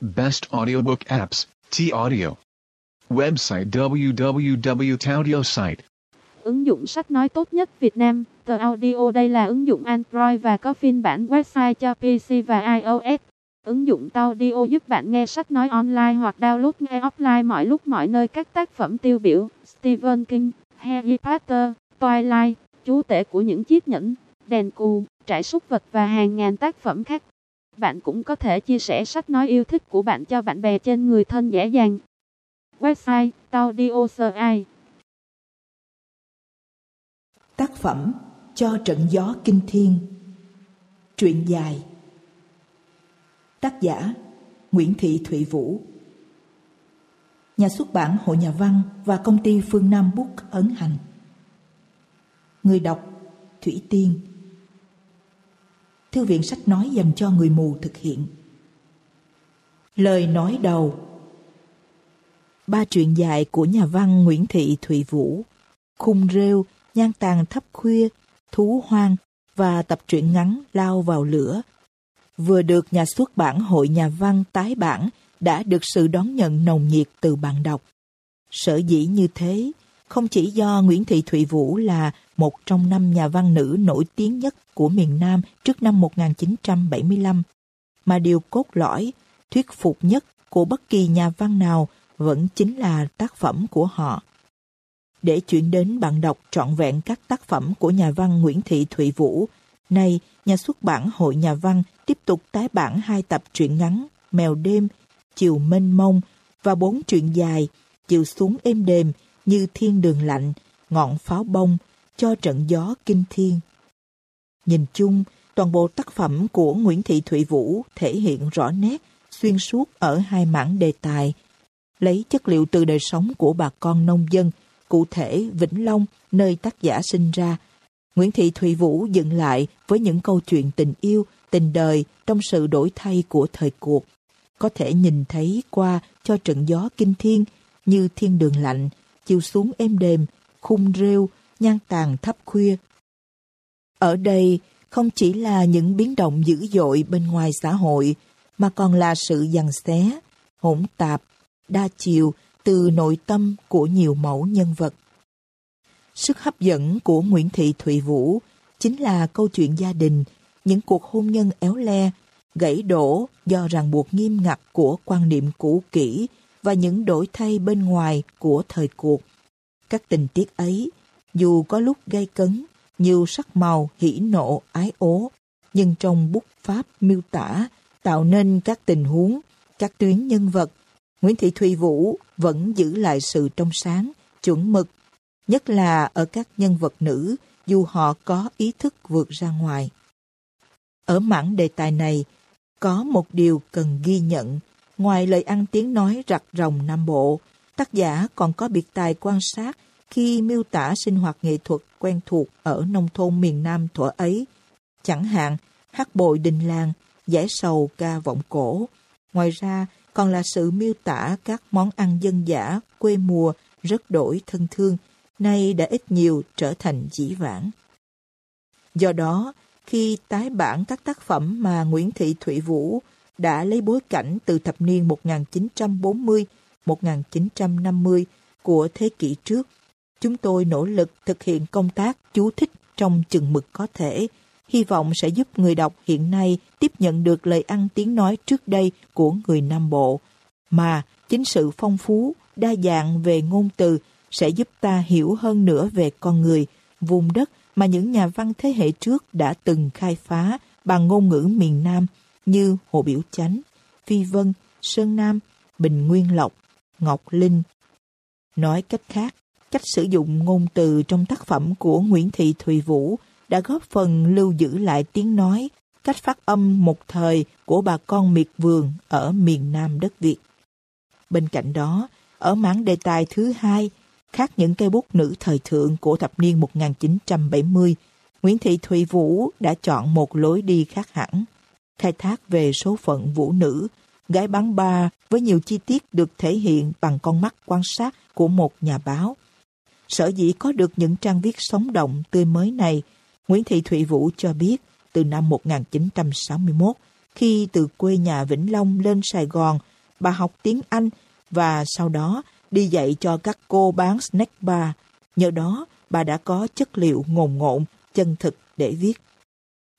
Best audiobook apps, T-Audio. Website www.taudiosite. Ứng dụng sách nói tốt nhất Việt Nam, The Audio đây là ứng dụng Android và có phiên bản website cho PC và iOS. Ứng dụng Taudio giúp bạn nghe sách nói online hoặc download nghe offline mọi lúc mọi nơi các tác phẩm tiêu biểu Stephen King, Harry Potter, Twilight, Chú tể của những chiếc nhẫn, đèn cù, trải súc vật và hàng ngàn tác phẩm khác. Bạn cũng có thể chia sẻ sách nói yêu thích của bạn cho bạn bè trên người thân dễ dàng. Website Taudiosai. Tác phẩm Cho trận gió kinh thiên. Truyện dài. Tác giả Nguyễn Thị Thụy Vũ. Nhà xuất bản Hội Nhà văn và công ty Phương Nam Book ấn hành. Người đọc Thủy Tiên. Thư viện sách nói dành cho người mù thực hiện. Lời nói đầu. Ba truyện dài của nhà văn Nguyễn Thị Thụy Vũ. Khung rêu, nhan tàn thấp khuya, thú hoang và tập truyện ngắn Lao vào lửa. Vừa được nhà xuất bản Hội Nhà văn tái bản đã được sự đón nhận nồng nhiệt từ bạn đọc. Sở dĩ như thế, không chỉ do Nguyễn Thị Thụy Vũ là một trong năm nhà văn nữ nổi tiếng nhất của miền Nam trước năm 1975, mà điều cốt lõi, thuyết phục nhất của bất kỳ nhà văn nào vẫn chính là tác phẩm của họ. Để chuyển đến bạn đọc trọn vẹn các tác phẩm của nhà văn Nguyễn Thị Thụy Vũ, nay nhà xuất bản Hội Nhà văn tiếp tục tái bản hai tập truyện ngắn Mèo đêm, Chiều mênh mông và bốn truyện dài Chiều xuống êm đềm như Thiên đường lạnh, Ngọn pháo bông, Cho trận gió kinh thiên. Nhìn chung, toàn bộ tác phẩm của Nguyễn Thị Thụy Vũ thể hiện rõ nét, xuyên suốt ở hai mảng đề tài, lấy chất liệu từ đời sống của bà con nông dân, cụ thể Vĩnh Long, nơi tác giả sinh ra. Nguyễn Thị Thụy Vũ dựng lại với những câu chuyện tình yêu, tình đời trong sự đổi thay của thời cuộc. Có thể nhìn thấy qua cho trận gió kinh thiên như thiên đường lạnh, chiều xuống êm đềm, khung rêu, nhan tàn thấp khuya. Ở đây không chỉ là những biến động dữ dội bên ngoài xã hội, mà còn là sự giằng xé, hỗn tạp, đa chiều từ nội tâm của nhiều mẫu nhân vật. Sức hấp dẫn của Nguyễn Thị Thụy Vũ chính là câu chuyện gia đình, những cuộc hôn nhân éo le, gãy đổ do ràng buộc nghiêm ngặt của quan niệm cũ kỹ và những đổi thay bên ngoài của thời cuộc. Các tình tiết ấy, dù có lúc gây cấn, nhiều sắc màu, hỉ nộ, ái ố, nhưng trong bút pháp miêu tả tạo nên các tình huống, các tuyến nhân vật, Nguyễn Thị Thùy Vũ vẫn giữ lại sự trong sáng, chuẩn mực, nhất là ở các nhân vật nữ, dù họ có ý thức vượt ra ngoài. Ở mảng đề tài này, có một điều cần ghi nhận, ngoài lời ăn tiếng nói rặt rồng Nam Bộ, tác giả còn có biệt tài quan sát khi miêu tả sinh hoạt nghệ thuật quen thuộc ở nông thôn miền Nam thuở ấy. Chẳng hạn, hát bội đình làng, giải sầu ca vọng cổ. Ngoài ra, còn là sự miêu tả các món ăn dân dã, quê mùa, rất đổi thân thương, nay đã ít nhiều trở thành dĩ vãng. Do đó, khi tái bản các tác phẩm mà Nguyễn Thị Thụy Vũ đã lấy bối cảnh từ thập niên 1940-1950 của thế kỷ trước, chúng tôi nỗ lực thực hiện công tác chú thích trong chừng mực có thể, hy vọng sẽ giúp người đọc hiện nay tiếp nhận được lời ăn tiếng nói trước đây của người Nam Bộ, mà chính sự phong phú, đa dạng về ngôn từ sẽ giúp ta hiểu hơn nữa về con người, vùng đất mà những nhà văn thế hệ trước đã từng khai phá bằng ngôn ngữ miền Nam như Hồ Biểu Chánh, Phi Vân, Sơn Nam, Bình Nguyên Lộc, Ngọc Linh. Nói cách khác, cách sử dụng ngôn từ trong tác phẩm của Nguyễn Thị Thùy Vũ đã góp phần lưu giữ lại tiếng nói, cách phát âm một thời của bà con miệt vườn ở miền Nam đất Việt. Bên cạnh đó, ở mảng đề tài thứ hai, khác những cây bút nữ thời thượng của thập niên 1970, Nguyễn Thị Thùy Vũ đã chọn một lối đi khác hẳn, khai thác về số phận vũ nữ, gái bán ba với nhiều chi tiết được thể hiện bằng con mắt quan sát của một nhà báo. Sở dĩ có được những trang viết sống động tươi mới này, Nguyễn Thị Thụy Vũ cho biết từ năm 1961, Khi từ quê nhà Vĩnh Long lên Sài Gòn, bà học tiếng Anh và sau đó đi dạy cho các cô bán snack bar. Nhờ đó, bà đã có chất liệu ngồn ngộn, chân thực để viết.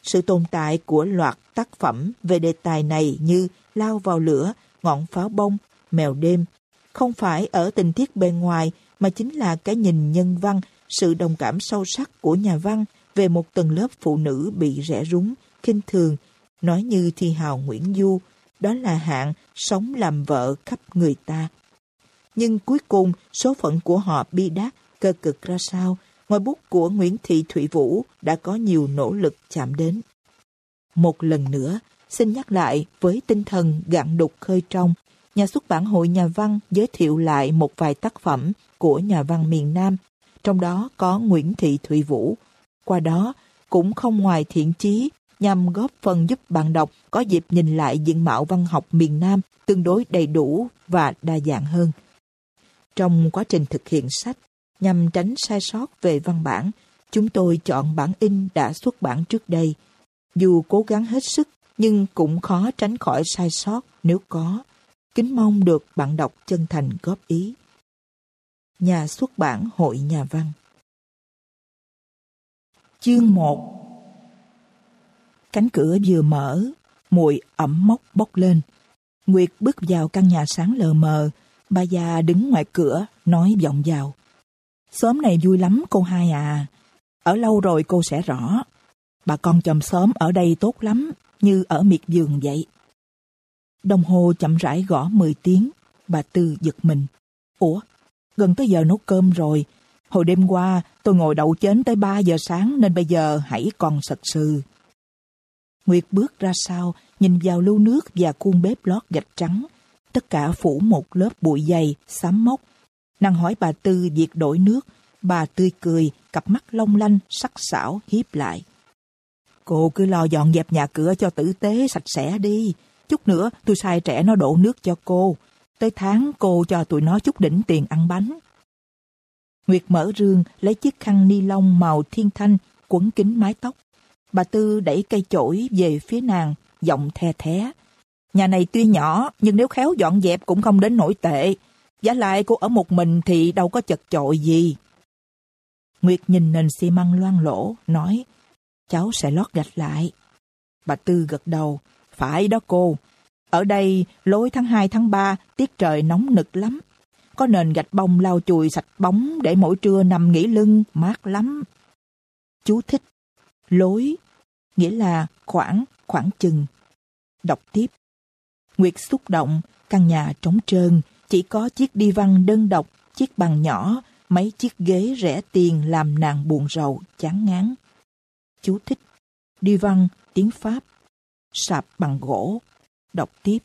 Sự tồn tại của loạt tác phẩm về đề tài này như Lao vào lửa, Ngọn pháo bông, Mèo đêm, không phải ở tình tiết bề ngoài mà chính là cái nhìn nhân văn, sự đồng cảm sâu sắc của nhà văn về một tầng lớp phụ nữ bị rẻ rúng, kinh thường, nói như thi hào Nguyễn Du, đó là hạng sống làm vợ khắp người ta. Nhưng cuối cùng, số phận của họ bi đát, cơ cực ra sao, ngoài bút của Nguyễn Thị Thụy Vũ đã có nhiều nỗ lực chạm đến. Một lần nữa, xin nhắc lại với tinh thần gạn đục khơi trong, nhà xuất bản hội nhà văn giới thiệu lại một vài tác phẩm của nhà văn miền Nam, trong đó có Nguyễn Thị Thụy Vũ. Qua đó, cũng không ngoài thiện chí nhằm góp phần giúp bạn đọc có dịp nhìn lại diện mạo văn học miền Nam tương đối đầy đủ và đa dạng hơn. Trong quá trình thực hiện sách, nhằm tránh sai sót về văn bản, chúng tôi chọn bản in đã xuất bản trước đây. Dù cố gắng hết sức, nhưng cũng khó tránh khỏi sai sót nếu có. Kính mong được bạn đọc chân thành góp ý. Nhà xuất bản Hội Nhà văn Chương 1 Cánh cửa vừa mở, mùi ẩm mốc bốc lên. Nguyệt bước vào căn nhà sáng lờ mờ, bà già đứng ngoài cửa, nói vọng vào. Xóm này vui lắm cô hai à, ở lâu rồi cô sẽ rõ. Bà con chòm xóm ở đây tốt lắm, như ở miệt vườn vậy. Đồng hồ chậm rãi gõ 10 tiếng, bà Tư giật mình. Ủa, gần tới giờ nấu cơm rồi. Hồi đêm qua tôi ngồi đậu chến tới 3 giờ sáng nên bây giờ hãy còn sật sừ. Nguyệt bước ra sau, nhìn vào lưu nước và khuôn bếp lót gạch trắng. Tất cả phủ một lớp bụi dày, xám mốc. Nàng hỏi bà Tư việc đổi nước. Bà tươi cười, cặp mắt long lanh, sắc sảo, hiếp lại. Cô cứ lo dọn dẹp nhà cửa cho tử tế, sạch sẽ đi. Chút nữa tôi sai trẻ nó đổ nước cho cô. Tới tháng cô cho tụi nó chút đỉnh tiền ăn bánh. Nguyệt mở rương, lấy chiếc khăn ni lông màu thiên thanh, quấn kín mái tóc. Bà Tư đẩy cây chổi về phía nàng, giọng the thé. Nhà này tuy nhỏ, nhưng nếu khéo dọn dẹp cũng không đến nổi tệ. Giả lại cô ở một mình thì đâu có chật chội gì. Nguyệt nhìn nền xi măng loang lỗ, nói, cháu sẽ lót gạch lại. Bà Tư gật đầu, phải đó cô. Ở đây, lối tháng 2 tháng 3, tiết trời nóng nực lắm. Có nền gạch bông lau chùi sạch bóng để mỗi trưa nằm nghỉ lưng, mát lắm. Chú thích. Lối, nghĩa là khoảng, khoảng chừng. Đọc tiếp. Nguyệt xúc động, căn nhà trống trơn, chỉ có chiếc đi văn đơn độc, chiếc bàn nhỏ, mấy chiếc ghế rẻ tiền làm nàng buồn rầu, chán ngán. Chú thích. Đi văn, tiếng Pháp. Sạp bằng gỗ. Đọc tiếp.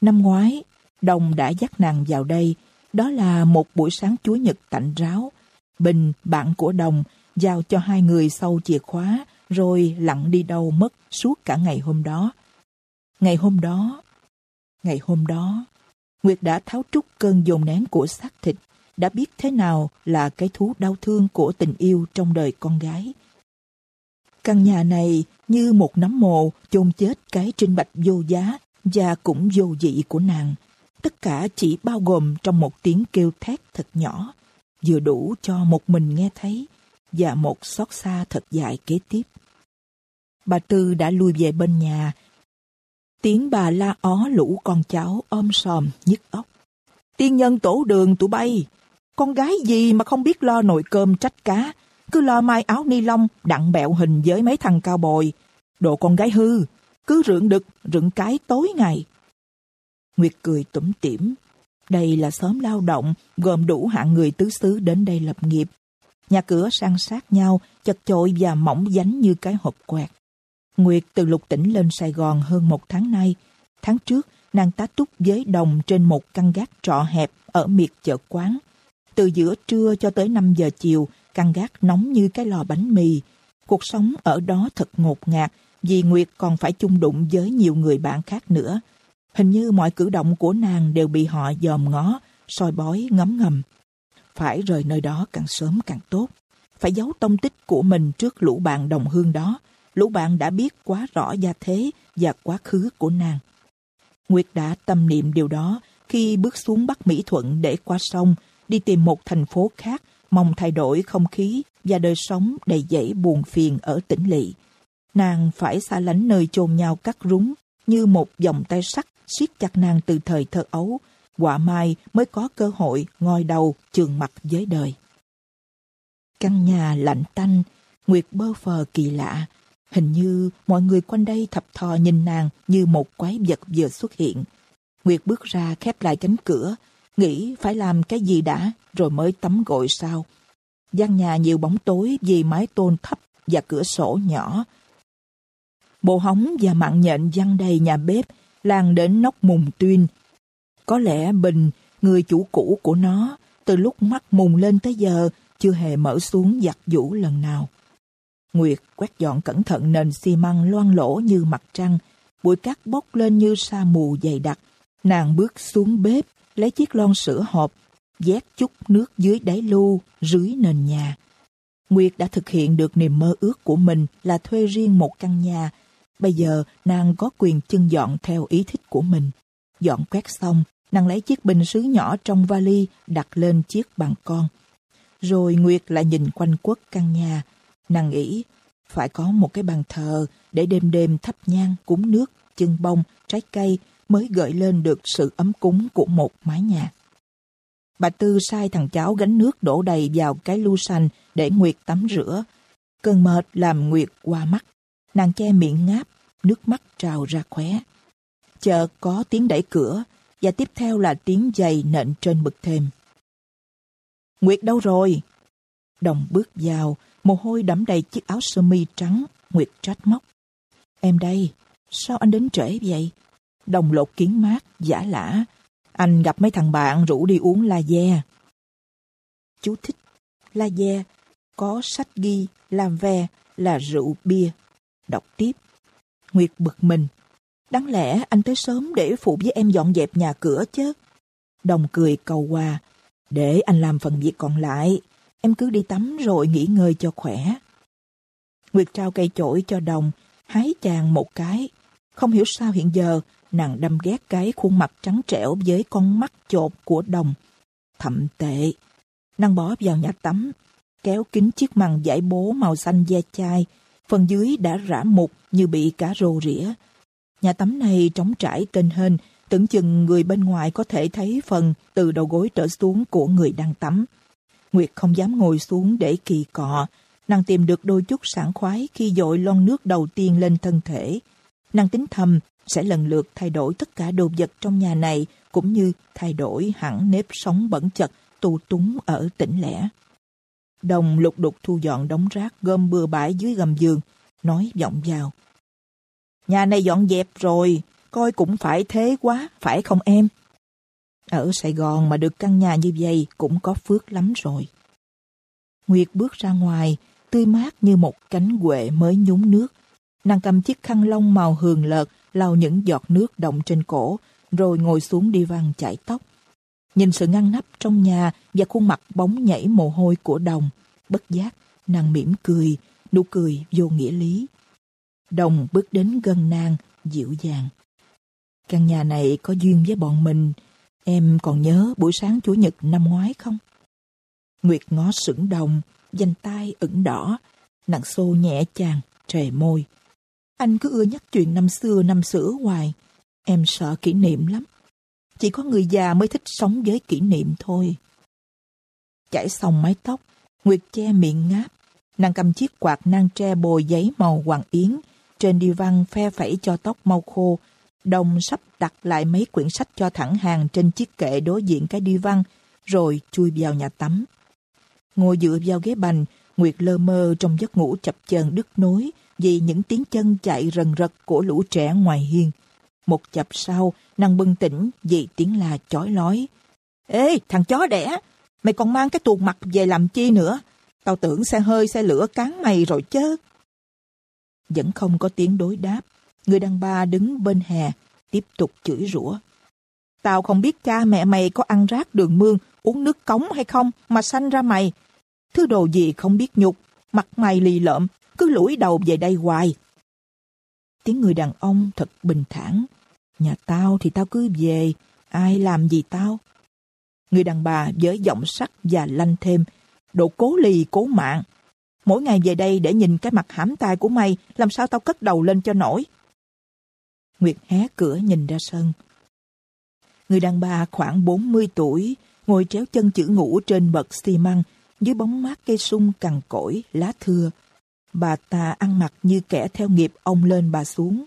Năm ngoái, Đồng đã dắt nàng vào đây. Đó là một buổi sáng Chúa Nhật tạnh ráo. Bình, bạn của Đồng, giao cho hai người sau chìa khóa, rồi lặng đi đâu mất suốt cả ngày hôm đó. Ngày hôm đó, ngày hôm đó, Nguyệt đã tháo trút cơn dồn nén của xác thịt, đã biết thế nào là cái thú đau thương của tình yêu trong đời con gái. Căn nhà này như một nấm mồ chôn chết cái trinh bạch vô giá và cũng vô dị của nàng. Tất cả chỉ bao gồm trong một tiếng kêu thét thật nhỏ, vừa đủ cho một mình nghe thấy và một xót xa thật dài kế tiếp. Bà Tư đã lui về bên nhà. Tiếng bà la ó lũ con cháu ôm sòm nhức óc. Tiên nhân tổ đường tụi bay, con gái gì mà không biết lo nồi cơm trách cá, cứ lo mai áo ni lông đặng bẹo hình với mấy thằng cao bồi. Đồ con gái hư, cứ rượng đực, rượng cái tối ngày. Nguyệt cười tủm tỉm. Đây là xóm lao động, gồm đủ hạng người tứ xứ đến đây lập nghiệp. Nhà cửa san sát nhau, chật chội và mỏng dánh như cái hộp quẹt. Nguyệt từ lục tỉnh lên Sài Gòn hơn một tháng nay. Tháng trước, nàng tá túc với đồng trên một căn gác trọ hẹp ở miệt chợ quán. Từ giữa trưa cho tới 5 giờ chiều, căn gác nóng như cái lò bánh mì. Cuộc sống ở đó thật ngột ngạt vì Nguyệt còn phải chung đụng với nhiều người bạn khác nữa. Hình như mọi cử động của nàng đều bị họ dòm ngó, soi bói ngấm ngầm. Phải rời nơi đó càng sớm càng tốt. Phải giấu tông tích của mình trước lũ bạn đồng hương đó. lũ bạn đã biết quá rõ gia thế và quá khứ của nàng. Nguyệt đã tâm niệm điều đó khi bước xuống Bắc Mỹ Thuận để qua sông, đi tìm một thành phố khác, mong thay đổi không khí và đời sống đầy dẫy buồn phiền ở tỉnh lỵ. Nàng phải xa lánh nơi chôn nhau cắt rúng như một dòng tay sắt siết chặt nàng từ thời thơ ấu, quả mai mới có cơ hội ngoi đầu trường mặt với đời. Căn nhà lạnh tanh, Nguyệt bơ phờ kỳ lạ, hình như mọi người quanh đây thập thò nhìn nàng như một quái vật vừa xuất hiện. Nguyệt bước ra khép lại cánh cửa, nghĩ phải làm cái gì đã rồi mới tắm gội sao. gian nhà nhiều bóng tối vì mái tôn thấp và cửa sổ nhỏ. Bộ hóng và mạng nhện văng đầy nhà bếp, lan đến nóc mùng tuyên. Có lẽ Bình, người chủ cũ của nó, từ lúc mắt mùng lên tới giờ, chưa hề mở xuống giặt vũ lần nào. Nguyệt quét dọn cẩn thận nền xi măng loang lỗ như mặt trăng, bụi cát bốc lên như sa mù dày đặc. Nàng bước xuống bếp, lấy chiếc lon sữa hộp, vét chút nước dưới đáy lu, dưới nền nhà. Nguyệt đã thực hiện được niềm mơ ước của mình là thuê riêng một căn nhà. Bây giờ nàng có quyền chân dọn theo ý thích của mình. Dọn quét xong, nàng lấy chiếc bình sứ nhỏ trong vali đặt lên chiếc bàn con. Rồi Nguyệt lại nhìn quanh quất căn nhà. Nàng nghĩ, phải có một cái bàn thờ để đêm đêm thắp nhang, cúng nước, chân bông, trái cây mới gợi lên được sự ấm cúng của một mái nhà. Bà Tư sai thằng cháu gánh nước đổ đầy vào cái lu xanh để Nguyệt tắm rửa. Cơn mệt làm Nguyệt qua mắt. Nàng che miệng ngáp, nước mắt trào ra khóe. Chợt có tiếng đẩy cửa và tiếp theo là tiếng giày nện trên bậc thềm. Nguyệt đâu rồi? Đồng bước vào, mồ hôi đẫm đầy chiếc áo sơ mi trắng, Nguyệt trách móc. Em đây, sao anh đến trễ vậy? Đồng lột kiến mát, giả lả. Anh gặp mấy thằng bạn rủ đi uống la de. Chú thích, la de có sách ghi, làm ve là rượu bia. Đọc tiếp. Nguyệt bực mình. Đáng lẽ anh tới sớm để phụ với em dọn dẹp nhà cửa chứ. Đồng cười cầu hòa. Để anh làm phần việc còn lại. Em cứ đi tắm rồi nghỉ ngơi cho khỏe. Nguyệt trao cây chổi cho đồng, hái chàng một cái. Không hiểu sao hiện giờ, nàng đâm ghét cái khuôn mặt trắng trẻo với con mắt chột của đồng. Thậm tệ. Nàng bỏ vào nhà tắm, kéo kính chiếc màn giải bố màu xanh da chai, phần dưới đã rã mục như bị cá rô rỉa. Nhà tắm này trống trải kênh hên, tưởng chừng người bên ngoài có thể thấy phần từ đầu gối trở xuống của người đang tắm. Nguyệt không dám ngồi xuống để kỳ cọ. Nàng tìm được đôi chút sảng khoái khi dội lon nước đầu tiên lên thân thể. Nàng tính thầm sẽ lần lượt thay đổi tất cả đồ vật trong nhà này cũng như thay đổi hẳn nếp sống bẩn chật tù túng ở tỉnh lẻ. Đồng lục đục thu dọn đống rác gom bừa bãi dưới gầm giường, nói giọng vào. Nhà này dọn dẹp rồi, coi cũng phải thế quá, phải không em? Ở Sài Gòn mà được căn nhà như vậy cũng có phước lắm rồi. Nguyệt bước ra ngoài, tươi mát như một cánh quệ mới nhúng nước. Nàng cầm chiếc khăn lông màu hường lợt, lau những giọt nước động trên cổ, rồi ngồi xuống đi văn chải tóc. Nhìn sự ngăn nắp trong nhà và khuôn mặt bóng nhảy mồ hôi của đồng, bất giác, nàng mỉm cười, nụ cười vô nghĩa lý. Đồng bước đến gần nàng, dịu dàng. Căn nhà này có duyên với bọn mình, Em còn nhớ buổi sáng Chủ nhật năm ngoái không? Nguyệt ngó sững đồng, danh tay ửng đỏ, nặng xô nhẹ chàng, trề môi. Anh cứ ưa nhắc chuyện năm xưa năm sửa hoài. Em sợ kỷ niệm lắm. Chỉ có người già mới thích sống với kỷ niệm thôi. Chải xong mái tóc, Nguyệt che miệng ngáp. Nàng cầm chiếc quạt nang tre bồi giấy màu hoàng yến. Trên đi văn phe phẩy cho tóc mau khô, Đồng sắp đặt lại mấy quyển sách cho thẳng hàng trên chiếc kệ đối diện cái đi văn, rồi chui vào nhà tắm. Ngồi dựa vào ghế bành, Nguyệt lơ mơ trong giấc ngủ chập chờn đứt nối vì những tiếng chân chạy rần rật của lũ trẻ ngoài hiên. Một chập sau, nàng bừng tỉnh vì tiếng là chói lói. Ê, thằng chó đẻ, mày còn mang cái tuột mặt về làm chi nữa? Tao tưởng xe hơi xe lửa cán mày rồi chứ. Vẫn không có tiếng đối đáp. Người đàn bà đứng bên hè, tiếp tục chửi rủa. Tao không biết cha mẹ mày có ăn rác đường mương, uống nước cống hay không mà sanh ra mày. Thứ đồ gì không biết nhục, mặt mày lì lợm, cứ lủi đầu về đây hoài, Tiếng người đàn ông thật bình thản. Nhà tao thì tao cứ về, ai làm gì tao? Người đàn bà với giọng sắc và lanh thêm, độ cố lì cố mạng. Mỗi ngày về đây để nhìn cái mặt hãm tai của mày, làm sao tao cất đầu lên cho nổi. Nguyệt hé cửa nhìn ra sân. Người đàn bà khoảng 40 tuổi, ngồi tréo chân chữ ngủ trên bậc xi măng, dưới bóng mát cây sung cằn cỗi, lá thưa. Bà ta ăn mặc như kẻ theo nghiệp ông lên bà xuống.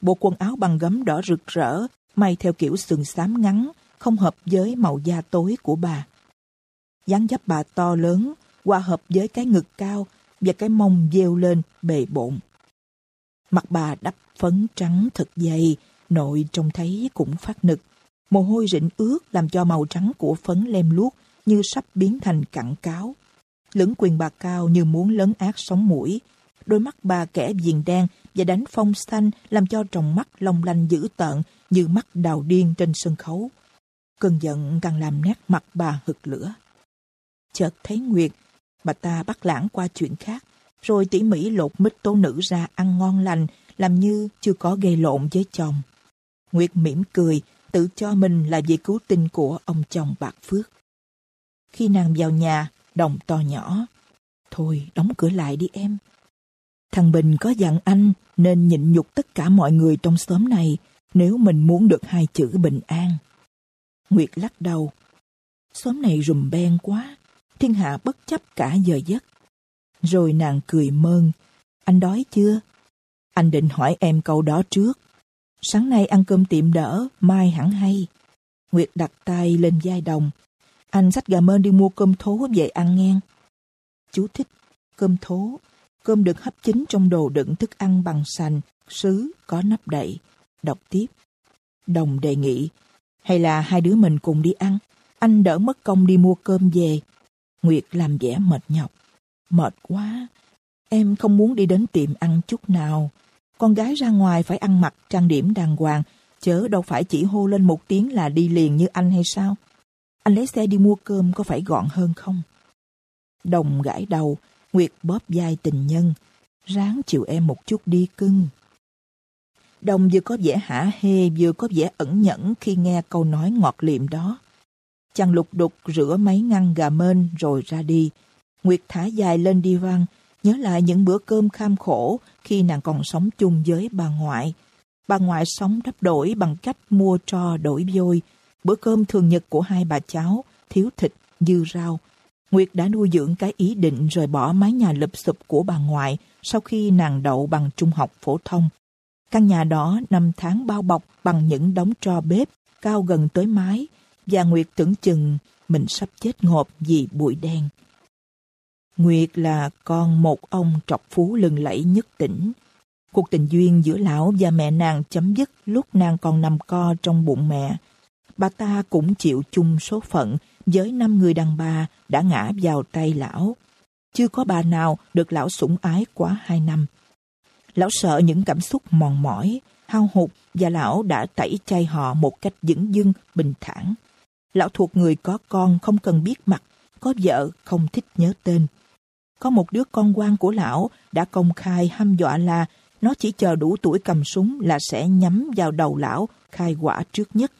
Bộ quần áo bằng gấm đỏ rực rỡ, may theo kiểu sườn xám ngắn, không hợp với màu da tối của bà. dáng dấp bà to lớn, hòa hợp với cái ngực cao và cái mông dêu lên bề bộn. Mặt bà đắp phấn trắng thật dày, nội trông thấy cũng phát nực. Mồ hôi rịn ướt làm cho màu trắng của phấn lem luốc như sắp biến thành cặn cáo. Lưỡng quyền bà cao như muốn lấn át sóng mũi. Đôi mắt bà kẻ viền đen và đánh phong xanh làm cho tròng mắt long lanh dữ tợn như mắt đào điên trên sân khấu. Cơn giận càng làm nét mặt bà hực lửa. Chợt thấy Nguyệt, bà ta bắt lãng qua chuyện khác, rồi tỉ mỉ lột mít tố nữ ra ăn ngon lành, làm như chưa có gây lộn với chồng. Nguyệt mỉm cười, tự cho mình là vị cứu tinh của ông chồng bạc phước. Khi nàng vào nhà, đồng to nhỏ. Thôi, đóng cửa lại đi em. Thằng Bình có dặn anh nên nhịn nhục tất cả mọi người trong xóm này nếu mình muốn được hai chữ bình an. Nguyệt lắc đầu. Xóm này rùm beng quá, thiên hạ bất chấp cả giờ giấc. Rồi nàng cười mơn. Anh đói chưa? Anh định hỏi em câu đó trước. Sáng nay ăn cơm tiệm đỡ, mai hẳn hay. Nguyệt đặt tay lên vai đồng. Anh xách gà mơn đi mua cơm thố về ăn ngang. Chú thích cơm thố. Cơm được hấp chín trong đồ đựng thức ăn bằng sành, sứ, có nắp đậy. Đọc tiếp. Đồng đề nghị. Hay là hai đứa mình cùng đi ăn? Anh đỡ mất công đi mua cơm về. Nguyệt làm vẻ mệt nhọc. Mệt quá. Em không muốn đi đến tiệm ăn chút nào. Con gái ra ngoài phải ăn mặc trang điểm đàng hoàng, chớ đâu phải chỉ hô lên một tiếng là đi liền như anh hay sao? Anh lấy xe đi mua cơm có phải gọn hơn không? Đồng gãi đầu, Nguyệt bóp vai tình nhân. Ráng chịu em một chút đi cưng. Đồng vừa có vẻ hả hê vừa có vẻ ẩn nhẫn khi nghe câu nói ngọt liệm đó. Chàng lục đục rửa máy ngăn gà mên rồi ra đi. Nguyệt thả dài lên đi văn, nhớ lại những bữa cơm kham khổ khi nàng còn sống chung với bà ngoại. Bà ngoại sống đắp đổi bằng cách mua cho đổi vôi. Bữa cơm thường nhật của hai bà cháu, thiếu thịt, dư rau. Nguyệt đã nuôi dưỡng cái ý định rời bỏ mái nhà lụp sụp của bà ngoại sau khi nàng đậu bằng trung học phổ thông. Căn nhà đó năm tháng bao bọc bằng những đống tro bếp cao gần tới mái và Nguyệt tưởng chừng mình sắp chết ngộp vì bụi đen. Nguyệt là con một ông trọc phú lừng lẫy nhất tỉnh. Cuộc tình duyên giữa lão và mẹ nàng chấm dứt lúc nàng còn nằm co trong bụng mẹ. Bà ta cũng chịu chung số phận với năm người đàn bà đã ngã vào tay lão. Chưa có bà nào được lão sủng ái quá hai năm. Lão sợ những cảm xúc mòn mỏi, hao hụt và lão đã tẩy chay họ một cách dững dưng, bình thản. Lão thuộc người có con không cần biết mặt, có vợ không thích nhớ tên. Có một đứa con quan của lão đã công khai hăm dọa là nó chỉ chờ đủ tuổi cầm súng là sẽ nhắm vào đầu lão khai quả trước nhất.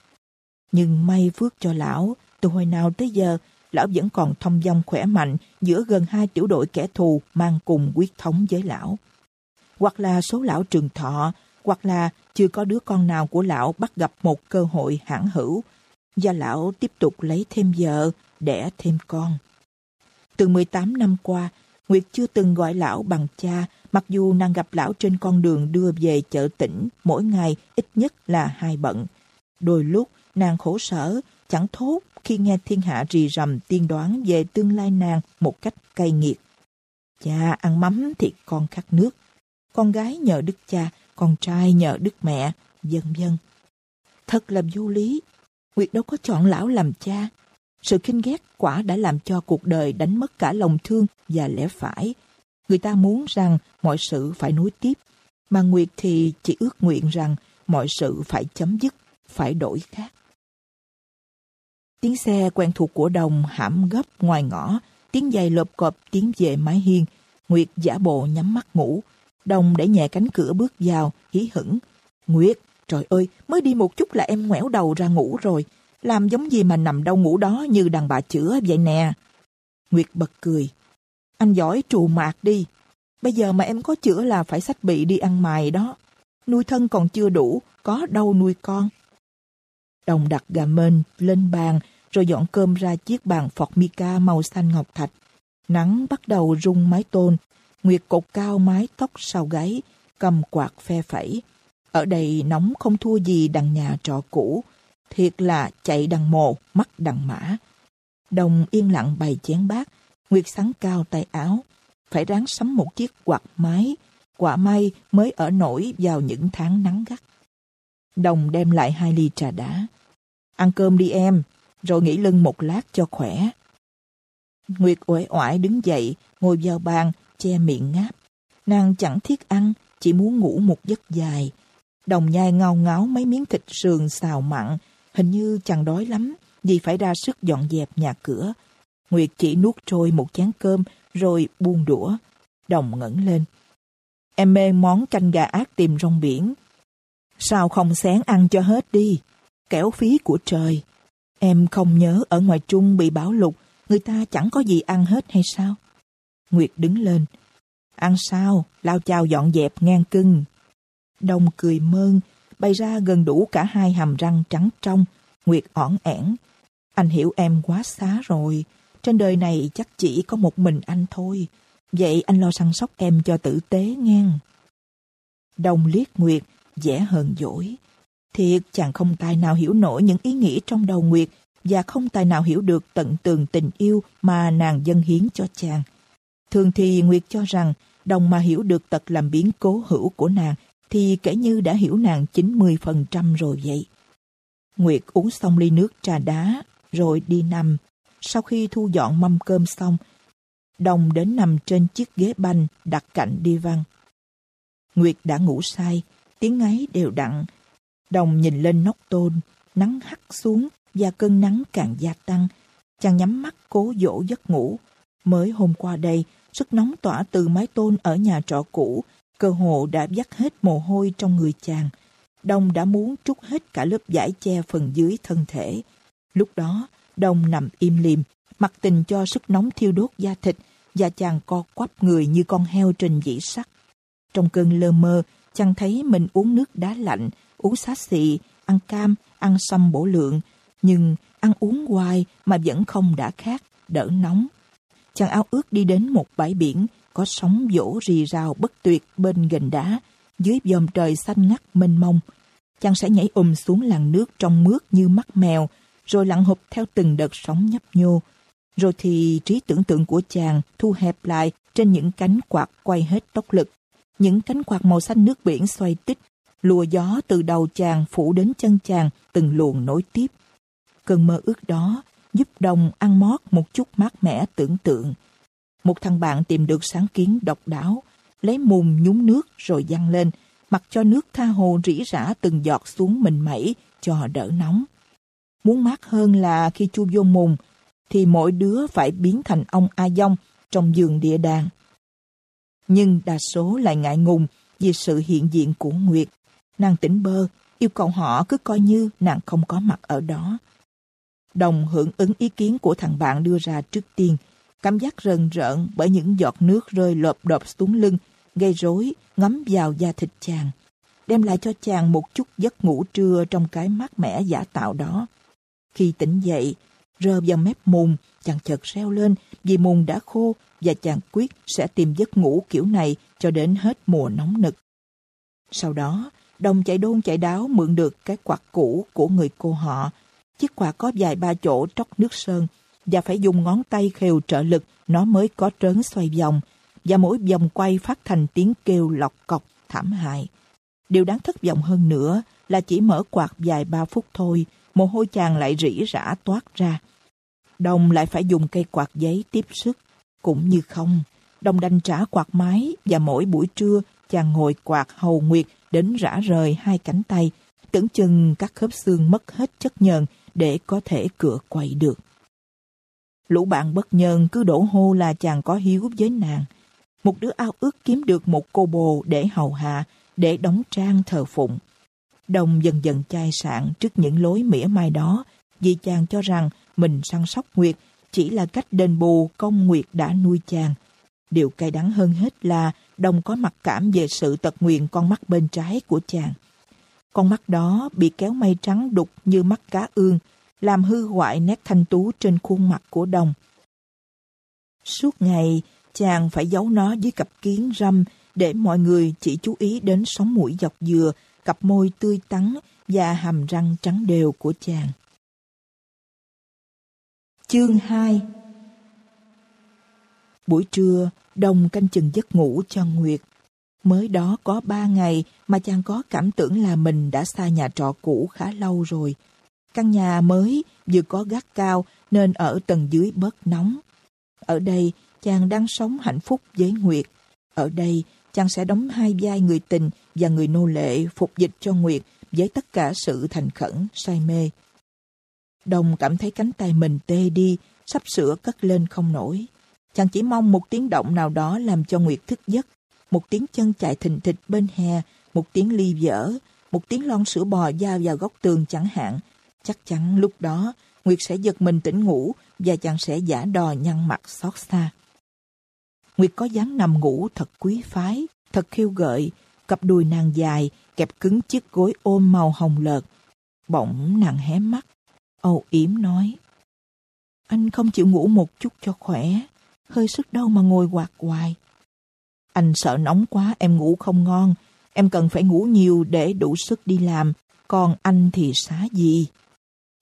Nhưng may phước cho lão, từ hồi nào tới giờ, lão vẫn còn thông dong khỏe mạnh giữa gần hai tiểu đội kẻ thù mang cùng quyết thống với lão. Hoặc là số lão trường thọ, hoặc là chưa có đứa con nào của lão bắt gặp một cơ hội hãn hữu, và lão tiếp tục lấy thêm vợ, đẻ thêm con. Từ 18 năm qua, Nguyệt chưa từng gọi lão bằng cha, mặc dù nàng gặp lão trên con đường đưa về chợ tỉnh mỗi ngày ít nhất là hai bận. Đôi lúc nàng khổ sở, chẳng thốt khi nghe thiên hạ rì rầm tiên đoán về tương lai nàng một cách cay nghiệt. Cha ăn mắm thì con khát nước. Con gái nhờ đức cha, con trai nhờ đức mẹ, vân vân. Thật là vô lý. Nguyệt đâu có chọn lão làm cha. Sự khinh ghét quả đã làm cho cuộc đời đánh mất cả lòng thương và lẽ phải. Người ta muốn rằng mọi sự phải nối tiếp, mà Nguyệt thì chỉ ước nguyện rằng mọi sự phải chấm dứt, phải đổi khác. Tiếng xe quen thuộc của đồng hãm gấp ngoài ngõ, tiếng giày lộp cộp tiếng về mái hiên. Nguyệt giả bộ nhắm mắt ngủ. Đồng đẩy nhẹ cánh cửa bước vào, hí hửng. Nguyệt, trời ơi, mới đi một chút là em ngoẻo đầu ra ngủ rồi. Làm giống gì mà nằm đâu ngủ đó như đàn bà chữa vậy nè. Nguyệt bật cười. Anh giỏi trù mạc đi. Bây giờ mà em có chữa là phải sách bị đi ăn mài đó. Nuôi thân còn chưa đủ, có đâu nuôi con. Đồng đặt gà mên lên bàn, rồi dọn cơm ra chiếc bàn Formica màu xanh ngọc thạch. Nắng bắt đầu rung mái tôn, Nguyệt cột cao mái tóc sau gáy, cầm quạt phe phẩy. Ở đây nóng không thua gì đằng nhà trọ cũ, thiệt là chạy đằng mồ, mắt đằng mã. Đồng yên lặng bày chén bát, Nguyệt sắn cao tay áo, phải ráng sắm một chiếc quạt mái, quả may mới ở nổi vào những tháng nắng gắt. Đồng đem lại hai ly trà đá. Ăn cơm đi em, rồi nghỉ lưng một lát cho khỏe. Nguyệt uể oải đứng dậy, ngồi vào bàn, che miệng ngáp. Nàng chẳng thiết ăn, chỉ muốn ngủ một giấc dài. Đồng nhai ngao ngáo mấy miếng thịt sườn xào mặn, hình như chẳng đói lắm, vì phải ra sức dọn dẹp nhà cửa. Nguyệt chỉ nuốt trôi một chén cơm, rồi buông đũa. Đồng ngẩng lên. Em mê món canh gà ác tìm rong biển. Sao không xén ăn cho hết đi? Kẻo phí của trời. Em không nhớ ở ngoài Trung bị bão lụt, người ta chẳng có gì ăn hết hay sao? Nguyệt đứng lên. Ăn sao? Lao chao dọn dẹp ngang cưng. Đông cười mơn, bày ra gần đủ cả hai hàm răng trắng trong. Nguyệt ỏn ẻn. Anh hiểu em quá xá rồi. Trên đời này chắc chỉ có một mình anh thôi. Vậy anh lo săn sóc em cho tử tế ngang. Đông liếc Nguyệt, dễ hờn dỗi. Thiệt chàng không tài nào hiểu nổi những ý nghĩ trong đầu Nguyệt và không tài nào hiểu được tận tường tình yêu mà nàng dâng hiến cho chàng. Thường thì Nguyệt cho rằng đồng mà hiểu được tật làm biến cố hữu của nàng thì kể như đã hiểu nàng 90% rồi vậy. Nguyệt uống xong ly nước trà đá rồi đi nằm. Sau khi thu dọn mâm cơm xong, Đồng đến nằm trên chiếc ghế banh đặt cạnh đi văn. Nguyệt đã ngủ say, tiếng ngáy đều đặn. Đồng nhìn lên nóc tôn, nắng hắt xuống và cơn nắng càng gia tăng. Chàng nhắm mắt cố dỗ giấc ngủ. Mới hôm qua đây, sức nóng tỏa từ mái tôn ở nhà trọ cũ, cơ hồ đã dắt hết mồ hôi trong người chàng. Đông đã muốn trút hết cả lớp vải che phần dưới thân thể. Lúc đó, Đông nằm im lìm, mặc tình cho sức nóng thiêu đốt da thịt và chàng co quắp người như con heo trên dĩ sắt. Trong cơn lơ mơ, chàng thấy mình uống nước đá lạnh, uống xá xị, ăn cam, ăn sâm bổ lượng, nhưng ăn uống hoài mà vẫn không đã khát, đỡ nóng. Chàng ao ước đi đến một bãi biển, có sóng vỗ rì rào bất tuyệt bên gần đá, dưới vòm trời xanh ngắt mênh mông. Chàng sẽ nhảy ùm xuống làn nước trong mướt như mắt mèo, rồi lặn hụp theo từng đợt sóng nhấp nhô. Rồi thì trí tưởng tượng của chàng thu hẹp lại trên những cánh quạt quay hết tốc lực. Những cánh quạt màu xanh nước biển xoay tích, lùa gió từ đầu chàng phủ đến chân chàng từng luồng nối tiếp. Cơn mơ ước đó giúp đồng ăn mót một chút mát mẻ tưởng tượng. Một thằng bạn tìm được sáng kiến độc đáo, lấy mùng nhúng nước rồi văng lên, mặc cho nước tha hồ rỉ rả từng giọt xuống mình mẩy cho đỡ nóng. Muốn mát hơn là khi chu vô mùng, thì mỗi đứa phải biến thành ông A Dông trong giường địa đàng. Nhưng đa số lại ngại ngùng vì sự hiện diện của Nguyệt. Nàng tỉnh bơ, yêu cầu họ cứ coi như nàng không có mặt ở đó. Đồng hưởng ứng ý kiến của thằng bạn đưa ra trước tiên, cảm giác rần rợn bởi những giọt nước rơi lộp đột xuống lưng, gây rối, ngấm vào da thịt chàng, đem lại cho chàng một chút giấc ngủ trưa trong cái mát mẻ giả tạo đó. Khi tỉnh dậy, rơ vào mép mùng, chàng chợt reo lên vì mùng đã khô và chàng quyết sẽ tìm giấc ngủ kiểu này cho đến hết mùa nóng nực. Sau đó, đồng chạy đôn chạy đáo mượn được cái quạt cũ của người cô họ. Chiếc quạt có dài ba chỗ tróc nước sơn và phải dùng ngón tay khều trợ lực nó mới có trớn xoay vòng và mỗi vòng quay phát thành tiếng kêu lọc cọc thảm hại. Điều đáng thất vọng hơn nữa là chỉ mở quạt dài ba phút thôi, mồ hôi chàng lại rỉ rả toát ra. Đồng lại phải dùng cây quạt giấy tiếp sức, cũng như không. Đồng đành trả quạt máy và mỗi buổi trưa chàng ngồi quạt hầu nguyệt đến rã rời hai cánh tay, tưởng chừng các khớp xương mất hết chất nhờn để có thể cựa quậy được. Lũ bạn bất nhân cứ đổ hô là chàng có hiếu với nàng. một đứa ao ước kiếm được một cô bồ để hầu hạ, để đóng trang thờ phụng. Đồng dần dần chai sạn trước những lối mỉa mai đó, vì chàng cho rằng mình săn sóc Nguyệt chỉ là cách đền bù công Nguyệt đã nuôi chàng. Điều cay đắng hơn hết là đông có mặc cảm về sự tật nguyền con mắt bên trái của chàng. Con mắt đó bị kéo mây trắng đục như mắt cá ương, làm hư hoại nét thanh tú trên khuôn mặt của Đồng. Suốt ngày, chàng phải giấu nó dưới cặp kiến râm để mọi người chỉ chú ý đến sóng mũi dọc dừa, cặp môi tươi tắn và hàm răng trắng đều của chàng. Chương 2 Buổi trưa, Đồng canh chừng giấc ngủ cho Nguyệt. Mới đó có ba ngày mà chàng có cảm tưởng là mình đã xa nhà trọ cũ khá lâu rồi. Căn nhà mới vừa có gác cao nên ở tầng dưới bớt nóng. Ở đây, chàng đang sống hạnh phúc với Nguyệt. Ở đây, chàng sẽ đóng hai vai người tình và người nô lệ phục dịch cho Nguyệt với tất cả sự thành khẩn, say mê. Đồng cảm thấy cánh tay mình tê đi, sắp sửa cất lên không nổi. Chàng chỉ mong một tiếng động nào đó làm cho Nguyệt thức giấc. Một tiếng chân chạy thình thịch bên hè, một tiếng ly vỡ, một tiếng lon sữa bò dao vào góc tường chẳng hạn. Chắc chắn lúc đó, Nguyệt sẽ giật mình tỉnh ngủ và chàng sẽ giả đò nhăn mặt xót xa. Nguyệt có dáng nằm ngủ thật quý phái, thật khiêu gợi, cặp đùi nàng dài, kẹp cứng chiếc gối ôm màu hồng lợt. Bỗng nàng hé mắt, âu yếm nói. Anh không chịu ngủ một chút cho khỏe, hơi sức đâu mà ngồi quạt hoài. Anh sợ nóng quá em ngủ không ngon, em cần phải ngủ nhiều để đủ sức đi làm, còn anh thì xá gì.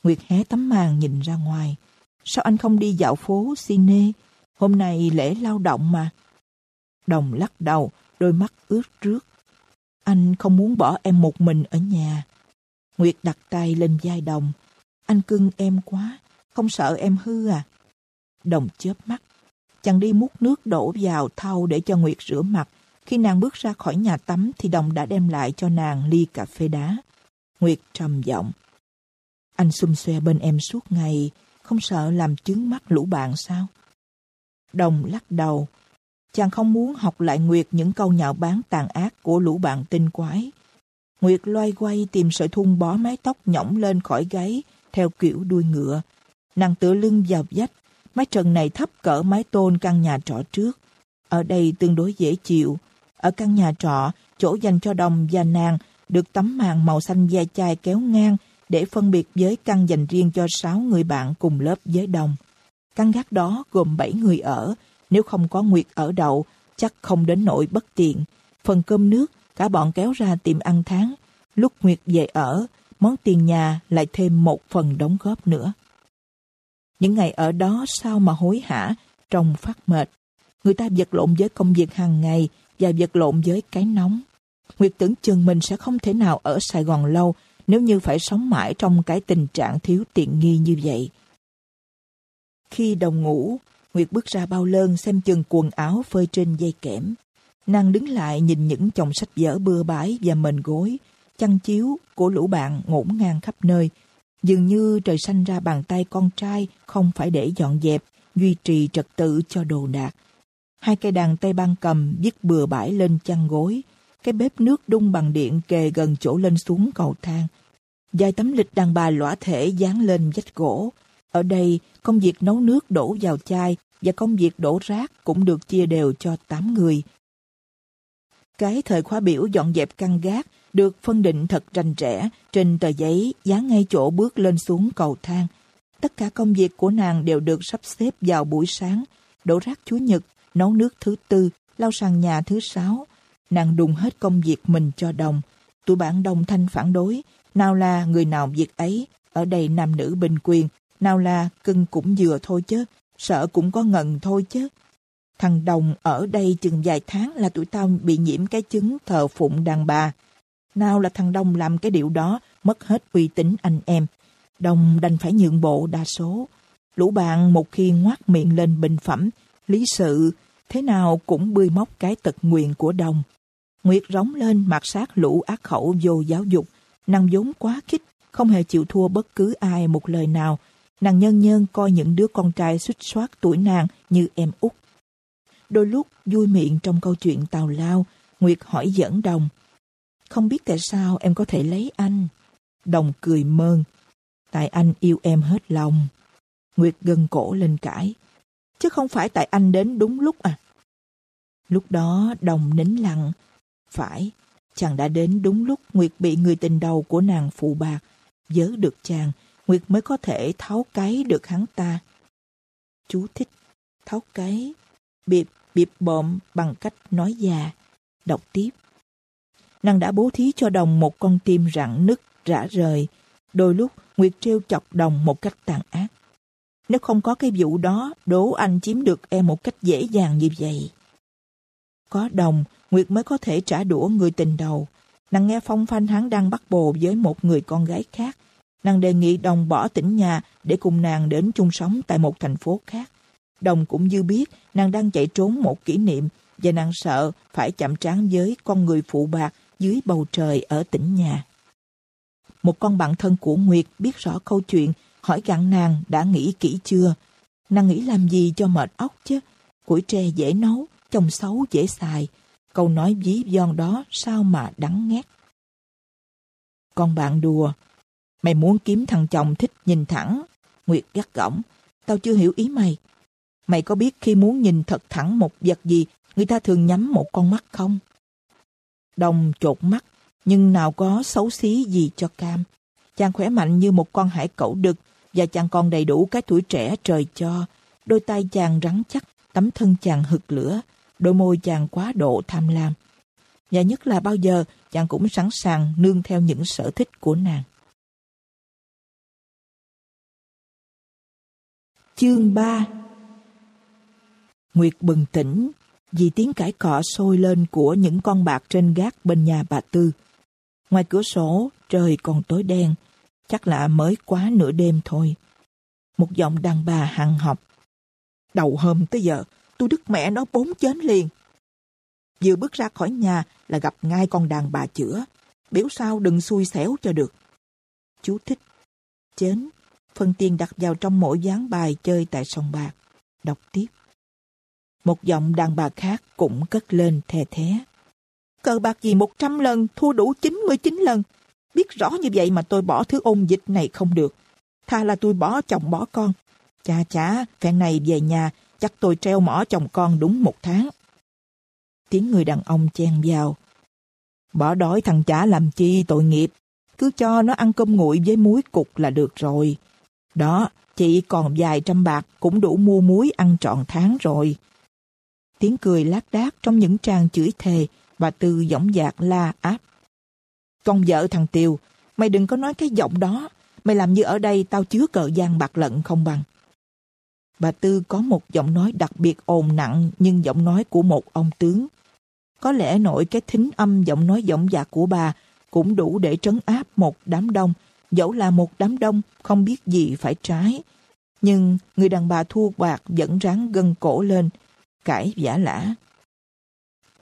Nguyệt hé tấm màn nhìn ra ngoài. Sao anh không đi dạo phố cine? Hôm nay lễ lao động mà. Đồng lắc đầu, đôi mắt ướt rước. Anh không muốn bỏ em một mình ở nhà. Nguyệt đặt tay lên vai Đồng. Anh cưng em quá, không sợ em hư à? Đồng chớp mắt. Chàng đi múc nước đổ vào thau để cho Nguyệt rửa mặt. Khi nàng bước ra khỏi nhà tắm thì Đồng đã đem lại cho nàng ly cà phê đá. Nguyệt trầm giọng. Anh xum xoe bên em suốt ngày, không sợ làm chứng mắt lũ bạn sao? Đồng lắc đầu. Chàng không muốn học lại Nguyệt những câu nhạo báng tàn ác của lũ bạn tinh quái. Nguyệt loay quay tìm sợi thun bó mái tóc nhõng lên khỏi gáy theo kiểu đuôi ngựa. Nàng tựa lưng vào vách, mái trần này thấp cỡ mái tôn căn nhà trọ trước. Ở đây tương đối dễ chịu. Ở căn nhà trọ, chỗ dành cho đồng và nàng được tấm màn màu xanh da chai kéo ngang để phân biệt với căn dành riêng cho 6 người bạn cùng lớp với đồng. Căn gác đó gồm 7 người ở, nếu không có Nguyệt ở đậu, chắc không đến nỗi bất tiện. Phần cơm nước, cả bọn kéo ra tìm ăn tháng. Lúc Nguyệt về ở, món tiền nhà lại thêm một phần đóng góp nữa. Những ngày ở đó sao mà hối hả, trông phát mệt. Người ta vật lộn với công việc hàng ngày và vật lộn với cái nóng. Nguyệt tưởng chừng mình sẽ không thể nào ở Sài Gòn lâu nếu như phải sống mãi trong cái tình trạng thiếu tiện nghi như vậy. Khi đồng ngủ, Nguyệt bước ra bao lơn xem chừng quần áo phơi trên dây kẽm. Nàng đứng lại nhìn những chồng sách vở bừa bãi và mền gối, chăn chiếu của lũ bạn ngổn ngang khắp nơi. Dường như trời sanh ra bàn tay con trai không phải để dọn dẹp, duy trì trật tự cho đồ đạc. Hai cây đàn tây ban cầm viết bừa bãi lên chăn gối, cái bếp nước đun bằng điện kề gần chỗ lên xuống cầu thang. Vài tấm lịch đàn bà lõa thể dán lên vách gỗ. Ở đây, công việc nấu nước đổ vào chai và công việc đổ rác cũng được chia đều cho 8 người. Cái thời khóa biểu dọn dẹp căn gác được phân định thật rành rẽ trên tờ giấy dán ngay chỗ bước lên xuống cầu thang. Tất cả công việc của nàng đều được sắp xếp vào buổi sáng, đổ rác Chúa Nhật, nấu nước thứ tư, lau sàn nhà thứ sáu. Nàng đùng hết công việc mình cho đồng. Tụi bạn đồng thanh phản đối, nào là người nào việc ấy, ở đây nam nữ bình quyền, nào là cưng cũng vừa thôi chứ, sợ cũng có ngần thôi chứ. Thằng Đồng ở đây chừng vài tháng là tụi tao bị nhiễm cái chứng thờ phụng đàn bà. Nào là thằng Đông làm cái điều đó, mất hết uy tín anh em. Đông đành phải nhượng bộ đa số. Lũ bạn một khi ngoác miệng lên bình phẩm, lý sự, thế nào cũng bươi móc cái tật nguyện của Đông. Nguyệt rống lên mặt sát lũ ác khẩu vô giáo dục, Nàng vốn quá khích, không hề chịu thua bất cứ ai một lời nào. Nàng nhân nhân coi những đứa con trai xuất soát tuổi nàng như em út. Đôi lúc vui miệng trong câu chuyện tào lao, Nguyệt hỏi dẫn Đồng. Không biết tại sao em có thể lấy anh. Đồng cười mơn. Tại anh yêu em hết lòng. Nguyệt gân cổ lên cãi. Chứ không phải tại anh đến đúng lúc à. Lúc đó Đồng nín lặng. Phải, chàng đã đến đúng lúc Nguyệt bị người tình đầu của nàng phụ bạc. Dớ được chàng, Nguyệt mới có thể tháo cái được hắn ta. Chú thích, tháo cái, bịp, bịp bộm bằng cách nói già. Đọc tiếp. Nàng đã bố thí cho đồng một con tim rạn nứt, rã rời. Đôi lúc Nguyệt trêu chọc đồng một cách tàn ác. Nếu không có cái vụ đó, đố anh chiếm được em một cách dễ dàng như vậy. Có đồng, Nguyệt mới có thể trả đũa người tình đầu. Nàng nghe phong phanh hắn đang bắt bồ với một người con gái khác. Nàng đề nghị đồng bỏ tỉnh nhà để cùng nàng đến chung sống tại một thành phố khác. Đồng cũng như biết nàng đang chạy trốn một kỷ niệm và nàng sợ phải chạm trán với con người phụ bạc dưới bầu trời ở tỉnh nhà. Một con bạn thân của Nguyệt biết rõ câu chuyện, hỏi gặn nàng đã nghĩ kỹ chưa. Nàng nghĩ làm gì cho mệt óc chứ. Củi tre dễ nấu, trồng xấu dễ xài. Câu nói dí giòn đó sao mà đắng ngát. Con bạn đùa, mày muốn kiếm thằng chồng thích nhìn thẳng. Nguyệt gắt gỏng, tao chưa hiểu ý mày. Mày có biết khi muốn nhìn thật thẳng một vật gì, người ta thường nhắm một con mắt không? Đồng chột mắt, nhưng nào có xấu xí gì cho cam. Chàng khỏe mạnh như một con hải cẩu đực và chàng còn đầy đủ cái tuổi trẻ trời cho. Đôi tay chàng rắn chắc, tấm thân chàng hực lửa, đôi môi chàng quá độ tham lam. Và nhất là bao giờ chàng cũng sẵn sàng nương theo những sở thích của nàng. Chương 3 Nguyệt bừng tỉnh vì tiếng cãi cọ sôi lên của những con bạc trên gác bên nhà bà Tư. Ngoài cửa sổ, trời còn tối đen, chắc là mới quá nửa đêm thôi. Một giọng đàn bà hằng học. Đầu hôm tới giờ, tôi đứt mẹ nó bốn chén liền. Vừa bước ra khỏi nhà là gặp ngay con đàn bà chữa. Biểu sao đừng xui xẻo cho được. Chú thích. Chén, phần tiền đặt vào trong mỗi dáng bài chơi tại sông bạc. Đọc tiếp. Một giọng đàn bà khác cũng cất lên thè thé. Cờ bạc gì 100 lần, thua đủ 99 lần. Biết rõ như vậy mà tôi bỏ thứ ôn dịch này không được. Tha là tôi bỏ chồng bỏ con. Chà chà, phen này về nhà, chắc tôi treo mỏ chồng con đúng một tháng. Tiếng người đàn ông chen vào. Bỏ đói thằng chả làm chi tội nghiệp. Cứ cho nó ăn cơm nguội với muối cục là được rồi. Đó, chị còn vài trăm bạc cũng đủ mua muối ăn trọn tháng rồi. Tiếng cười lác đác trong những trang chửi thề và từ giọng dạc la áp. Con vợ thằng Tiều, mày đừng có nói cái giọng đó. Mày làm như ở đây tao chứa cờ gian bạc lận không bằng. Bà Tư có một giọng nói đặc biệt ồn nặng nhưng giọng nói của một ông tướng. Có lẽ nội cái thính âm giọng nói giọng dạc của bà cũng đủ để trấn áp một đám đông, dẫu là một đám đông không biết gì phải trái. Nhưng người đàn bà thua bạc vẫn ráng gân cổ lên, cãi giả lả.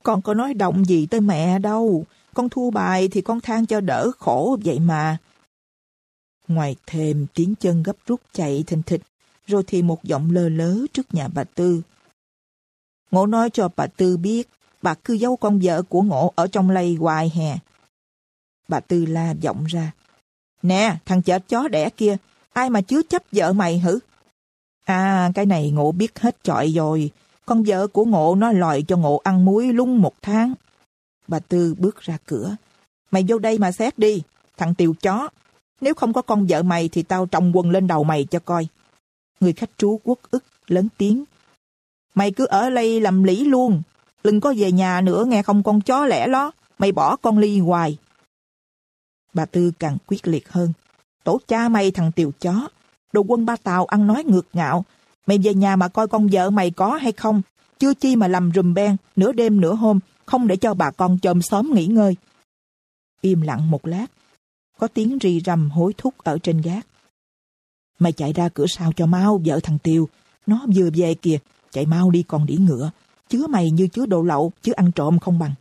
Con có nói động gì tới mẹ đâu, con thua bài thì con than cho đỡ khổ vậy mà. Ngoài thêm tiếng chân gấp rút chạy thình thịch, rồi thì một giọng lơ lớ trước nhà bà Tư. Ngộ nói cho bà Tư biết, bà cứ giấu con vợ của Ngộ ở trong lây hoài hè. Bà Tư la giọng ra. Nè, thằng chết chó đẻ kia, ai mà chứa chấp vợ mày hử? À, cái này Ngộ biết hết trọi rồi, con vợ của ngộ nó lòi cho ngộ ăn muối lung một tháng. Bà Tư bước ra cửa. Mày vô đây mà xét đi, thằng tiều chó. Nếu không có con vợ mày thì tao trồng quần lên đầu mày cho coi. Người khách trú quốc ức, lớn tiếng. Mày cứ ở đây làm lĩ luôn. Đừng có về nhà nữa nghe không con chó lẻ ló. Mày bỏ con ly hoài. Bà Tư càng quyết liệt hơn. Tổ cha mày thằng tiều chó. Đồ quân ba tàu ăn nói ngược ngạo. Mày về nhà mà coi con vợ mày có hay không. Chưa chi mà làm rùm ben, nửa đêm nửa hôm, không để cho bà con chồm xóm nghỉ ngơi. Im lặng một lát, có tiếng rì rầm hối thúc ở trên gác. Mày chạy ra cửa sau cho mau vợ thằng Tiêu. Nó vừa về kìa, chạy mau đi còn đĩ ngựa. Chứa mày như chứa đồ lậu, chứ ăn trộm không bằng.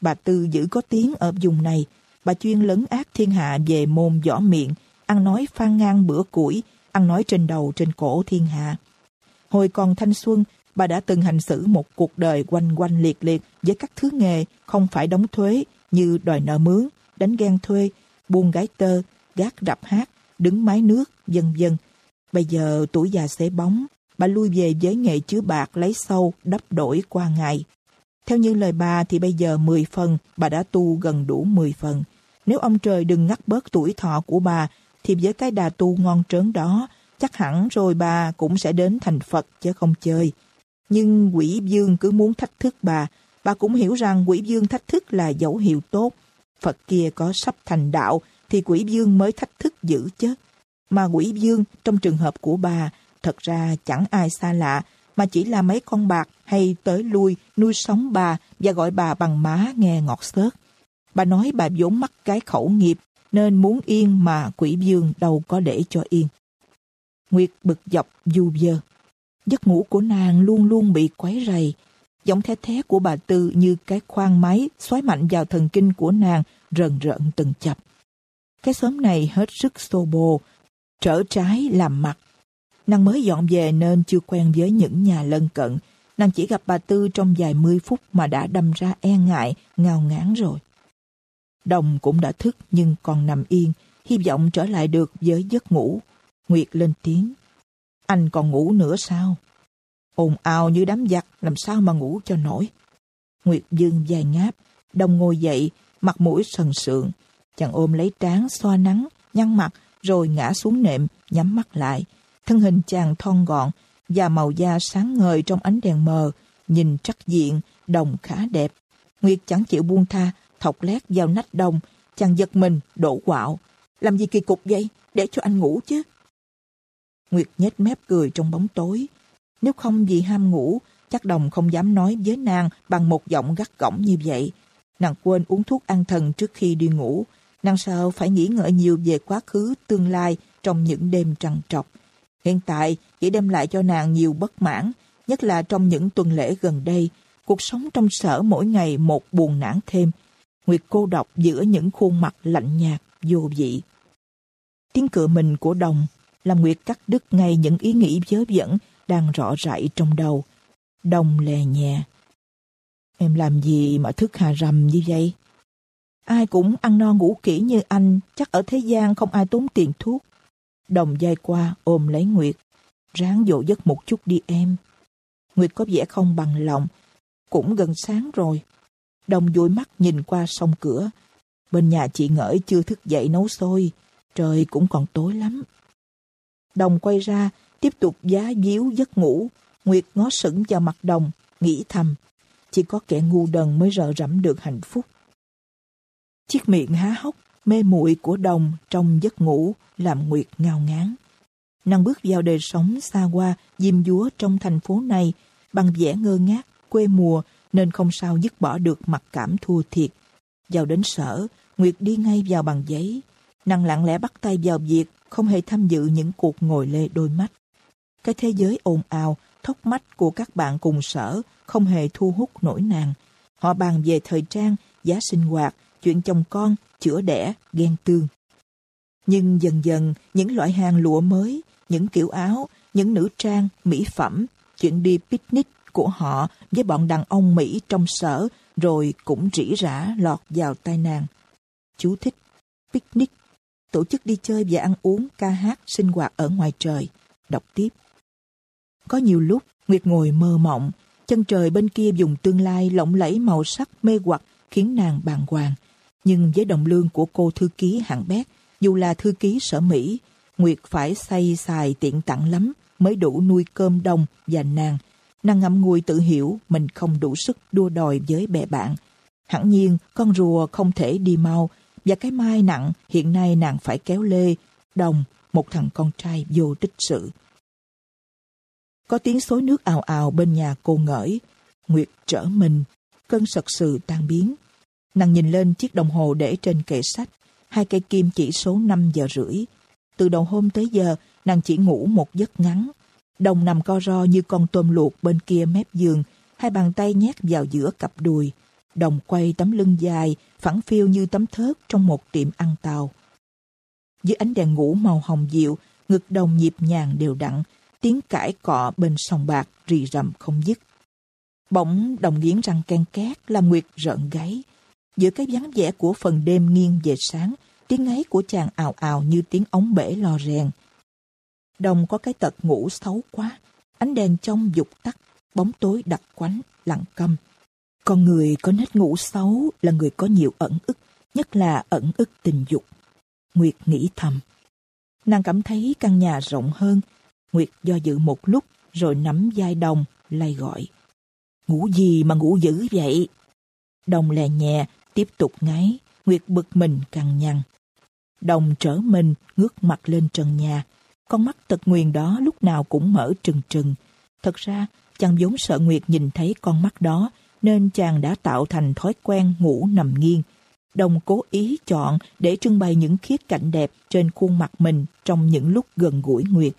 Bà Tư giữ có tiếng ở vùng này. Bà chuyên lấn ác thiên hạ về môn võ miệng, ăn nói phan ngang bữa củi, ăn nói trên đầu trên cổ thiên hạ. Hồi còn thanh xuân, bà đã từng hành xử một cuộc đời quanh quanh liệt liệt với các thứ nghề không phải đóng thuế như đòi nợ mướn, đánh ghen thuê, buôn gái tơ, gác đập hát, đứng mái nước, vân vân. Bây giờ tuổi già xế bóng, bà lui về với nghề chứa bạc lấy sâu, đắp đổi qua ngày. Theo như lời bà thì bây giờ 10 phần, bà đã tu gần đủ 10 phần. Nếu ông trời đừng ngắt bớt tuổi thọ của bà, thì với cái đà tu ngon trớn đó, chắc hẳn rồi bà cũng sẽ đến thành Phật chứ không chơi. Nhưng quỷ dương cứ muốn thách thức bà, bà cũng hiểu rằng quỷ dương thách thức là dấu hiệu tốt. Phật kia có sắp thành đạo thì quỷ dương mới thách thức dữ chứ. Mà quỷ dương trong trường hợp của bà thật ra chẳng ai xa lạ mà chỉ là mấy con bạc hay tới lui nuôi sống bà và gọi bà bằng má nghe ngọt xớt. Bà nói bà vốn mắc cái khẩu nghiệp nên muốn yên mà quỷ dương đâu có để cho yên. Nguyệt bực dọc du dơ. Giấc ngủ của nàng luôn luôn bị quấy rầy. Giọng the thé của bà Tư như cái khoan máy xoáy mạnh vào thần kinh của nàng rần rợn từng chập. Cái xóm này hết sức xô bồ, trở trái làm mặt. Nàng mới dọn về nên chưa quen với những nhà lân cận. Nàng chỉ gặp bà Tư trong vài mươi phút mà đã đâm ra e ngại, ngào ngán rồi. Đồng cũng đã thức nhưng còn nằm yên, hy vọng trở lại được với giấc ngủ. Nguyệt lên tiếng. Anh còn ngủ nữa sao? ồn ào như đám giặc, làm sao mà ngủ cho nổi. Nguyệt Dương dài ngáp, đồng ngồi dậy, mặt mũi sần sượng. Chàng ôm lấy trán xoa nắng, nhăn mặt, rồi ngã xuống nệm, nhắm mắt lại. Thân hình chàng thon gọn, và màu da sáng ngời trong ánh đèn mờ, nhìn trắc diện, đồng khá đẹp. Nguyệt chẳng chịu buông tha, thọc lét vào nách đồng, chàng giật mình, đổ quạo. Làm gì kỳ cục vậy? Để cho anh ngủ chứ. Nguyệt nhếch mép cười trong bóng tối. Nếu không vì ham ngủ, chắc đồng không dám nói với nàng bằng một giọng gắt gỏng như vậy. Nàng quên uống thuốc an thần trước khi đi ngủ. Nàng sợ phải nghĩ ngợi nhiều về quá khứ, tương lai trong những đêm trằn trọc. Hiện tại chỉ đem lại cho nàng nhiều bất mãn, nhất là trong những tuần lễ gần đây. Cuộc sống trong sở mỗi ngày một buồn nản thêm. Nguyệt cô độc giữa những khuôn mặt lạnh nhạt, vô vị. Tiếng cửa mình của đồng làm Nguyệt cắt đứt ngay những ý nghĩ vớ vẩn đang rõ rãi trong đầu. Đồng lè nhẹ. Em làm gì mà thức hà rầm như vậy? Ai cũng ăn no ngủ kỹ như anh, chắc ở thế gian không ai tốn tiền thuốc. Đồng dây qua ôm lấy Nguyệt. Ráng dỗ giấc một chút đi em. Nguyệt có vẻ không bằng lòng. Cũng gần sáng rồi. Đồng dụi mắt nhìn qua sông cửa. Bên nhà chị Ngỡi chưa thức dậy nấu xôi. Trời cũng còn tối lắm. Đồng quay ra, tiếp tục giá díu giấc ngủ. Nguyệt ngó sững vào mặt đồng, nghĩ thầm. Chỉ có kẻ ngu đần mới rợ rẫm được hạnh phúc. Chiếc miệng há hốc, mê muội của đồng trong giấc ngủ làm Nguyệt ngao ngán. Nàng bước vào đời sống xa hoa, diêm dúa trong thành phố này bằng vẻ ngơ ngác, quê mùa nên không sao dứt bỏ được mặc cảm thua thiệt. Vào đến sở, Nguyệt đi ngay vào bằng giấy. Nàng lặng lẽ bắt tay vào việc, không hề tham dự những cuộc ngồi lê đôi mắt. Cái thế giới ồn ào, thốc mách của các bạn cùng sở không hề thu hút nổi nàng. Họ bàn về thời trang, giá sinh hoạt, chuyện chồng con, chữa đẻ, ghen tương. Nhưng dần dần, những loại hàng lụa mới, những kiểu áo, những nữ trang, mỹ phẩm, chuyện đi picnic của họ với bọn đàn ông Mỹ trong sở rồi cũng rỉ rả lọt vào tai nàng. Chú thích picnic, tổ chức đi chơi và ăn uống, ca hát, sinh hoạt ở ngoài trời. Đọc tiếp. Có nhiều lúc, Nguyệt ngồi mơ mộng, chân trời bên kia dùng tương lai lộng lẫy màu sắc mê hoặc khiến nàng bàng hoàng. Nhưng với đồng lương của cô thư ký hạng bét, dù là thư ký sở Mỹ, Nguyệt phải say xài tiện tặng lắm mới đủ nuôi cơm đông và nàng. Nàng ngậm ngùi tự hiểu mình không đủ sức đua đòi với bè bạn. Hẳn nhiên, con rùa không thể đi mau, và cái mai nặng hiện nay nàng phải kéo lê, đồng, một thằng con trai vô tích sự. Có tiếng xối nước ào ào bên nhà cô ngởi. Nguyệt trở mình, cơn sật sự tan biến. Nàng nhìn lên chiếc đồng hồ để trên kệ sách, hai cây kim chỉ số 5 giờ rưỡi. Từ đầu hôm tới giờ, nàng chỉ ngủ một giấc ngắn. Đồng nằm co ro như con tôm luộc bên kia mép giường, hai bàn tay nhét vào giữa cặp đùi. Đồng quay tấm lưng dài, phẳng phiêu như tấm thớt trong một tiệm ăn tàu. Dưới ánh đèn ngủ màu hồng dịu, ngực đồng nhịp nhàng đều đặn, tiếng cãi cọ bên sông bạc rì rầm không dứt. Bỗng đồng nghiến răng ken két làm Nguyệt rợn gáy. Giữa cái vắng vẻ của phần đêm nghiêng về sáng, tiếng ấy của chàng ào ào như tiếng ống bể lò rèn. Đồng có cái tật ngủ xấu quá, ánh đèn trong dục tắt, bóng tối đặc quánh, lặng câm. Con người có nết ngủ xấu là người có nhiều ẩn ức, nhất là ẩn ức tình dục. Nguyệt nghĩ thầm. Nàng cảm thấy căn nhà rộng hơn. Nguyệt do dự một lúc rồi nắm vai đồng, lay gọi. Ngủ gì mà ngủ dữ vậy? Đồng lè nhẹ, tiếp tục ngáy. Nguyệt bực mình cằn nhằn. Đồng trở mình, ngước mặt lên trần nhà. Con mắt tật nguyền đó lúc nào cũng mở trừng trừng. Thật ra, chàng vốn sợ Nguyệt nhìn thấy con mắt đó, nên chàng đã tạo thành thói quen ngủ nằm nghiêng. Đồng cố ý chọn để trưng bày những khía cạnh đẹp trên khuôn mặt mình trong những lúc gần gũi Nguyệt.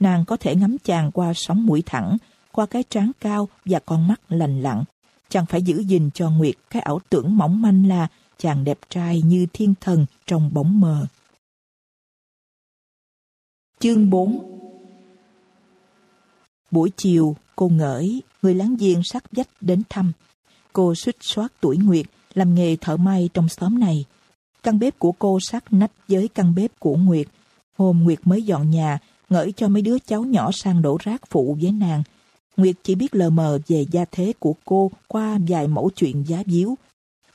Nàng có thể ngắm chàng qua sóng mũi thẳng, qua cái trán cao và con mắt lành lặng. Chàng phải giữ gìn cho Nguyệt cái ảo tưởng mỏng manh là chàng đẹp trai như thiên thần trong bóng mờ. Chương 4 Buổi chiều, cô ngỡi, người láng giềng sát vách đến thăm. Cô suýt soát tuổi Nguyệt, làm nghề thợ may trong xóm này. Căn bếp của cô sát nách với căn bếp của Nguyệt. Hôm Nguyệt mới dọn nhà, ngỡi cho mấy đứa cháu nhỏ sang đổ rác phụ với nàng. Nguyệt chỉ biết lờ mờ về gia thế của cô qua vài mẫu chuyện giá víu.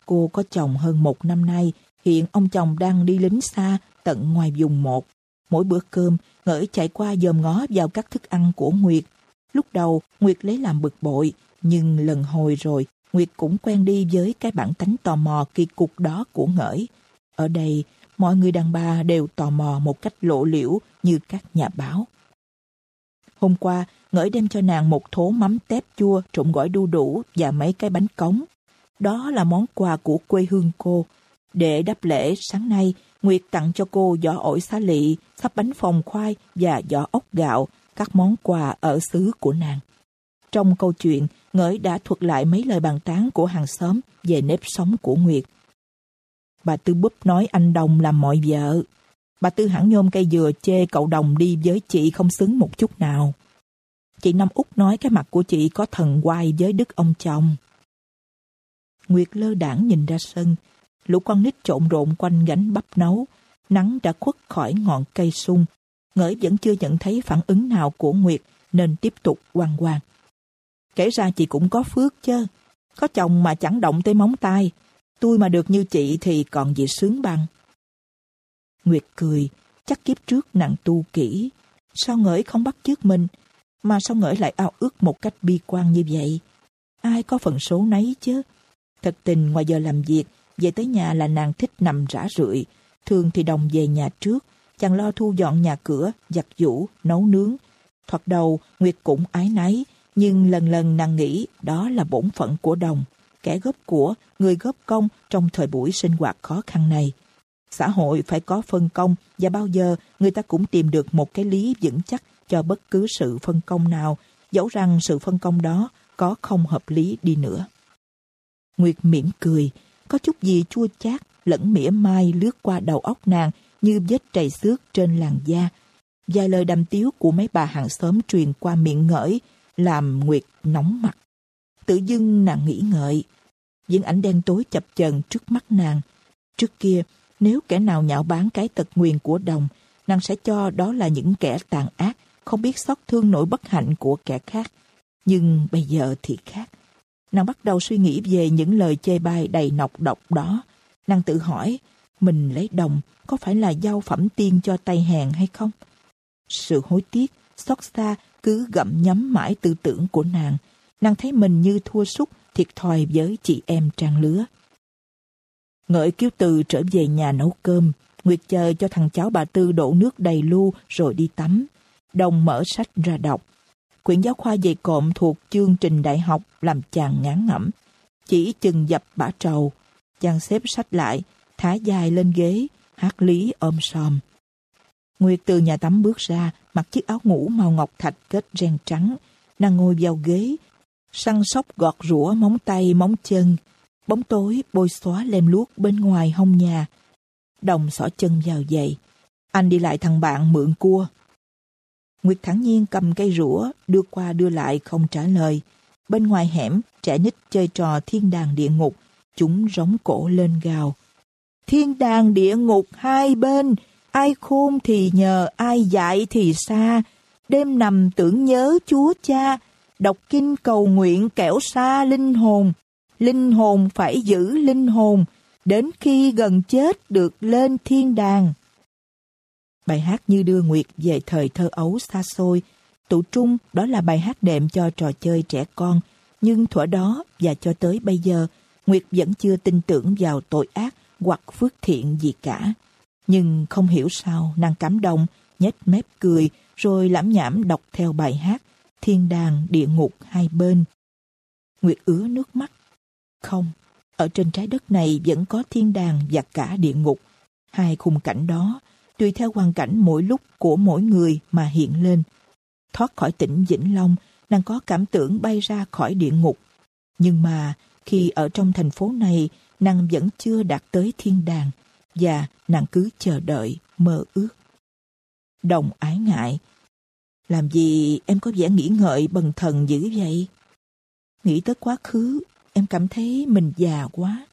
Cô có chồng hơn một năm nay, hiện ông chồng đang đi lính xa tận ngoài vùng một. Mỗi bữa cơm, ngỡi chạy qua dòm ngó vào các thức ăn của Nguyệt. Lúc đầu, Nguyệt lấy làm bực bội, nhưng lần hồi rồi, Nguyệt cũng quen đi với cái bản tánh tò mò kỳ cục đó của ngỡi. Ở đây, mọi người đàn bà đều tò mò một cách lộ liễu như các nhà báo. Hôm qua, ngỡi đem cho nàng một thố mắm tép chua trộn gỏi đu đủ và mấy cái bánh cống. Đó là món quà của quê hương cô. Để đáp lễ sáng nay, Nguyệt tặng cho cô giỏ ổi xá lị, sắp bánh phồng khoai và giỏ ốc gạo, các món quà ở xứ của nàng. Trong câu chuyện, Ngỡi đã thuật lại mấy lời bàn tán của hàng xóm về nếp sống của Nguyệt. Bà Tư búp nói anh Đồng làm mọi vợ. Bà Tư hẳn nhôm cây dừa chê cậu Đồng đi với chị không xứng một chút nào. Chị Năm Út nói cái mặt của chị có thần quay với đức ông chồng. Nguyệt lơ đảng nhìn ra sân, lũ con nít trộn rộn quanh gánh bắp nấu, nắng đã khuất khỏi ngọn cây sung. Ngỡi vẫn chưa nhận thấy phản ứng nào của Nguyệt nên tiếp tục quan quan. Kể ra chị cũng có phước chứ. Có chồng mà chẳng động tới móng tay. Tôi mà được như chị thì còn gì sướng bằng. Nguyệt cười, chắc kiếp trước nàng tu kỹ. Sao ngỡi không bắt chước mình, mà sao ngỡi lại ao ước một cách bi quan như vậy? Ai có phần số nấy chứ? Thật tình ngoài giờ làm việc, về tới nhà là nàng thích nằm rã rượi. Thường thì đồng về nhà trước, chàng lo thu dọn nhà cửa, giặt giũ, nấu nướng. Thoạt đầu, Nguyệt cũng ái náy, nhưng lần lần nàng nghĩ đó là bổn phận của đồng, kẻ góp của, người góp công trong thời buổi sinh hoạt khó khăn này. Xã hội phải có phân công và bao giờ người ta cũng tìm được một cái lý vững chắc cho bất cứ sự phân công nào, dẫu rằng sự phân công đó có không hợp lý đi nữa. Nguyệt mỉm cười, có chút gì chua chát lẫn mỉa mai lướt qua đầu óc nàng như vết trầy xước trên làn da. Vài lời đàm tiếu của mấy bà hàng xóm truyền qua miệng ngỡi làm Nguyệt nóng mặt. Tự dưng nàng nghĩ ngợi, những ảnh đen tối chập chờn trước mắt nàng. Trước kia, nếu kẻ nào nhạo báng cái tật nguyền của đồng, nàng sẽ cho đó là những kẻ tàn ác, không biết xót thương nỗi bất hạnh của kẻ khác. Nhưng bây giờ thì khác. Nàng bắt đầu suy nghĩ về những lời chê bai đầy nọc độc đó. Nàng tự hỏi, mình lấy đồng có phải là giao phẩm tiên cho tay hèn hay không? Sự hối tiếc, xót xa cứ gặm nhấm mãi tư tưởng của nàng. Nàng thấy mình như thua sút thiệt thòi với chị em trang lứa. Ngợi kiếu từ trở về nhà nấu cơm, Nguyệt chờ cho thằng cháu bà Tư đổ nước đầy lu rồi đi tắm. Đồng mở sách ra đọc. Quyển giáo khoa dày cộm thuộc chương trình đại học làm chàng ngán ngẩm. Chỉ chừng dập bả trầu. Chàng xếp sách lại, thả dài lên ghế, hát lý ôm sòm. Nguyệt từ nhà tắm bước ra, mặc chiếc áo ngủ màu ngọc thạch kết ren trắng, nàng ngồi vào ghế, săn sóc gọt rũa móng tay móng chân, bóng tối bôi xóa lem luốc bên ngoài hông nhà. Đồng xỏ chân vào giày. Anh đi lại thằng bạn mượn cua. Nguyệt thẳng nhiên cầm cây rũa, đưa qua đưa lại không trả lời. Bên ngoài hẻm, trẻ nít chơi trò thiên đàng địa ngục, chúng rống cổ lên gào. Thiên đàng địa ngục hai bên, ai khôn thì nhờ, ai dạy thì xa. Đêm nằm tưởng nhớ Chúa Cha, đọc kinh cầu nguyện kẻo xa linh hồn. Linh hồn phải giữ linh hồn, đến khi gần chết được lên thiên đàng. Bài hát như đưa Nguyệt về thời thơ ấu xa xôi. Tụ trung đó là bài hát đệm cho trò chơi trẻ con. Nhưng thuở đó và cho tới bây giờ, Nguyệt vẫn chưa tin tưởng vào tội ác hoặc phước thiện gì cả. Nhưng không hiểu sao nàng cảm động, nhếch mép cười, rồi lãm nhảm đọc theo bài hát Thiên đàng địa ngục hai bên. Nguyệt ứa nước mắt. Không, ở trên trái đất này vẫn có thiên đàng và cả địa ngục. Hai khung cảnh đó, tùy theo hoàn cảnh mỗi lúc của mỗi người mà hiện lên. Thoát khỏi tỉnh Vĩnh Long, nàng có cảm tưởng bay ra khỏi địa ngục. Nhưng mà khi ở trong thành phố này, nàng vẫn chưa đạt tới thiên đàng và nàng cứ chờ đợi, mơ ước. Đồng ái ngại. Làm gì em có vẻ nghĩ ngợi bần thần dữ vậy? Nghĩ tới quá khứ, em cảm thấy mình già quá.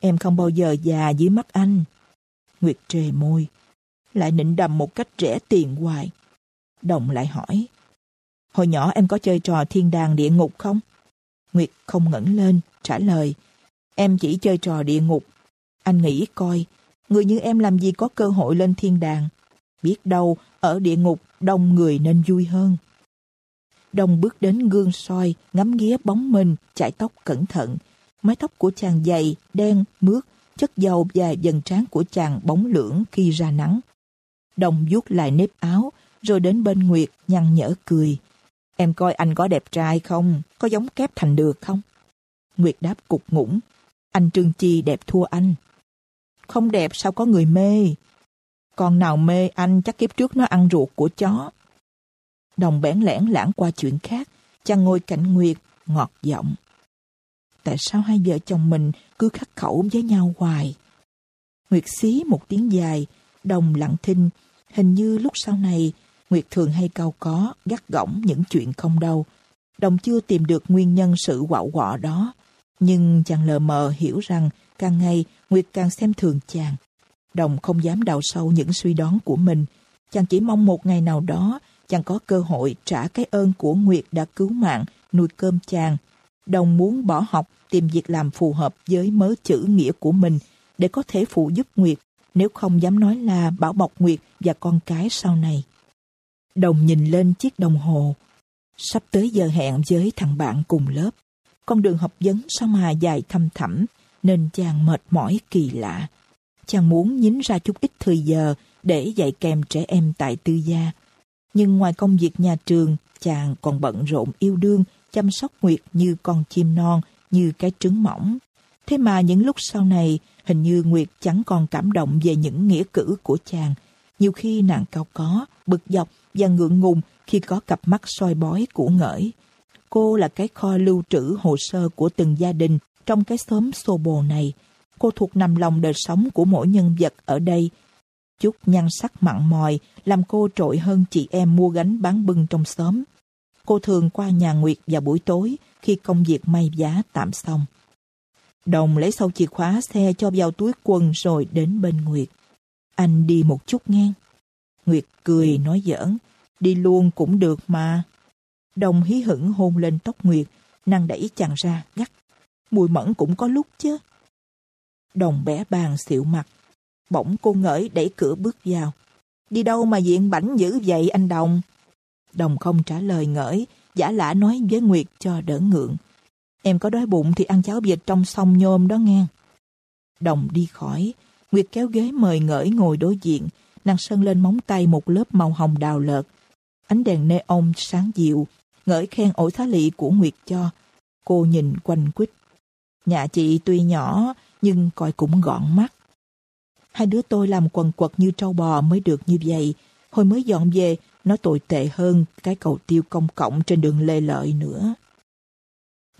Em không bao giờ già dưới mắt anh. Nguyệt trề môi, lại nịnh đầm một cách rẻ tiền hoài. Đồng lại hỏi, hồi nhỏ em có chơi trò thiên đàng địa ngục không? Nguyệt không ngẩng lên, trả lời, em chỉ chơi trò địa ngục. Anh nghĩ coi, người như em làm gì có cơ hội lên thiên đàng. Biết đâu, ở địa ngục đông người nên vui hơn. Đông bước đến gương soi, ngắm nghía bóng mình, chải tóc cẩn thận. Mái tóc của chàng dày, đen, mướt, chất dầu và dần trán của chàng bóng lưỡng khi ra nắng. Đồng vuốt lại nếp áo, rồi đến bên Nguyệt nhăn nhở cười. Em coi anh có đẹp trai không? Có giống kép thành được không? Nguyệt đáp cục ngủng. Anh Trương Chi đẹp thua anh. Không đẹp sao có người mê? Con nào mê anh chắc kiếp trước nó ăn ruột của chó. Đồng bẽn lẽn lãng qua chuyện khác, chàng ngồi cạnh Nguyệt, ngọt giọng. Tại sao hai vợ chồng mình cứ khắc khẩu với nhau hoài? Nguyệt xí một tiếng dài, đồng lặng thinh. Hình như lúc sau này, Nguyệt thường hay cau có, gắt gỏng những chuyện không đâu. Đồng chưa tìm được nguyên nhân sự quạo quọ đó. Nhưng chàng lờ mờ hiểu rằng càng ngày Nguyệt càng xem thường chàng. Đồng không dám đào sâu những suy đoán của mình. Chàng chỉ mong một ngày nào đó chàng có cơ hội trả cái ơn của Nguyệt đã cứu mạng, nuôi cơm chàng. Đồng muốn bỏ học, tìm việc làm phù hợp với mớ chữ nghĩa của mình để có thể phụ giúp Nguyệt, nếu không dám nói là bảo bọc Nguyệt và con cái sau này. Đồng nhìn lên chiếc đồng hồ. Sắp tới giờ hẹn với thằng bạn cùng lớp. Con đường học vấn sao mà dài thăm thẳm, nên chàng mệt mỏi kỳ lạ. Chàng muốn nhín ra chút ít thời giờ để dạy kèm trẻ em tại tư gia. Nhưng ngoài công việc nhà trường, chàng còn bận rộn yêu đương, chăm sóc Nguyệt như con chim non, như cái trứng mỏng. Thế mà những lúc sau này, hình như Nguyệt chẳng còn cảm động về những nghĩa cử của chàng. Nhiều khi nàng cao có, bực dọc và ngượng ngùng khi có cặp mắt soi bói của ngợi. Cô là cái kho lưu trữ hồ sơ của từng gia đình trong cái xóm xô bồ này. Cô thuộc nằm lòng đời sống của mỗi nhân vật ở đây. Chút nhan sắc mặn mòi làm cô trội hơn chị em mua gánh bán bưng trong xóm. Cô thường qua nhà Nguyệt vào buổi tối khi công việc may giá tạm xong. Đồng lấy sau chìa khóa xe cho vào túi quần rồi đến bên Nguyệt. Anh đi một chút ngang. Nguyệt cười nói giỡn. Đi luôn cũng được mà. Đồng hí hửng hôn lên tóc Nguyệt, năng đẩy chàng ra, gắt. Mùi mẫn cũng có lúc chứ. Đồng bé bàn xịu mặt. Bỗng cô ngỡ đẩy cửa bước vào. Đi đâu mà diện bảnh dữ vậy anh Đồng? Đồng không trả lời ngỡi, giả lả nói với Nguyệt cho đỡ ngượng. Em có đói bụng thì ăn cháo vịt trong sông nhôm đó nghe. Đồng đi khỏi, Nguyệt kéo ghế mời ngỡi ngồi đối diện, nàng sơn lên móng tay một lớp màu hồng đào lợt. Ánh đèn neon sáng dịu, ngỡi khen ổi thá lị của Nguyệt cho. Cô nhìn quanh quýt. Nhà chị tuy nhỏ, nhưng coi cũng gọn mắt. Hai đứa tôi làm quần quật như trâu bò mới được như vậy. Hồi mới dọn về, nó tồi tệ hơn cái cầu tiêu công cộng trên đường Lê Lợi nữa.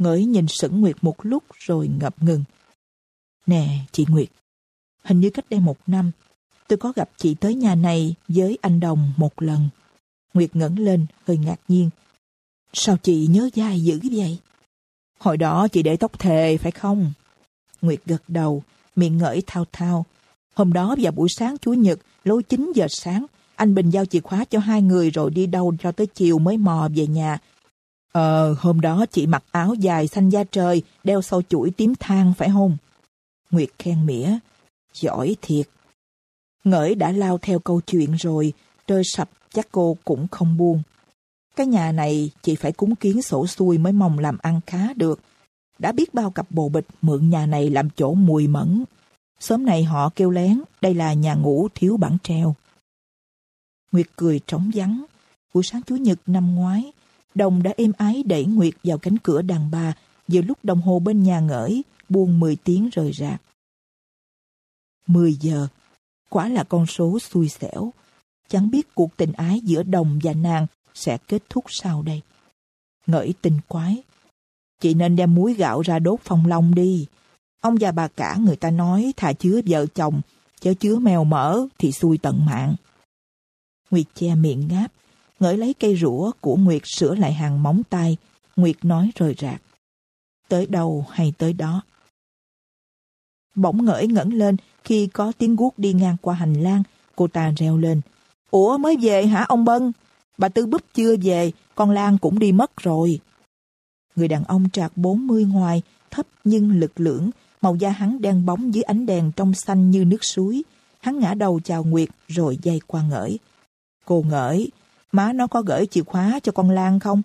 Ngỡi nhìn sững Nguyệt một lúc rồi ngập ngừng. Nè, chị Nguyệt, hình như cách đây một năm, tôi có gặp chị tới nhà này với anh Đồng một lần. Nguyệt ngẩng lên, hơi ngạc nhiên. Sao chị nhớ dai dữ vậy? Hồi đó chị để tóc thề phải không? Nguyệt gật đầu, miệng ngỡi thao thao. Hôm đó vào buổi sáng Chủ nhật, lối 9 giờ sáng, anh Bình giao chìa khóa cho hai người rồi đi đâu cho tới chiều mới mò về nhà. Ờ, hôm đó chị mặc áo dài xanh da trời, đeo sâu chuỗi tím than phải không? Nguyệt khen mỉa. Giỏi thiệt. Ngỡi đã lao theo câu chuyện rồi, rơi sập chắc cô cũng không buông. Cái nhà này chị phải cúng kiến sổ xuôi mới mong làm ăn khá được. Đã biết bao cặp bồ bịch mượn nhà này làm chỗ mùi mẫn. Sớm nay họ kêu lén, đây là nhà ngủ thiếu bản treo. Nguyệt cười trống vắng. Buổi sáng Chủ nhật năm ngoái, Đồng đã êm ái đẩy Nguyệt vào cánh cửa đàn bà giữa lúc đồng hồ bên nhà ngởi buông 10 tiếng rời rạc. 10 giờ, quả là con số xui xẻo. Chẳng biết cuộc tình ái giữa Đồng và nàng sẽ kết thúc sau đây. Ngỡi tình quái. Chị nên đem muối gạo ra đốt phong long đi. Ông già bà cả người ta nói thà chứa vợ chồng, chớ chứa mèo mỡ thì xui tận mạng. Nguyệt che miệng ngáp, ngỡi lấy cây rũa của Nguyệt sửa lại hàng móng tay. Nguyệt nói rời rạc. Tới đâu hay tới đó. Bỗng ngỡi ngẩng lên khi có tiếng guốc đi ngang qua hành lang. Cô ta reo lên. Ủa mới về hả ông Bân? Bà Tư Búp chưa về, con Lan cũng đi mất rồi. Người đàn ông trạc 40 ngoài, thấp nhưng lực lưỡng, màu da hắn đen bóng dưới ánh đèn trong xanh như nước suối. Hắn ngã đầu chào Nguyệt rồi dây qua ngỡi. Cô ngỡi, má nó có gửi chìa khóa cho con Lan không?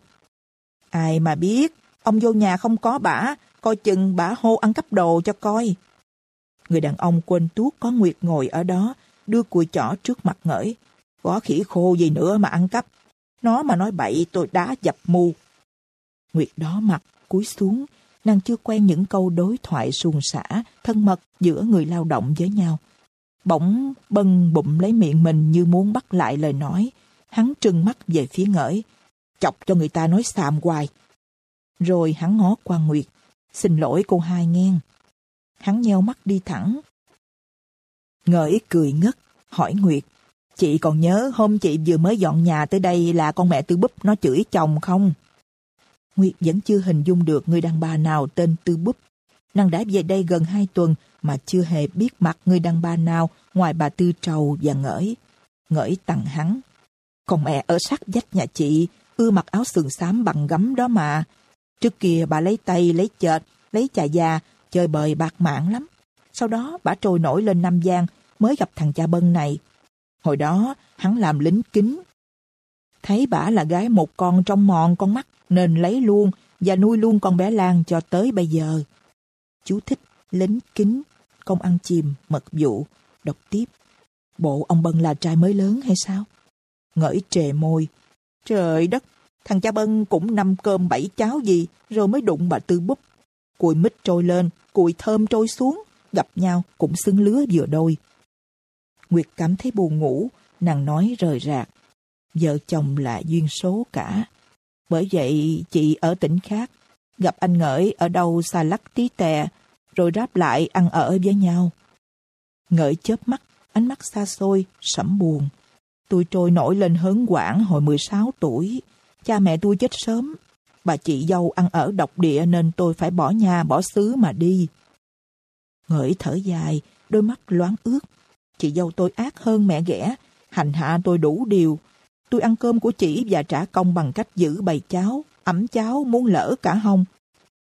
Ai mà biết, ông vô nhà không có bả, coi chừng bả hô ăn cắp đồ cho coi. Người đàn ông quên tuốt có Nguyệt ngồi ở đó, đưa cùi chỏ trước mặt ngỡi. Có khỉ khô gì nữa mà ăn cắp. Nó mà nói bậy tôi đá dập mù. Nguyệt đó mặt, cúi xuống, nàng chưa quen những câu đối thoại suồng sả, thân mật giữa người lao động với nhau. Bỗng bân bụng lấy miệng mình như muốn bắt lại lời nói. Hắn trừng mắt về phía ngỡi. Chọc cho người ta nói xàm hoài. Rồi hắn ngó qua Nguyệt. Xin lỗi cô hai ngang. Hắn nheo mắt đi thẳng. Ngỡi cười ngất, hỏi Nguyệt. Chị còn nhớ hôm chị vừa mới dọn nhà tới đây là con mẹ Tư Búp nó chửi chồng không? Nguyệt vẫn chưa hình dung được người đàn bà nào tên Tư Búp. Nàng đã về đây gần hai tuần mà chưa hề biết mặt người đàn bà nào ngoài bà Tư Trầu và Ngỡi. Ngỡi tặng hắn còn mẹ ở sát vách nhà chị, ưa mặc áo sườn xám bằng gấm đó mà. Trước kia bà lấy tay, lấy chợt, lấy chà già, chơi bời bạc mạng lắm. Sau đó bà trôi nổi lên Nam Giang, mới gặp thằng cha Bân này. Hồi đó, hắn làm lính kính. Thấy bà là gái một con trong mòn con mắt, nên lấy luôn và nuôi luôn con bé Lan cho tới bây giờ. Chú thích lính kính, công ăn chìm, mật vụ, đọc tiếp. Bộ ông Bân là trai mới lớn hay sao? Ngởi trề môi. Trời đất, thằng cha Bân cũng năm cơm bảy cháo gì, rồi mới đụng bà Tư Búp. Cùi mít trôi lên, cùi thơm trôi xuống, gặp nhau cũng xứng lứa vừa đôi. Nguyệt cảm thấy buồn ngủ, nàng nói rời rạc. Vợ chồng là duyên số cả. Bởi vậy chị ở tỉnh khác, gặp anh ngợi ở đâu xa lắc tí tè, rồi ráp lại ăn ở với nhau. Ngợi chớp mắt, ánh mắt xa xôi, sẫm buồn. Tôi trôi nổi lên hớn quảng hồi 16 tuổi. Cha mẹ tôi chết sớm. Bà chị dâu ăn ở độc địa nên tôi phải bỏ nhà bỏ xứ mà đi. Ngỡi thở dài, đôi mắt loáng ướt. Chị dâu tôi ác hơn mẹ ghẻ, hành hạ tôi đủ điều. Tôi ăn cơm của chị và trả công bằng cách giữ bầy cháo, ẩm cháo muốn lỡ cả hông.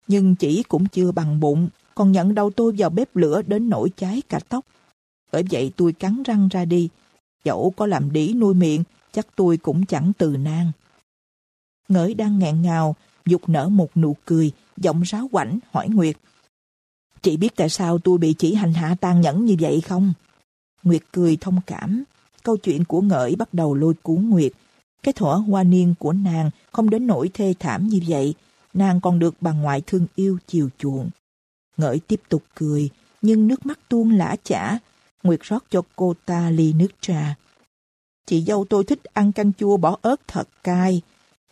Nhưng chị cũng chưa bằng bụng, còn nhận đầu tôi vào bếp lửa đến nổi cháy cả tóc. Bởi vậy tôi cắn răng ra đi. Dẫu có làm đĩ nuôi miệng, chắc tôi cũng chẳng từ nan. Ngỡi đang nghẹn ngào, dục nở một nụ cười, giọng ráo quảnh hỏi Nguyệt. Chị biết tại sao tôi bị chỉ hành hạ tàn nhẫn như vậy không? Nguyệt cười thông cảm. Câu chuyện của ngợi bắt đầu lôi cuốn Nguyệt. Cái thuở hoa niên của nàng không đến nỗi thê thảm như vậy. Nàng còn được bà ngoại thương yêu chiều chuộng. ngợi tiếp tục cười, nhưng nước mắt tuôn lã chả. Nguyệt rót cho cô ta ly nước trà. Chị dâu tôi thích ăn canh chua bỏ ớt thật cay.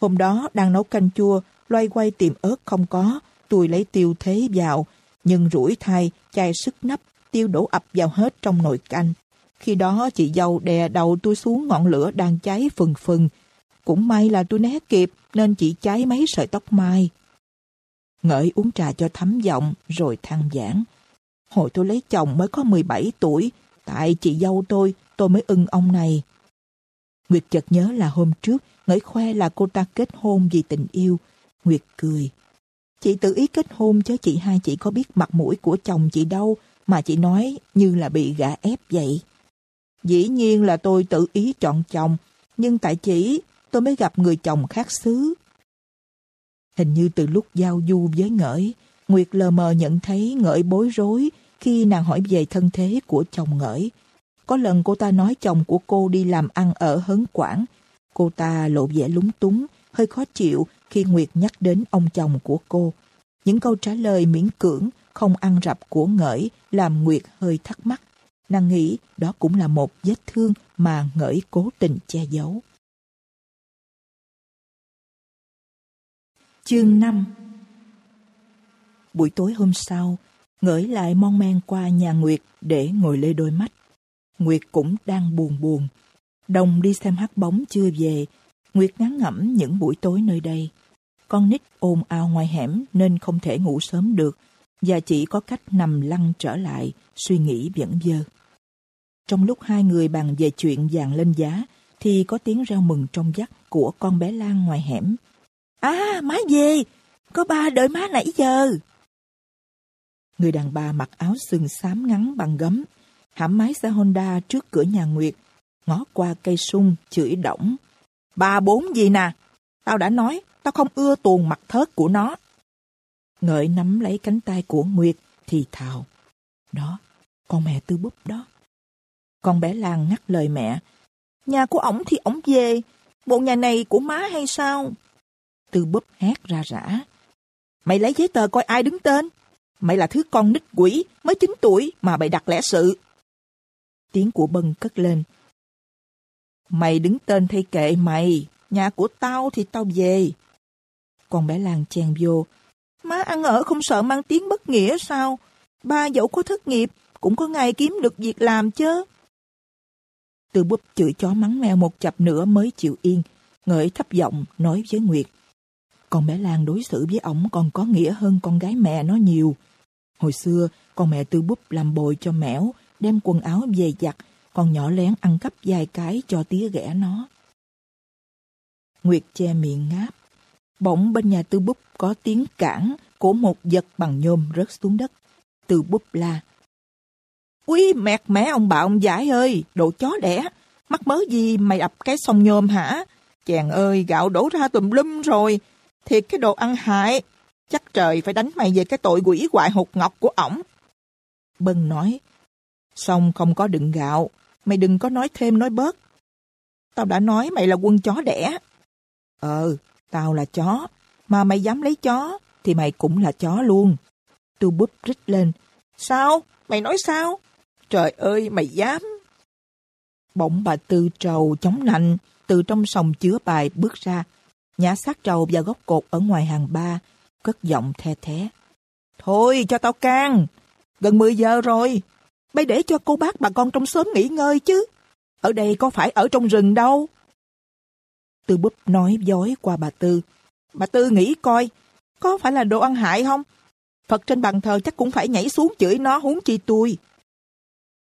Hôm đó đang nấu canh chua, loay quay tìm ớt không có. Tôi lấy tiêu thế vào, nhưng rủi thay, chai sức nắp, tiêu đổ ập vào hết trong nồi canh. Khi đó chị dâu đè đầu tôi xuống ngọn lửa đang cháy phừng phừng. Cũng may là tôi né kịp nên chỉ cháy mấy sợi tóc mai. Ngợi uống trà cho thấm giọng rồi than giảng. Hồi tôi lấy chồng mới có 17 tuổi, tại chị dâu tôi, tôi mới ưng ông này. Nguyệt chợt nhớ là hôm trước, Ngợi khoe là cô ta kết hôn vì tình yêu. Nguyệt cười. Chị tự ý kết hôn chứ chị hai chị có biết mặt mũi của chồng chị đâu mà chị nói như là bị gã ép vậy. Dĩ nhiên là tôi tự ý chọn chồng, nhưng tại chỉ tôi mới gặp người chồng khác xứ. Hình như từ lúc giao du với Ngỡi, Nguyệt lờ mờ nhận thấy ngợi bối rối khi nàng hỏi về thân thế của chồng ngợi. Có lần cô ta nói chồng của cô đi làm ăn ở hớn Quảng. Cô ta lộ vẻ lúng túng, hơi khó chịu khi Nguyệt nhắc đến ông chồng của cô. Những câu trả lời miễn cưỡng, không ăn rập của ngợi làm Nguyệt hơi thắc mắc. Nàng nghĩ đó cũng là một vết thương mà ngợi cố tình che giấu. Chương 5 Buổi tối hôm sau, ngửi lại mon men qua nhà Nguyệt để ngồi lê đôi mắt. Nguyệt cũng đang buồn buồn. Đồng đi xem hát bóng chưa về. Nguyệt ngán ngẩm những buổi tối nơi đây. Con nít ồn ào ngoài hẻm nên không thể ngủ sớm được và chỉ có cách nằm lăn trở lại, suy nghĩ vẫn dơ. Trong lúc hai người bàn về chuyện vàng lên giá, thì có tiếng reo mừng trong giấc của con bé Lan ngoài hẻm. À, má về! Có ba đợi má nãy giờ! Người đàn bà mặc áo sừng xám ngắn bằng gấm, hãm máy xe Honda trước cửa nhà Nguyệt, ngó qua cây sung, chửi đổng. Ba bốn gì nè? Tao đã nói, tao không ưa tuồng mặt thớt của nó. Ngợi nắm lấy cánh tay của Nguyệt, thì thào. Đó, con mẹ tư búp đó. Con bé Lan ngắt lời mẹ. Nhà của ổng thì ổng về, bộ nhà này của má hay sao? Tư búp hét ra rã. Mày lấy giấy tờ coi ai đứng tên. Mày là thứ con nít quỷ, mới 9 tuổi mà bày đặt lẽ sự. Tiếng của Bân cất lên. Mày đứng tên thay kệ mày, nhà của tao thì tao về. Con bé làng chèn vô. Má ăn ở không sợ mang tiếng bất nghĩa sao? Ba dẫu có thất nghiệp, cũng có ngày kiếm được việc làm chứ. Từ búp chửi chó mắng mèo một chập nữa mới chịu yên, ngợi thấp giọng nói với Nguyệt. Con bé Lan đối xử với ổng còn có nghĩa hơn con gái mẹ nó nhiều. Hồi xưa, con mẹ tư búp làm bồi cho mẻo, đem quần áo về giặt, còn nhỏ lén ăn cắp vài cái cho tía ghẻ nó. Nguyệt che miệng ngáp. Bỗng bên nhà tư búp có tiếng cản của một vật bằng nhôm rớt xuống đất. Tư búp la. Úi mẹt mẹ ông bà ông giải ơi, đồ chó đẻ. Mắc mớ gì mày ập cái sông nhôm hả? Chàng ơi, gạo đổ ra tùm lum rồi. Thiệt cái đồ ăn hại. Chắc trời phải đánh mày về cái tội quỷ hoại hụt ngọc của ổng. Bân nói, xong không có đựng gạo, mày đừng có nói thêm nói bớt. Tao đã nói mày là quân chó đẻ. Ờ, tao là chó, mà mày dám lấy chó, thì mày cũng là chó luôn. Tu búp rít lên. Sao? Mày nói sao? Trời ơi, mày dám. Bỗng bà Tư trầu chống nạnh, từ trong sòng chứa bài bước ra, nhả xác trầu vào góc cột ở ngoài hàng ba, cất giọng the thế. Thôi cho tao can, gần 10 giờ rồi, bây để cho cô bác bà con trong xóm nghỉ ngơi chứ. Ở đây có phải ở trong rừng đâu. Tư búp nói dối qua bà Tư. Bà Tư nghĩ coi, có phải là đồ ăn hại không? Phật trên bàn thờ chắc cũng phải nhảy xuống chửi nó huống chi tôi.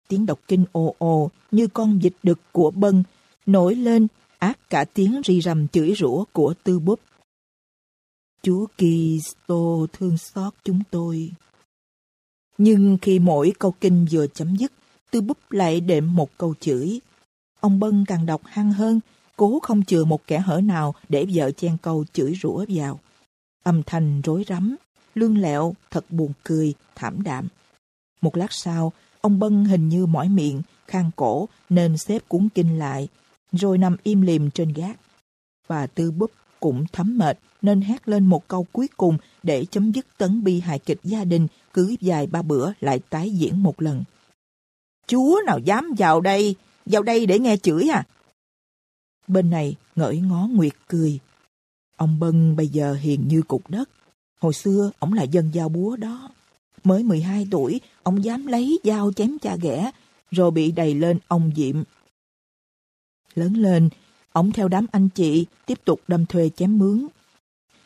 Tiếng đọc kinh ồ ồ như con vịt đực của bân nổi lên ác cả tiếng ri rầm chửi rủa của tư búp. Chúa Kitô thương xót chúng tôi. Nhưng khi mỗi câu kinh vừa chấm dứt, tư búp lại đệm một câu chửi. Ông Bân càng đọc hăng hơn, cố không chừa một kẻ hở nào để vợ chen câu chửi rủa vào. Âm thanh rối rắm, lương lẹo, thật buồn cười, thảm đạm. Một lát sau, ông Bân hình như mỏi miệng, khang cổ nên xếp cuốn kinh lại, rồi nằm im lìm trên gác. Và tư búp cũng thấm mệt nên hét lên một câu cuối cùng để chấm dứt tấn bi hài kịch gia đình cứ dài ba bữa lại tái diễn một lần. Chúa nào dám vào đây, vào đây để nghe chửi à? Bên này ngợi ngó Nguyệt cười. Ông Bân bây giờ hiền như cục đất. Hồi xưa, ông là dân giao búa đó. Mới 12 tuổi, ông dám lấy dao chém cha ghẻ, rồi bị đầy lên ông Diệm. Lớn lên, Ổng theo đám anh chị tiếp tục đâm thuê chém mướn.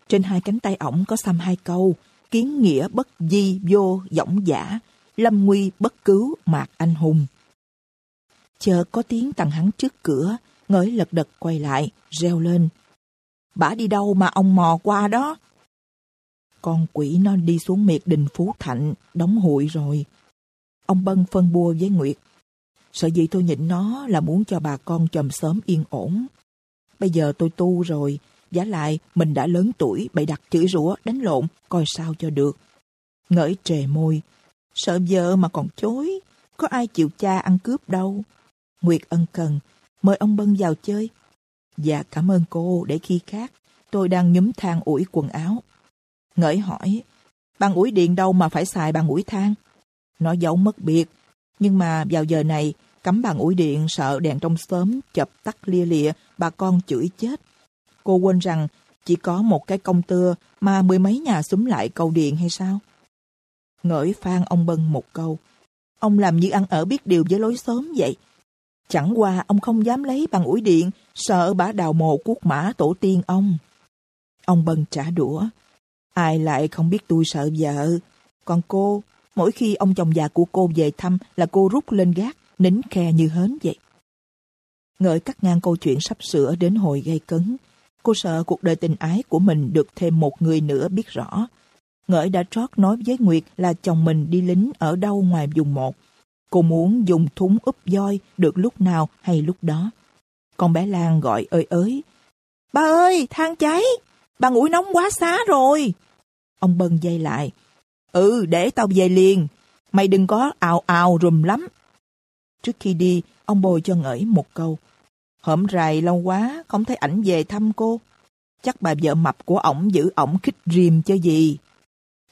Trên hai cánh tay ổng có xăm hai câu, kiến nghĩa bất di vô dõng giả, lâm nguy bất cứu mạc anh hùng. Chợt có tiếng tằng hắn trước cửa, ngới lật đật quay lại, reo lên. Bả đi đâu mà ông mò qua đó? Con quỷ nó đi xuống miệt đình Phú Thạnh, đóng hụi rồi. Ông Bân phân bua với Nguyệt. Sợ dĩ tôi nhịn nó là muốn cho bà con chồng sớm yên ổn. Bây giờ tôi tu rồi, giả lại mình đã lớn tuổi, bày đặt chửi rủa, đánh lộn, coi sao cho được. Ngỡi trề môi, sợ vợ mà còn chối, có ai chịu cha ăn cướp đâu. Nguyệt ân cần, mời ông Bân vào chơi. Dạ cảm ơn cô, để khi khác, tôi đang nhúm than ủi quần áo. Ngỡi hỏi, bàn ủi điện đâu mà phải xài bàn ủi than? Nó giấu mất biệt, nhưng mà vào giờ này, cắm bàn ủi điện sợ đèn trong xóm chập tắt lia lịa, bà con chửi chết. Cô quên rằng chỉ có một cái công tưa mà mười mấy nhà xúm lại cầu điện hay sao? Ngỡi phan ông Bân một câu. Ông làm như ăn ở biết điều với lối xóm vậy. Chẳng qua ông không dám lấy bằng ủi điện, sợ bà đào mồ cuốc mã tổ tiên ông. Ông Bân trả đũa. Ai lại không biết tôi sợ vợ. Còn cô, mỗi khi ông chồng già của cô về thăm là cô rút lên gác, nín khe như hến vậy. Ngợi cắt ngang câu chuyện sắp sửa đến hồi gây cấn. Cô sợ cuộc đời tình ái của mình được thêm một người nữa biết rõ. Ngợi đã trót nói với Nguyệt là chồng mình đi lính ở đâu ngoài vùng một. Cô muốn dùng thúng úp voi được lúc nào hay lúc đó. Con bé Lan gọi ơi ới. Ba ơi, than cháy! Bà ngủi nóng quá xá rồi! Ông Bân dây lại. Ừ, để tao về liền. Mày đừng có ào ào rùm lắm. Trước khi đi, ông bồi cho ngợi một câu. Hổm rày lâu quá, không thấy ảnh về thăm cô. Chắc bà vợ mập của ổng giữ ổng khích rìm cho gì.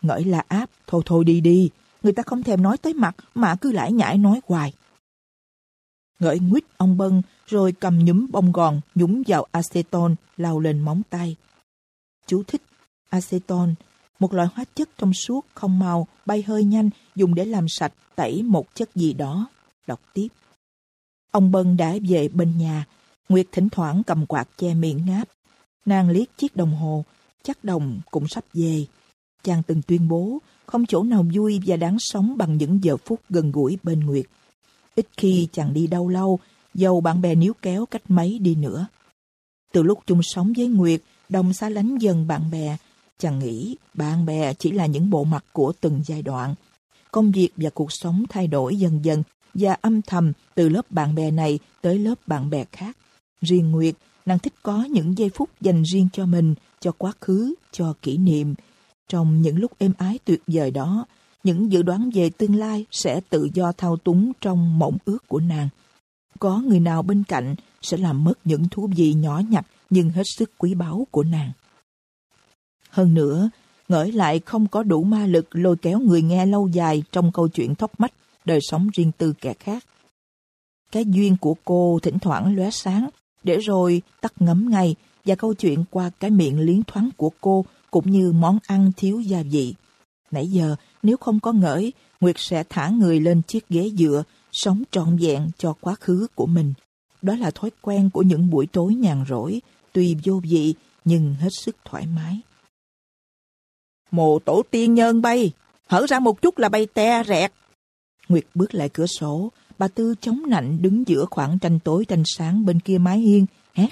ngợi là áp, thôi thôi đi đi. Người ta không thèm nói tới mặt mà cứ lải nhải nói hoài. ngợi nguyết ông Bân rồi cầm nhúm bông gòn nhúng vào acetone lau lên móng tay. Chú thích acetone một loại hóa chất trong suốt không màu bay hơi nhanh dùng để làm sạch tẩy một chất gì đó. Đọc tiếp. Ông Bân đã về bên nhà. Nguyệt thỉnh thoảng cầm quạt che miệng ngáp. Nàng liếc chiếc đồng hồ, chắc đồng cũng sắp về. Chàng từng tuyên bố không chỗ nào vui và đáng sống bằng những giờ phút gần gũi bên Nguyệt. Ít khi chàng đi đâu lâu, dầu bạn bè níu kéo cách mấy đi nữa. Từ lúc chung sống với Nguyệt, đồng xa lánh dần bạn bè, chàng nghĩ bạn bè chỉ là những bộ mặt của từng giai đoạn. Công việc và cuộc sống thay đổi dần dần và âm thầm từ lớp bạn bè này tới lớp bạn bè khác. Riêng Nguyệt, nàng thích có những giây phút dành riêng cho mình, cho quá khứ, cho kỷ niệm. Trong những lúc êm ái tuyệt vời đó, những dự đoán về tương lai sẽ tự do thao túng trong mộng ước của nàng. Có người nào bên cạnh sẽ làm mất những thú vị nhỏ nhặt nhưng hết sức quý báu của nàng. Hơn nữa, ngỡ lại không có đủ ma lực lôi kéo người nghe lâu dài trong câu chuyện thóc mách đời sống riêng tư kẻ khác. Cái duyên của cô thỉnh thoảng lóe sáng, để rồi tắt ngấm ngay và câu chuyện qua cái miệng liến thoáng của cô cũng như món ăn thiếu gia vị. Nãy giờ, nếu không có ngỡi, Nguyệt sẽ thả người lên chiếc ghế dựa, sống trọn vẹn cho quá khứ của mình. Đó là thói quen của những buổi tối nhàn rỗi, tuy vô vị nhưng hết sức thoải mái. Mộ tổ tiên nhân bay, hở ra một chút là bay te rẹt. Nguyệt bước lại cửa sổ, bà Tư chống nạnh đứng giữa khoảng tranh tối tranh sáng bên kia mái hiên, hét.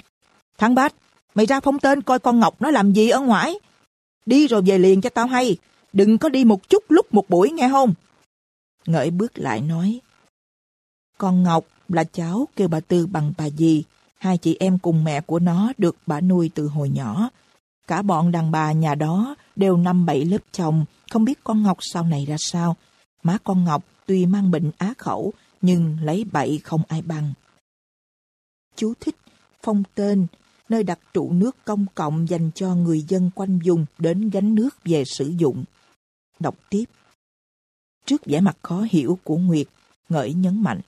Thằng Bách, mày ra phong tên coi con Ngọc nó làm gì ở ngoài. Đi rồi về liền cho tao hay, đừng có đi một chút lúc một buổi nghe không? Ngợi bước lại nói. Con Ngọc là cháu kêu bà Tư bằng bà dì, hai chị em cùng mẹ của nó được bà nuôi từ hồi nhỏ. Cả bọn đàn bà nhà đó đều năm bảy lớp chồng, không biết con Ngọc sau này ra sao. Má con Ngọc tuy mang bệnh á khẩu, nhưng lấy bậy không ai bằng. Chú thích phong tên, nơi đặt trụ nước công cộng dành cho người dân quanh vùng đến gánh nước về sử dụng. Đọc tiếp. Trước vẻ mặt khó hiểu của Nguyệt, Ngợi nhấn mạnh.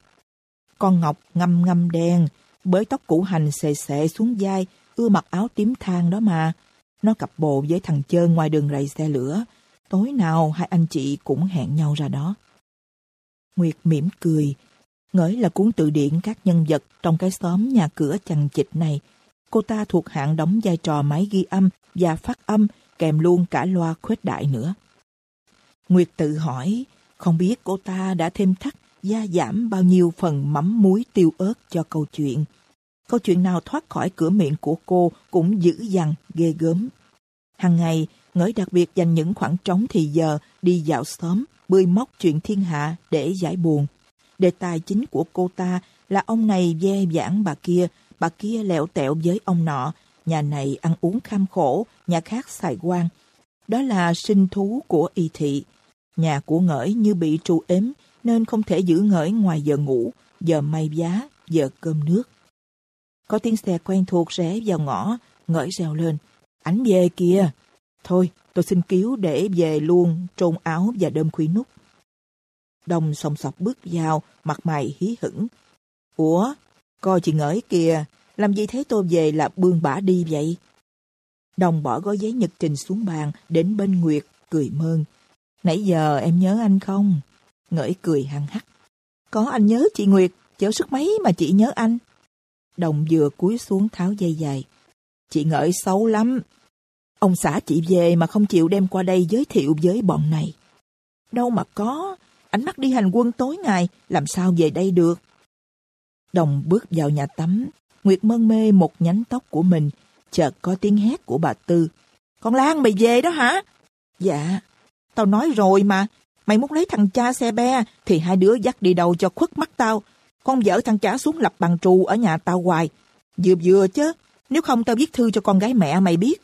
Con Ngọc ngâm ngâm đen, bới tóc củ hành xề xệ xuống vai, ưa mặc áo tím than đó mà. Nó cặp bồ với thằng chơn ngoài đường rầy xe lửa. Tối nào hai anh chị cũng hẹn nhau ra đó. Nguyệt mỉm cười. Ngỡi là cuốn tự điển các nhân vật trong cái xóm nhà cửa chằng chịt này. cô ta thuộc hạng đóng vai trò máy ghi âm và phát âm kèm luôn cả loa khuếch đại nữa. Nguyệt tự hỏi, không biết cô ta đã thêm thắt gia giảm bao nhiêu phần mắm muối tiêu ớt cho câu chuyện. Câu chuyện nào thoát khỏi cửa miệng của cô cũng dữ dằn, ghê gớm. Hằng ngày, Ngỡi đặc biệt dành những khoảng trống thì giờ đi dạo xóm, bươi móc chuyện thiên hạ để giải buồn. Đề tài chính của cô ta là ông này ve vãn bà kia, bà kia lẹo tẹo với ông nọ, nhà này ăn uống kham khổ, nhà khác xài quan. Đó là sinh thú của y thị. Nhà của ngỡi như bị trụ ếm nên không thể giữ ngỡi ngoài giờ ngủ, giờ may giá, giờ cơm nước. Có tiếng xe quen thuộc rẽ vào ngõ, ngỡi reo lên. Ảnh về kìa! Thôi, tôi xin cứu để về luôn trôn áo và đơm khuy nút. Đông sòng sọc bước vào, mặt mày hí hửng. Ủa, coi chị ngỡi kìa, làm gì thấy tôi về là bươn bả đi vậy? Đồng bỏ gói giấy nhật trình xuống bàn, đến bên Nguyệt, cười mơn. Nãy giờ em nhớ anh không? Ngỡi cười hăng hắc. Có anh nhớ chị Nguyệt, chở sức mấy mà chị nhớ anh. Đồng vừa cúi xuống tháo dây dài. Chị ngỡ xấu lắm, Ông xã chị về mà không chịu đem qua đây giới thiệu với bọn này. Đâu mà có, ánh mắt đi hành quân tối ngày, làm sao về đây được. Đồng bước vào nhà tắm, Nguyệt mân mê một nhánh tóc của mình, chợt có tiếng hét của bà Tư. Con Lan mày về đó hả? Dạ, tao nói rồi mà, mày muốn lấy thằng cha xe be thì hai đứa dắt đi đâu cho khuất mắt tao. Con vợ thằng cha xuống lập bằng trù ở nhà tao hoài. Vừa vừa chứ, nếu không tao viết thư cho con gái mẹ mày biết.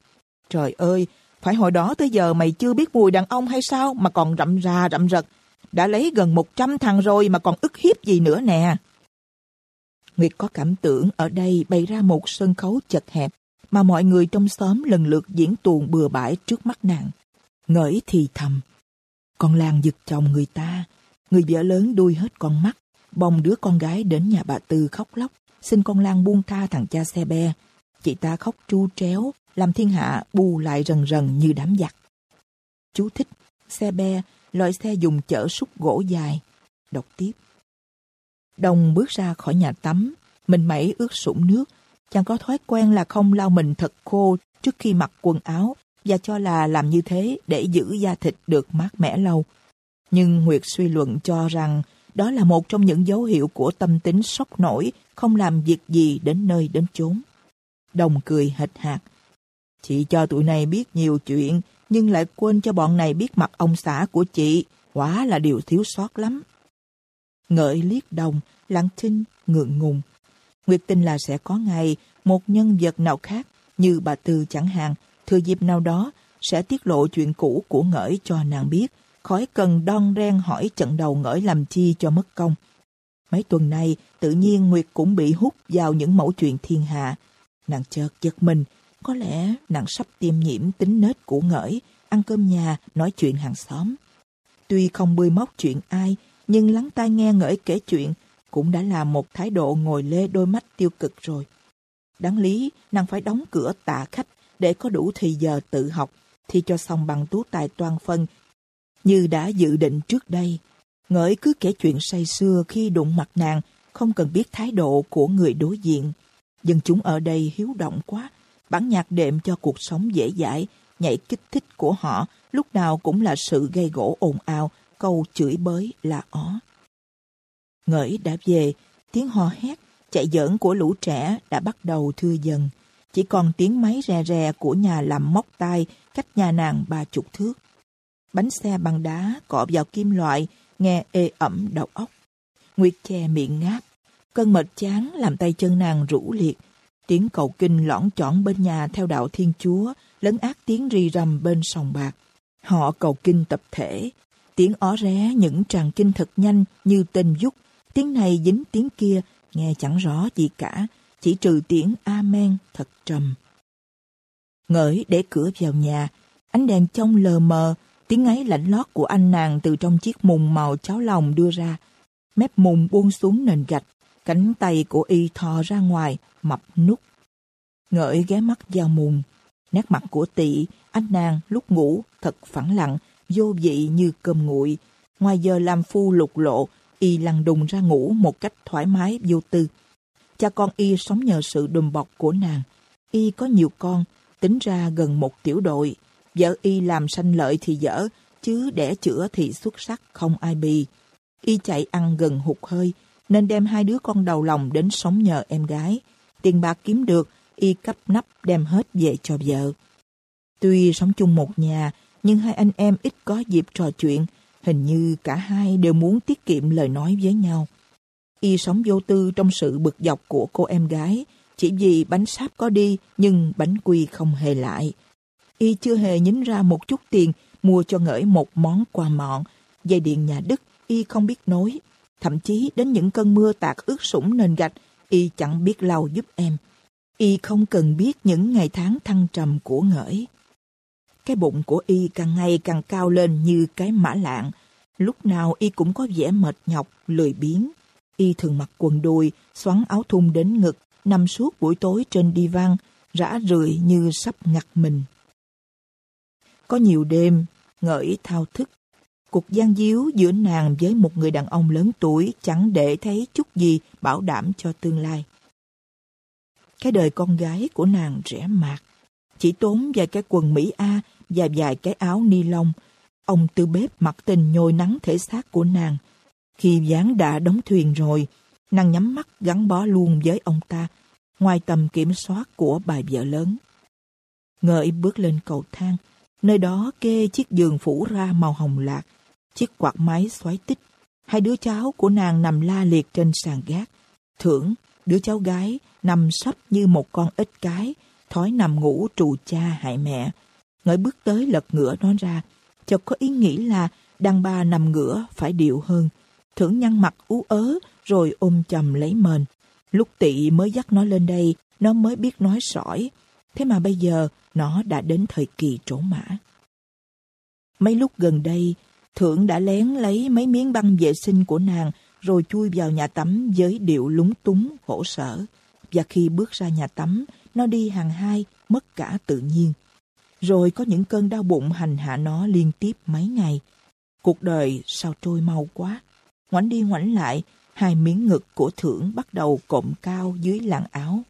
Trời ơi, phải hồi đó tới giờ mày chưa biết mùi đàn ông hay sao mà còn rậm ra rậm rật. Đã lấy gần 100 thằng rồi mà còn ức hiếp gì nữa nè. Nguyệt có cảm tưởng ở đây bày ra một sân khấu chật hẹp mà mọi người trong xóm lần lượt diễn tuồng bừa bãi trước mắt nàng. Ngỡi thì thầm. Con Lan giật chồng người ta. Người vợ lớn đuôi hết con mắt. Bồng đứa con gái đến nhà bà Tư khóc lóc. Xin con Lan buông tha thằng cha xe be. Chị ta khóc tru tréo làm thiên hạ bù lại rần rần như đám giặc. Chú thích, xe be, loại xe dùng chở súc gỗ dài. Đọc tiếp. Đồng bước ra khỏi nhà tắm, mình mẩy ướt sũng nước. Chàng có thói quen là không lau mình thật khô trước khi mặc quần áo và cho là làm như thế để giữ da thịt được mát mẻ lâu. Nhưng Nguyệt suy luận cho rằng đó là một trong những dấu hiệu của tâm tính sốc nổi, không làm việc gì đến nơi đến chốn. Đồng cười hệt hạt, Chị cho tụi này biết nhiều chuyện, nhưng lại quên cho bọn này biết mặt ông xã của chị, quả là điều thiếu sót lắm. Ngợi liếc đồng, lặng thinh, ngượng ngùng. Nguyệt tin là sẽ có ngày một nhân vật nào khác, như bà Tư chẳng hạn, thừa dịp nào đó sẽ tiết lộ chuyện cũ của Ngợi cho nàng biết, khỏi cần đon ren hỏi trận đầu Ngợi làm chi cho mất công. Mấy tuần nay, tự nhiên Nguyệt cũng bị hút vào những mẫu chuyện thiên hạ. Nàng chợt giật mình, có lẽ nàng sắp tiêm nhiễm tính nết của ngỡi, ăn cơm nhà, nói chuyện hàng xóm. Tuy không bươi móc chuyện ai, nhưng lắng tai nghe ngỡi kể chuyện cũng đã là một thái độ ngồi lê đôi mắt tiêu cực rồi. Đáng lý, nàng phải đóng cửa tạ khách để có đủ thì giờ tự học, thì cho xong bằng tú tài toàn phân, như đã dự định trước đây. Ngỡi cứ kể chuyện say xưa khi đụng mặt nàng, không cần biết thái độ của người đối diện. Dân chúng ở đây hiếu động quá, bản nhạc đệm cho cuộc sống dễ dãi, nhảy kích thích của họ lúc nào cũng là sự gây gỗ ồn ào, câu chửi bới là ó. Ngỡi đã về, tiếng hò hét, chạy giỡn của lũ trẻ đã bắt đầu thưa dần. Chỉ còn tiếng máy rè rè của nhà làm móc tay cách nhà nàng ba chục thước. Bánh xe bằng đá cọ vào kim loại, nghe ê ẩm đầu óc. Nguyệt che miệng ngáp. Cơn mệt chán làm tay chân nàng rũ liệt, Tiếng cầu kinh lõn chọn bên nhà theo đạo Thiên Chúa, lấn át tiếng rì rầm bên sòng bạc. Họ cầu kinh tập thể, tiếng ó ré những tràng kinh thật nhanh như tên dúc, tiếng này dính tiếng kia, nghe chẳng rõ gì cả, chỉ trừ tiếng Amen thật trầm. Ngởi để cửa vào nhà, ánh đèn trong lờ mờ, tiếng ấy lạnh lót của anh nàng từ trong chiếc mùng màu cháo lòng đưa ra. Mép mùng buông xuống nền gạch, cánh tay của y thò ra ngoài, mập nút. Ngợi ghé mắt vào mùng, nét mặt của tị, anh nàng lúc ngủ thật phẳng lặng, vô vị như cơm nguội. Ngoài giờ làm phu lục lộ, y lăn đùng ra ngủ một cách thoải mái vô tư. Cha con y sống nhờ sự đùm bọc của nàng. Y có nhiều con, tính ra gần một tiểu đội. Vợ Y làm sanh lợi thì dở, chứ đẻ chữa thì xuất sắc không ai bì. Y chạy ăn gần hụt hơi, nên đem hai đứa con đầu lòng đến sống nhờ em gái. Tiền bạc kiếm được, Y cấp nắp đem hết về cho vợ. Tuy sống chung một nhà, nhưng hai anh em ít có dịp trò chuyện, hình như cả hai đều muốn tiết kiệm lời nói với nhau. Y sống vô tư trong sự bực dọc của cô em gái, chỉ vì bánh sáp có đi nhưng bánh quy không hề lại. Y chưa hề nhín ra một chút tiền mua cho ngởi một món quà mọn. Dây điện nhà Đức Y không biết nối. Thậm chí đến những cơn mưa tạt ướt sũng nền gạch Y chẳng biết lau giúp em. Y không cần biết những ngày tháng thăng trầm của ngởi. Cái bụng của Y càng ngày càng cao lên như cái mã lạng. Lúc nào Y cũng có vẻ mệt nhọc, lười biếng. Y thường mặc quần đùi, xoắn áo thun đến ngực, nằm suốt buổi tối trên đi văn, rã rượi như sắp ngặt mình. Có nhiều đêm, ngợi thao thức. Cuộc gian díu giữa nàng với một người đàn ông lớn tuổi chẳng để thấy chút gì bảo đảm cho tương lai. Cái đời con gái của nàng rẻ mạt, chỉ tốn vài cái quần Mỹ A và vài cái áo ni lông. Ông tư bếp mặc tình nhồi nắng thể xác của nàng. Khi gián đã đóng thuyền rồi, nàng nhắm mắt gắn bó luôn với ông ta, ngoài tầm kiểm soát của bà vợ lớn. Ngợi bước lên cầu thang, nơi đó kê chiếc giường phủ ra màu hồng lạc, chiếc quạt máy xoáy tích. Hai đứa cháu của nàng nằm la liệt trên sàn gác. Thưởng, đứa cháu gái, nằm sấp như một con ếch cái, thói nằm ngủ trù cha hại mẹ. Ngợi bước tới lật ngửa nó ra, chợt có ý nghĩ là đàn bà nằm ngửa phải điệu hơn. Thưởng nhăn mặt ú ớ, rồi ôm chầm lấy mền. Lúc tị mới dắt nó lên đây, nó mới biết nói sỏi. Thế mà bây giờ, nó đã đến thời kỳ trổ mã. Mấy lúc gần đây, Thượng đã lén lấy mấy miếng băng vệ sinh của nàng rồi chui vào nhà tắm với điệu lúng túng, khổ sở. Và khi bước ra nhà tắm, nó đi hàng hai, mất cả tự nhiên. Rồi có những cơn đau bụng hành hạ nó liên tiếp mấy ngày. Cuộc đời sao trôi mau quá. Ngoảnh đi ngoảnh lại, hai miếng ngực của thưởng bắt đầu cộm cao dưới làn áo.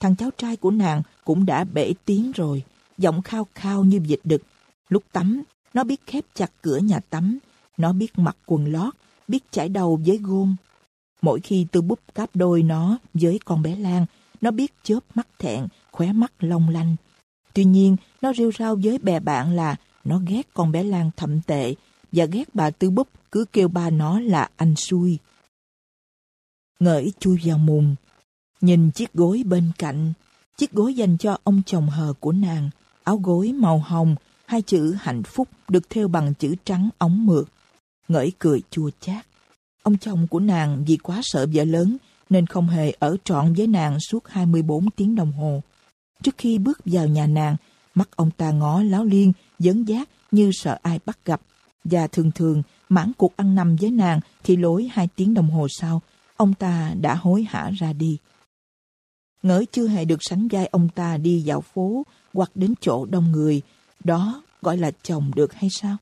Thằng cháu trai của nàng cũng đã bể tiếng rồi, giọng khao khao như vịt đực. Lúc tắm, nó biết khép chặt cửa nhà tắm, nó biết mặc quần lót, biết chải đầu với gôn. Mỗi khi tôi búp cáp đôi nó với con bé Lan, nó biết chớp mắt thẹn, khóe mắt long lanh. Tuy nhiên, nó rêu rao với bè bạn là nó ghét con bé Lan thậm tệ và ghét bà Tư Búp cứ kêu ba nó là anh xui. Ngởi chui vào mùng, nhìn chiếc gối bên cạnh, chiếc gối dành cho ông chồng hờ của nàng, áo gối màu hồng, hai chữ hạnh phúc được thêu bằng chữ trắng ống mượt. Ngởi cười chua chát. Ông chồng của nàng vì quá sợ vợ lớn nên không hề ở trọn với nàng suốt 24 tiếng đồng hồ. Trước khi bước vào nhà nàng, mắt ông ta ngó láo liên, dấn giác như sợ ai bắt gặp. Và thường thường, mãn cuộc ăn nằm với nàng thì lối hai tiếng đồng hồ sau, ông ta đã hối hả ra đi. Ngỡ chưa hề được sánh vai ông ta đi dạo phố hoặc đến chỗ đông người, đó gọi là chồng được hay sao?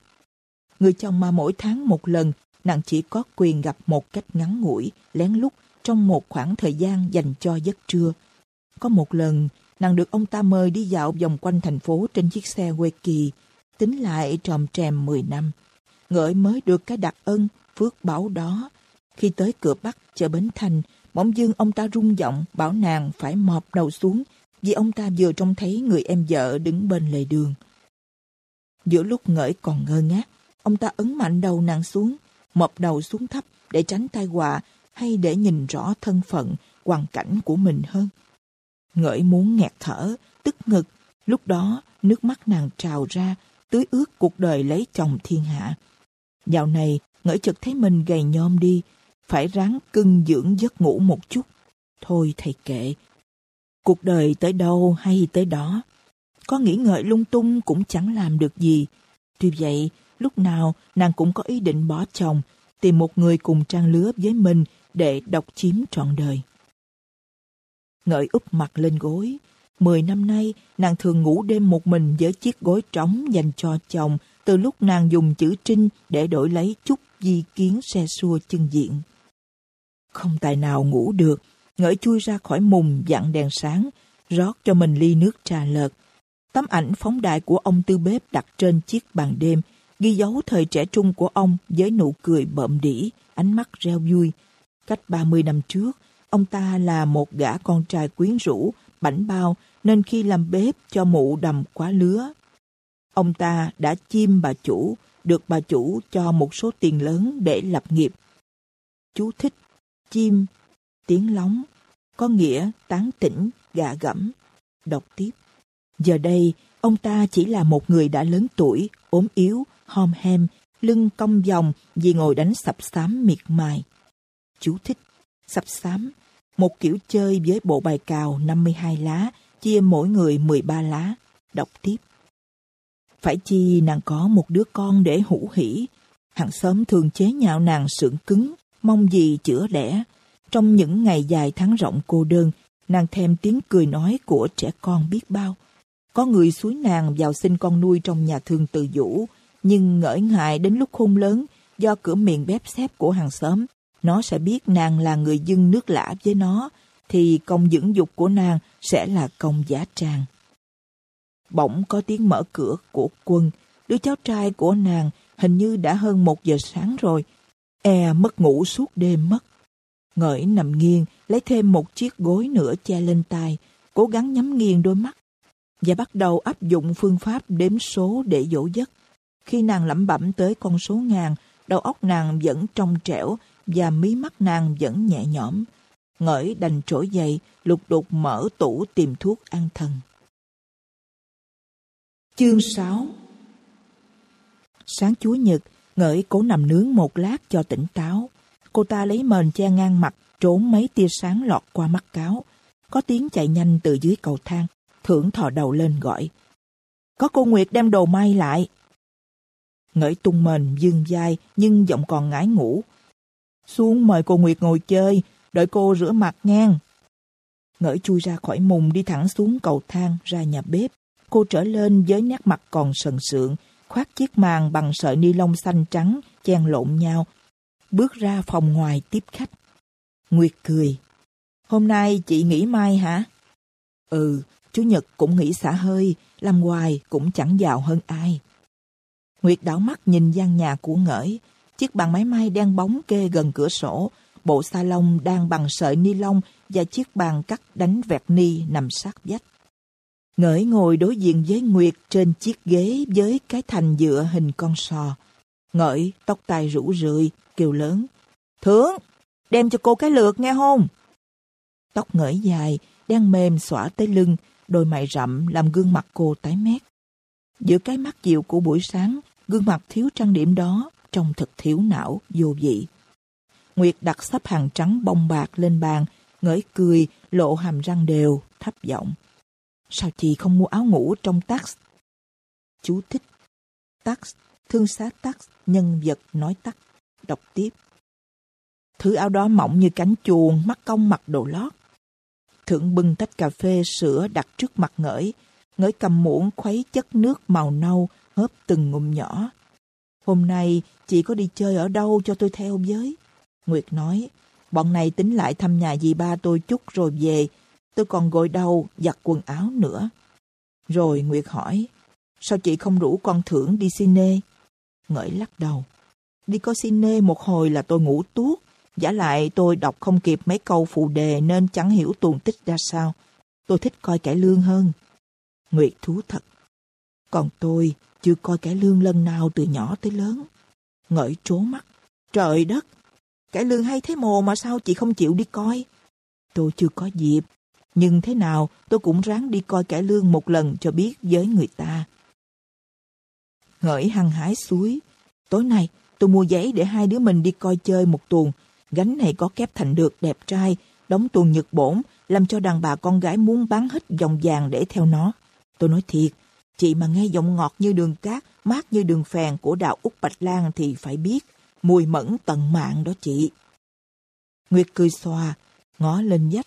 Người chồng mà mỗi tháng một lần, nàng chỉ có quyền gặp một cách ngắn ngủi, lén lút trong một khoảng thời gian dành cho giấc trưa. Có một lần, nàng được ông ta mời đi dạo vòng quanh thành phố trên chiếc xe quê kỳ, tính lại tròm trèm 10 năm. Ngợi mới được cái đặc ân, phước bảo đó. Khi tới cửa Bắc, chợ Bến Thành, bỗng dưng ông ta rung giọng bảo nàng phải mọp đầu xuống vì ông ta vừa trông thấy người em vợ đứng bên lề đường. Giữa lúc ngởi còn ngơ ngác, ông ta ấn mạnh đầu nàng xuống, mập đầu xuống thấp để tránh tai họa hay để nhìn rõ thân phận, hoàn cảnh của mình hơn. Ngởi muốn nghẹt thở, tức ngực, lúc đó nước mắt nàng trào ra, tưới ướt cuộc đời lấy chồng thiên hạ. Dạo này, ngởi chợt thấy mình gầy nhom đi, phải ráng cưng dưỡng giấc ngủ một chút. Thôi thầy kệ. Cuộc đời tới đâu hay tới đó. Có nghĩ ngợi lung tung cũng chẳng làm được gì. Tuy vậy, lúc nào nàng cũng có ý định bỏ chồng, tìm một người cùng trang lứa với mình để độc chiếm trọn đời. Ngợi úp mặt lên gối. Mười năm nay, nàng thường ngủ đêm một mình với chiếc gối trống dành cho chồng từ lúc nàng dùng chữ trinh để đổi lấy chút di kiến xe xua chân diện. Không tài nào ngủ được, ngợi chui ra khỏi mùng dặn đèn sáng, rót cho mình ly nước trà lợt. Tấm ảnh phóng đại của ông tư bếp đặt trên chiếc bàn đêm, ghi dấu thời trẻ trung của ông với nụ cười bợm đỉ, ánh mắt reo vui. Cách 30 năm trước, ông ta là một gã con trai quyến rũ, bảnh bao, nên khi làm bếp cho mụ đầm quá lứa. Ông ta đã chim bà chủ, được bà chủ cho một số tiền lớn để lập nghiệp. Chú thích, chim, tiếng lóng, có nghĩa tán tỉnh, gạ gẫm. Đọc tiếp. Giờ đây, ông ta chỉ là một người đã lớn tuổi, ốm yếu, hom hem, lưng cong vòng vì ngồi đánh sập xám miệt mài. Chú thích. Sập xám, một kiểu chơi với bộ bài cào 52 lá, chia mỗi người 13 lá. Đọc tiếp. Phải chi nàng có một đứa con để hữu hỉ Hàng xóm thường chế nhạo nàng sượng cứng, mong gì chữa đẻ. Trong những ngày dài tháng rộng cô đơn, nàng thèm tiếng cười nói của trẻ con biết bao. Có người suối nàng vào sinh con nuôi trong nhà thương tự vũ, nhưng ngỡ ngại đến lúc khôn lớn, do cửa miệng bếp xếp của hàng xóm, nó sẽ biết nàng là người dưng nước lã với nó, thì công dưỡng dục của nàng sẽ là công giả tràng. Bỗng có tiếng mở cửa của quân, đứa cháu trai của nàng hình như đã hơn một giờ sáng rồi. E mất ngủ suốt đêm mất. Ngợi nằm nghiêng, lấy thêm một chiếc gối nữa che lên tai, cố gắng nhắm nghiêng đôi mắt. Và bắt đầu áp dụng phương pháp đếm số để dỗ giấc. Khi nàng lẩm bẩm tới con số ngàn, đầu óc nàng vẫn trong trẻo và mí mắt nàng vẫn nhẹ nhõm. Ngợi đành trỗi dậy, lục đục mở tủ tìm thuốc an thần. Chương 6 Sáng Chúa Nhật, Ngợi cố nằm nướng một lát cho tỉnh táo. Cô ta lấy mền che ngang mặt, trốn mấy tia sáng lọt qua mắt cáo. Có tiếng chạy nhanh từ dưới cầu thang. Thưởng thò đầu lên gọi. Có cô Nguyệt đem đồ may lại. Ngợi tung mền dương dai nhưng giọng còn ngái ngủ. Xuống mời cô Nguyệt ngồi chơi, đợi cô rửa mặt ngang. Ngợi chui ra khỏi mùng đi thẳng xuống cầu thang ra nhà bếp. Cô trở lên với nét mặt còn sần sượng, khoác chiếc màn bằng sợi ni lông xanh trắng, chen lộn nhau. Bước ra phòng ngoài tiếp khách. Nguyệt cười. Hôm nay chị nghỉ mai hả? Ừ, Chủ nhật cũng nghỉ xả hơi, làm hoài cũng chẳng giàu hơn ai. Nguyệt đảo mắt nhìn gian nhà của ngởi, chiếc bàn máy may đen bóng kê gần cửa sổ, bộ salon đang bằng sợi ni lông và chiếc bàn cắt đánh vẹt ni nằm sát vách. Ngởi ngồi đối diện với Nguyệt trên chiếc ghế với cái thành dựa hình con sò. Ngỡi tóc tai rủ rượi, kêu lớn. Thướng, đem cho cô cái lượt nghe không Tóc ngởi dài, đen mềm xõa tới lưng, đôi mày rậm làm gương mặt cô tái mét. Giữa cái mắt dịu của buổi sáng, gương mặt thiếu trang điểm đó trông thật thiếu não, vô vị. Nguyệt đặt sắp hàng trắng bông bạc lên bàn, ngởi cười, lộ hàm răng đều, thấp giọng. Sao chị không mua áo ngủ trong tax? Chú thích. Tax, thương xá tax, nhân vật nói tắt. Đọc tiếp. Thứ áo đó mỏng như cánh chuồng, mắt cong mặc đồ lót. Thượng bưng tách cà phê sữa đặt trước mặt ngỡi. Ngỡi cầm muỗng khuấy chất nước màu nâu, hớp từng ngụm nhỏ. Hôm nay chị có đi chơi ở đâu cho tôi theo với? Nguyệt nói, bọn này tính lại thăm nhà dì ba tôi chút rồi về. Tôi còn gội đầu, giặt quần áo nữa. Rồi Nguyệt hỏi, sao chị không rủ con thưởng đi cine? Ngỡi lắc đầu. Đi coi cine một hồi là tôi ngủ tuốt. Giả lại tôi đọc không kịp mấy câu phụ đề nên chẳng hiểu tuồng tích ra sao. Tôi thích coi cải lương hơn. Nguyệt thú thật. Còn tôi chưa coi cải lương lần nào từ nhỏ tới lớn. Ngợi trố mắt. Trời đất! Cải lương hay thế mồ mà sao chị không chịu đi coi? Tôi chưa có dịp. Nhưng thế nào, tôi cũng ráng đi coi cải lương một lần cho biết với người ta. Ngợi hăng hái suối. Tối nay, tôi mua giấy để hai đứa mình đi coi chơi một tuần Gánh này có kép thành được đẹp trai, đóng tuần nhật bổn, làm cho đàn bà con gái muốn bán hết dòng vàng để theo nó. Tôi nói thiệt, chị mà nghe giọng ngọt như đường cát, mát như đường phèn của đạo Úc Bạch Lan thì phải biết, mùi mẫn tận mạng đó chị. Nguyệt cười xòa, ngó lên dách.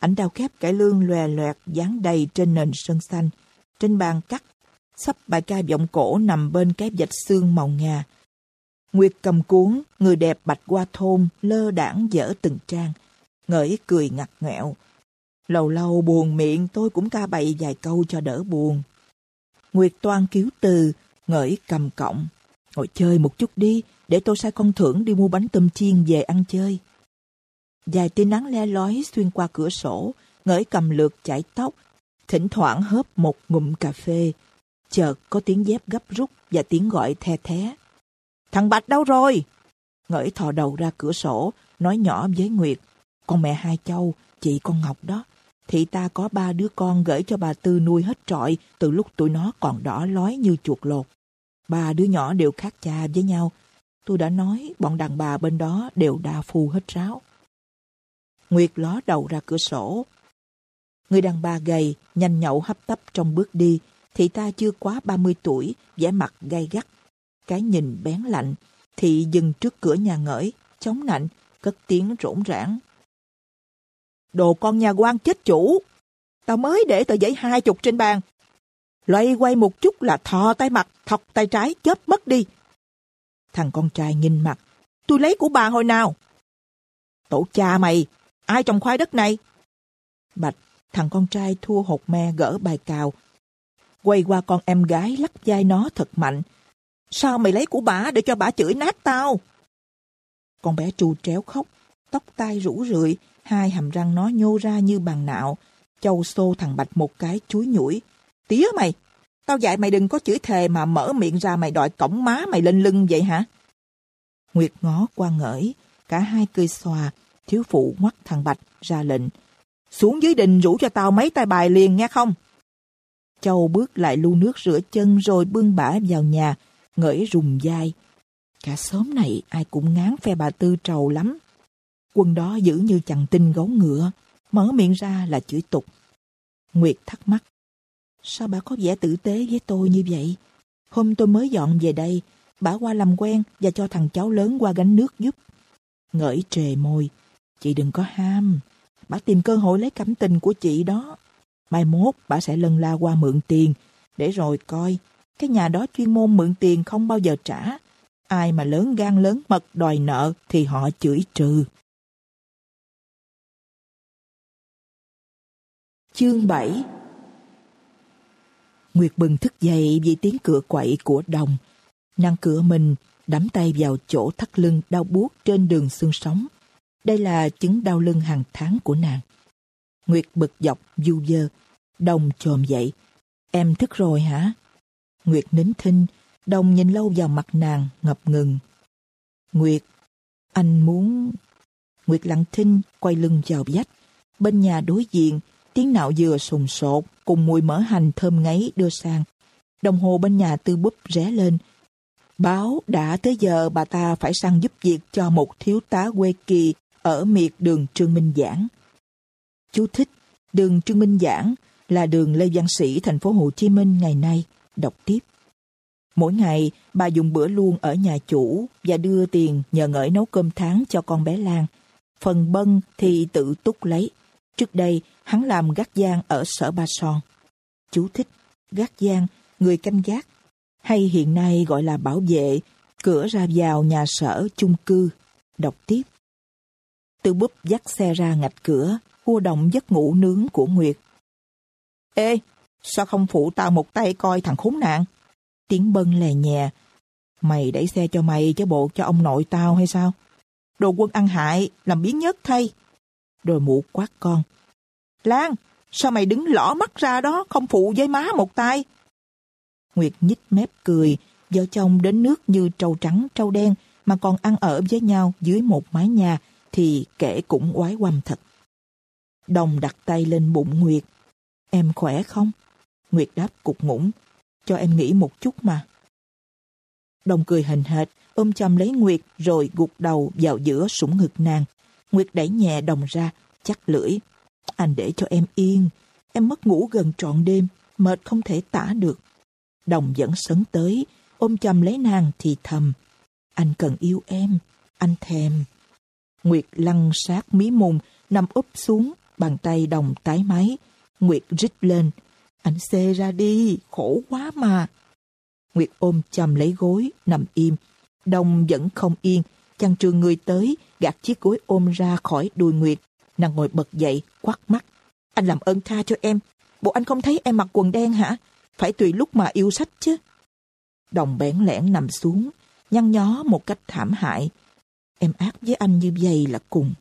Ảnh đào kép cải lương lòe loẹt dán đầy trên nền sân xanh. Trên bàn cắt, sắp bài ca vọng cổ nằm bên cái vạch xương màu ngà. Nguyệt cầm cuốn, người đẹp bạch qua thôn, lơ đảng dở từng trang. Ngỡi cười ngặt nghẹo. Lâu lâu buồn miệng tôi cũng ca bậy vài câu cho đỡ buồn. Nguyệt toan cứu từ, ngởi cầm cọng. Ngồi chơi một chút đi, để tôi sai con thưởng đi mua bánh tôm chiên về ăn chơi. Dài tia nắng le lói xuyên qua cửa sổ, ngởi cầm lượt chải tóc, thỉnh thoảng hớp một ngụm cà phê. Chợt có tiếng dép gấp rút và tiếng gọi the thé. Thằng Bạch đâu rồi? Ngỡi thò đầu ra cửa sổ, nói nhỏ với Nguyệt. Con mẹ hai châu, chị con Ngọc đó. thì ta có ba đứa con gửi cho bà Tư nuôi hết trọi từ lúc tụi nó còn đỏ lói như chuột lột. Ba đứa nhỏ đều khác cha với nhau. Tôi đã nói bọn đàn bà bên đó đều đa phu hết ráo. Nguyệt ló đầu ra cửa sổ. Người đàn bà gầy, nhanh nhậu hấp tấp trong bước đi, thì ta chưa quá 30 tuổi, vẻ mặt gay gắt. Cái nhìn bén lạnh, thì dừng trước cửa nhà ngởi, chống nạnh, cất tiếng rỗn rãng. Đồ con nhà quan chết chủ! Tao mới để tờ giấy hai chục trên bàn. Loay quay một chút là thò tay mặt, thọc tay trái, chớp mất đi. Thằng con trai nhìn mặt. Tôi lấy của bà hồi nào? Tổ cha mày, ai trồng khoai đất này? Bạch, thằng con trai thua hột me gỡ bài cào. Quay qua con em gái lắc vai nó thật mạnh. Sao mày lấy của bà để cho bà chửi nát tao? Con bé trù tréo khóc, tóc tai rủ rượi, hai hàm răng nó nhô ra như bàn nạo. Châu xô thằng Bạch một cái chuối nhủi. Tía mày, tao dạy mày đừng có chửi thề mà mở miệng ra mày đòi cổng má mày lên lưng vậy hả? Nguyệt ngó qua ngỡi, cả hai cười xòa, thiếu phụ ngoắt thằng Bạch ra lệnh. Xuống dưới đình rủ cho tao mấy tay bài liền nghe không? Châu bước lại lu nước rửa chân rồi bưng bả vào nhà, ngởi rùng dai. Cả xóm này ai cũng ngán phe bà Tư trầu lắm. Quân đó giữ như chằn tinh gấu ngựa, mở miệng ra là chửi tục. Nguyệt thắc mắc, sao bà có vẻ tử tế với tôi như vậy? Hôm tôi mới dọn về đây, bà qua làm quen và cho thằng cháu lớn qua gánh nước giúp. Ngởi trề môi, chị đừng có ham, bà tìm cơ hội lấy cảm tình của chị đó. Mai mốt bà sẽ lần la qua mượn tiền, để rồi coi, cái nhà đó chuyên môn mượn tiền không bao giờ trả. Ai mà lớn gan lớn mật đòi nợ thì họ chửi trừ. Chương 7 Nguyệt bừng thức dậy vì tiếng cửa quậy của đồng. Nàng cửa mình, đắm tay vào chỗ thắt lưng đau buốt trên đường xương sống. Đây là chứng đau lưng hàng tháng của nàng. Nguyệt bực dọc du dơ. Đồng trồm dậy. Em thức rồi hả? Nguyệt nín thinh. Đồng nhìn lâu vào mặt nàng, ngập ngừng. Nguyệt, anh muốn... Nguyệt lặng thinh, quay lưng vào vách. Bên nhà đối diện, tiếng nạo dừa sùng sột cùng mùi mỡ hành thơm ngấy đưa sang. Đồng hồ bên nhà tư búp ré lên. Báo đã tới giờ bà ta phải sang giúp việc cho một thiếu tá quê kỳ ở miệt đường Trương Minh Giảng. Chú thích, đường Trương Minh Giảng là đường Lê Văn Sĩ thành phố Hồ Chí Minh ngày nay. Đọc tiếp. Mỗi ngày, bà dùng bữa luôn ở nhà chủ và đưa tiền nhờ ngợi nấu cơm tháng cho con bé Lan. Phần bân thì tự túc lấy. Trước đây, hắn làm gác giang ở sở Ba Son. Chú thích, gác giang, người canh gác, hay hiện nay gọi là bảo vệ, cửa ra vào nhà sở chung cư. Đọc tiếp. Tư búp dắt xe ra ngạch cửa, cua động giấc ngủ nướng của Nguyệt. Ê, sao không phụ tao một tay coi thằng khốn nạn? Tiếng bân lè nhẹ. Mày đẩy xe cho mày chứ bộ cho ông nội tao hay sao? Đồ quân ăn hại, làm biến nhất thay. Rồi mụ quát con. Lan, sao mày đứng lõ mắt ra đó, không phụ với má một tay? Nguyệt nhích mép cười, vợ chồng đến nước như trâu trắng trâu đen mà còn ăn ở với nhau dưới một mái nhà thì kể cũng oái quăm thật. Đồng đặt tay lên bụng Nguyệt. Em khỏe không? Nguyệt đáp cục ngủng. Cho em nghỉ một chút mà. Đồng cười hình hệt, ôm chầm lấy Nguyệt rồi gục đầu vào giữa sủng ngực nàng. Nguyệt đẩy nhẹ đồng ra, chắc lưỡi. Anh để cho em yên. Em mất ngủ gần trọn đêm, mệt không thể tả được. Đồng vẫn sấn tới, ôm chầm lấy nàng thì thầm. Anh cần yêu em, anh thèm. Nguyệt lăn sát mí mùng, nằm úp xuống, bàn tay đồng tái máy. Nguyệt rít lên. Anh xê ra đi, khổ quá mà. Nguyệt ôm chầm lấy gối, nằm im. Đồng vẫn không yên, chàng trường người tới, gạt chiếc gối ôm ra khỏi đùi Nguyệt. Nàng ngồi bật dậy, quắt mắt. Anh làm ơn tha cho em. Bộ anh không thấy em mặc quần đen hả? Phải tùy lúc mà yêu sách chứ. Đồng bẽn lẽn nằm xuống, nhăn nhó một cách thảm hại. Em ác với anh như vậy là cùng.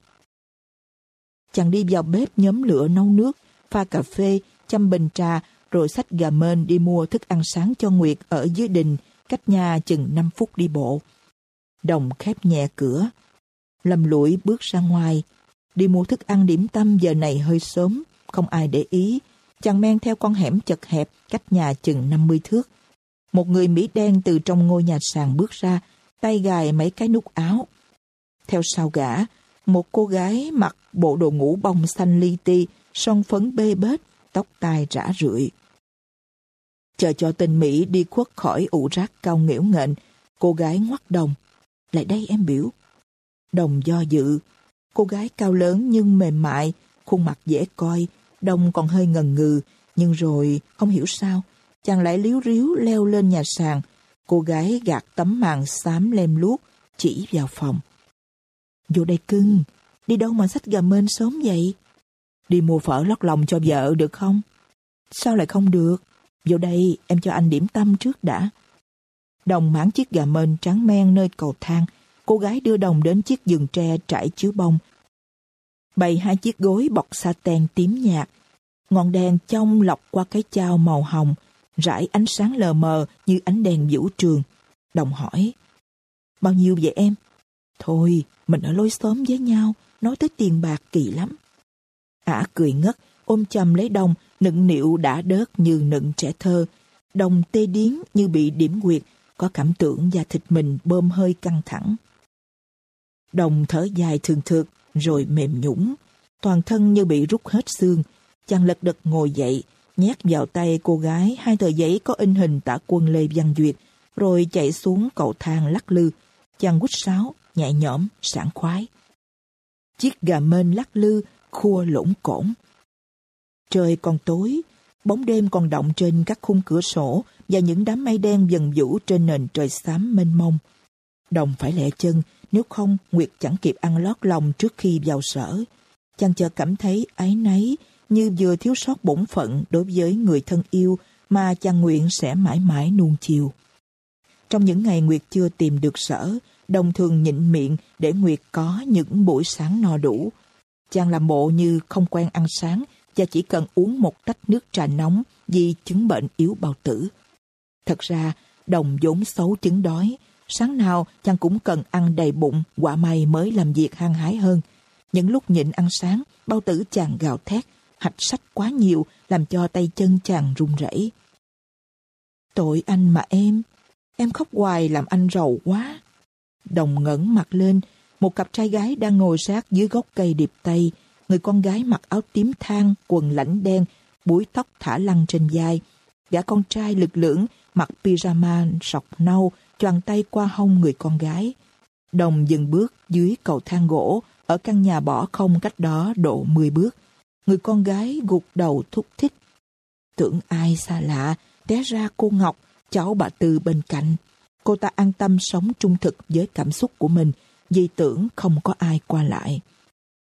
Chàng đi vào bếp nhóm lửa nấu nước, pha cà phê, chăm bình trà, rồi xách gà mên đi mua thức ăn sáng cho Nguyệt ở dưới đình, cách nhà chừng 5 phút đi bộ. Đồng khép nhẹ cửa. Lâm lũi bước ra ngoài. Đi mua thức ăn điểm tâm giờ này hơi sớm, không ai để ý. Chàng men theo con hẻm chật hẹp cách nhà chừng 50 thước. Một người Mỹ đen từ trong ngôi nhà sàn bước ra, tay gài mấy cái nút áo. Theo sau gã, một cô gái mặc bộ đồ ngủ bông xanh li ti, son phấn bê bết, tóc tai rã rượi. Chờ cho tên Mỹ đi khuất khỏi ụ rác cao nghễu nghện, cô gái ngoắt đồng. Lại đây em biểu. Đồng do dự. Cô gái cao lớn nhưng mềm mại, khuôn mặt dễ coi, đồng còn hơi ngần ngừ, nhưng rồi không hiểu sao, chàng lại liếu ríu leo lên nhà sàn. Cô gái gạt tấm màn xám lem luốc, chỉ vào phòng. Vô đây cưng, đi đâu mà sách gà mên sớm vậy? Đi mua phở lót lòng cho vợ được không? Sao lại không được? Vô đây em cho anh điểm tâm trước đã. Đồng mãn chiếc gà mên trắng men nơi cầu thang. Cô gái đưa đồng đến chiếc giường tre trải chiếu bông. Bày hai chiếc gối bọc sa ten tím nhạt. Ngọn đèn trong lọc qua cái chao màu hồng, rải ánh sáng lờ mờ như ánh đèn vũ trường. Đồng hỏi, bao nhiêu vậy em? Thôi, mình ở lối xóm với nhau, nói tới tiền bạc kỳ lắm. Ả cười ngất, ôm chầm lấy đồng, nựng nịu đã đớt như nựng trẻ thơ. Đồng tê điến như bị điểm quyệt, có cảm tưởng da thịt mình bơm hơi căng thẳng. Đồng thở dài thường thượt, rồi mềm nhũng. Toàn thân như bị rút hết xương. Chàng lật đật ngồi dậy, nhét vào tay cô gái hai tờ giấy có in hình tả quân Lê Văn Duyệt, rồi chạy xuống cầu thang lắc lư. Chàng quýt sáo, nhẹ nhõm, sảng khoái. Chiếc gà mên lắc lư, khua lỗng cổn. Trời còn tối, bóng đêm còn động trên các khung cửa sổ và những đám mây đen dần vũ trên nền trời xám mênh mông. Đồng phải lẹ chân, nếu không Nguyệt chẳng kịp ăn lót lòng trước khi vào sở. Chàng chợt cảm thấy áy náy như vừa thiếu sót bổn phận đối với người thân yêu mà chàng nguyện sẽ mãi mãi nuông chiều. Trong những ngày Nguyệt chưa tìm được sở, Đồng thường nhịn miệng để Nguyệt có những buổi sáng no đủ. Chàng làm bộ như không quen ăn sáng và chỉ cần uống một tách nước trà nóng vì chứng bệnh yếu bào tử. Thật ra, đồng vốn xấu chứng đói. Sáng nào chàng cũng cần ăn đầy bụng, quả may mới làm việc hăng hái hơn. Những lúc nhịn ăn sáng, bao tử chàng gào thét, hạch sách quá nhiều làm cho tay chân chàng run rẩy. Tội anh mà em, em khóc hoài làm anh rầu quá. Đồng ngẩng mặt lên, một cặp trai gái đang ngồi sát dưới gốc cây điệp tây. Người con gái mặc áo tím than, quần lãnh đen, búi tóc thả lăn trên vai. Gã con trai lực lưỡng, mặc pyjama sọc nâu, choàng tay qua hông người con gái. Đồng dừng bước dưới cầu thang gỗ, ở căn nhà bỏ không cách đó độ 10 bước. Người con gái gục đầu thúc thích. Tưởng ai xa lạ, té ra cô Ngọc, cháu bà Tư bên cạnh. Cô ta an tâm sống trung thực với cảm xúc của mình, Di tưởng không có ai qua lại.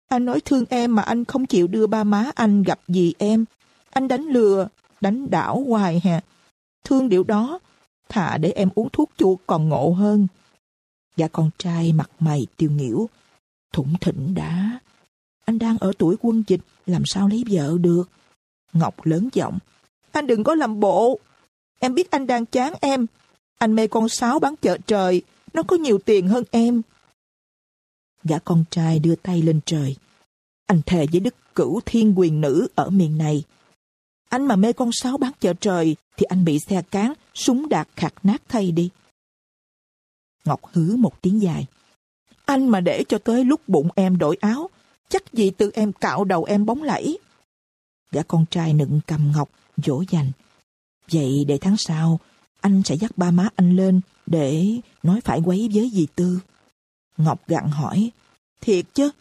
Anh nói thương em mà anh không chịu đưa ba má anh gặp gì em. Anh đánh lừa, đánh đảo hoài hè. Thương điều đó, thà để em uống thuốc chuột còn ngộ hơn. Dạ con trai mặt mày tiêu nghỉu. Thủng thỉnh đã. Anh đang ở tuổi quân dịch, làm sao lấy vợ được? Ngọc lớn giọng. Anh đừng có làm bộ. Em biết anh đang chán em. Anh mê con sáo bán chợ trời. Nó có nhiều tiền hơn em. Gã con trai đưa tay lên trời. Anh thề với đức cửu thiên quyền nữ ở miền này. Anh mà mê con sáo bán chợ trời thì anh bị xe cán, súng đạn khạc nát thay đi. Ngọc hứ một tiếng dài. Anh mà để cho tới lúc bụng em đổi áo, chắc gì tự em cạo đầu em bóng lẫy. Gã con trai nựng cầm Ngọc, dỗ dành. Vậy để tháng sau, anh sẽ dắt ba má anh lên để nói phải quấy với dì Tư. Ngọc gặn hỏi, thiệt chứ,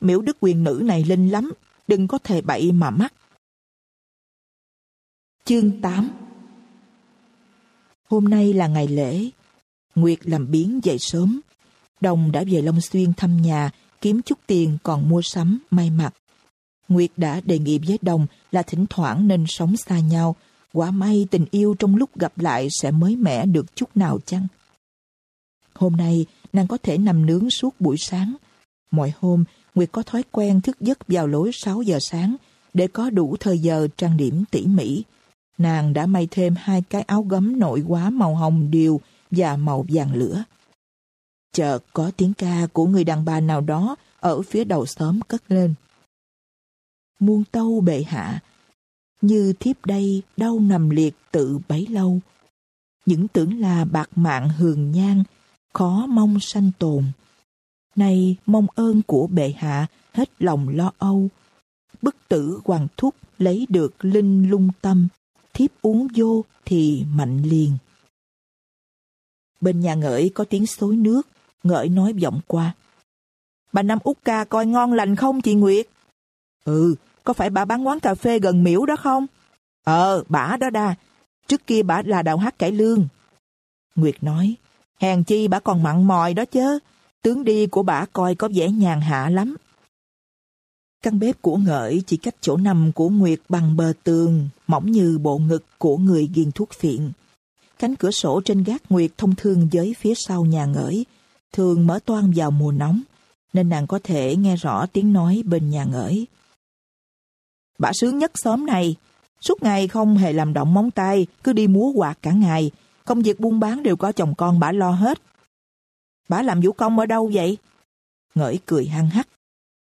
miễu đức quyền nữ này linh lắm, đừng có thề bậy mà mắc. Chương 8 Hôm nay là ngày lễ. Nguyệt làm biến dậy sớm. Đồng đã về Long Xuyên thăm nhà, kiếm chút tiền còn mua sắm, may mặc. Nguyệt đã đề nghị với Đồng là thỉnh thoảng nên sống xa nhau. Quả may tình yêu trong lúc gặp lại sẽ mới mẻ được chút nào chăng? Hôm nay, nàng có thể nằm nướng suốt buổi sáng. Mọi hôm, Nguyệt có thói quen thức giấc vào lối 6 giờ sáng để có đủ thời giờ trang điểm tỉ mỉ. Nàng đã may thêm hai cái áo gấm nội quá màu hồng điều và màu vàng lửa. Chợt có tiếng ca của người đàn bà nào đó ở phía đầu xóm cất lên. Muôn tâu bệ hạ, như thiếp đây đau nằm liệt tự bấy lâu. Những tưởng là bạc mạng hường nhang, khó mong sanh tồn. Nay mong ơn của bệ hạ hết lòng lo âu. Bức tử hoàng thúc lấy được linh lung tâm, thiếp uống vô thì mạnh liền. Bên nhà ngợi có tiếng xối nước, ngợi nói vọng qua. Bà Năm út ca coi ngon lành không chị Nguyệt? Ừ, có phải bà bán quán cà phê gần miễu đó không? Ờ, bà đó đa. Trước kia bà là đạo hát cải lương. Nguyệt nói, hèn chi bà còn mặn mòi đó chứ. Tướng đi của bà coi có vẻ nhàn hạ lắm. Căn bếp của ngợi chỉ cách chỗ nằm của Nguyệt bằng bờ tường, mỏng như bộ ngực của người ghiền thuốc phiện. Cánh cửa sổ trên gác Nguyệt thông thương với phía sau nhà ngợi, thường mở toan vào mùa nóng, nên nàng có thể nghe rõ tiếng nói bên nhà ngợi. Bà sướng nhất xóm này, suốt ngày không hề làm động móng tay, cứ đi múa quạt cả ngày, công việc buôn bán đều có chồng con bà lo hết. Bà làm vũ công ở đâu vậy? Ngởi cười hăng hắc.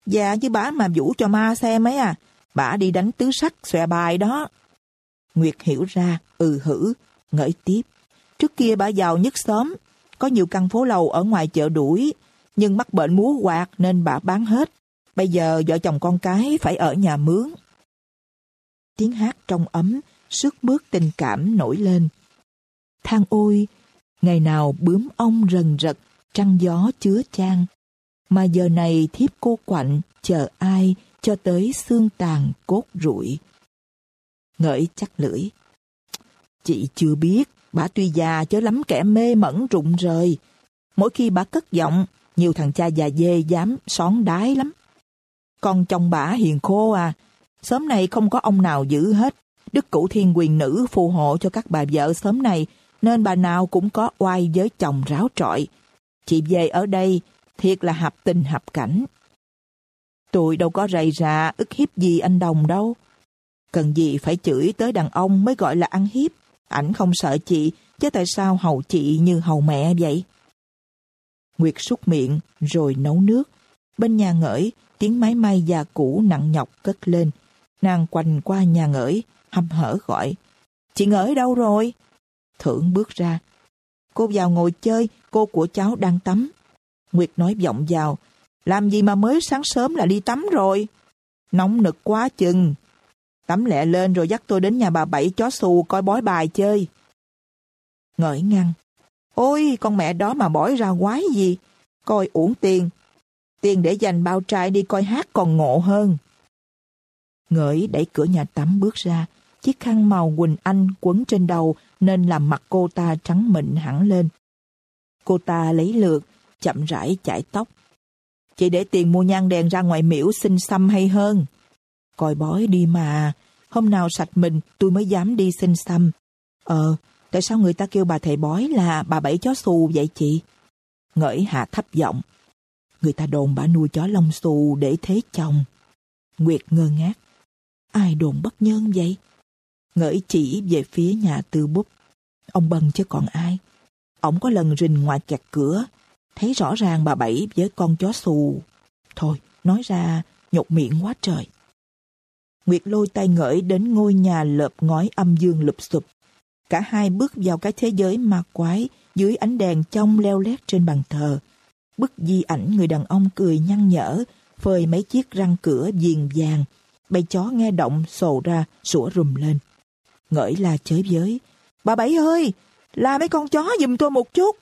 Dạ chứ bà mà vũ cho ma xem ấy à, bà đi đánh tứ sắc xòe bài đó. Nguyệt hiểu ra, ừ hử, ngởi tiếp. Trước kia bà giàu nhất xóm, có nhiều căn phố lầu ở ngoài chợ đuổi, nhưng mắc bệnh múa quạt nên bà bán hết. Bây giờ vợ chồng con cái phải ở nhà mướn. Tiếng hát trong ấm, sức bước tình cảm nổi lên. Thang ôi, ngày nào bướm ong rần rật, trăng gió chứa chan. Mà giờ này thiếp cô quạnh, chờ ai, cho tới xương tàn cốt rụi. Ngợi chắc lưỡi. Chị chưa biết, bà tuy già chớ lắm kẻ mê mẩn rụng rời. Mỗi khi bà cất giọng, nhiều thằng cha già dê dám xón đái lắm. Con chồng bà hiền khô à, sớm này không có ông nào giữ hết. Đức cụ thiên quyền nữ phù hộ cho các bà vợ sớm này, nên bà nào cũng có oai với chồng ráo trọi. Chị về ở đây, thiệt là hợp tình hợp cảnh. Tôi đâu có rầy rà, ức hiếp gì anh Đồng đâu. Cần gì phải chửi tới đàn ông mới gọi là ăn hiếp. Ảnh không sợ chị, chứ tại sao hầu chị như hầu mẹ vậy? Nguyệt súc miệng, rồi nấu nước. Bên nhà ngởi, tiếng máy may già cũ nặng nhọc cất lên. Nàng quanh qua nhà ngởi, hăm hở gọi. Chị ngởi đâu rồi? Thưởng bước ra. Cô vào ngồi chơi, cô của cháu đang tắm. Nguyệt nói giọng vào. Làm gì mà mới sáng sớm là đi tắm rồi? Nóng nực quá chừng. Tắm lẹ lên rồi dắt tôi đến nhà bà Bảy chó xù coi bói bài chơi. Ngợi ngăn. Ôi, con mẹ đó mà bói ra quái gì? Coi uổng tiền. Tiền để dành bao trai đi coi hát còn ngộ hơn. Ngợi đẩy cửa nhà tắm bước ra. Chiếc khăn màu Quỳnh Anh quấn trên đầu nên làm mặt cô ta trắng mịn hẳn lên. Cô ta lấy lượt, chậm rãi chải tóc. Chị để tiền mua nhang đèn ra ngoài miễu xin xăm hay hơn. Coi bói đi mà, hôm nào sạch mình tôi mới dám đi xin xăm. Ờ, tại sao người ta kêu bà thầy bói là bà bảy chó xù vậy chị? Ngỡi hạ thấp giọng. Người ta đồn bà nuôi chó lông xù để thế chồng. Nguyệt ngơ ngác. Ai đồn bất nhân vậy? Ngỡi chỉ về phía nhà tư bút. Ông Bân chứ còn ai. Ông có lần rình ngoài kẹt cửa, thấy rõ ràng bà Bảy với con chó xù. Thôi, nói ra nhột miệng quá trời. Nguyệt lôi tay ngỡi đến ngôi nhà lợp ngói âm dương lụp sụp. Cả hai bước vào cái thế giới ma quái dưới ánh đèn trong leo lét trên bàn thờ. Bức di ảnh người đàn ông cười nhăn nhở, phơi mấy chiếc răng cửa viền vàng. Bầy chó nghe động sồ ra, sủa rùm lên ngợi là chới giới. Bà Bảy ơi, la mấy con chó giùm tôi một chút.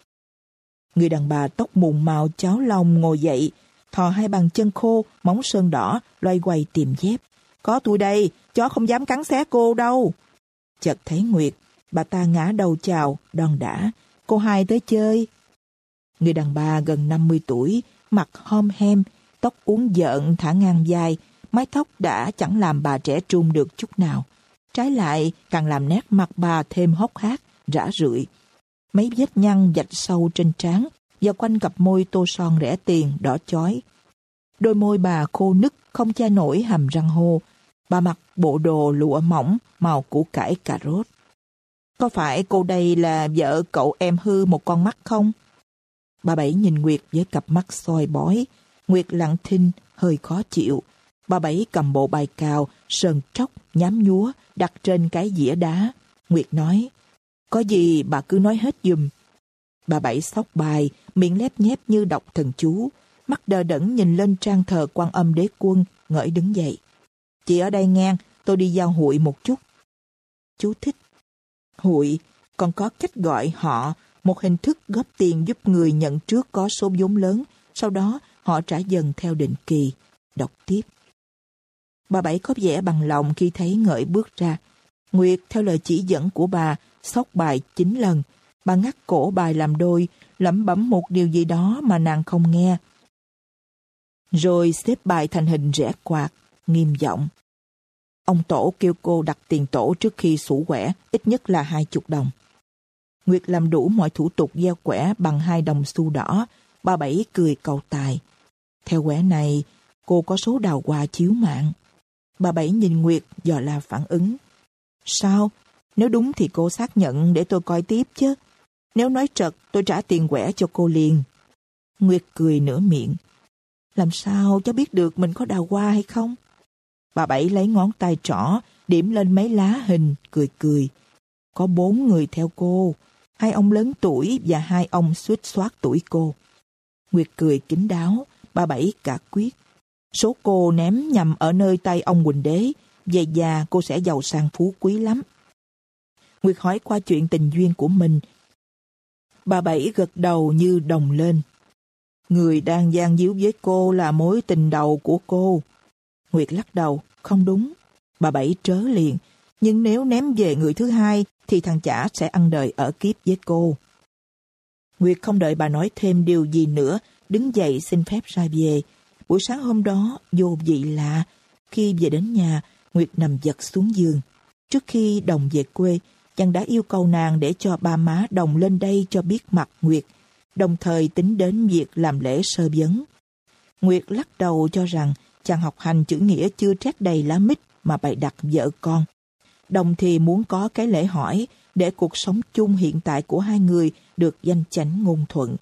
Người đàn bà tóc mùn màu cháo lòng ngồi dậy, thò hai bàn chân khô, móng sơn đỏ, loay quay tìm dép. Có tôi đây, chó không dám cắn xé cô đâu. Chợt thấy Nguyệt, bà ta ngã đầu chào, đòn đã. Cô hai tới chơi. Người đàn bà gần 50 tuổi, mặt hom hem, tóc uống giận thả ngang dài, mái tóc đã chẳng làm bà trẻ trung được chút nào. Trái lại, càng làm nét mặt bà thêm hốc hác, rã rượi. Mấy vết nhăn dạch sâu trên trán và quanh cặp môi tô son rẻ tiền, đỏ chói. Đôi môi bà khô nứt, không che nổi hàm răng hô. Bà mặc bộ đồ lụa mỏng, màu củ cải cà rốt. Có phải cô đây là vợ cậu em hư một con mắt không? Bà Bảy nhìn Nguyệt với cặp mắt soi bói. Nguyệt lặng thinh, hơi khó chịu. Bà Bảy cầm bộ bài cào, sờn tróc, nhám nhúa, đặt trên cái dĩa đá. Nguyệt nói, có gì bà cứ nói hết dùm. Bà Bảy sóc bài, miệng lép nhép như đọc thần chú, mắt đờ đẫn nhìn lên trang thờ quan âm đế quân, ngởi đứng dậy. Chị ở đây ngang, tôi đi giao hội một chút. Chú thích. Hội còn có cách gọi họ, một hình thức góp tiền giúp người nhận trước có số vốn lớn, sau đó họ trả dần theo định kỳ. Đọc tiếp. Bà Bảy có vẻ bằng lòng khi thấy ngợi bước ra. Nguyệt theo lời chỉ dẫn của bà, sóc bài chín lần. Bà ngắt cổ bài làm đôi, lẩm bẩm một điều gì đó mà nàng không nghe. Rồi xếp bài thành hình rẽ quạt, nghiêm giọng. Ông Tổ kêu cô đặt tiền tổ trước khi sủ quẻ, ít nhất là hai chục đồng. Nguyệt làm đủ mọi thủ tục gieo quẻ bằng hai đồng xu đỏ, bà bảy cười cầu tài. Theo quẻ này, cô có số đào hoa chiếu mạng. Bà Bảy nhìn Nguyệt dò la phản ứng. Sao? Nếu đúng thì cô xác nhận để tôi coi tiếp chứ. Nếu nói trật, tôi trả tiền quẻ cho cô liền. Nguyệt cười nửa miệng. Làm sao cháu biết được mình có đào hoa hay không? Bà Bảy lấy ngón tay trỏ, điểm lên mấy lá hình, cười cười. Có bốn người theo cô, hai ông lớn tuổi và hai ông suýt soát tuổi cô. Nguyệt cười kín đáo, bà Bảy cả quyết. Số cô ném nhầm ở nơi tay ông Quỳnh Đế, về già cô sẽ giàu sang phú quý lắm. Nguyệt hỏi qua chuyện tình duyên của mình. Bà Bảy gật đầu như đồng lên. Người đang gian díu với cô là mối tình đầu của cô. Nguyệt lắc đầu, không đúng. Bà Bảy trớ liền, nhưng nếu ném về người thứ hai thì thằng chả sẽ ăn đời ở kiếp với cô. Nguyệt không đợi bà nói thêm điều gì nữa, đứng dậy xin phép ra về. Buổi sáng hôm đó, vô vị lạ. Khi về đến nhà, Nguyệt nằm giật xuống giường. Trước khi Đồng về quê, chàng đã yêu cầu nàng để cho ba má Đồng lên đây cho biết mặt Nguyệt, đồng thời tính đến việc làm lễ sơ vấn. Nguyệt lắc đầu cho rằng chàng học hành chữ nghĩa chưa trét đầy lá mít mà bày đặt vợ con. Đồng thì muốn có cái lễ hỏi để cuộc sống chung hiện tại của hai người được danh chánh ngôn thuận.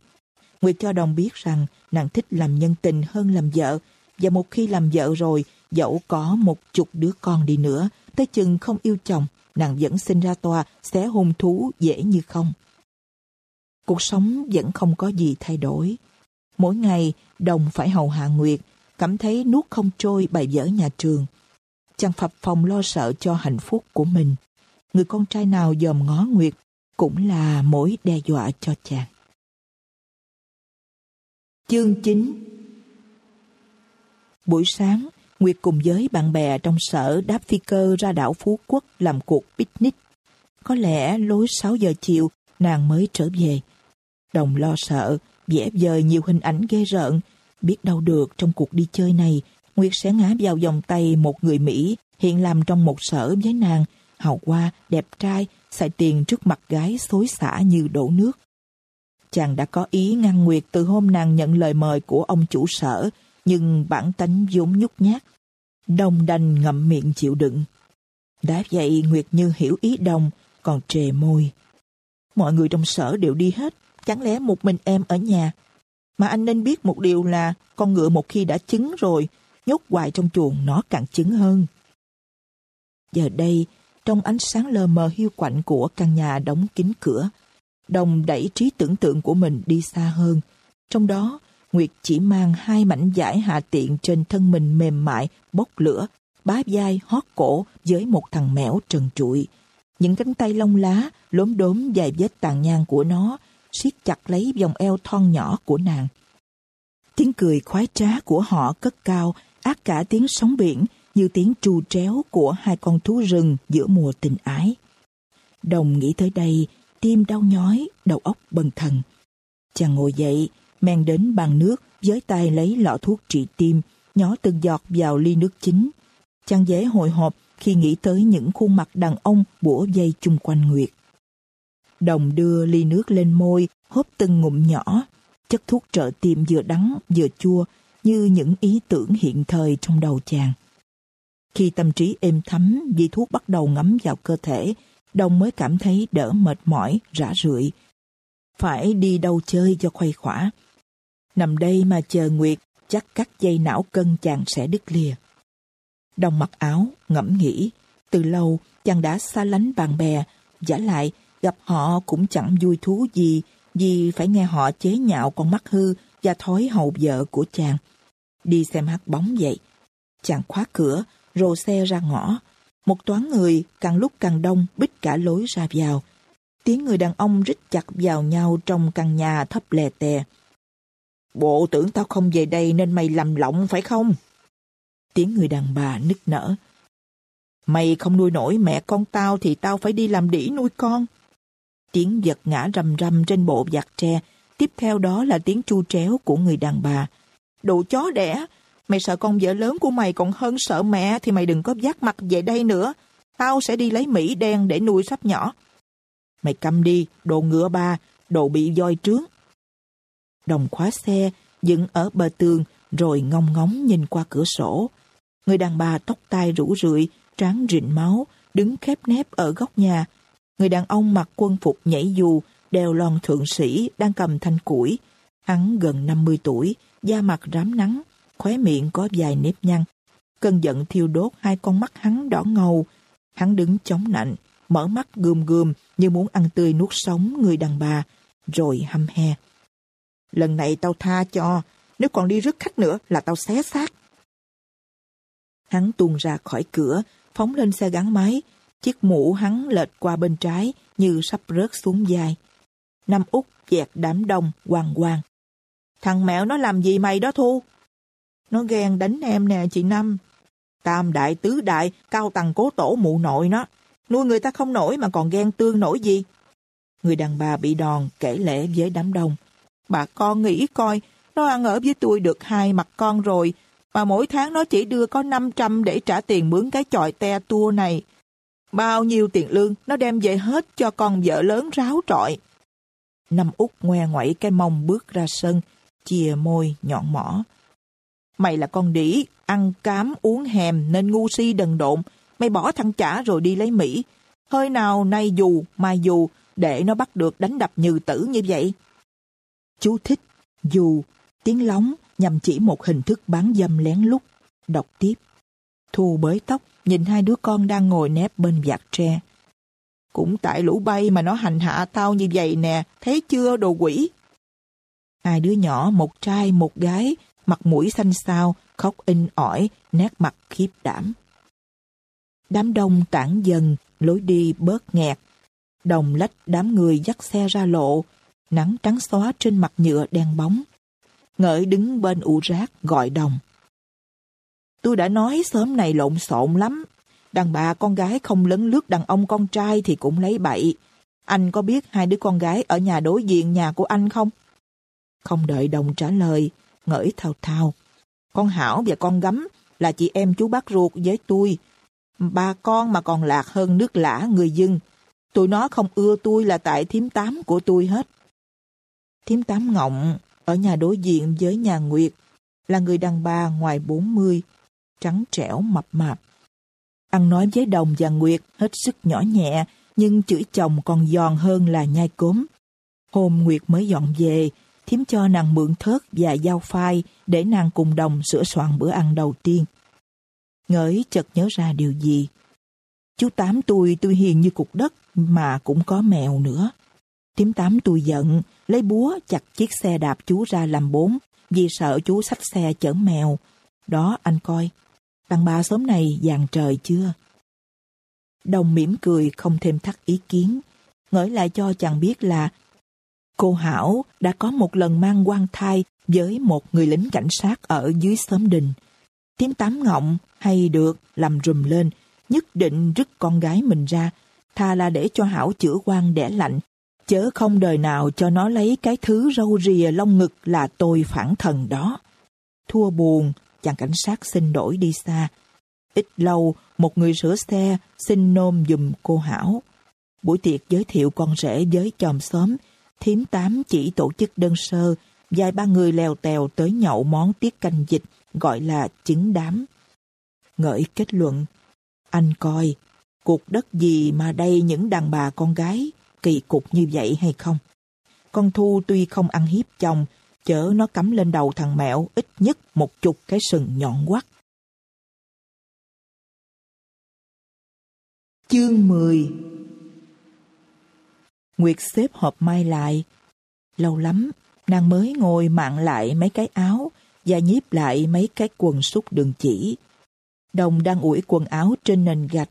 Nguyệt cho Đồng biết rằng nàng thích làm nhân tình hơn làm vợ và một khi làm vợ rồi, dẫu có một chục đứa con đi nữa, tới chừng không yêu chồng, nàng vẫn sinh ra tòa, sẽ hung thú dễ như không. Cuộc sống vẫn không có gì thay đổi. Mỗi ngày, Đồng phải hầu hạ Nguyệt, cảm thấy nuốt không trôi bài vở nhà trường. Chàng phập phòng lo sợ cho hạnh phúc của mình. Người con trai nào dòm ngó Nguyệt cũng là mối đe dọa cho chàng. Chương 9 Buổi sáng, Nguyệt cùng với bạn bè trong sở đáp phi cơ ra đảo Phú Quốc làm cuộc picnic. Có lẽ lối 6 giờ chiều, nàng mới trở về. Đồng lo sợ, vẽ vời nhiều hình ảnh ghê rợn, biết đâu được trong cuộc đi chơi này, Nguyệt sẽ ngã vào vòng tay một người Mỹ hiện làm trong một sở với nàng, hào hoa, đẹp trai, xài tiền trước mặt gái xối xả như đổ nước. Chàng đã có ý ngăn Nguyệt từ hôm nàng nhận lời mời của ông chủ sở, nhưng bản tánh vốn nhút nhát. Đồng đành ngậm miệng chịu đựng. Đã vậy Nguyệt Như hiểu ý đồng, còn trề môi. Mọi người trong sở đều đi hết, chẳng lẽ một mình em ở nhà. Mà anh nên biết một điều là con ngựa một khi đã trứng rồi, nhốt hoài trong chuồng nó càng trứng hơn. Giờ đây, trong ánh sáng lờ mờ hiu quạnh của căn nhà đóng kín cửa, Đồng đẩy trí tưởng tượng của mình đi xa hơn. Trong đó, Nguyệt chỉ mang hai mảnh giải hạ tiện trên thân mình mềm mại, bốc lửa, bá vai hót cổ với một thằng mèo trần trụi. Những cánh tay lông lá, lốm đốm dài vết tàn nhang của nó, siết chặt lấy vòng eo thon nhỏ của nàng. Tiếng cười khoái trá của họ cất cao, ác cả tiếng sóng biển, như tiếng trù tréo của hai con thú rừng giữa mùa tình ái. Đồng nghĩ tới đây, tim đau nhói, đầu óc bần thần. Chàng ngồi dậy, men đến bàn nước, với tay lấy lọ thuốc trị tim, nhỏ từng giọt vào ly nước chính. Chàng dễ hồi hộp khi nghĩ tới những khuôn mặt đàn ông bủa dây chung quanh Nguyệt. Đồng đưa ly nước lên môi, hớp từng ngụm nhỏ. Chất thuốc trợ tim vừa đắng vừa chua như những ý tưởng hiện thời trong đầu chàng. Khi tâm trí êm thấm vì thuốc bắt đầu ngấm vào cơ thể, đông mới cảm thấy đỡ mệt mỏi, rã rượi. Phải đi đâu chơi cho khuây khỏa. Nằm đây mà chờ Nguyệt, chắc các dây não cân chàng sẽ đứt lìa. Đông mặc áo, ngẫm nghĩ. Từ lâu, chàng đã xa lánh bạn bè. Giả lại, gặp họ cũng chẳng vui thú gì vì phải nghe họ chế nhạo con mắt hư và thói hầu vợ của chàng. Đi xem hát bóng vậy. Chàng khóa cửa, rồ xe ra ngõ. Một toán người càng lúc càng đông bích cả lối ra vào. Tiếng người đàn ông rít chặt vào nhau trong căn nhà thấp lè tè. Bộ tưởng tao không về đây nên mày lầm lộng phải không? Tiếng người đàn bà nức nở. Mày không nuôi nổi mẹ con tao thì tao phải đi làm đĩ nuôi con. Tiếng giật ngã rầm rầm trên bộ giặt tre, tiếp theo đó là tiếng chu tréo của người đàn bà. Đồ chó đẻ, mày sợ con vợ lớn của mày còn hơn sợ mẹ thì mày đừng có dắt mặt về đây nữa. Tao sẽ đi lấy Mỹ đen để nuôi sắp nhỏ. Mày cầm đi, đồ ngựa ba, đồ bị voi trướng. Đồng khóa xe, dựng ở bờ tường, rồi ngong ngóng nhìn qua cửa sổ. Người đàn bà tóc tai rủ rượi, trán rịn máu, đứng khép nép ở góc nhà. Người đàn ông mặc quân phục nhảy dù, đeo lon thượng sĩ, đang cầm thanh củi. Hắn gần 50 tuổi, da mặt rám nắng, khóe miệng có vài nếp nhăn. Cơn giận thiêu đốt hai con mắt hắn đỏ ngầu. Hắn đứng chống nạnh, mở mắt gườm gườm như muốn ăn tươi nuốt sống người đàn bà, rồi hăm he. Lần này tao tha cho, nếu còn đi rước khách nữa là tao xé xác. Hắn tuôn ra khỏi cửa, phóng lên xe gắn máy. Chiếc mũ hắn lệch qua bên trái như sắp rớt xuống dài, Năm út dẹt đám đông hoàng hoàng. Thằng mẹo nó làm gì mày đó Thu? Nó ghen đánh em nè chị Năm. Tam đại tứ đại, cao tầng cố tổ mụ nội nó. Nuôi người ta không nổi mà còn ghen tương nổi gì. Người đàn bà bị đòn kể lễ với đám đông. Bà con nghĩ coi, nó ăn ở với tôi được hai mặt con rồi, mà mỗi tháng nó chỉ đưa có 500 để trả tiền mướn cái chòi te tua này. Bao nhiêu tiền lương nó đem về hết cho con vợ lớn ráo trọi. Năm út ngoe ngoẩy cái mông bước ra sân, chìa môi nhọn mỏ. Mày là con đĩ, ăn cám uống hèm nên ngu si đần độn. Mày bỏ thằng chả rồi đi lấy Mỹ. Hơi nào nay dù, mai dù, để nó bắt được đánh đập như tử như vậy. Chú thích, dù, tiếng lóng nhằm chỉ một hình thức bán dâm lén lút. Đọc tiếp. Thu bới tóc, nhìn hai đứa con đang ngồi nép bên vạt tre. Cũng tại lũ bay mà nó hành hạ tao như vậy nè, thấy chưa đồ quỷ. Hai đứa nhỏ, một trai một gái, mặt mũi xanh xao, khóc in ỏi, nét mặt khiếp đảm. Đám đông tản dần, lối đi bớt nghẹt. Đồng lách đám người dắt xe ra lộ, nắng trắng xóa trên mặt nhựa đen bóng. Ngợi đứng bên ụ rác gọi đồng. Tôi đã nói sớm này lộn xộn lắm. Đàn bà con gái không lấn lướt đàn ông con trai thì cũng lấy bậy. Anh có biết hai đứa con gái ở nhà đối diện nhà của anh không? Không đợi đồng trả lời, ngỡi thao thao. Con Hảo và con Gấm là chị em chú bác ruột với tôi. Ba con mà còn lạc hơn nước lã người dân. Tụi nó không ưa tôi là tại thím tám của tôi hết. Thím tám ngọng ở nhà đối diện với nhà Nguyệt là người đàn bà ngoài 40, trắng trẻo mập mạp. Ăn nói với Đồng và Nguyệt hết sức nhỏ nhẹ, nhưng chửi chồng còn giòn hơn là nhai cốm. Hôm Nguyệt mới dọn về, thím cho nàng mượn thớt và dao phai để nàng cùng Đồng sửa soạn bữa ăn đầu tiên. Ngỡi chợt nhớ ra điều gì. Chú Tám tôi tôi hiền như cục đất mà cũng có mèo nữa. Thím Tám tôi giận, lấy búa chặt chiếc xe đạp chú ra làm bốn vì sợ chú xách xe chở mèo. Đó anh coi, đàn bà sớm này vàng trời chưa? Đồng mỉm cười không thêm thắt ý kiến, ngỡ lại cho chàng biết là cô Hảo đã có một lần mang quan thai với một người lính cảnh sát ở dưới xóm đình. Tiếng tám ngọng hay được làm rùm lên, nhất định rứt con gái mình ra, thà là để cho Hảo chữa quan đẻ lạnh, chớ không đời nào cho nó lấy cái thứ râu rìa lông ngực là tôi phản thần đó. Thua buồn, chàng cảnh sát xin đổi đi xa. Ít lâu, một người sửa xe xin nôm dùm cô Hảo. Buổi tiệc giới thiệu con rể với chòm xóm, thím tám chỉ tổ chức đơn sơ, vài ba người lèo tèo tới nhậu món tiết canh dịch gọi là trứng đám. Ngợi kết luận, anh coi, cuộc đất gì mà đây những đàn bà con gái kỳ cục như vậy hay không? Con Thu tuy không ăn hiếp chồng, chở nó cắm lên đầu thằng Mẹo ít nhất một chục cái sừng nhọn quắt. Chương 10 Nguyệt xếp hộp mai lại. Lâu lắm, nàng mới ngồi mạng lại mấy cái áo và nhíp lại mấy cái quần sút đường chỉ. Đồng đang ủi quần áo trên nền gạch,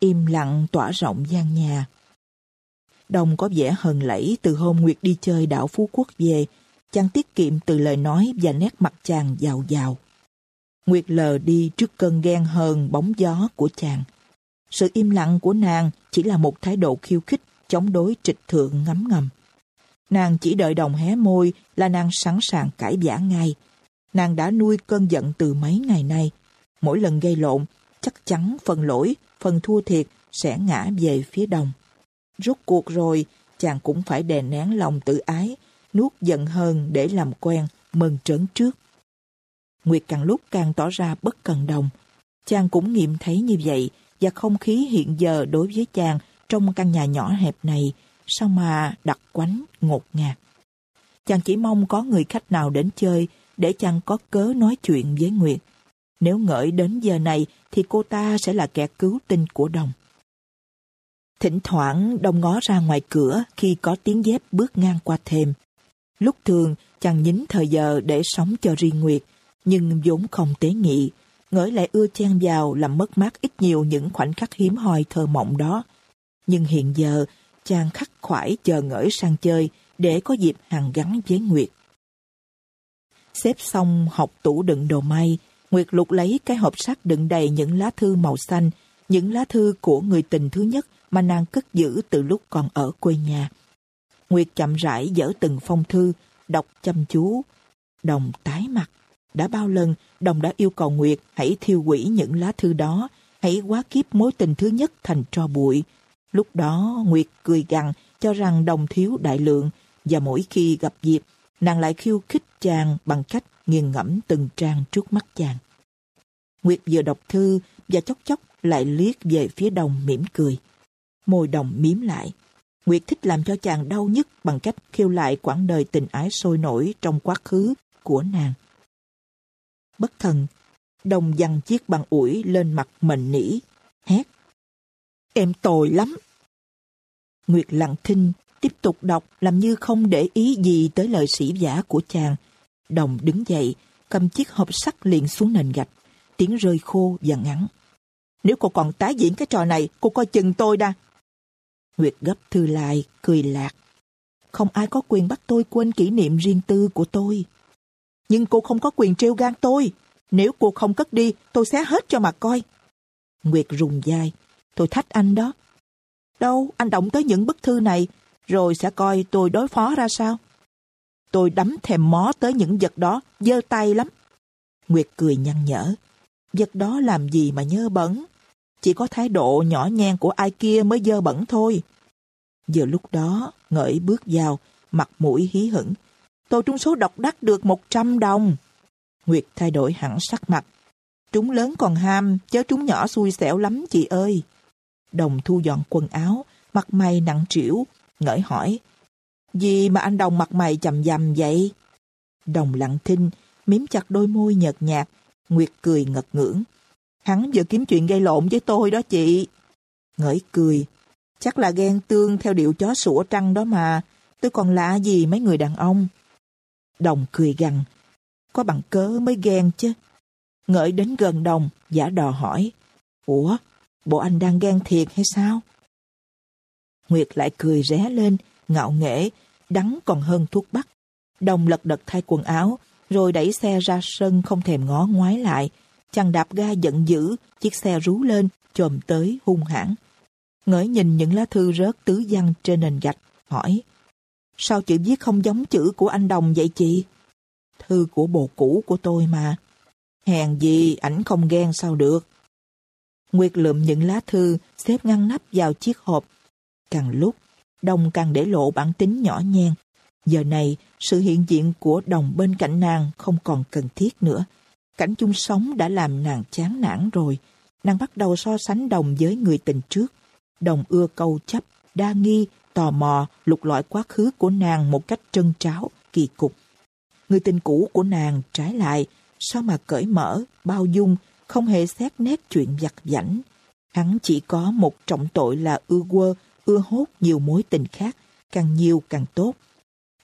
im lặng tỏa rộng gian nhà. Đồng có vẻ hờn lẫy từ hôm Nguyệt đi chơi đảo Phú Quốc về, chàng tiết kiệm từ lời nói và nét mặt chàng giàu giàu. Nguyệt lờ đi trước cơn ghen hờn bóng gió của chàng. Sự im lặng của nàng chỉ là một thái độ khiêu khích chống đối trịch thượng ngấm ngầm. Nàng chỉ đợi đồng hé môi là nàng sẵn sàng cãi giả ngay. Nàng đã nuôi cơn giận từ mấy ngày nay. Mỗi lần gây lộn, chắc chắn phần lỗi, phần thua thiệt sẽ ngã về phía đồng. Rốt cuộc rồi, chàng cũng phải đè nén lòng tự ái, nuốt giận hơn để làm quen, mừng trớn trước. Nguyệt càng lúc càng tỏ ra bất cần đồng. Chàng cũng nghiệm thấy như vậy, và không khí hiện giờ đối với chàng trong căn nhà nhỏ hẹp này, sao mà đặc quánh, ngột ngạt. Chàng chỉ mong có người khách nào đến chơi để chàng có cớ nói chuyện với Nguyệt. Nếu ngợi đến giờ này thì cô ta sẽ là kẻ cứu tinh của đồng. Thỉnh thoảng đồng ngó ra ngoài cửa khi có tiếng dép bước ngang qua thềm. Lúc thường chàng nhín thời giờ để sống cho riêng Nguyệt, nhưng vốn không tế nghị, ngỡ lại ưa chen vào làm mất mát ít nhiều những khoảnh khắc hiếm hoi thơ mộng đó. Nhưng hiện giờ, chàng khắc khoải chờ ngỡ sang chơi để có dịp hàng gắn với Nguyệt. Xếp xong học tủ đựng đồ may, Nguyệt lục lấy cái hộp sắt đựng đầy những lá thư màu xanh, những lá thư của người tình thứ nhất mà nàng cất giữ từ lúc còn ở quê nhà. Nguyệt chậm rãi dở từng phong thư, đọc chăm chú. Đồng tái mặt. Đã bao lần Đồng đã yêu cầu Nguyệt hãy thiêu hủy những lá thư đó, hãy quá kiếp mối tình thứ nhất thành tro bụi. Lúc đó Nguyệt cười gằn cho rằng Đồng thiếu đại lượng và mỗi khi gặp dịp, nàng lại khiêu khích chàng bằng cách nghiền ngẫm từng trang trước mắt chàng. Nguyệt vừa đọc thư và chốc chốc lại liếc về phía Đồng mỉm cười. Môi Đồng miếm lại. Nguyệt thích làm cho chàng đau nhất bằng cách khiêu lại quãng đời tình ái sôi nổi trong quá khứ của nàng bất thần. Đồng dằn chiếc bằng ủi lên mặt mệnh nỉ, hét. Em tồi lắm. Nguyệt lặng thinh, tiếp tục đọc làm như không để ý gì tới lời sĩ giả của chàng. Đồng đứng dậy, cầm chiếc hộp sắt liền xuống nền gạch, tiếng rơi khô và ngắn. Nếu cô còn tái diễn cái trò này, cô coi chừng tôi đa. Nguyệt gấp thư lại, cười lạc. Không ai có quyền bắt tôi quên kỷ niệm riêng tư của tôi nhưng cô không có quyền trêu gan tôi. Nếu cô không cất đi, tôi xé hết cho mà coi. Nguyệt rùng dài. Tôi thách anh đó. Đâu, anh động tới những bức thư này, rồi sẽ coi tôi đối phó ra sao. Tôi đắm thèm mó tới những vật đó, dơ tay lắm. Nguyệt cười nhăn nhở. Vật đó làm gì mà nhơ bẩn? Chỉ có thái độ nhỏ nhen của ai kia mới dơ bẩn thôi. Giờ lúc đó, ngợi bước vào, mặt mũi hí hửng, Tôi trúng số độc đắc được 100 đồng. Nguyệt thay đổi hẳn sắc mặt. Trúng lớn còn ham, chớ trúng nhỏ xui xẻo lắm chị ơi. Đồng thu dọn quần áo, mặt mày nặng trĩu, ngỡ hỏi. Gì mà anh Đồng mặt mày chầm dầm vậy? Đồng lặng thinh, miếm chặt đôi môi nhợt nhạt, Nguyệt cười ngật ngưỡng. Hắn vừa kiếm chuyện gây lộn với tôi đó chị. Ngỡi cười. Chắc là ghen tương theo điệu chó sủa trăng đó mà. Tôi còn lạ gì mấy người đàn ông. Đồng cười gằn. Có bằng cớ mới ghen chứ. Ngợi đến gần đồng, giả đò hỏi. Ủa, bộ anh đang ghen thiệt hay sao? Nguyệt lại cười ré lên, ngạo nghễ, đắng còn hơn thuốc bắc. Đồng lật đật thay quần áo, rồi đẩy xe ra sân không thèm ngó ngoái lại. Chàng đạp ga giận dữ, chiếc xe rú lên, chồm tới hung hãn. Ngỡ nhìn những lá thư rớt tứ văn trên nền gạch, hỏi. Sao chữ viết không giống chữ của anh Đồng vậy chị? Thư của bồ cũ của tôi mà. Hèn gì ảnh không ghen sao được. Nguyệt lượm những lá thư xếp ngăn nắp vào chiếc hộp. Càng lúc, Đồng càng để lộ bản tính nhỏ nhen. Giờ này, sự hiện diện của Đồng bên cạnh nàng không còn cần thiết nữa. Cảnh chung sống đã làm nàng chán nản rồi. Nàng bắt đầu so sánh Đồng với người tình trước. Đồng ưa câu chấp, đa nghi, tò mò, lục lọi quá khứ của nàng một cách trân tráo, kỳ cục. Người tình cũ của nàng trái lại, sao mà cởi mở, bao dung, không hề xét nét chuyện giặt giảnh. Hắn chỉ có một trọng tội là ưa quơ, ưa hốt nhiều mối tình khác, càng nhiều càng tốt.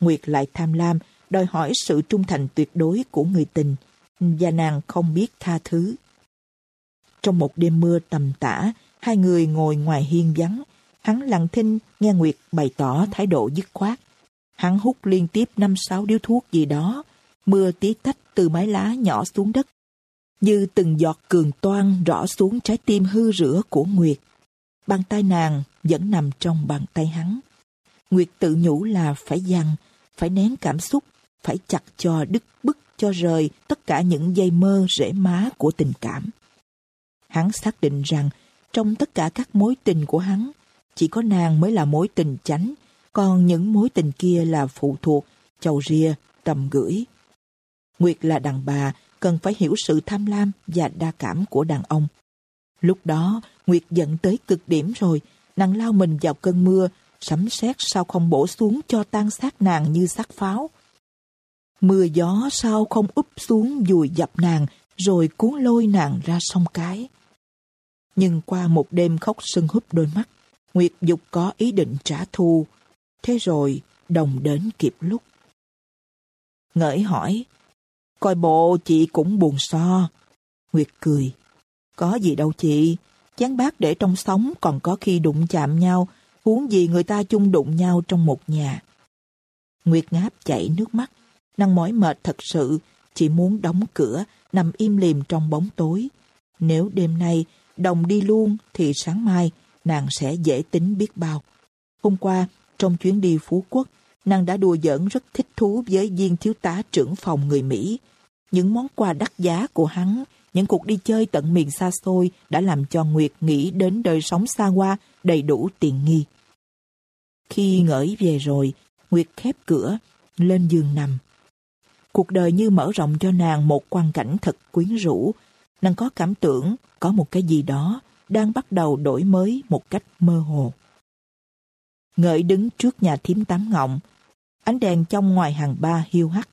Nguyệt lại tham lam, đòi hỏi sự trung thành tuyệt đối của người tình, và nàng không biết tha thứ. Trong một đêm mưa tầm tã, hai người ngồi ngoài hiên vắng, hắn lặng thinh nghe Nguyệt bày tỏ thái độ dứt khoát. Hắn hút liên tiếp năm sáu điếu thuốc gì đó, mưa tí tách từ mái lá nhỏ xuống đất, như từng giọt cường toan rõ xuống trái tim hư rửa của Nguyệt. Bàn tay nàng vẫn nằm trong bàn tay hắn. Nguyệt tự nhủ là phải dằn, phải nén cảm xúc, phải chặt cho đứt bức cho rời tất cả những dây mơ rễ má của tình cảm. Hắn xác định rằng trong tất cả các mối tình của hắn, chỉ có nàng mới là mối tình chánh, còn những mối tình kia là phụ thuộc, chầu ria, tầm gửi. Nguyệt là đàn bà, cần phải hiểu sự tham lam và đa cảm của đàn ông. Lúc đó, Nguyệt giận tới cực điểm rồi, nàng lao mình vào cơn mưa, sấm sét sao không bổ xuống cho tan xác nàng như xác pháo. Mưa gió sao không úp xuống dùi dập nàng, rồi cuốn lôi nàng ra sông cái. Nhưng qua một đêm khóc sưng húp đôi mắt, Nguyệt Dục có ý định trả thù. Thế rồi, đồng đến kịp lúc. Ngỡi hỏi, coi bộ chị cũng buồn so. Nguyệt cười, có gì đâu chị, chán bát để trong sống còn có khi đụng chạm nhau, huống gì người ta chung đụng nhau trong một nhà. Nguyệt ngáp chảy nước mắt, năng mỏi mệt thật sự, chỉ muốn đóng cửa, nằm im lìm trong bóng tối. Nếu đêm nay đồng đi luôn thì sáng mai nàng sẽ dễ tính biết bao. Hôm qua, trong chuyến đi Phú Quốc, nàng đã đùa giỡn rất thích thú với viên thiếu tá trưởng phòng người Mỹ. Những món quà đắt giá của hắn, những cuộc đi chơi tận miền xa xôi đã làm cho Nguyệt nghĩ đến đời sống xa hoa đầy đủ tiện nghi. Khi ngởi về rồi, Nguyệt khép cửa, lên giường nằm. Cuộc đời như mở rộng cho nàng một quang cảnh thật quyến rũ. Nàng có cảm tưởng có một cái gì đó đang bắt đầu đổi mới một cách mơ hồ. Ngợi đứng trước nhà thím tám ngọng, ánh đèn trong ngoài hàng ba hiu hắt.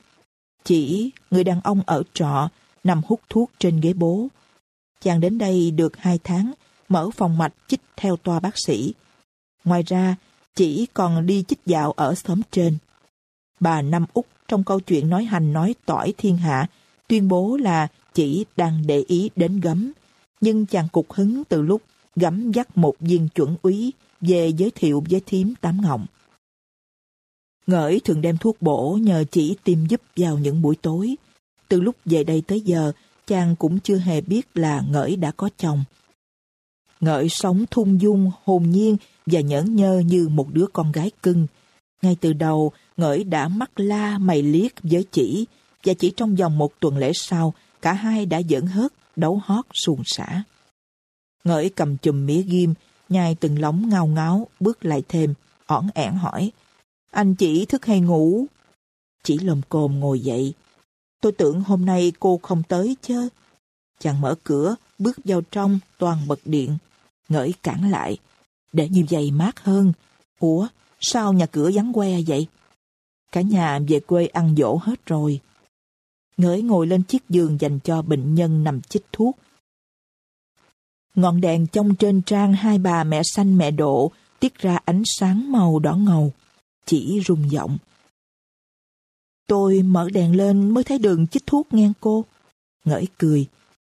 Chỉ người đàn ông ở trọ nằm hút thuốc trên ghế bố. Chàng đến đây được hai tháng, mở phòng mạch chích theo toa bác sĩ. Ngoài ra, chỉ còn đi chích dạo ở xóm trên. Bà Năm Úc trong câu chuyện nói hành nói tỏi thiên hạ tuyên bố là chỉ đang để ý đến gấm, nhưng chàng cục hứng từ lúc gấm dắt một viên chuẩn úy về giới thiệu với thím tám ngọng ngợi thường đem thuốc bổ nhờ chỉ tìm giúp vào những buổi tối. Từ lúc về đây tới giờ, chàng cũng chưa hề biết là ngợi đã có chồng. ngợi sống thung dung, hồn nhiên và nhẫn nhơ như một đứa con gái cưng. Ngay từ đầu, ngợi đã mắt la mày liếc với chỉ, và chỉ trong vòng một tuần lễ sau, cả hai đã giỡn hớt, đấu hót xuồng xả. ngợi cầm chùm mía ghim, nhai từng lóng ngao ngáo, bước lại thêm, ỏn ẻn hỏi. Anh chỉ thức hay ngủ? Chỉ lồm cồm ngồi dậy. Tôi tưởng hôm nay cô không tới chứ. Chàng mở cửa, bước vào trong, toàn bật điện. Ngỡi cản lại. Để như vậy mát hơn. Ủa, sao nhà cửa vắng que vậy? Cả nhà về quê ăn dỗ hết rồi. Ngỡi ngồi lên chiếc giường dành cho bệnh nhân nằm chích thuốc. Ngọn đèn trong trên trang hai bà mẹ xanh mẹ độ tiết ra ánh sáng màu đỏ ngầu. Chỉ rung giọng. Tôi mở đèn lên mới thấy đường chích thuốc ngang cô. Ngỡi cười.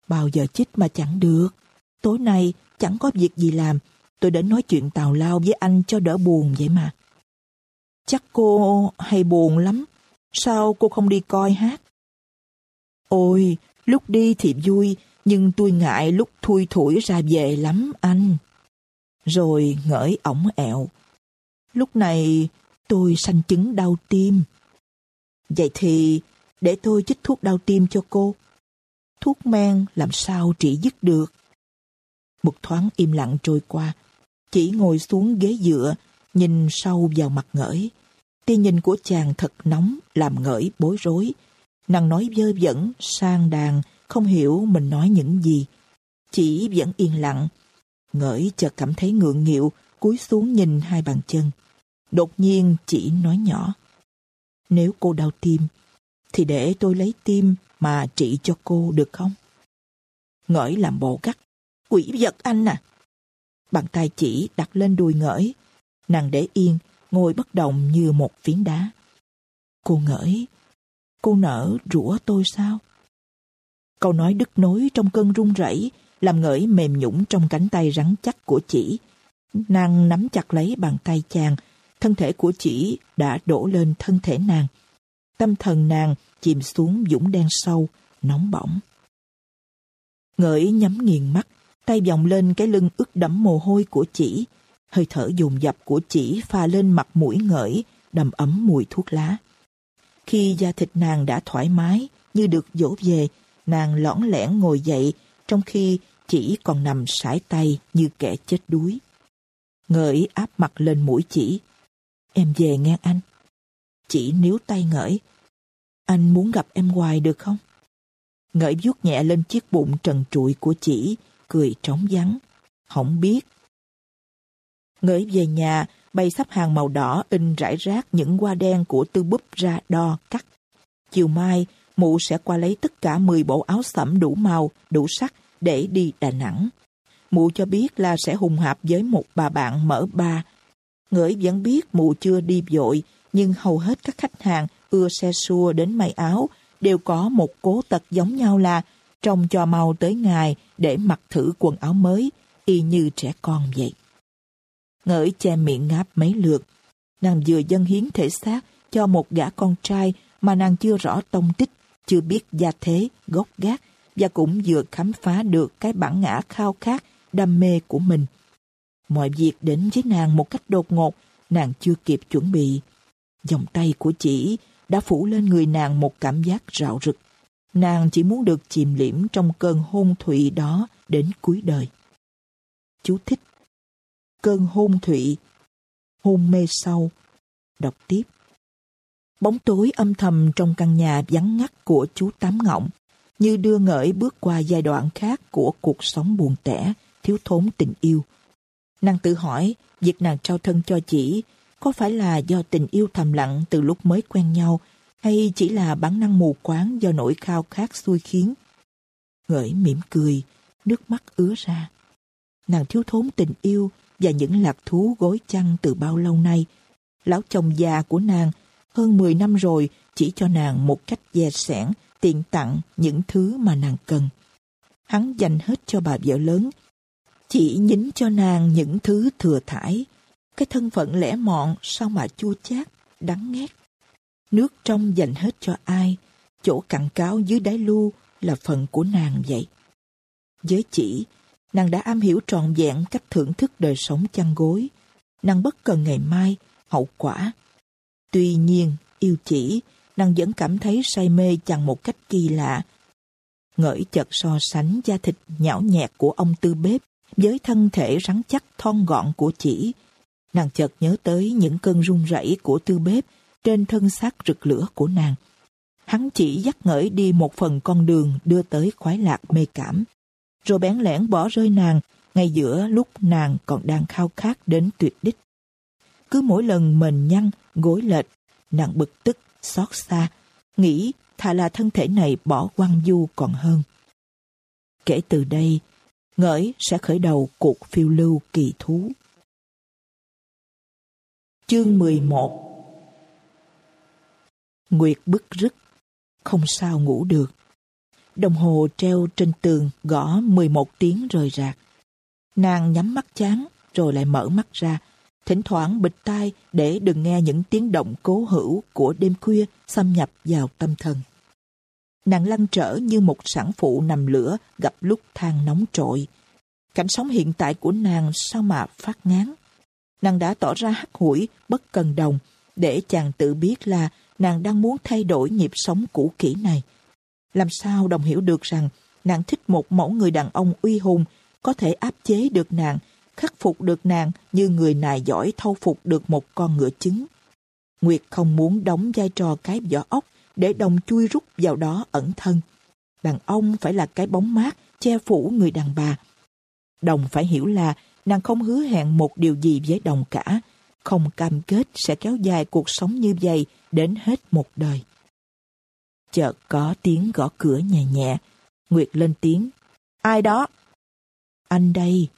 Bao giờ chích mà chẳng được. Tối nay chẳng có việc gì làm. Tôi đến nói chuyện tào lao với anh cho đỡ buồn vậy mà. Chắc cô hay buồn lắm. Sao cô không đi coi hát? Ôi, lúc đi thì vui, nhưng tôi ngại lúc thui thủi ra về lắm anh. Rồi ngỡi ổng ẹo. Lúc này tôi sanh chứng đau tim. Vậy thì để tôi chích thuốc đau tim cho cô. thuốc men làm sao trị dứt được. Một thoáng im lặng trôi qua, chỉ ngồi xuống ghế dựa, nhìn sâu vào mặt ngỡi. Tia nhìn của chàng thật nóng, làm ngỡi bối rối. Nàng nói dơ dẫn, sang đàn, không hiểu mình nói những gì. Chỉ vẫn yên lặng. Ngỡi chợt cảm thấy ngượng nghịu, cúi xuống nhìn hai bàn chân. Đột nhiên chỉ nói nhỏ. Nếu cô đau tim, thì để tôi lấy tim mà trị cho cô được không? Ngỡi làm bộ gắt. Quỷ vật anh à! Bàn tay chỉ đặt lên đùi ngỡi. Nàng để yên, ngồi bất động như một phiến đá. Cô ngỡi, cô nở rủa tôi sao? Câu nói đứt nối trong cơn run rẩy làm ngỡi mềm nhũng trong cánh tay rắn chắc của chỉ. Nàng nắm chặt lấy bàn tay chàng, thân thể của chỉ đã đổ lên thân thể nàng. Tâm thần nàng chìm xuống dũng đen sâu, nóng bỏng. ngợi nhắm nghiền mắt, tay vòng lên cái lưng ướt đẫm mồ hôi của chỉ. Hơi thở dồn dập của chỉ pha lên mặt mũi ngợi đầm ấm mùi thuốc lá. Khi da thịt nàng đã thoải mái, như được dỗ về, nàng lõn lẻn ngồi dậy, trong khi chỉ còn nằm sải tay như kẻ chết đuối. Ngợi áp mặt lên mũi chỉ. Em về nghe anh. Chỉ níu tay ngợi. Anh muốn gặp em hoài được không? Ngợi vuốt nhẹ lên chiếc bụng trần trụi của chỉ, cười trống vắng. Không biết. Ngợi về nhà, bày sắp hàng màu đỏ in rải rác những hoa đen của tư búp ra đo, cắt. Chiều mai, mụ sẽ qua lấy tất cả 10 bộ áo sẫm đủ màu, đủ sắc để đi Đà Nẵng. Mụ cho biết là sẽ hùng hạp với một bà bạn mở ba. Ngửi vẫn biết mụ chưa đi vội, nhưng hầu hết các khách hàng ưa xe xua đến may áo đều có một cố tật giống nhau là trông cho mau tới ngày để mặc thử quần áo mới, y như trẻ con vậy. Ngỡi che miệng ngáp mấy lượt, nàng vừa dâng hiến thể xác cho một gã con trai mà nàng chưa rõ tông tích, chưa biết gia thế, gốc gác, và cũng vừa khám phá được cái bản ngã khao khát, đam mê của mình. Mọi việc đến với nàng một cách đột ngột, nàng chưa kịp chuẩn bị. Dòng tay của chị đã phủ lên người nàng một cảm giác rạo rực. Nàng chỉ muốn được chìm liễm trong cơn hôn thụy đó đến cuối đời. Chú thích Cơn hôn thụy Hôn mê sâu Đọc tiếp Bóng tối âm thầm trong căn nhà vắng ngắt của chú Tám Ngọng như đưa ngợi bước qua giai đoạn khác của cuộc sống buồn tẻ, thiếu thốn tình yêu. Nàng tự hỏi, việc nàng trao thân cho chỉ có phải là do tình yêu thầm lặng từ lúc mới quen nhau hay chỉ là bản năng mù quáng do nỗi khao khát xui khiến? Ngợi mỉm cười, nước mắt ứa ra. Nàng thiếu thốn tình yêu và những lạc thú gối chăn từ bao lâu nay. Lão chồng già của nàng hơn 10 năm rồi chỉ cho nàng một cách dè sẻn tiện tặng những thứ mà nàng cần. Hắn dành hết cho bà vợ lớn, chỉ nhính cho nàng những thứ thừa thải. Cái thân phận lẻ mọn sao mà chua chát, đắng ngét. Nước trong dành hết cho ai, chỗ cặn cáo dưới đáy lu là phần của nàng vậy. Với chỉ, nàng đã am hiểu trọn vẹn cách thưởng thức đời sống chăn gối. Nàng bất cần ngày mai, hậu quả. Tuy nhiên, yêu chỉ nàng vẫn cảm thấy say mê chẳng một cách kỳ lạ. Ngỡi chợt so sánh da thịt nhão nhẹt của ông tư bếp với thân thể rắn chắc thon gọn của chỉ. Nàng chợt nhớ tới những cơn run rẩy của tư bếp trên thân xác rực lửa của nàng. Hắn chỉ dắt ngởi đi một phần con đường đưa tới khoái lạc mê cảm. Rồi bén lẻn bỏ rơi nàng ngay giữa lúc nàng còn đang khao khát đến tuyệt đích. Cứ mỗi lần mền nhăn, gối lệch, nàng bực tức xót xa, nghĩ thà là thân thể này bỏ quăng du còn hơn. Kể từ đây, Ngỡi sẽ khởi đầu cuộc phiêu lưu kỳ thú. Chương 11 Nguyệt bức rứt, không sao ngủ được. Đồng hồ treo trên tường gõ 11 tiếng rời rạc. Nàng nhắm mắt chán rồi lại mở mắt ra thỉnh thoảng bịt tai để đừng nghe những tiếng động cố hữu của đêm khuya xâm nhập vào tâm thần. Nàng lăn trở như một sản phụ nằm lửa gặp lúc than nóng trội. Cảnh sống hiện tại của nàng sao mà phát ngán. Nàng đã tỏ ra hắt hủi, bất cần đồng, để chàng tự biết là nàng đang muốn thay đổi nhịp sống cũ kỹ này. Làm sao đồng hiểu được rằng Nàng thích một mẫu người đàn ông uy hùng, có thể áp chế được nàng, khắc phục được nàng như người nài giỏi thâu phục được một con ngựa chứng Nguyệt không muốn đóng vai trò cái vỏ ốc để đồng chui rút vào đó ẩn thân. Đàn ông phải là cái bóng mát, che phủ người đàn bà. Đồng phải hiểu là nàng không hứa hẹn một điều gì với đồng cả, không cam kết sẽ kéo dài cuộc sống như vậy đến hết một đời. Chợt có tiếng gõ cửa nhẹ nhẹ, Nguyệt lên tiếng. Ai đó? Anh đây.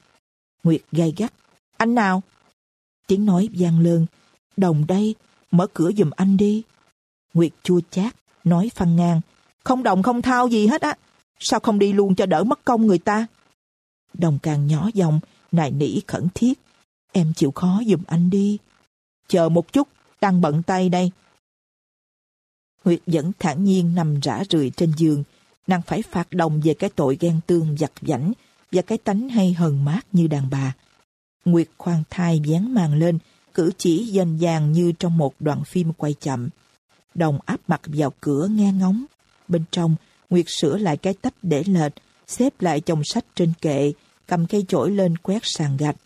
Nguyệt gay gắt. Anh nào? Tiếng nói vang lơn. Đồng đây, mở cửa giùm anh đi. Nguyệt chua chát, nói phăng ngang. Không đồng không thao gì hết á. Sao không đi luôn cho đỡ mất công người ta? Đồng càng nhỏ giọng, nài nỉ khẩn thiết. Em chịu khó giùm anh đi. Chờ một chút, đang bận tay đây. Nguyệt vẫn thản nhiên nằm rã rượi trên giường. Nàng phải phạt đồng về cái tội ghen tương giặt giảnh và cái tánh hay hờn mát như đàn bà. Nguyệt khoan thai dán màn lên, cử chỉ dần dàng như trong một đoạn phim quay chậm. Đồng áp mặt vào cửa nghe ngóng. Bên trong, Nguyệt sửa lại cái tách để lệch, xếp lại chồng sách trên kệ, cầm cây chổi lên quét sàn gạch.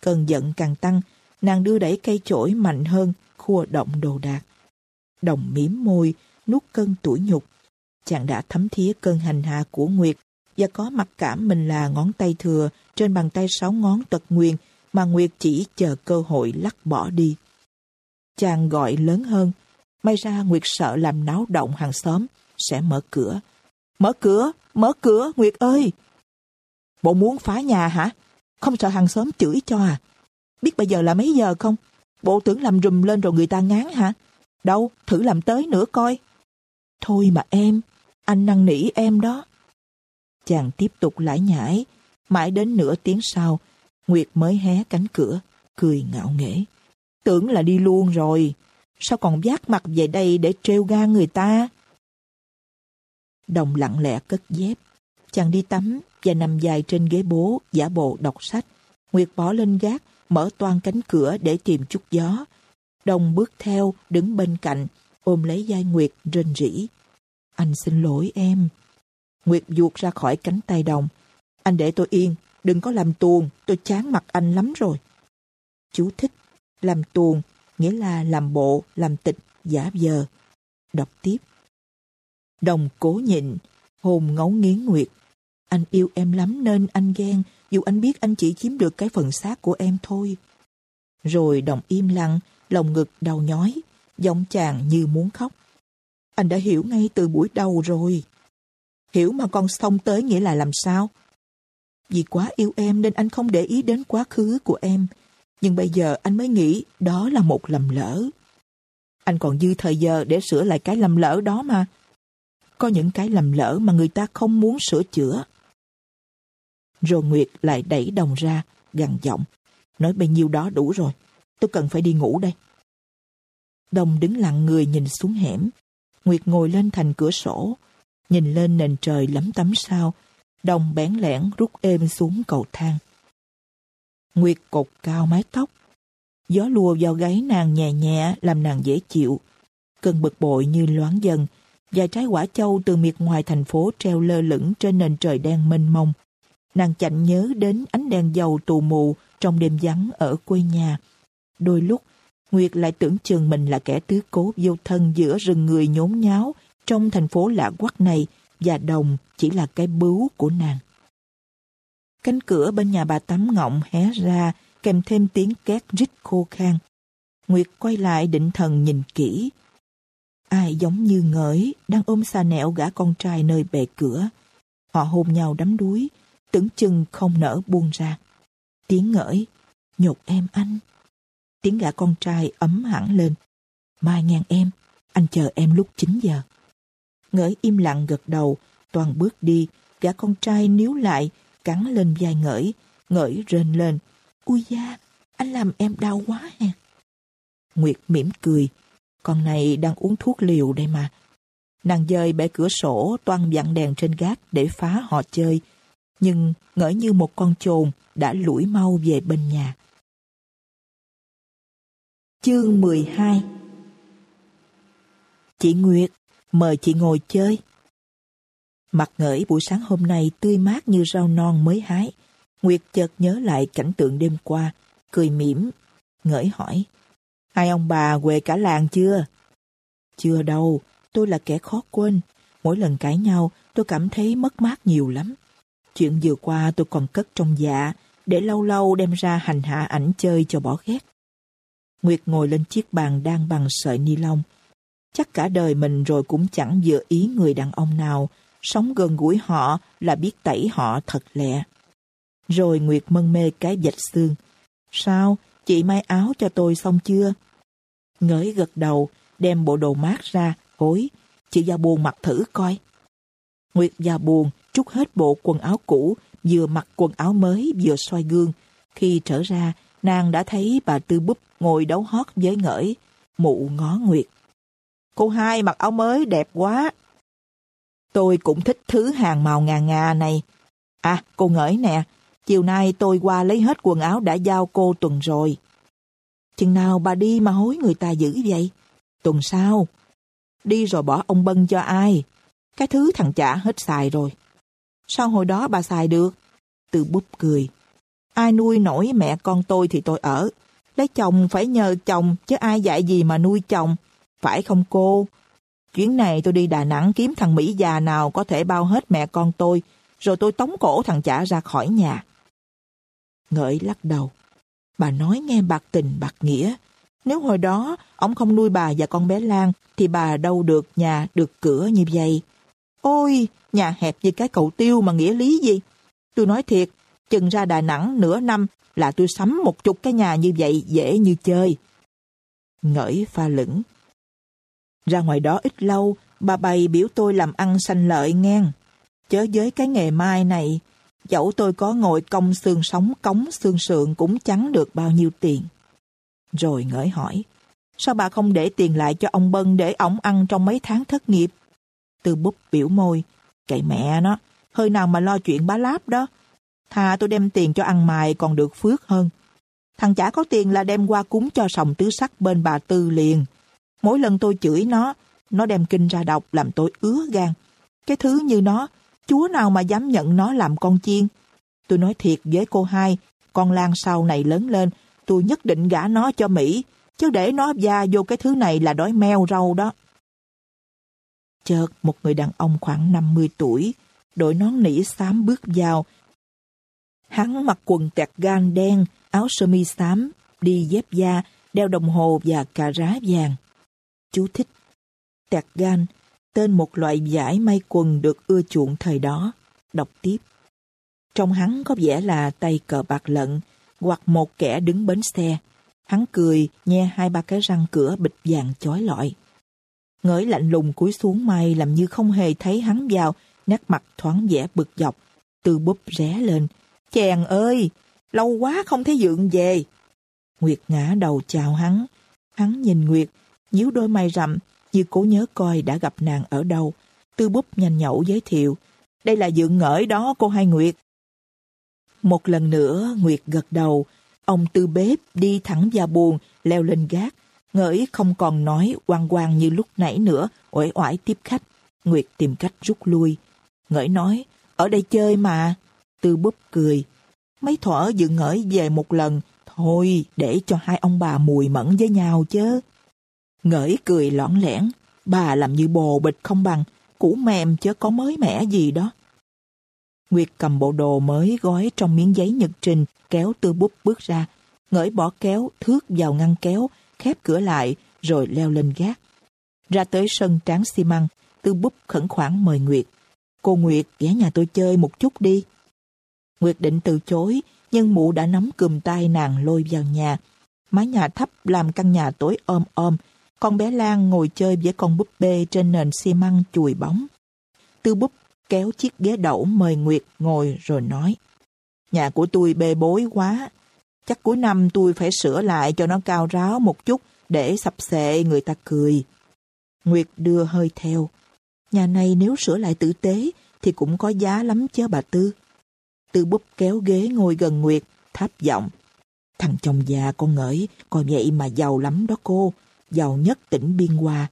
Cơn giận càng tăng, nàng đưa đẩy cây chổi mạnh hơn, khua động đồ đạc. Đồng mím môi, nuốt cơn tủi nhục. Chàng đã thấm thía cơn hành hạ của Nguyệt và có mặc cảm mình là ngón tay thừa trên bàn tay sáu ngón tật nguyền mà Nguyệt chỉ chờ cơ hội lắc bỏ đi. Chàng gọi lớn hơn, may ra Nguyệt sợ làm náo động hàng xóm, sẽ mở cửa. Mở cửa, mở cửa, Nguyệt ơi! Bộ muốn phá nhà hả? Không sợ hàng xóm chửi cho à? Biết bây giờ là mấy giờ không? Bộ tưởng làm rùm lên rồi người ta ngán hả? Đâu, thử làm tới nữa coi. Thôi mà em, anh năn nỉ em đó. Chàng tiếp tục lải nhải, mãi đến nửa tiếng sau, Nguyệt mới hé cánh cửa, cười ngạo nghễ. Tưởng là đi luôn rồi, sao còn giác mặt về đây để trêu ga người ta? Đồng lặng lẽ cất dép, chàng đi tắm và nằm dài trên ghế bố giả bộ đọc sách. Nguyệt bỏ lên gác, mở toan cánh cửa để tìm chút gió. Đồng bước theo, đứng bên cạnh, ôm lấy vai Nguyệt rên rỉ. Anh xin lỗi em. Nguyệt vuột ra khỏi cánh tay đồng. Anh để tôi yên, đừng có làm tuồng, tôi chán mặt anh lắm rồi. Chú thích, làm tuồng, nghĩa là làm bộ, làm tịch, giả vờ. Đọc tiếp. Đồng cố nhịn, hồn ngấu nghiến Nguyệt. Anh yêu em lắm nên anh ghen, dù anh biết anh chỉ chiếm được cái phần xác của em thôi. Rồi đồng im lặng, lòng ngực đau nhói, giọng chàng như muốn khóc. Anh đã hiểu ngay từ buổi đầu rồi. Hiểu mà con xông tới nghĩa là làm sao? Vì quá yêu em nên anh không để ý đến quá khứ của em. Nhưng bây giờ anh mới nghĩ đó là một lầm lỡ. Anh còn dư thời giờ để sửa lại cái lầm lỡ đó mà. Có những cái lầm lỡ mà người ta không muốn sửa chữa. Rồi Nguyệt lại đẩy đồng ra, gằn giọng. Nói bấy nhiêu đó đủ rồi. Tôi cần phải đi ngủ đây. Đồng đứng lặng người nhìn xuống hẻm. Nguyệt ngồi lên thành cửa sổ, nhìn lên nền trời lấm tấm sao, đồng bén lẻn rút êm xuống cầu thang. Nguyệt cột cao mái tóc, gió lùa vào gáy nàng nhẹ nhẹ làm nàng dễ chịu. Cơn bực bội như loáng dần, vài trái quả châu từ miệt ngoài thành phố treo lơ lửng trên nền trời đen mênh mông. Nàng chạnh nhớ đến ánh đèn dầu tù mù trong đêm vắng ở quê nhà. Đôi lúc, Nguyệt lại tưởng chừng mình là kẻ tứ cố vô thân giữa rừng người nhốn nháo trong thành phố lạ quắc này và đồng chỉ là cái bướu của nàng. Cánh cửa bên nhà bà tắm ngọng hé ra kèm thêm tiếng két rít khô khan. Nguyệt quay lại định thần nhìn kỹ. Ai giống như ngởi đang ôm xà nẹo gã con trai nơi bề cửa. Họ hôn nhau đắm đuối, tưởng chừng không nỡ buông ra. Tiếng ngởi, nhột em anh. Tiếng gã con trai ấm hẳn lên. Mai ngang em, anh chờ em lúc 9 giờ. Ngởi im lặng gật đầu, toàn bước đi, gã con trai níu lại, cắn lên vai ngởi, ngởi rên lên. Ui da, anh làm em đau quá ha. Nguyệt mỉm cười, con này đang uống thuốc liều đây mà. Nàng dời bẻ cửa sổ toan vặn đèn trên gác để phá họ chơi, nhưng ngỡ như một con chồn đã lủi mau về bên nhà. Chương 12 Chị Nguyệt, mời chị ngồi chơi. Mặt ngởi buổi sáng hôm nay tươi mát như rau non mới hái. Nguyệt chợt nhớ lại cảnh tượng đêm qua, cười mỉm, ngởi hỏi. Hai ông bà về cả làng chưa? Chưa đâu, tôi là kẻ khó quên. Mỗi lần cãi nhau, tôi cảm thấy mất mát nhiều lắm. Chuyện vừa qua tôi còn cất trong dạ, để lâu lâu đem ra hành hạ ảnh chơi cho bỏ ghét. Nguyệt ngồi lên chiếc bàn đang bằng sợi ni lông. Chắc cả đời mình rồi cũng chẳng vừa ý người đàn ông nào, sống gần gũi họ là biết tẩy họ thật lẹ. Rồi Nguyệt mân mê cái dạch xương. Sao, chị may áo cho tôi xong chưa? Ngới gật đầu, đem bộ đồ mát ra, hối. Chị ra buồn mặc thử coi. Nguyệt ra buồn, trút hết bộ quần áo cũ, vừa mặc quần áo mới vừa soi gương. Khi trở ra, nàng đã thấy bà Tư Búp ngồi đấu hót với ngởi, mụ ngó Nguyệt. Cô hai mặc áo mới đẹp quá. Tôi cũng thích thứ hàng màu ngà ngà này. À, cô ngởi nè, chiều nay tôi qua lấy hết quần áo đã giao cô tuần rồi. Chừng nào bà đi mà hối người ta dữ vậy? Tuần sau. Đi rồi bỏ ông Bân cho ai? Cái thứ thằng chả hết xài rồi. Sao hồi đó bà xài được? Từ búp cười. Ai nuôi nổi mẹ con tôi thì tôi ở. Lấy chồng phải nhờ chồng, chứ ai dạy gì mà nuôi chồng. Phải không cô? Chuyến này tôi đi Đà Nẵng kiếm thằng Mỹ già nào có thể bao hết mẹ con tôi, rồi tôi tống cổ thằng chả ra khỏi nhà. Ngợi lắc đầu. Bà nói nghe bạc tình bạc nghĩa. Nếu hồi đó ông không nuôi bà và con bé Lan, thì bà đâu được nhà, được cửa như vậy. Ôi, nhà hẹp như cái cầu tiêu mà nghĩa lý gì? Tôi nói thiệt, chừng ra Đà Nẵng nửa năm là tôi sắm một chục cái nhà như vậy dễ như chơi. Ngợi pha lửng. Ra ngoài đó ít lâu, bà bày biểu tôi làm ăn sanh lợi ngang. Chớ với cái nghề mai này, dẫu tôi có ngồi công xương sống cống xương sườn cũng chẳng được bao nhiêu tiền. Rồi ngỡi hỏi, sao bà không để tiền lại cho ông Bân để ổng ăn trong mấy tháng thất nghiệp? Tư búp biểu môi, cậy mẹ nó, hơi nào mà lo chuyện bá láp đó. Thà tôi đem tiền cho ăn mài còn được phước hơn. Thằng chả có tiền là đem qua cúng cho sòng tứ sắc bên bà Tư liền. Mỗi lần tôi chửi nó, nó đem kinh ra đọc làm tôi ứa gan. Cái thứ như nó, chúa nào mà dám nhận nó làm con chiên. Tôi nói thiệt với cô hai, con Lan sau này lớn lên, tôi nhất định gả nó cho Mỹ, chứ để nó ra vô cái thứ này là đói meo rau đó. Chợt một người đàn ông khoảng 50 tuổi, đội nón nỉ xám bước vào. Hắn mặc quần tẹt gan đen, áo sơ mi xám, đi dép da, đeo đồng hồ và cà rá vàng. Chú thích. Tẹt gan, tên một loại giải may quần được ưa chuộng thời đó. Đọc tiếp. Trong hắn có vẻ là tay cờ bạc lận, hoặc một kẻ đứng bến xe. Hắn cười, nhe hai ba cái răng cửa bịch vàng chói lọi. Ngỡi lạnh lùng cúi xuống may làm như không hề thấy hắn vào, nét mặt thoáng vẻ bực dọc. Từ búp ré lên. Chàng ơi, lâu quá không thấy dượng về. Nguyệt ngã đầu chào hắn. Hắn nhìn Nguyệt, nhíu đôi mày rậm, như cố nhớ coi đã gặp nàng ở đâu. Tư búp nhanh nhậu giới thiệu. Đây là dượng ngỡ đó cô hai Nguyệt. Một lần nữa Nguyệt gật đầu. Ông tư bếp đi thẳng vào buồn, leo lên gác. ngỡ không còn nói quang quang như lúc nãy nữa, uể oải tiếp khách. Nguyệt tìm cách rút lui. ngỡ nói, ở đây chơi mà. Tư búp cười. Mấy thuở dượng ngỡ về một lần, thôi để cho hai ông bà mùi mẫn với nhau chứ. Ngỡi cười lõn lẻn, bà làm như bồ bịch không bằng, cũ mềm chứ có mới mẻ gì đó. Nguyệt cầm bộ đồ mới gói trong miếng giấy nhật trình, kéo tư bút bước ra. Ngỡi bỏ kéo, thước vào ngăn kéo, khép cửa lại, rồi leo lên gác. Ra tới sân tráng xi măng, tư bút khẩn khoản mời Nguyệt. Cô Nguyệt ghé nhà tôi chơi một chút đi. Nguyệt định từ chối, nhưng mụ đã nắm cùm tay nàng lôi vào nhà. Mái nhà thấp làm căn nhà tối ôm ôm, con bé Lan ngồi chơi với con búp bê trên nền xi măng chùi bóng. Tư búp kéo chiếc ghế đẩu mời Nguyệt ngồi rồi nói. Nhà của tôi bê bối quá. Chắc cuối năm tôi phải sửa lại cho nó cao ráo một chút để sập xệ người ta cười. Nguyệt đưa hơi theo. Nhà này nếu sửa lại tử tế thì cũng có giá lắm chứ bà Tư. Tư búp kéo ghế ngồi gần Nguyệt, tháp giọng. Thằng chồng già con ngỡi, coi vậy mà giàu lắm đó cô giàu nhất tỉnh Biên Hòa.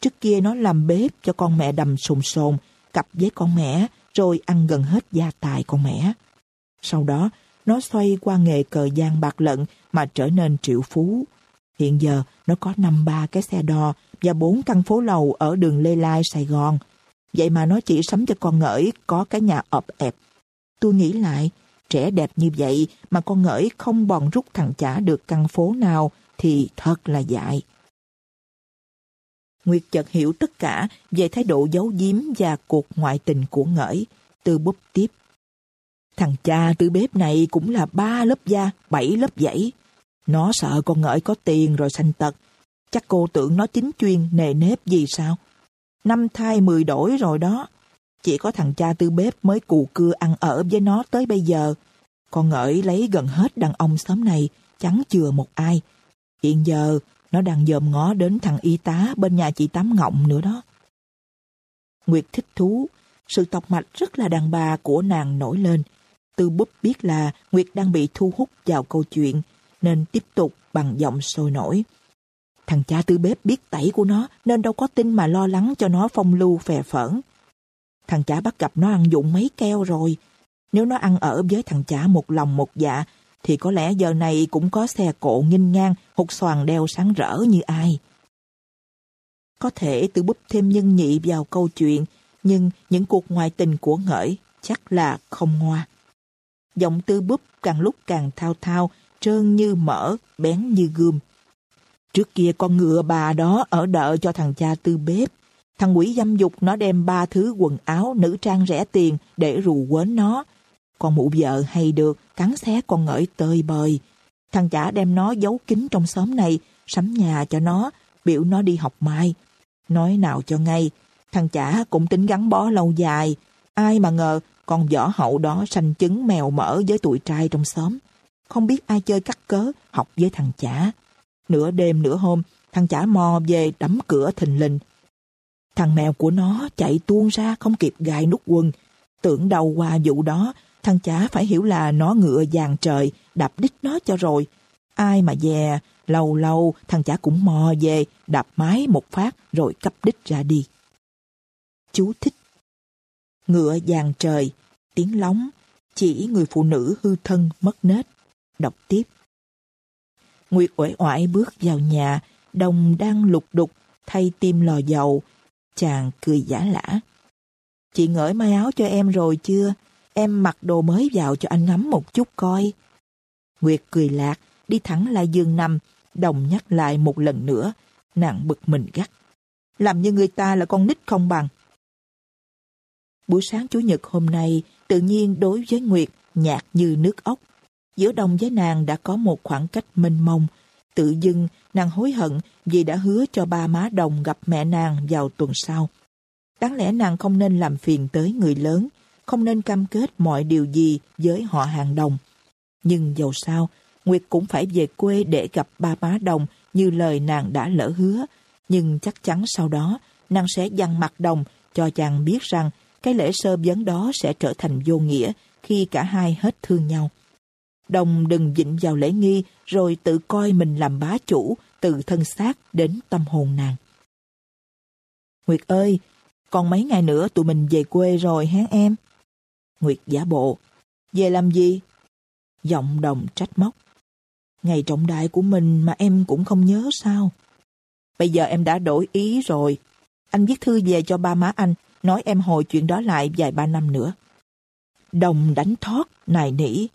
Trước kia nó làm bếp cho con mẹ đầm sồn sồn, cặp với con mẹ rồi ăn gần hết gia tài con mẹ Sau đó, nó xoay qua nghề cờ giang bạc lận mà trở nên triệu phú. Hiện giờ, nó có năm ba cái xe đò và bốn căn phố lầu ở đường Lê Lai, Sài Gòn. Vậy mà nó chỉ sắm cho con ngợi có cái nhà ọp ẹp. Tôi nghĩ lại, trẻ đẹp như vậy mà con ngợi không bòn rút thằng chả được căn phố nào thì thật là dại. Nguyệt chợt hiểu tất cả về thái độ giấu giếm và cuộc ngoại tình của ngợi. từ búp tiếp. Thằng cha tư bếp này cũng là ba lớp da, bảy lớp dãy. Nó sợ con ngợi có tiền rồi sanh tật. Chắc cô tưởng nó chính chuyên nề nếp gì sao? Năm thai mười đổi rồi đó. Chỉ có thằng cha tư bếp mới cù cưa ăn ở với nó tới bây giờ. Con ngợi lấy gần hết đàn ông xóm này, chẳng chừa một ai. Hiện giờ, nó đang dòm ngó đến thằng y tá bên nhà chị Tám Ngọng nữa đó. Nguyệt thích thú, sự tọc mạch rất là đàn bà của nàng nổi lên. Tư búp biết là Nguyệt đang bị thu hút vào câu chuyện, nên tiếp tục bằng giọng sôi nổi. Thằng cha tư bếp biết tẩy của nó nên đâu có tin mà lo lắng cho nó phong lưu phè phởn. Thằng cha bắt gặp nó ăn dụng mấy keo rồi. Nếu nó ăn ở với thằng cha một lòng một dạ, thì có lẽ giờ này cũng có xe cộ nghinh ngang, hụt xoàn đeo sáng rỡ như ai. Có thể tự búp thêm nhân nhị vào câu chuyện, nhưng những cuộc ngoại tình của ngợi chắc là không ngoa. Giọng tư búp càng lúc càng thao thao, trơn như mỡ, bén như gươm. Trước kia con ngựa bà đó ở đợi cho thằng cha tư bếp. Thằng quỷ dâm dục nó đem ba thứ quần áo, nữ trang rẻ tiền để rù quến nó. Con mụ vợ hay được, cắn xé con ngợi tơi bời. Thằng chả đem nó giấu kín trong xóm này, sắm nhà cho nó, biểu nó đi học mai. Nói nào cho ngay, thằng chả cũng tính gắn bó lâu dài. Ai mà ngờ con võ hậu đó sanh chứng mèo mỡ với tụi trai trong xóm. Không biết ai chơi cắt cớ, học với thằng chả. Nửa đêm nửa hôm, thằng chả mò về đấm cửa thình lình. Thằng mèo của nó chạy tuôn ra không kịp gài nút quần. Tưởng đầu qua vụ đó, thằng chả phải hiểu là nó ngựa vàng trời, đạp đít nó cho rồi. Ai mà dè, lâu lâu thằng chả cũng mò về, đạp mái một phát rồi cấp đít ra đi. Chú thích Ngựa vàng trời, tiếng lóng, chỉ người phụ nữ hư thân mất nết. Đọc tiếp. Nguyệt uể oải bước vào nhà, đồng đang lục đục, thay tim lò dầu. Chàng cười giả lả. Chị ngởi may áo cho em rồi chưa? Em mặc đồ mới vào cho anh ngắm một chút coi. Nguyệt cười lạc, đi thẳng lại giường nằm, đồng nhắc lại một lần nữa. Nàng bực mình gắt. Làm như người ta là con nít không bằng. Buổi sáng Chủ nhật hôm nay, tự nhiên đối với Nguyệt nhạt như nước ốc. Giữa đồng với nàng đã có một khoảng cách mênh mông. Tự dưng, nàng hối hận vì đã hứa cho ba má đồng gặp mẹ nàng vào tuần sau. Đáng lẽ nàng không nên làm phiền tới người lớn, không nên cam kết mọi điều gì với họ hàng đồng. Nhưng dầu sao, Nguyệt cũng phải về quê để gặp ba má đồng như lời nàng đã lỡ hứa. Nhưng chắc chắn sau đó, nàng sẽ dằn mặt đồng cho chàng biết rằng cái lễ sơ vấn đó sẽ trở thành vô nghĩa khi cả hai hết thương nhau. Đồng đừng dịnh vào lễ nghi rồi tự coi mình làm bá chủ từ thân xác đến tâm hồn nàng. Nguyệt ơi, còn mấy ngày nữa tụi mình về quê rồi hán em. Nguyệt giả bộ. Về làm gì? Giọng đồng trách móc. Ngày trọng đại của mình mà em cũng không nhớ sao? Bây giờ em đã đổi ý rồi. Anh viết thư về cho ba má anh, nói em hồi chuyện đó lại vài ba năm nữa. Đồng đánh thoát, nài nỉ.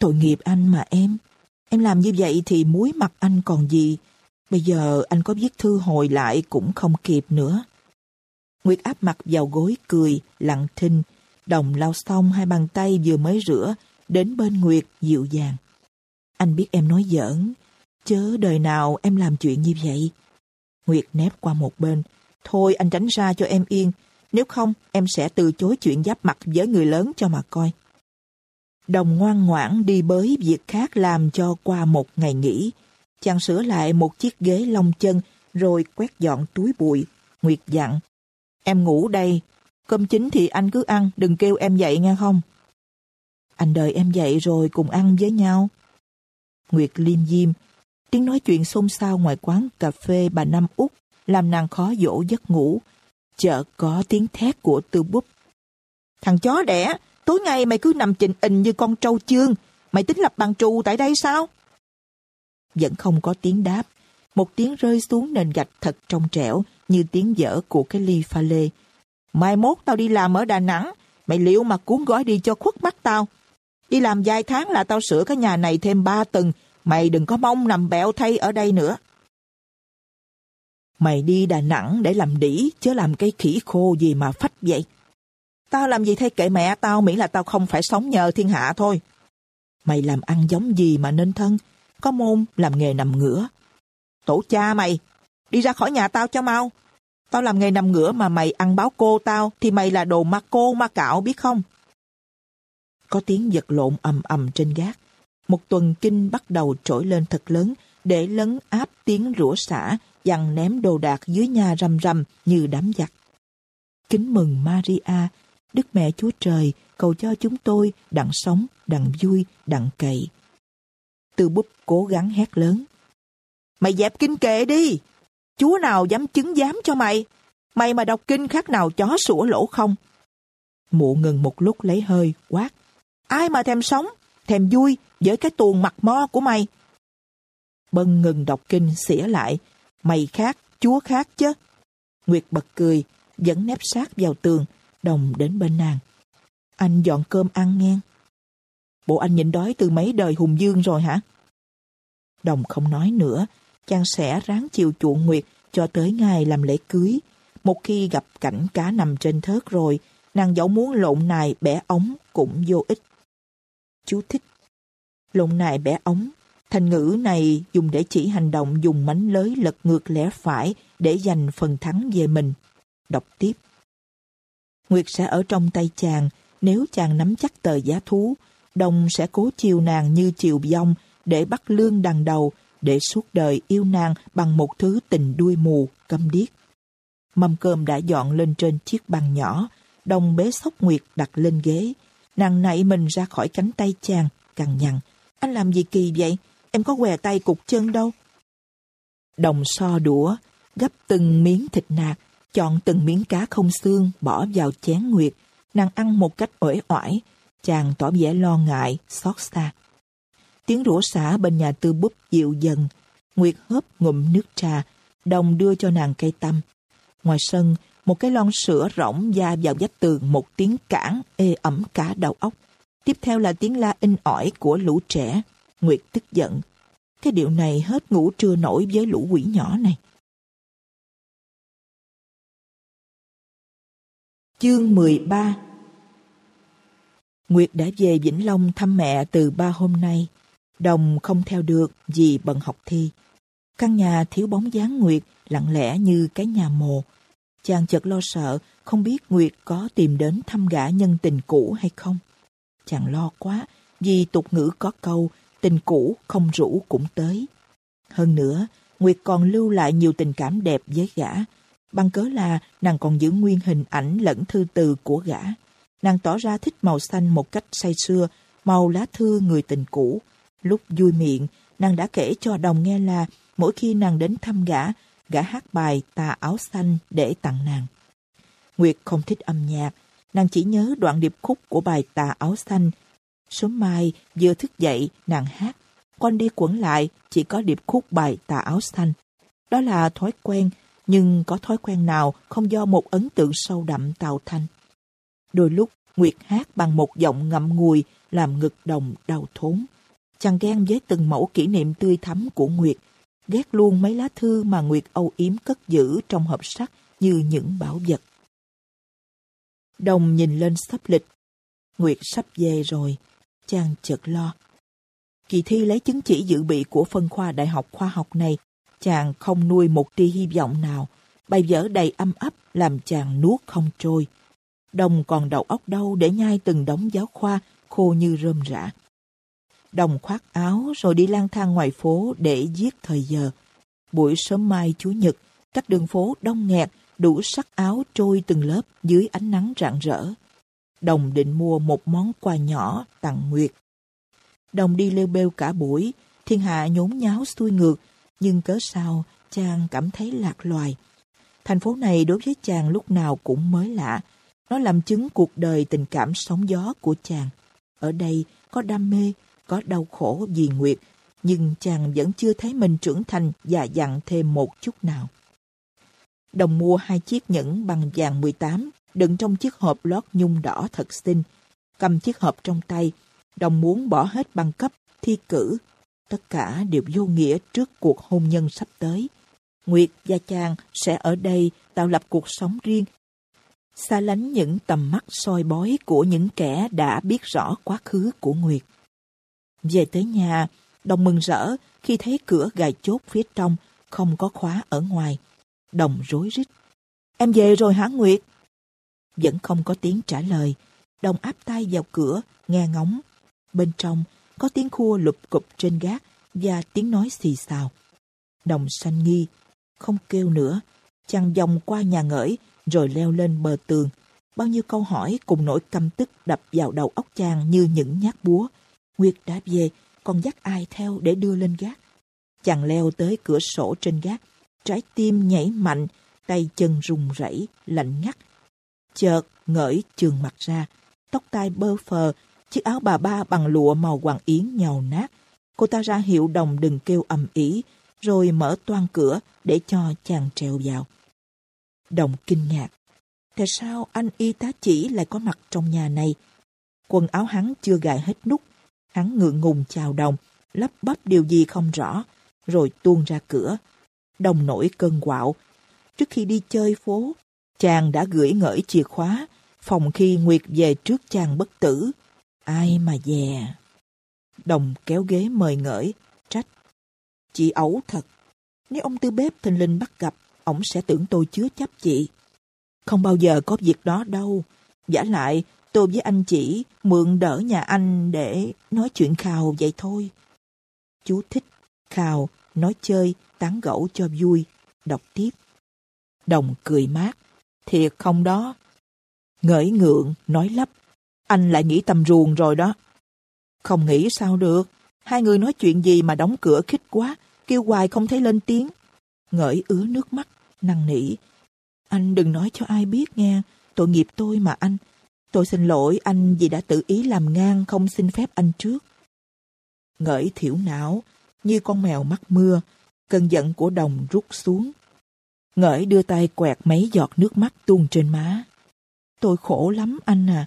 Tội nghiệp anh mà em. Em làm như vậy thì muối mặt anh còn gì. Bây giờ anh có viết thư hồi lại cũng không kịp nữa. Nguyệt áp mặt vào gối cười, lặng thinh. Đồng lau xong hai bàn tay vừa mới rửa, đến bên Nguyệt dịu dàng. Anh biết em nói giỡn, chớ đời nào em làm chuyện như vậy. Nguyệt nép qua một bên. Thôi anh tránh ra cho em yên, nếu không em sẽ từ chối chuyện giáp mặt với người lớn cho mà coi. Đồng ngoan ngoãn đi bới việc khác làm cho qua một ngày nghỉ. Chàng sửa lại một chiếc ghế lông chân rồi quét dọn túi bụi. Nguyệt dặn. Em ngủ đây. Cơm chín thì anh cứ ăn, đừng kêu em dậy nghe không? Anh đợi em dậy rồi cùng ăn với nhau. Nguyệt liêm diêm. Tiếng nói chuyện xôn xao ngoài quán cà phê bà Năm Úc làm nàng khó dỗ giấc ngủ. Chợt có tiếng thét của tư búp Thằng chó đẻ, tối ngày mày cứ nằm chình ình như con trâu chương. Mày tính lập bằng trù tại đây sao? Vẫn không có tiếng đáp. Một tiếng rơi xuống nền gạch thật trong trẻo như tiếng dở của cái ly pha lê. Mai mốt tao đi làm ở Đà Nẵng, mày liệu mà cuốn gói đi cho khuất mắt tao. Đi làm vài tháng là tao sửa cái nhà này thêm ba tầng, mày đừng có mong nằm bẹo thay ở đây nữa. Mày đi Đà Nẵng để làm đỉ, chứ làm cái khỉ khô gì mà phách vậy. Tao làm gì thay kệ mẹ tao miễn là tao không phải sống nhờ thiên hạ thôi. Mày làm ăn giống gì mà nên thân, có môn làm nghề nằm ngửa. Tổ cha mày, đi ra khỏi nhà tao cho mau. Tao làm nghề nằm ngửa mà mày ăn báo cô tao thì mày là đồ ma cô ma cạo biết không? Có tiếng giật lộn ầm ầm trên gác. Một tuần kinh bắt đầu trỗi lên thật lớn để lấn áp tiếng rủa xả dằn ném đồ đạc dưới nhà rầm rầm như đám giặc. Kính mừng Maria, Đức Mẹ Chúa Trời cầu cho chúng tôi đặng sống, đặng vui, đặng cậy. Tư búp cố gắng hét lớn. Mày dẹp kinh kệ đi! Chúa nào dám chứng giám cho mày? Mày mà đọc kinh khác nào chó sủa lỗ không? Mụ ngừng một lúc lấy hơi, quát. Ai mà thèm sống, thèm vui với cái tuồng mặt mo của mày? Bân ngừng đọc kinh xỉa lại. Mày khác, chúa khác chứ. Nguyệt bật cười, dẫn nép sát vào tường, đồng đến bên nàng. Anh dọn cơm ăn nghe. Bộ anh nhịn đói từ mấy đời hùng dương rồi hả? Đồng không nói nữa, chàng sẽ ráng chiều chuộng Nguyệt cho tới ngày làm lễ cưới. Một khi gặp cảnh cá nằm trên thớt rồi, nàng dẫu muốn lộn nài bẻ ống cũng vô ích. Chú thích. Lộn nài bẻ ống. Thành ngữ này dùng để chỉ hành động dùng mánh lới lật ngược lẽ phải để giành phần thắng về mình. Đọc tiếp. Nguyệt sẽ ở trong tay chàng nếu chàng nắm chắc tờ giá thú. Đồng sẽ cố chiều nàng như chiều dông để bắt lương đằng đầu để suốt đời yêu nàng bằng một thứ tình đuôi mù, câm điếc. Mâm cơm đã dọn lên trên chiếc bàn nhỏ, đồng bế sóc nguyệt đặt lên ghế. Nàng nảy mình ra khỏi cánh tay chàng, cằn nhằn. Anh làm gì kỳ vậy? Em có què tay cục chân đâu. Đồng so đũa, gấp từng miếng thịt nạc, chọn từng miếng cá không xương bỏ vào chén nguyệt. Nàng ăn một cách uể oải, chàng tỏ vẻ lo ngại, xót xa. Tiếng rủa xả bên nhà tư búp dịu dần. Nguyệt hớp ngụm nước trà, đồng đưa cho nàng cây tăm. Ngoài sân, một cái lon sữa rỗng da vào vách tường một tiếng cản ê ẩm cả đầu óc. Tiếp theo là tiếng la in ỏi của lũ trẻ. Nguyệt tức giận. Cái điệu này hết ngủ trưa nổi với lũ quỷ nhỏ này. Chương 13 Nguyệt đã về Vĩnh Long thăm mẹ từ ba hôm nay. Đồng không theo được vì bận học thi. Căn nhà thiếu bóng dáng Nguyệt lặng lẽ như cái nhà mồ. Chàng chợt lo sợ không biết Nguyệt có tìm đến thăm gã nhân tình cũ hay không. Chàng lo quá vì tục ngữ có câu tình cũ không rủ cũng tới. Hơn nữa, Nguyệt còn lưu lại nhiều tình cảm đẹp với gã. Bằng cớ là nàng còn giữ nguyên hình ảnh lẫn thư từ của gã. Nàng tỏ ra thích màu xanh một cách say sưa, màu lá thư người tình cũ, Lúc vui miệng, nàng đã kể cho đồng nghe là mỗi khi nàng đến thăm gã, gã hát bài tà áo xanh để tặng nàng. Nguyệt không thích âm nhạc, nàng chỉ nhớ đoạn điệp khúc của bài tà áo xanh. Sớm mai, vừa thức dậy, nàng hát. Quanh đi quẩn lại, chỉ có điệp khúc bài tà áo xanh. Đó là thói quen, nhưng có thói quen nào không do một ấn tượng sâu đậm tạo thành. Đôi lúc, Nguyệt hát bằng một giọng ngậm ngùi, làm ngực đồng đau thốn. Chàng ghen với từng mẫu kỷ niệm tươi thắm của Nguyệt, ghét luôn mấy lá thư mà Nguyệt âu yếm cất giữ trong hộp sắt như những bảo vật. Đồng nhìn lên sắp lịch. Nguyệt sắp về rồi, chàng chợt lo. Kỳ thi lấy chứng chỉ dự bị của phân khoa đại học khoa học này, chàng không nuôi một tia hy vọng nào. Bài vở đầy âm ấp làm chàng nuốt không trôi. Đồng còn đầu óc đâu để nhai từng đống giáo khoa khô như rơm rã đồng khoác áo rồi đi lang thang ngoài phố để giết thời giờ. Buổi sớm mai Chủ nhật, các đường phố đông nghẹt, đủ sắc áo trôi từng lớp dưới ánh nắng rạng rỡ. Đồng định mua một món quà nhỏ tặng Nguyệt. Đồng đi lêu bêu cả buổi, thiên hạ nhốn nháo xuôi ngược, nhưng cớ sao chàng cảm thấy lạc loài. Thành phố này đối với chàng lúc nào cũng mới lạ. Nó làm chứng cuộc đời tình cảm sóng gió của chàng. Ở đây có đam mê, có đau khổ vì Nguyệt, nhưng chàng vẫn chưa thấy mình trưởng thành và dặn thêm một chút nào. Đồng mua hai chiếc nhẫn bằng vàng 18, đựng trong chiếc hộp lót nhung đỏ thật xinh. Cầm chiếc hộp trong tay, đồng muốn bỏ hết bằng cấp, thi cử. Tất cả đều vô nghĩa trước cuộc hôn nhân sắp tới. Nguyệt và chàng sẽ ở đây tạo lập cuộc sống riêng xa lánh những tầm mắt soi bói của những kẻ đã biết rõ quá khứ của Nguyệt. Về tới nhà, Đồng mừng rỡ khi thấy cửa gài chốt phía trong, không có khóa ở ngoài. Đồng rối rít. Em về rồi hả Nguyệt? Vẫn không có tiếng trả lời. Đồng áp tay vào cửa, nghe ngóng. Bên trong có tiếng khua lụp cụp trên gác và tiếng nói xì xào. Đồng sanh nghi, không kêu nữa. Chàng vòng qua nhà ngởi, rồi leo lên bờ tường. Bao nhiêu câu hỏi cùng nỗi căm tức đập vào đầu óc chàng như những nhát búa. Nguyệt đã về, còn dắt ai theo để đưa lên gác. Chàng leo tới cửa sổ trên gác, trái tim nhảy mạnh, tay chân run rẩy, lạnh ngắt. Chợt ngởi trường mặt ra, tóc tai bơ phờ, chiếc áo bà ba bằng lụa màu hoàng yến nhàu nát. Cô ta ra hiệu đồng đừng kêu ầm ĩ, rồi mở toan cửa để cho chàng trèo vào. Đồng kinh ngạc. Tại sao anh y tá chỉ lại có mặt trong nhà này? Quần áo hắn chưa gài hết nút. Hắn ngượng ngùng chào đồng, lắp bắp điều gì không rõ, rồi tuôn ra cửa. Đồng nổi cơn quạo. Trước khi đi chơi phố, chàng đã gửi ngợi chìa khóa, phòng khi Nguyệt về trước chàng bất tử. Ai mà dè. Đồng kéo ghế mời ngợi, trách. Chị ấu thật. Nếu ông tư bếp thình linh bắt gặp, ổng sẽ tưởng tôi chứa chấp chị. Không bao giờ có việc đó đâu. Giả lại, tôi với anh chỉ mượn đỡ nhà anh để nói chuyện khào vậy thôi. Chú thích, khào, nói chơi, tán gẫu cho vui, đọc tiếp. Đồng cười mát, thiệt không đó. Ngỡi ngượng, nói lắp, anh lại nghĩ tầm ruồng rồi đó. Không nghĩ sao được, hai người nói chuyện gì mà đóng cửa khích quá, kêu hoài không thấy lên tiếng. Ngỡi ứa nước mắt, năn nỉ. Anh đừng nói cho ai biết nghe, tội nghiệp tôi mà anh. Tôi xin lỗi anh vì đã tự ý làm ngang không xin phép anh trước. Ngỡi thiểu não, như con mèo mắc mưa, cơn giận của đồng rút xuống. Ngỡi đưa tay quẹt mấy giọt nước mắt tuôn trên má. Tôi khổ lắm anh à,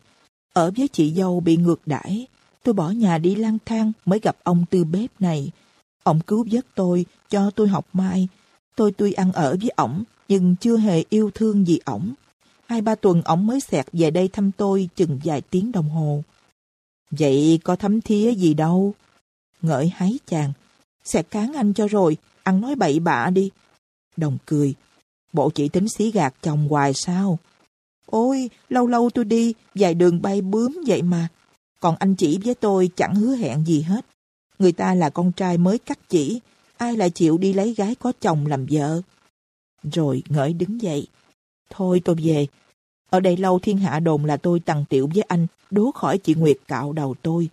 ở với chị dâu bị ngược đãi. Tôi bỏ nhà đi lang thang mới gặp ông tư bếp này. Ông cứu vớt tôi, cho tôi học mai, Tôi tuy ăn ở với ổng, nhưng chưa hề yêu thương gì ổng. Hai ba tuần ổng mới xẹt về đây thăm tôi chừng vài tiếng đồng hồ. Vậy có thấm thía gì đâu. Ngợi hái chàng. Xẹt cán anh cho rồi, ăn nói bậy bạ đi. Đồng cười. Bộ chỉ tính xí gạt chồng hoài sao? Ôi, lâu lâu tôi đi, vài đường bay bướm vậy mà. Còn anh chỉ với tôi chẳng hứa hẹn gì hết. Người ta là con trai mới cắt chỉ, ai lại chịu đi lấy gái có chồng làm vợ. Rồi ngợi đứng dậy. Thôi tôi về. Ở đây lâu thiên hạ đồn là tôi tằng tiểu với anh, đố khỏi chị Nguyệt cạo đầu tôi.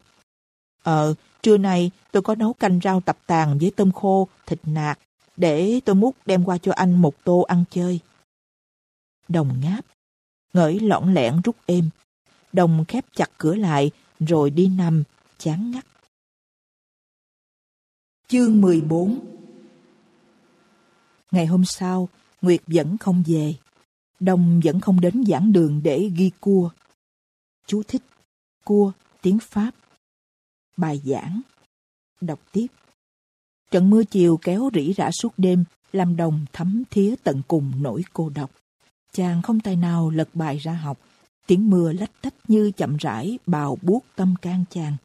Ờ, trưa nay tôi có nấu canh rau tập tàn với tôm khô, thịt nạc, để tôi múc đem qua cho anh một tô ăn chơi. Đồng ngáp, ngởi lõng lẻn rút êm. Đồng khép chặt cửa lại, rồi đi nằm, chán ngắt. Chương 14 Ngày hôm sau, Nguyệt vẫn không về. Đông vẫn không đến giảng đường để ghi cua. Chú thích cua tiếng Pháp. Bài giảng. Đọc tiếp. Trận mưa chiều kéo rỉ rả suốt đêm, làm đồng thấm thía tận cùng nỗi cô độc. Chàng không tài nào lật bài ra học. Tiếng mưa lách tách như chậm rãi bào buốt tâm can chàng.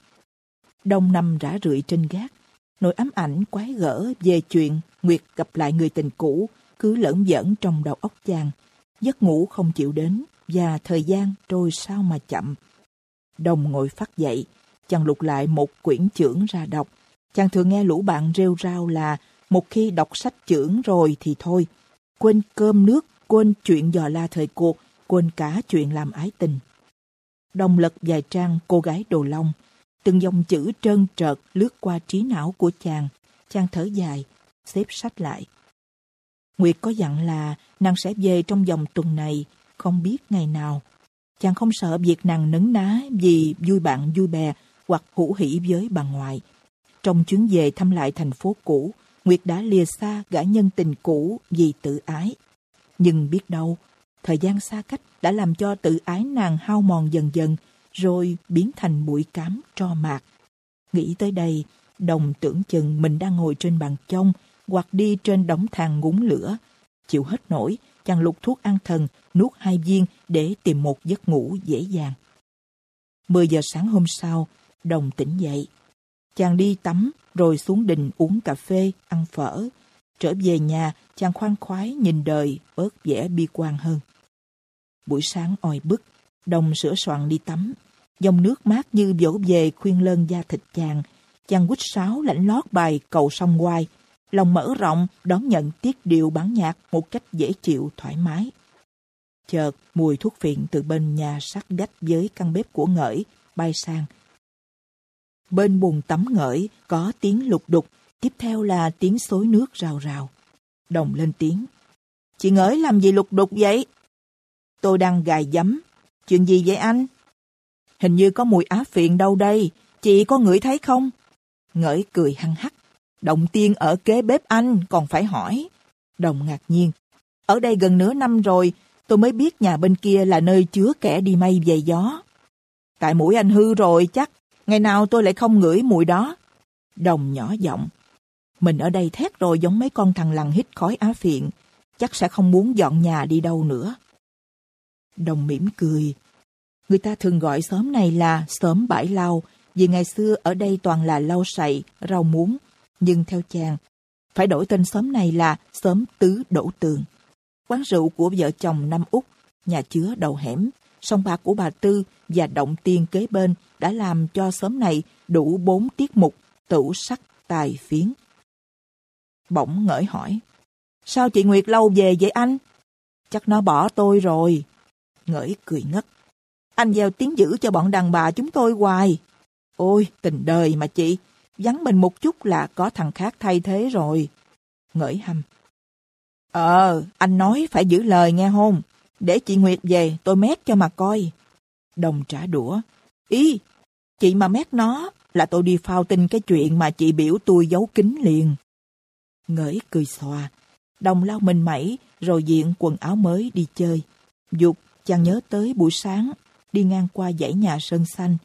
Đông nằm rã rượi trên gác, Nỗi ám ảnh quái gở về chuyện Nguyệt gặp lại người tình cũ cứ lẫn giỡn trong đầu óc chàng. Giấc ngủ không chịu đến và thời gian trôi sao mà chậm. Đồng ngồi phát dậy, chàng lục lại một quyển chưởng ra đọc. Chàng thường nghe lũ bạn rêu rao là một khi đọc sách chưởng rồi thì thôi. Quên cơm nước, quên chuyện dò la thời cuộc, quên cả chuyện làm ái tình. Đồng lật vài trang cô gái đồ long, Từng dòng chữ trơn trợt lướt qua trí não của chàng. Chàng thở dài, xếp sách lại. Nguyệt có dặn là nàng sẽ về trong vòng tuần này, không biết ngày nào. Chàng không sợ việc nàng nấn ná vì vui bạn vui bè hoặc hữu hỷ với bà ngoại. Trong chuyến về thăm lại thành phố cũ, Nguyệt đã lìa xa gã nhân tình cũ vì tự ái. Nhưng biết đâu, thời gian xa cách đã làm cho tự ái nàng hao mòn dần dần, rồi biến thành bụi cám tro mạc. Nghĩ tới đây, đồng tưởng chừng mình đang ngồi trên bàn trông hoặc đi trên đống thang ngúng lửa. Chịu hết nổi, chàng lục thuốc an thần, nuốt hai viên để tìm một giấc ngủ dễ dàng. 10 giờ sáng hôm sau, đồng tỉnh dậy. Chàng đi tắm, rồi xuống đình uống cà phê, ăn phở. Trở về nhà, chàng khoan khoái nhìn đời bớt vẻ bi quan hơn. Buổi sáng oi bức, đồng sửa soạn đi tắm. Dòng nước mát như vỗ về khuyên lơn da thịt chàng. Chàng quýt sáo lãnh lót bài cầu sông quai. Lòng mở rộng đón nhận tiết điệu bản nhạc một cách dễ chịu thoải mái. Chợt mùi thuốc phiện từ bên nhà sát gách với căn bếp của ngợi bay sang. Bên bồn tắm ngợi có tiếng lục đục, tiếp theo là tiếng xối nước rào rào. Đồng lên tiếng. Chị ngợi làm gì lục đục vậy? Tôi đang gài giấm. Chuyện gì vậy anh? Hình như có mùi á phiện đâu đây. Chị có ngửi thấy không? Ngởi cười hăng hắc. Động tiên ở kế bếp anh, còn phải hỏi. Đồng ngạc nhiên. Ở đây gần nửa năm rồi, tôi mới biết nhà bên kia là nơi chứa kẻ đi mây về gió. Tại mũi anh hư rồi chắc, ngày nào tôi lại không ngửi mùi đó. Đồng nhỏ giọng. Mình ở đây thét rồi giống mấy con thằng lằn hít khói á phiện, chắc sẽ không muốn dọn nhà đi đâu nữa. Đồng mỉm cười. Người ta thường gọi xóm này là xóm bãi lau, vì ngày xưa ở đây toàn là lau sậy, rau muống. Nhưng theo chàng, phải đổi tên xóm này là xóm Tứ Đổ Tường. Quán rượu của vợ chồng Năm Úc, nhà chứa đầu hẻm, sông bạc của bà Tư và động tiên kế bên đã làm cho xóm này đủ bốn tiết mục tủ sắc tài phiến. Bỗng ngỡ hỏi, sao chị Nguyệt lâu về vậy anh? Chắc nó bỏ tôi rồi. Ngỡi cười ngất. Anh gieo tiếng dữ cho bọn đàn bà chúng tôi hoài. Ôi, tình đời mà chị, vắng mình một chút là có thằng khác thay thế rồi. Ngỡi hầm. Ờ, anh nói phải giữ lời nghe hôn. Để chị Nguyệt về, tôi mét cho mà coi. Đồng trả đũa. Ý, chị mà mét nó là tôi đi phao tin cái chuyện mà chị biểu tôi giấu kín liền. Ngỡi cười xòa. Đồng lau mình mẩy, rồi diện quần áo mới đi chơi. Dục, chàng nhớ tới buổi sáng, đi ngang qua dãy nhà sơn xanh.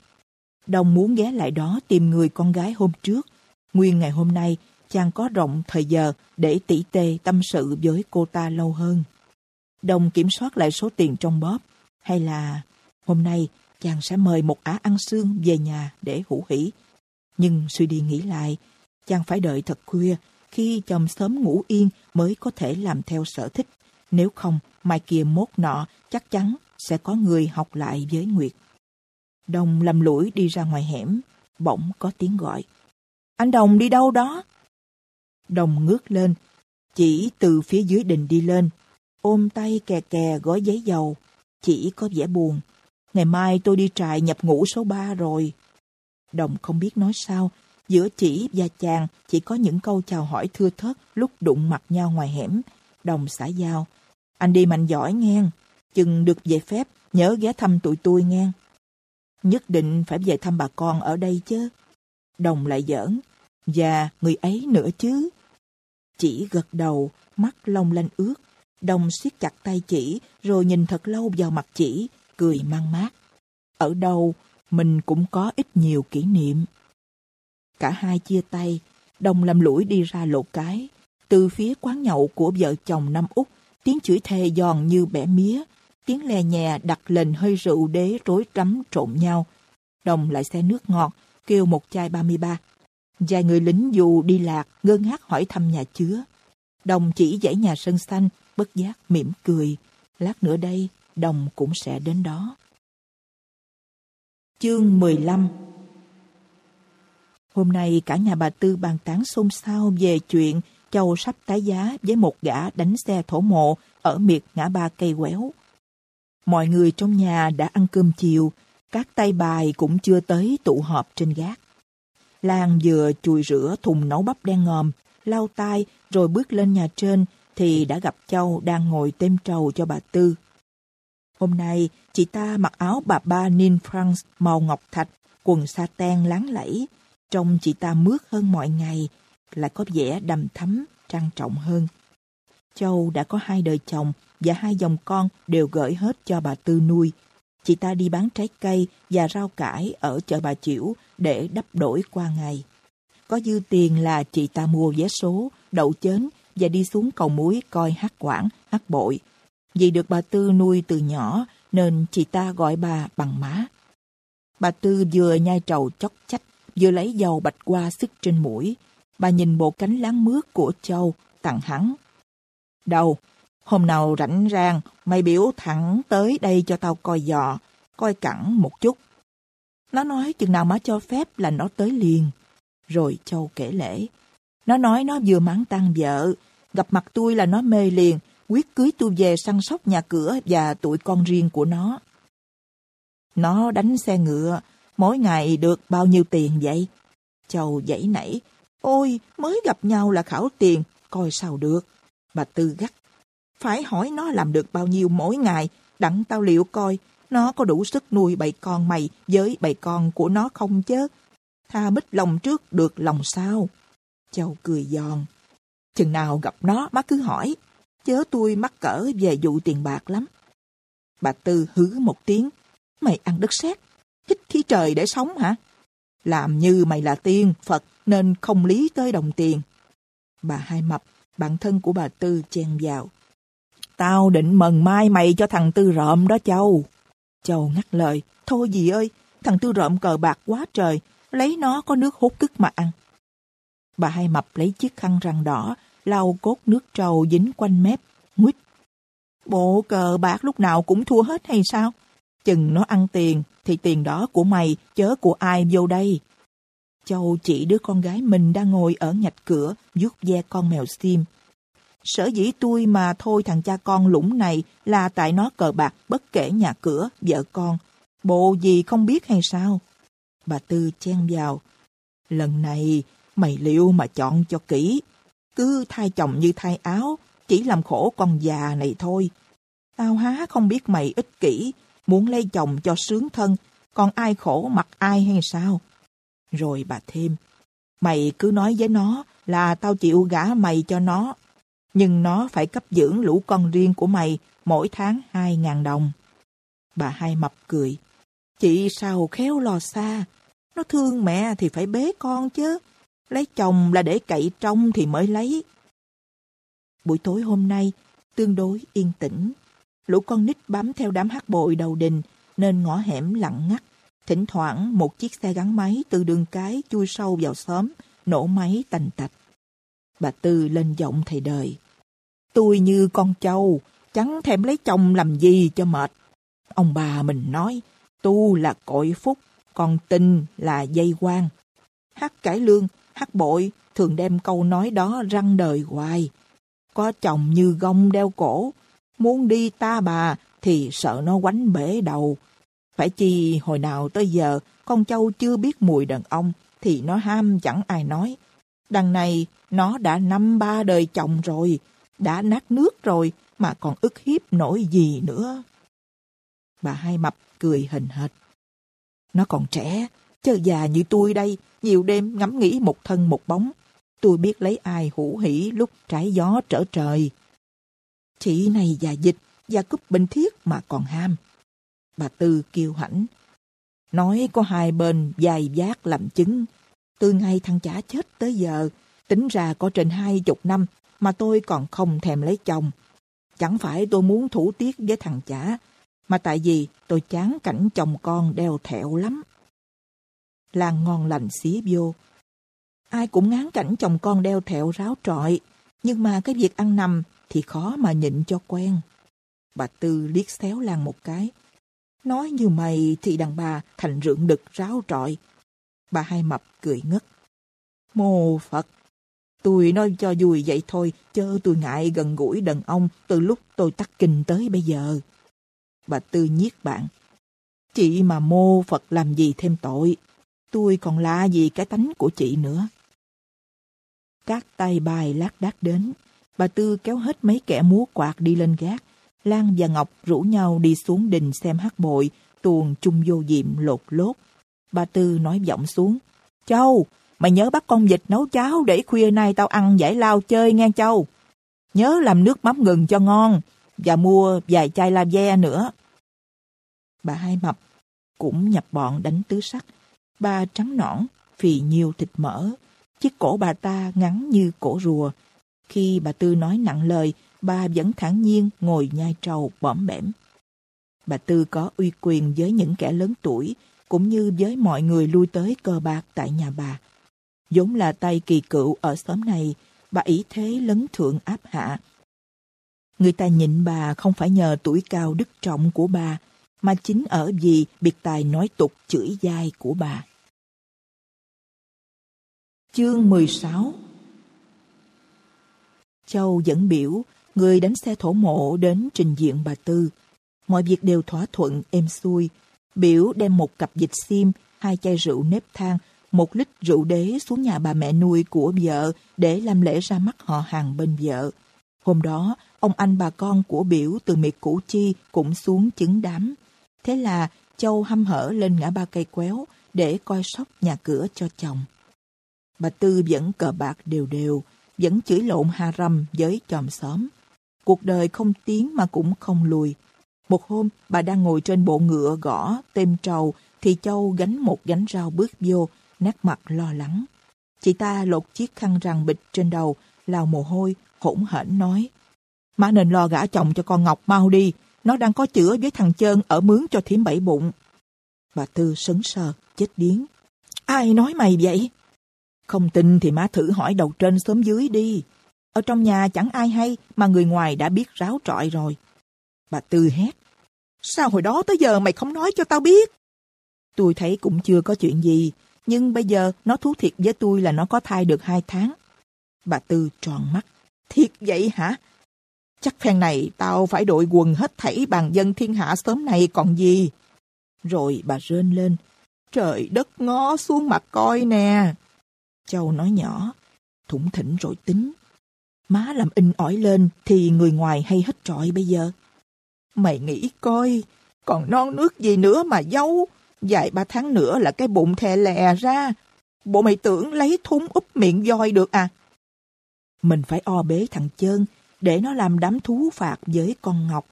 Đồng muốn ghé lại đó tìm người con gái hôm trước. Nguyên ngày hôm nay, chàng có rộng thời giờ để tỉ tê tâm sự với cô ta lâu hơn. Đồng kiểm soát lại số tiền trong bóp, hay là hôm nay chàng sẽ mời một á ăn xương về nhà để hữu hỷ. Nhưng suy đi nghĩ lại, chàng phải đợi thật khuya khi chồng sớm ngủ yên mới có thể làm theo sở thích. Nếu không, mai kia mốt nọ chắc chắn sẽ có người học lại với Nguyệt. Đồng lầm lũi đi ra ngoài hẻm, bỗng có tiếng gọi. Anh Đồng đi đâu đó? Đồng ngước lên, chỉ từ phía dưới đình đi lên, ôm tay kè kè gói giấy dầu, chỉ có vẻ buồn. Ngày mai tôi đi trại nhập ngũ số 3 rồi. Đồng không biết nói sao, giữa chỉ và chàng chỉ có những câu chào hỏi thưa thớt lúc đụng mặt nhau ngoài hẻm. Đồng xã giao, anh đi mạnh giỏi nghe, chừng được về phép, nhớ ghé thăm tụi tôi nghe. Nhất định phải về thăm bà con ở đây chứ. Đồng lại giỡn, và người ấy nữa chứ. Chỉ gật đầu, mắt long lanh ướt. Đồng siết chặt tay chỉ, rồi nhìn thật lâu vào mặt chỉ, cười mang mát. Ở đâu, mình cũng có ít nhiều kỷ niệm. Cả hai chia tay, Đồng làm lũi đi ra lộ cái. Từ phía quán nhậu của vợ chồng Năm Úc, tiếng chửi thề giòn như bẻ mía, tiếng lè nhẹ đặt lên hơi rượu đế rối rắm trộn nhau. Đồng lại xe nước ngọt, kêu một chai 33. Vài người lính dù đi lạc, ngơ ngác hỏi thăm nhà chứa. Đồng chỉ dãy nhà sân xanh, bất giác mỉm cười. Lát nữa đây, Đồng cũng sẽ đến đó. Chương 15 Hôm nay cả nhà bà Tư bàn tán xôn xao về chuyện Châu sắp tái giá với một gã đánh xe thổ mộ ở miệt ngã ba cây quéo. Mọi người trong nhà đã ăn cơm chiều, các tay bài cũng chưa tới tụ họp trên gác. Lan vừa chùi rửa thùng nấu bắp đen ngòm, lau tay rồi bước lên nhà trên thì đã gặp Châu đang ngồi têm trầu cho bà Tư. Hôm nay, chị ta mặc áo bà ba Nin France màu ngọc thạch, quần sa ten láng lẫy. Trông chị ta mướt hơn mọi ngày, lại có vẻ đầm thắm, trang trọng hơn. Châu đã có hai đời chồng và hai dòng con đều gửi hết cho bà Tư nuôi. Chị ta đi bán trái cây và rau cải ở chợ bà Chiểu để đắp đổi qua ngày. Có dư tiền là chị ta mua vé số, đậu chến và đi xuống cầu muối coi hát quảng, hát bội. Vì được bà Tư nuôi từ nhỏ nên chị ta gọi bà bằng má. Bà Tư vừa nhai trầu chóc chách, vừa lấy dầu bạch qua sức trên mũi. Bà nhìn bộ cánh láng mướt của Châu, tặng hắn. Đâu, hôm nào rảnh rang, mày biểu thẳng tới đây cho tao coi dò, coi cẳng một chút. Nó nói chừng nào má cho phép là nó tới liền. Rồi Châu kể lễ. Nó nói nó vừa mắng tan vợ, gặp mặt tôi là nó mê liền, quyết cưới tôi về săn sóc nhà cửa và tụi con riêng của nó. Nó đánh xe ngựa, mỗi ngày được bao nhiêu tiền vậy? Châu dãy nảy, ôi mới gặp nhau là khảo tiền, coi sao được. Bà Tư gắt, phải hỏi nó làm được bao nhiêu mỗi ngày, đặng tao liệu coi nó có đủ sức nuôi bầy con mày với bầy con của nó không chứ. Tha bích lòng trước được lòng sau. Châu cười giòn. Chừng nào gặp nó má cứ hỏi. Chớ tôi mắc cỡ về vụ tiền bạc lắm. Bà Tư hứ một tiếng. Mày ăn đất sét, hít khí trời để sống hả? Làm như mày là tiên, Phật nên không lý tới đồng tiền. Bà hai mập, bạn thân của bà Tư chen vào. Tao định mần mai mày cho thằng Tư rộm đó Châu. Châu ngắt lời. Thôi dì ơi, thằng Tư rộm cờ bạc quá trời, lấy nó có nước hút cức mà ăn. Bà hai mập lấy chiếc khăn răng đỏ, lau cốt nước trầu dính quanh mép, nguyết. Bộ cờ bạc lúc nào cũng thua hết hay sao? Chừng nó ăn tiền, thì tiền đó của mày, chớ của ai vô đây. Châu chỉ đứa con gái mình đang ngồi ở ngạch cửa, vuốt ve con mèo sim. Sở dĩ tôi mà thôi thằng cha con lũng này là tại nó cờ bạc bất kể nhà cửa, vợ con. Bộ gì không biết hay sao? Bà Tư chen vào. Lần này mày liệu mà chọn cho kỹ. Cứ thay chồng như thay áo, chỉ làm khổ con già này thôi. Tao há không biết mày ích kỷ, muốn lấy chồng cho sướng thân, còn ai khổ mặt ai hay sao? Rồi bà thêm, mày cứ nói với nó là tao chịu gả mày cho nó, nhưng nó phải cấp dưỡng lũ con riêng của mày mỗi tháng hai ngàn đồng. Bà hai mập cười, chị sao khéo lo xa, nó thương mẹ thì phải bế con chứ, lấy chồng là để cậy trong thì mới lấy. Buổi tối hôm nay, tương đối yên tĩnh. Lũ con nít bám theo đám hát bội đầu đình, nên ngõ hẻm lặng ngắt. Thỉnh thoảng một chiếc xe gắn máy từ đường cái chui sâu vào xóm, nổ máy tành tạch. Bà Tư lên giọng thầy đời. Tôi như con trâu, chẳng thèm lấy chồng làm gì cho mệt. Ông bà mình nói, tu là cội phúc, còn tình là dây quan. Hát cải lương, hát bội thường đem câu nói đó răng đời hoài. Có chồng như gông đeo cổ, muốn đi ta bà thì sợ nó quánh bể đầu. Phải chi hồi nào tới giờ con châu chưa biết mùi đàn ông thì nó ham chẳng ai nói. Đằng này nó đã năm ba đời chồng rồi, đã nát nước rồi mà còn ức hiếp nổi gì nữa. Bà hai mập cười hình hệt. Nó còn trẻ, chớ già như tôi đây, nhiều đêm ngắm nghĩ một thân một bóng. Tôi biết lấy ai hữu hỉ lúc trái gió trở trời. Chị này già dịch, già cúp bình thiết mà còn ham. Bà Tư kêu hãnh. Nói có hai bên dài giác làm chứng. Từ ngày thằng chả chết tới giờ, tính ra có trên hai chục năm mà tôi còn không thèm lấy chồng. Chẳng phải tôi muốn thủ tiết với thằng chả, mà tại vì tôi chán cảnh chồng con đeo thẹo lắm. Lan ngon lành xí vô. Ai cũng ngán cảnh chồng con đeo thẹo ráo trọi, nhưng mà cái việc ăn nằm thì khó mà nhịn cho quen. Bà Tư liếc xéo Lan một cái. Nói như mày thì đàn bà thành rượng đực ráo trọi. Bà hai mập cười ngất. Mô Phật, tôi nói cho vui vậy thôi, chớ tôi ngại gần gũi đàn ông từ lúc tôi tắt kinh tới bây giờ. Bà Tư nhiếc bạn. Chị mà mô Phật làm gì thêm tội, tôi còn lạ gì cái tánh của chị nữa. Các tay bài lát đác đến, bà Tư kéo hết mấy kẻ múa quạt đi lên gác, Lan và Ngọc rủ nhau đi xuống đình xem hát bội, tuồng chung vô diệm lột lốt. bà Tư nói giọng xuống. Châu, mày nhớ bắt con vịt nấu cháo để khuya nay tao ăn giải lao chơi nghe Châu. Nhớ làm nước mắm gừng cho ngon và mua vài chai la ve nữa. Bà hai mập cũng nhập bọn đánh tứ sắc. Ba trắng nõn, phì nhiều thịt mỡ. Chiếc cổ bà ta ngắn như cổ rùa. Khi bà Tư nói nặng lời, bà vẫn thản nhiên ngồi nhai trầu bõm bẻm. Bà Tư có uy quyền với những kẻ lớn tuổi, cũng như với mọi người lui tới cờ bạc tại nhà bà vốn là tay kỳ cựu ở xóm này, bà ý thế lấn thượng áp hạ. Người ta nhịn bà không phải nhờ tuổi cao đức trọng của bà, mà chính ở vì biệt tài nói tục chửi dai của bà. Chương 16 Châu dẫn biểu, người đánh xe thổ mộ đến trình diện bà Tư. Mọi việc đều thỏa thuận êm xuôi. Biểu đem một cặp dịch sim hai chai rượu nếp thang, một lít rượu đế xuống nhà bà mẹ nuôi của vợ để làm lễ ra mắt họ hàng bên vợ. Hôm đó, ông anh bà con của biểu từ miệt củ chi cũng xuống chứng đám. Thế là Châu hăm hở lên ngã ba cây quéo để coi sóc nhà cửa cho chồng. Bà Tư vẫn cờ bạc đều đều, vẫn chửi lộn hà rầm với chòm xóm. Cuộc đời không tiến mà cũng không lùi. Một hôm, bà đang ngồi trên bộ ngựa gõ, tem trầu, thì Châu gánh một gánh rau bước vô, nét mặt lo lắng. Chị ta lột chiếc khăn rằn bịch trên đầu, lao mồ hôi, hỗn hển nói. Má nên lo gả chồng cho con Ngọc mau đi, nó đang có chữa với thằng Trơn ở mướn cho thiếm bảy bụng. Bà Tư sấn sờ, chết điếng. Ai nói mày vậy? Không tin thì má thử hỏi đầu trên xóm dưới đi. Ở trong nhà chẳng ai hay mà người ngoài đã biết ráo trọi rồi. Bà Tư hét. Sao hồi đó tới giờ mày không nói cho tao biết? Tôi thấy cũng chưa có chuyện gì, nhưng bây giờ nó thú thiệt với tôi là nó có thai được hai tháng. Bà Tư tròn mắt. Thiệt vậy hả? Chắc phen này tao phải đội quần hết thảy bằng dân thiên hạ sớm này còn gì. Rồi bà rên lên. Trời đất ngó xuống mặt coi nè. Châu nói nhỏ. Thủng thỉnh rồi tính. Má làm in ỏi lên thì người ngoài hay hết trọi bây giờ. Mày nghĩ coi, còn non nước gì nữa mà giấu dài ba tháng nữa là cái bụng thè lè ra. Bộ mày tưởng lấy thúng úp miệng voi được à? Mình phải o bế thằng Chơn để nó làm đám thú phạt với con Ngọc.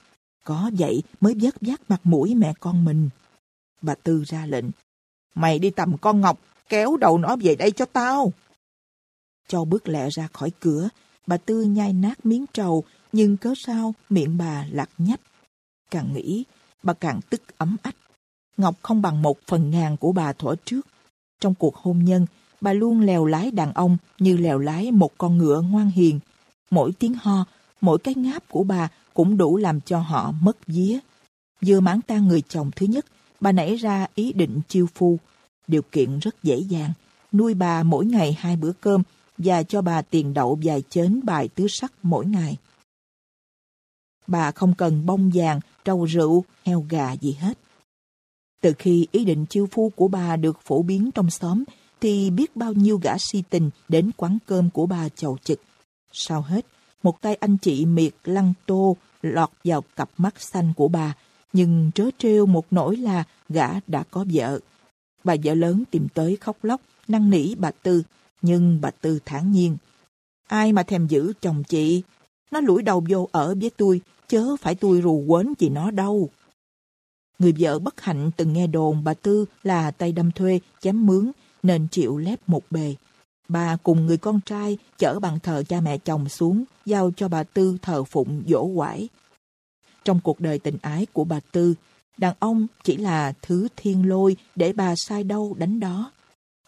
Có vậy mới vớt vát mặt mũi mẹ con mình. Bà Tư ra lệnh. Mày đi tầm con Ngọc, kéo đầu nó về đây cho tao. Châu bước lẹ ra khỏi cửa, bà Tư nhai nát miếng trầu, nhưng cớ sao miệng bà lạc nhách. Càng nghĩ, bà càng tức ấm ách. Ngọc không bằng một phần ngàn của bà thuở trước. Trong cuộc hôn nhân, bà luôn lèo lái đàn ông như lèo lái một con ngựa ngoan hiền. Mỗi tiếng ho, mỗi cái ngáp của bà cũng đủ làm cho họ mất vía. Vừa mãn tan người chồng thứ nhất, bà nảy ra ý định chiêu phu. Điều kiện rất dễ dàng, nuôi bà mỗi ngày hai bữa cơm và cho bà tiền đậu vài chén bài tứ sắc mỗi ngày. Bà không cần bông vàng, trâu rượu, heo gà gì hết. Từ khi ý định chiêu phu của bà được phổ biến trong xóm, thì biết bao nhiêu gã si tình đến quán cơm của bà chầu trực. Sau hết, một tay anh chị miệt lăng tô lọt vào cặp mắt xanh của bà, nhưng trớ trêu một nỗi là gã đã có vợ. Bà vợ lớn tìm tới khóc lóc, năn nỉ bà Tư, nhưng bà Tư thản nhiên. Ai mà thèm giữ chồng chị? Nó lủi đầu vô ở với tôi, chớ phải tôi rù quến chị nó đâu. Người vợ bất hạnh từng nghe đồn bà Tư là tay đâm thuê, chém mướn, nên chịu lép một bề. Bà cùng người con trai chở bàn thờ cha mẹ chồng xuống, giao cho bà Tư thờ phụng dỗ quải. Trong cuộc đời tình ái của bà Tư, đàn ông chỉ là thứ thiên lôi để bà sai đâu đánh đó.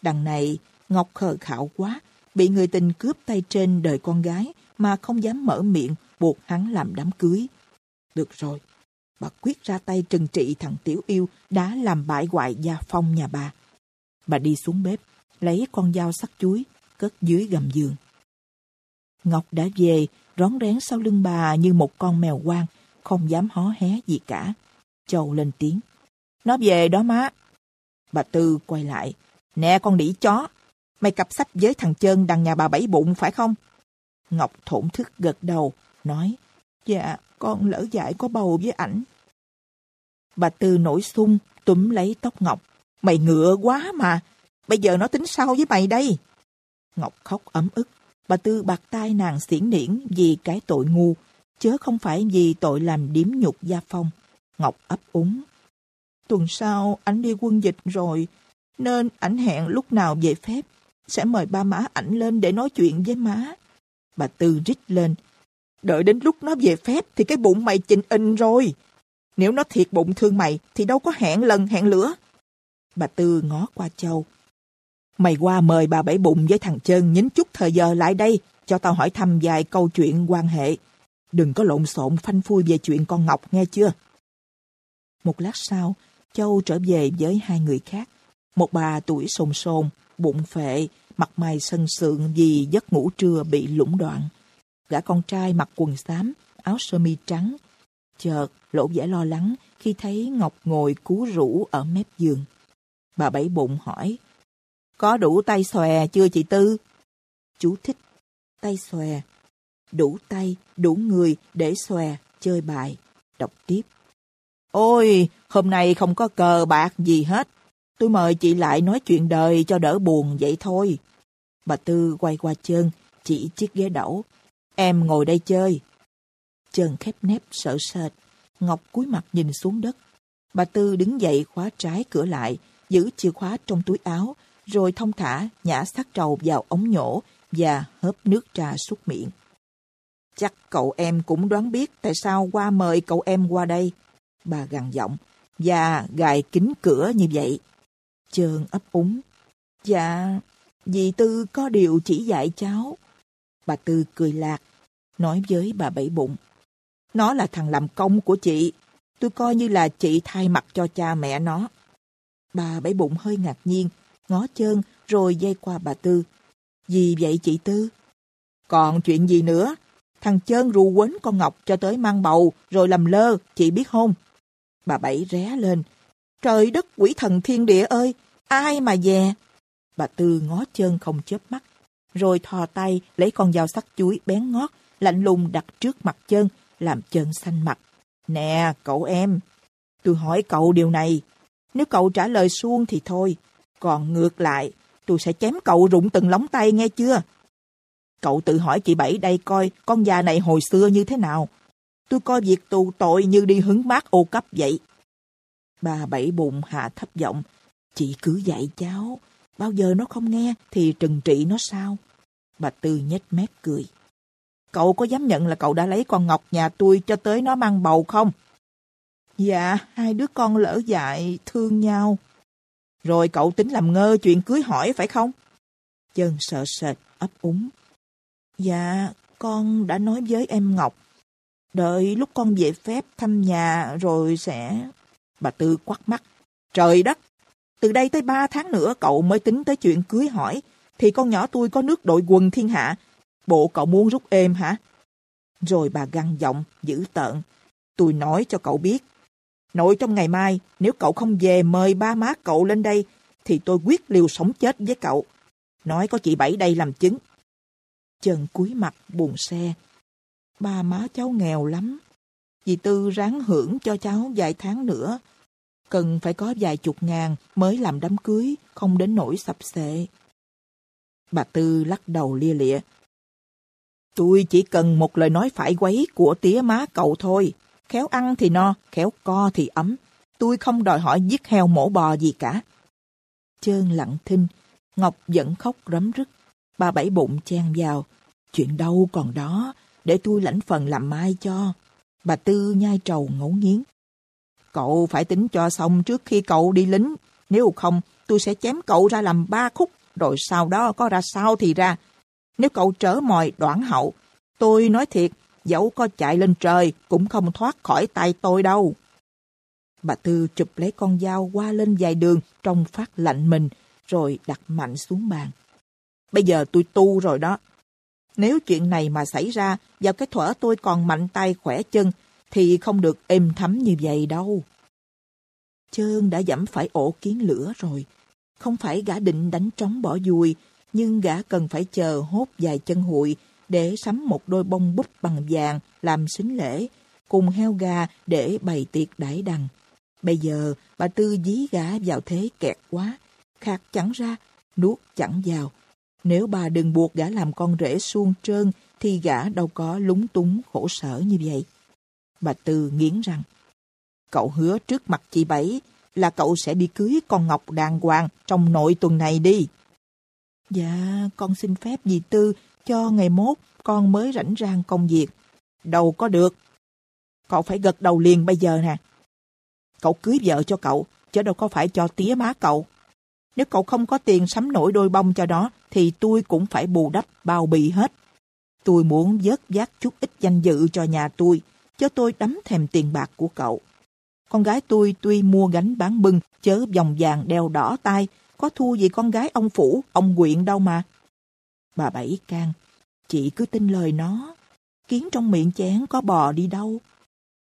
Đằng này, Ngọc khờ khạo quá, bị người tình cướp tay trên đời con gái mà không dám mở miệng buộc hắn làm đám cưới. Được rồi, bà quyết ra tay trừng trị thằng Tiểu Yêu đã làm bại hoại gia phong nhà bà. Bà đi xuống bếp, lấy con dao sắc chuối, cất dưới gầm giường. Ngọc đã về, rón rén sau lưng bà như một con mèo quang, không dám hó hé gì cả. Châu lên tiếng. Nó về đó má. Bà Tư quay lại. Nè con đĩ chó, mày cặp sách với thằng Trơn đằng nhà bà bảy bụng phải không? Ngọc thổn thức gật đầu, nói. Dạ, con lỡ dại có bầu với ảnh. Bà Tư nổi sung, túm lấy tóc Ngọc. Mày ngựa quá mà, bây giờ nó tính sao với mày đây? Ngọc khóc ấm ức. Bà Tư bạc tai nàng xiển niễn vì cái tội ngu, chứ không phải vì tội làm điếm nhục gia phong. Ngọc ấp úng. Tuần sau ảnh đi quân dịch rồi, nên ảnh hẹn lúc nào về phép, sẽ mời ba má ảnh lên để nói chuyện với má. Bà Tư rít lên. Đợi đến lúc nó về phép thì cái bụng mày chình in rồi. Nếu nó thiệt bụng thương mày thì đâu có hẹn lần hẹn lửa. Bà Tư ngó qua Châu. Mày qua mời bà Bảy Bụng với thằng Trơn nhín chút thời giờ lại đây cho tao hỏi thăm vài câu chuyện quan hệ. Đừng có lộn xộn phanh phui về chuyện con Ngọc nghe chưa? Một lát sau, Châu trở về với hai người khác. Một bà tuổi sồn sồn, bụng phệ, mặt mày sân sượng vì giấc ngủ trưa bị lũng đoạn. Gã con trai mặc quần xám, áo sơ mi trắng. Chợt, lộ vẻ lo lắng khi thấy Ngọc ngồi cú rũ ở mép giường. Bà Bảy Bụng hỏi, Có đủ tay xòe chưa chị Tư? Chú thích, tay xòe. Đủ tay, đủ người để xòe, chơi bài. Đọc tiếp. Ôi, hôm nay không có cờ bạc gì hết. Tôi mời chị lại nói chuyện đời cho đỡ buồn vậy thôi. Bà Tư quay qua chân, chỉ chiếc ghế đẩu. Em ngồi đây chơi. Trần khép nép sợ sệt. Ngọc cúi mặt nhìn xuống đất. Bà Tư đứng dậy khóa trái cửa lại, giữ chìa khóa trong túi áo, rồi thông thả nhả xác trầu vào ống nhổ và hớp nước trà suốt miệng. Chắc cậu em cũng đoán biết tại sao qua mời cậu em qua đây. Bà gằn giọng, và gài kính cửa như vậy. Trơn ấp úng. Dạ, dì Tư có điều chỉ dạy cháu. Bà Tư cười lạc, nói với bà Bảy Bụng. Nó là thằng làm công của chị. Tôi coi như là chị thay mặt cho cha mẹ nó. Bà Bảy Bụng hơi ngạc nhiên, ngó chân rồi dây qua bà Tư. Gì vậy chị Tư? Còn chuyện gì nữa? Thằng Trơn ru quấn con Ngọc cho tới mang bầu rồi làm lơ, chị biết không? Bà Bảy ré lên. Trời đất quỷ thần thiên địa ơi, ai mà dè? Bà Tư ngó chân không chớp mắt, rồi thò tay lấy con dao sắc chuối bén ngót, lạnh lùng đặt trước mặt chân, làm chân xanh mặt. Nè, cậu em, tôi hỏi cậu điều này. Nếu cậu trả lời suông thì thôi, còn ngược lại, tôi sẽ chém cậu rụng từng lóng tay nghe chưa? Cậu tự hỏi chị Bảy đây coi con già này hồi xưa như thế nào. Tôi coi việc tù tội như đi hứng mát ô cấp vậy. Bà Bảy bụng hạ thấp giọng. Chị cứ dạy cháu. Bao giờ nó không nghe thì trừng trị nó sao? Bà Tư nhếch mép cười. Cậu có dám nhận là cậu đã lấy con Ngọc nhà tôi cho tới nó mang bầu không? Dạ, hai đứa con lỡ dại, thương nhau. Rồi cậu tính làm ngơ chuyện cưới hỏi phải không? Chân sợ sệt, ấp úng. Dạ, con đã nói với em Ngọc. Đợi lúc con về phép thăm nhà rồi sẽ... Bà Tư quắt mắt. Trời đất! Từ đây tới ba tháng nữa cậu mới tính tới chuyện cưới hỏi. Thì con nhỏ tôi có nước đội quần thiên hạ. Bộ cậu muốn rút êm hả? Rồi bà găng giọng, dữ tợn. Tôi nói cho cậu biết. Nội trong ngày mai, nếu cậu không về mời ba má cậu lên đây, thì tôi quyết liều sống chết với cậu. Nói có chị Bảy đây làm chứng. Trần cúi mặt buồn xe. Ba má cháu nghèo lắm. Dì Tư ráng hưởng cho cháu vài tháng nữa. Cần phải có vài chục ngàn mới làm đám cưới, không đến nỗi sập xệ. Bà Tư lắc đầu lia lịa. Tôi chỉ cần một lời nói phải quấy của tía má cậu thôi. Khéo ăn thì no, khéo co thì ấm. Tôi không đòi hỏi giết heo mổ bò gì cả. Trơn lặng thinh, Ngọc vẫn khóc rấm rứt. Bà bảy bụng chen vào. Chuyện đâu còn đó, để tôi lãnh phần làm mai cho. Bà Tư nhai trầu ngấu nghiến. Cậu phải tính cho xong trước khi cậu đi lính. Nếu không, tôi sẽ chém cậu ra làm ba khúc, rồi sau đó có ra sao thì ra. Nếu cậu trở mòi đoạn hậu, tôi nói thiệt, dẫu có chạy lên trời cũng không thoát khỏi tay tôi đâu. Bà Tư chụp lấy con dao qua lên dài đường trong phát lạnh mình, rồi đặt mạnh xuống bàn. Bây giờ tôi tu rồi đó. Nếu chuyện này mà xảy ra, vào cái thuở tôi còn mạnh tay khỏe chân, thì không được êm thấm như vậy đâu. Trơn đã dẫm phải ổ kiến lửa rồi. Không phải gã định đánh trống bỏ dùi, nhưng gã cần phải chờ hốt vài chân hụi để sắm một đôi bông bút bằng vàng làm xính lễ, cùng heo gà để bày tiệc đãi đằng. Bây giờ bà Tư dí gã vào thế kẹt quá, khạc chẳng ra, nuốt chẳng vào. Nếu bà đừng buộc gã làm con rể suông trơn thì gã đâu có lúng túng khổ sở như vậy. Bà Tư nghiến răng. Cậu hứa trước mặt chị Bảy là cậu sẽ đi cưới con Ngọc đàng hoàng trong nội tuần này đi. Dạ, con xin phép dì Tư cho ngày mốt con mới rảnh rang công việc. Đâu có được. Cậu phải gật đầu liền bây giờ nè. Cậu cưới vợ cho cậu, chứ đâu có phải cho tía má cậu. Nếu cậu không có tiền sắm nổi đôi bông cho đó, thì tôi cũng phải bù đắp bao bì hết. Tôi muốn vớt vát chút ít danh dự cho nhà tôi, cho tôi đắm thèm tiền bạc của cậu. Con gái tôi tuy mua gánh bán bưng, chớ vòng vàng đeo đỏ tay có thua gì con gái ông Phủ, ông quyện đâu mà. Bà Bảy can, chị cứ tin lời nó. Kiến trong miệng chén có bò đi đâu.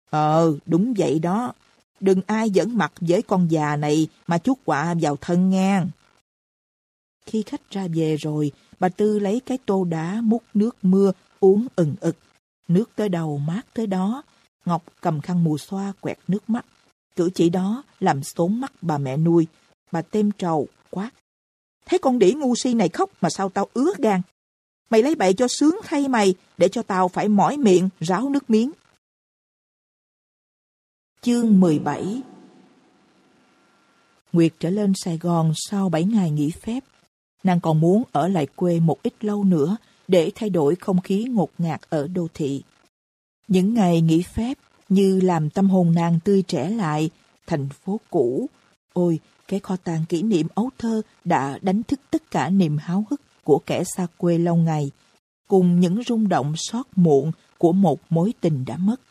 Ờ, đúng vậy đó. Đừng ai dẫn mặt với con già này mà chút quạ vào thân ngang. Khi khách ra về rồi, bà Tư lấy cái tô đá múc nước mưa uống ừng ực. Nước tới đầu mát tới đó. Ngọc cầm khăn mùa xoa quẹt nước mắt. Cử chỉ đó làm xốn mắt bà mẹ nuôi. Bà tem trầu, quát. Thấy con đĩ ngu si này khóc mà sao tao ứa gan. Mày lấy bậy cho sướng thay mày để cho tao phải mỏi miệng ráo nước miếng. Chương 17 Nguyệt trở lên Sài Gòn sau 7 ngày nghỉ phép. Nàng còn muốn ở lại quê một ít lâu nữa để thay đổi không khí ngột ngạt ở đô thị. Những ngày nghỉ phép như làm tâm hồn nàng tươi trẻ lại, thành phố cũ. Ôi, cái kho tàng kỷ niệm ấu thơ đã đánh thức tất cả niềm háo hức của kẻ xa quê lâu ngày, cùng những rung động xót muộn của một mối tình đã mất.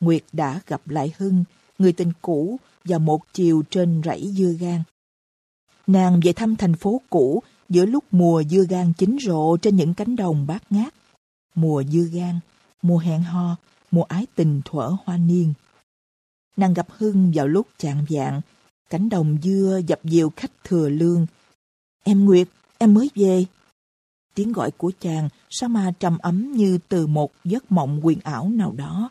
Nguyệt đã gặp lại Hưng, người tình cũ, vào một chiều trên rẫy dưa gan. Nàng về thăm thành phố cũ giữa lúc mùa dưa gan chín rộ trên những cánh đồng bát ngát. Mùa dưa gan, mùa hẹn ho, mùa ái tình thuở hoa niên. Nàng gặp Hưng vào lúc chạng vạng, cánh đồng dưa dập dìu khách thừa lương. Em Nguyệt, em mới về. Tiếng gọi của chàng sao mà trầm ấm như từ một giấc mộng quyền ảo nào đó.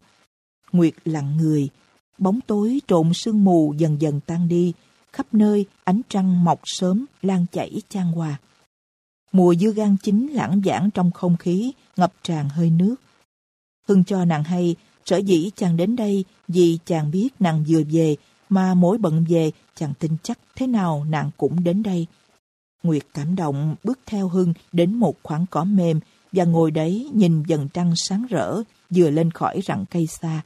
Nguyệt lặng người, bóng tối trộn sương mù dần dần tan đi, khắp nơi ánh trăng mọc sớm lan chảy chan hòa. Mùa dưa gan chín lãng giảng trong không khí, ngập tràn hơi nước. Hưng cho nàng hay, sở dĩ chàng đến đây vì chàng biết nàng vừa về, mà mỗi bận về chàng tin chắc thế nào nàng cũng đến đây. Nguyệt cảm động bước theo Hưng đến một khoảng cỏ mềm và ngồi đấy nhìn dần trăng sáng rỡ vừa lên khỏi rặng cây xa.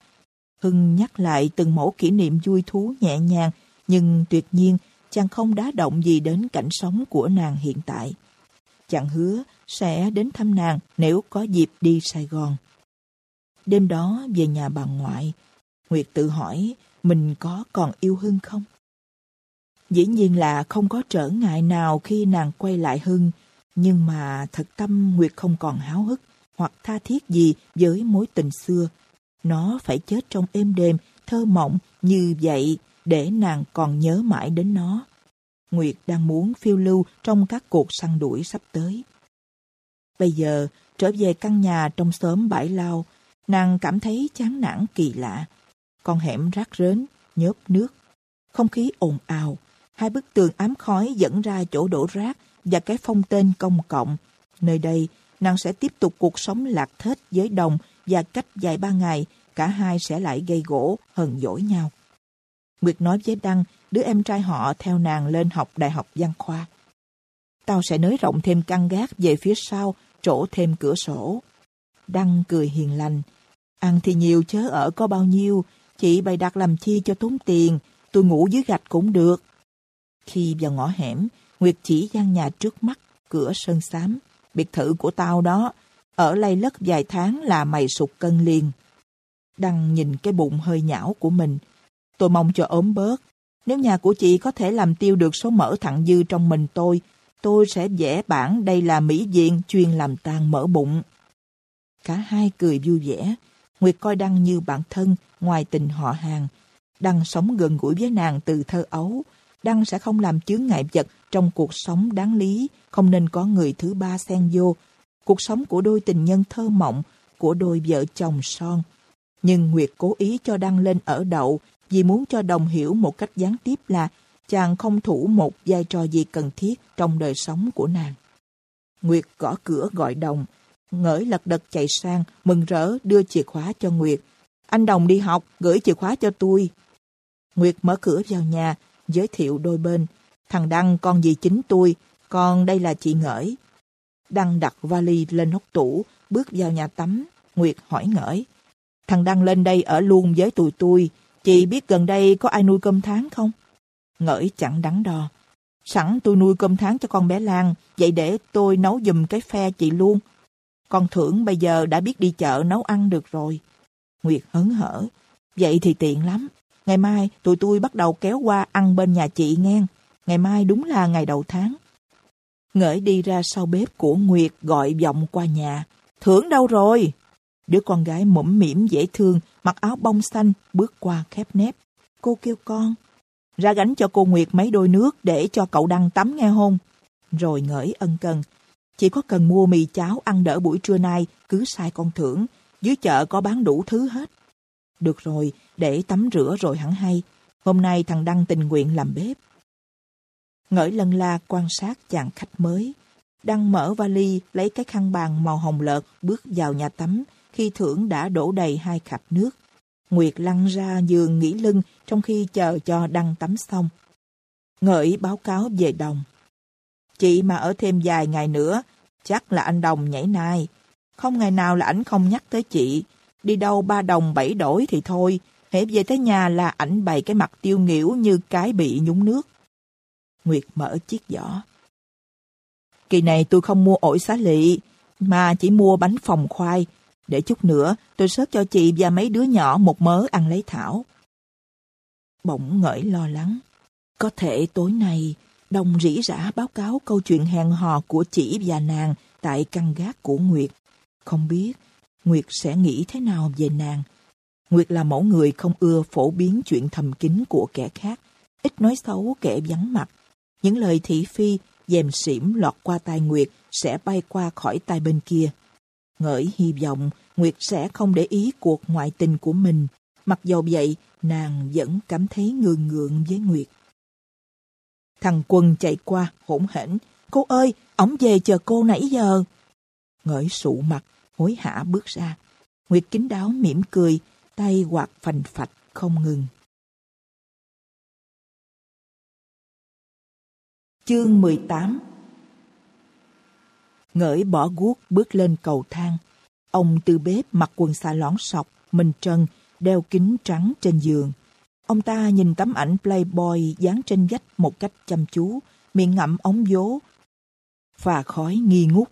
Hưng nhắc lại từng mẫu kỷ niệm vui thú nhẹ nhàng nhưng tuyệt nhiên chàng không đá động gì đến cảnh sống của nàng hiện tại. Chàng hứa sẽ đến thăm nàng nếu có dịp đi Sài Gòn. Đêm đó về nhà bà ngoại, Nguyệt tự hỏi mình có còn yêu Hưng không? Dĩ nhiên là không có trở ngại nào khi nàng quay lại Hưng, nhưng mà thật tâm Nguyệt không còn háo hức hoặc tha thiết gì với mối tình xưa. Nó phải chết trong êm đềm, thơ mộng như vậy để nàng còn nhớ mãi đến nó. Nguyệt đang muốn phiêu lưu trong các cuộc săn đuổi sắp tới. Bây giờ, trở về căn nhà trong xóm bãi lao, nàng cảm thấy chán nản kỳ lạ. Con hẻm rác rến, nhớp nước. Không khí ồn ào, hai bức tường ám khói dẫn ra chỗ đổ rác và cái phong tên công cộng. Nơi đây, nàng sẽ tiếp tục cuộc sống lạc thết với đồng và cách vài ba ngày, cả hai sẽ lại gây gỗ, hờn dỗi nhau. Nguyệt nói với Đăng, đứa em trai họ theo nàng lên học Đại học Văn Khoa. Tao sẽ nới rộng thêm căn gác về phía sau, trổ thêm cửa sổ. Đăng cười hiền lành. Ăn thì nhiều chớ ở có bao nhiêu, chị bày đặt làm chi cho tốn tiền, tôi ngủ dưới gạch cũng được. Khi vào ngõ hẻm, Nguyệt chỉ gian nhà trước mắt, cửa sơn xám. Biệt thự của tao đó, ở lay lất vài tháng là mày sụt cân liền. Đăng nhìn cái bụng hơi nhão của mình, Tôi mong cho ốm bớt. Nếu nhà của chị có thể làm tiêu được số mỡ thặng dư trong mình tôi, tôi sẽ vẽ bản đây là mỹ diện chuyên làm tan mỡ bụng. Cả hai cười vui vẻ. Nguyệt coi Đăng như bạn thân, ngoài tình họ hàng. Đăng sống gần gũi với nàng từ thơ ấu. Đăng sẽ không làm chướng ngại vật trong cuộc sống đáng lý, không nên có người thứ ba xen vô. Cuộc sống của đôi tình nhân thơ mộng, của đôi vợ chồng son. Nhưng Nguyệt cố ý cho đăng lên ở đậu vì muốn cho đồng hiểu một cách gián tiếp là chàng không thủ một vai trò gì cần thiết trong đời sống của nàng. Nguyệt gõ cửa gọi đồng, ngỡi lật đật chạy sang, mừng rỡ đưa chìa khóa cho Nguyệt. Anh Đồng đi học, gửi chìa khóa cho tôi. Nguyệt mở cửa vào nhà, giới thiệu đôi bên. Thằng Đăng con dì chính tôi, còn đây là chị Ngỡi. Đăng đặt vali lên hốc tủ, bước vào nhà tắm. Nguyệt hỏi Ngỡi. Thằng Đăng lên đây ở luôn với tụi tôi. Chị biết gần đây có ai nuôi cơm tháng không? Ngỡi chẳng đắn đo. Sẵn tôi nuôi cơm tháng cho con bé Lan, vậy để tôi nấu giùm cái phe chị luôn. Con thưởng bây giờ đã biết đi chợ nấu ăn được rồi. Nguyệt hớn hở. Vậy thì tiện lắm. Ngày mai tụi tôi bắt đầu kéo qua ăn bên nhà chị nghe. Ngày mai đúng là ngày đầu tháng. Ngợi đi ra sau bếp của Nguyệt gọi vọng qua nhà. Thưởng đâu rồi? Đứa con gái mũm mỉm dễ thương, mặc áo bông xanh, bước qua khép nép. Cô kêu con. Ra gánh cho cô Nguyệt mấy đôi nước để cho cậu Đăng tắm nghe hôn. Rồi ngỡi ân cần. Chỉ có cần mua mì cháo ăn đỡ buổi trưa nay, cứ sai con thưởng. Dưới chợ có bán đủ thứ hết. Được rồi, để tắm rửa rồi hẳn hay. Hôm nay thằng Đăng tình nguyện làm bếp. Ngỡi lân la quan sát chàng khách mới. Đăng mở vali, lấy cái khăn bàn màu hồng lợt, bước vào nhà tắm, khi thưởng đã đổ đầy hai cặp nước. Nguyệt lăn ra giường nghỉ lưng trong khi chờ cho Đăng tắm xong. Ngợi báo cáo về đồng. Chị mà ở thêm vài ngày nữa, chắc là anh Đồng nhảy nai. Không ngày nào là ảnh không nhắc tới chị. Đi đâu ba đồng bảy đổi thì thôi. Hễ về tới nhà là ảnh bày cái mặt tiêu nghỉu như cái bị nhúng nước. Nguyệt mở chiếc giỏ. Kỳ này tôi không mua ổi xá lị, mà chỉ mua bánh phòng khoai. Để chút nữa, tôi sớt cho chị và mấy đứa nhỏ một mớ ăn lấy thảo. Bỗng ngợi lo lắng. Có thể tối nay, Đồng rỉ rả báo cáo câu chuyện hẹn hò của chị và nàng tại căn gác của Nguyệt. Không biết Nguyệt sẽ nghĩ thế nào về nàng. Nguyệt là mẫu người không ưa phổ biến chuyện thầm kín của kẻ khác, ít nói xấu kẻ vắng mặt. Những lời thị phi, dèm xỉm lọt qua tai Nguyệt sẽ bay qua khỏi tai bên kia. Ngợi hy vọng Nguyệt sẽ không để ý cuộc ngoại tình của mình. Mặc dầu vậy, nàng vẫn cảm thấy ngường ngượng với Nguyệt. Thằng Quân chạy qua, hỗn hển. Cô ơi, ổng về chờ cô nãy giờ. Ngợi sụ mặt, hối hả bước ra. Nguyệt kính đáo mỉm cười, tay quạt phành phạch không ngừng. Chương 18 Ngỡi bỏ guốc bước lên cầu thang. Ông từ bếp mặc quần xà lón sọc, mình trần, đeo kính trắng trên giường. Ông ta nhìn tấm ảnh Playboy dán trên vách một cách chăm chú, miệng ngậm ống vố. Và khói nghi ngút.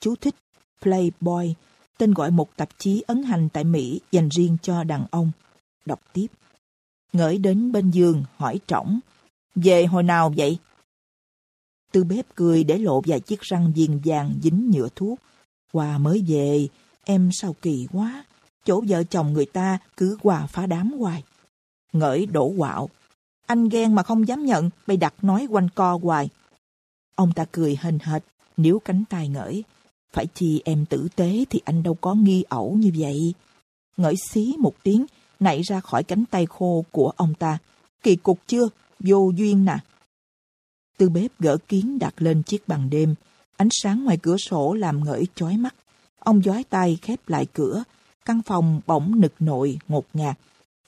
Chú thích Playboy, tên gọi một tạp chí ấn hành tại Mỹ dành riêng cho đàn ông. Đọc tiếp. Ngởi đến bên giường, hỏi trỏng. Về hồi nào vậy? Tư bếp cười để lộ vài chiếc răng viền vàng dính nhựa thuốc. Quà mới về, em sao kỳ quá. Chỗ vợ chồng người ta cứ quà phá đám hoài. Ngỡi đổ quạo. Anh ghen mà không dám nhận, bày đặt nói quanh co hoài. Ông ta cười hình hệt, níu cánh tay ngỡi. Phải chi em tử tế thì anh đâu có nghi ẩu như vậy. Ngỡi xí một tiếng, nảy ra khỏi cánh tay khô của ông ta. Kỳ cục chưa? Vô duyên nè. Tư bếp gỡ kiến đặt lên chiếc bàn đêm. Ánh sáng ngoài cửa sổ làm ngỡi chói mắt. Ông giói tay khép lại cửa. Căn phòng bỗng nực nội, ngột ngạt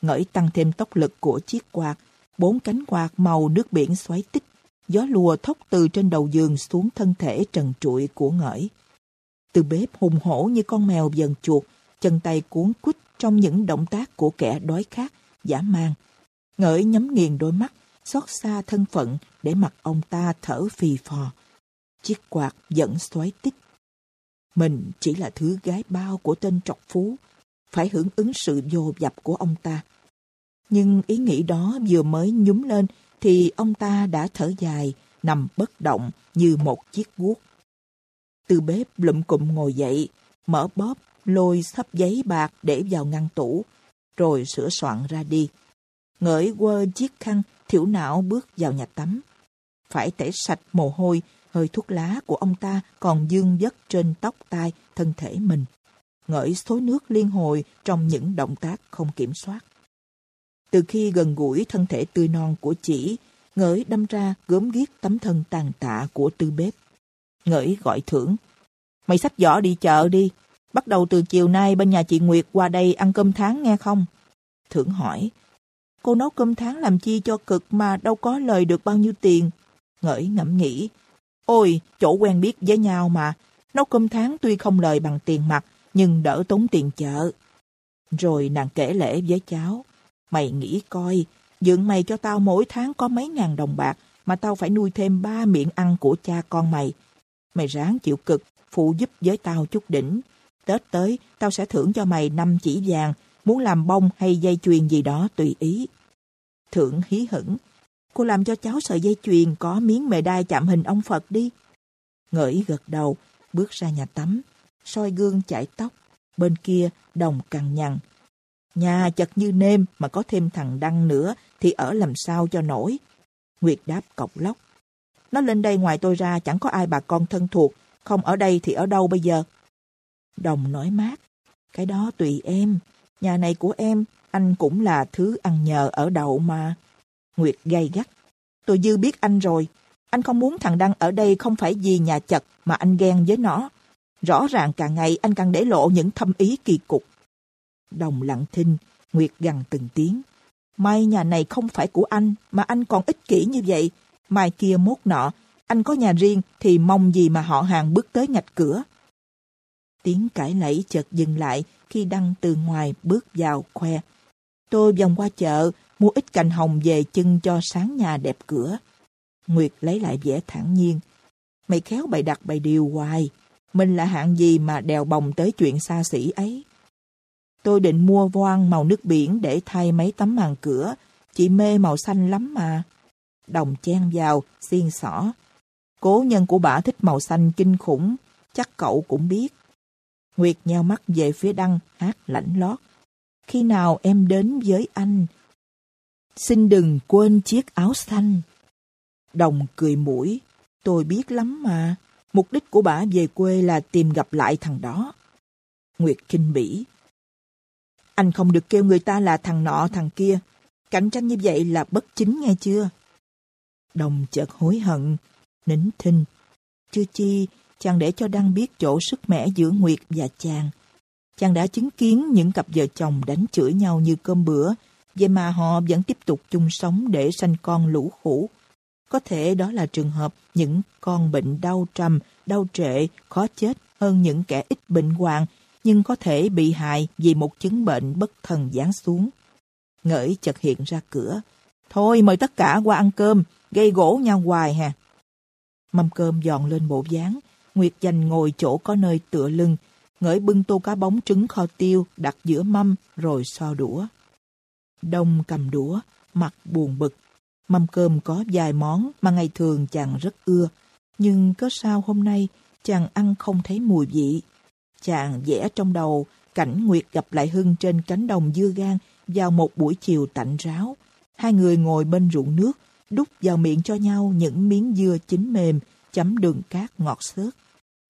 ngợi tăng thêm tốc lực của chiếc quạt. Bốn cánh quạt màu nước biển xoáy tích. Gió lùa thốc từ trên đầu giường xuống thân thể trần trụi của ngợi. Từ bếp hùng hổ như con mèo dần chuột, chân tay cuốn quýt trong những động tác của kẻ đói khát, giả mang. Ngợi nhắm nghiền đôi mắt, xót xa thân phận để mặc ông ta thở phì phò. Chiếc quạt vẫn xoáy tích. Mình chỉ là thứ gái bao của tên trọc phú, phải hưởng ứng sự vô dập của ông ta. Nhưng ý nghĩ đó vừa mới nhúm lên thì ông ta đã thở dài, nằm bất động như một chiếc guốc. Từ bếp lụm cụm ngồi dậy, mở bóp, lôi sắp giấy bạc để vào ngăn tủ, rồi sửa soạn ra đi. Ngởi quơ chiếc khăn, thiểu não bước vào nhà tắm. Phải tẩy sạch mồ hôi, hơi thuốc lá của ông ta còn dương vất trên tóc tai, thân thể mình. Ngởi xối nước liên hồi trong những động tác không kiểm soát. Từ khi gần gũi thân thể tươi non của chỉ, ngửi đâm ra gớm ghiếc tấm thân tàn tạ của tư bếp. Ngửi gọi thưởng. Mày xách giỏ đi chợ đi. Bắt đầu từ chiều nay bên nhà chị Nguyệt qua đây ăn cơm tháng nghe không? Thưởng hỏi. Cô nấu cơm tháng làm chi cho cực mà đâu có lời được bao nhiêu tiền. Ngửi ngẫm nghĩ. Ôi, chỗ quen biết với nhau mà. Nấu cơm tháng tuy không lời bằng tiền mặt, nhưng đỡ tốn tiền chợ. Rồi nàng kể lễ với cháu. Mày nghĩ coi, dựng mày cho tao mỗi tháng có mấy ngàn đồng bạc, mà tao phải nuôi thêm ba miệng ăn của cha con mày. Mày ráng chịu cực, phụ giúp với tao chút đỉnh. Tết tới, tao sẽ thưởng cho mày năm chỉ vàng, muốn làm bông hay dây chuyền gì đó tùy ý. Thưởng hí hửng, cô làm cho cháu sợi dây chuyền có miếng mề đai chạm hình ông Phật đi. Ngỡi gật đầu, bước ra nhà tắm, soi gương chải tóc. Bên kia, đồng cằn nhằn. Nhà chật như nêm mà có thêm thằng Đăng nữa thì ở làm sao cho nổi. Nguyệt đáp cọc lóc. Nó lên đây ngoài tôi ra chẳng có ai bà con thân thuộc, không ở đây thì ở đâu bây giờ? Đồng nói mát. Cái đó tùy em. Nhà này của em, anh cũng là thứ ăn nhờ ở đậu mà. Nguyệt gay gắt. Tôi dư biết anh rồi. Anh không muốn thằng Đăng ở đây không phải vì nhà chật mà anh ghen với nó. Rõ ràng càng ngày anh càng để lộ những thâm ý kỳ cục. Đồng lặng thinh, Nguyệt gằn từng tiếng. May nhà này không phải của anh, mà anh còn ích kỷ như vậy. Mai kia mốt nọ, anh có nhà riêng thì mong gì mà họ hàng bước tới ngạch cửa. Tiếng cãi lẫy chợt dừng lại khi Đăng từ ngoài bước vào khoe. Tôi vòng qua chợ, mua ít cành hồng về chân cho sáng nhà đẹp cửa. Nguyệt lấy lại vẻ thản nhiên. Mày khéo bày đặt bày điều hoài. Mình là hạng gì mà đèo bồng tới chuyện xa xỉ ấy. Tôi định mua voan màu nước biển để thay mấy tấm màn cửa. Chị mê màu xanh lắm mà. Đồng chen vào, xiên xỏ. Cố nhân của bà thích màu xanh kinh khủng, chắc cậu cũng biết. Nguyệt nheo mắt về phía đăng, hát lãnh lót. Khi nào em đến với anh? Xin đừng quên chiếc áo xanh. Đồng cười mũi. Tôi biết lắm mà. Mục đích của bà về quê là tìm gặp lại thằng đó. Nguyệt kinh bỉ. Anh không được kêu người ta là thằng nọ thằng kia. Cạnh tranh như vậy là bất chính nghe chưa? Đồng chợt hối hận, nín thinh. Chưa chi, chàng để cho Đăng biết chỗ sức mẻ giữa Nguyệt và chàng. Chàng đã chứng kiến những cặp vợ chồng đánh chửi nhau như cơm bữa, vậy mà họ vẫn tiếp tục chung sống để sanh con lũ khủ. Có thể đó là trường hợp những con bệnh đau trầm, đau trệ, khó chết hơn những kẻ ít bệnh hoạn, nhưng có thể bị hại vì một chứng bệnh bất thần giáng xuống. Ngợi chợt hiện ra cửa. Thôi mời tất cả qua ăn cơm, gây gỗ nhau hoài hà. Mâm cơm dọn lên bộ dáng, Nguyệt dành ngồi chỗ có nơi tựa lưng, ngỡi bưng tô cá bóng trứng kho tiêu đặt giữa mâm rồi so đũa. Đông cầm đũa, mặt buồn bực. Mâm cơm có vài món mà ngày thường chàng rất ưa, nhưng có sao hôm nay chàng ăn không thấy mùi vị. Chàng vẽ trong đầu cảnh Nguyệt gặp lại Hưng trên cánh đồng dưa gan vào một buổi chiều tạnh ráo. Hai người ngồi bên ruộng nước, đút vào miệng cho nhau những miếng dưa chín mềm, chấm đường cát ngọt xớt.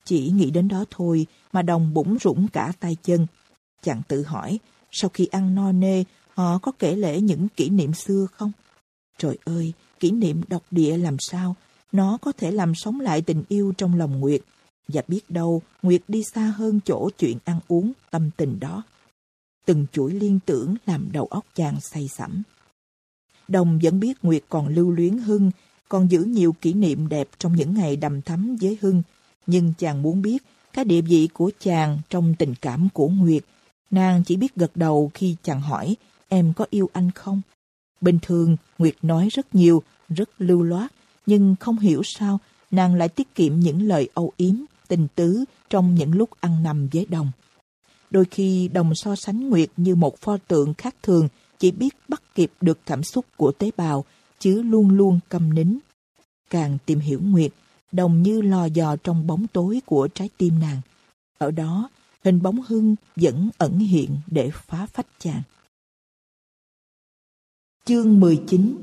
Chỉ nghĩ đến đó thôi mà đồng bủng rủng cả tay chân. Chàng tự hỏi, sau khi ăn no nê, họ có kể lễ những kỷ niệm xưa không? Trời ơi, kỷ niệm độc địa làm sao? Nó có thể làm sống lại tình yêu trong lòng Nguyệt. Và biết đâu, Nguyệt đi xa hơn chỗ chuyện ăn uống, tâm tình đó. Từng chuỗi liên tưởng làm đầu óc chàng say sẩm. Đồng vẫn biết Nguyệt còn lưu luyến Hưng, còn giữ nhiều kỷ niệm đẹp trong những ngày đầm thắm với Hưng. Nhưng chàng muốn biết cái địa vị của chàng trong tình cảm của Nguyệt. Nàng chỉ biết gật đầu khi chàng hỏi em có yêu anh không? Bình thường, Nguyệt nói rất nhiều, rất lưu loát, nhưng không hiểu sao nàng lại tiết kiệm những lời âu yếm, tình tứ trong những lúc ăn nằm với đồng. Đôi khi đồng so sánh Nguyệt như một pho tượng khác thường, chỉ biết bắt kịp được cảm xúc của tế bào, chứ luôn luôn câm nín. Càng tìm hiểu Nguyệt, đồng như lò dò trong bóng tối của trái tim nàng. Ở đó, hình bóng hưng vẫn ẩn hiện để phá phách chàng. Chương 19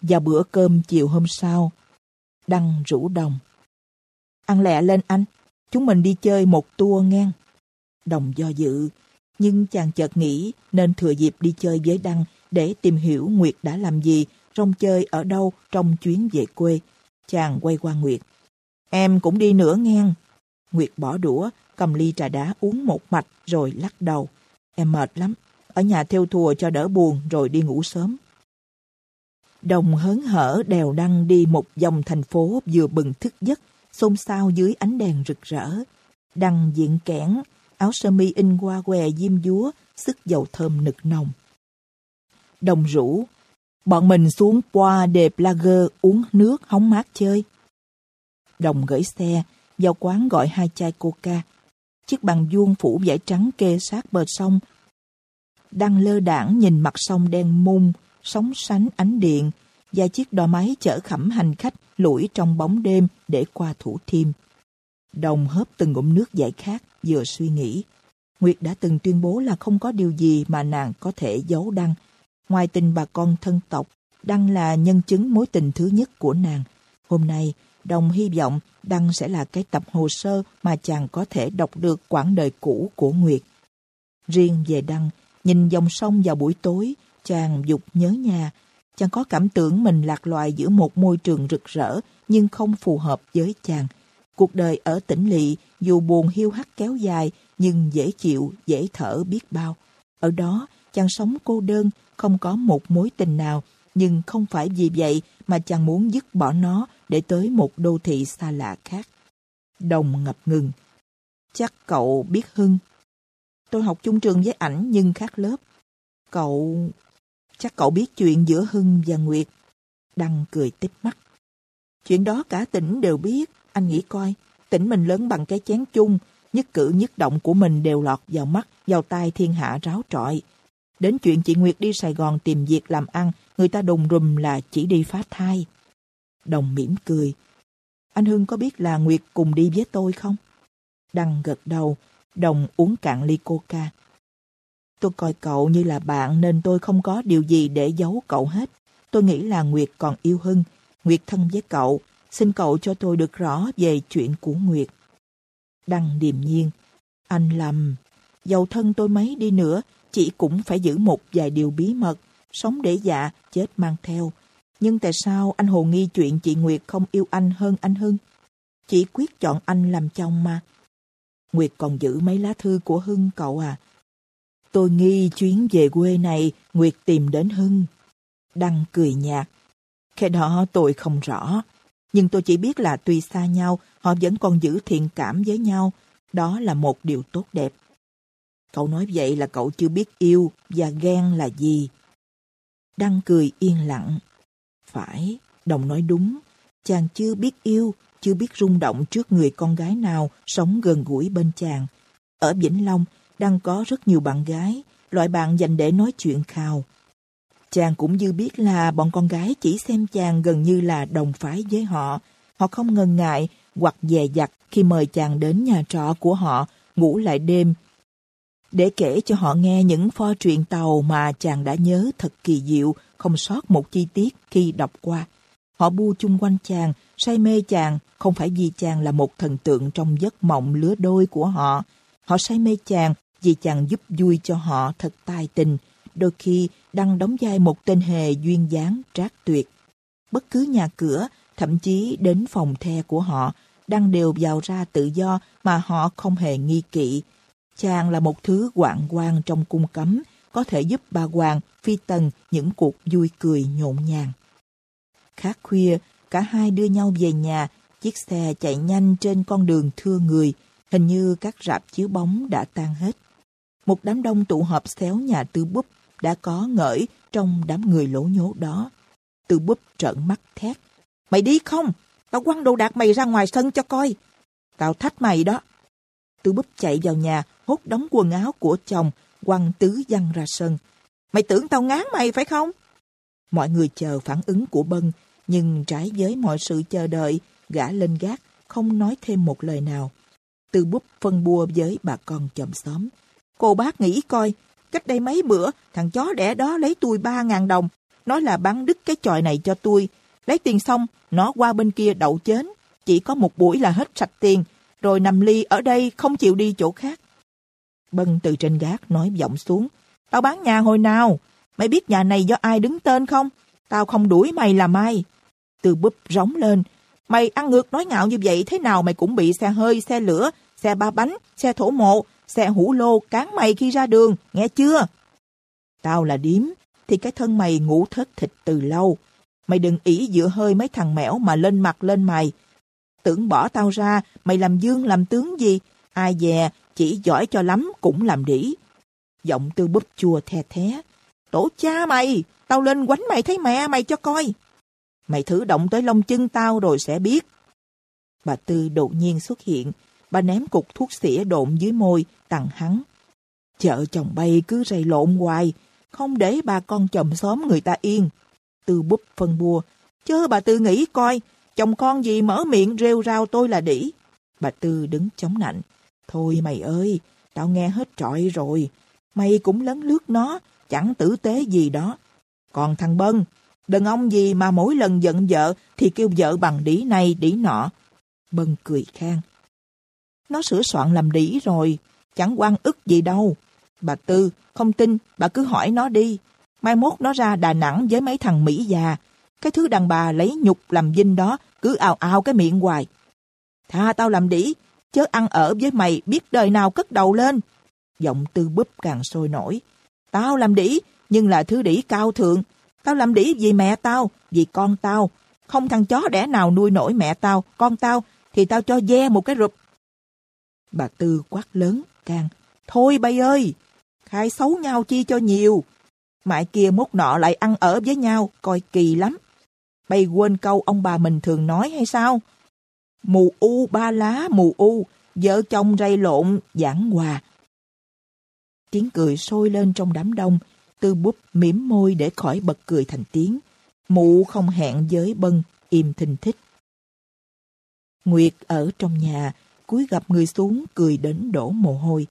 Vào bữa cơm chiều hôm sau, Đăng rủ đồng. Ăn lẹ lên anh, Chúng mình đi chơi một tour ngang. Đồng do dự, nhưng chàng chợt nghĩ nên thừa dịp đi chơi với Đăng để tìm hiểu Nguyệt đã làm gì, rong chơi ở đâu trong chuyến về quê. Chàng quay qua Nguyệt. Em cũng đi nữa ngang. Nguyệt bỏ đũa, cầm ly trà đá uống một mạch rồi lắc đầu. Em mệt lắm, ở nhà theo thùa cho đỡ buồn rồi đi ngủ sớm. Đồng hớn hở đèo đăng đi một vòng thành phố vừa bừng thức giấc, xôn xao dưới ánh đèn rực rỡ. Đăng diện kẽn, áo sơ mi in qua què diêm dúa, sức dầu thơm nực nồng. Đồng rủ, bọn mình xuống qua đề Plager uống nước hóng mát chơi. Đồng gửi xe, vào quán gọi hai chai coca. Chiếc bàn vuông phủ vải trắng kê sát bờ sông. Đang lơ đảng nhìn mặt sông đen mung, sóng sánh ánh điện, và chiếc đò máy chở khẩm hành khách lủi trong bóng đêm để qua thủ thiêm. Đồng hớp từng ngụm nước giải khát, vừa suy nghĩ. Nguyệt đã từng tuyên bố là không có điều gì mà nàng có thể giấu Đăng. Ngoài tình bà con thân tộc, Đăng là nhân chứng mối tình thứ nhất của nàng. Hôm nay, Đồng hy vọng Đăng sẽ là cái tập hồ sơ mà chàng có thể đọc được quãng đời cũ của Nguyệt. Riêng về Đăng, nhìn dòng sông vào buổi tối, chàng dục nhớ nhà. Chàng có cảm tưởng mình lạc loài giữa một môi trường rực rỡ nhưng không phù hợp với chàng. Cuộc đời ở tỉnh lỵ dù buồn hiu hắt kéo dài nhưng dễ chịu, dễ thở biết bao. Ở đó, chàng sống cô đơn, không có một mối tình nào, nhưng không phải vì vậy mà chàng muốn dứt bỏ nó để tới một đô thị xa lạ khác. Đồng ngập ngừng. Chắc cậu biết Hưng. Tôi học chung trường với ảnh nhưng khác lớp. Cậu... Chắc cậu biết chuyện giữa Hưng và Nguyệt. Đăng cười tích mắt. Chuyện đó cả tỉnh đều biết. Anh nghĩ coi, tỉnh mình lớn bằng cái chén chung, nhất cử nhất động của mình đều lọt vào mắt, vào tai thiên hạ ráo trọi. Đến chuyện chị Nguyệt đi Sài Gòn tìm việc làm ăn, người ta đùng rùm là chỉ đi phá thai. Đồng mỉm cười. Anh Hưng có biết là Nguyệt cùng đi với tôi không? Đăng gật đầu, Đồng uống cạn ly coca. Tôi coi cậu như là bạn nên tôi không có điều gì để giấu cậu hết. Tôi nghĩ là Nguyệt còn yêu Hưng. Nguyệt thân với cậu. Xin cậu cho tôi được rõ về chuyện của Nguyệt. Đăng điềm nhiên. Anh lầm. Dầu thân tôi mấy đi nữa, chị cũng phải giữ một vài điều bí mật. Sống để dạ, chết mang theo. Nhưng tại sao anh hồ nghi chuyện chị Nguyệt không yêu anh hơn anh Hưng? Chị quyết chọn anh làm chồng mà. Nguyệt còn giữ mấy lá thư của Hưng cậu à. Tôi nghi chuyến về quê này Nguyệt tìm đến Hưng. Đăng cười nhạt. Cái đó tôi không rõ. Nhưng tôi chỉ biết là tuy xa nhau, họ vẫn còn giữ thiện cảm với nhau. Đó là một điều tốt đẹp. Cậu nói vậy là cậu chưa biết yêu và ghen là gì. Đăng cười yên lặng. Phải, Đồng nói đúng. Chàng chưa biết yêu, chưa biết rung động trước người con gái nào sống gần gũi bên chàng. Ở Vĩnh Long, đang có rất nhiều bạn gái, loại bạn dành để nói chuyện khào. Chàng cũng như biết là bọn con gái chỉ xem chàng gần như là đồng phái với họ. Họ không ngần ngại hoặc dè dặt khi mời chàng đến nhà trọ của họ ngủ lại đêm để kể cho họ nghe những pho truyện tàu mà chàng đã nhớ thật kỳ diệu, không sót một chi tiết khi đọc qua. Họ bu chung quanh chàng, say mê chàng, không phải vì chàng là một thần tượng trong giấc mộng lứa đôi của họ. Họ say mê chàng vì chàng giúp vui cho họ thật tài tình, đôi khi đang đóng vai một tên hề duyên dáng trác tuyệt. Bất cứ nhà cửa, thậm chí đến phòng the của họ, đang đều vào ra tự do mà họ không hề nghi kỵ. Chàng là một thứ quạng quang trong cung cấm, có thể giúp bà Hoàng, Phi Tần những cuộc vui cười nhộn nhàng. Khá khuya, cả hai đưa nhau về nhà, chiếc xe chạy nhanh trên con đường thưa người, hình như các rạp chiếu bóng đã tan hết. Một đám đông tụ họp xéo nhà tư búp đã có ngợi trong đám người lỗ nhố đó. Tư búp trợn mắt thét. Mày đi không? Tao quăng đồ đạc mày ra ngoài sân cho coi. Tao thách mày đó. Tư búp chạy vào nhà, hốt đóng quần áo của chồng, quăng tứ văng ra sân. Mày tưởng tao ngán mày phải không? Mọi người chờ phản ứng của Bân, nhưng trái với mọi sự chờ đợi, gã lên gác, không nói thêm một lời nào. Tư búp phân bua với bà con chồng xóm. Cô bác nghĩ coi, cách đây mấy bữa, thằng chó đẻ đó lấy tôi ba ngàn đồng, nói là bán đứt cái chòi này cho tôi. Lấy tiền xong, nó qua bên kia đậu chến. Chỉ có một buổi là hết sạch tiền. rồi nằm ly ở đây không chịu đi chỗ khác. Bân từ trên gác nói giọng xuống. Tao bán nhà hồi nào? Mày biết nhà này do ai đứng tên không? Tao không đuổi mày là mai Từ búp rống lên. Mày ăn ngược nói ngạo như vậy thế nào mày cũng bị xe hơi, xe lửa, xe ba bánh, xe thổ mộ, xe hũ lô cán mày khi ra đường, nghe chưa? Tao là điếm, thì cái thân mày ngủ thất thịt từ lâu. Mày đừng ý dựa hơi mấy thằng mẻo mà lên mặt lên mày. Tưởng bỏ tao ra, mày làm dương làm tướng gì? Ai dè, chỉ giỏi cho lắm cũng làm đỉ. Giọng tư búp chua the thế Tổ cha mày, tao lên quánh mày thấy mẹ mày cho coi. Mày thử động tới lông chân tao rồi sẽ biết. Bà Tư đột nhiên xuất hiện, bà ném cục thuốc xỉa độn dưới môi, tặng hắn. Chợ chồng bay cứ rầy lộn hoài, không để bà con chồng xóm người ta yên. Tư búp phân bua, chớ bà Tư nghĩ coi, chồng con gì mở miệng rêu rao tôi là đỉ. Bà Tư đứng chống nạnh. Thôi mày ơi, tao nghe hết trọi rồi. Mày cũng lấn lướt nó, chẳng tử tế gì đó. Còn thằng Bân, đàn ông gì mà mỗi lần giận vợ thì kêu vợ bằng đĩ này đĩ nọ. Bân cười khang. Nó sửa soạn làm đĩ rồi, chẳng quan ức gì đâu. Bà Tư, không tin, bà cứ hỏi nó đi. Mai mốt nó ra Đà Nẵng với mấy thằng Mỹ già. Cái thứ đàn bà lấy nhục làm dinh đó, cứ ào ào cái miệng hoài. Tha tao làm đĩ, chớ ăn ở với mày biết đời nào cất đầu lên. Giọng tư búp càng sôi nổi. Tao làm đĩ, nhưng là thứ đĩ cao thượng. Tao làm đĩ vì mẹ tao, vì con tao. Không thằng chó đẻ nào nuôi nổi mẹ tao, con tao, thì tao cho ve một cái rụp. Bà Tư quát lớn, can. Thôi bay ơi, khai xấu nhau chi cho nhiều. mãi kia mốt nọ lại ăn ở với nhau, coi kỳ lắm. Bay quên câu ông bà mình thường nói hay sao? Mù u ba lá mù u, vợ chồng ray lộn, giảng hòa. Tiếng cười sôi lên trong đám đông, tư búp mỉm môi để khỏi bật cười thành tiếng. Mụ không hẹn với bân, im thình thích. Nguyệt ở trong nhà, cúi gặp người xuống cười đến đổ mồ hôi.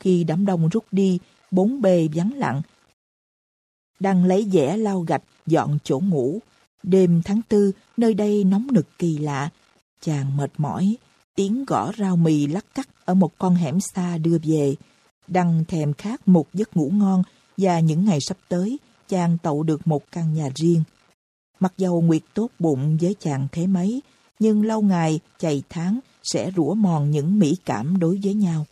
Khi đám đông rút đi, bốn bề vắng lặng. Đang lấy dẻ lau gạch, dọn chỗ ngủ. Đêm tháng tư, nơi đây nóng nực kỳ lạ. Chàng mệt mỏi, tiếng gõ rau mì lắc cắt ở một con hẻm xa đưa về. Đăng thèm khát một giấc ngủ ngon và những ngày sắp tới, chàng tậu được một căn nhà riêng. Mặc dầu Nguyệt tốt bụng với chàng thế mấy, nhưng lâu ngày, chạy tháng sẽ rủa mòn những mỹ cảm đối với nhau.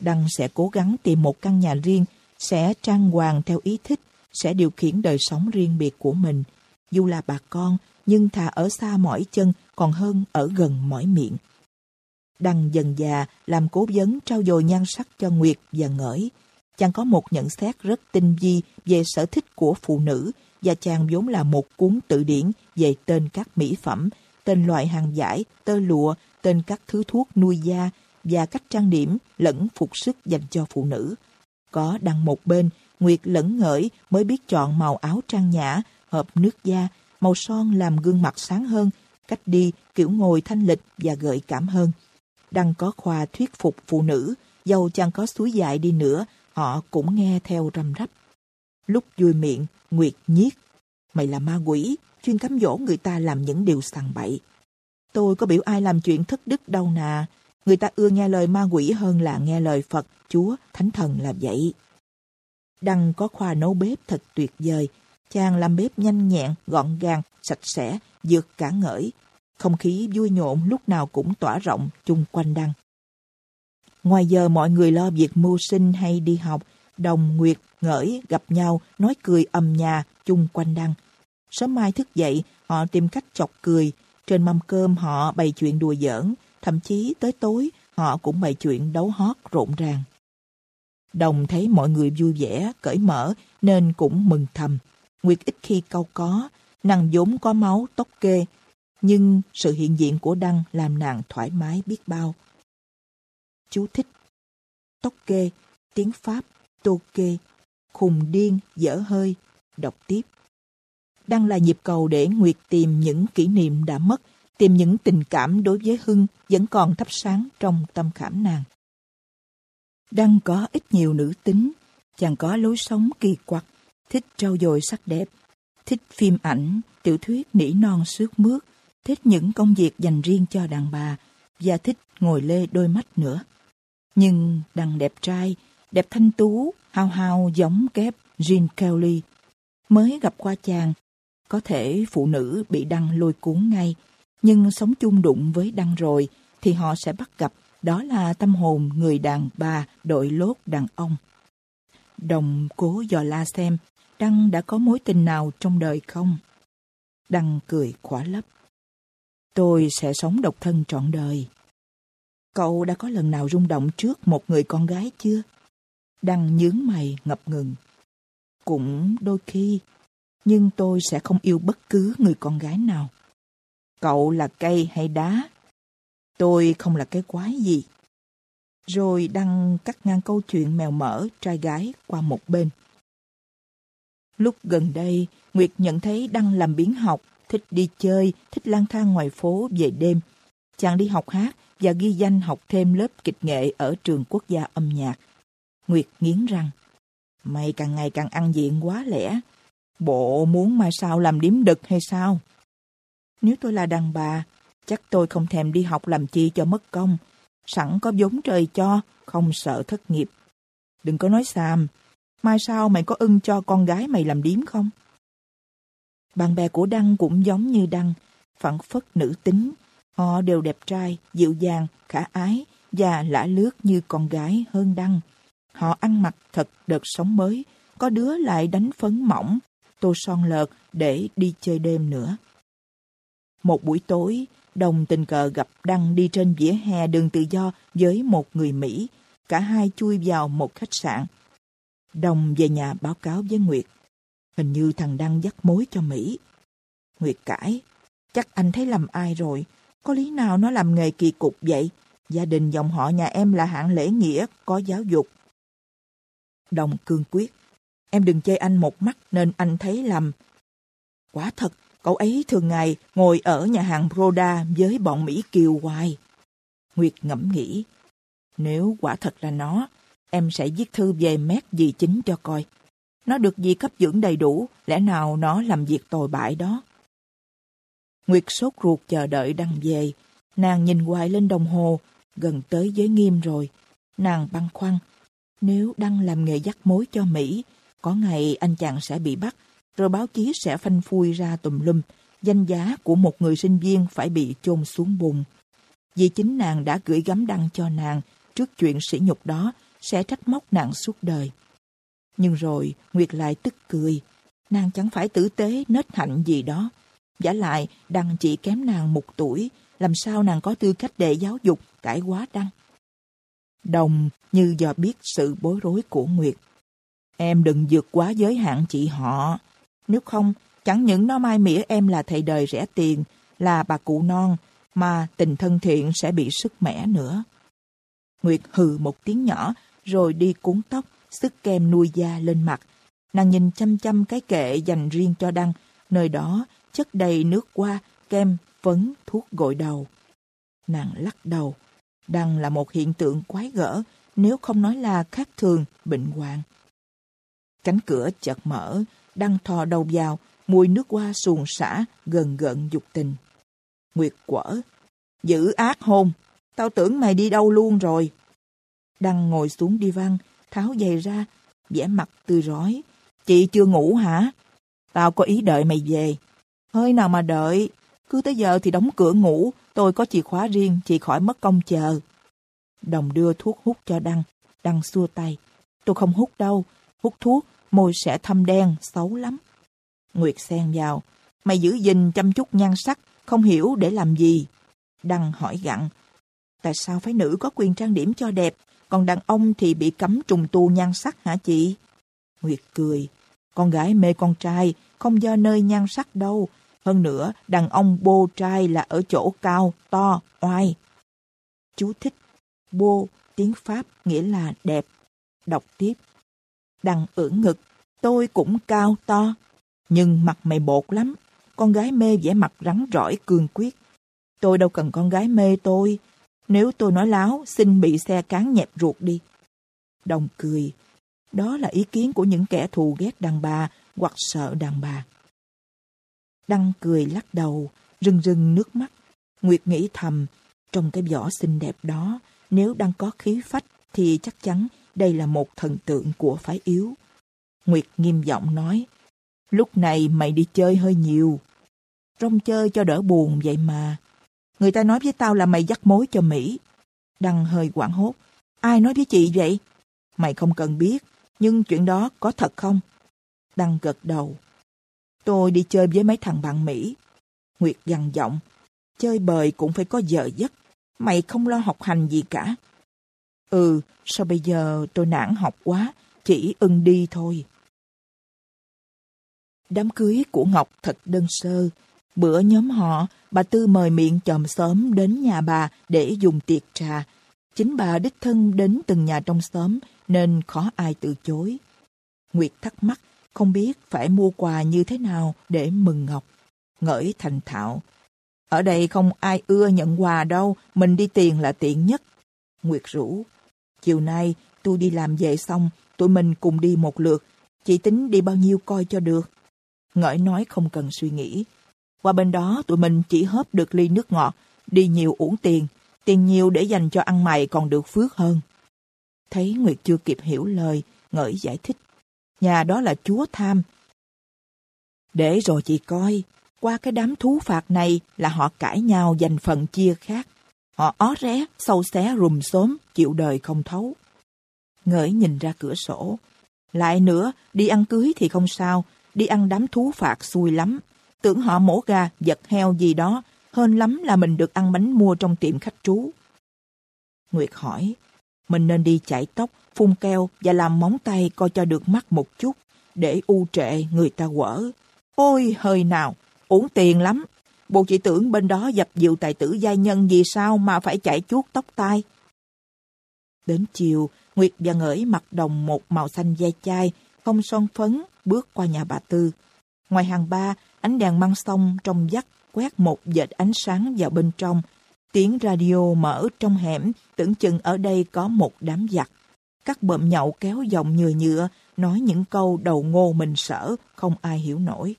Đăng sẽ cố gắng tìm một căn nhà riêng, sẽ trang hoàng theo ý thích, sẽ điều khiển đời sống riêng biệt của mình. Dù là bà con, nhưng thà ở xa mỏi chân còn hơn ở gần mỏi miệng. Đăng dần già làm cố vấn trao dồi nhan sắc cho Nguyệt và Ngởi. Chàng có một nhận xét rất tinh vi về sở thích của phụ nữ và chàng vốn là một cuốn tự điển về tên các mỹ phẩm, tên loại hàng giải, tơ lụa, tên các thứ thuốc nuôi da và cách trang điểm lẫn phục sức dành cho phụ nữ. Có đăng một bên, Nguyệt lẫn ngợi mới biết chọn màu áo trang nhã, hợp nước da, màu son làm gương mặt sáng hơn, cách đi, kiểu ngồi thanh lịch và gợi cảm hơn. Đăng có khoa thuyết phục phụ nữ, dầu chẳng có suối dại đi nữa, họ cũng nghe theo răm rắp. Lúc vui miệng, Nguyệt nhiếc. Mày là ma quỷ, chuyên cám dỗ người ta làm những điều sằng bậy. Tôi có biểu ai làm chuyện thất đức đâu nà. Người ta ưa nghe lời ma quỷ hơn là nghe lời Phật, Chúa, Thánh Thần làm vậy. Đăng có khoa nấu bếp thật tuyệt vời. Chàng làm bếp nhanh nhẹn, gọn gàng, sạch sẽ, dược cả ngỡi. Không khí vui nhộn lúc nào cũng tỏa rộng chung quanh Đăng. Ngoài giờ mọi người lo việc mưu sinh hay đi học, Đồng, Nguyệt, Ngỡi gặp nhau, nói cười ầm nhà chung quanh Đăng. Sớm mai thức dậy, họ tìm cách chọc cười. Trên mâm cơm họ bày chuyện đùa giỡn, thậm chí tới tối họ cũng bày chuyện đấu hót rộn ràng. Đồng thấy mọi người vui vẻ, cởi mở nên cũng mừng thầm. Nguyệt ít khi câu có, nàng vốn có máu tóc kê, nhưng sự hiện diện của Đăng làm nàng thoải mái biết bao. Chú thích Tóc kê, tiếng Pháp, tô kê, khùng điên, dở hơi, đọc tiếp đang là nhịp cầu để Nguyệt tìm những kỷ niệm đã mất, tìm những tình cảm đối với Hưng vẫn còn thắp sáng trong tâm khảm nàng. Đăng có ít nhiều nữ tính, chàng có lối sống kỳ quặc, thích trau dồi sắc đẹp, thích phim ảnh, tiểu thuyết nỉ non sướt mướt, thích những công việc dành riêng cho đàn bà, và thích ngồi lê đôi mắt nữa. Nhưng đằng đẹp trai, đẹp thanh tú, hao hao giống kép Jean Kelly. Mới gặp qua chàng, có thể phụ nữ bị đăng lôi cuốn ngay, nhưng sống chung đụng với đăng rồi thì họ sẽ bắt gặp đó là tâm hồn người đàn bà đội lốt đàn ông. Đồng cố dò la xem Đăng đã có mối tình nào trong đời không? Đăng cười khỏa lấp. Tôi sẽ sống độc thân trọn đời. Cậu đã có lần nào rung động trước một người con gái chưa? Đăng nhướng mày ngập ngừng. Cũng đôi khi, nhưng tôi sẽ không yêu bất cứ người con gái nào. Cậu là cây hay đá? Tôi không là cái quái gì. Rồi Đăng cắt ngang câu chuyện mèo mỡ trai gái qua một bên. Lúc gần đây, Nguyệt nhận thấy Đăng làm biến học, thích đi chơi, thích lang thang ngoài phố về đêm. Chàng đi học hát và ghi danh học thêm lớp kịch nghệ ở trường quốc gia âm nhạc. Nguyệt nghiến răng. Mày càng ngày càng ăn diện quá lẽ. Bộ muốn mai sau làm điếm đực hay sao? Nếu tôi là đàn bà, chắc tôi không thèm đi học làm chi cho mất công. Sẵn có vốn trời cho, không sợ thất nghiệp. Đừng có nói xàm, mai sau mày có ưng cho con gái mày làm điếm không? Bạn bè của Đăng cũng giống như Đăng, phản phất nữ tính. Họ đều đẹp trai, dịu dàng, khả ái và lã lướt như con gái hơn Đăng. Họ ăn mặc thật đợt sống mới, có đứa lại đánh phấn mỏng, tô son lợt để đi chơi đêm nữa. Một buổi tối, Đồng tình cờ gặp Đăng đi trên vỉa hè đường tự do với một người Mỹ. Cả hai chui vào một khách sạn. Đồng về nhà báo cáo với Nguyệt. Hình như thằng Đăng dắt mối cho Mỹ. Nguyệt cãi. Chắc anh thấy lầm ai rồi. Có lý nào nó làm nghề kỳ cục vậy? Gia đình dòng họ nhà em là hạng lễ nghĩa, có giáo dục. Đồng cương quyết. Em đừng chê anh một mắt nên anh thấy lầm. Quả thật, cậu ấy thường ngày ngồi ở nhà hàng Broda với bọn Mỹ Kiều hoài. Nguyệt ngẫm nghĩ. Nếu quả thật là nó, em sẽ viết thư về mét dì chính cho coi. Nó được dì cấp dưỡng đầy đủ, lẽ nào nó làm việc tồi bại đó. Nguyệt sốt ruột chờ đợi đăng về. Nàng nhìn hoài lên đồng hồ, gần tới giới nghiêm rồi. Nàng băn khoăn. Nếu đăng làm nghề dắt mối cho Mỹ, có ngày anh chàng sẽ bị bắt, rồi báo chí sẽ phanh phui ra tùm lum. Danh giá của một người sinh viên phải bị chôn xuống bùn. Vì chính nàng đã gửi gắm đăng cho nàng trước chuyện sỉ nhục đó sẽ trách móc nàng suốt đời. Nhưng rồi Nguyệt lại tức cười. Nàng chẳng phải tử tế nết hạnh gì đó. Giả lại đăng chỉ kém nàng một tuổi. Làm sao nàng có tư cách để giáo dục cải quá đăng? Đồng như do biết sự bối rối của Nguyệt. Em đừng vượt quá giới hạn chị họ. Nếu không, chẳng những nó mai mỉa em là thầy đời rẻ tiền, là bà cụ non, mà tình thân thiện sẽ bị sức mẻ nữa. Nguyệt hừ một tiếng nhỏ, rồi đi cuốn tóc, sức kem nuôi da lên mặt. Nàng nhìn chăm chăm cái kệ dành riêng cho Đăng, nơi đó chất đầy nước qua, kem, phấn, thuốc gội đầu. Nàng lắc đầu. Đăng là một hiện tượng quái gở, nếu không nói là khác thường, bệnh hoạn. Cánh cửa chợt mở, Đăng thò đầu vào, mùi nước hoa xuồng xả, gần gợn dục tình. Nguyệt quở, giữ ác hôn, tao tưởng mày đi đâu luôn rồi. Đăng ngồi xuống đi văn, tháo giày ra, vẻ mặt tươi rói. Chị chưa ngủ hả? Tao có ý đợi mày về. Hơi nào mà đợi, cứ tới giờ thì đóng cửa ngủ, tôi có chìa khóa riêng, chị khỏi mất công chờ. Đồng đưa thuốc hút cho Đăng, Đăng xua tay. Tôi không hút đâu, hút thuốc, môi sẽ thâm đen, xấu lắm. Nguyệt xen vào, mày giữ gìn chăm chút nhan sắc, không hiểu để làm gì. Đăng hỏi gặn, tại sao phái nữ có quyền trang điểm cho đẹp, còn đàn ông thì bị cấm trùng tu nhan sắc hả chị? Nguyệt cười, con gái mê con trai, không do nơi nhan sắc đâu. Hơn nữa, đàn ông bô trai là ở chỗ cao, to, oai. Chú thích, bô, tiếng Pháp nghĩa là đẹp. Đọc tiếp, đằng ưỡn ngực, tôi cũng cao to, nhưng mặt mày bột lắm. Con gái mê vẻ mặt rắn rỏi cương quyết. Tôi đâu cần con gái mê tôi, nếu tôi nói láo, xin bị xe cán nhẹp ruột đi. Đồng cười. Đó là ý kiến của những kẻ thù ghét đàn bà hoặc sợ đàn bà. Đăng cười lắc đầu, rưng rưng nước mắt. Nguyệt nghĩ thầm, Trong cái vỏ xinh đẹp đó, nếu đang có khí phách thì chắc chắn đây là một thần tượng của phái yếu. Nguyệt nghiêm giọng nói, lúc này mày đi chơi hơi nhiều. Rong chơi cho đỡ buồn vậy mà. Người ta nói với tao là mày dắt mối cho Mỹ. Đăng hơi quảng hốt. Ai nói với chị vậy? Mày không cần biết, nhưng chuyện đó có thật không? Đăng gật đầu. Tôi đi chơi với mấy thằng bạn Mỹ. Nguyệt gằn giọng. Chơi bời cũng phải có giờ giấc. Mày không lo học hành gì cả. Ừ, sao bây giờ tôi nản học quá, chỉ ưng đi thôi. Đám cưới của Ngọc thật đơn sơ. Bữa nhóm họ, bà Tư mời miệng chòm xóm đến nhà bà để dùng tiệc trà. Chính bà đích thân đến từng nhà trong xóm nên khó ai từ chối. Nguyệt thắc mắc không biết phải mua quà như thế nào để mừng Ngọc. Ngỡi thành thạo. Ở đây không ai ưa nhận quà đâu, mình đi tiền là tiện nhất. Nguyệt rủ. Chiều nay tôi đi làm về xong, tụi mình cùng đi một lượt. Chị tính đi bao nhiêu coi cho được. Ngợi nói không cần suy nghĩ. Qua bên đó tụi mình chỉ hớp được ly nước ngọt, đi nhiều uổng tiền. Tiền nhiều để dành cho ăn mày còn được phước hơn. Thấy Nguyệt chưa kịp hiểu lời, Ngợi giải thích. Nhà đó là chúa tham. Để rồi chị coi, qua cái đám thú phạt này là họ cãi nhau giành phần chia khác. Họ ó ré, sâu xé rùm xốm, chịu đời không thấu. Ngỡi nhìn ra cửa sổ. Lại nữa, đi ăn cưới thì không sao, đi ăn đám thú phạt xui lắm. Tưởng họ mổ gà, giật heo gì đó, hơn lắm là mình được ăn bánh mua trong tiệm khách trú. Nguyệt hỏi, mình nên đi chải tóc, phun keo và làm móng tay coi cho được mắt một chút, để u trệ người ta quở. Ôi, hơi nào, uổng tiền lắm. Bộ chỉ tưởng bên đó dập dịu tài tử giai nhân vì sao mà phải chạy chuốt tóc tai. Đến chiều, Nguyệt và Ngỡi mặc đồng một màu xanh da chai, không son phấn, bước qua nhà bà Tư. Ngoài hàng ba, ánh đèn măng sông trong dắt quét một dệt ánh sáng vào bên trong. Tiếng radio mở trong hẻm, tưởng chừng ở đây có một đám giặc. Các bợm nhậu kéo dòng nhựa nhựa, nói những câu đầu ngô mình sở, không ai hiểu nổi.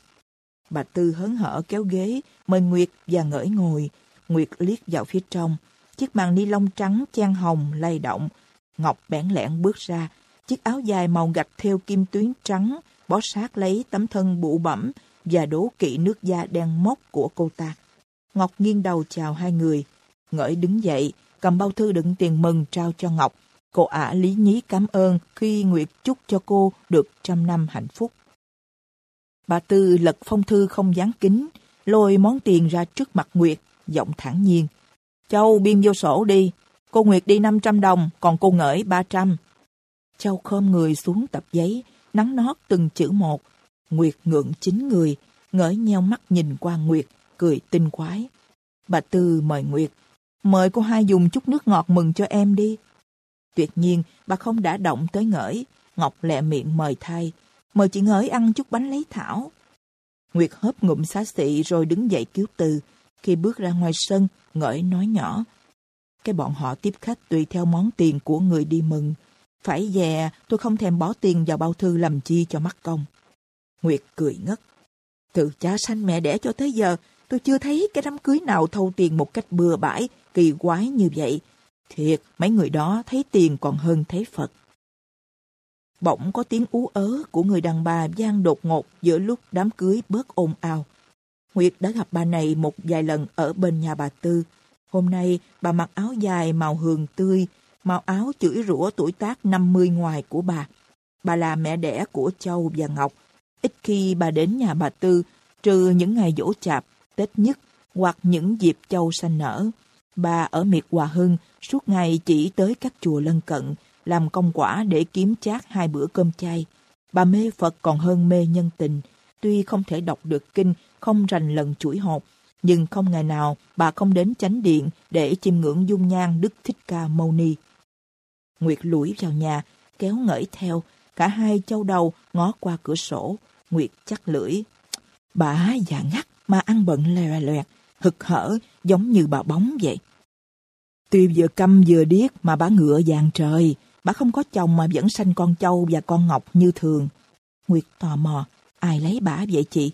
Bà Tư hớn hở kéo ghế, mời Nguyệt và ngỡi ngồi. Nguyệt liếc vào phía trong. Chiếc màn ni lông trắng chan hồng lay động. Ngọc bẽn lẽn bước ra. Chiếc áo dài màu gạch theo kim tuyến trắng, bó sát lấy tấm thân bụ bẩm và đố kỵ nước da đen mốc của cô ta. Ngọc nghiêng đầu chào hai người. Ngợi đứng dậy, cầm bao thư đựng tiền mừng trao cho Ngọc. Cô ả lý nhí cảm ơn khi Nguyệt chúc cho cô được trăm năm hạnh phúc. Bà Tư lật phong thư không dán kính, lôi món tiền ra trước mặt Nguyệt, giọng thản nhiên. Châu biên vô sổ đi, cô Nguyệt đi 500 đồng, còn cô Ngợi 300. Châu khom người xuống tập giấy, nắng nót từng chữ một. Nguyệt ngượng chính người, ngỡi nheo mắt nhìn qua Nguyệt, cười tinh quái. Bà Tư mời Nguyệt, mời cô hai dùng chút nước ngọt mừng cho em đi. Tuyệt nhiên, bà không đã động tới ngỡi, Ngọc lẹ miệng mời thay, mời chị ngỡ ăn chút bánh lấy thảo. Nguyệt hớp ngụm xá xị rồi đứng dậy cứu từ. Khi bước ra ngoài sân, Ngợi nói nhỏ. Cái bọn họ tiếp khách tùy theo món tiền của người đi mừng. Phải dè, tôi không thèm bỏ tiền vào bao thư làm chi cho mắc công. Nguyệt cười ngất. Từ cha sanh mẹ đẻ cho tới giờ, tôi chưa thấy cái đám cưới nào thâu tiền một cách bừa bãi, kỳ quái như vậy. Thiệt, mấy người đó thấy tiền còn hơn thấy Phật. Bỗng có tiếng ú ớ của người đàn bà gian đột ngột giữa lúc đám cưới bớt ồn ào. Nguyệt đã gặp bà này một vài lần ở bên nhà bà Tư. Hôm nay, bà mặc áo dài màu hường tươi, màu áo chửi rủa tuổi tác 50 ngoài của bà. Bà là mẹ đẻ của Châu và Ngọc. Ít khi bà đến nhà bà Tư, trừ những ngày dỗ chạp, Tết nhất hoặc những dịp Châu sanh nở. Bà ở miệt Hòa Hưng suốt ngày chỉ tới các chùa lân cận, làm công quả để kiếm chát hai bữa cơm chay. Bà mê Phật còn hơn mê nhân tình. Tuy không thể đọc được kinh, không rành lần chuỗi hộp, nhưng không ngày nào bà không đến chánh điện để chiêm ngưỡng dung nhan Đức Thích Ca Mâu Ni. Nguyệt lủi vào nhà, kéo ngẩy theo, cả hai châu đầu ngó qua cửa sổ. Nguyệt chắc lưỡi. Bà già ngắt mà ăn bận lè loẹt, hực hở, giống như bà bóng vậy. Tuy vừa căm vừa điếc mà bà ngựa vàng trời, bà không có chồng mà vẫn sanh con châu và con ngọc như thường. Nguyệt tò mò, ai lấy bà vậy chị?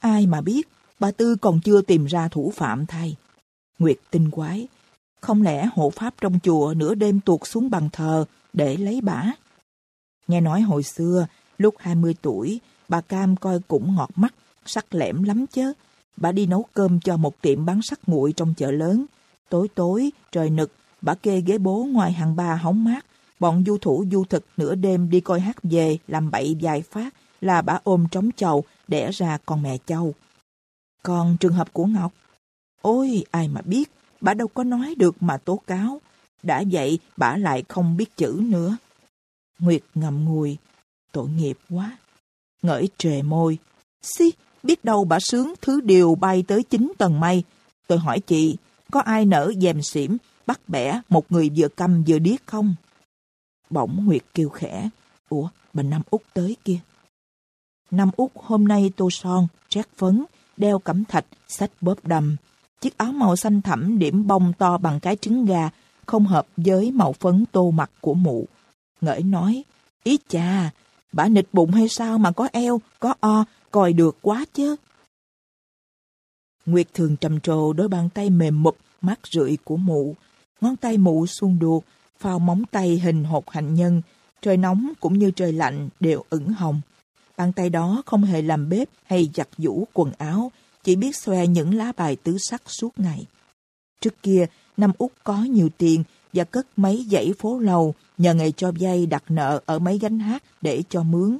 Ai mà biết, bà Tư còn chưa tìm ra thủ phạm thay. Nguyệt tinh quái, Không lẽ hộ pháp trong chùa nửa đêm tuột xuống bằng thờ để lấy bả? Nghe nói hồi xưa, lúc 20 tuổi, bà Cam coi cũng ngọt mắt, sắc lẻm lắm chứ. Bà đi nấu cơm cho một tiệm bán sắc nguội trong chợ lớn. Tối tối, trời nực, bà kê ghế bố ngoài hàng ba hóng mát. Bọn du thủ du thực nửa đêm đi coi hát về, làm bậy vài phát, là bà ôm trống chầu, đẻ ra con mẹ châu. Còn trường hợp của Ngọc? Ôi, ai mà biết, bà đâu có nói được mà tố cáo. Đã vậy, bà lại không biết chữ nữa. Nguyệt ngậm ngùi, tội nghiệp quá. Ngỡi trề môi, xí, biết đâu bà sướng thứ điều bay tới chín tầng mây. Tôi hỏi chị, có ai nở dèm xỉm, bắt bẻ một người vừa câm vừa điếc không? Bỗng Nguyệt kêu khẽ, ủa, bà Năm Út tới kia. Năm Út hôm nay tô son, trét phấn, đeo cẩm thạch, sách bóp đầm. Chiếc áo màu xanh thẳm điểm bông to bằng cái trứng gà, không hợp với màu phấn tô mặt của mụ. Ngỡi nói, ý chà, bà nịch bụng hay sao mà có eo, có o, coi được quá chứ. Nguyệt thường trầm trồ đôi bàn tay mềm mụp, mát rượi của mụ. Ngón tay mụ xuông đuột, phao móng tay hình hột hạnh nhân. Trời nóng cũng như trời lạnh đều ửng hồng. Bàn tay đó không hề làm bếp hay giặt giũ quần áo, chỉ biết xòe những lá bài tứ sắc suốt ngày. Trước kia, năm Út có nhiều tiền và cất mấy dãy phố lầu nhờ nghề cho vay đặt nợ ở mấy gánh hát để cho mướn.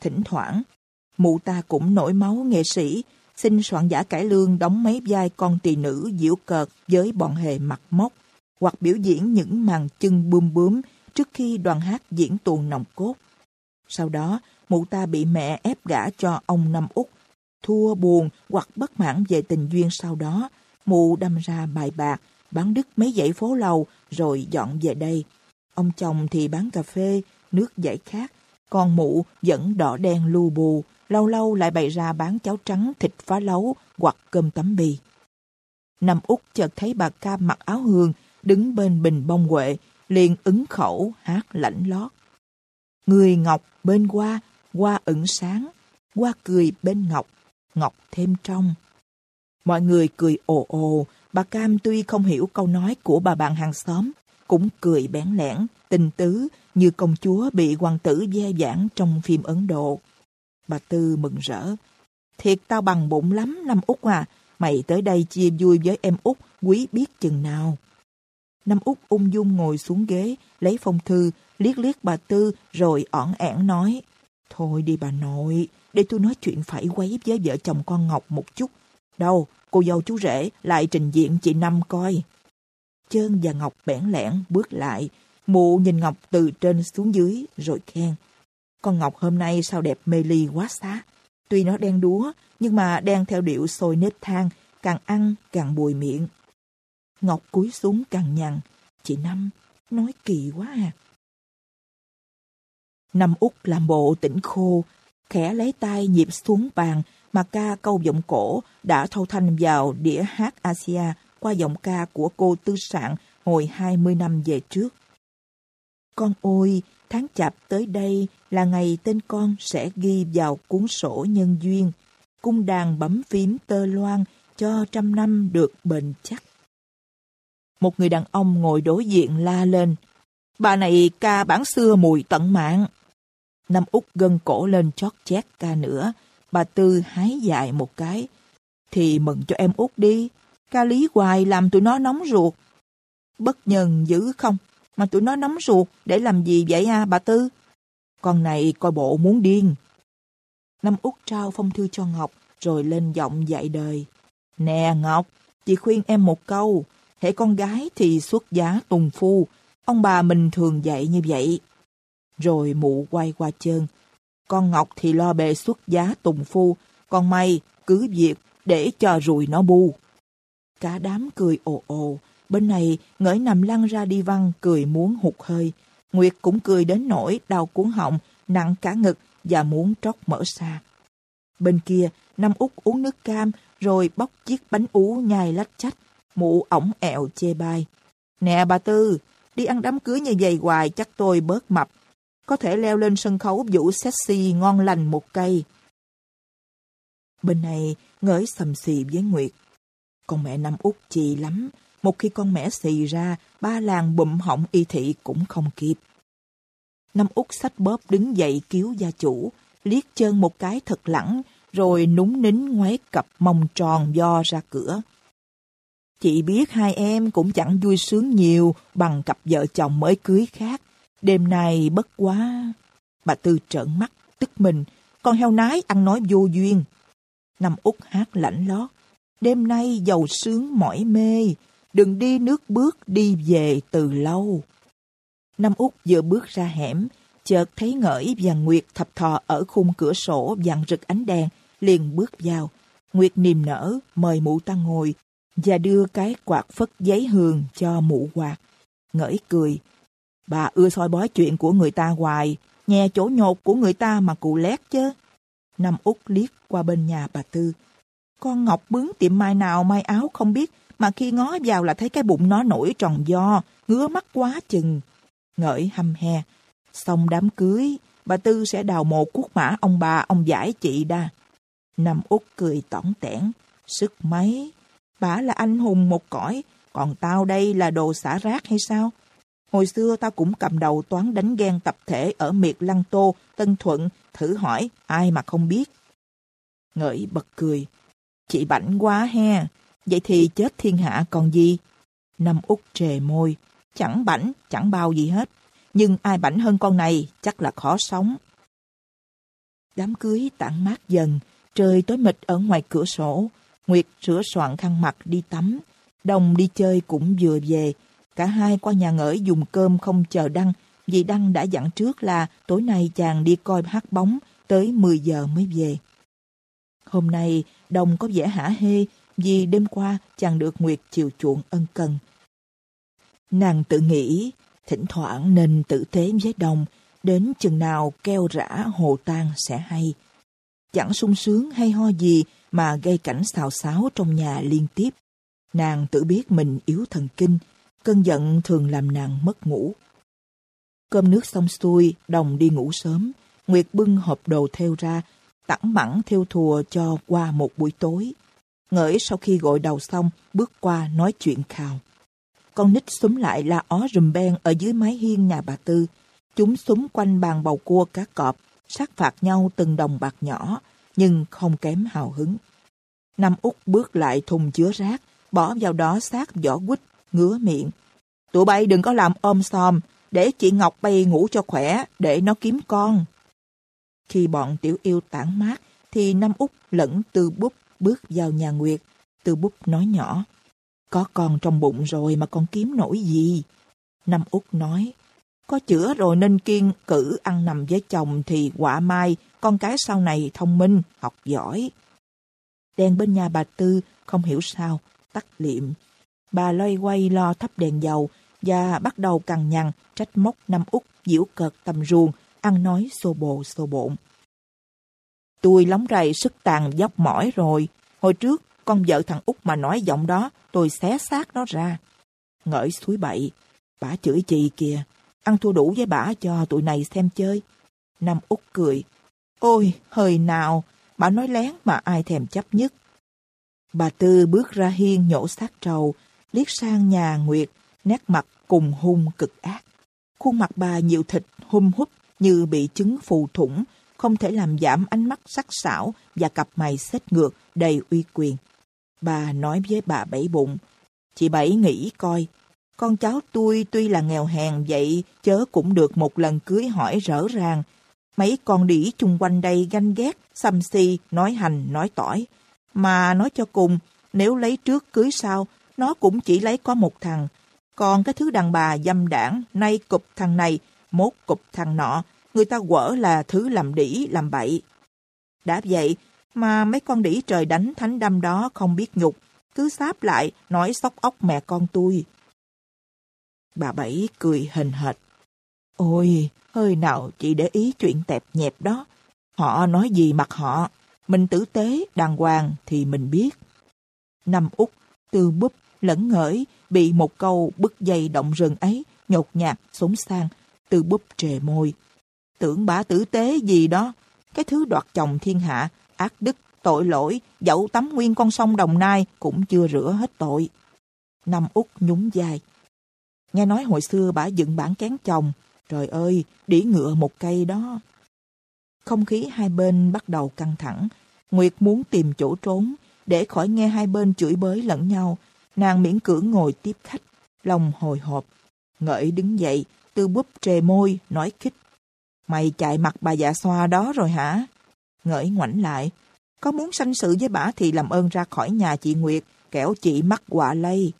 Thỉnh thoảng, mụ ta cũng nổi máu nghệ sĩ, xin soạn giả cải lương đóng mấy vai con tỳ nữ diễu cợt với bọn hề mặt móc, hoặc biểu diễn những màn chân bươm bướm trước khi đoàn hát diễn tuồng nòng cốt. Sau đó, mụ ta bị mẹ ép gả cho ông Năm Út. Thua buồn hoặc bất mãn về tình duyên sau đó, mụ đâm ra bài bạc, bán đứt mấy dãy phố lầu rồi dọn về đây. Ông chồng thì bán cà phê, nước giải khát, còn mụ vẫn đỏ đen lu bù, lâu lâu lại bày ra bán cháo trắng thịt phá lấu hoặc cơm tấm bì. Năm út chợt thấy bà ca mặc áo hương, đứng bên bình bông quệ liền ứng khẩu hát lãnh lót. Người ngọc bên qua, qua ẩn sáng, qua cười bên ngọc, ngọc thêm trong. Mọi người cười ồ ồ, bà Cam tuy không hiểu câu nói của bà bạn hàng xóm, cũng cười bén lẻn tình tứ như công chúa bị hoàng tử ve vãn trong phim Ấn Độ. Bà Tư mừng rỡ. Thiệt tao bằng bụng lắm Năm Út à, mày tới đây chia vui với em Út, quý biết chừng nào. Năm Út ung dung ngồi xuống ghế, lấy phong thư, liếc liếc bà Tư rồi ỏn ẻn nói. Thôi đi bà nội, để tôi nói chuyện phải quấy với vợ chồng con Ngọc một chút. Đâu, cô dâu chú rể lại trình diện chị Năm coi. Trơn và Ngọc bẽn lẽn bước lại, mụ nhìn Ngọc từ trên xuống dưới rồi khen. Con Ngọc hôm nay sao đẹp mê ly quá xá. Tuy nó đen đúa, nhưng mà đen theo điệu sôi nếp than, càng ăn càng bùi miệng. Ngọc cúi xuống cằn nhằn. Chị Năm, nói kỳ quá à. Năm út làm bộ tỉnh khô, khẽ lấy tay nhịp xuống bàn mà ca câu giọng cổ đã thâu thanh vào đĩa hát Asia qua giọng ca của cô tư sản hồi 20 năm về trước. Con ôi, tháng chạp tới đây là ngày tên con sẽ ghi vào cuốn sổ nhân duyên, cung đàn bấm phím tơ loan cho trăm năm được bền chắc. Một người đàn ông ngồi đối diện la lên, bà này ca bản xưa mùi tận mạng. Năm út gân cổ lên chót chét ca nữa, bà Tư hái dài một cái. Thì mừng cho em út đi, ca lý hoài làm tụi nó nóng ruột. Bất nhân dữ không? Mà tụi nó nóng ruột để làm gì vậy à bà Tư? Con này coi bộ muốn điên. Năm út trao phong thư cho Ngọc rồi lên giọng dạy đời. Nè Ngọc, chị khuyên em một câu. Hệ con gái thì xuất giá tùng phu. Ông bà mình thường dạy như vậy. Rồi mụ quay qua chân. Con Ngọc thì lo bề xuất giá tùng phu. Con mày cứ việc để cho rùi nó bu. Cả đám cười ồ ồ. Bên này, ngỡi nằm lăn ra đi văn, cười muốn hụt hơi. Nguyệt cũng cười đến nỗi đau cuốn họng, nặng cả ngực và muốn trót mở xa. Bên kia, Năm út uống nước cam, rồi bóc chiếc bánh ú nhai lách chách. Mụ ổng ẹo chê bai. Nè bà Tư, đi ăn đám cưới như vậy hoài chắc tôi bớt mập. Có thể leo lên sân khấu vũ sexy ngon lành một cây. Bên này, ngới sầm xì với Nguyệt. Con mẹ Năm út chì lắm, Một khi con mẹ xì ra, ba làng bụm họng y thị cũng không kịp. Năm út sách bóp đứng dậy cứu gia chủ, liếc chân một cái thật lẳng, rồi núng nín ngoái cặp mông tròn do ra cửa. Chị biết hai em cũng chẳng vui sướng nhiều bằng cặp vợ chồng mới cưới khác. Đêm nay bất quá. Bà Tư trợn mắt, tức mình. Con heo nái ăn nói vô duyên. Năm út hát lạnh lót. Đêm nay giàu sướng mỏi mê. Đừng đi nước bước đi về từ lâu. Năm út vừa bước ra hẻm, chợt thấy ngợi và Nguyệt thập thò ở khung cửa sổ vàng rực ánh đèn, liền bước vào. Nguyệt niềm nở, mời mụ ta ngồi, và đưa cái quạt phất giấy hương cho mụ quạt. Ngỡi cười, bà ưa soi bói chuyện của người ta hoài, nghe chỗ nhột của người ta mà cụ lét chứ. Năm út liếc qua bên nhà bà Tư. Con Ngọc bướng tiệm mai nào mai áo không biết, mà khi ngó vào là thấy cái bụng nó nổi tròn do, ngứa mắt quá chừng. Ngỡi hăm he, xong đám cưới, bà Tư sẽ đào mộ quốc mã ông bà, ông giải chị đa. Năm út cười tỏng tẻn, sức mấy, Bả là anh hùng một cõi, còn tao đây là đồ xả rác hay sao? Hồi xưa tao cũng cầm đầu toán đánh ghen tập thể ở miệt Lăng Tô, Tân Thuận, thử hỏi ai mà không biết. Ngợi bật cười. Chị bảnh quá he, vậy thì chết thiên hạ còn gì? Năm út trề môi, chẳng bảnh, chẳng bao gì hết. Nhưng ai bảnh hơn con này chắc là khó sống. Đám cưới tản mát dần, trời tối mịt ở ngoài cửa sổ, Nguyệt sửa soạn khăn mặt đi tắm. Đồng đi chơi cũng vừa về. Cả hai qua nhà ngỡ dùng cơm không chờ Đăng, vì Đăng đã dặn trước là tối nay chàng đi coi hát bóng, tới 10 giờ mới về. Hôm nay, Đồng có vẻ hả hê, vì đêm qua chàng được Nguyệt chiều chuộng ân cần. Nàng tự nghĩ, thỉnh thoảng nên tử tế với Đồng, đến chừng nào keo rã hồ tan sẽ hay. Chẳng sung sướng hay ho gì mà gây cảnh xào xáo trong nhà liên tiếp. Nàng tự biết mình yếu thần kinh, cơn giận thường làm nàng mất ngủ. Cơm nước xong xuôi, đồng đi ngủ sớm, Nguyệt bưng hộp đồ theo ra, tẳng mẳng theo thùa cho qua một buổi tối. Ngỡi sau khi gội đầu xong, bước qua nói chuyện khào. Con nít súng lại la ó rùm ben ở dưới mái hiên nhà bà Tư. Chúng súng quanh bàn bầu cua cá cọp, sát phạt nhau từng đồng bạc nhỏ, nhưng không kém hào hứng. Năm út bước lại thùng chứa rác, bỏ vào đó xác vỏ quýt, ngứa miệng. Tụi bay đừng có làm ôm xòm, để chị Ngọc bay ngủ cho khỏe, để nó kiếm con. Khi bọn tiểu yêu tản mát, thì Năm út lẫn Tư Búp bước vào nhà Nguyệt. Tư Búp nói nhỏ, có con trong bụng rồi mà con kiếm nổi gì? Năm út nói, có chữa rồi nên kiên cử ăn nằm với chồng thì quả mai, con cái sau này thông minh, học giỏi. Đèn bên nhà bà Tư không hiểu sao, tắt liệm. Bà loay quay lo thắp đèn dầu và bắt đầu cằn nhằn trách móc năm út diễu cợt tầm ruồng, ăn nói xô bồ xô bộn. Tôi lóng rầy sức tàn dốc mỏi rồi. Hồi trước, con vợ thằng út mà nói giọng đó, tôi xé xác nó ra. Ngỡi suối bậy, bà chửi chị kìa, ăn thua đủ với bà cho tụi này xem chơi. Nam út cười, ôi, hơi nào, bà nói lén mà ai thèm chấp nhất. Bà Tư bước ra hiên nhổ xác trầu, liếc sang nhà Nguyệt, nét mặt cùng hung cực ác. Khuôn mặt bà nhiều thịt hum hút như bị chứng phù thủng, không thể làm giảm ánh mắt sắc sảo và cặp mày xếp ngược đầy uy quyền. Bà nói với bà Bảy Bụng, chị Bảy nghĩ coi, con cháu tôi tuy là nghèo hèn vậy, chớ cũng được một lần cưới hỏi rõ ràng. Mấy con đĩ chung quanh đây ganh ghét, xăm xì, nói hành, nói tỏi. Mà nói cho cùng, nếu lấy trước cưới sau, nó cũng chỉ lấy có một thằng. Còn cái thứ đàn bà dâm đảng, nay cụp thằng này, mốt cụp thằng nọ, người ta quở là thứ làm đĩ làm bậy. Đã vậy, mà mấy con đĩ trời đánh thánh đâm đó không biết nhục, cứ sáp lại, nói sóc ốc mẹ con tôi. Bà Bảy cười hình hệt. Ôi, hơi nào chị để ý chuyện tẹp nhẹp đó. Họ nói gì mặt họ, mình tử tế, đàng hoàng thì mình biết. Năm út, từ búp, lẫn ngỡi, bị một câu bức dây động rừng ấy, nhột nhạt, sống sang, từ búp trề môi. Tưởng bà tử tế gì đó, cái thứ đoạt chồng thiên hạ, ác đức, tội lỗi, dẫu tắm nguyên con sông Đồng Nai cũng chưa rửa hết tội. Năm út nhún dài. Nghe nói hồi xưa bà dựng bản kén chồng. Trời ơi, đĩ ngựa một cây đó. Không khí hai bên bắt đầu căng thẳng. Nguyệt muốn tìm chỗ trốn để khỏi nghe hai bên chửi bới lẫn nhau. Nàng miễn cưỡng ngồi tiếp khách, lòng hồi hộp. Ngợi đứng dậy, tư búp trề môi, nói khích. Mày chạy mặt bà dạ xoa đó rồi hả? Ngợi ngoảnh lại. Có muốn sanh sự với bà thì làm ơn ra khỏi nhà chị Nguyệt, kẻo chị mắc quả lây.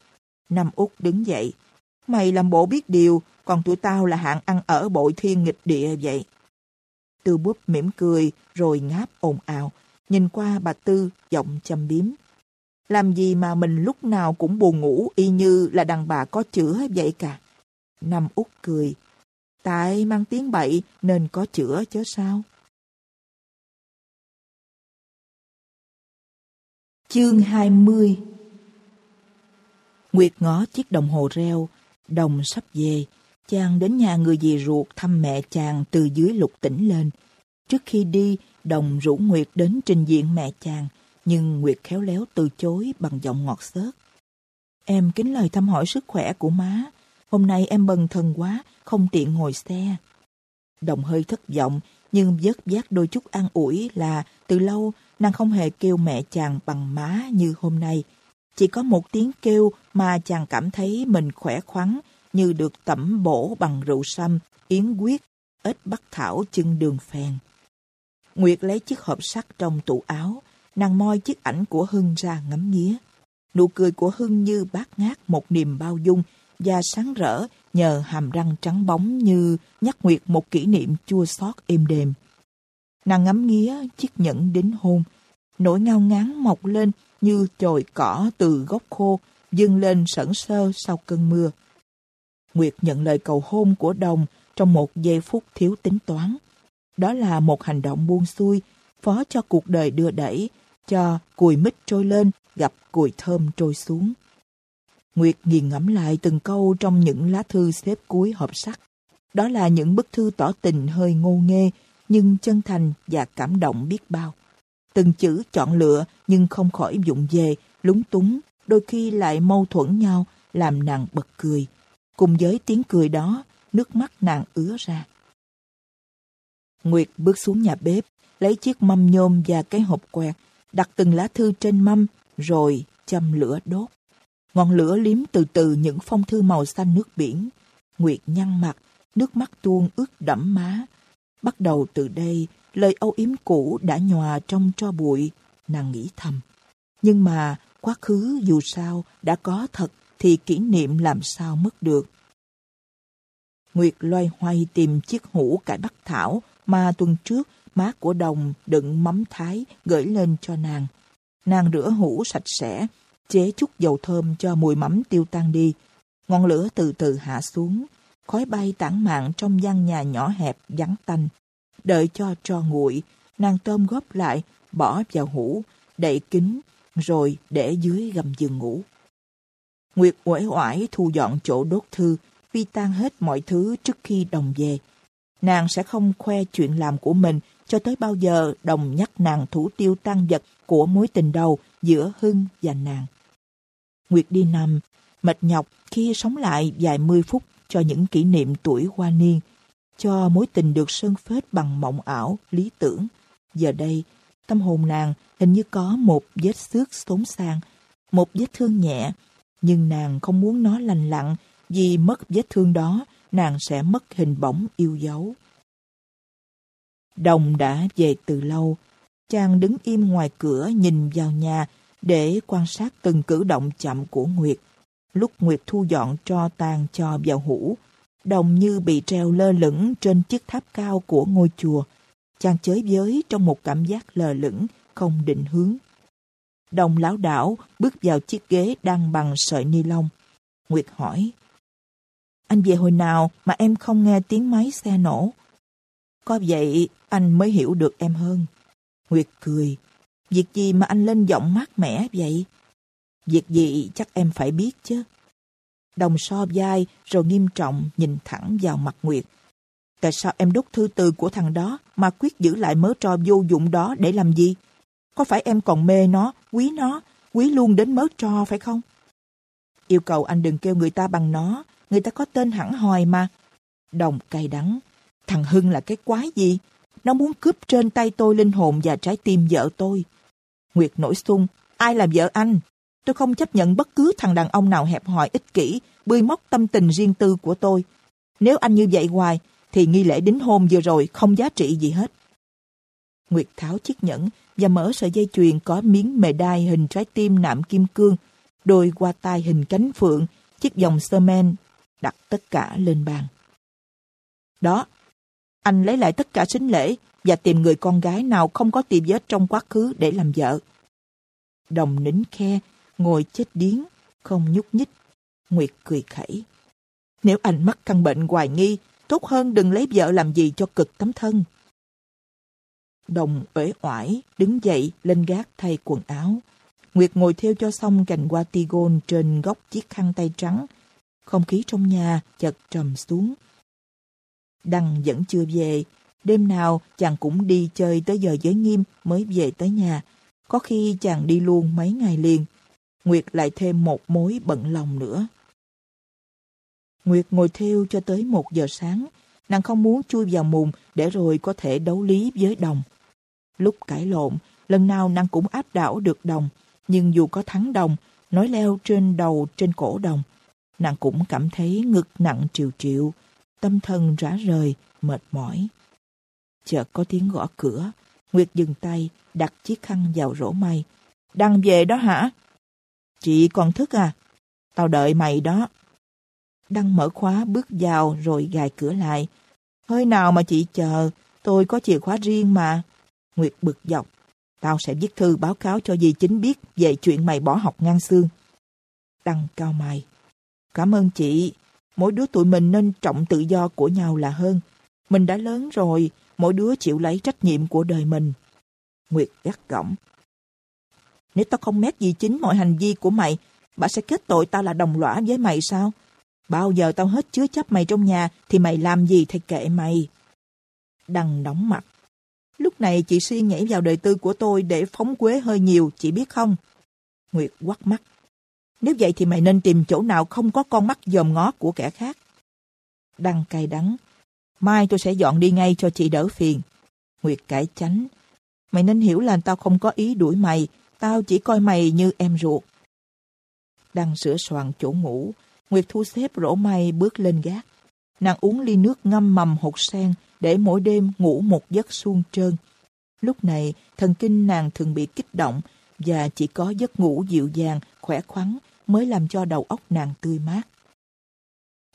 Nam út đứng dậy. Mày làm bộ biết điều, còn tụi tao là hạng ăn ở bội thiên nghịch địa vậy. Tư búp mỉm cười, rồi ngáp ồn ào, nhìn qua bà Tư, giọng châm biếm. Làm gì mà mình lúc nào cũng buồn ngủ y như là đàn bà có chữa vậy cả. Năm út cười. Tại mang tiếng bậy nên có chữa chứ sao. Chương 20 Nguyệt ngó chiếc đồng hồ reo, đồng sắp về, chàng đến nhà người dì ruột thăm mẹ chàng từ dưới lục tỉnh lên. Trước khi đi, đồng rủ Nguyệt đến trình diện mẹ chàng, nhưng Nguyệt khéo léo từ chối bằng giọng ngọt xớt. Em kính lời thăm hỏi sức khỏe của má. Hôm nay em bần thần quá, không tiện ngồi xe. Đồng hơi thất vọng, nhưng vớt vát đôi chút an ủi là từ lâu nàng không hề kêu mẹ chàng bằng má như hôm nay. Chỉ có một tiếng kêu mà chàng cảm thấy mình khỏe khoắn như được tẩm bổ bằng rượu sâm, yến quyết, ít bắc thảo chân đường phèn. Nguyệt lấy chiếc hộp sắt trong tủ áo, nàng moi chiếc ảnh của Hưng ra ngắm nghía. Nụ cười của Hưng như bát ngát một niềm bao dung và sáng rỡ nhờ hàm răng trắng bóng như nhắc Nguyệt một kỷ niệm chua xót êm đềm. Nàng ngắm nghía chiếc nhẫn đính hôn, nỗi ngao ngán mọc lên như chồi cỏ từ gốc khô, dâng lên sẩn sơ sau cơn mưa. Nguyệt nhận lời cầu hôn của Đồng trong một giây phút thiếu tính toán. Đó là một hành động buông xuôi, phó cho cuộc đời đưa đẩy, cho cùi mít trôi lên, gặp cùi thơm trôi xuống. Nguyệt nghiền ngẫm lại từng câu trong những lá thư xếp cuối hộp sắt. Đó là những bức thư tỏ tình hơi ngô nghê, nhưng chân thành và cảm động biết bao. Từng chữ chọn lựa nhưng không khỏi dụng về, lúng túng, đôi khi lại mâu thuẫn nhau, làm nàng bật cười. Cùng với tiếng cười đó, nước mắt nàng ứa ra. Nguyệt bước xuống nhà bếp, lấy chiếc mâm nhôm và cái hộp quẹt, đặt từng lá thư trên mâm, rồi châm lửa đốt. Ngọn lửa liếm từ từ những phong thư màu xanh nước biển. Nguyệt nhăn mặt, nước mắt tuôn ướt đẫm má. Bắt đầu từ đây, lời âu yếm cũ đã nhòa trong tro bụi, nàng nghĩ thầm. Nhưng mà quá khứ dù sao đã có thật thì kỷ niệm làm sao mất được. Nguyệt loay hoay tìm chiếc hũ cải bắc thảo mà tuần trước má của đồng đựng mắm thái gửi lên cho nàng. Nàng rửa hũ sạch sẽ, chế chút dầu thơm cho mùi mắm tiêu tan đi. Ngọn lửa từ từ hạ xuống, khói bay tản mạn trong gian nhà nhỏ hẹp vắng tanh. Đợi cho cho nguội, nàng tôm góp lại, bỏ vào hũ, đậy kín, rồi để dưới gầm giường ngủ. Nguyệt uể oải thu dọn chỗ đốt thư, phi tan hết mọi thứ trước khi đồng về. Nàng sẽ không khoe chuyện làm của mình cho tới bao giờ đồng nhắc nàng thủ tiêu tăng vật của mối tình đầu giữa Hưng và nàng. Nguyệt đi nằm, mệt nhọc khi sống lại vài mươi phút cho những kỷ niệm tuổi hoa niên, cho mối tình được sơn phết bằng mộng ảo, lý tưởng. Giờ đây, tâm hồn nàng hình như có một vết xước tốn sang, một vết thương nhẹ, nhưng nàng không muốn nó lành lặn vì mất vết thương đó, nàng sẽ mất hình bóng yêu dấu. Đồng đã về từ lâu. Chàng đứng im ngoài cửa nhìn vào nhà để quan sát từng cử động chậm của Nguyệt. Lúc Nguyệt thu dọn tro tàn cho vào hũ, đồng như bị treo lơ lửng trên chiếc tháp cao của ngôi chùa. Chàng chới với trong một cảm giác lờ lửng, không định hướng. Đồng lão đảo bước vào chiếc ghế đang bằng sợi ni lông. Nguyệt hỏi, Anh về hồi nào mà em không nghe tiếng máy xe nổ? Có vậy anh mới hiểu được em hơn. Nguyệt cười. Việc gì mà anh lên giọng mát mẻ vậy? Việc gì chắc em phải biết chứ. Đồng so vai rồi nghiêm trọng nhìn thẳng vào mặt Nguyệt. Tại sao em đốt thư từ của thằng đó mà quyết giữ lại mớ trò vô dụng đó để làm gì? Có phải em còn mê nó, quý nó, quý luôn đến mớ trò phải không? yêu cầu anh đừng kêu người ta bằng nó, người ta có tên hẳn hòi mà. Đồng cay đắng, thằng Hưng là cái quái gì? Nó muốn cướp trên tay tôi linh hồn và trái tim vợ tôi. Nguyệt nổi sung. ai là vợ anh? Tôi không chấp nhận bất cứ thằng đàn ông nào hẹp hòi ích kỷ, bươi móc tâm tình riêng tư của tôi. Nếu anh như vậy hoài, thì nghi lễ đính hôn vừa rồi không giá trị gì hết. Nguyệt tháo chiếc nhẫn và mở sợi dây chuyền có miếng mề đai hình trái tim nạm kim cương, đôi qua tai hình cánh phượng, chiếc vòng sơ men, đặt tất cả lên bàn. Đó, anh lấy lại tất cả sính lễ và tìm người con gái nào không có tìm vết trong quá khứ để làm vợ. Đồng nín khe, ngồi chết điếng, không nhúc nhích. Nguyệt cười khẩy. Nếu anh mắc căn bệnh hoài nghi, tốt hơn đừng lấy vợ làm gì cho cực tấm thân. Đồng uể oải, đứng dậy, lên gác thay quần áo. Nguyệt ngồi theo cho xong cành hoa tigon trên góc chiếc khăn tay trắng. Không khí trong nhà chợt trầm xuống. Đăng vẫn chưa về. Đêm nào chàng cũng đi chơi tới giờ giới nghiêm mới về tới nhà. Có khi chàng đi luôn mấy ngày liền. Nguyệt lại thêm một mối bận lòng nữa. Nguyệt ngồi theo cho tới một giờ sáng. Nàng không muốn chui vào mùng để rồi có thể đấu lý với đồng. Lúc cãi lộn, lần nào nàng cũng áp đảo được đồng. Nhưng dù có thắng đồng, nói leo trên đầu trên cổ đồng, nàng cũng cảm thấy ngực nặng triệu triệu, tâm thần rã rời, mệt mỏi. Chợt có tiếng gõ cửa, Nguyệt dừng tay, đặt chiếc khăn vào rổ mây. Đăng về đó hả? Chị còn thức à? Tao đợi mày đó. Đăng mở khóa bước vào rồi gài cửa lại. Hơi nào mà chị chờ, tôi có chìa khóa riêng mà. Nguyệt bực dọc. Tao sẽ viết thư báo cáo cho dì chính biết về chuyện mày bỏ học ngang xương. Đăng cao mày. Cảm ơn chị. Mỗi đứa tụi mình nên trọng tự do của nhau là hơn. Mình đã lớn rồi, mỗi đứa chịu lấy trách nhiệm của đời mình. Nguyệt gắt gỏng. Nếu tao không mét gì chính mọi hành vi của mày, bà sẽ kết tội tao là đồng lõa với mày sao? Bao giờ tao hết chứa chấp mày trong nhà thì mày làm gì thì kệ mày. đằng đóng mặt. Lúc này chị suy nhảy vào đời tư của tôi để phóng quế hơi nhiều, chị biết không? Nguyệt quắt mắt. Nếu vậy thì mày nên tìm chỗ nào không có con mắt dòm ngó của kẻ khác. Đăng cay đắng. Mai tôi sẽ dọn đi ngay cho chị đỡ phiền. Nguyệt cải chánh. Mày nên hiểu là tao không có ý đuổi mày. Tao chỉ coi mày như em ruột. Đang sửa soạn chỗ ngủ. Nguyệt thu xếp rổ mây bước lên gác. Nàng uống ly nước ngâm mầm hột sen để mỗi đêm ngủ một giấc suông trơn. Lúc này, thần kinh nàng thường bị kích động và chỉ có giấc ngủ dịu dàng, khỏe khoắn mới làm cho đầu óc nàng tươi mát.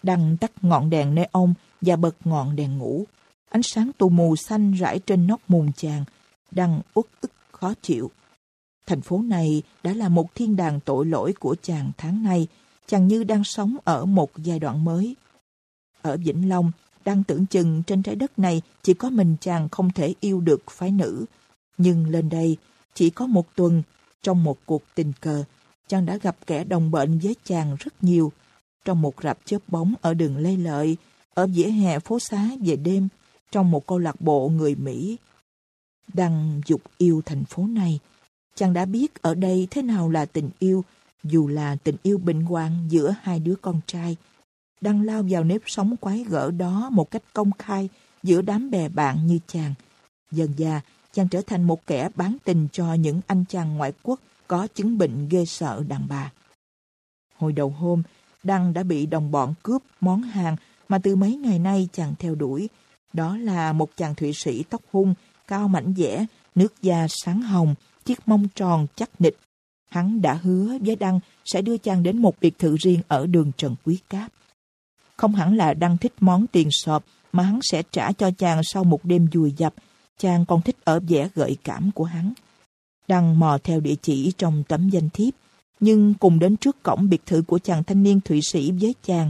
Đăng tắt ngọn đèn neon và bật ngọn đèn ngủ. Ánh sáng tù mù xanh rải trên nóc mùng chàng. Đăng uất ức khó chịu. Thành phố này đã là một thiên đàng tội lỗi của chàng tháng nay. Chàng như đang sống ở một giai đoạn mới. Ở Vĩnh Long, đang tưởng chừng trên trái đất này chỉ có mình chàng không thể yêu được phái nữ. Nhưng lên đây, chỉ có một tuần, trong một cuộc tình cờ, chàng đã gặp kẻ đồng bệnh với chàng rất nhiều. Trong một rạp chớp bóng ở đường Lê Lợi, ở vỉa hè phố xá về đêm, trong một câu lạc bộ người Mỹ. Đang dục yêu thành phố này, chàng đã biết ở đây thế nào là tình yêu, dù là tình yêu bình hoạn giữa hai đứa con trai đang lao vào nếp sống quái gở đó một cách công khai giữa đám bè bạn như chàng. Dần già, chàng trở thành một kẻ bán tình cho những anh chàng ngoại quốc có chứng bệnh ghê sợ đàn bà. Hồi đầu hôm, Đăng đã bị đồng bọn cướp món hàng mà từ mấy ngày nay chàng theo đuổi. Đó là một chàng thụy sĩ tóc hung, cao mảnh dẻ, nước da sáng hồng, chiếc mông tròn chắc nịch. Hắn đã hứa với Đăng sẽ đưa chàng đến một biệt thự riêng ở đường Trần Quý Cáp. Không hẳn là Đăng thích món tiền sọp mà hắn sẽ trả cho chàng sau một đêm dùi dập. Chàng còn thích ở vẻ gợi cảm của hắn. Đăng mò theo địa chỉ trong tấm danh thiếp, nhưng cùng đến trước cổng biệt thự của chàng thanh niên Thụy Sĩ với chàng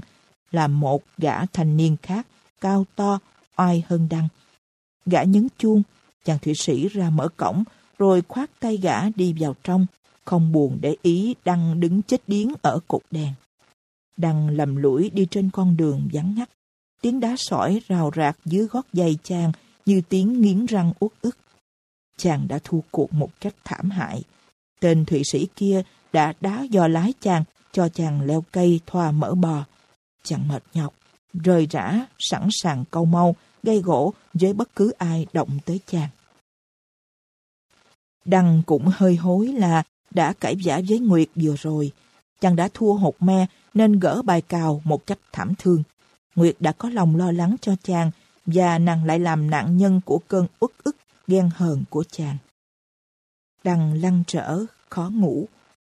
là một gã thanh niên khác, cao to, oai hơn Đăng. Gã nhấn chuông, chàng Thụy Sĩ ra mở cổng, rồi khoát tay gã đi vào trong, không buồn để ý Đăng đứng chết điếng ở cột đèn Đăng lầm lũi đi trên con đường vắng ngắt. Tiếng đá sỏi rào rạc dưới gót giày chàng như tiếng nghiến răng uất ức. Chàng đã thua cuộc một cách thảm hại. Tên thụy sĩ kia đã đá do lái chàng, cho chàng leo cây thoa mỡ bò. Chàng mệt nhọc, rời rã, sẵn sàng câu mau, gây gỗ với bất cứ ai động tới chàng. Đăng cũng hơi hối là đã cãi giả với Nguyệt vừa rồi. Chàng đã thua hột me nên gỡ bài cào một cách thảm thương. Nguyệt đã có lòng lo lắng cho chàng và nàng lại làm nạn nhân của cơn uất ức ghen hờn của chàng. Đăng lăn trở, khó ngủ.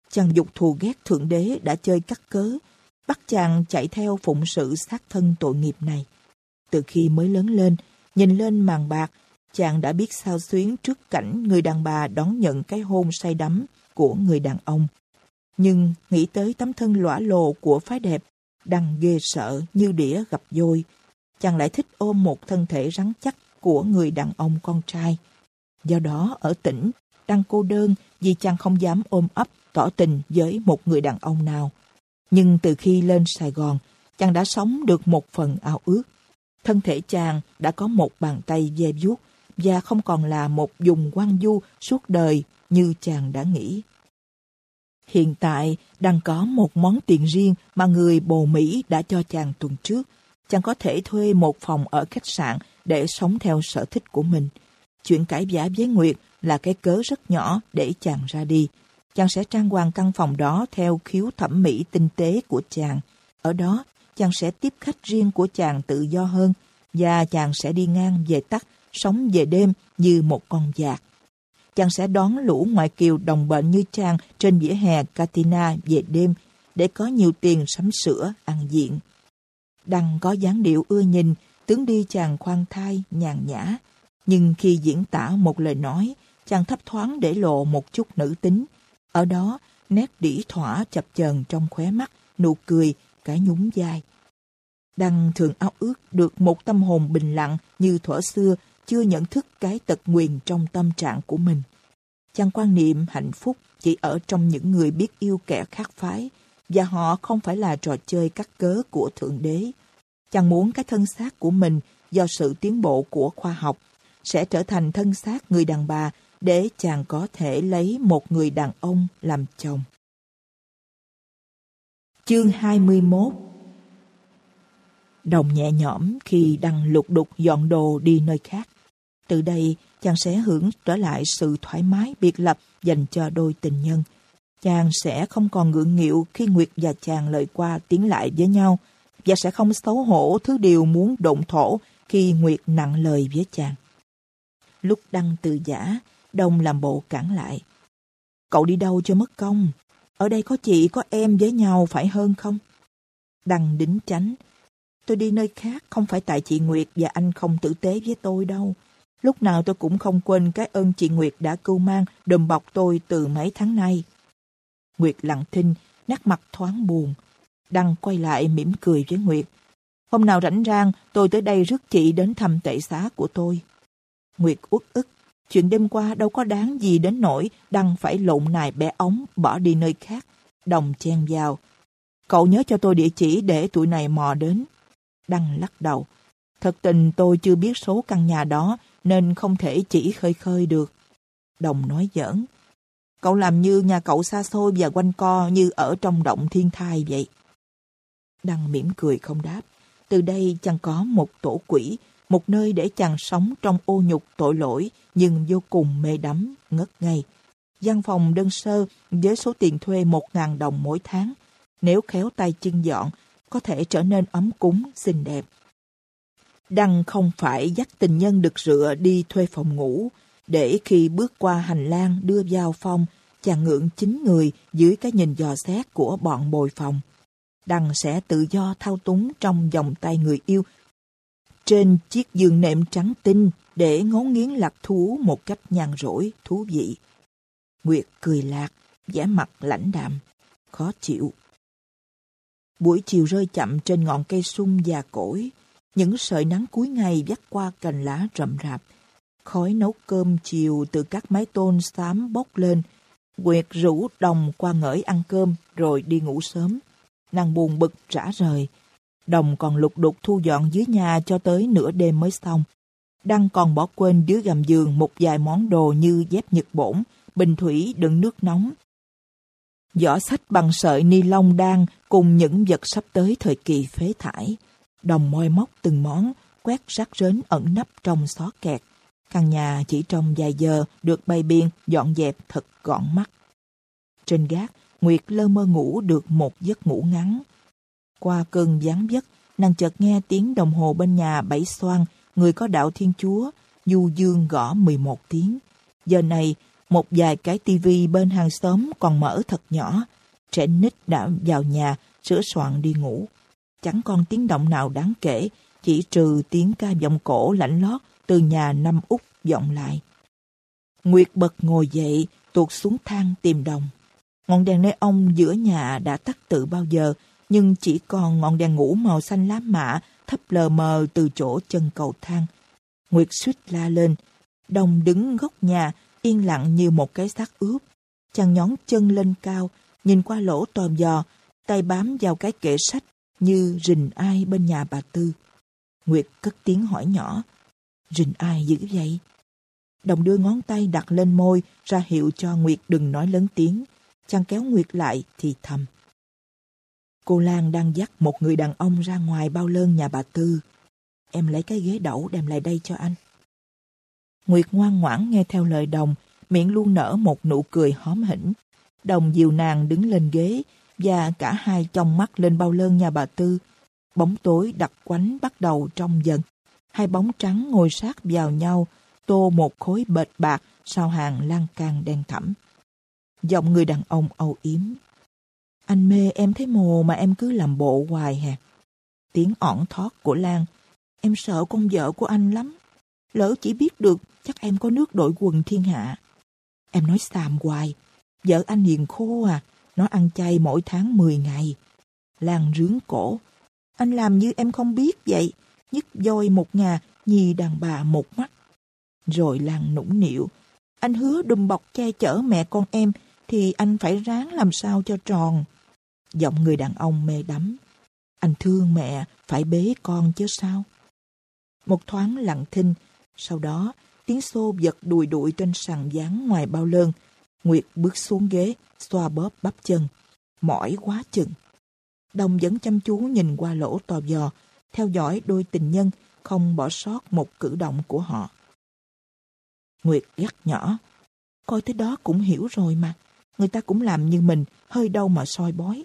Chàng dục thù ghét Thượng Đế đã chơi cắt cớ, bắt chàng chạy theo phụng sự sát thân tội nghiệp này. Từ khi mới lớn lên, nhìn lên màn bạc, chàng đã biết sao xuyến trước cảnh người đàn bà đón nhận cái hôn say đắm của người đàn ông. Nhưng nghĩ tới tấm thân lõa lồ của phái đẹp, đằng ghê sợ như đĩa gặp dôi, chàng lại thích ôm một thân thể rắn chắc của người đàn ông con trai. Do đó ở tỉnh, đang cô đơn vì chàng không dám ôm ấp tỏ tình với một người đàn ông nào. Nhưng từ khi lên Sài Gòn, chàng đã sống được một phần ao ước. Thân thể chàng đã có một bàn tay ve vuốt và không còn là một dùng quan du suốt đời như chàng đã nghĩ. Hiện tại đang có một món tiền riêng mà người bồ Mỹ đã cho chàng tuần trước. Chàng có thể thuê một phòng ở khách sạn để sống theo sở thích của mình. Chuyện cãi giả với Nguyệt là cái cớ rất nhỏ để chàng ra đi. Chàng sẽ trang hoàng căn phòng đó theo khiếu thẩm mỹ tinh tế của chàng. Ở đó, chàng sẽ tiếp khách riêng của chàng tự do hơn và chàng sẽ đi ngang về tắt, sống về đêm như một con giạc. Chàng sẽ đón lũ ngoại kiều đồng bệnh như chàng trên vỉa hè Katina về đêm để có nhiều tiền sắm sữa, ăn diện. Đăng có dáng điệu ưa nhìn, tướng đi chàng khoan thai, nhàn nhã. Nhưng khi diễn tả một lời nói, chàng thấp thoáng để lộ một chút nữ tính. Ở đó, nét đỉ thỏa chập chờn trong khóe mắt, nụ cười, cái nhún vai. Đăng thường ao ước được một tâm hồn bình lặng như thuở xưa chưa nhận thức cái tật nguyền trong tâm trạng của mình. Chàng quan niệm hạnh phúc chỉ ở trong những người biết yêu kẻ khác phái, và họ không phải là trò chơi cắt cớ của Thượng Đế. Chàng muốn cái thân xác của mình do sự tiến bộ của khoa học sẽ trở thành thân xác người đàn bà để chàng có thể lấy một người đàn ông làm chồng. Chương 21 Đồng nhẹ nhõm khi đang lục đục dọn đồ đi nơi khác. Từ đây, chàng sẽ hưởng trở lại sự thoải mái biệt lập dành cho đôi tình nhân. Chàng sẽ không còn ngượng nghịu khi Nguyệt và chàng lời qua tiếng lại với nhau và sẽ không xấu hổ thứ điều muốn động thổ khi Nguyệt nặng lời với chàng. Lúc đăng từ giả, Đông làm bộ cản lại. Cậu đi đâu cho mất công? Ở đây có chị có em với nhau phải hơn không? Đăng đính tránh. Tôi đi nơi khác không phải tại chị Nguyệt và anh không tử tế với tôi đâu. Lúc nào tôi cũng không quên cái ơn chị Nguyệt đã cưu mang đùm bọc tôi từ mấy tháng nay. Nguyệt lặng thinh, nét mặt thoáng buồn. Đăng quay lại mỉm cười với Nguyệt. Hôm nào rảnh rang, tôi tới đây rước chị đến thăm tệ xá của tôi. Nguyệt uất ức. Chuyện đêm qua đâu có đáng gì đến nỗi Đăng phải lộn nài bẻ ống bỏ đi nơi khác. Đồng chen vào. Cậu nhớ cho tôi địa chỉ để tụi này mò đến. Đăng lắc đầu. Thật tình tôi chưa biết số căn nhà đó nên không thể chỉ khơi khơi được. Đồng nói giỡn. Cậu làm như nhà cậu xa xôi và quanh co như ở trong động thiên thai vậy. Đăng mỉm cười không đáp. Từ đây chẳng có một tổ quỷ, một nơi để chàng sống trong ô nhục tội lỗi nhưng vô cùng mê đắm, ngất ngây. Văn phòng đơn sơ với số tiền thuê một ngàn đồng mỗi tháng. Nếu khéo tay chân dọn, có thể trở nên ấm cúng, xinh đẹp. Đăng không phải dắt tình nhân được rửa đi thuê phòng ngủ, để khi bước qua hành lang đưa vào phòng, chàng ngưỡng chính người dưới cái nhìn dò xét của bọn bồi phòng. Đăng sẽ tự do thao túng trong vòng tay người yêu trên chiếc giường nệm trắng tinh để ngấu nghiến lạc thú một cách nhàn rỗi, thú vị. Nguyệt cười lạc, vẻ mặt lãnh đạm, khó chịu. Buổi chiều rơi chậm trên ngọn cây sung già cỗi, những sợi nắng cuối ngày dắt qua cành lá rậm rạp. Khói nấu cơm chiều từ các mái tôn xám bốc lên. Nguyệt rủ đồng qua ngởi ăn cơm rồi đi ngủ sớm. Nàng buồn bực rã rời. Đồng còn lục đục thu dọn dưới nhà cho tới nửa đêm mới xong. Đăng còn bỏ quên dưới gầm giường một vài món đồ như dép nhật bổn, bình thủy đựng nước nóng, Giỏ sách bằng sợi ni lông đang cùng những vật sắp tới thời kỳ phế thải. Đồng moi móc từng món, quét rác rến ẩn nấp trong xó kẹt. Căn nhà chỉ trong vài giờ được bày biên, dọn dẹp thật gọn mắt. Trên gác, Nguyệt lơ mơ ngủ được một giấc ngủ ngắn. Qua cơn gián giấc, nàng chợt nghe tiếng đồng hồ bên nhà bảy xoan, người có đạo Thiên Chúa, du dương gõ 11 tiếng. Giờ này, một vài cái tivi bên hàng xóm còn mở thật nhỏ. Trẻ nít đã vào nhà, sửa soạn đi ngủ. Chẳng còn tiếng động nào đáng kể, chỉ trừ tiếng ca giọng cổ lạnh lót từ nhà năm út vọng lại. Nguyệt bật ngồi dậy, tuột xuống thang tìm đồng. Ngọn đèn neon giữa nhà đã tắt từ bao giờ, nhưng chỉ còn ngọn đèn ngủ màu xanh lá mạ thấp lờ mờ từ chỗ chân cầu thang. Nguyệt suýt la lên. Đồng đứng góc nhà, yên lặng như một cái xác ướp. Chàng nhón chân lên cao, nhìn qua lỗ tòm giò, tay bám vào cái kệ sách như rình ai bên nhà bà Tư. Nguyệt cất tiếng hỏi nhỏ, rình ai dữ vậy? Đồng đưa ngón tay đặt lên môi ra hiệu cho Nguyệt đừng nói lớn tiếng. Chàng kéo Nguyệt lại thì thầm. Cô Lan đang dắt một người đàn ông ra ngoài bao lơn nhà bà Tư. Em lấy cái ghế đẩu đem lại đây cho anh. Nguyệt ngoan ngoãn nghe theo lời đồng, miệng luôn nở một nụ cười hóm hỉnh. Đồng dìu nàng đứng lên ghế và cả hai chồng mắt lên bao lơn nhà bà Tư. Bóng tối đặc quánh bắt đầu trong dần. Hai bóng trắng ngồi sát vào nhau, tô một khối bệt bạc sau hàng lan can đen thẳm. Giọng người đàn ông âu yếm. Anh mê em thấy mồ mà em cứ làm bộ hoài hả? Tiếng ỏn thoát của Lan. Em sợ con vợ của anh lắm. Lỡ chỉ biết được chắc em có nước đội quần thiên hạ. Em nói xàm hoài. Vợ anh hiền khô à. Nó ăn chay mỗi tháng 10 ngày. Lan rướng cổ. Anh làm như em không biết vậy. Nhất voi một ngà, nhì đàn bà một mắt. Rồi Lan nũng nịu. Anh hứa đùm bọc che chở mẹ con em thì anh phải ráng làm sao cho tròn. Giọng người đàn ông mê đắm. Anh thương mẹ, phải bế con chứ sao? Một thoáng lặng thinh, sau đó tiếng xô giật đùi đuổi trên sàn gián ngoài bao lơn. Nguyệt bước xuống ghế, xoa bóp bắp chân. Mỏi quá chừng. Đồng vẫn chăm chú nhìn qua lỗ tò giò, theo dõi đôi tình nhân, không bỏ sót một cử động của họ. Nguyệt gắt nhỏ. Coi thế đó cũng hiểu rồi mà. Người ta cũng làm như mình, hơi đâu mà soi bói.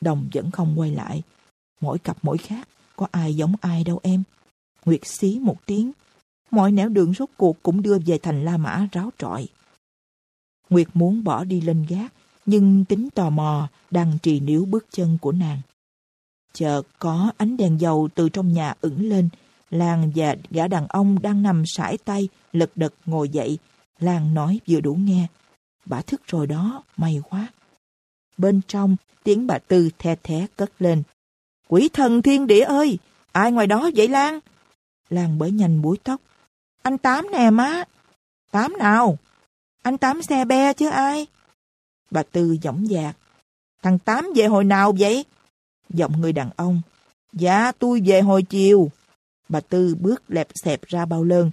Đồng vẫn không quay lại. Mỗi cặp mỗi khác, có ai giống ai đâu em. Nguyệt xí một tiếng. Mọi nẻo đường rốt cuộc cũng đưa về thành La Mã ráo trọi. Nguyệt muốn bỏ đi lên gác, nhưng tính tò mò đang trì níu bước chân của nàng. Chợt có ánh đèn dầu từ trong nhà ửng lên, Lan và gã đàn ông đang nằm sải tay, lật đật ngồi dậy. Lan nói vừa đủ nghe. Bà thức rồi đó, may quá. Bên trong, tiếng bà Tư the thé cất lên. Quỷ thần thiên địa ơi! Ai ngoài đó vậy Lan? Lan bởi nhanh búi tóc. Anh Tám nè má. Tám nào? Anh Tám xe be chứ ai? Bà Tư giọng dạc. Thằng Tám về hồi nào vậy? Giọng người đàn ông. Dạ, tôi về hồi chiều. Bà Tư bước lẹp xẹp ra bao lơn.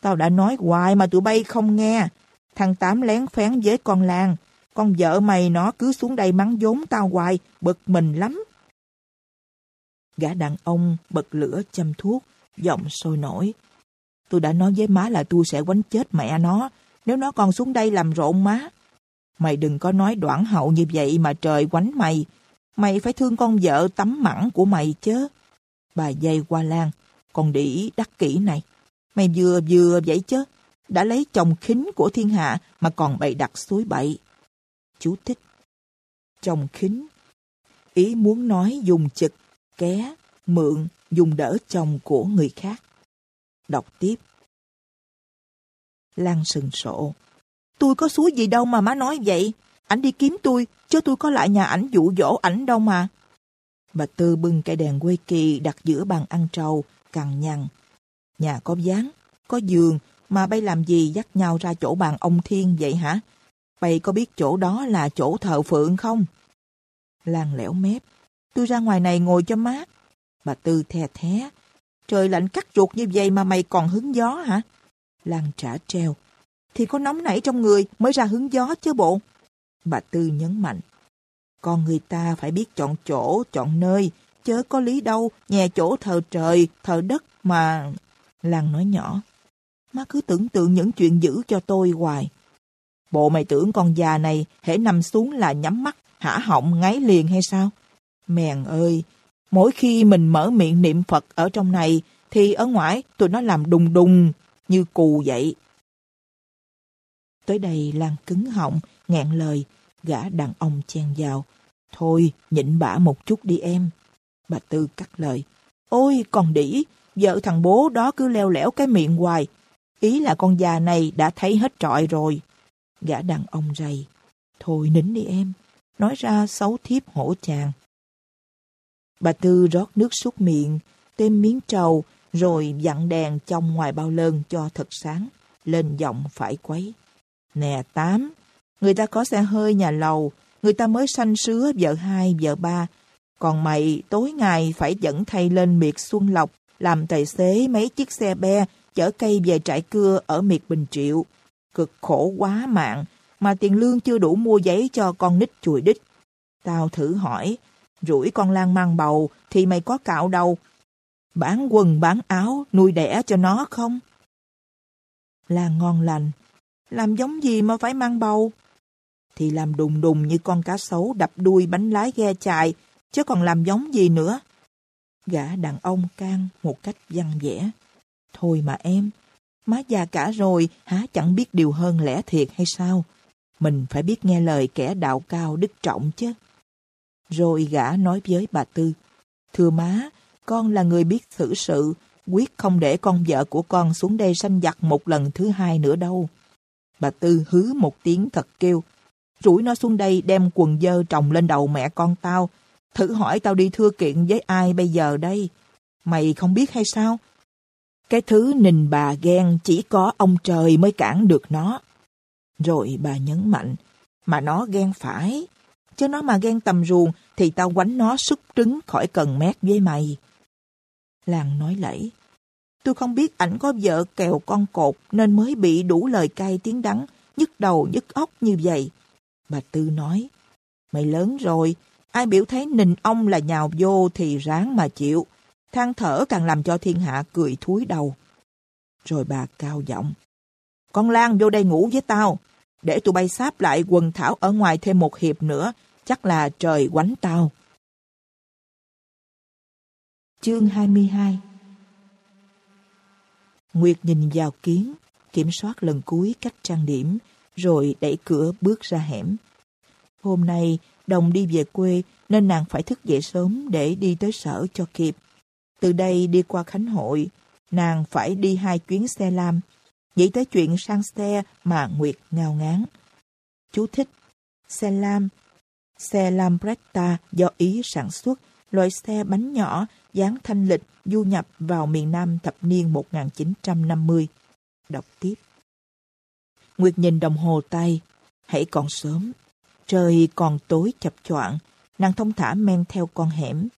Tao đã nói hoài mà tụi bay không nghe. Thằng Tám lén phén với con làng. Con vợ mày nó cứ xuống đây mắng vốn tao hoài, bực mình lắm. Gã đàn ông bật lửa châm thuốc, giọng sôi nổi. Tôi đã nói với má là tôi sẽ quánh chết mẹ nó, nếu nó còn xuống đây làm rộn má. Mày đừng có nói đoạn hậu như vậy mà trời quánh mày. Mày phải thương con vợ tắm mặn của mày chứ. Bà dây qua lan, con đĩ đắc kỹ này. Mày vừa vừa vậy chứ, đã lấy chồng khính của thiên hạ mà còn bày đặt suối bậy. Chú thích. Chồng khính. Ý muốn nói dùng chực, ké, mượn, dùng đỡ chồng của người khác. Đọc tiếp. Lan sừng sộ. Tôi có suối gì đâu mà má nói vậy. Ảnh đi kiếm tôi, chứ tôi có lại nhà ảnh dụ dỗ ảnh đâu mà. Bà Tư bưng cây đèn quê kỳ đặt giữa bàn ăn trầu, cằn nhằn. Nhà có dáng, có giường, mà bay làm gì dắt nhau ra chỗ bàn ông Thiên vậy hả? Bay có biết chỗ đó là chỗ thờ phượng không? Lan lẻo mép. Tôi ra ngoài này ngồi cho mát. Bà Tư the thé. Trời lạnh cắt ruột như vậy mà mày còn hứng gió hả? Lan trả treo. Thì có nóng nảy trong người mới ra hướng gió chứ bộ. Bà Tư nhấn mạnh. Con người ta phải biết chọn chỗ, chọn nơi, chớ có lý đâu, nhà chỗ thờ trời, thờ đất mà... Lan nói nhỏ. Má cứ tưởng tượng những chuyện dữ cho tôi hoài. Bộ mày tưởng con già này hễ nằm xuống là nhắm mắt, hả họng ngáy liền hay sao? Mèn ơi, mỗi khi mình mở miệng niệm Phật ở trong này, thì ở ngoài tụi nó làm đùng đùng như cù vậy. Tới đây Lan cứng họng, ngạn lời, gã đàn ông chen vào. Thôi, nhịn bả một chút đi em. Bà Tư cắt lời. Ôi, còn đỉ, vợ thằng bố đó cứ leo lẻo cái miệng hoài. Ý là con già này đã thấy hết trọi rồi. Gã đàn ông rầy. Thôi nín đi em. Nói ra xấu thiếp hổ chàng. Bà Tư rót nước súc miệng, thêm miếng trầu, rồi dặn đèn trong ngoài bao lơn cho thật sáng. Lên giọng phải quấy. Nè Tám, người ta có xe hơi nhà lầu, người ta mới sanh sứa vợ hai, vợ ba. Còn mày tối ngày phải dẫn thay lên miệt Xuân Lộc, làm tài xế mấy chiếc xe be, chở cây về trại cưa ở miệt Bình Triệu. Cực khổ quá mạng, mà tiền lương chưa đủ mua giấy cho con nít chùi đích. Tao thử hỏi, rủi con Lan mang bầu thì mày có cạo đầu. Bán quần bán áo nuôi đẻ cho nó không? là ngon lành, làm giống gì mà phải mang bầu? Thì làm đùng đùng như con cá sấu đập đuôi bánh lái ghe chài, chứ còn làm giống gì nữa. Gã đàn ông can một cách văn vẻ. Thôi mà em, má già cả rồi, há chẳng biết điều hơn lẽ thiệt hay sao? Mình phải biết nghe lời kẻ đạo cao đức trọng chứ. Rồi gã nói với bà Tư, Thưa má, con là người biết xử sự, quyết không để con vợ của con xuống đây sanh giặc một lần thứ hai nữa đâu. Bà Tư hứ một tiếng thật kêu. Rủi nó xuống đây đem quần dơ trồng lên đầu mẹ con tao. Thử hỏi tao đi thưa kiện với ai bây giờ đây? Mày không biết hay sao? Cái thứ nình bà ghen chỉ có ông trời mới cản được nó. Rồi bà nhấn mạnh, mà nó ghen phải. Chứ nó mà ghen tầm ruồng thì tao quánh nó xúc trứng khỏi cần mét với mày. Làng nói lẫy, Tôi không biết ảnh có vợ kèo con cột nên mới bị đủ lời cay tiếng đắng, nhức đầu nhức óc như vậy. Bà Tư nói, mày lớn rồi, ai biểu thấy nình ông là nhào vô thì ráng mà chịu. than thở càng làm cho thiên hạ cười thúi đầu. Rồi bà cao giọng, con Lan vô đây ngủ với tao, để tụi bay sáp lại quần thảo ở ngoài thêm một hiệp nữa, chắc là trời quánh tao. Chương 22 Nguyệt nhìn vào kiến, kiểm soát lần cuối cách trang điểm, rồi đẩy cửa bước ra hẻm. Hôm nay, Đồng đi về quê nên nàng phải thức dậy sớm để đi tới sở cho kịp. Từ đây đi qua Khánh Hội, nàng phải đi hai chuyến xe lam. Nghĩ tới chuyện sang xe mà Nguyệt ngao ngán. Chú thích, xe lam, xe lam bretta do Ý sản xuất, loại xe bánh nhỏ, dáng thanh lịch, du nhập vào miền Nam thập niên 1950. Đọc tiếp. Nguyệt nhìn đồng hồ tay. Hãy còn sớm. Trời còn tối chập choạng. Nàng thông thả men theo con hẻm.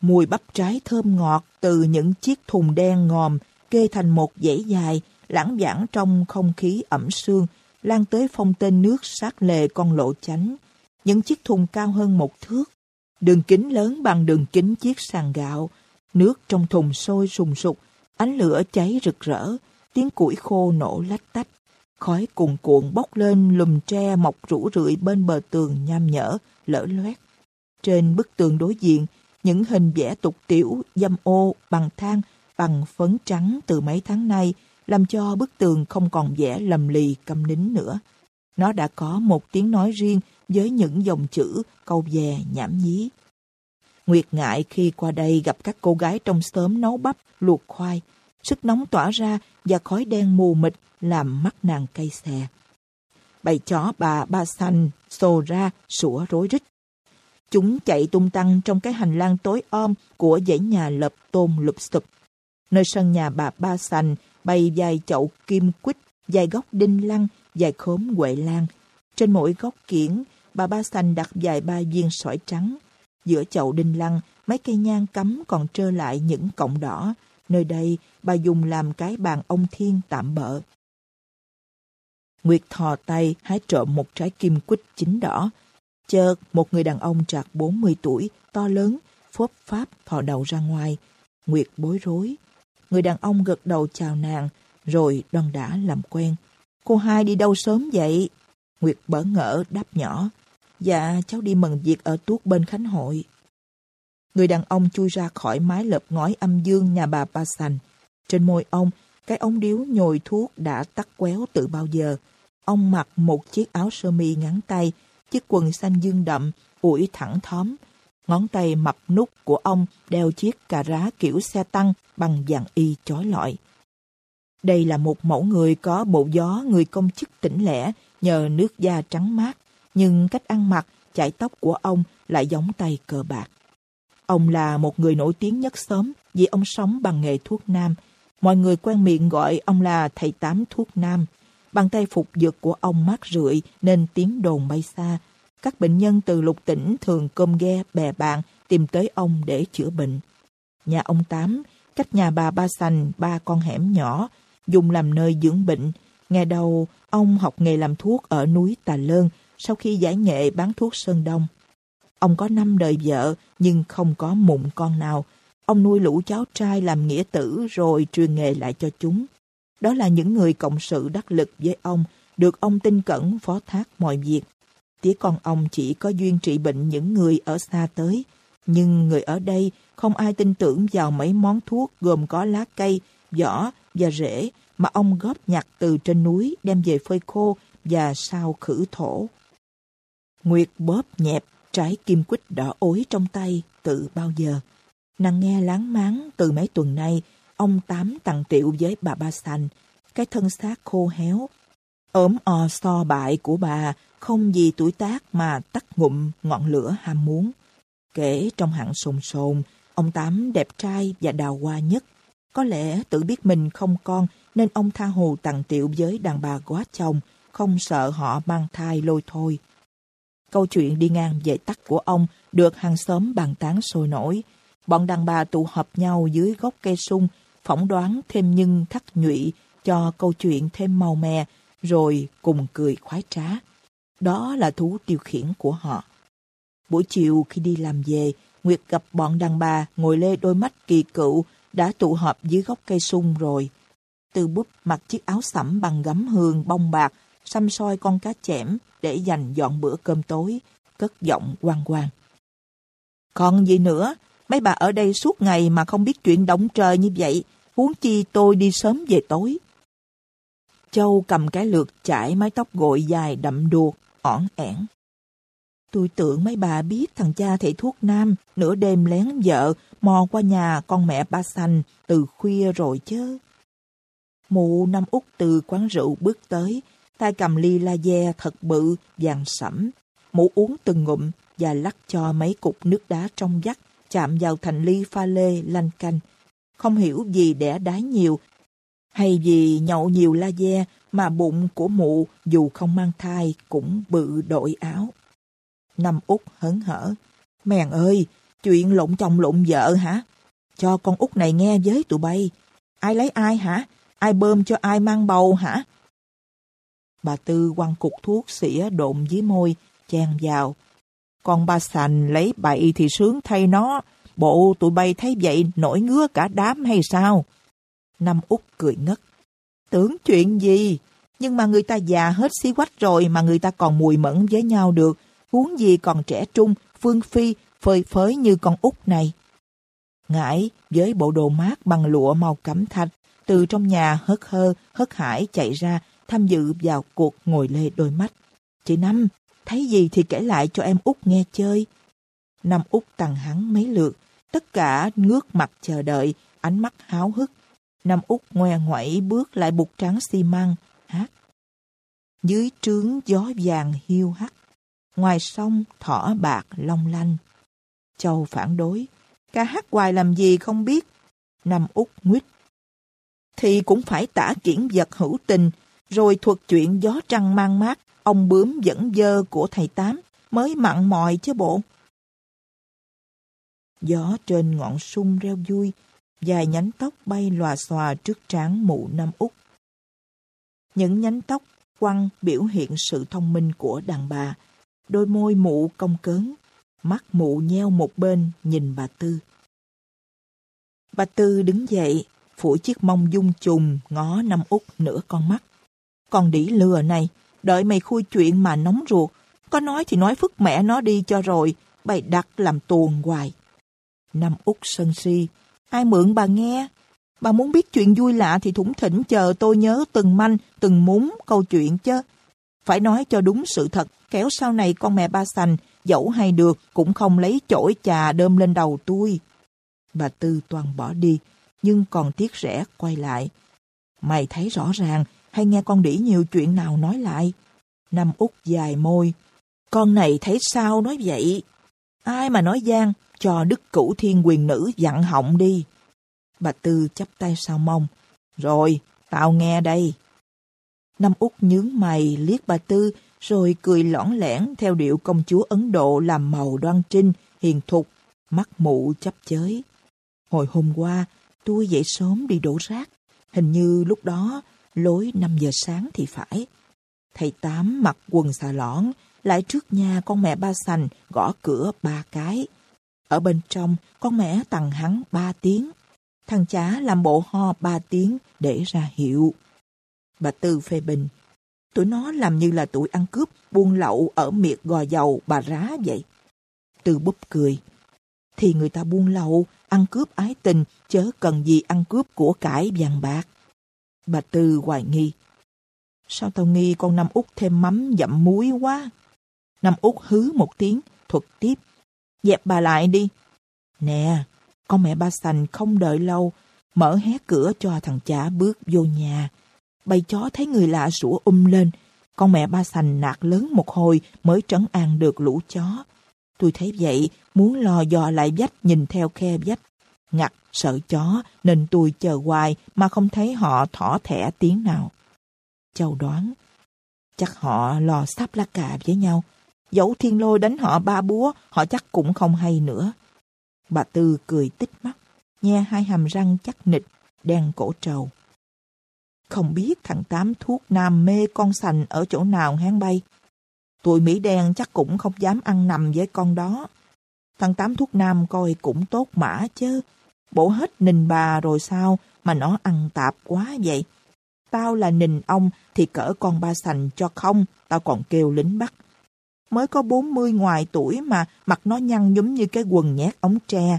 Mùi bắp trái thơm ngọt từ những chiếc thùng đen ngòm kê thành một dãy dài, lãng vãng trong không khí ẩm sương, lan tới phong tên nước sát lề con lộ chánh. Những chiếc thùng cao hơn một thước, đường kính lớn bằng đường kính chiếc sàn gạo, nước trong thùng sôi sùng sục, ánh lửa cháy rực rỡ, tiếng củi khô nổ lách tách. Khói cuồn cuộn bốc lên lùm tre mọc rủ rượi bên bờ tường nham nhở, lở loét. Trên bức tường đối diện, những hình vẽ tục tiểu, dâm ô, bằng than, bằng phấn trắng từ mấy tháng nay, làm cho bức tường không còn vẽ lầm lì câm nín nữa. Nó đã có một tiếng nói riêng với những dòng chữ, câu dè, nhảm nhí. Nguyệt ngại khi qua đây gặp các cô gái trong xóm nấu bắp, luộc khoai. Sức nóng tỏa ra và khói đen mù mịt làm mắt nàng cay xè. Bầy chó bà ba xanh xô ra sủa rối rít. Chúng chạy tung tăng trong cái hành lang tối om của dãy nhà lập tôn lụp sụp. Nơi sân nhà bà ba xanh bày vài chậu kim quýt, vài gốc đinh lăng, vài khóm quệ lan. Trên mỗi góc kiển, bà ba xanh đặt vài ba viên sỏi trắng. Giữa chậu đinh lăng, mấy cây nhang cắm còn trơ lại những cọng đỏ. Nơi đây, bà dùng làm cái bàn ông thiên tạm bợ. Nguyệt thò tay hái trộm một trái kim quýt chín đỏ. Chợt một người đàn ông trạc 40 tuổi, to lớn, phốp pháp thò đầu ra ngoài. Nguyệt bối rối. Người đàn ông gật đầu chào nàng, rồi đoan đã làm quen. Cô hai đi đâu sớm vậy? Nguyệt bỡ ngỡ đáp nhỏ. Dạ, cháu đi mừng việc ở tuốt bên Khánh Hội. Người đàn ông chui ra khỏi mái lợp ngói âm dương nhà bà Ba Sành. Trên môi ông, cái ống điếu nhồi thuốc đã tắt quéo từ bao giờ. Ông mặc một chiếc áo sơ mi ngắn tay, chiếc quần xanh dương đậm, ủi thẳng thóm. Ngón tay mập nút của ông đeo chiếc cà rá kiểu xe tăng bằng vàng y chói lọi. Đây là một mẫu người có bộ gió người công chức tỉnh lẻ nhờ nước da trắng mát, nhưng cách ăn mặc, chải tóc của ông lại giống tay cờ bạc. Ông là một người nổi tiếng nhất xóm vì ông sống bằng nghề thuốc nam. Mọi người quen miệng gọi ông là thầy tám thuốc nam. Bàn tay phục dược của ông mát rượi nên tiếng đồn bay xa. Các bệnh nhân từ lục tỉnh thường cơm ghe bè bạn tìm tới ông để chữa bệnh. Nhà ông Tám, cách nhà bà Ba Sành ba con hẻm nhỏ, dùng làm nơi dưỡng bệnh. Ngày đầu, ông học nghề làm thuốc ở núi Tà Lơn sau khi giải nghệ bán thuốc Sơn Đông. Ông có năm đời vợ nhưng không có mụn con nào. Ông nuôi lũ cháu trai làm nghĩa tử rồi truyền nghề lại cho chúng. Đó là những người cộng sự đắc lực với ông, được ông tin cẩn phó thác mọi việc. Tía con ông chỉ có duyên trị bệnh những người ở xa tới. Nhưng người ở đây không ai tin tưởng vào mấy món thuốc gồm có lá cây, vỏ và rễ mà ông góp nhặt từ trên núi đem về phơi khô và sao khử thổ. Nguyệt bóp nhẹp trái kim quýt đỏ ối trong tay từ bao giờ. Nàng nghe láng máng từ mấy tuần nay, ông Tám tặng tiệu với bà Ba Sành, cái thân xác khô héo. ốm o so bại của bà không vì tuổi tác mà tắt ngụm ngọn lửa ham muốn. Kể trong hạng sồn sồn, ông Tám đẹp trai và đào hoa nhất. Có lẽ tự biết mình không con nên ông tha hồ tặng tiệu với đàn bà quá chồng, không sợ họ mang thai lôi thôi. Câu chuyện đi ngang về tắt của ông được hàng xóm bàn tán sôi nổi. Bọn đàn bà tụ họp nhau dưới gốc cây sung, phỏng đoán thêm nhân thắt nhụy cho câu chuyện thêm màu mè, rồi cùng cười khoái trá. Đó là thú tiêu khiển của họ. Buổi chiều khi đi làm về, Nguyệt gặp bọn đàn bà ngồi lê đôi mắt kỳ cựu đã tụ họp dưới gốc cây sung rồi. Từ búp mặc chiếc áo sẫm bằng gấm hương bông bạc, xăm soi con cá chẽm để dành dọn bữa cơm tối, cất giọng quang quang. Còn gì nữa, mấy bà ở đây suốt ngày mà không biết chuyện động trời như vậy, huống chi tôi đi sớm về tối. Châu cầm cái lược chải mái tóc gội dài đậm đuột, ỏn ẻn. Tôi tưởng mấy bà biết thằng cha thầy thuốc nam, nửa đêm lén vợ, mò qua nhà con mẹ ba xanh từ khuya rồi chứ. Mụ năm út từ quán rượu bước tới, tay cầm ly la de thật bự, vàng sẫm. Mụ uống từng ngụm và lắc cho mấy cục nước đá trong vắt chạm vào thành ly pha lê lanh canh. Không hiểu gì đẻ đái nhiều, hay vì nhậu nhiều la de mà bụng của mụ dù không mang thai cũng bự đội áo. Năm út hớn hở. Mèn ơi, chuyện lộn chồng lộn vợ hả? Cho con út này nghe với tụi bay. Ai lấy ai hả? Ai bơm cho ai mang bầu hả? Bà Tư quăng cục thuốc xỉa độn dưới môi, chen vào. Con ba sành lấy bậy thì sướng thay nó, bộ tụi bay thấy vậy nổi ngứa cả đám hay sao? Năm út cười ngất. Tưởng chuyện gì? Nhưng mà người ta già hết xí quách rồi mà người ta còn mùi mẫn với nhau được, huống gì còn trẻ trung, phương phi, phơi phới như con út này. Ngải với bộ đồ mát bằng lụa màu cẩm thạch, từ trong nhà hớt hơ, hớt hải chạy ra, tham dự vào cuộc ngồi lê đôi mắt. Chị Năm, thấy gì thì kể lại cho em út nghe chơi. Năm út tặng hắn mấy lượt, tất cả ngước mặt chờ đợi, ánh mắt háo hức. Năm út ngoe ngoẩy bước lại bục trắng xi măng, hát. Dưới trướng gió vàng hiu hắt, ngoài sông thỏ bạc long lanh. Châu phản đối, ca hát hoài làm gì không biết. Năm út nguyết. Thì cũng phải tả kiển vật hữu tình, rồi thuật chuyện gió trăng mang mát, ông bướm dẫn dơ của thầy Tám mới mặn mòi chứ bộ. Gió trên ngọn sung reo vui, dài nhánh tóc bay lòa xòa trước trán mụ năm út. Những nhánh tóc quăng biểu hiện sự thông minh của đàn bà. Đôi môi mụ cong cớn, mắt mụ nheo một bên nhìn bà Tư. Bà Tư đứng dậy, phủ chiếc mông dung trùng ngó năm út nửa con mắt. Con đĩ lừa này, đợi mày khui chuyện mà nóng ruột. Có nói thì nói phức mẹ nó đi cho rồi, bày đặt làm tuồn hoài. Năm út sân si, ai mượn bà nghe? Bà muốn biết chuyện vui lạ thì thủng thỉnh chờ tôi nhớ từng manh, từng múng câu chuyện chứ. Phải nói cho đúng sự thật, kéo sau này con mẹ ba sành, dẫu hay được cũng không lấy chổi trà đơm lên đầu tôi. Bà Tư toàn bỏ đi, nhưng còn tiếc rẻ quay lại. Mày thấy rõ ràng, hay nghe con đĩ nhiều chuyện nào nói lại? Năm út dài môi. Con này thấy sao nói vậy? Ai mà nói gian, cho đức cửu thiên quyền nữ dặn họng đi. Bà Tư chắp tay sau mông. Rồi, tao nghe đây. Năm út nhướng mày liếc bà Tư, rồi cười lõng lẻn theo điệu công chúa Ấn Độ làm màu đoan trinh, hiền thục, mắt mụ chấp chới. Hồi hôm qua, tôi dậy sớm đi đổ rác. Hình như lúc đó, lối 5 giờ sáng thì phải. Thầy Tám mặc quần xà lõn, lại trước nhà con mẹ ba sành gõ cửa ba cái. Ở bên trong, con mẹ tặng hắn ba tiếng. Thằng chả làm bộ ho ba tiếng để ra hiệu. Bà Tư phê bình. Tụi nó làm như là tụi ăn cướp, buôn lậu ở miệt gò dầu bà rá vậy. Tư búp cười. Thì người ta buôn lậu, ăn cướp ái tình, chớ cần gì ăn cướp của cải vàng bạc. Bà Tư hoài nghi. Sao tao nghi con Năm út thêm mắm dặm muối quá? Năm út hứ một tiếng, thuật tiếp. Dẹp bà lại đi. Nè, con mẹ ba sành không đợi lâu, mở hé cửa cho thằng chả bước vô nhà. Bầy chó thấy người lạ sủa um lên. Con mẹ ba sành nạt lớn một hồi mới trấn an được lũ chó. Tôi thấy vậy, muốn lò dò lại vách nhìn theo khe vách. Ngặt, sợ chó, nên tôi chờ hoài mà không thấy họ thỏ thẻ tiếng nào. Châu đoán, chắc họ lò sắp lá cà với nhau. Dẫu thiên lôi đánh họ ba búa, họ chắc cũng không hay nữa. Bà Tư cười tích mắt, nhe hai hàm răng chắc nịch, đen cổ trầu. Không biết thằng Tám thuốc nam mê con sành ở chỗ nào hán bay. Tụi Mỹ đen chắc cũng không dám ăn nằm với con đó. Thằng Tám thuốc nam coi cũng tốt mã chứ. Bổ hết nình bà rồi sao mà nó ăn tạp quá vậy. Tao là nình ông thì cỡ con ba sành cho không, tao còn kêu lính bắt. Mới có 40 ngoài tuổi mà mặt nó nhăn nhúm như cái quần nhét ống tre.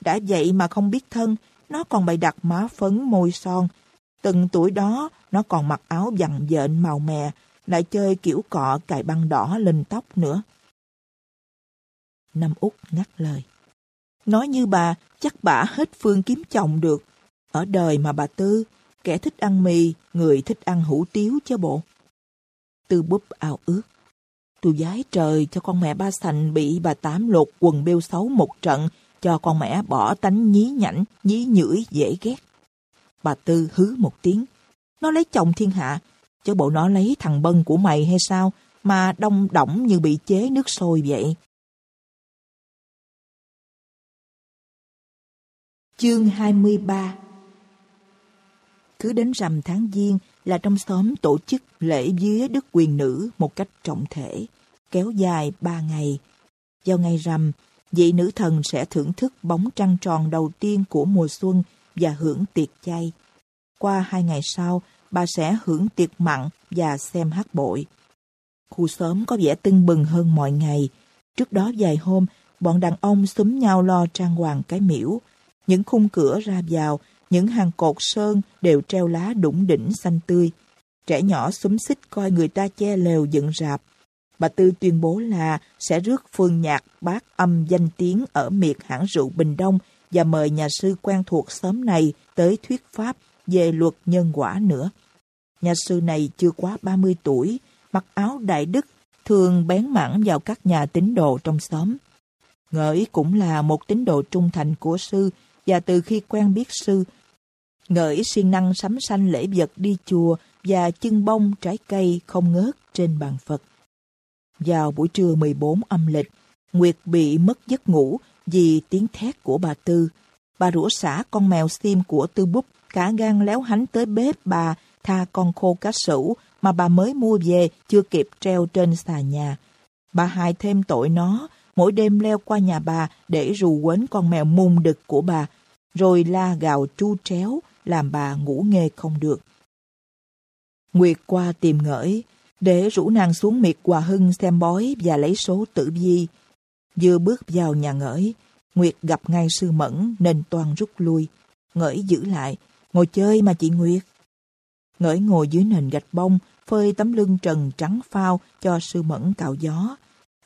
Đã vậy mà không biết thân, nó còn bày đặt má phấn môi son. Từng tuổi đó, nó còn mặc áo dằn dện màu mè, lại chơi kiểu cọ cài băng đỏ lên tóc nữa. Năm út ngắt lời. Nói như bà, chắc bà hết phương kiếm chồng được. Ở đời mà bà Tư, kẻ thích ăn mì, người thích ăn hủ tiếu chứ bộ. Tư búp ao ước. Tôi giái trời cho con mẹ ba sành bị bà Tám lột quần bêu xấu một trận, cho con mẹ bỏ tánh nhí nhảnh, nhí nhưỡi dễ ghét. Bà Tư hứ một tiếng. Nó lấy chồng thiên hạ, chứ bộ nó lấy thằng bân của mày hay sao, mà đông đỏng như bị chế nước sôi vậy. Chương 23 Cứ đến rằm tháng Giêng là trong xóm tổ chức lễ vía đức quyền nữ một cách trọng thể, kéo dài ba ngày. Vào ngày rằm, vị nữ thần sẽ thưởng thức bóng trăng tròn đầu tiên của mùa xuân và hưởng tiệc chay. Qua hai ngày sau, bà sẽ hưởng tiệc mặn và xem hát bội. Khu xóm có vẻ tưng bừng hơn mọi ngày. Trước đó vài hôm, bọn đàn ông xúm nhau lo trang hoàng cái miễu. Những khung cửa ra vào, những hàng cột sơn đều treo lá đủng đỉnh xanh tươi. Trẻ nhỏ xúm xích coi người ta che lều dựng rạp. Bà Tư tuyên bố là sẽ rước phương nhạc bát âm danh tiếng ở miệt hãng rượu Bình Đông và mời nhà sư quen thuộc xóm này tới thuyết pháp về luật nhân quả nữa. Nhà sư này chưa quá 30 tuổi, mặc áo đại đức, thường bén mảng vào các nhà tín đồ trong xóm. Ngợi cũng là một tín đồ trung thành của sư và từ khi quen biết sư, Ngợi siêng năng sắm sanh lễ vật đi chùa và chân bông trái cây không ngớt trên bàn Phật. Vào buổi trưa 14 âm lịch, Nguyệt bị mất giấc ngủ vì tiếng thét của bà Tư. Bà rủa xả con mèo sim của Tư Búp, cả gan léo hánh tới bếp bà tha con khô cá sủ mà bà mới mua về chưa kịp treo trên xà nhà. Bà hại thêm tội nó, mỗi đêm leo qua nhà bà để rù quến con mèo mung đực của bà, rồi la gào tru tréo, làm bà ngủ nghe không được. Nguyệt qua tìm ngởi, để rủ nàng xuống miệt Hòa Hưng xem bói và lấy số tử vi. Vừa bước vào nhà ngởi, Nguyệt gặp ngay sư mẫn nên toàn rút lui. Ngởi giữ lại, ngồi chơi mà chị Nguyệt. Ngởi ngồi dưới nền gạch bông, phơi tấm lưng trần trắng phao cho sư mẫn cạo gió.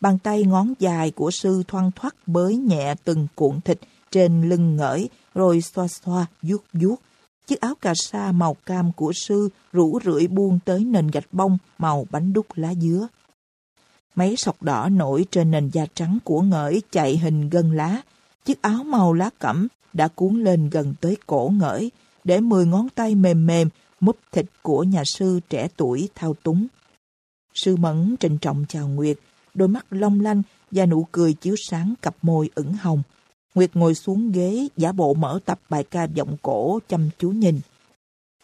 Bàn tay ngón dài của sư thoăn thoắt bới nhẹ từng cuộn thịt trên lưng ngởi, rồi xoa xoa, vuốt vuốt. Chiếc áo cà sa màu cam của sư rủ rượi buông tới nền gạch bông màu bánh đúc lá dứa. Mấy sọc đỏ nổi trên nền da trắng của ngợi chạy hình gân lá. Chiếc áo màu lá cẩm đã cuốn lên gần tới cổ ngợi để mười ngón tay mềm mềm múp thịt của nhà sư trẻ tuổi thao túng. Sư Mẫn trịnh trọng chào Nguyệt, đôi mắt long lanh và nụ cười chiếu sáng cặp môi ửng hồng. Nguyệt ngồi xuống ghế, giả bộ mở tập bài ca giọng cổ chăm chú nhìn.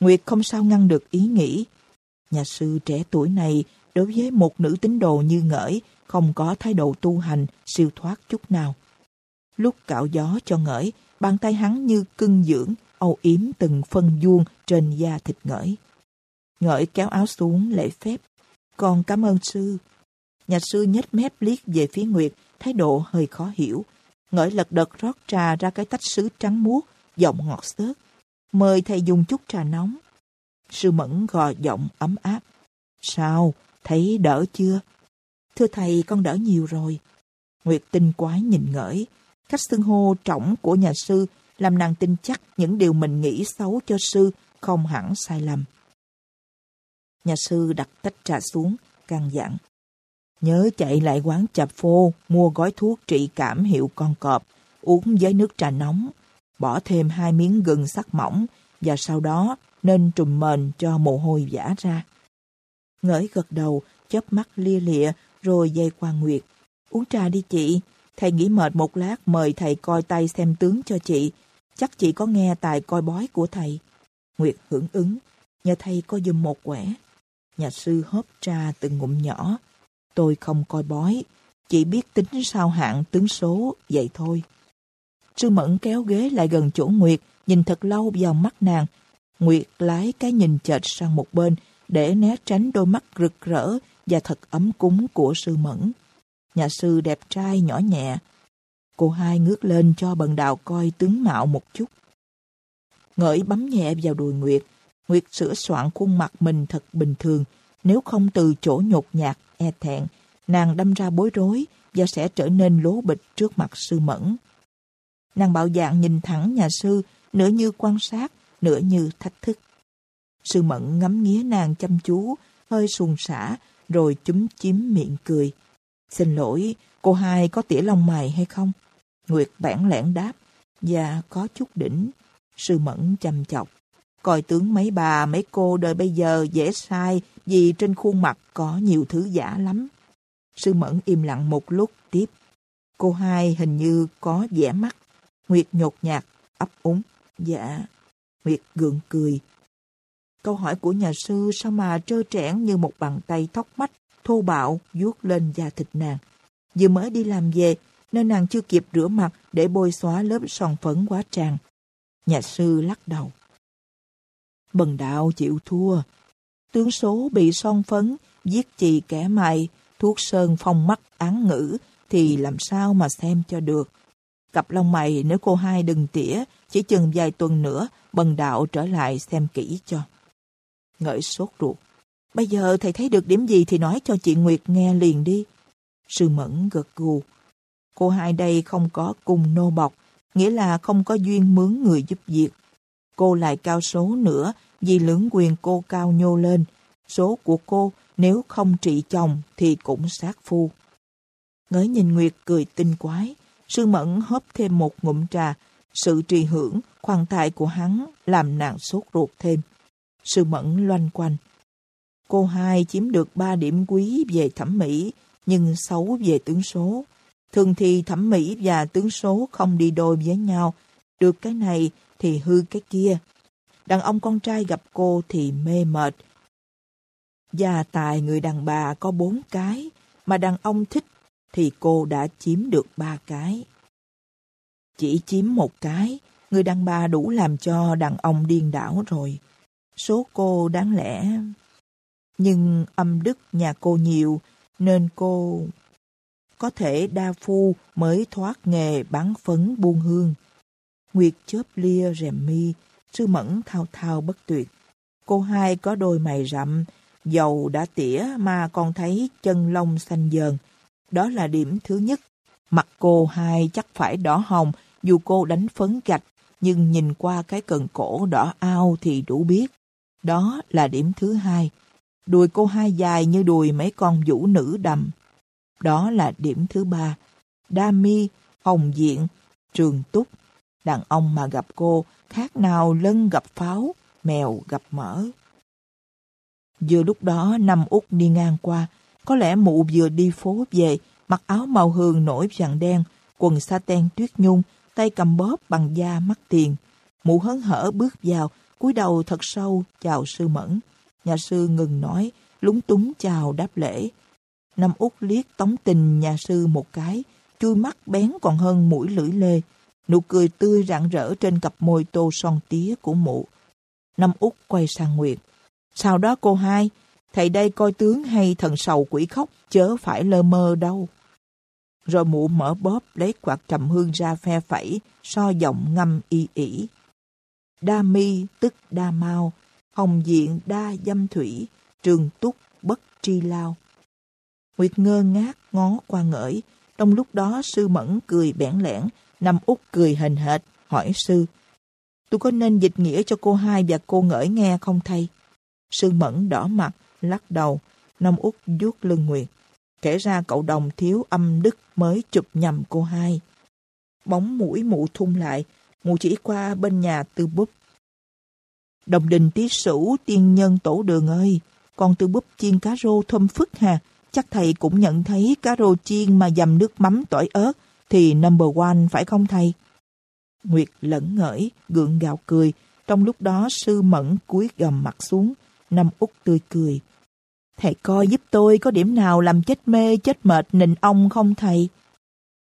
Nguyệt không sao ngăn được ý nghĩ. Nhà sư trẻ tuổi này đối với một nữ tín đồ như ngởi không có thái độ tu hành siêu thoát chút nào. Lúc cạo gió cho ngởi, bàn tay hắn như cưng dưỡng, âu yếm từng phân vuông trên da thịt ngởi. Ngởi kéo áo xuống lễ phép. con cảm ơn sư. Nhà sư nhếch mép liếc về phía Nguyệt, thái độ hơi khó hiểu. Ngởi lật đật rót trà ra cái tách sứ trắng muốt, giọng ngọt xớt. Mời thầy dùng chút trà nóng. Sư Mẫn gò giọng ấm áp. Sao? Thấy đỡ chưa? Thưa thầy, con đỡ nhiều rồi. Nguyệt tinh quái nhìn ngỡi. Cách xưng hô trọng của nhà sư làm nàng tin chắc những điều mình nghĩ xấu cho sư không hẳn sai lầm. Nhà sư đặt tách trà xuống, căn dặn. Nhớ chạy lại quán chập phô, mua gói thuốc trị cảm hiệu con cọp, uống với nước trà nóng, bỏ thêm hai miếng gừng sắc mỏng và sau đó nên trùm mền cho mồ hôi giả ra. Ngỡi gật đầu, chớp mắt lia lịa rồi dây qua Nguyệt. Uống trà đi chị, thầy nghỉ mệt một lát mời thầy coi tay xem tướng cho chị. Chắc chị có nghe tài coi bói của thầy. Nguyệt hưởng ứng, nhờ thầy coi dùm một quẻ. Nhà sư hớp trà từng ngụm nhỏ. Tôi không coi bói, chỉ biết tính sao hạng tướng số, vậy thôi. Sư Mẫn kéo ghế lại gần chỗ Nguyệt, nhìn thật lâu vào mắt nàng. Nguyệt lái cái nhìn chệch sang một bên, để né tránh đôi mắt rực rỡ và thật ấm cúng của sư Mẫn. Nhà sư đẹp trai nhỏ nhẹ. Cô hai ngước lên cho bần đào coi tướng mạo một chút. Ngợi bấm nhẹ vào đùi Nguyệt. Nguyệt sửa soạn khuôn mặt mình thật bình thường. Nếu không từ chỗ nhột nhạt, e thẹn, nàng đâm ra bối rối và sẽ trở nên lố bịch trước mặt sư Mẫn. Nàng bạo dạng nhìn thẳng nhà sư, nửa như quan sát, nửa như thách thức. Sư Mẫn ngắm nghía nàng chăm chú, hơi xuồng xả, rồi chúm chím miệng cười. Xin lỗi, cô hai có tỉa lông mày hay không? Nguyệt bản lẻn đáp. Dạ, có chút đỉnh. Sư Mẫn chăm chọc. Coi tướng mấy bà, mấy cô đời bây giờ dễ sai vì trên khuôn mặt có nhiều thứ giả lắm. Sư Mẫn im lặng một lúc tiếp. Cô hai hình như có vẻ mắt. Nguyệt nhột nhạt, ấp úng. Dạ. Nguyệt gượng cười. Câu hỏi của nhà sư sao mà trơ trẽn như một bàn tay thóc mách, thô bạo, vuốt lên da thịt nàng. Vừa mới đi làm về, nên nàng chưa kịp rửa mặt để bôi xóa lớp son phấn quá tràn. Nhà sư lắc đầu. Bần đạo chịu thua. Tướng số bị son phấn, giết chì kẻ mày, thuốc sơn phong mắt án ngữ, thì làm sao mà xem cho được. Cặp lông mày nếu cô hai đừng tỉa, chỉ chừng vài tuần nữa, bần đạo trở lại xem kỹ cho. Ngợi sốt ruột. Bây giờ thầy thấy được điểm gì thì nói cho chị Nguyệt nghe liền đi. Sư Mẫn gật gù. Cô hai đây không có cùng nô bọc, nghĩa là không có duyên mướn người giúp việc. Cô lại cao số nữa vì lưỡng quyền cô cao nhô lên. Số của cô nếu không trị chồng thì cũng sát phu. Ngới nhìn Nguyệt cười tinh quái. Sư Mẫn hớp thêm một ngụm trà. Sự trì hưởng, khoan thai của hắn làm nàng sốt ruột thêm. Sư Mẫn loanh quanh. Cô hai chiếm được ba điểm quý về thẩm mỹ, nhưng xấu về tướng số. Thường thì thẩm mỹ và tướng số không đi đôi với nhau. Được cái này thì hư cái kia. Đàn ông con trai gặp cô thì mê mệt. Gia tài người đàn bà có bốn cái, mà đàn ông thích thì cô đã chiếm được ba cái. Chỉ chiếm một cái, người đàn bà đủ làm cho đàn ông điên đảo rồi. Số cô đáng lẽ... Nhưng âm đức nhà cô nhiều, nên cô có thể đa phu mới thoát nghề bán phấn buôn hương. Nguyệt chớp lia rèm mi, sư mẫn thao thao bất tuyệt. Cô hai có đôi mày rậm, dầu đã tỉa mà còn thấy chân lông xanh dờn. Đó là điểm thứ nhất. Mặt cô hai chắc phải đỏ hồng, dù cô đánh phấn gạch, nhưng nhìn qua cái cần cổ đỏ ao thì đủ biết. Đó là điểm thứ hai. Đùi cô hai dài như đùi mấy con vũ nữ đầm. Đó là điểm thứ ba. Đa mi, hồng diện, trường túc. Đàn ông mà gặp cô khác nào lân gặp pháo, mèo gặp mỡ. Vừa lúc đó năm út đi ngang qua, có lẽ mụ vừa đi phố về, mặc áo màu hường nổi vàng đen, quần sa ten tuyết nhung, tay cầm bóp bằng da mắt tiền. Mụ hớn hở bước vào, cúi đầu thật sâu chào sư mẫn. Nhà sư ngừng nói, lúng túng chào đáp lễ. Năm út liếc tống tình nhà sư một cái, chui mắt bén còn hơn mũi lưỡi lê. Nụ cười tươi rạng rỡ trên cặp môi tô son tía của mụ. Năm út quay sang Nguyệt. Sau đó cô hai, thầy đây coi tướng hay thần sầu quỷ khóc, chớ phải lơ mơ đâu. Rồi mụ mở bóp lấy quạt trầm hương ra phe phẩy, so giọng ngâm y ỉ. Đa mi tức đa mau, hồng diện đa dâm thủy, trường túc bất tri lao. Nguyệt ngơ ngác ngó qua ngỡi, trong lúc đó sư mẫn cười bẽn lẽn, nằm út cười hình hệt, hỏi sư. Tôi có nên dịch nghĩa cho cô hai và cô ngỡi nghe không thầy? Sư mẫn đỏ mặt, lắc đầu, Năm út vuốt lưng Nguyệt. Kể ra cậu đồng thiếu âm đức mới chụp nhầm cô hai. Bóng mũi mụ thung lại, mụ chỉ qua bên nhà tư búp. Đồng đình tí sửu tiên nhân tổ đường ơi, con tư búp chiên cá rô thơm phức hà, chắc thầy cũng nhận thấy cá rô chiên mà dầm nước mắm tỏi ớt thì number one phải không thầy? Nguyệt lẫn ngởi, gượng gạo cười. Trong lúc đó sư mẫn cúi gầm mặt xuống, năm út tươi cười. Thầy coi giúp tôi có điểm nào làm chết mê, chết mệt, nịnh ông không thầy?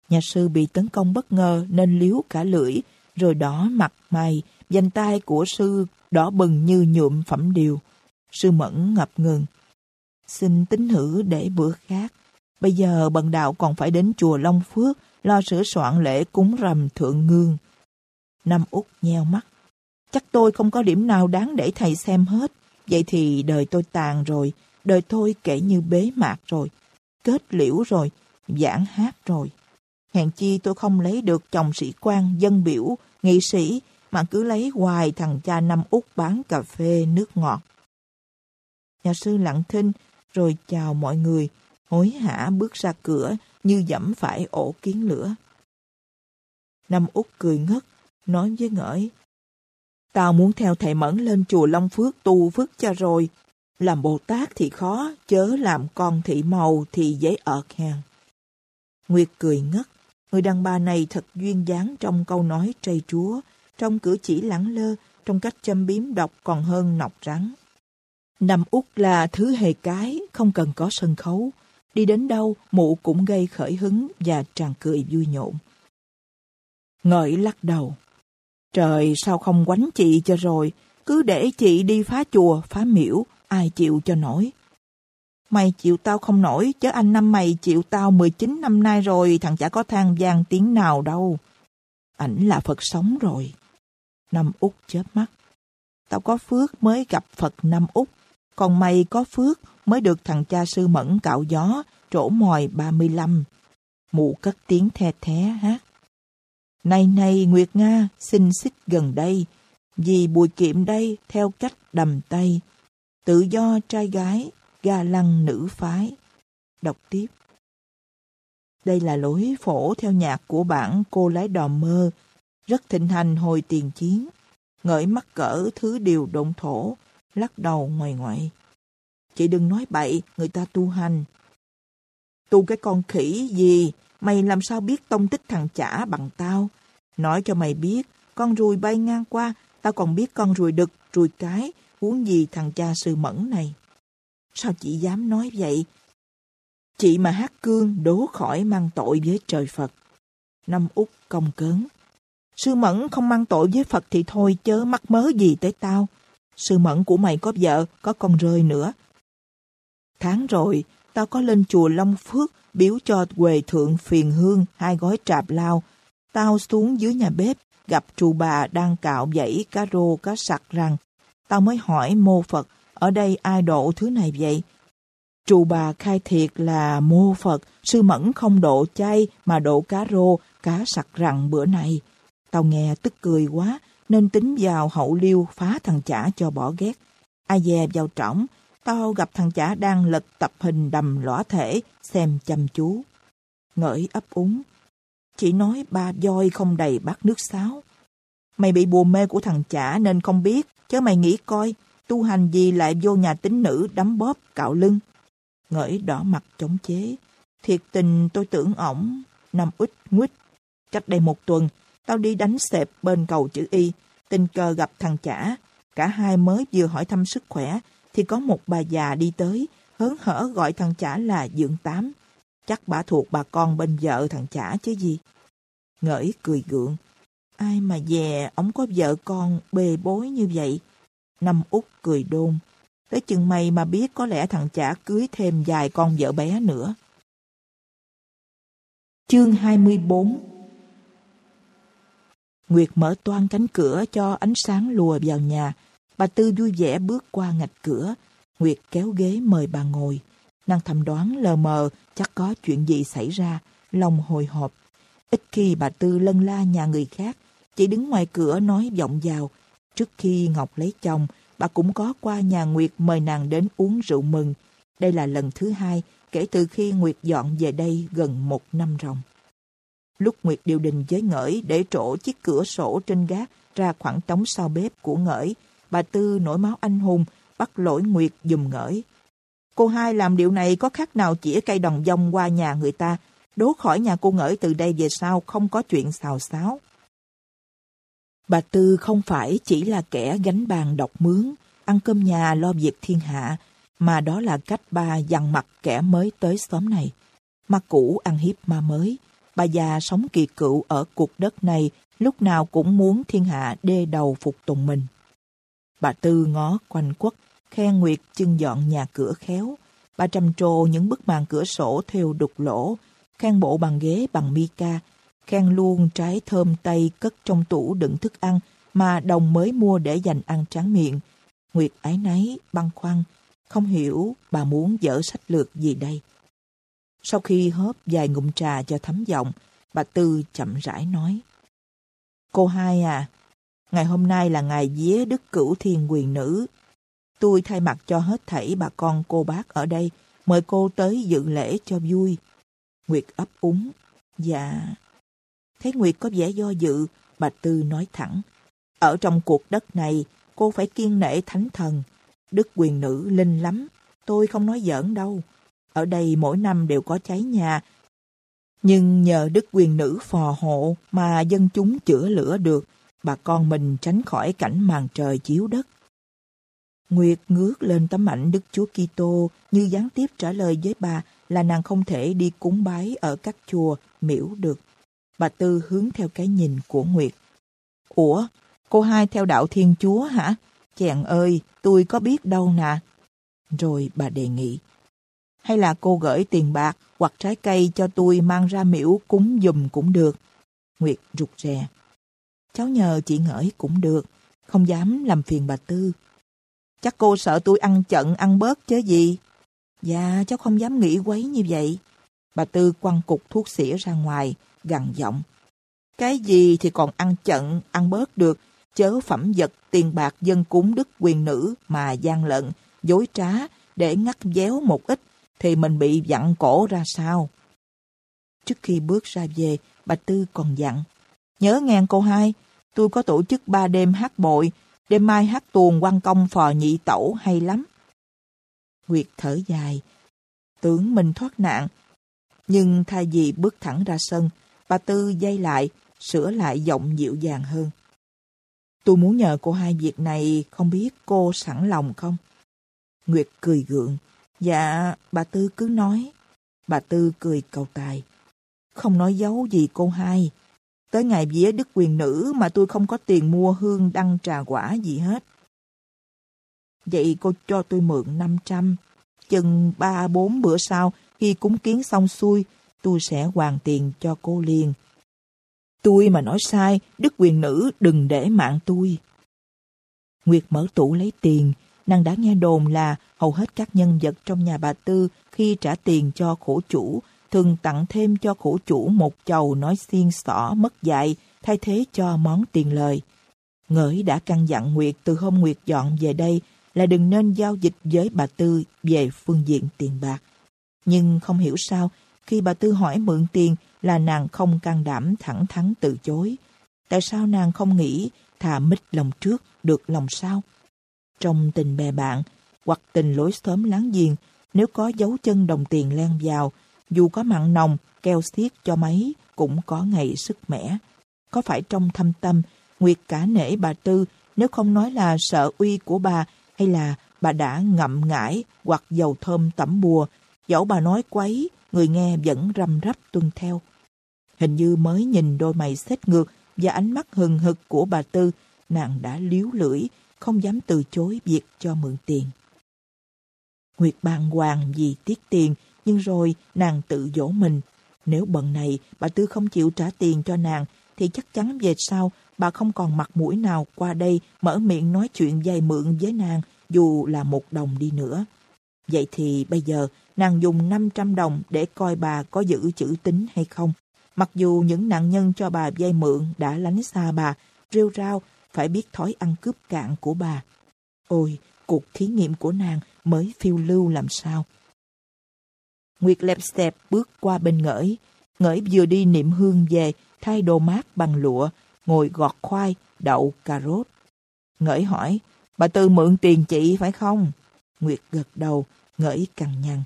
Nhà sư bị tấn công bất ngờ nên liếu cả lưỡi, rồi đỏ mặt mày, danh tay của sư đỏ bừng như nhuộm phẩm điều. Sư mẫn ngập ngừng. Xin tính thử để bữa khác. Bây giờ bần đạo còn phải đến chùa Long Phước lo sửa soạn lễ cúng rằm thượng ngương. Năm út nheo mắt. Chắc tôi không có điểm nào đáng để thầy xem hết. Vậy thì đời tôi tàn rồi, đời tôi kể như bế mạc rồi, kết liễu rồi, giảng hát rồi. Hèn chi tôi không lấy được chồng sĩ quan, dân biểu, nghị sĩ, mà cứ lấy hoài thằng cha năm út bán cà phê, nước ngọt. Nhà sư lặng thinh, rồi chào mọi người, hối hả bước ra cửa như dẫm phải ổ kiến lửa. Năm út cười ngất, nói với ngỡi. Tao muốn theo thầy Mẫn lên chùa Long Phước tu phước cho rồi. Làm Bồ Tát thì khó, chớ làm con thị màu thì dễ ợt hàng. Nguyệt cười ngất, người đàn bà này thật duyên dáng trong câu nói trầy chúa, trong cử chỉ lẳng lơ, trong cách châm biếm đọc còn hơn nọc rắn. nằm út là thứ hề cái, không cần có sân khấu, Đi đến đâu, mụ cũng gây khởi hứng và tràn cười vui nhộn. Ngợi lắc đầu. Trời sao không quánh chị cho rồi, cứ để chị đi phá chùa, phá miễu, ai chịu cho nổi. Mày chịu tao không nổi, chứ anh năm mày chịu tao 19 năm nay rồi, thằng chả có than gian tiếng nào đâu. Ảnh là Phật sống rồi. Năm út chớp mắt. Tao có phước mới gặp Phật năm út, còn mày có phước mới được thằng cha sư mẫn cạo gió, trổ mòi 35. Mụ cất tiếng the thé hát. Này này Nguyệt Nga, xin xích gần đây, vì bùi kiệm đây theo cách đầm tay, tự do trai gái, ga lăng nữ phái. Đọc tiếp. Đây là lối phổ theo nhạc của bản Cô Lái Đò Mơ, rất thịnh hành hồi tiền chiến. Ngợi mắc cỡ thứ điều động thổ, lắc đầu ngoài ngoại. Chị đừng nói bậy, người ta tu hành. Tu cái con khỉ gì, mày làm sao biết tông tích thằng chả bằng tao? Nói cho mày biết, con ruồi bay ngang qua, tao còn biết con ruồi đực, ruồi cái, huống gì thằng cha sư mẫn này. Sao chị dám nói vậy? Chị mà hát cương đố khỏi mang tội với trời Phật. Năm út công cớn. Sư Mẫn không mang tội với Phật thì thôi chớ mắc mớ gì tới tao. Sư Mẫn của mày có vợ, có con rơi nữa. Tháng rồi, tao có lên chùa Long Phước biếu cho quề thượng phiền hương hai gói trạp lao. Tao xuống dưới nhà bếp, gặp trù bà đang cạo dãy cá rô cá sặc rằng Tao mới hỏi mô Phật, ở đây ai độ thứ này vậy? Trù bà khai thiệt là mô Phật, sư mẫn không độ chay mà độ cá rô, cá sặc rằng bữa này. Tao nghe tức cười quá, nên tính vào hậu liêu phá thằng chả cho bỏ ghét. Ai dè vào trỏng, tao gặp thằng chả đang lật tập hình đầm lõa thể, xem chăm chú. Ngợi ấp úng, chỉ nói ba voi không đầy bát nước sáo. Mày bị bùa mê của thằng chả nên không biết, chứ mày nghĩ coi, tu hành gì lại vô nhà tính nữ đấm bóp cạo lưng. Ngợi đỏ mặt chống chế. Thiệt tình tôi tưởng ổng nằm út nguyết. Cách đây một tuần, tao đi đánh xẹp bên cầu chữ Y, tình cờ gặp thằng chả. Cả hai mới vừa hỏi thăm sức khỏe, thì có một bà già đi tới, hớn hở gọi thằng chả là Dượng Tám. Chắc bà thuộc bà con bên vợ thằng chả chứ gì. Ngỡi cười gượng. Ai mà dè, ổng có vợ con bề bối như vậy. Năm út cười đôn. Tới chừng mày mà biết có lẽ thằng chả cưới thêm vài con vợ bé nữa. Chương 24 Nguyệt mở toan cánh cửa cho ánh sáng lùa vào nhà. Bà Tư vui vẻ bước qua ngạch cửa. Nguyệt kéo ghế mời bà ngồi. Nàng thầm đoán lờ mờ chắc có chuyện gì xảy ra. Lòng hồi hộp. Ít khi bà Tư lân la nhà người khác. Chỉ đứng ngoài cửa nói vọng vào. Trước khi Ngọc lấy chồng, bà cũng có qua nhà Nguyệt mời nàng đến uống rượu mừng. Đây là lần thứ hai kể từ khi Nguyệt dọn về đây gần một năm ròng. Lúc Nguyệt điều đình với Ngỡi để trổ chiếc cửa sổ trên gác ra khoảng trống sau bếp của Ngỡi, bà Tư nổi máu anh hùng bắt lỗi Nguyệt dùm Ngỡi. Cô hai làm điều này có khác nào chỉ cây đồng dông qua nhà người ta, đố khỏi nhà cô Ngỡi từ đây về sau không có chuyện xào xáo. Bà Tư không phải chỉ là kẻ gánh bàn độc mướn, ăn cơm nhà lo việc thiên hạ, mà đó là cách bà dằn mặt kẻ mới tới xóm này. Ma cũ ăn hiếp ma mới, bà già sống kỳ cựu ở cuộc đất này lúc nào cũng muốn thiên hạ đê đầu phục tùng mình. Bà Tư ngó quanh quất, khen Nguyệt chân dọn nhà cửa khéo. Bà trầm trồ những bức màn cửa sổ theo đục lỗ, khen bộ bàn ghế bằng mica, khen luôn trái thơm tây cất trong tủ đựng thức ăn mà đồng mới mua để dành ăn tráng miệng. Nguyệt ái náy, băn khoăn, không hiểu bà muốn dở sách lược gì đây. Sau khi hớp vài ngụm trà cho thấm giọng, bà Tư chậm rãi nói. Cô hai à, ngày hôm nay là ngày vía đức cửu thiên quyền nữ. Tôi thay mặt cho hết thảy bà con cô bác ở đây, mời cô tới dự lễ cho vui. Nguyệt ấp úng. Dạ. Thấy Nguyệt có vẻ do dự, bà Tư nói thẳng. Ở trong cuộc đất này, cô phải kiên nể thánh thần. Đức quyền nữ linh lắm. Tôi không nói giỡn đâu. Ở đây mỗi năm đều có cháy nhà. Nhưng nhờ đức quyền nữ phò hộ mà dân chúng chữa lửa được, bà con mình tránh khỏi cảnh màn trời chiếu đất. Nguyệt ngước lên tấm ảnh Đức Chúa Kitô như gián tiếp trả lời với bà là nàng không thể đi cúng bái ở các chùa, miễu được. Bà Tư hướng theo cái nhìn của Nguyệt. Ủa, cô hai theo đạo Thiên Chúa hả? Chàng ơi, tôi có biết đâu nè. Rồi bà đề nghị. Hay là cô gửi tiền bạc hoặc trái cây cho tôi mang ra miễu cúng dùm cũng được. Nguyệt rụt rè. Cháu nhờ chị ngửi cũng được, không dám làm phiền bà Tư. Chắc cô sợ tôi ăn chận ăn bớt chứ gì. Dạ, cháu không dám nghĩ quấy như vậy. Bà Tư quăng cục thuốc xỉa ra ngoài, gằn giọng. Cái gì thì còn ăn chận, ăn bớt được, chớ phẩm vật tiền bạc dân cúng đức quyền nữ mà gian lận, dối trá để ngắt déo một ít thì mình bị dặn cổ ra sao? Trước khi bước ra về, bà Tư còn dặn. Nhớ ngàn cô hai, tôi có tổ chức ba đêm hát bội, đêm mai hát tuồng quan công phò nhị tẩu hay lắm. Nguyệt thở dài, tưởng mình thoát nạn. Nhưng thay vì bước thẳng ra sân, bà Tư dây lại, sửa lại giọng dịu dàng hơn. Tôi muốn nhờ cô hai việc này, không biết cô sẵn lòng không? Nguyệt cười gượng. Dạ, bà Tư cứ nói. Bà Tư cười cầu tài. Không nói giấu gì cô hai. Tới ngày vía đức quyền nữ mà tôi không có tiền mua hương đăng trà quả gì hết. Vậy cô cho tôi mượn 500. Chừng 3-4 bữa sau, khi cúng kiến xong xuôi, tôi sẽ hoàn tiền cho cô liền. Tôi mà nói sai, đức quyền nữ đừng để mạng tôi. Nguyệt mở tủ lấy tiền, nàng đã nghe đồn là hầu hết các nhân vật trong nhà bà Tư khi trả tiền cho khổ chủ thường tặng thêm cho khổ chủ một chầu nói xiên xỏ mất dạy thay thế cho món tiền lời. Ngỡi đã căn dặn Nguyệt từ hôm Nguyệt dọn về đây là đừng nên giao dịch với bà Tư về phương diện tiền bạc. Nhưng không hiểu sao, khi bà Tư hỏi mượn tiền là nàng không can đảm thẳng thắn từ chối. Tại sao nàng không nghĩ thà mít lòng trước được lòng sau? Trong tình bè bạn, hoặc tình lối xóm láng giềng, nếu có dấu chân đồng tiền len vào, dù có mặn nồng, keo xiết cho mấy, cũng có ngày sức mẻ. Có phải trong thâm tâm, Nguyệt cả nể bà Tư, nếu không nói là sợ uy của bà, hay là bà đã ngậm ngãi hoặc dầu thơm tẩm bùa, dẫu bà nói quấy, người nghe vẫn răm rắp tuân theo. Hình như mới nhìn đôi mày xếp ngược và ánh mắt hừng hực của bà Tư, nàng đã liếu lưỡi, không dám từ chối việc cho mượn tiền. Nguyệt bàng hoàng vì tiếc tiền, nhưng rồi nàng tự dỗ mình. Nếu bận này bà Tư không chịu trả tiền cho nàng, thì chắc chắn về sau bà không còn mặt mũi nào qua đây mở miệng nói chuyện dày mượn với nàng, dù là một đồng đi nữa. Vậy thì bây giờ nàng dùng 500 đồng để coi bà có giữ chữ tính hay không. Mặc dù những nạn nhân cho bà vay mượn đã lánh xa bà, rêu rao, phải biết thói ăn cướp cạn của bà. Ôi, cuộc thí nghiệm của nàng mới phiêu lưu làm sao. Nguyệt lẹp xẹp bước qua bên ngỡi. Ngỡi vừa đi niệm hương về, thay đồ mát bằng lụa, ngồi gọt khoai, đậu, cà rốt. Ngỡi hỏi, bà Tư mượn tiền chị phải không? Nguyệt gật đầu, ngỡi cằn nhằn.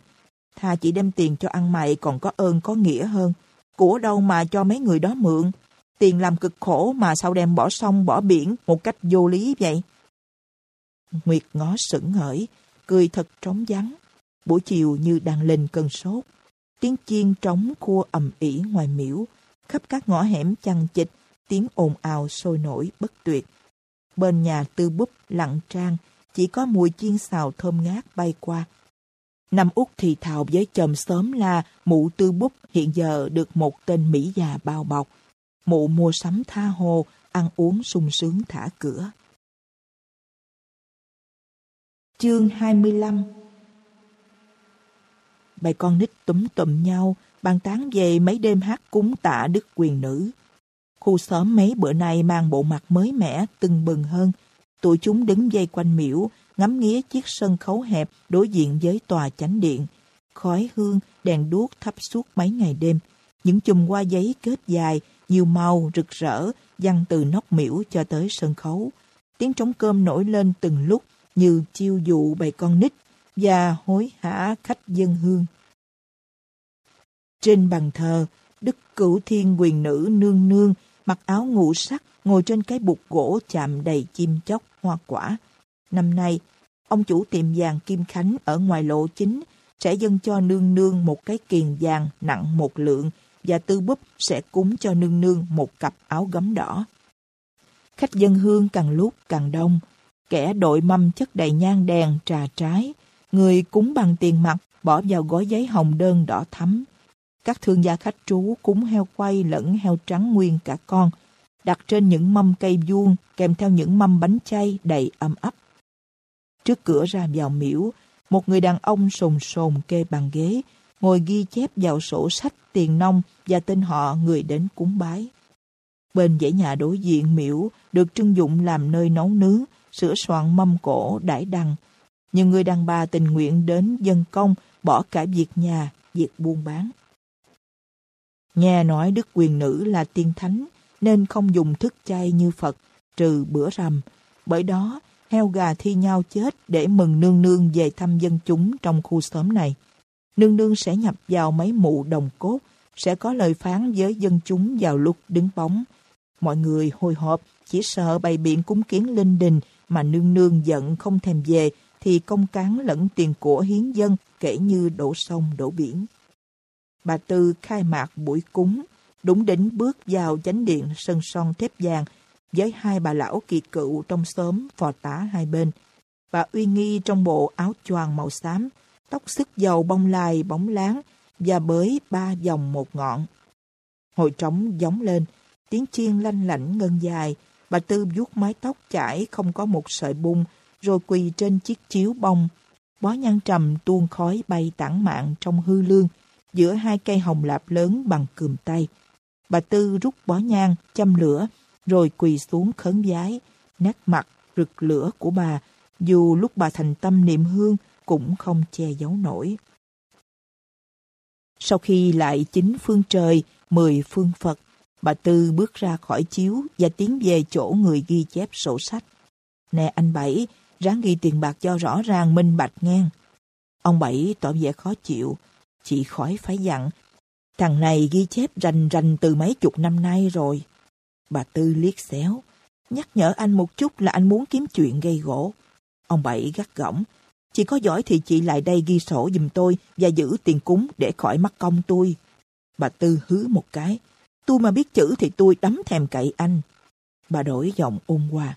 Thà chị đem tiền cho ăn mày còn có ơn có nghĩa hơn. Của đâu mà cho mấy người đó mượn? Tiền làm cực khổ mà sao đem bỏ sông bỏ biển một cách vô lý vậy? Nguyệt ngó sững hởi, cười thật trống vắng. Buổi chiều như đang lên cơn sốt. Tiếng chiên trống khua ầm ỉ ngoài miễu, khắp các ngõ hẻm chằng chịch, tiếng ồn ào sôi nổi bất tuyệt. Bên nhà tư búp lặng trang, chỉ có mùi chiên xào thơm ngát bay qua. Năm út thì thào với chồng sớm là mụ tư búp hiện giờ được một tên Mỹ già bao bọc. Mụ mua sắm tha hồ, ăn uống sung sướng thả cửa. Chương 25 Bài con nít túm tụm nhau, bàn tán về mấy đêm hát cúng tạ đức quyền nữ. Khu xóm mấy bữa nay mang bộ mặt mới mẻ, tưng bừng hơn. Tụi chúng đứng dây quanh miễu, ngắm nghía chiếc sân khấu hẹp đối diện với tòa chánh điện. Khói hương, đèn đuốc thắp suốt mấy ngày đêm. Những chùm hoa giấy kết dài, nhiều màu, rực rỡ, văng từ nóc miễu cho tới sân khấu. Tiếng trống cơm nổi lên từng lúc như chiêu dụ bầy con nít và hối hả khách dân hương. Trên bàn thờ, Đức Cửu Thiên Quyền Nữ nương nương mặc áo ngũ sắc ngồi trên cái bục gỗ chạm đầy chim chóc, hoa quả. Năm nay, ông chủ tiệm vàng Kim Khánh ở ngoài lộ chính sẽ dâng cho nương nương một cái kiền vàng nặng một lượng và tư búp sẽ cúng cho nương nương một cặp áo gấm đỏ. Khách dân hương càng lúc càng đông, kẻ đội mâm chất đầy nhang đèn, trà trái, người cúng bằng tiền mặt bỏ vào gói giấy hồng đơn đỏ thắm. Các thương gia khách trú cúng heo quay lẫn heo trắng nguyên cả con, đặt trên những mâm cây vuông kèm theo những mâm bánh chay đầy ấm ấp. Trước cửa ra vào miễu, một người đàn ông sồn sồn kê bàn ghế, ngồi ghi chép vào sổ sách tiền nông và tên họ người đến cúng bái. Bên dãy nhà đối diện miễu được trưng dụng làm nơi nấu nướng, sửa soạn mâm cổ, đãi đằng Nhiều người đàn bà tình nguyện đến dân công, bỏ cả việc nhà, việc buôn bán. Nghe nói đức quyền nữ là tiên thánh, nên không dùng thức chay như Phật, trừ bữa rằm. Bởi đó, heo gà thi nhau chết để mừng nương nương về thăm dân chúng trong khu xóm này. Nương nương sẽ nhập vào mấy mụ đồng cốt, sẽ có lời phán với dân chúng vào lúc đứng bóng. Mọi người hồi hộp, chỉ sợ bày biện cúng kiến linh đình mà nương nương giận không thèm về, thì công cán lẫn tiền của hiến dân kể như đổ sông đổ biển. Bà Tư khai mạc buổi cúng, đúng đỉnh bước vào chánh điện sân son thép vàng với hai bà lão kỳ cựu trong xóm phò tá hai bên. Bà uy nghi trong bộ áo choàng màu xám, tóc sức dầu bông lai bóng láng và bới ba dòng một ngọn. Hồi trống giống lên, tiếng chiên lanh lảnh ngân dài, bà Tư vuốt mái tóc chải không có một sợi bung, rồi quỳ trên chiếc chiếu bông. Bó nhang trầm tuôn khói bay tản mạn trong hư lương, giữa hai cây hồng lạp lớn bằng cườm tay. Bà Tư rút bó nhang, châm lửa, rồi quỳ xuống khấn giái, nét mặt rực lửa của bà, dù lúc bà thành tâm niệm hương cũng không che giấu nổi. Sau khi lại chính phương trời, mười phương Phật, bà Tư bước ra khỏi chiếu và tiến về chỗ người ghi chép sổ sách. Nè anh Bảy, ráng ghi tiền bạc cho rõ ràng minh bạch ngang. Ông Bảy tỏ vẻ khó chịu, chị khỏi phải dặn. Thằng này ghi chép rành rành từ mấy chục năm nay rồi. Bà Tư liếc xéo, nhắc nhở anh một chút là anh muốn kiếm chuyện gây gỗ. Ông Bảy gắt gỏng, chị có giỏi thì chị lại đây ghi sổ giùm tôi và giữ tiền cúng để khỏi mắc công tôi. Bà Tư hứ một cái, tôi mà biết chữ thì tôi đấm thèm cậy anh. Bà đổi giọng ôn hòa.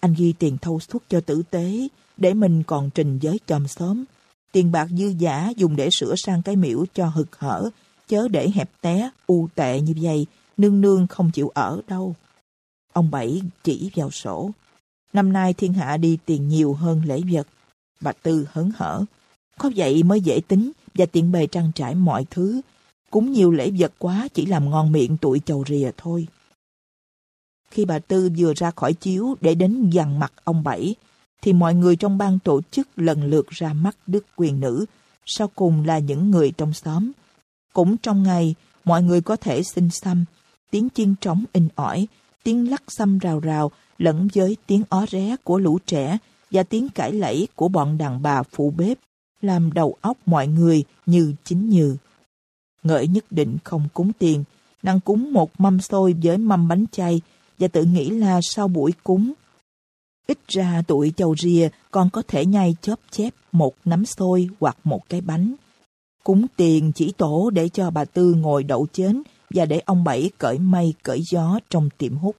Anh ghi tiền thâu thuốc cho tử tế, để mình còn trình giới chòm xóm. Tiền bạc dư giả dùng để sửa sang cái miễu cho hực hở, chớ để hẹp té, u tệ như vậy, nương nương không chịu ở đâu. Ông Bảy chỉ vào sổ. Năm nay thiên hạ đi tiền nhiều hơn lễ vật. Bà Tư hớn hở. Có vậy mới dễ tính và tiện bề trang trải mọi thứ. Cũng nhiều lễ vật quá chỉ làm ngon miệng tụi chầu rìa thôi. Khi bà Tư vừa ra khỏi chiếu để đến dằn mặt ông Bảy, thì mọi người trong ban tổ chức lần lượt ra mắt Đức Quyền Nữ, sau cùng là những người trong xóm. Cũng trong ngày, mọi người có thể xin xăm, tiếng chiên trống in ỏi, tiếng lắc xăm rào rào lẫn với tiếng ó ré của lũ trẻ và tiếng cãi lẫy của bọn đàn bà phụ bếp, làm đầu óc mọi người như chính như. Ngợi nhất định không cúng tiền, nàng cúng một mâm xôi với mâm bánh chay và tự nghĩ là sau buổi cúng. Ít ra tụi chầu rìa còn có thể nhai chóp chép một nắm xôi hoặc một cái bánh. Cúng tiền chỉ tổ để cho bà Tư ngồi đậu chến và để ông Bảy cởi mây cởi gió trong tiệm hút.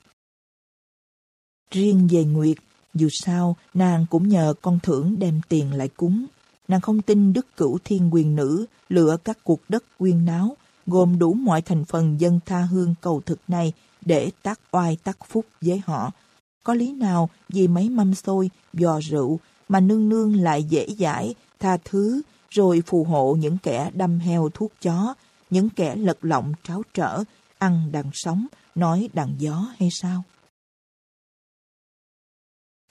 Riêng về Nguyệt, dù sao nàng cũng nhờ con thưởng đem tiền lại cúng. Nàng không tin đức cửu thiên quyền nữ lựa các cuộc đất quyên náo, gồm đủ mọi thành phần dân tha hương cầu thực này để tác oai tác phúc với họ. Có lý nào vì mấy mâm xôi, giò rượu mà nương nương lại dễ dãi, tha thứ, rồi phù hộ những kẻ đâm heo thuốc chó, những kẻ lật lọng tráo trở, ăn đằng sóng nói đằng gió hay sao?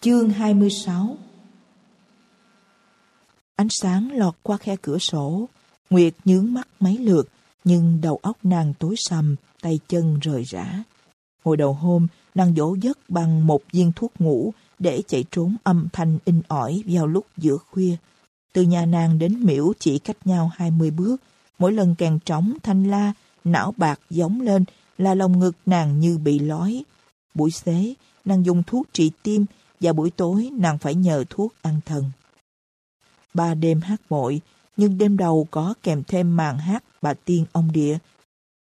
Chương 26 Ánh sáng lọt qua khe cửa sổ, Nguyệt nhướng mắt mấy lượt, nhưng đầu óc nàng tối sầm, tay chân rời rã. Hồi đầu hôm, nàng dỗ giấc bằng một viên thuốc ngủ để chạy trốn âm thanh in ỏi vào lúc giữa khuya. Từ nhà nàng đến miễu chỉ cách nhau 20 bước, mỗi lần càng trống thanh la, não bạc giống lên là lòng ngực nàng như bị lói. Buổi xế, nàng dùng thuốc trị tim và buổi tối nàng phải nhờ thuốc ăn thần. Ba đêm hát bội, nhưng đêm đầu có kèm thêm màn hát bà tiên ông địa.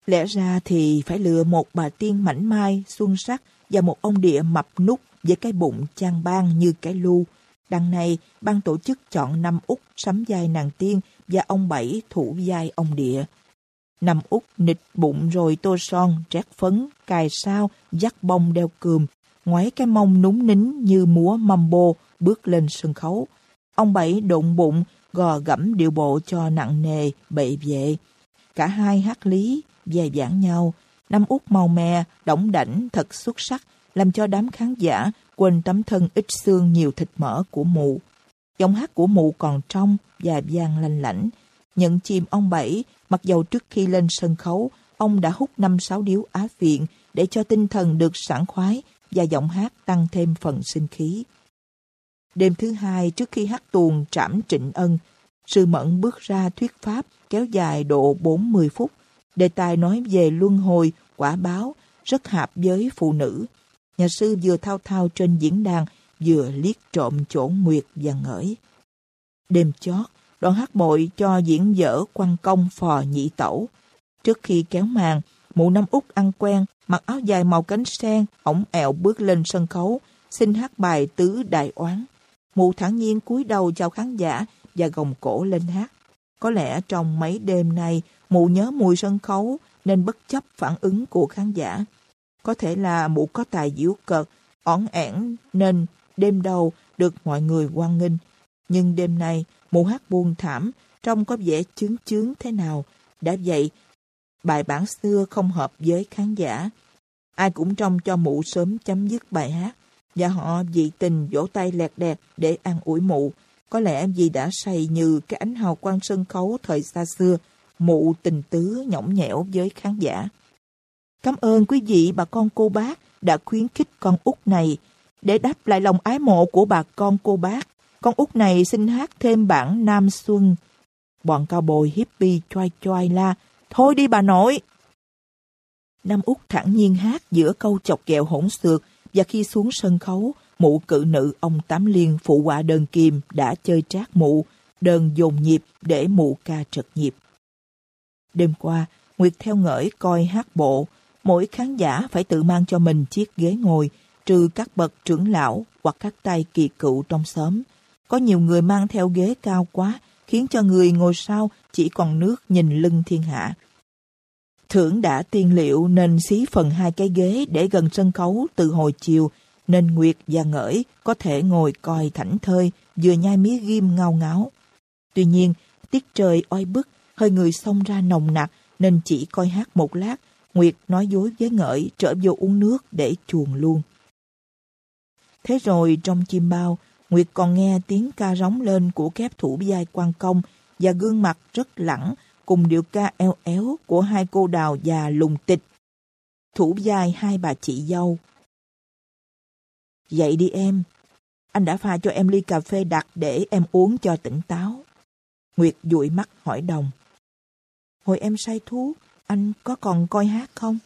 Lẽ ra thì phải lựa một bà tiên mảnh mai, xuân sắc và một ông địa mập nút với cái bụng chan ban như cái lu. Đằng này, ban tổ chức chọn năm út sắm vai nàng tiên và ông bảy thủ vai ông địa. Năm út nịch bụng rồi tô son, trét phấn, cài sao, dắt bông đeo cườm, ngoái cái mông núng nín như múa mambo bước lên sân khấu. Ông Bảy đụng bụng, gò gẫm điệu bộ cho nặng nề, bệ vệ. Cả hai hát lý, dè dãn nhau. Năm út màu mè, đỏng đảnh thật xuất sắc, làm cho đám khán giả quên tấm thân ít xương nhiều thịt mỡ của mụ. Giọng hát của mụ còn trong và vang lanh lảnh. Nhận chim ông Bảy, mặc dầu trước khi lên sân khấu, ông đã hút năm sáu điếu á viện để cho tinh thần được sảng khoái và giọng hát tăng thêm phần sinh khí. Đêm thứ hai trước khi hát tuồng trảm trịnh ân, sư mẫn bước ra thuyết pháp kéo dài độ 40 phút. Đề tài nói về luân hồi, quả báo, rất hợp với phụ nữ. Nhà sư vừa thao thao trên diễn đàn, vừa liếc trộm chỗ nguyệt và ngởi. Đêm chót, đoàn hát bội cho diễn dở quan công phò nhị tẩu. Trước khi kéo màn, mụ năm út ăn quen, mặc áo dài màu cánh sen, ổng ẹo bước lên sân khấu, xin hát bài tứ đại oán. Mụ thản nhiên cúi đầu chào khán giả và gồng cổ lên hát. Có lẽ trong mấy đêm nay, mụ nhớ mùi sân khấu nên bất chấp phản ứng của khán giả. Có thể là mụ có tài diễu cợt, ỏn ẻn nên đêm đầu được mọi người quan nghênh. Nhưng đêm nay, mụ hát buồn thảm, trông có vẻ chướng chướng thế nào. Đã vậy, bài bản xưa không hợp với khán giả. Ai cũng trông cho mụ sớm chấm dứt bài hát, và họ dị tình vỗ tay lẹt đẹt để ăn ủi mụ. Có lẽ vì đã say như cái ánh hào quang sân khấu thời xa xưa, mụ tình tứ nhõng nhẽo với khán giả. Cảm ơn quý vị bà con cô bác đã khuyến khích con út này để đáp lại lòng ái mộ của bà con cô bác. Con út này xin hát thêm bản Nam Xuân. Bọn cao bồi hippie choai choai la. Thôi đi bà nội! Nam út thẳng nhiên hát giữa câu chọc kẹo hỗn xược và khi xuống sân khấu, mụ cự nữ ông Tám Liên phụ họa đơn kim đã chơi trác mụ, đơn dồn nhịp để mụ ca trật nhịp. Đêm qua, Nguyệt theo ngỡi coi hát bộ, mỗi khán giả phải tự mang cho mình chiếc ghế ngồi, trừ các bậc trưởng lão hoặc các tay kỳ cựu trong xóm. Có nhiều người mang theo ghế cao quá, khiến cho người ngồi sau chỉ còn nước nhìn lưng thiên hạ. Thưởng đã tiên liệu nên xí phần hai cái ghế để gần sân khấu từ hồi chiều, nên Nguyệt và Ngỡi có thể ngồi coi thảnh thơi, vừa nhai mía ghim ngao ngáo. Tuy nhiên, tiết trời oi bức, hơi người xông ra nồng nặc, nên chỉ coi hát một lát, Nguyệt nói dối với ngợi trở vô uống nước để chuồn luôn. Thế rồi trong chim bao, Nguyệt còn nghe tiếng ca rống lên của kép thủ giai quan công và gương mặt rất lẳng cùng điệu ca eo éo của hai cô đào già lùng tịch. Thủ giai hai bà chị dâu. Dậy đi em. Anh đã pha cho em ly cà phê đặc để em uống cho tỉnh táo. Nguyệt dụi mắt hỏi đồng. Hồi em say thuốc, anh có còn coi hát không?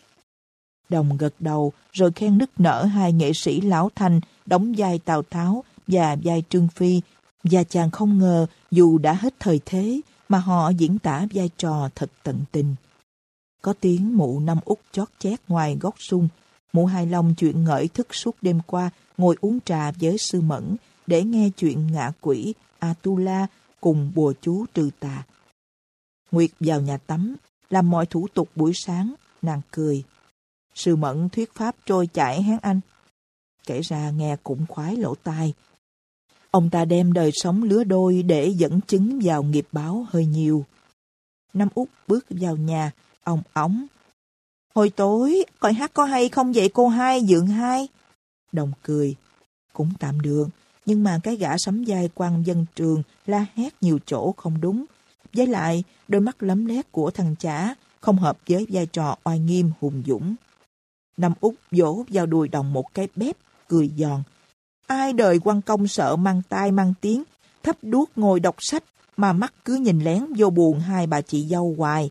Đồng gật đầu rồi khen nức nở hai nghệ sĩ lão thành đóng vai Tào Tháo và vai Trương Phi và chàng không ngờ dù đã hết thời thế mà họ diễn tả vai trò thật tận tình. Có tiếng mụ năm út chót chét ngoài góc sung, mụ hài lòng chuyện ngợi thức suốt đêm qua ngồi uống trà với sư mẫn để nghe chuyện ngạ quỷ Atula cùng bùa chú trừ tà. Nguyệt vào nhà tắm, làm mọi thủ tục buổi sáng, nàng cười. Sư mẫn thuyết pháp trôi chảy hán anh. Kể ra nghe cũng khoái lỗ tai. Ông ta đem đời sống lứa đôi để dẫn chứng vào nghiệp báo hơi nhiều. Năm út bước vào nhà, ông ống. Hồi tối, coi hát có hay không vậy cô hai, dượng hai? Đồng cười. Cũng tạm được, nhưng mà cái gã sắm vai quan dân trường la hét nhiều chỗ không đúng. Với lại, đôi mắt lấm lét của thằng chả không hợp với vai trò oai nghiêm hùng dũng. Năm út vỗ vào đùi đồng một cái bếp, cười giòn. Ai đời quan công sợ mang tai mang tiếng, thấp đuốc ngồi đọc sách, mà mắt cứ nhìn lén vô buồn hai bà chị dâu hoài.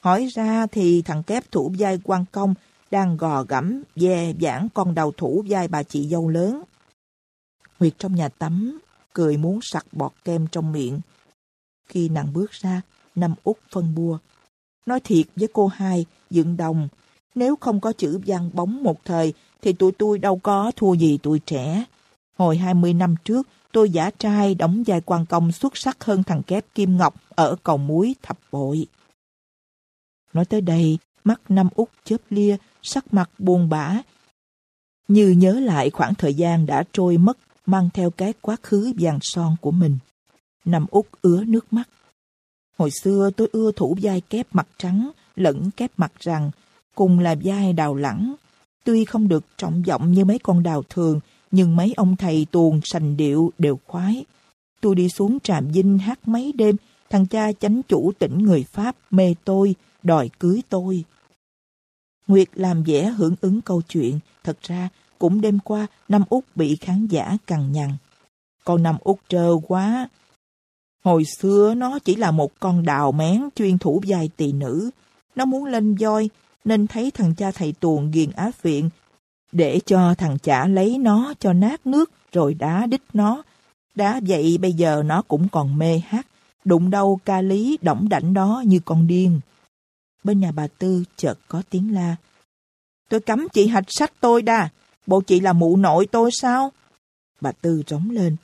Hỏi ra thì thằng kép thủ vai quan công đang gò gẫm, dè giảng con đầu thủ vai bà chị dâu lớn. Nguyệt trong nhà tắm, cười muốn sặc bọt kem trong miệng. Khi nàng bước ra, năm út phân bua. Nói thiệt với cô hai, dựng đồng, nếu không có chữ văn bóng một thời, thì tụi tôi đâu có thua gì tụi trẻ. Hồi 20 năm trước, tôi giả trai đóng vai quan công xuất sắc hơn thằng kép Kim Ngọc ở cầu muối thập bội. Nói tới đây, mắt năm út chớp lia, sắc mặt buồn bã. Như nhớ lại khoảng thời gian đã trôi mất, mang theo cái quá khứ vàng son của mình. Năm út ứa nước mắt. Hồi xưa tôi ưa thủ vai kép mặt trắng, lẫn kép mặt rằng, cùng là vai đào lẳng. Tuy không được trọng vọng như mấy con đào thường, nhưng mấy ông thầy tuồng sành điệu đều khoái. Tôi đi xuống trạm dinh hát mấy đêm, thằng cha chánh chủ tỉnh người Pháp mê tôi, đòi cưới tôi. Nguyệt làm vẻ hưởng ứng câu chuyện, thật ra cũng đêm qua năm út bị khán giả cằn nhằn. Con năm út trơ quá. Hồi xưa nó chỉ là một con đào mén chuyên thủ vai tỳ nữ. Nó muốn lên voi nên thấy thằng cha thầy tuồng ghiền á viện để cho thằng chả lấy nó cho nát nước rồi đá đít nó. Đã vậy bây giờ nó cũng còn mê hát, đụng đâu ca lý đỏng đảnh đó như con điên. Bên nhà bà Tư chợt có tiếng la. Tôi cấm chị hạch sách tôi đa, bộ chị là mụ nội tôi sao? Bà Tư rống lên.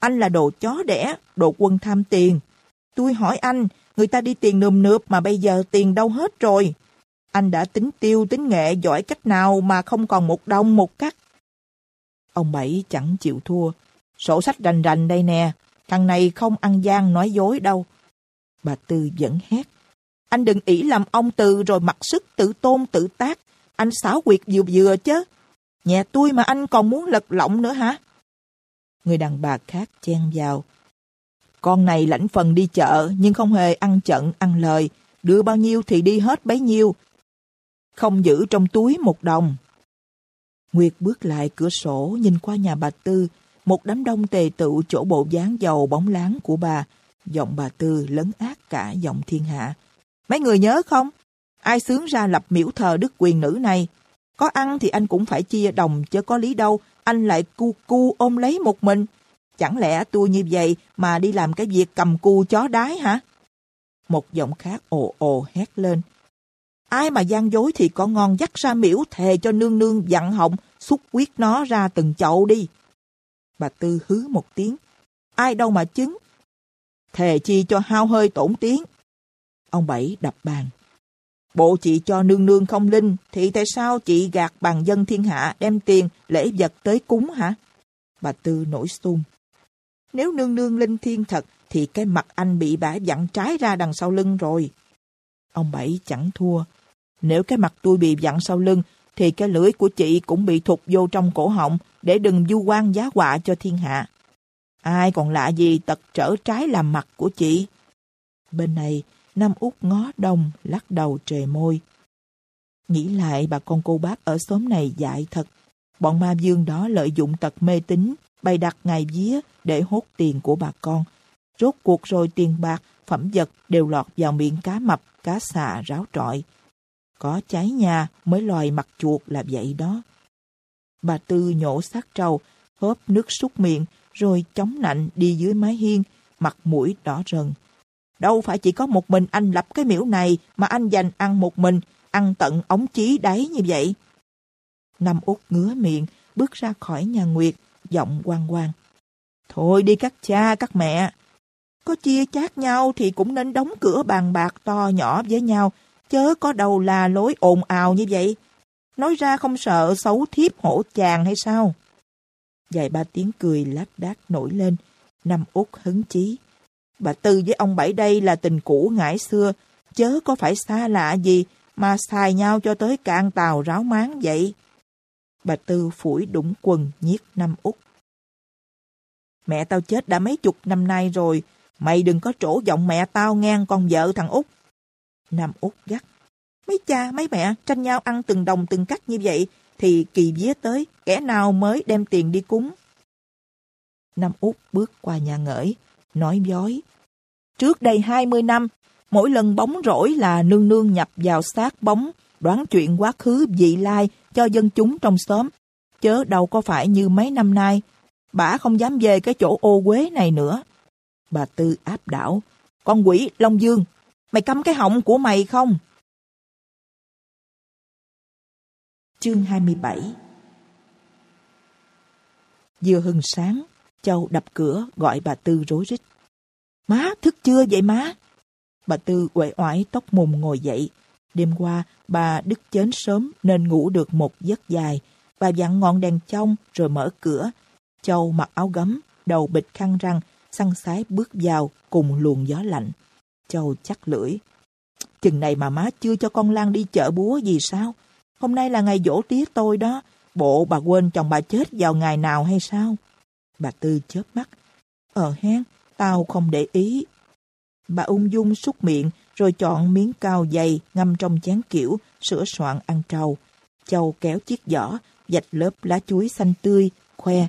Anh là đồ chó đẻ, đồ quân tham tiền. Tôi hỏi anh, người ta đi tiền nườm nượp mà bây giờ tiền đâu hết rồi. Anh đã tính tiêu tính nghệ giỏi cách nào mà không còn một đồng một cắt. Ông Bảy chẳng chịu thua. Sổ sách rành rành đây nè, thằng này không ăn gian nói dối đâu. Bà Tư vẫn hét. Anh đừng ỷ làm ông từ rồi mặc sức tự tôn tự tác. Anh xáo quyệt vừa vừa chứ. Nhà tôi mà anh còn muốn lật lọng nữa hả? Người đàn bà khác chen vào. Con này lãnh phần đi chợ nhưng không hề ăn trận, ăn lời. Đưa bao nhiêu thì đi hết bấy nhiêu. Không giữ trong túi một đồng. Nguyệt bước lại cửa sổ, nhìn qua nhà bà Tư. Một đám đông tề tựu chỗ bộ dáng giàu bóng láng của bà. Giọng bà Tư lấn át cả giọng thiên hạ. Mấy người nhớ không? Ai sướng ra lập miễu thờ đức quyền nữ này? Có ăn thì anh cũng phải chia đồng chứ có lý đâu. Anh lại cu cu ôm lấy một mình. Chẳng lẽ tôi như vậy mà đi làm cái việc cầm cu chó đái hả? Một giọng khác ồ ồ hét lên. Ai mà gian dối thì có ngon dắt ra miễu thề cho nương nương dặn họng, xúc quyết nó ra từng chậu đi. Bà Tư hứ một tiếng. Ai đâu mà chứng. Thề chi cho hao hơi tổn tiếng. Ông Bảy đập bàn. Bộ chị cho nương nương không linh, thì tại sao chị gạt bằng dân thiên hạ đem tiền lễ vật tới cúng hả? Bà Tư nổi xung. Nếu nương nương linh thiên thật, thì cái mặt anh bị bả dặn trái ra đằng sau lưng rồi. Ông Bảy chẳng thua. Nếu cái mặt tôi bị vặn sau lưng, thì cái lưỡi của chị cũng bị thụt vô trong cổ họng để đừng du quan giá họa cho thiên hạ. Ai còn lạ gì tật trở trái làm mặt của chị? Bên này, Nam út ngó đông, lắc đầu trề môi. Nghĩ lại bà con cô bác ở xóm này dại thật. Bọn ma dương đó lợi dụng tật mê tín, bày đặt ngày vía để hốt tiền của bà con. Rốt cuộc rồi tiền bạc, phẩm vật đều lọt vào miệng cá mập, cá xà, ráo trọi. Có cháy nhà mới loài mặt chuột là vậy đó. Bà Tư nhổ xác trâu, hớp nước súc miệng, rồi chống nạnh đi dưới mái hiên, mặt mũi đỏ rần. Đâu phải chỉ có một mình anh lập cái miễu này mà anh dành ăn một mình, ăn tận ống chí đáy như vậy. Năm út ngứa miệng, bước ra khỏi nhà Nguyệt, giọng quang quang. Thôi đi các cha, các mẹ. Có chia chác nhau thì cũng nên đóng cửa bàn bạc to nhỏ với nhau, chớ có đầu là lối ồn ào như vậy. Nói ra không sợ xấu thiếp hổ chàng hay sao? Vài ba tiếng cười lác đác nổi lên, năm út hứng chí. Bà Tư với ông Bảy đây là tình cũ ngãi xưa, chớ có phải xa lạ gì mà xài nhau cho tới cạn tàu ráo máng vậy. Bà Tư phủi đũng quần nhiếc năm út. Mẹ tao chết đã mấy chục năm nay rồi, mày đừng có trổ giọng mẹ tao ngang con vợ thằng út. Nam út gắt. Mấy cha, mấy mẹ tranh nhau ăn từng đồng từng cắt như vậy, thì kỳ vía tới, kẻ nào mới đem tiền đi cúng. Nam út bước qua nhà ngởi, nói dối. Trước đây 20 năm, mỗi lần bóng rỗi là nương nương nhập vào xác bóng, đoán chuyện quá khứ dị lai cho dân chúng trong xóm. Chớ đâu có phải như mấy năm nay, bà không dám về cái chỗ ô quế này nữa. Bà Tư áp đảo, con quỷ Long Dương, mày câm cái họng của mày không? Chương 27 Vừa hừng sáng, Châu đập cửa gọi bà Tư rối rít. Má, thức chưa vậy má? Bà Tư uể oải tóc mùng ngồi dậy. Đêm qua, bà đứt chến sớm nên ngủ được một giấc dài. Bà dặn ngọn đèn trong rồi mở cửa. Châu mặc áo gấm, đầu bịch khăn răng, săn sái bước vào cùng luồng gió lạnh. Châu chắc lưỡi. Chừng này mà má chưa cho con Lan đi chợ búa gì sao? Hôm nay là ngày dỗ tía tôi đó. Bộ bà quên chồng bà chết vào ngày nào hay sao? Bà Tư chớp mắt. Ờ hen, Tao không để ý. Bà ung dung xúc miệng, rồi chọn miếng cao dày ngâm trong chén kiểu, sửa soạn ăn trầu. Châu kéo chiếc giỏ, dạch lớp lá chuối xanh tươi, khoe.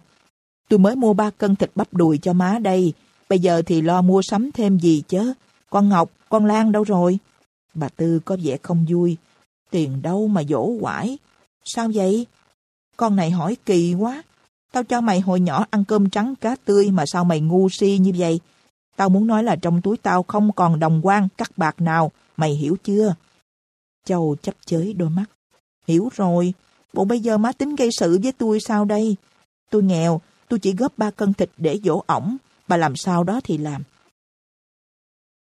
Tôi mới mua ba cân thịt bắp đùi cho má đây, bây giờ thì lo mua sắm thêm gì chứ. Con Ngọc, con Lan đâu rồi? Bà Tư có vẻ không vui. Tiền đâu mà dỗ quải. Sao vậy? Con này hỏi kỳ quá. Tao cho mày hồi nhỏ ăn cơm trắng cá tươi mà sao mày ngu si như vậy? Tao muốn nói là trong túi tao không còn đồng quan cắt bạc nào, mày hiểu chưa? Châu chấp chới đôi mắt. Hiểu rồi, bộ bây giờ má tính gây sự với tôi sao đây? Tôi nghèo, tôi chỉ góp ba cân thịt để dỗ ổng, bà làm sao đó thì làm.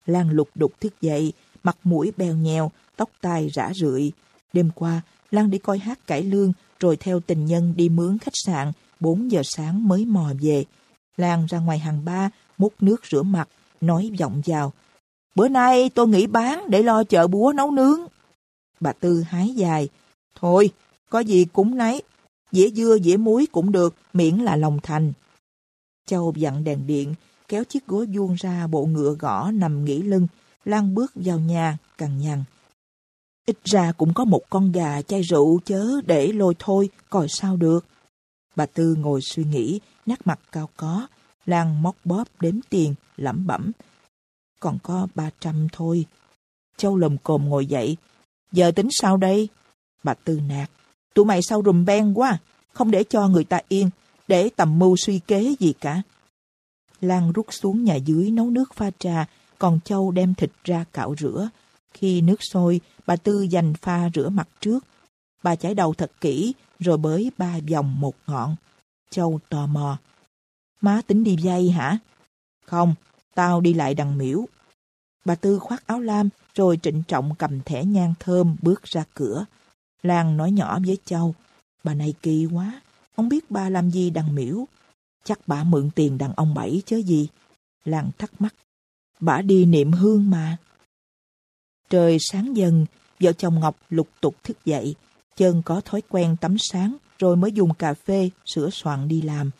Lan lục đục thức dậy, mặt mũi bèo nhèo, tóc tai rã rượi. Đêm qua, Lan đi coi hát cải lương, rồi theo tình nhân đi mướn khách sạn, 4 giờ sáng mới mò về. Lan ra ngoài hàng ba, múc nước rửa mặt, nói giọng vào. Bữa nay tôi nghỉ bán để lo chợ búa nấu nướng. Bà Tư hái dài. Thôi, có gì cũng nấy. Dĩa dưa, dĩa muối cũng được, miễn là lòng thành. Châu dặn đèn điện, kéo chiếc gối vuông ra bộ ngựa gõ nằm nghỉ lưng, Lan bước vào nhà, cằn nhằn. Ít ra cũng có một con gà chai rượu chớ để lôi thôi, coi sao được. Bà Tư ngồi suy nghĩ, nát mặt cao có, Lan móc bóp đếm tiền, lẩm bẩm. Còn có ba trăm thôi. Châu lầm cồm ngồi dậy. Giờ tính sao đây? Bà Tư nạt. Tụi mày sao rùm ben quá, không để cho người ta yên, để tầm mưu suy kế gì cả. Lan rút xuống nhà dưới nấu nước pha trà, còn Châu đem thịt ra cạo rửa. Khi nước sôi, bà Tư dành pha rửa mặt trước. Bà chải đầu thật kỹ, rồi bới ba vòng một ngọn. Châu tò mò. Má tính đi dây hả? Không, tao đi lại đằng miễu. Bà Tư khoác áo lam, rồi trịnh trọng cầm thẻ nhang thơm bước ra cửa. Lan nói nhỏ với Châu. Bà này kỳ quá, không biết bà làm gì đằng miễu. Chắc bà mượn tiền đàn ông bảy chứ gì. Lan thắc mắc. Bà đi niệm hương mà. Trời sáng dần, vợ chồng Ngọc lục tục thức dậy. Chân có thói quen tắm sáng rồi mới dùng cà phê, sửa soạn đi làm.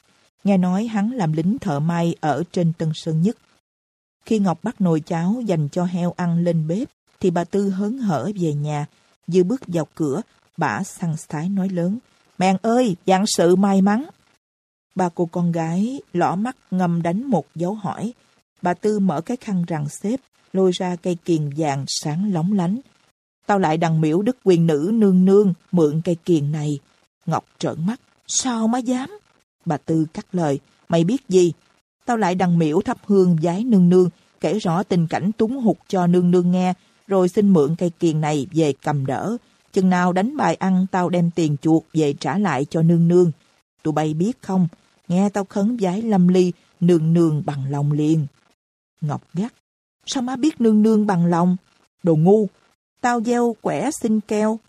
Nghe nói hắn làm lính thợ may ở trên Tân Sơn Nhất. Khi Ngọc bắt nồi cháo dành cho heo ăn lên bếp, thì bà Tư hớn hở về nhà. Vừa bước vào cửa, bà săn sái nói lớn. mẹ ơi, dạng sự may mắn. Ba cô con gái lõ mắt ngầm đánh một dấu hỏi. Bà Tư mở cái khăn rằng xếp, lôi ra cây kiền vàng sáng lóng lánh. Tao lại đằng miễu đức quyền nữ nương nương mượn cây kiền này. Ngọc trợn mắt. Sao má dám? Bà Tư cắt lời. Mày biết gì? Tao lại đằng miễu thắp hương giái nương nương, kể rõ tình cảnh túng hụt cho nương nương nghe, rồi xin mượn cây kiền này về cầm đỡ. Chừng nào đánh bài ăn, tao đem tiền chuột về trả lại cho nương nương. Tụi bay biết không? Nghe tao khấn giải lâm ly, nương nương bằng lòng liền. Ngọc gắt. Sao má biết nương nương bằng lòng? Đồ ngu. Tao gieo quẻ xin keo.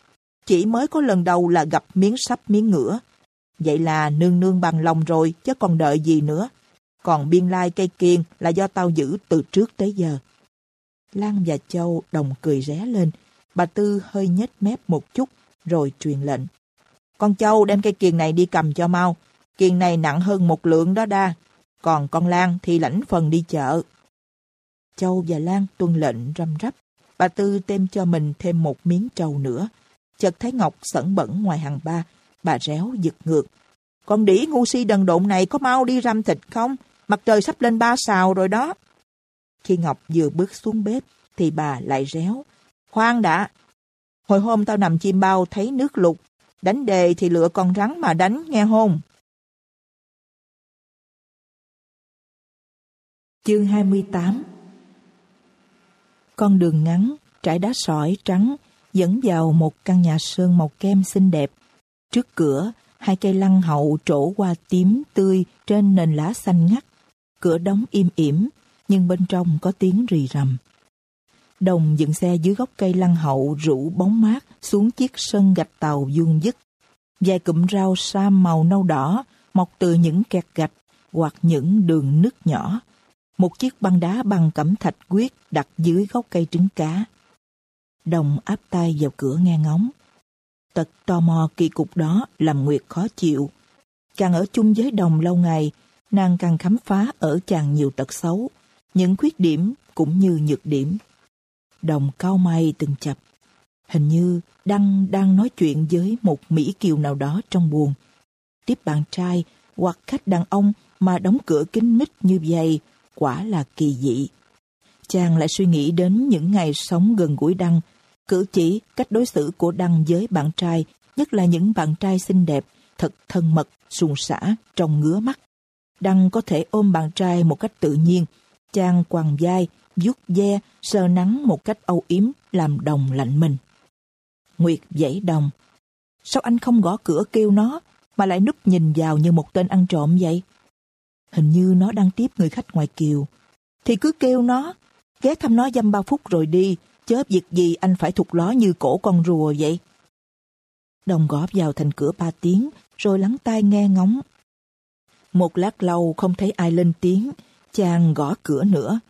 Chỉ mới có lần đầu là gặp miếng sắp miếng ngửa. Vậy là nương nương bằng lòng rồi, chứ còn đợi gì nữa. Còn biên lai cây kiên là do tao giữ từ trước tới giờ. Lan và Châu đồng cười ré lên. Bà Tư hơi nhếch mép một chút, rồi truyền lệnh. Con Châu đem cây kiền này đi cầm cho mau. Kiền này nặng hơn một lượng đó đa. Còn con Lan thì lãnh phần đi chợ. Châu và Lan tuân lệnh răm rắp. Bà Tư tem cho mình thêm một miếng trầu nữa. Chợt thấy Ngọc sẩn bẩn ngoài hàng ba. Bà réo giật ngược. Con đĩ ngu si đần độn này có mau đi răm thịt không? Mặt trời sắp lên ba xào rồi đó. Khi Ngọc vừa bước xuống bếp, thì bà lại réo. Khoan đã. Hồi hôm tao nằm chim bao thấy nước lục. Đánh đề thì lựa con rắn mà đánh, nghe hôn. Chương 28 Con đường ngắn, trải đá sỏi trắng, dẫn vào một căn nhà sơn màu kem xinh đẹp. Trước cửa, hai cây lăng hậu trổ qua tím tươi trên nền lá xanh ngắt. Cửa đóng im ỉm, nhưng bên trong có tiếng rì rầm. Đồng dựng xe dưới gốc cây lăng hậu rủ bóng mát xuống chiếc sân gạch tàu vuông dứt. Vài cụm rau sam màu nâu đỏ mọc từ những kẹt gạch hoặc những đường nứt nhỏ. Một chiếc băng đá bằng cẩm thạch quyết đặt dưới gốc cây trứng cá. Đồng áp tay vào cửa nghe ngóng. Tật tò mò kỳ cục đó làm Nguyệt khó chịu. Càng ở chung với đồng lâu ngày, nàng càng khám phá ở chàng nhiều tật xấu, những khuyết điểm cũng như nhược điểm. Đồng cao mày từng chập. Hình như Đăng đang nói chuyện với một Mỹ Kiều nào đó trong buồn. Tiếp bạn trai hoặc khách đàn ông mà đóng cửa kín mít như vậy quả là kỳ dị. Chàng lại suy nghĩ đến những ngày sống gần gũi Đăng, cử chỉ, cách đối xử của Đăng với bạn trai, nhất là những bạn trai xinh đẹp, thật thân mật, xuồng xả, trong ngứa mắt. Đăng có thể ôm bạn trai một cách tự nhiên, chàng quàng vai, vuốt ve, sờ nắng một cách âu yếm, làm đồng lạnh mình. Nguyệt dãy đồng. Sao anh không gõ cửa kêu nó, mà lại núp nhìn vào như một tên ăn trộm vậy? Hình như nó đang tiếp người khách ngoài kiều. Thì cứ kêu nó, ghé thăm nó dăm ba phút rồi đi, chớ việc gì anh phải thụt ló như cổ con rùa vậy. Đồng gõ vào thành cửa ba tiếng, rồi lắng tai nghe ngóng. Một lát lâu không thấy ai lên tiếng, chàng gõ cửa nữa.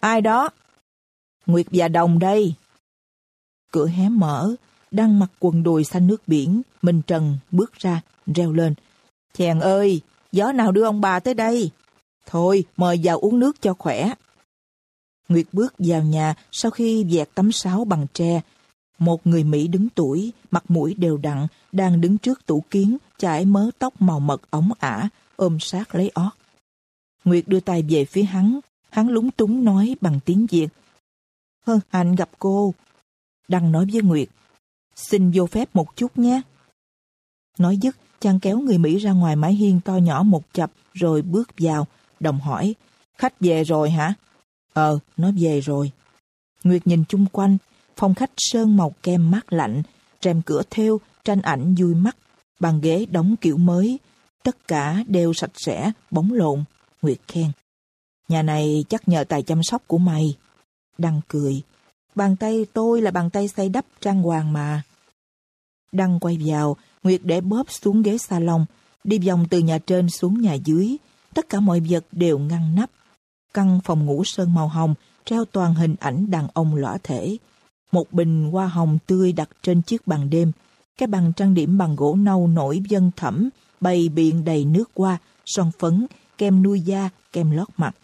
Ai đó? Nguyệt và Đồng đây. Cửa hé mở, đang mặc quần đùi xanh nước biển, Minh Trần bước ra, reo lên. Chàng ơi, gió nào đưa ông bà tới đây? Thôi, mời vào uống nước cho khỏe. Nguyệt bước vào nhà sau khi dẹt tấm sáo bằng tre. Một người Mỹ đứng tuổi, mặt mũi đều đặn, đang đứng trước tủ kiến, chải mớ tóc màu mật ống ả, ôm sát lấy ót. Nguyệt đưa tay về phía hắn, hắn lúng túng nói bằng tiếng Việt. Hân hạnh gặp cô. Đăng nói với Nguyệt, xin vô phép một chút nhé. Nói dứt, chàng kéo người Mỹ ra ngoài mái hiên to nhỏ một chập rồi bước vào, đồng hỏi, khách về rồi hả? Ờ, nó về rồi. Nguyệt nhìn chung quanh, phòng khách sơn màu kem mát lạnh, rèm cửa thêu, tranh ảnh vui mắt, bàn ghế đóng kiểu mới, tất cả đều sạch sẽ, bóng lộn. Nguyệt khen. Nhà này chắc nhờ tài chăm sóc của mày. Đăng cười. Bàn tay tôi là bàn tay xây đắp trang hoàng mà. Đăng quay vào, Nguyệt để bóp xuống ghế salon, đi vòng từ nhà trên xuống nhà dưới. Tất cả mọi vật đều ngăn nắp. Căn phòng ngủ sơn màu hồng, treo toàn hình ảnh đàn ông lõa thể. Một bình hoa hồng tươi đặt trên chiếc bàn đêm. Cái bàn trang điểm bằng gỗ nâu nổi dân thẩm, bày biện đầy nước hoa, son phấn, kem nuôi da, kem lót mặt.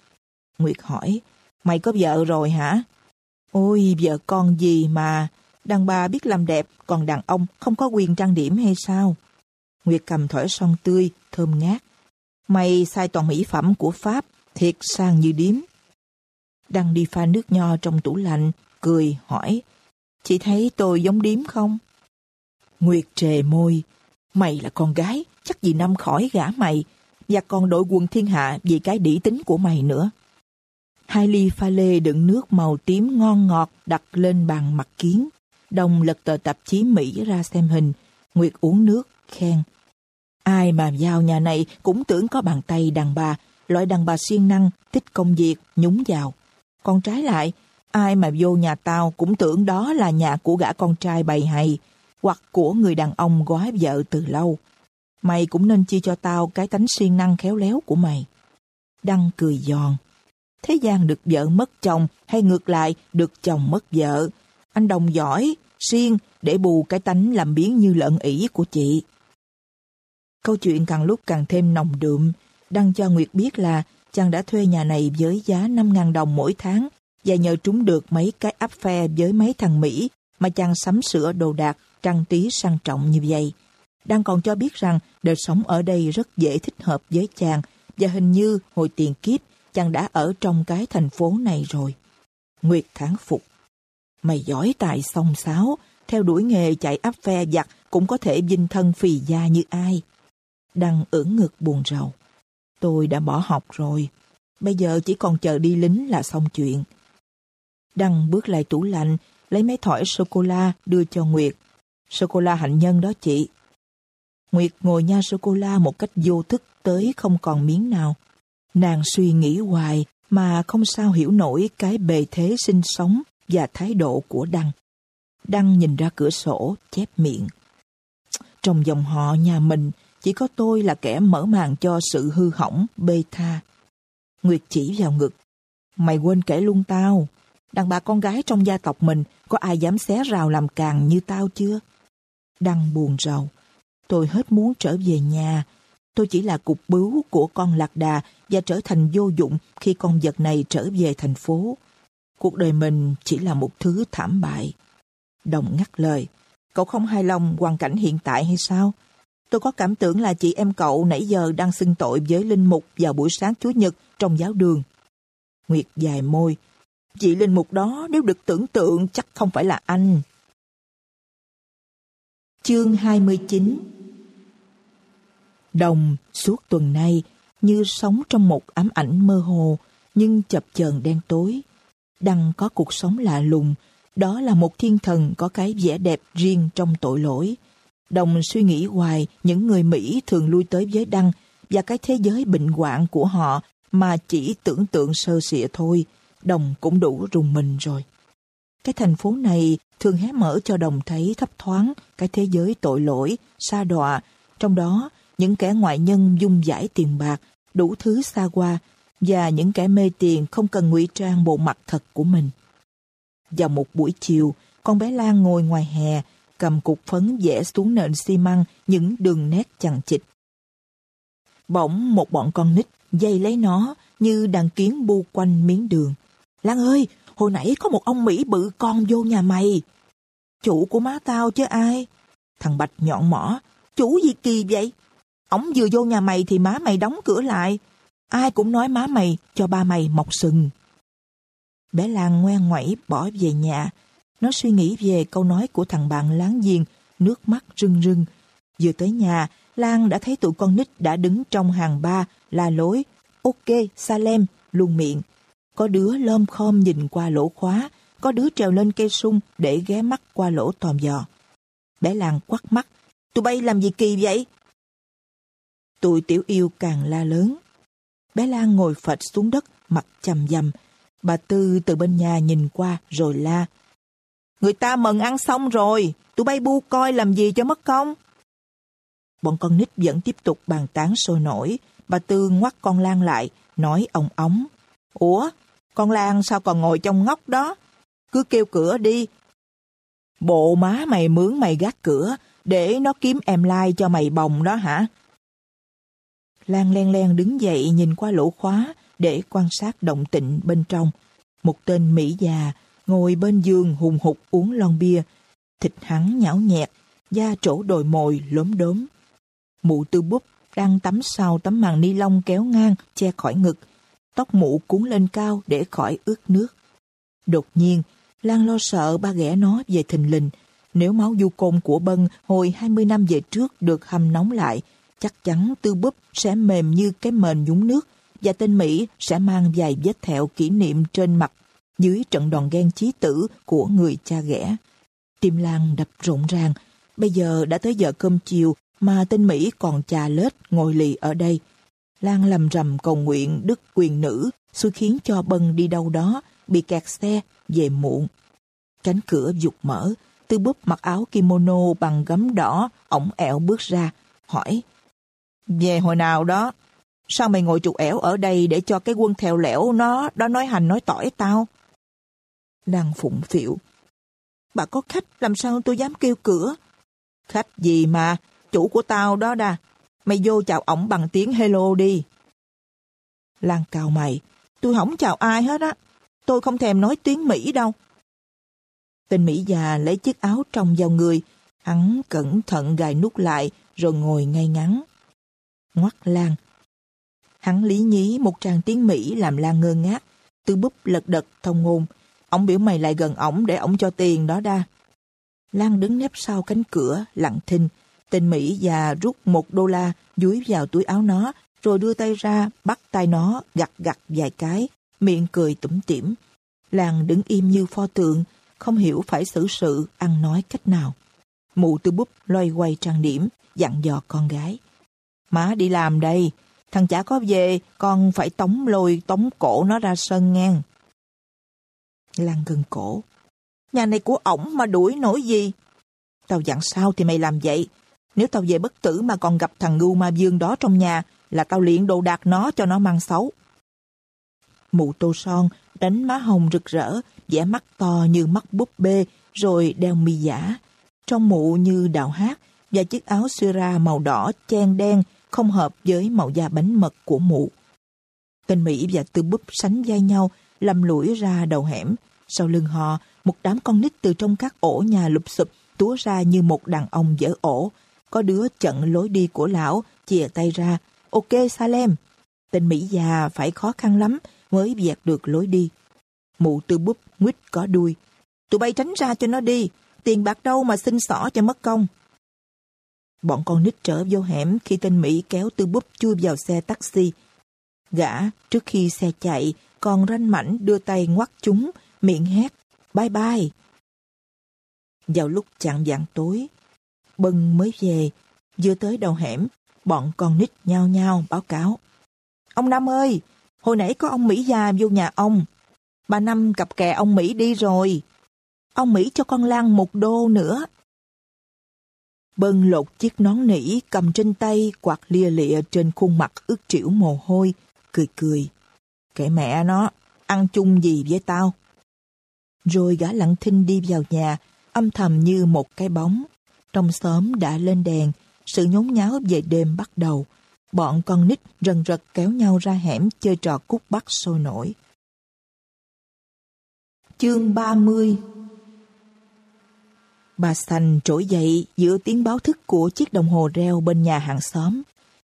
Nguyệt hỏi, mày có vợ rồi hả? Ôi, vợ con gì mà, đàn bà biết làm đẹp, còn đàn ông không có quyền trang điểm hay sao? Nguyệt cầm thỏi son tươi, thơm ngát. Mày sai toàn mỹ phẩm của Pháp, thiệt sang như điếm. Đang đi pha nước nho trong tủ lạnh, cười, hỏi, chị thấy tôi giống điếm không? Nguyệt trề môi, mày là con gái, chắc gì năm khỏi gả mày, và còn đội quân thiên hạ vì cái đĩ tính của mày nữa. Hai ly pha lê đựng nước màu tím ngon ngọt đặt lên bàn mặt kiến. Đồng lật tờ tạp chí Mỹ ra xem hình. Nguyệt uống nước, khen. Ai mà vào nhà này cũng tưởng có bàn tay đàn bà, loại đàn bà siêng năng, thích công việc, nhúng vào. Còn trái lại, ai mà vô nhà tao cũng tưởng đó là nhà của gã con trai bày hay, hoặc của người đàn ông gói vợ từ lâu. Mày cũng nên chia cho tao cái tánh siêng năng khéo léo của mày. Đăng cười giòn. Thế gian được vợ mất chồng hay ngược lại được chồng mất vợ. Anh đồng giỏi, riêng để bù cái tánh làm biến như lợn ỉ của chị. Câu chuyện càng lúc càng thêm nồng đượm. Đăng cho Nguyệt biết là chàng đã thuê nhà này với giá 5.000 đồng mỗi tháng và nhờ trúng được mấy cái áp phe với mấy thằng Mỹ mà chàng sắm sửa đồ đạc, trang trí sang trọng như vậy Đăng còn cho biết rằng đời sống ở đây rất dễ thích hợp với chàng và hình như hồi tiền kiếp chàng đã ở trong cái thành phố này rồi. Nguyệt thán phục. Mày giỏi tài song sáo, theo đuổi nghề chạy áp phe giặt cũng có thể vinh thân phì gia như ai. Đăng ưỡn ngực buồn rầu. Tôi đã bỏ học rồi, bây giờ chỉ còn chờ đi lính là xong chuyện. Đăng bước lại tủ lạnh, lấy mấy thỏi sô-cô-la đưa cho Nguyệt. Sô-cô-la hạnh nhân đó chị. Nguyệt ngồi nha sô-cô-la một cách vô thức tới không còn miếng nào. Nàng suy nghĩ hoài mà không sao hiểu nổi cái bề thế sinh sống và thái độ của Đăng. Đăng nhìn ra cửa sổ, chép miệng. Trong dòng họ nhà mình, chỉ có tôi là kẻ mở màn cho sự hư hỏng, bê tha. Nguyệt chỉ vào ngực. Mày quên kể luôn tao. Đàn bà con gái trong gia tộc mình, có ai dám xé rào làm càng như tao chưa? Đăng buồn rầu. Tôi hết muốn trở về nhà. Tôi chỉ là cục bướu của con lạc đà và trở thành vô dụng khi con vật này trở về thành phố. Cuộc đời mình chỉ là một thứ thảm bại. Đồng ngắt lời. Cậu không hài lòng hoàn cảnh hiện tại hay sao? Tôi có cảm tưởng là chị em cậu nãy giờ đang xưng tội với Linh Mục vào buổi sáng Chúa Nhật trong giáo đường. Nguyệt dài môi. Chị Linh Mục đó nếu được tưởng tượng chắc không phải là anh. Chương 29 Đồng, suốt tuần nay như sống trong một ám ảnh mơ hồ nhưng chập chờn đen tối. Đăng có cuộc sống lạ lùng, đó là một thiên thần có cái vẻ đẹp riêng trong tội lỗi. Đồng suy nghĩ hoài những người Mỹ thường lui tới với Đăng và cái thế giới bệnh hoạn của họ mà chỉ tưởng tượng sơ sịa thôi. Đồng cũng đủ rùng mình rồi. Cái thành phố này thường hé mở cho đồng thấy thấp thoáng cái thế giới tội lỗi, xa đọa, trong đó những kẻ ngoại nhân dung giải tiền bạc, đủ thứ xa qua và những kẻ mê tiền không cần ngụy trang bộ mặt thật của mình. Vào một buổi chiều, con bé Lan ngồi ngoài hè, cầm cục phấn vẽ xuống nền xi măng những đường nét chằng chịt. Bỗng một bọn con nít dây lấy nó như đàn kiến bu quanh miếng đường. Lan ơi, hồi nãy có một ông Mỹ bự con vô nhà mày. Chủ của má tao chứ ai? Thằng Bạch nhọn mỏ. Chủ gì kỳ vậy? Ông vừa vô nhà mày thì má mày đóng cửa lại. Ai cũng nói má mày cho ba mày mọc sừng. Bé Lan ngoan ngoẩy bỏ về nhà. Nó suy nghĩ về câu nói của thằng bạn láng giềng, nước mắt rưng rưng. Vừa tới nhà, Lan đã thấy tụi con nít đã đứng trong hàng ba, la lối. Ok, Salem, luôn miệng. Có đứa lom khom nhìn qua lỗ khóa, có đứa trèo lên cây sung để ghé mắt qua lỗ tòm dò. Bé Lan quắt mắt. Tụi bay làm gì kỳ vậy? Tụi tiểu yêu càng la lớn. Bé Lan ngồi phật xuống đất, mặt chầm dầm. Bà Tư từ bên nhà nhìn qua rồi la. Người ta mừng ăn xong rồi, tụi bay bu coi làm gì cho mất công. Bọn con nít vẫn tiếp tục bàn tán sôi nổi. Bà Tư ngoắt con Lan lại, nói ông ống. Ủa, con Lan sao còn ngồi trong ngóc đó? Cứ kêu cửa đi. Bộ má mày mướn mày gác cửa, để nó kiếm em lai cho mày bồng đó hả? Lan len len đứng dậy nhìn qua lỗ khóa để quan sát động tịnh bên trong. Một tên Mỹ già ngồi bên giường hùng hục uống lon bia. Thịt hắn nhão nhẹt, da trổ đồi mồi lốm đốm. Mụ tư búp đang tắm sau tấm màn ni lông kéo ngang che khỏi ngực. Tóc mụ cuốn lên cao để khỏi ướt nước. Đột nhiên, Lan lo sợ ba ghẻ nó về thình lình. Nếu máu du côn của Bân hồi 20 năm về trước được hâm nóng lại, chắc chắn tư búp sẽ mềm như cái mền nhúng nước và tên Mỹ sẽ mang vài vết thẹo kỷ niệm trên mặt dưới trận đòn ghen chí tử của người cha ghẻ. Tim Lan đập rộn ràng. Bây giờ đã tới giờ cơm chiều mà tên Mỹ còn chà lết ngồi lì ở đây. Lan lầm rầm cầu nguyện đức quyền nữ xui khiến cho Bân đi đâu đó bị kẹt xe về muộn. Cánh cửa dục mở, tư búp mặc áo kimono bằng gấm đỏ, ổng ẹo bước ra, hỏi về hồi nào đó, sao mày ngồi trục ẻo ở đây để cho cái quân theo lẻo nó đó nói hành nói tỏi tao? Đang phụng phịu. Bà có khách làm sao tôi dám kêu cửa? Khách gì mà, chủ của tao đó đà. Mày vô chào ổng bằng tiếng hello đi. Lan cào mày, tôi không chào ai hết á. Tôi không thèm nói tiếng Mỹ đâu. Tên Mỹ già lấy chiếc áo trong vào người, hắn cẩn thận gài nút lại rồi ngồi ngay ngắn ngoắt Lan. Hắn lý nhí một tràng tiếng Mỹ làm Lan ngơ ngác, tư búp lật đật thông ngôn. Ông biểu mày lại gần ổng để ổng cho tiền đó đa. Lan đứng nép sau cánh cửa, lặng thinh. Tên Mỹ già rút một đô la, dúi vào túi áo nó, rồi đưa tay ra, bắt tay nó, gặt gặt vài cái, miệng cười tủm tỉm. Lan đứng im như pho tượng, không hiểu phải xử sự, ăn nói cách nào. Mụ tư búp loay quay trang điểm, dặn dò con gái. Má đi làm đây, thằng chả có về, con phải tống lôi tống cổ nó ra sân ngang. Lan gần cổ. Nhà này của ổng mà đuổi nổi gì? Tao dặn sao thì mày làm vậy. Nếu tao về bất tử mà còn gặp thằng ngưu ma dương đó trong nhà, là tao luyện đồ đạc nó cho nó mang xấu. Mụ tô son đánh má hồng rực rỡ, vẻ mắt to như mắt búp bê, rồi đeo mi giả. Trong mụ như đào hát, và chiếc áo ra màu đỏ chen đen không hợp với màu da bánh mật của mụ. Tên Mỹ và Tư Búp sánh vai nhau, lầm lũi ra đầu hẻm. Sau lưng họ, một đám con nít từ trong các ổ nhà lụp sụp túa ra như một đàn ông dở ổ. Có đứa chặn lối đi của lão, chìa tay ra. Ok Salem. Tên Mỹ già phải khó khăn lắm mới dẹt được lối đi. Mụ Tư Búp nguyết có đuôi. Tụi bay tránh ra cho nó đi. Tiền bạc đâu mà xin xỏ cho mất công. Bọn con nít trở vô hẻm khi tên Mỹ kéo tư búp chui vào xe taxi. Gã, trước khi xe chạy, còn ranh mảnh đưa tay ngoắt chúng, miệng hét, bye bye. Vào lúc chạng dạng tối, Bân mới về, vừa tới đầu hẻm, bọn con nít nhao nhao báo cáo. Ông Năm ơi, hồi nãy có ông Mỹ già vô nhà ông. Bà Năm cặp kè ông Mỹ đi rồi. Ông Mỹ cho con Lan một đô nữa. Bân lột chiếc nón nỉ cầm trên tay quạt lia lịa trên khuôn mặt ướt trĩu mồ hôi, cười cười. Kệ mẹ nó, ăn chung gì với tao? Rồi gã lặng thinh đi vào nhà, âm thầm như một cái bóng. Trong xóm đã lên đèn, sự nhốn nháo về đêm bắt đầu. Bọn con nít rần rật kéo nhau ra hẻm chơi trò cút bắt sôi nổi. Chương 30 Bà Sành trỗi dậy giữa tiếng báo thức của chiếc đồng hồ reo bên nhà hàng xóm.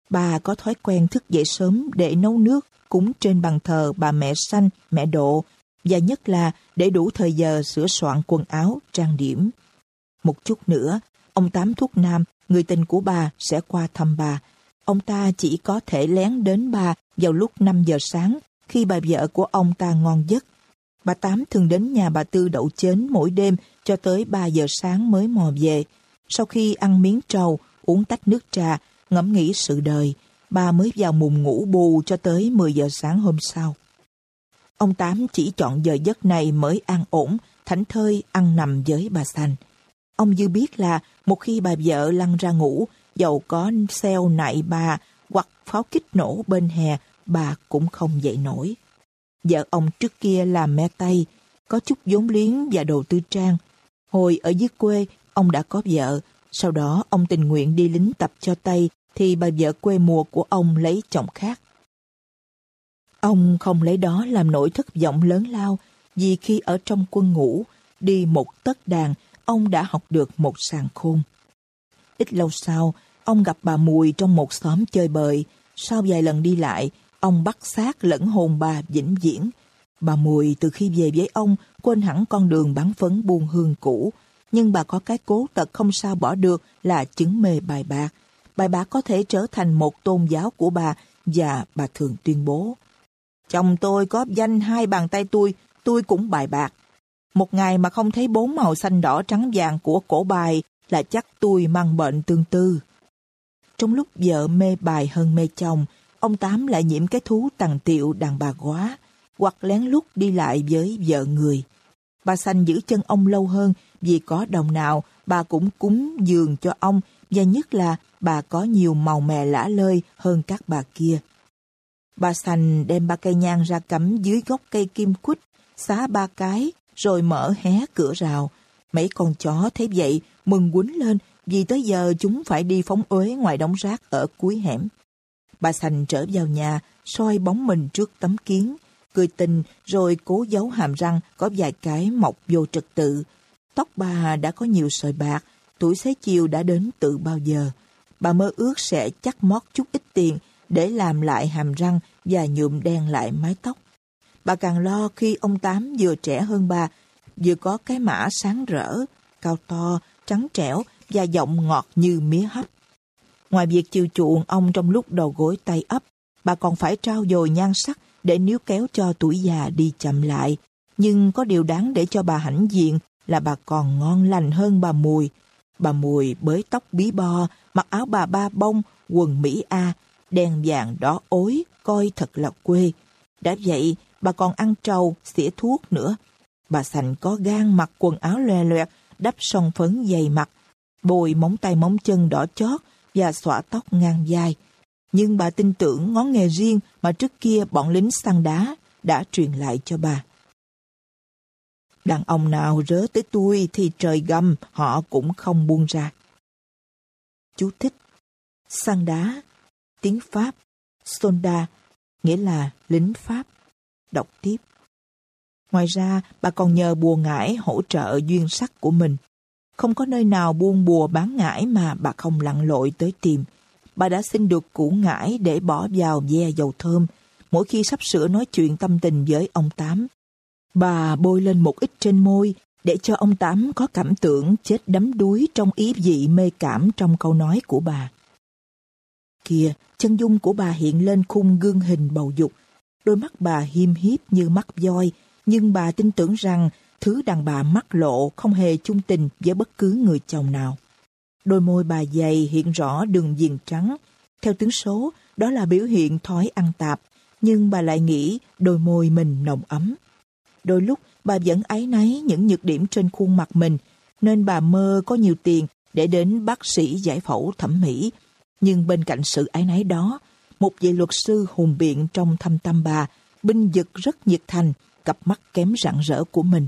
Bà có thói quen thức dậy sớm để nấu nước cúng trên bàn thờ bà mẹ sanh mẹ độ, và nhất là để đủ thời giờ sửa soạn quần áo, trang điểm. Một chút nữa, ông Tám Thuốc Nam, người tình của bà, sẽ qua thăm bà. Ông ta chỉ có thể lén đến bà vào lúc 5 giờ sáng, khi bà vợ của ông ta ngon giấc. Bà Tám thường đến nhà bà Tư đậu chến mỗi đêm cho tới 3 giờ sáng mới mò về. Sau khi ăn miếng trầu, uống tách nước trà, ngẫm nghĩ sự đời, bà mới vào mùng ngủ bù cho tới 10 giờ sáng hôm sau. Ông Tám chỉ chọn giờ giấc này mới an ổn, thảnh thơi ăn nằm với bà Sành. Ông Dư biết là một khi bà vợ lăn ra ngủ, dầu có xeo nại bà hoặc pháo kích nổ bên hè, bà cũng không dậy nổi. Vợ ông trước kia làm me tay, có chút vốn liếng và đồ tư trang. Hồi ở dưới quê, ông đã có vợ, sau đó ông tình nguyện đi lính tập cho tay thì bà vợ quê mùa của ông lấy chồng khác. Ông không lấy đó làm nỗi thất vọng lớn lao vì khi ở trong quân ngũ, đi một tất đàn, ông đã học được một sàng khôn. Ít lâu sau, ông gặp bà Mùi trong một xóm chơi bời. Sau vài lần đi lại, ông bắt xác lẫn hồn bà vĩnh viễn. Bà Mùi từ khi về với ông quên hẳn con đường bán phấn buôn hương cũ. Nhưng bà có cái cố tật không sao bỏ được là chứng mê bài bạc. Bài bạc có thể trở thành một tôn giáo của bà và bà thường tuyên bố. Chồng tôi có danh hai bàn tay tôi, tôi cũng bài bạc. Một ngày mà không thấy bốn màu xanh đỏ trắng vàng của cổ bài là chắc tôi mang bệnh tương tư. Trong lúc vợ mê bài hơn mê chồng, ông Tám lại nhiễm cái thú tằng tiệu đàn bà quá, hoặc lén lút đi lại với vợ người. Bà Xanh giữ chân ông lâu hơn vì có đồng nào bà cũng cúng dường cho ông và nhất là bà có nhiều màu mè lã lơi hơn các bà kia. Bà Xanh đem ba cây nhang ra cắm dưới gốc cây kim quýt, xá ba cái, rồi mở hé cửa rào. Mấy con chó thấy vậy, mừng quýnh lên vì tới giờ chúng phải đi phóng uế ngoài đống rác ở cuối hẻm. Bà sành trở vào nhà, soi bóng mình trước tấm kiến, cười tình rồi cố giấu hàm răng có vài cái mọc vô trật tự. Tóc bà đã có nhiều sợi bạc, tuổi xế chiều đã đến từ bao giờ. Bà mơ ước sẽ chắc mót chút ít tiền để làm lại hàm răng và nhuộm đen lại mái tóc. Bà càng lo khi ông Tám vừa trẻ hơn bà, vừa có cái mã sáng rỡ, cao to, trắng trẻo và giọng ngọt như mía hấp. Ngoài việc chiều chuộng ông trong lúc đầu gối tay ấp, bà còn phải trao dồi nhan sắc để níu kéo cho tuổi già đi chậm lại. Nhưng có điều đáng để cho bà hãnh diện là bà còn ngon lành hơn bà Mùi. Bà Mùi bới tóc bí bo, mặc áo bà ba bông, quần Mỹ A, đen vàng đỏ ối, coi thật là quê. Đã vậy, bà còn ăn trầu, xỉa thuốc nữa. Bà Sành có gan mặc quần áo loè loẹt, đắp son phấn dày mặt, bồi móng tay móng chân đỏ chót và xõa tóc ngang vai. Nhưng bà tin tưởng ngón nghề riêng mà trước kia bọn lính săn đá đã truyền lại cho bà. Đàn ông nào rớ tới tôi thì trời gầm họ cũng không buông ra. Chú thích Săn đá Tiếng Pháp Sonda nghĩa là lính Pháp. Đọc tiếp. Ngoài ra, bà còn nhờ bùa ngải hỗ trợ duyên sắc của mình. Không có nơi nào buôn bùa bán ngải mà bà không lặn lội tới tìm. Bà đã xin được củ ngải để bỏ vào ve dầu thơm mỗi khi sắp sửa nói chuyện tâm tình với ông Tám. Bà bôi lên một ít trên môi để cho ông Tám có cảm tưởng chết đắm đuối trong ý vị mê cảm trong câu nói của bà. Kìa, chân dung của bà hiện lên khung gương hình bầu dục. Đôi mắt bà hiêm hiếp như mắt voi, nhưng bà tin tưởng rằng thứ đàn bà mắt lộ không hề chung tình với bất cứ người chồng nào. Đôi môi bà dày hiện rõ đường viền trắng. Theo tướng số, đó là biểu hiện thói ăn tạp, nhưng bà lại nghĩ đôi môi mình nồng ấm. Đôi lúc bà vẫn áy náy những nhược điểm trên khuôn mặt mình, nên bà mơ có nhiều tiền để đến bác sĩ giải phẫu thẩm mỹ. Nhưng bên cạnh sự áy náy đó, một vị luật sư hùng biện trong thâm tâm bà, binh vực rất nhiệt thành, cặp mắt kém rạng rỡ của mình.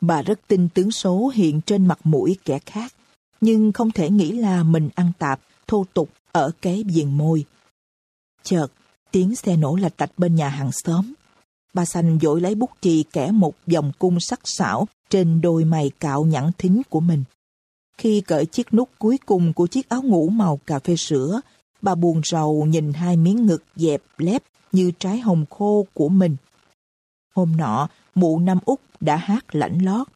Bà rất tin tướng số hiện trên mặt mũi kẻ khác, nhưng không thể nghĩ là mình ăn tạp, thô tục ở cái viền môi. Chợt, tiếng xe nổ lạch tạch bên nhà hàng xóm. Bà xanh dội lấy bút chì kẻ một vòng cung sắc sảo trên đôi mày cạo nhẵn thính của mình. Khi cởi chiếc nút cuối cùng của chiếc áo ngủ màu cà phê sữa, bà buồn rầu nhìn hai miếng ngực dẹp lép như trái hồng khô của mình. Hôm nọ, mụ Năm Úc đã hát lãnh lót.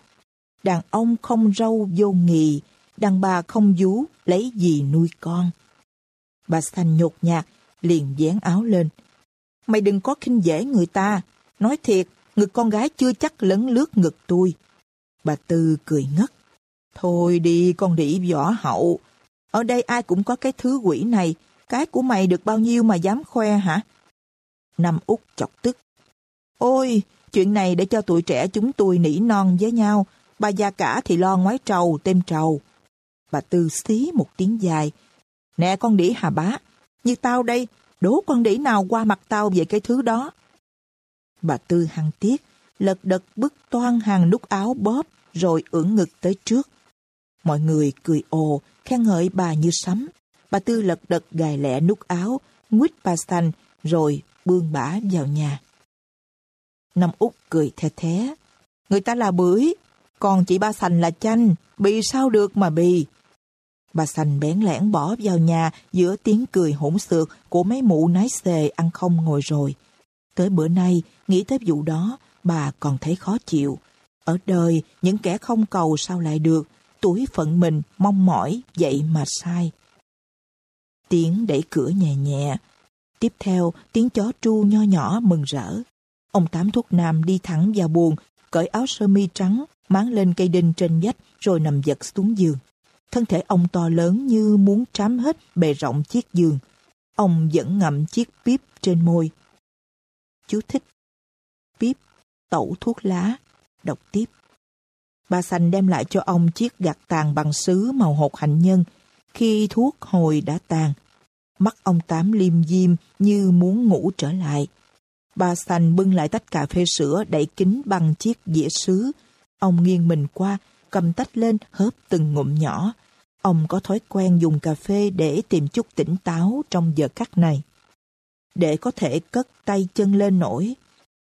Đàn ông không râu vô nghì, đàn bà không vú lấy gì nuôi con. Bà xanh nhột nhạt, liền dán áo lên. Mày đừng có khinh dễ người ta. Nói thiệt, ngực con gái chưa chắc lấn lướt ngực tôi. Bà Tư cười ngất. Thôi đi con đĩ võ hậu. Ở đây ai cũng có cái thứ quỷ này. Cái của mày được bao nhiêu mà dám khoe hả? Năm út chọc tức. Ôi, chuyện này để cho tuổi trẻ chúng tôi nỉ non với nhau. Bà già cả thì lo ngoái trầu, tem trầu. Bà Tư xí một tiếng dài. Nè con đĩ hà bá, như tao đây, đố con đĩ nào qua mặt tao về cái thứ đó. Bà Tư hăng tiếc, lật đật bức toan hàng nút áo bóp, rồi ưỡn ngực tới trước. Mọi người cười ồ, khen ngợi bà như sấm. Bà Tư lật đật gài lẹ nút áo, nguyết bà xanh, rồi bươn bả vào nhà. Năm út cười the thế. Người ta là bưởi, còn chị ba sành là chanh, bị sao được mà bì. Bà sành bén lẻn bỏ vào nhà giữa tiếng cười hỗn xược của mấy mụ nái xề ăn không ngồi rồi. Tới bữa nay, nghĩ tới vụ đó, bà còn thấy khó chịu. Ở đời, những kẻ không cầu sao lại được, tuổi phận mình mong mỏi, vậy mà sai. Tiếng đẩy cửa nhẹ nhẹ. Tiếp theo, tiếng chó tru nho nhỏ mừng rỡ. Ông Tám Thuốc Nam đi thẳng vào buồng, cởi áo sơ mi trắng, máng lên cây đinh trên vách, rồi nằm giật xuống giường. Thân thể ông to lớn như muốn trám hết bề rộng chiếc giường. Ông vẫn ngậm chiếc bíp trên môi. Chú thích. Bíp, tẩu thuốc lá, đọc tiếp. Bà Sành đem lại cho ông chiếc gạt tàn bằng sứ màu hột hạnh nhân. Khi thuốc hồi đã tàn, mắt ông Tám liêm diêm như muốn ngủ trở lại. Bà Sành bưng lại tách cà phê sữa đậy kính bằng chiếc dĩa sứ. Ông nghiêng mình qua, cầm tách lên hớp từng ngụm nhỏ. Ông có thói quen dùng cà phê để tìm chút tỉnh táo trong giờ cắt này. Để có thể cất tay chân lên nổi.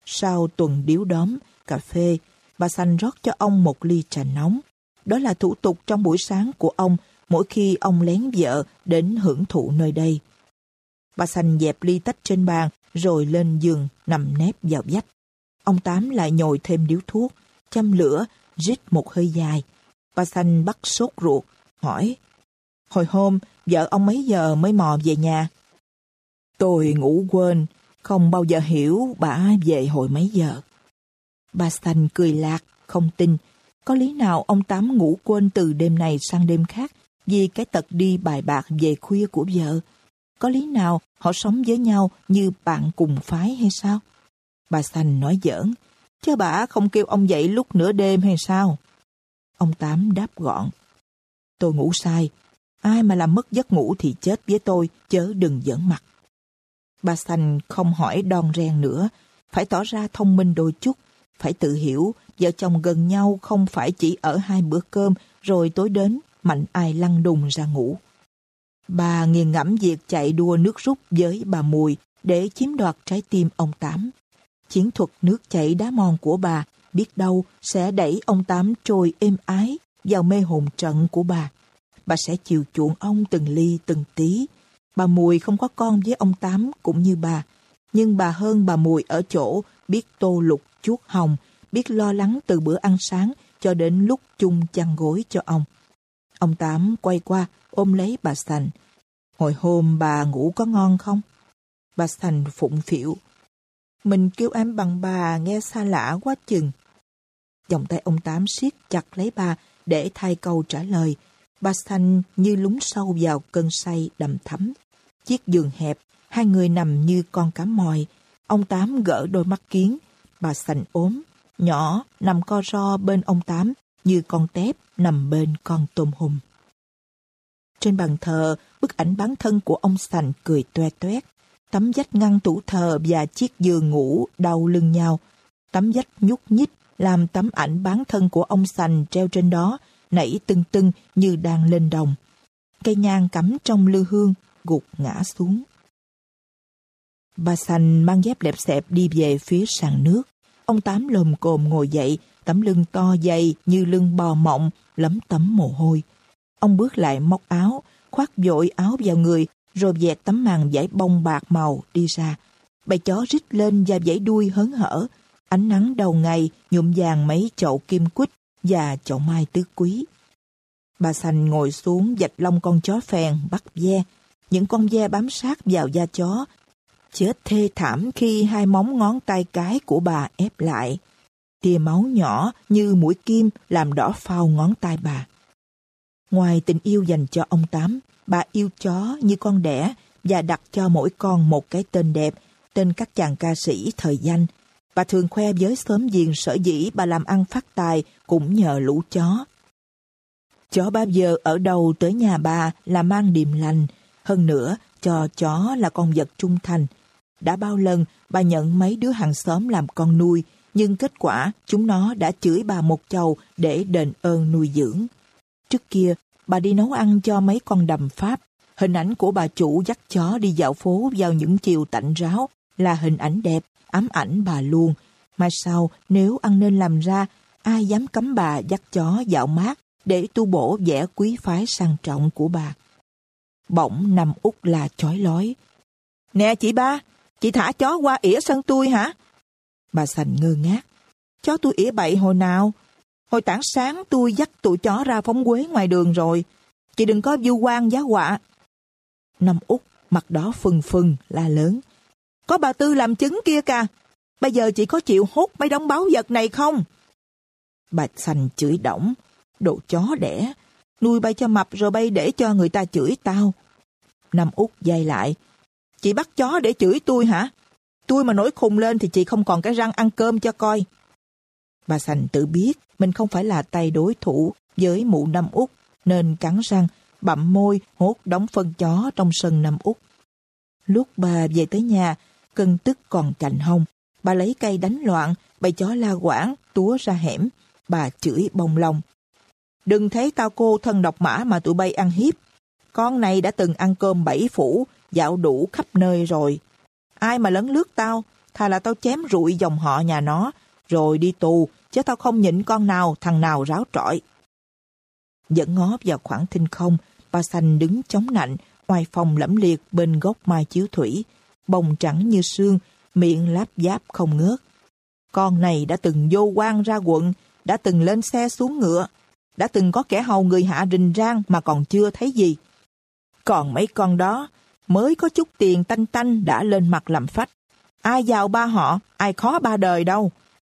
Sau tuần điếu đóm, cà phê, bà Sanh rót cho ông một ly trà nóng. Đó là thủ tục trong buổi sáng của ông mỗi khi ông lén vợ đến hưởng thụ nơi đây. Bà Sanh dẹp ly tách trên bàn rồi lên giường nằm nép vào vách. Ông Tám lại nhồi thêm điếu thuốc, châm lửa, rít một hơi dài. Bà Xanh bắt sốt ruột, hỏi Hồi hôm, vợ ông mấy giờ mới mò về nhà? Tôi ngủ quên, không bao giờ hiểu bà về hồi mấy giờ. Bà Xanh cười lạc, không tin. Có lý nào ông Tám ngủ quên từ đêm này sang đêm khác vì cái tật đi bài bạc về khuya của vợ? Có lý nào họ sống với nhau như bạn cùng phái hay sao? Bà Sanh nói giỡn, chứ bà không kêu ông dậy lúc nửa đêm hay sao? Ông Tám đáp gọn, tôi ngủ sai, ai mà làm mất giấc ngủ thì chết với tôi, chớ đừng giỡn mặt. Bà Sanh không hỏi đòn ren nữa, phải tỏ ra thông minh đôi chút, phải tự hiểu vợ chồng gần nhau không phải chỉ ở hai bữa cơm rồi tối đến mạnh ai lăn đùng ra ngủ. Bà nghiền ngẫm việc chạy đua nước rút với bà Mùi để chiếm đoạt trái tim ông Tám. Chiến thuật nước chảy đá mòn của bà biết đâu sẽ đẩy ông Tám trôi êm ái vào mê hồn trận của bà. Bà sẽ chiều chuộng ông từng ly từng tí. Bà Mùi không có con với ông Tám cũng như bà. Nhưng bà hơn bà Mùi ở chỗ biết tô lục chuốt hồng, biết lo lắng từ bữa ăn sáng cho đến lúc chung chăn gối cho ông. Ông Tám quay qua ôm lấy bà Sành. Hồi hôm bà ngủ có ngon không? Bà Sành phụng phịu. Mình kêu em bằng bà nghe xa lạ quá chừng. Dòng tay ông Tám siết chặt lấy bà để thay câu trả lời. Bà Sành như lúng sâu vào cơn say đầm thắm. Chiếc giường hẹp, hai người nằm như con cá mòi. Ông Tám gỡ đôi mắt kiến. Bà Sành ốm, nhỏ, nằm co ro bên ông Tám như con tép nằm bên con tôm hùm. Trên bàn thờ, bức ảnh bán thân của ông Sành cười toe toét. Tấm vách ngăn tủ thờ và chiếc giường ngủ đau lưng nhau. Tấm vách nhúc nhích làm tấm ảnh bán thân của ông Sành treo trên đó nảy tưng tưng như đang lên đồng. Cây nhang cắm trong lư hương gục ngã xuống. Bà Sành mang dép lẹp xẹp đi về phía sàn nước. Ông Tám lồm cồm ngồi dậy, tấm lưng to dày như lưng bò mộng, lấm tấm mồ hôi. Ông bước lại móc áo, khoác vội áo vào người, rồi dẹt tấm màn vải bông bạc màu đi ra. Bầy chó rít lên và vẫy đuôi hớn hở. Ánh nắng đầu ngày nhuộm vàng mấy chậu kim quýt và chậu mai tứ quý. Bà Sành ngồi xuống dạch lông con chó phèn bắt ve. Những con ve bám sát vào da chó. Chết thê thảm khi hai móng ngón tay cái của bà ép lại. Tia máu nhỏ như mũi kim làm đỏ phao ngón tay bà. Ngoài tình yêu dành cho ông Tám, bà yêu chó như con đẻ và đặt cho mỗi con một cái tên đẹp, tên các chàng ca sĩ thời danh. Bà thường khoe với xóm giềng sở dĩ bà làm ăn phát tài cũng nhờ lũ chó. Chó bao giờ ở đâu tới nhà bà là mang điềm lành, hơn nữa cho chó là con vật trung thành. Đã bao lần bà nhận mấy đứa hàng xóm làm con nuôi, nhưng kết quả chúng nó đã chửi bà một chầu để đền ơn nuôi dưỡng. Trước kia, bà đi nấu ăn cho mấy con đầm Pháp. Hình ảnh của bà chủ dắt chó đi dạo phố vào những chiều tạnh ráo là hình ảnh đẹp, ám ảnh bà luôn. Mai sau, nếu ăn nên làm ra, ai dám cấm bà dắt chó dạo mát để tu bổ vẻ quý phái sang trọng của bà. Bỗng nằm út là chói lói. Nè chị ba, chị thả chó qua ỉa sân tôi hả? Bà sành ngơ ngác. Chó tôi ỉa bậy hồi nào? Hồi tảng sáng tôi dắt tụi chó ra phóng quế ngoài đường rồi. Chị đừng có vu quan giá họa. Năm út mặt đó phừng phừng, la lớn. Có bà Tư làm chứng kia kìa. Bây giờ chị có chịu hút mấy đống báo vật này không? Bà Sành chửi đổng. Đồ chó đẻ. Nuôi bay cho mập rồi bay để cho người ta chửi tao. Năm út dây lại. Chị bắt chó để chửi tôi hả? Tôi mà nổi khùng lên thì chị không còn cái răng ăn cơm cho coi. Bà Sành tự biết mình không phải là tay đối thủ với mụ năm út nên cắn răng, bậm môi hốt đóng phân chó trong sân năm út. Lúc bà về tới nhà, cân tức còn chạnh hông. Bà lấy cây đánh loạn, bầy chó la quảng, túa ra hẻm. Bà chửi bông lòng. Đừng thấy tao cô thân độc mã mà tụi bay ăn hiếp. Con này đã từng ăn cơm bảy phủ, dạo đủ khắp nơi rồi. Ai mà lấn lướt tao, thà là tao chém rụi dòng họ nhà nó, rồi đi tù, chứ tao không nhịn con nào, thằng nào ráo trọi. Dẫn ngó vào khoảng thinh không, bà xanh đứng chống nạnh, ngoài phòng lẫm liệt bên gốc mai chiếu thủy, bồng trắng như sương, miệng láp giáp không ngớt. Con này đã từng vô quan ra quận, đã từng lên xe xuống ngựa, đã từng có kẻ hầu người hạ rình rang mà còn chưa thấy gì. Còn mấy con đó, mới có chút tiền tanh tanh đã lên mặt làm phách. Ai giàu ba họ, ai khó ba đời đâu.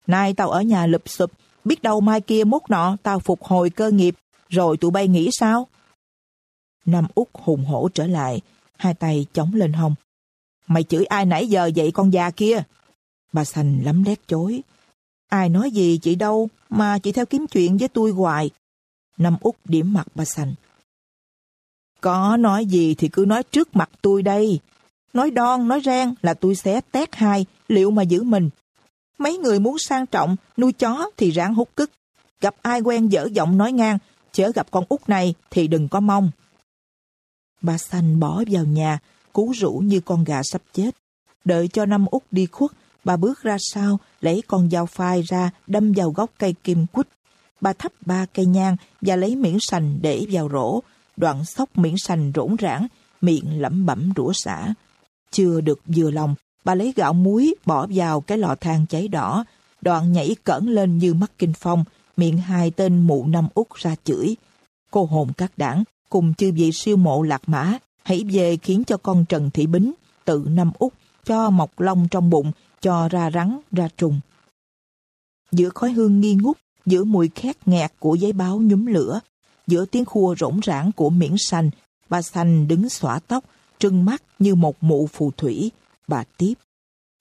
Nay tao ở nhà lụp sụp, biết đâu mai kia mốt nọ tao phục hồi cơ nghiệp, rồi tụi bay nghĩ sao? Nam út hùng hổ trở lại, hai tay chống lên hông. Mày chửi ai nãy giờ vậy con già kia? Bà Sành lắm lét chối. Ai nói gì chị đâu, mà chị theo kiếm chuyện với tôi hoài. Nam út điểm mặt bà Sành. Có nói gì thì cứ nói trước mặt tôi đây. Nói đon, nói rang là tôi sẽ tét hai, liệu mà giữ mình. Mấy người muốn sang trọng, nuôi chó thì ráng hút cức. Gặp ai quen dở giọng nói ngang, chớ gặp con út này thì đừng có mong. Bà xanh bỏ vào nhà, cú rũ như con gà sắp chết. Đợi cho năm út đi khuất, bà bước ra sau, lấy con dao phai ra, đâm vào gốc cây kim quýt. Bà thắp ba cây nhang và lấy miếng sành để vào rổ, đoạn sóc miếng sành rỗn rãng, miệng lẩm bẩm rủa xả. Chưa được vừa lòng, bà lấy gạo muối bỏ vào cái lò than cháy đỏ, đoạn nhảy cẩn lên như mắt kinh phong, miệng hai tên mụ năm út ra chửi. Cô hồn các đảng cùng chư vị siêu mộ lạc mã hãy về khiến cho con Trần Thị Bính tự năm út cho mọc lông trong bụng cho ra rắn ra trùng. Giữa khói hương nghi ngút, giữa mùi khét nghẹt của giấy báo nhúm lửa, giữa tiếng khua rỗng rãng của miễn sành bà sành đứng xõa tóc, trưng mắt như một mụ phù thủy. Bà tiếp.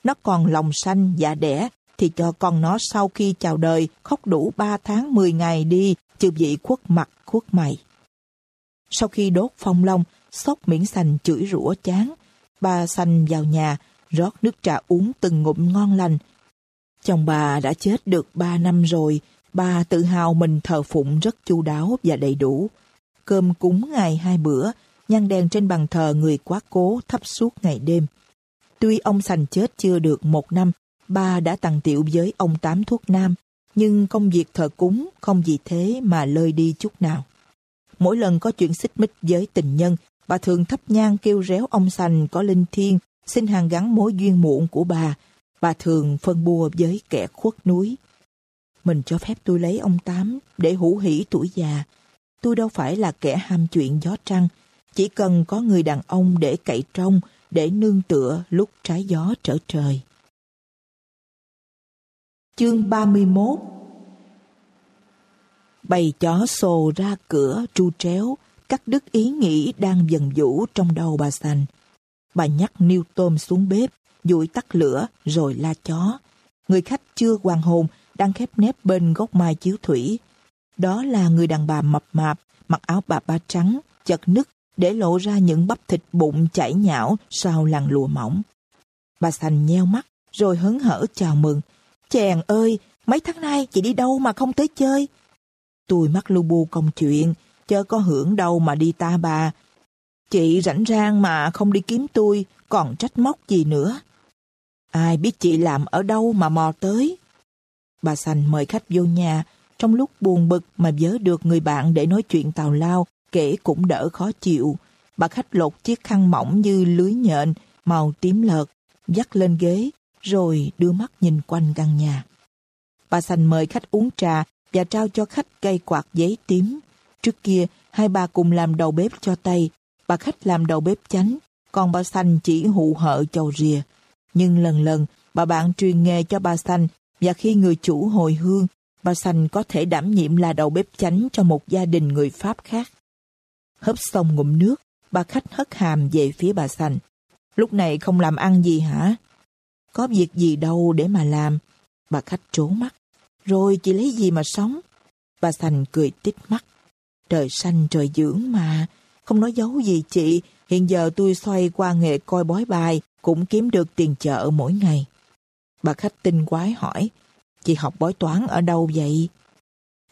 Nó còn lòng xanh dạ đẻ, thì cho con nó sau khi chào đời khóc đủ ba tháng mười ngày đi, chư vị khuất mặt khuất mày. Sau khi đốt phong long, sóc miễn sành chửi rủa chán. Bà sành vào nhà, rót nước trà uống từng ngụm ngon lành. Chồng bà đã chết được ba năm rồi, bà tự hào mình thờ phụng rất chu đáo và đầy đủ. Cơm cúng ngày hai bữa, nhang đèn trên bàn thờ người quá cố thắp suốt ngày đêm. Tuy ông sành chết chưa được một năm, bà đã tặng tiệu với ông tám thuốc nam, nhưng công việc thờ cúng không vì thế mà lơi đi chút nào. Mỗi lần có chuyện xích mích với tình nhân, bà thường thắp nhang kêu réo ông sành có linh thiêng, xin hàng gắn mối duyên muộn của bà. Bà thường phân bua với kẻ khuất núi. Mình cho phép tôi lấy ông Tám để hữu hỷ tuổi già. Tôi đâu phải là kẻ ham chuyện gió trăng, chỉ cần có người đàn ông để cậy trông, để nương tựa lúc trái gió trở trời. Chương 31 Bầy chó xồ ra cửa tru tréo, cắt đứt ý nghĩ đang dần vũ trong đầu bà Sành. Bà nhắc niêu tôm xuống bếp, dụi tắt lửa rồi la chó. Người khách chưa hoàng hồn, đang khép nép bên gốc mai chiếu thủy. Đó là người đàn bà mập mạp, mặc áo bà ba trắng, chật nứt để lộ ra những bắp thịt bụng chảy nhão sau làn lụa mỏng. Bà Sành nheo mắt, rồi hớn hở chào mừng. Chàng ơi, mấy tháng nay chị đi đâu mà không tới chơi? Tôi mắc lu bu công chuyện, chớ có hưởng đâu mà đi ta bà. Chị rảnh rang mà không đi kiếm tôi, còn trách móc gì nữa. Ai biết chị làm ở đâu mà mò tới. Bà Sành mời khách vô nhà, trong lúc buồn bực mà vớ được người bạn để nói chuyện tào lao, kể cũng đỡ khó chịu. Bà khách lột chiếc khăn mỏng như lưới nhện, màu tím lợt, dắt lên ghế, rồi đưa mắt nhìn quanh căn nhà. Bà Sành mời khách uống trà và trao cho khách cây quạt giấy tím. Trước kia, hai bà cùng làm đầu bếp cho tay, bà khách làm đầu bếp chánh, còn bà Sành chỉ hụ hợ chầu rìa. Nhưng lần lần, bà bạn truyền nghề cho bà Sành và khi người chủ hồi hương, bà Sành có thể đảm nhiệm là đầu bếp chánh cho một gia đình người Pháp khác. Hấp xong ngụm nước, bà khách hất hàm về phía bà Sành. Lúc này không làm ăn gì hả? Có việc gì đâu để mà làm. Bà khách trố mắt. Rồi chị lấy gì mà sống? Bà Sành cười tít mắt. Trời xanh trời dưỡng mà. Không nói giấu gì chị. Hiện giờ tôi xoay qua nghề coi bói bài cũng kiếm được tiền chợ mỗi ngày. Bà khách tinh quái hỏi. Chị học bói toán ở đâu vậy?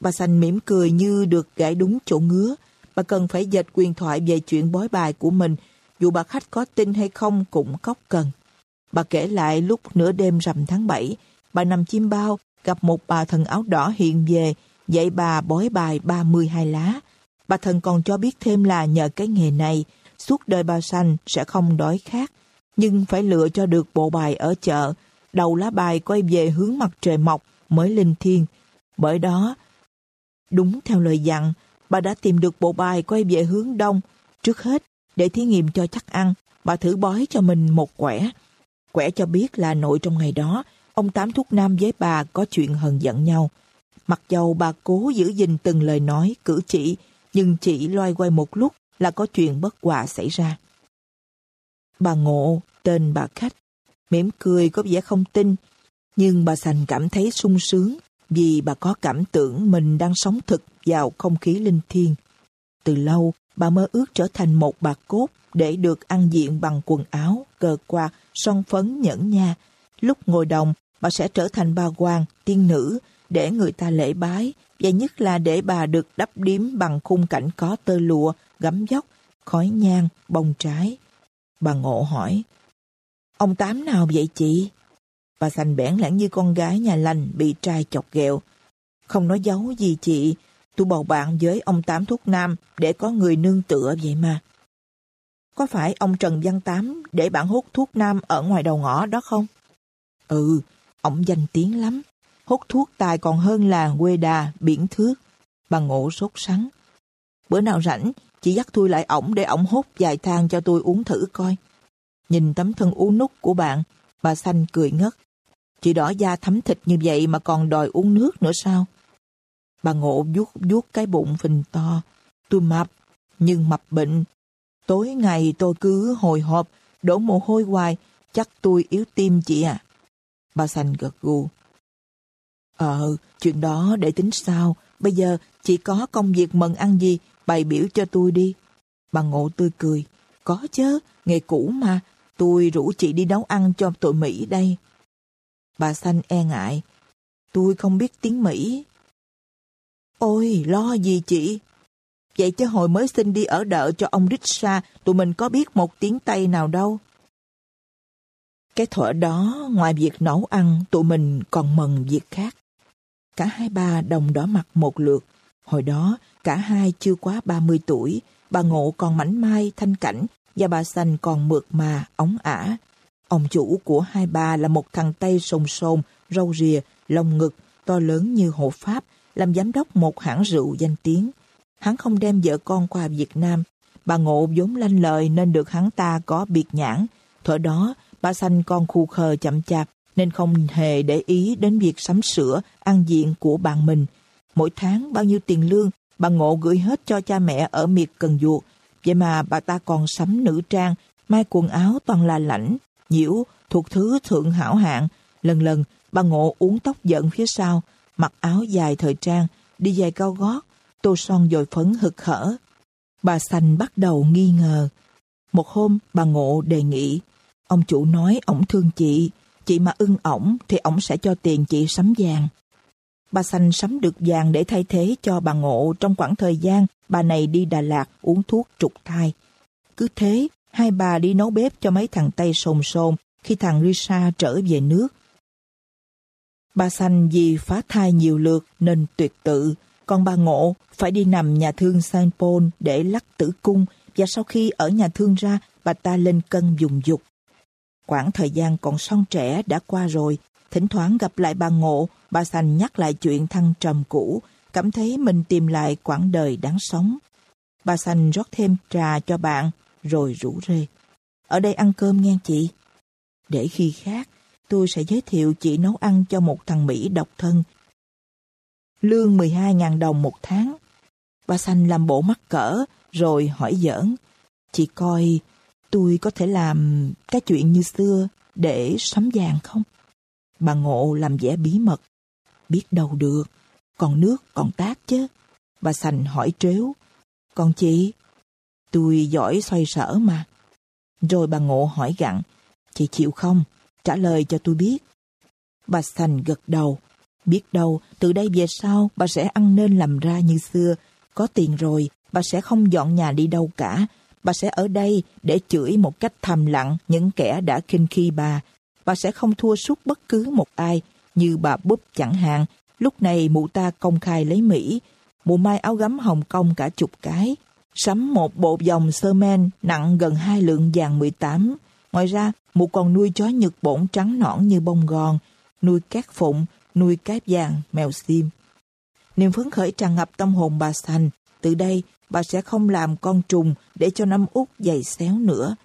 Bà Sành mỉm cười như được gãi đúng chỗ ngứa. Bà cần phải dệt quyền thoại về chuyện bói bài của mình. Dù bà khách có tin hay không cũng cóc cần. Bà kể lại lúc nửa đêm rằm tháng 7, bà nằm chim bao, gặp một bà thần áo đỏ hiện về, dạy bà bói bài 32 lá. Bà thần còn cho biết thêm là nhờ cái nghề này, suốt đời bà sanh sẽ không đói khát, nhưng phải lựa cho được bộ bài ở chợ, đầu lá bài quay về hướng mặt trời mọc mới linh thiêng. Bởi đó, đúng theo lời dặn, bà đã tìm được bộ bài quay về hướng đông. Trước hết, để thí nghiệm cho chắc ăn, bà thử bói cho mình một quẻ. Quẻ cho biết là nội trong ngày đó, ông Tám Thúc Nam với bà có chuyện hờn giận nhau. Mặc dầu bà cố giữ gìn từng lời nói, cử chỉ, nhưng chỉ loay quay một lúc là có chuyện bất hòa xảy ra. Bà Ngộ, tên bà khách, mỉm cười có vẻ không tin, nhưng bà Sành cảm thấy sung sướng vì bà có cảm tưởng mình đang sống thực vào không khí linh thiêng. Từ lâu, bà mơ ước trở thành một bà cốt để được ăn diện bằng quần áo, cờ quạt, son phấn nhẫn nha. Lúc ngồi đồng, bà sẽ trở thành bà hoàng, tiên nữ, để người ta lễ bái, và nhất là để bà được đắp điếm bằng khung cảnh có tơ lụa, gấm dốc, khói nhang, bông trái. Bà ngộ hỏi, Ông Tám nào vậy chị? Bà xanh bẽn lẽn như con gái nhà lành bị trai chọc ghẹo. Không nói giấu gì chị, tôi bầu bạn với ông Tám thuốc nam để có người nương tựa vậy mà. Có phải ông Trần Văn Tám để bạn hút thuốc nam ở ngoài đầu ngõ đó không? Ừ, ông danh tiếng lắm. hút thuốc tài còn hơn là quê đà, biển thước. Bà Ngộ sốt sắng. Bữa nào rảnh, chị dắt tôi lại ổng để ổng hút vài thang cho tôi uống thử coi. Nhìn tấm thân uống nút của bạn, bà Xanh cười ngất. Chị đỏ da thấm thịt như vậy mà còn đòi uống nước nữa sao? Bà Ngộ vuốt vuốt cái bụng phình to. Tôi mập, nhưng mập bệnh. Tối ngày tôi cứ hồi hộp, đổ mồ hôi hoài, chắc tôi yếu tim chị à. Bà Xanh gật gù. Ờ, chuyện đó để tính sao. Bây giờ chị có công việc mần ăn gì, bày biểu cho tôi đi. Bà Ngộ tươi cười. Có chứ, nghề cũ mà. Tôi rủ chị đi nấu ăn cho tụi Mỹ đây. Bà Xanh e ngại. Tôi không biết tiếng Mỹ. Ôi, lo gì chị? Vậy chứ hồi mới xin đi ở đợ cho ông Richa, tụi mình có biết một tiếng Tây nào đâu. Cái thuở đó, ngoài việc nấu ăn, tụi mình còn mần việc khác. Cả hai bà đồng đỏ mặt một lượt. Hồi đó, cả hai chưa quá 30 tuổi, bà Ngộ còn mảnh mai, thanh cảnh, và bà Xanh còn mượt mà, ống ả. Ông chủ của hai bà là một thằng Tây sồn sồn, râu rìa, lông ngực, to lớn như hộ Pháp, làm giám đốc một hãng rượu danh tiếng. Hắn không đem vợ con qua Việt Nam. Bà Ngộ vốn lanh lợi nên được hắn ta có biệt nhãn. Thuở đó, bà Xanh con khu khờ chậm chạp nên không hề để ý đến việc sắm sửa, ăn diện của bạn mình. Mỗi tháng bao nhiêu tiền lương, bà Ngộ gửi hết cho cha mẹ ở miệt Cần Duộc. Vậy mà bà ta còn sắm nữ trang, mai quần áo toàn là lãnh, nhiễu, thuộc thứ thượng hảo hạng. Lần lần, bà Ngộ uống tóc giận phía sau, mặc áo dài thời trang, đi giày cao gót, tô son dồi phấn hực hở. Bà Xanh bắt đầu nghi ngờ. Một hôm, bà Ngộ đề nghị, ông chủ nói ổng thương chị, chị mà ưng ổng thì ổng sẽ cho tiền chị sắm vàng. Bà Xanh sắm được vàng để thay thế cho bà Ngộ trong khoảng thời gian bà này đi Đà Lạt uống thuốc trục thai. Cứ thế, hai bà đi nấu bếp cho mấy thằng Tây sồn sồn khi thằng Risa trở về nước. Bà Xanh vì phá thai nhiều lượt nên tuyệt tự, còn bà Ngộ phải đi nằm nhà thương Saint Paul để lắc tử cung và sau khi ở nhà thương ra, bà ta lên cân dùng dục. Quãng thời gian còn son trẻ đã qua rồi, thỉnh thoảng gặp lại bà Ngộ, bà Sành nhắc lại chuyện thăng trầm cũ, cảm thấy mình tìm lại quãng đời đáng sống. Bà Sành rót thêm trà cho bạn, rồi rủ rê. Ở đây ăn cơm nghe chị. Để khi khác, tôi sẽ giới thiệu chị nấu ăn cho một thằng Mỹ độc thân. Lương 12.000 đồng một tháng. Bà Sành làm bộ mắc cỡ, rồi hỏi giỡn. Chị coi, tôi có thể làm cái chuyện như xưa để sắm vàng không? Bà Ngộ làm vẻ bí mật. Biết đâu được, còn nước còn tác chứ. Bà Sành hỏi trếu. Còn chị? Tôi giỏi xoay sở mà. Rồi bà Ngộ hỏi gặn. Chị chịu không? Trả lời cho tôi biết. Bà Sành gật đầu. Biết đâu, từ đây về sau, bà sẽ ăn nên làm ra như xưa. Có tiền rồi, bà sẽ không dọn nhà đi đâu cả. Bà sẽ ở đây để chửi một cách thầm lặng những kẻ đã khinh khi bà. Bà sẽ không thua suốt bất cứ một ai, như bà Búp chẳng hạn. Lúc này mụ ta công khai lấy Mỹ. Mụ mai áo gấm Hồng Kông cả chục cái. Sắm một bộ vòng sơ men nặng gần hai lượng vàng 18. Ngoài ra, mụ còn nuôi chó nhật bổn trắng nõn như bông gòn, nuôi cát phụng, nuôi cáp vàng, mèo sim Niềm phấn khởi tràn ngập tâm hồn bà Sành. Từ đây, bà sẽ không làm con trùng để cho năm út dày xéo nữa.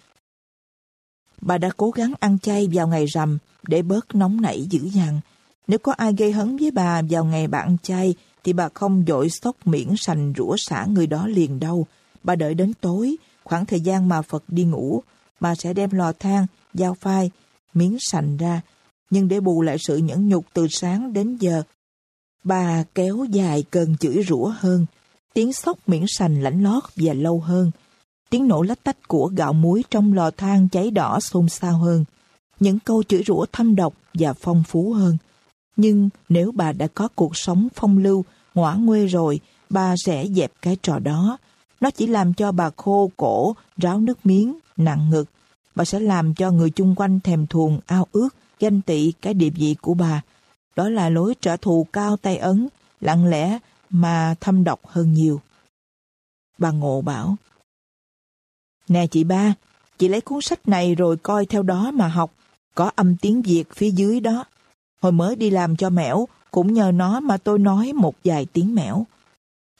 Bà đã cố gắng ăn chay vào ngày rằm để bớt nóng nảy dữ dằn. Nếu có ai gây hấn với bà vào ngày bà ăn chay, thì bà không dội sốc miễn sành rủa xả người đó liền đâu. Bà đợi đến tối, khoảng thời gian mà Phật đi ngủ, bà sẽ đem lò than, dao phai, miếng sành ra. Nhưng để bù lại sự nhẫn nhục từ sáng đến giờ, bà kéo dài cơn chửi rủa hơn, tiếng sốc miễn sành lãnh lót và lâu hơn. Tiếng nổ lách tách của gạo muối trong lò than cháy đỏ xôn xao hơn. Những câu chửi rủa thâm độc và phong phú hơn. Nhưng nếu bà đã có cuộc sống phong lưu, ngõa nguê rồi, bà sẽ dẹp cái trò đó. Nó chỉ làm cho bà khô cổ, ráo nước miếng, nặng ngực. Bà sẽ làm cho người chung quanh thèm thuồng, ao ước, ganh tị cái địa vị của bà. Đó là lối trả thù cao tay ấn, lặng lẽ mà thâm độc hơn nhiều. Bà Ngộ bảo, Nè chị ba, chị lấy cuốn sách này rồi coi theo đó mà học, có âm tiếng Việt phía dưới đó. Hồi mới đi làm cho mẻo, Cũng nhờ nó mà tôi nói một vài tiếng mẻo.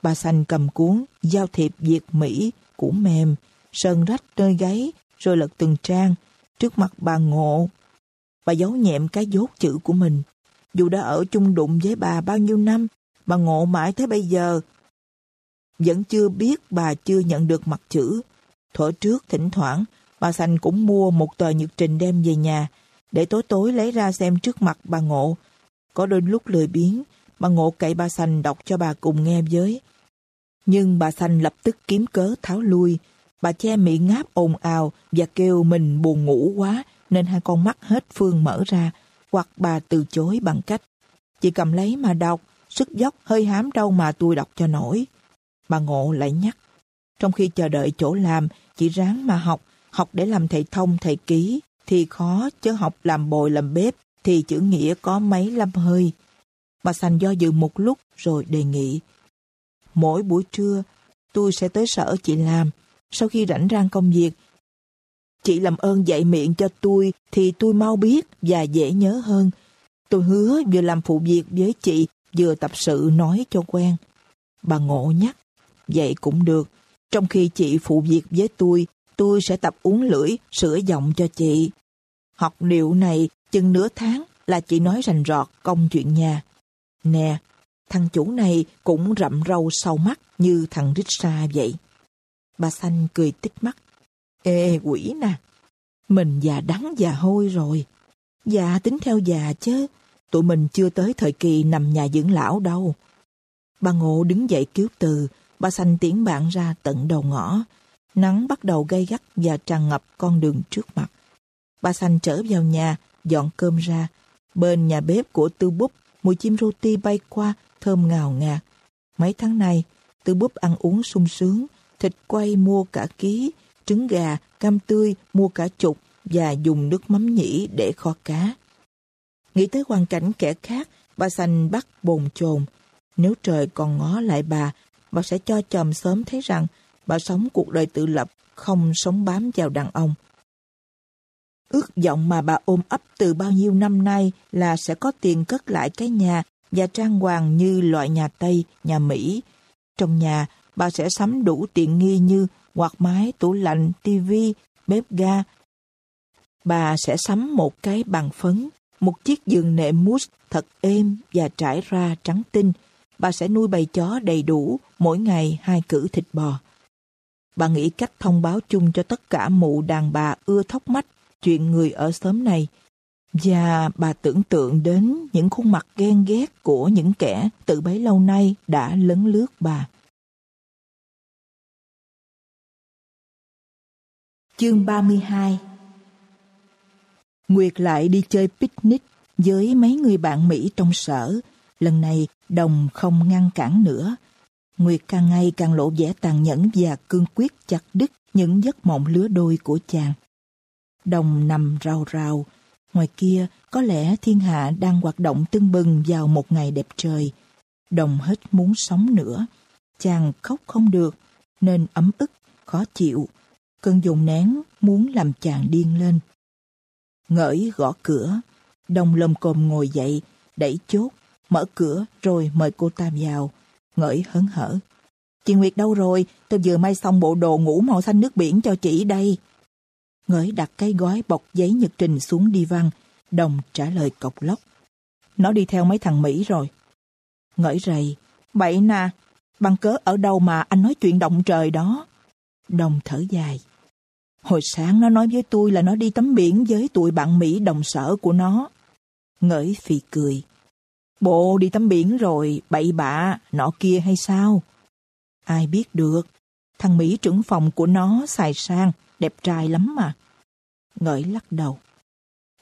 Bà xanh cầm cuốn Giao thiệp Việt Mỹ của mềm, sơn rách nơi gáy, rồi lật từng trang, trước mặt bà ngộ. Bà giấu nhẹm cái dốt chữ của mình. Dù đã ở chung đụng với bà bao nhiêu năm, bà ngộ mãi tới bây giờ. Vẫn chưa biết bà chưa nhận được mặt chữ. Thổ trước thỉnh thoảng, bà sành cũng mua một tờ nhật trình đem về nhà, để tối tối lấy ra xem trước mặt bà Ngộ. Có đôi lúc lười biếng, bà Ngộ cậy bà sành đọc cho bà cùng nghe với. Nhưng bà sành lập tức kiếm cớ tháo lui. Bà che miệng ngáp ồn ào và kêu mình buồn ngủ quá nên hai con mắt hết phương mở ra hoặc bà từ chối bằng cách chị cầm lấy mà đọc sức dốc hơi hám đâu mà tôi đọc cho nổi. Bà Ngộ lại nhắc trong khi chờ đợi chỗ làm chỉ ráng mà học học để làm thầy thông thầy ký thì khó chứ học làm bồi làm bếp thì chữ nghĩa có mấy lâm hơi. Bà Sành do dự một lúc rồi đề nghị Mỗi buổi trưa, tôi sẽ tới sở chị làm. Sau khi rảnh rang công việc, chị làm ơn dạy miệng cho tôi thì tôi mau biết và dễ nhớ hơn. Tôi hứa vừa làm phụ việc với chị, vừa tập sự nói cho quen. Bà ngộ nhắc, vậy cũng được. Trong khi chị phụ việc với tôi, tôi sẽ tập uống lưỡi, sửa giọng cho chị. Học điệu này chừng nửa tháng là chị nói rành rọt công chuyện nhà. Nè, Thằng chủ này cũng rậm râu sau mắt như thằng rít xa vậy. Bà xanh cười tích mắt. Ê quỷ nè, mình già đắng già hôi rồi. Già tính theo già chứ, tụi mình chưa tới thời kỳ nằm nhà dưỡng lão đâu. Bà Ngộ đứng dậy cứu từ, bà xanh tiễn bạn ra tận đầu ngõ. Nắng bắt đầu gay gắt và tràn ngập con đường trước mặt. Bà xanh trở vào nhà, dọn cơm ra. Bên nhà bếp của Tư Búp, mùi chim rô ti bay qua thơm ngào ngạt. Mấy tháng nay, Tư Búp ăn uống sung sướng, thịt quay mua cả ký, trứng gà, cam tươi mua cả chục và dùng nước mắm nhĩ để kho cá. Nghĩ tới hoàn cảnh kẻ khác, bà xanh bắt bồn chồn. Nếu trời còn ngó lại bà, bà sẽ cho chồng sớm thấy rằng bà sống cuộc đời tự lập, không sống bám vào đàn ông. Ước vọng mà bà ôm ấp từ bao nhiêu năm nay là sẽ có tiền cất lại cái nhà và trang hoàng như loại nhà Tây, nhà Mỹ. Trong nhà, bà sẽ sắm đủ tiện nghi như quạt máy, tủ lạnh, tivi, bếp ga. Bà sẽ sắm một cái bàn phấn, một chiếc giường nệm mousse thật êm và trải ra trắng tinh. Bà sẽ nuôi bầy chó đầy đủ, mỗi ngày hai cử thịt bò. Bà nghĩ cách thông báo chung cho tất cả mụ đàn bà ưa thóc mắt chuyện người ở xóm này và bà tưởng tượng đến những khuôn mặt ghen ghét của những kẻ từ bấy lâu nay đã lấn lướt bà. Chương 32 Nguyệt lại đi chơi picnic với mấy người bạn Mỹ trong sở. Lần này Đồng không ngăn cản nữa. Nguyệt càng ngày càng lộ vẻ tàn nhẫn và cương quyết chặt đứt những giấc mộng lứa đôi của chàng. Đồng nằm rào rào, Ngoài kia, có lẽ thiên hạ đang hoạt động tưng bừng vào một ngày đẹp trời. Đồng hết muốn sống nữa. Chàng khóc không được, nên ấm ức, khó chịu. Cơn dùng nén muốn làm chàng điên lên. Ngỡi gõ cửa, đồng lầm cồm ngồi dậy, đẩy chốt, mở cửa rồi mời cô ta vào. Ngợi hớn hở. Chị Nguyệt đâu rồi? Tôi vừa may xong bộ đồ ngủ màu xanh nước biển cho chị đây. Ngợi đặt cái gói bọc giấy nhật trình xuống đi văn. Đồng trả lời cộc lốc. Nó đi theo mấy thằng Mỹ rồi. Ngợi rầy. Bậy nà, bằng cớ ở đâu mà anh nói chuyện động trời đó. Đồng thở dài. Hồi sáng nó nói với tôi là nó đi tắm biển với tụi bạn Mỹ đồng sở của nó. Ngợi phì cười. Bộ đi tắm biển rồi, bậy bạ, nọ kia hay sao? Ai biết được, thằng Mỹ trưởng phòng của nó xài sang, đẹp trai lắm mà. Ngợi lắc đầu.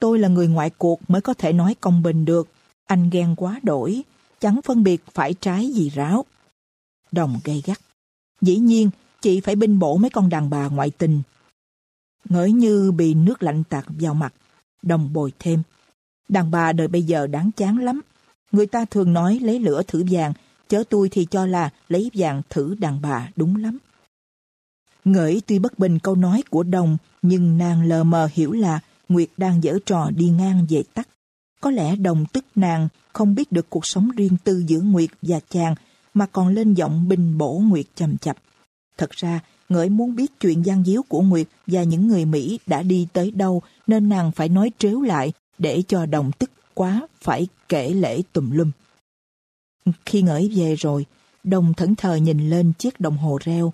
Tôi là người ngoại cuộc mới có thể nói công bình được. Anh ghen quá đổi, chẳng phân biệt phải trái gì ráo. Đồng gây gắt. Dĩ nhiên, chị phải binh bổ mấy con đàn bà ngoại tình. Ngỡ như bị nước lạnh tạt vào mặt. Đồng bồi thêm. Đàn bà đời bây giờ đáng chán lắm. Người ta thường nói lấy lửa thử vàng, chớ tôi thì cho là lấy vàng thử đàn bà đúng lắm. Ngợi tuy bất bình câu nói của Đồng, nhưng nàng lờ mờ hiểu là Nguyệt đang dở trò đi ngang về tắt. Có lẽ đồng tức nàng không biết được cuộc sống riêng tư giữa Nguyệt và chàng mà còn lên giọng bình bổ Nguyệt chầm chập. Thật ra, Ngợi muốn biết chuyện gian díu của Nguyệt và những người Mỹ đã đi tới đâu nên nàng phải nói trếu lại để cho đồng tức quá phải kể lễ tùm lum. Khi ngởi về rồi, đồng thẫn thờ nhìn lên chiếc đồng hồ reo.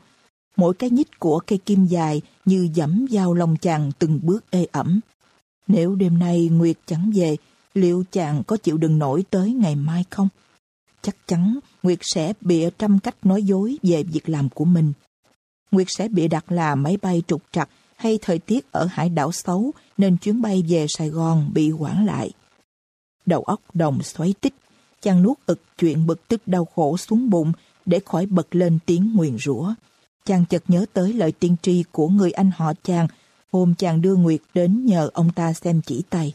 Mỗi cái nhích của cây kim dài như dẫm vào lòng chàng từng bước ê ẩm. Nếu đêm nay Nguyệt chẳng về, liệu chàng có chịu đựng nổi tới ngày mai không? Chắc chắn Nguyệt sẽ bịa trăm cách nói dối về việc làm của mình. Nguyệt sẽ bịa đặt là máy bay trục trặc hay thời tiết ở hải đảo xấu nên chuyến bay về Sài Gòn bị hoãn lại. Đầu óc đồng xoáy tích, chàng nuốt ực chuyện bực tức đau khổ xuống bụng để khỏi bật lên tiếng nguyền rủa. Chàng chợt nhớ tới lời tiên tri của người anh họ chàng hôm chàng đưa Nguyệt đến nhờ ông ta xem chỉ tay.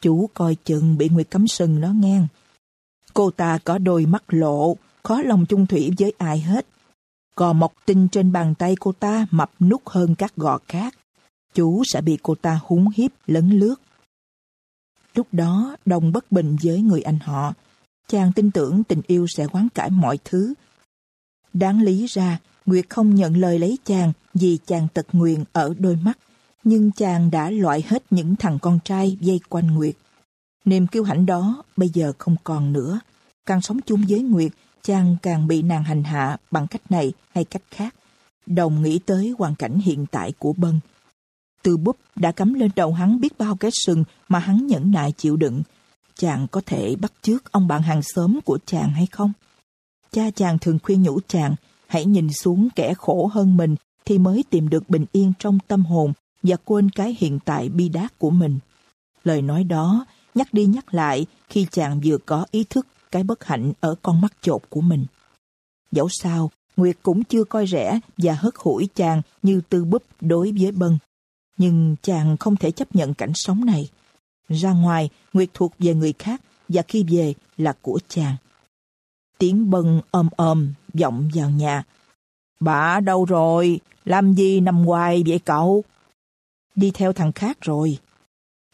Chú coi chừng bị Nguyệt cấm sừng nó ngang. Cô ta có đôi mắt lộ, khó lòng chung thủy với ai hết. Gò mọc tinh trên bàn tay cô ta mập nút hơn các gò khác. Chú sẽ bị cô ta húng hiếp lấn lướt. Lúc đó, Đồng bất bình với người anh họ. Chàng tin tưởng tình yêu sẽ quán cải mọi thứ. Đáng lý ra, Nguyệt không nhận lời lấy chàng vì chàng tật nguyền ở đôi mắt. Nhưng chàng đã loại hết những thằng con trai dây quanh Nguyệt. Niềm kiêu hãnh đó bây giờ không còn nữa. Càng sống chung với Nguyệt, chàng càng bị nàng hành hạ bằng cách này hay cách khác. Đồng nghĩ tới hoàn cảnh hiện tại của Bân tư búp đã cắm lên đầu hắn biết bao cái sừng mà hắn nhẫn nại chịu đựng. Chàng có thể bắt chước ông bạn hàng xóm của chàng hay không? Cha chàng thường khuyên nhủ chàng hãy nhìn xuống kẻ khổ hơn mình thì mới tìm được bình yên trong tâm hồn và quên cái hiện tại bi đát của mình. Lời nói đó nhắc đi nhắc lại khi chàng vừa có ý thức cái bất hạnh ở con mắt chột của mình. Dẫu sao, Nguyệt cũng chưa coi rẻ và hất hủi chàng như tư búp đối với Bân. Nhưng chàng không thể chấp nhận cảnh sống này. Ra ngoài, Nguyệt thuộc về người khác và khi về là của chàng. Tiếng Bân ôm ôm vọng vào nhà. Bà đâu rồi? Làm gì nằm hoài vậy cậu? Đi theo thằng khác rồi.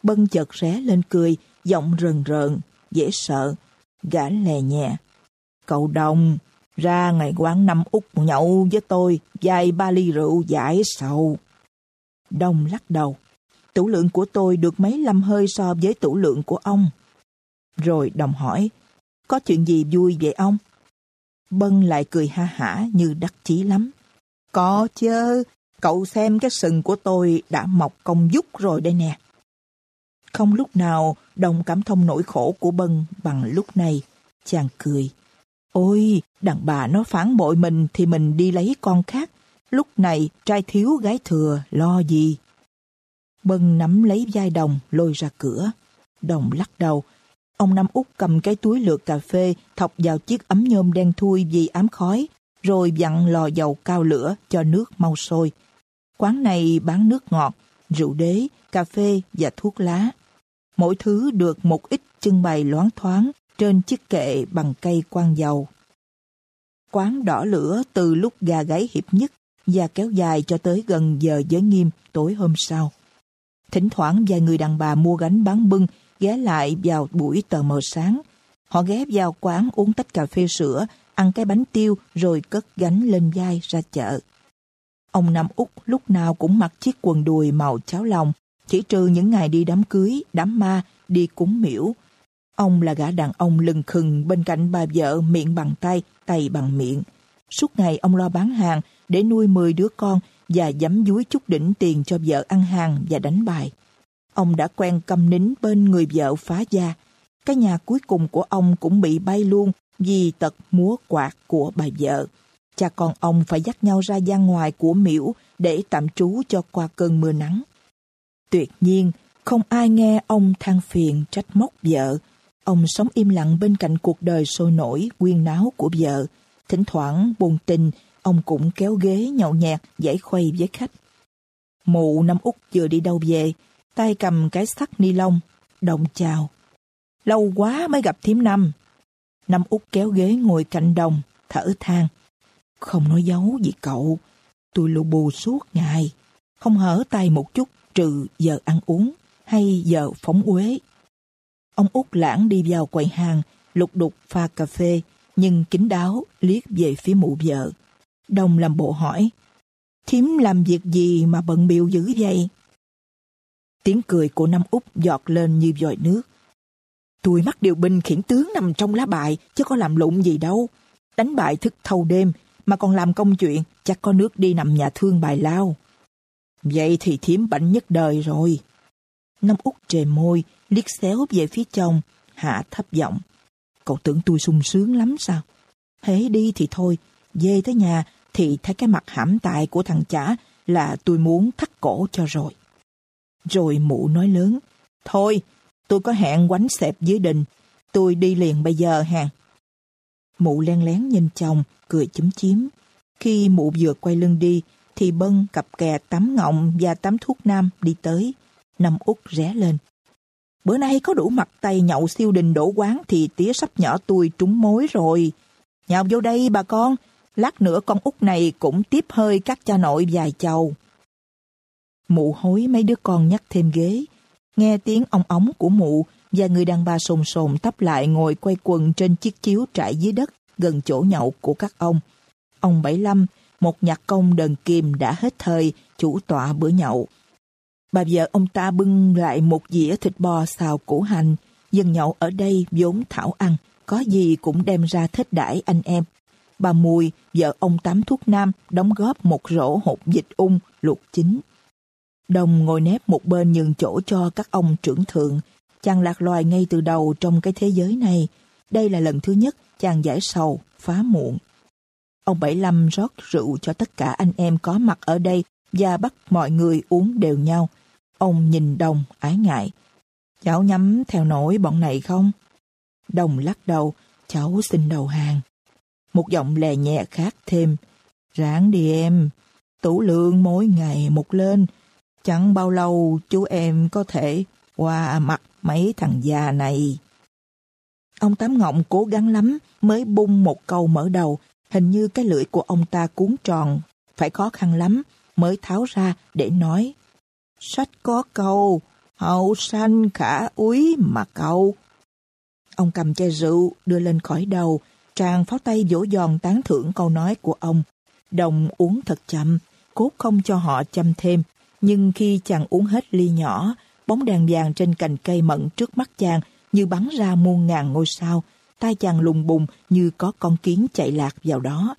Bân chợt ré lên cười, giọng rần rợn, dễ sợ. Gã lè nhẹ. Cậu đồng, ra ngày quán năm út nhậu với tôi, vài ba ly rượu giải sầu. Đông lắc đầu. Tủ lượng của tôi được mấy lâm hơi so với tủ lượng của ông. Rồi đồng hỏi, có chuyện gì vui vậy ông? Bân lại cười ha hả như đắc chí lắm. Có chứ, cậu xem cái sừng của tôi đã mọc công dúc rồi đây nè. Không lúc nào đồng cảm thông nỗi khổ của Bân bằng lúc này. Chàng cười. Ôi, đàn bà nó phản bội mình thì mình đi lấy con khác. Lúc này trai thiếu gái thừa, lo gì? Bân nắm lấy vai đồng, lôi ra cửa. Đồng lắc đầu. Ông Năm út cầm cái túi lượt cà phê, thọc vào chiếc ấm nhôm đen thui vì ám khói, rồi vặn lò dầu cao lửa cho nước mau sôi. Quán này bán nước ngọt, rượu đế, cà phê và thuốc lá. Mỗi thứ được một ít trưng bày loáng thoáng trên chiếc kệ bằng cây quang dầu. Quán đỏ lửa từ lúc gà gáy hiệp nhất và kéo dài cho tới gần giờ giới nghiêm tối hôm sau. Thỉnh thoảng vài người đàn bà mua gánh bán bưng ghé lại vào buổi tờ mờ sáng. Họ ghé vào quán uống tách cà phê sữa, ăn cái bánh tiêu rồi cất gánh lên vai ra chợ. Ông Nam Úc lúc nào cũng mặc chiếc quần đùi màu cháo lòng, chỉ trừ những ngày đi đám cưới, đám ma, đi cúng miễu. Ông là gã đàn ông lừng khừng bên cạnh bà vợ miệng bằng tay, tay bằng miệng. Suốt ngày ông lo bán hàng để nuôi 10 đứa con và dám dúi chút đỉnh tiền cho vợ ăn hàng và đánh bài. Ông đã quen cầm nín bên người vợ phá gia. Cái nhà cuối cùng của ông cũng bị bay luôn vì tật múa quạt của bà vợ. Cha con ông phải dắt nhau ra gian ngoài của miễu để tạm trú cho qua cơn mưa nắng. Tuyệt nhiên, không ai nghe ông than phiền trách móc vợ. Ông sống im lặng bên cạnh cuộc đời sôi nổi, quyên náo của vợ. Thỉnh thoảng buồn tình, ông cũng kéo ghế nhậu nhẹt giải khuây với khách. Mụ năm út vừa đi đâu về, tay cầm cái sắt ni lông, đồng chào. Lâu quá mới gặp thím năm. Năm út kéo ghế ngồi cạnh đồng, thở than. Không nói giấu gì cậu, tôi lù bù suốt ngày, không hở tay một chút trừ giờ ăn uống hay giờ phóng uế. Ông út lãng đi vào quầy hàng, lục đục pha cà phê, nhưng kín đáo liếc về phía mụ vợ. Đồng làm bộ hỏi, thím làm việc gì mà bận biểu dữ vậy? Tiếng cười của năm úc giọt lên như vòi nước. Tôi mắc điều binh khiển tướng nằm trong lá bài, chứ có làm lụng gì đâu. Đánh bại thức thâu đêm, mà còn làm công chuyện, chắc có nước đi nằm nhà thương bài lao. Vậy thì thiếm bảnh nhất đời rồi. Năm út trề môi, liếc xéo về phía chồng, hạ thấp giọng. Cậu tưởng tôi sung sướng lắm sao? Hế đi thì thôi, về tới nhà thì thấy cái mặt hãm tại của thằng chả là tôi muốn thắt cổ cho rồi. Rồi mụ nói lớn, thôi, tôi có hẹn quánh xẹp dưới đình, tôi đi liền bây giờ hàng. Mụ len lén nhìn chồng, cười chúm chím. Khi mụ vừa quay lưng đi, thì Bân cặp kè tắm ngọng và tắm thuốc nam đi tới. Năm út ré lên. Bữa nay có đủ mặt tay nhậu siêu đình đổ quán thì tía sắp nhỏ tôi trúng mối rồi. Nhào vô đây bà con, lát nữa con út này cũng tiếp hơi các cha nội vài chầu. Mụ hối mấy đứa con nhắc thêm ghế. Nghe tiếng ong ống của mụ và người đàn bà sồn sồn tấp lại ngồi quay quần trên chiếc chiếu trải dưới đất gần chỗ nhậu của các ông. Ông Bảy Lâm, một nhạc công đờn kìm đã hết thời, chủ tọa bữa nhậu. Bà vợ ông ta bưng lại một dĩa thịt bò xào củ hành. Dân nhậu ở đây vốn thảo ăn, có gì cũng đem ra thích đãi anh em. Bà Mùi, vợ ông Tám Thuốc Nam, đóng góp một rổ hột dịch ung, luộc chín. Đồng ngồi nép một bên nhường chỗ cho các ông trưởng thượng. Chàng lạc loài ngay từ đầu trong cái thế giới này. Đây là lần thứ nhất chàng giải sầu, phá muộn. Ông Bảy Lâm rót rượu cho tất cả anh em có mặt ở đây và bắt mọi người uống đều nhau. Ông nhìn Đồng ái ngại. Cháu nhắm theo nổi bọn này không? Đồng lắc đầu, cháu xin đầu hàng. Một giọng lè nhẹ khác thêm. Ráng đi em, tủ lượng mỗi ngày một lên. Chẳng bao lâu chú em có thể qua mặt mấy thằng già này. Ông Tám Ngọng cố gắng lắm mới bung một câu mở đầu. Hình như cái lưỡi của ông ta cuốn tròn, phải khó khăn lắm mới tháo ra để nói. Sách có câu, hậu sanh khả úy mà câu. Ông cầm chai rượu đưa lên khỏi đầu, trang pháo tay vỗ giòn tán thưởng câu nói của ông. Đồng uống thật chậm, cốt không cho họ chăm thêm. Nhưng khi chàng uống hết ly nhỏ, bóng đèn vàng trên cành cây mận trước mắt chàng như bắn ra muôn ngàn ngôi sao, tai chàng lùng bùng như có con kiến chạy lạc vào đó.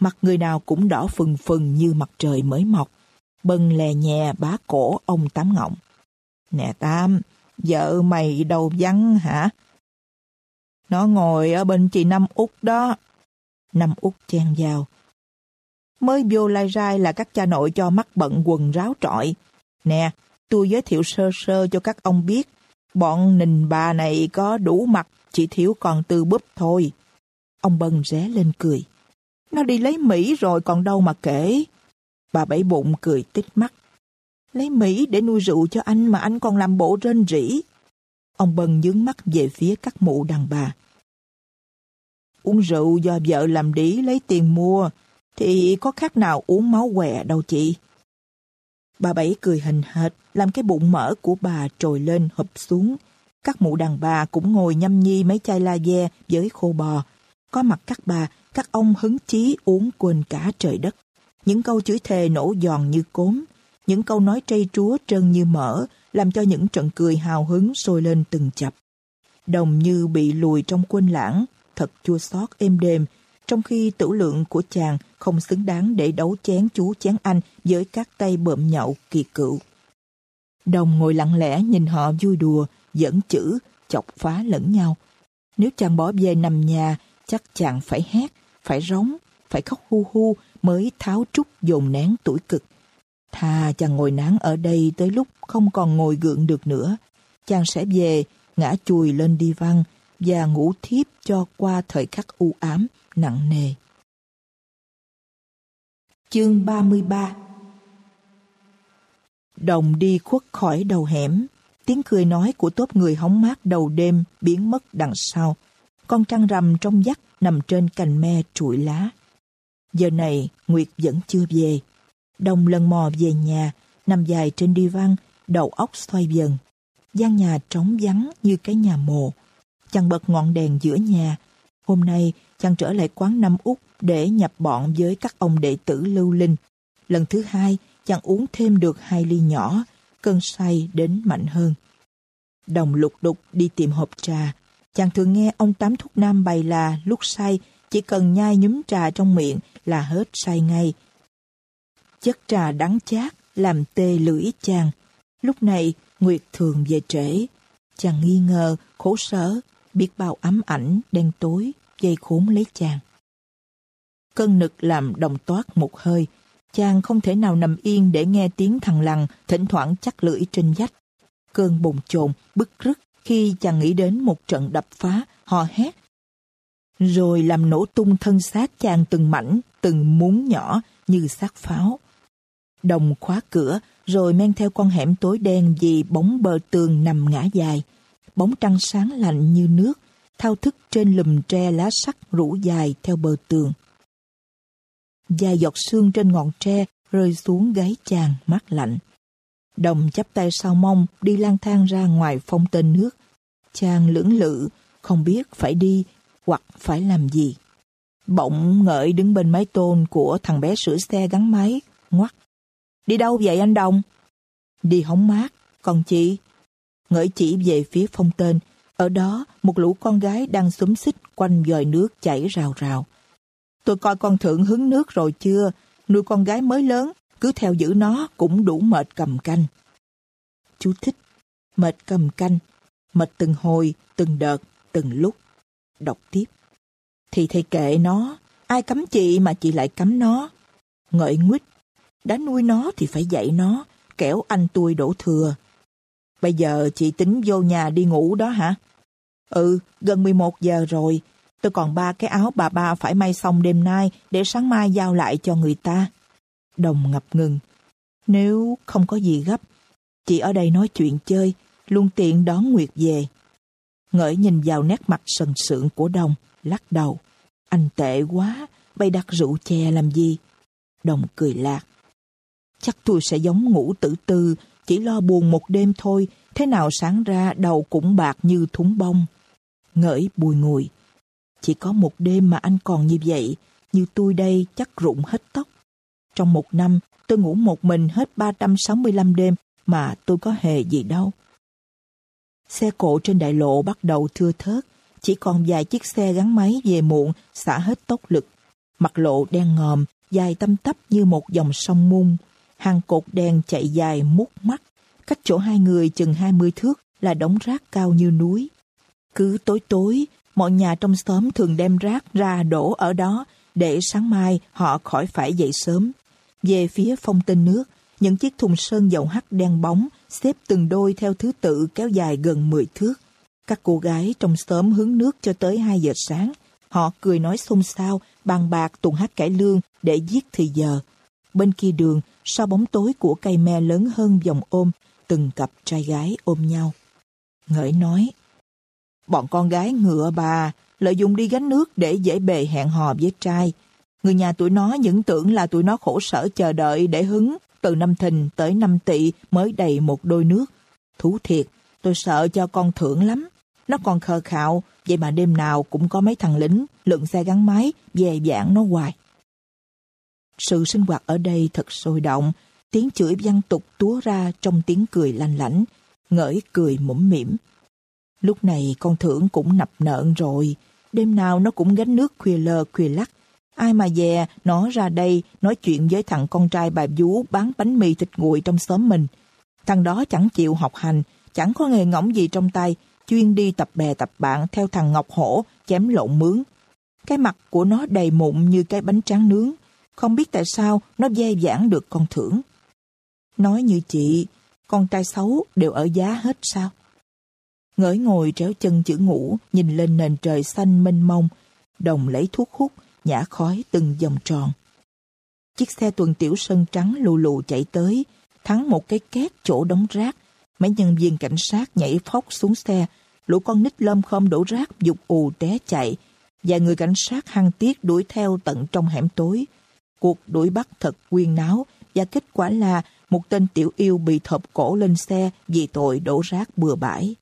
Mặt người nào cũng đỏ phừng phừng như mặt trời mới mọc. Bân lè nhẹ bá cổ ông Tám Ngọng. Nè Tam, vợ mày đâu vắng hả? Nó ngồi ở bên chị Năm Út đó. Năm Út chen vào. Mới vô lai rai là các cha nội cho mắt bận quần ráo trọi. Nè, tôi giới thiệu sơ sơ cho các ông biết. Bọn nình bà này có đủ mặt, chỉ thiếu còn tư búp thôi. Ông Bân ré lên cười. Nó đi lấy Mỹ rồi còn đâu mà kể. Bà bảy bụng cười tít mắt. Lấy Mỹ để nuôi rượu cho anh mà anh còn làm bộ rên rỉ. Ông Bân nhướng mắt về phía các mụ đàn bà. Uống rượu do vợ làm đĩ lấy tiền mua, thì có khác nào uống máu què đâu chị. Bà Bảy cười hình hệt, làm cái bụng mỡ của bà trồi lên hụp xuống. Các mụ đàn bà cũng ngồi nhâm nhi mấy chai la ve với khô bò. Có mặt các bà, các ông hứng chí uống quên cả trời đất. Những câu chửi thề nổ giòn như cốm, những câu nói trây trúa trơn như mỡ, làm cho những trận cười hào hứng sôi lên từng chập. Đồng như bị lùi trong quên lãng, thật chua xót êm đềm, trong khi tử lượng của chàng không xứng đáng để đấu chén chú chén anh với các tay bợm nhậu kỳ cựu. Đồng ngồi lặng lẽ nhìn họ vui đùa, dẫn chữ, chọc phá lẫn nhau. Nếu chàng bỏ về nằm nhà, chắc chàng phải hét, phải rống, phải khóc hu hu mới tháo trúc dồn nén tuổi cực. Thà chàng ngồi nán ở đây tới lúc không còn ngồi gượng được nữa. Chàng sẽ về, ngã chùi lên đi văn và ngủ thiếp cho qua thời khắc u ám, nặng nề. Chương 33 Đồng đi khuất khỏi đầu hẻm, tiếng cười nói của tốt người hóng mát đầu đêm biến mất đằng sau. Con trăng rằm trong giấc nằm trên cành me trụi lá. Giờ này, Nguyệt vẫn chưa về. Đồng lần mò về nhà, nằm dài trên đi văn, đầu óc xoay dần. gian nhà trống vắng như cái nhà mồ. Chàng bật ngọn đèn giữa nhà. Hôm nay, chàng trở lại quán năm út để nhập bọn với các ông đệ tử lưu linh. Lần thứ hai, chàng uống thêm được hai ly nhỏ, cơn say đến mạnh hơn. Đồng lục đục đi tìm hộp trà. Chàng thường nghe ông Tám Thúc Nam bày là lúc say, chỉ cần nhai nhúm trà trong miệng là hết say ngay. Chất trà đắng chát, làm tê lưỡi chàng. Lúc này, Nguyệt thường về trễ. Chàng nghi ngờ, khổ sở, biết bao ấm ảnh, đen tối, dây khốn lấy chàng. Cơn nực làm đồng toát một hơi. Chàng không thể nào nằm yên để nghe tiếng thằng lằn thỉnh thoảng chắc lưỡi trên dách. Cơn bồn chồn, bức rứt khi chàng nghĩ đến một trận đập phá, hò hét. Rồi làm nổ tung thân xác chàng từng mảnh, từng muống nhỏ như xác pháo. Đồng khóa cửa, rồi men theo con hẻm tối đen vì bóng bờ tường nằm ngã dài. Bóng trăng sáng lạnh như nước, thao thức trên lùm tre lá sắt rủ dài theo bờ tường. Dài giọt xương trên ngọn tre rơi xuống gáy chàng mát lạnh. Đồng chắp tay sau mông đi lang thang ra ngoài phong tên nước. Chàng lưỡng lự, không biết phải đi hoặc phải làm gì. Bỗng ngợi đứng bên mái tôn của thằng bé sửa xe gắn máy, ngoắt. Đi đâu vậy anh Đồng? Đi hóng mát, còn chị? Ngợi chỉ về phía phong tên, ở đó một lũ con gái đang xúm xích quanh dòi nước chảy rào rào. Tôi coi con thượng hứng nước rồi chưa, nuôi con gái mới lớn, cứ theo giữ nó cũng đủ mệt cầm canh. Chú thích, mệt cầm canh, mệt từng hồi, từng đợt, từng lúc. Đọc tiếp. Thì thầy kệ nó, ai cấm chị mà chị lại cấm nó. Ngợi nguyết, đã nuôi nó thì phải dạy nó, kẻo anh tôi đổ thừa. Bây giờ chị tính vô nhà đi ngủ đó hả? Ừ, gần 11 giờ rồi. Tôi còn ba cái áo bà ba phải may xong đêm nay để sáng mai giao lại cho người ta. Đồng ngập ngừng. Nếu không có gì gấp, chị ở đây nói chuyện chơi, luôn tiện đón Nguyệt về. Ngợi nhìn vào nét mặt sần sượng của Đồng, lắc đầu. Anh tệ quá, bay đặt rượu chè làm gì? Đồng cười lạc. Chắc tôi sẽ giống ngủ tử tư, chỉ lo buồn một đêm thôi, thế nào sáng ra đầu cũng bạc như thúng bông. Ngỡi bùi ngùi. Chỉ có một đêm mà anh còn như vậy, như tôi đây chắc rụng hết tóc. Trong một năm, tôi ngủ một mình hết 365 đêm mà tôi có hề gì đâu. Xe cộ trên đại lộ bắt đầu thưa thớt, chỉ còn vài chiếc xe gắn máy về muộn xả hết tốc lực. Mặt lộ đen ngòm, dài tâm tấp như một dòng sông mung. Hàng cột đèn chạy dài mút mắt. Cách chỗ hai người chừng 20 thước là đống rác cao như núi. Cứ tối tối, mọi nhà trong xóm thường đem rác ra đổ ở đó để sáng mai họ khỏi phải dậy sớm. Về phía phong tinh nước, những chiếc thùng sơn dầu hắt đen bóng xếp từng đôi theo thứ tự kéo dài gần 10 thước. Các cô gái trong xóm hướng nước cho tới 2 giờ sáng. Họ cười nói xôn xao, bàn bạc tụng hát cải lương để giết thời giờ. Bên kia đường, sau bóng tối của cây me lớn hơn vòng ôm, từng cặp trai gái ôm nhau. Ngợi nói, bọn con gái ngựa bà, lợi dụng đi gánh nước để dễ bề hẹn hò với trai. Người nhà tụi nó những tưởng là tụi nó khổ sở chờ đợi để hứng, từ năm thìn tới năm tỵ mới đầy một đôi nước. Thú thiệt, tôi sợ cho con thưởng lắm. Nó còn khờ khạo, vậy mà đêm nào cũng có mấy thằng lính, lượn xe gắn máy, về giảng nó hoài. Sự sinh hoạt ở đây thật sôi động, tiếng chửi văng tục túa ra trong tiếng cười lanh lảnh, ngỡi cười mũm mỉm. Lúc này con thưởng cũng nập nợn rồi, đêm nào nó cũng gánh nước khuya lơ khuya lắc. Ai mà dè nó ra đây nói chuyện với thằng con trai bà vú bán bánh mì thịt nguội trong xóm mình. Thằng đó chẳng chịu học hành, chẳng có nghề ngỗng gì trong tay, chuyên đi tập bè tập bạn theo thằng Ngọc Hổ chém lộn mướn. Cái mặt của nó đầy mụn như cái bánh tráng nướng, không biết tại sao nó dè dãn được con thưởng. Nói như chị, con trai xấu đều ở giá hết sao? Ngỡi ngồi tréo chân chữ ngủ, nhìn lên nền trời xanh mênh mông, đồng lấy thuốc hút, nhả khói từng vòng tròn. Chiếc xe tuần tiểu sân trắng lù lù chạy tới, thắng một cái két chỗ đóng rác. Mấy nhân viên cảnh sát nhảy phóc xuống xe, lũ con nít lơm khom đổ rác dục ù té chạy, và người cảnh sát hăng tiếc đuổi theo tận trong hẻm tối. Cuộc đuổi bắt thật quyên náo, và kết quả là một tên tiểu yêu bị thộp cổ lên xe vì tội đổ rác bừa bãi.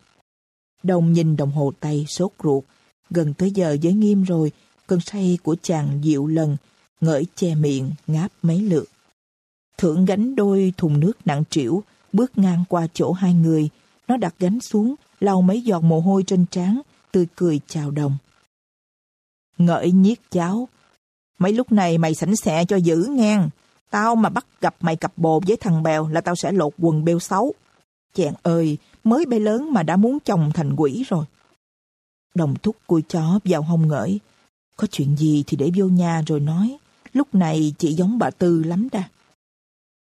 Đồng nhìn đồng hồ tay sốt ruột. Gần tới giờ giới nghiêm rồi, cơn say của chàng dịu lần, ngỡi che miệng, ngáp mấy lượt. Thượng gánh đôi thùng nước nặng trĩu, bước ngang qua chỗ hai người. Nó đặt gánh xuống, lau mấy giọt mồ hôi trên trán, tươi cười chào đồng. Ngợi nhiếc cháo, Mấy lúc này mày sảnh sẹ cho giữ ngang. Tao mà bắt gặp mày cặp bồ với thằng bèo là tao sẽ lột quần bêu xấu. Chàng ơi, mới bé lớn mà đã muốn chồng thành quỷ rồi. Đồng thúc cùi chó vào hông ngợi. Có chuyện gì thì để vô nhà rồi nói. Lúc này chị giống bà Tư lắm đa.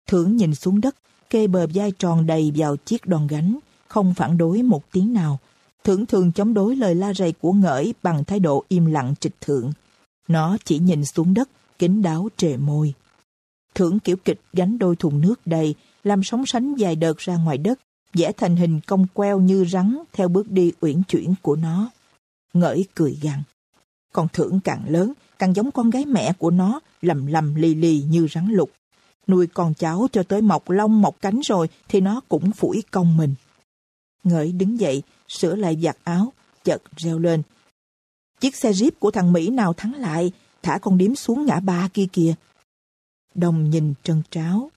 Thưởng nhìn xuống đất, kê bờ vai tròn đầy vào chiếc đòn gánh, không phản đối một tiếng nào. Thưởng thường chống đối lời la rầy của ngợi bằng thái độ im lặng trịch thượng. Nó chỉ nhìn xuống đất, kính đáo trề môi. Thưởng kiểu kịch gánh đôi thùng nước đầy, làm sóng sánh dài đợt ra ngoài đất, vẽ thành hình cong queo như rắn theo bước đi uyển chuyển của nó. Ngỡi cười gằn. Còn thưởng càng lớn, càng giống con gái mẹ của nó, lầm lầm lì lì như rắn lục. Nuôi con cháu cho tới mọc lông mọc cánh rồi thì nó cũng phủi công mình. Ngỡi đứng dậy, sửa lại giặt áo, chợt reo lên. Chiếc xe jeep của thằng Mỹ nào thắng lại, thả con điếm xuống ngã ba kia kìa. Đồng nhìn trân tráo.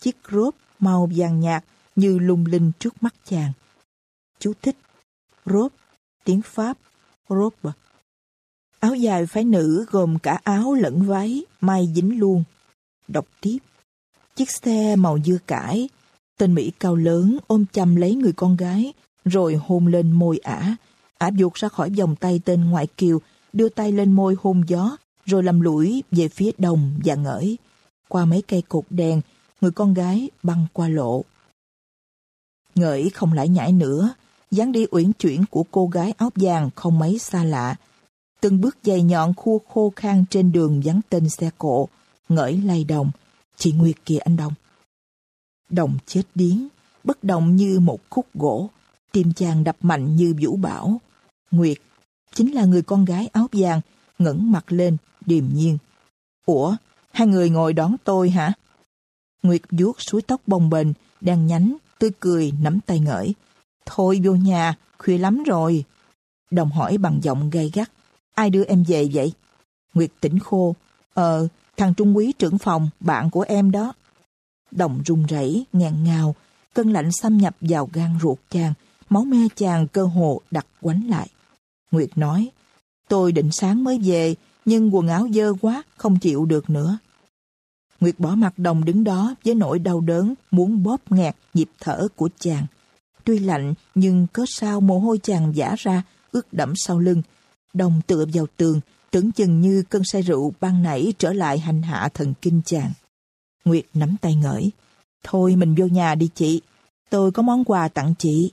Chiếc rốp màu vàng nhạt như lung linh trước mắt chàng. Chú thích. rốp tiếng Pháp, robe. Áo dài phái nữ gồm cả áo lẫn váy, may dính luôn. Đọc tiếp. Chiếc xe màu dưa cải, tên Mỹ cao lớn ôm chầm lấy người con gái, rồi hôn lên môi ả. Ả vụt ra khỏi vòng tay tên ngoại kiều, đưa tay lên môi hôn gió, rồi làm lũi về phía đồng và ngỡi. Qua mấy cây cột đèn, người con gái băng qua lộ. Ngỡi không lại nhảy nữa, dáng đi uyển chuyển của cô gái áo vàng không mấy xa lạ. Từng bước dày nhọn khua khô khan trên đường vắng tên xe cộ, ngỡi lay đồng. Chị Nguyệt kìa anh Đồng. Đồng chết điếng, bất động như một khúc gỗ, tim chàng đập mạnh như vũ bão. Nguyệt chính là người con gái áo vàng, ngẩng mặt lên, điềm nhiên. Ủa, hai người ngồi đón tôi hả? Nguyệt vuốt suối tóc bồng bềnh, đang nhánh, tươi cười, nắm tay ngởi. Thôi vô nhà, khuya lắm rồi. Đồng hỏi bằng giọng gay gắt. Ai đưa em về vậy? Nguyệt tỉnh khô. Ờ, thằng Trung Quý trưởng phòng, bạn của em đó. Đồng run rẩy, ngàn ngào, cơn lạnh xâm nhập vào gan ruột chàng, máu me chàng cơ hồ đặt quánh lại. Nguyệt nói, tôi định sáng mới về, nhưng quần áo dơ quá, không chịu được nữa. Nguyệt bỏ mặt đồng đứng đó với nỗi đau đớn, muốn bóp nghẹt nhịp thở của chàng. Tuy lạnh, nhưng cớ sao mồ hôi chàng giả ra, ướt đẫm sau lưng. Đồng tựa vào tường, tưởng chừng như cơn say rượu ban nãy trở lại hành hạ thần kinh chàng. Nguyệt nắm tay ngợi: Thôi mình vô nhà đi chị, tôi có món quà tặng chị.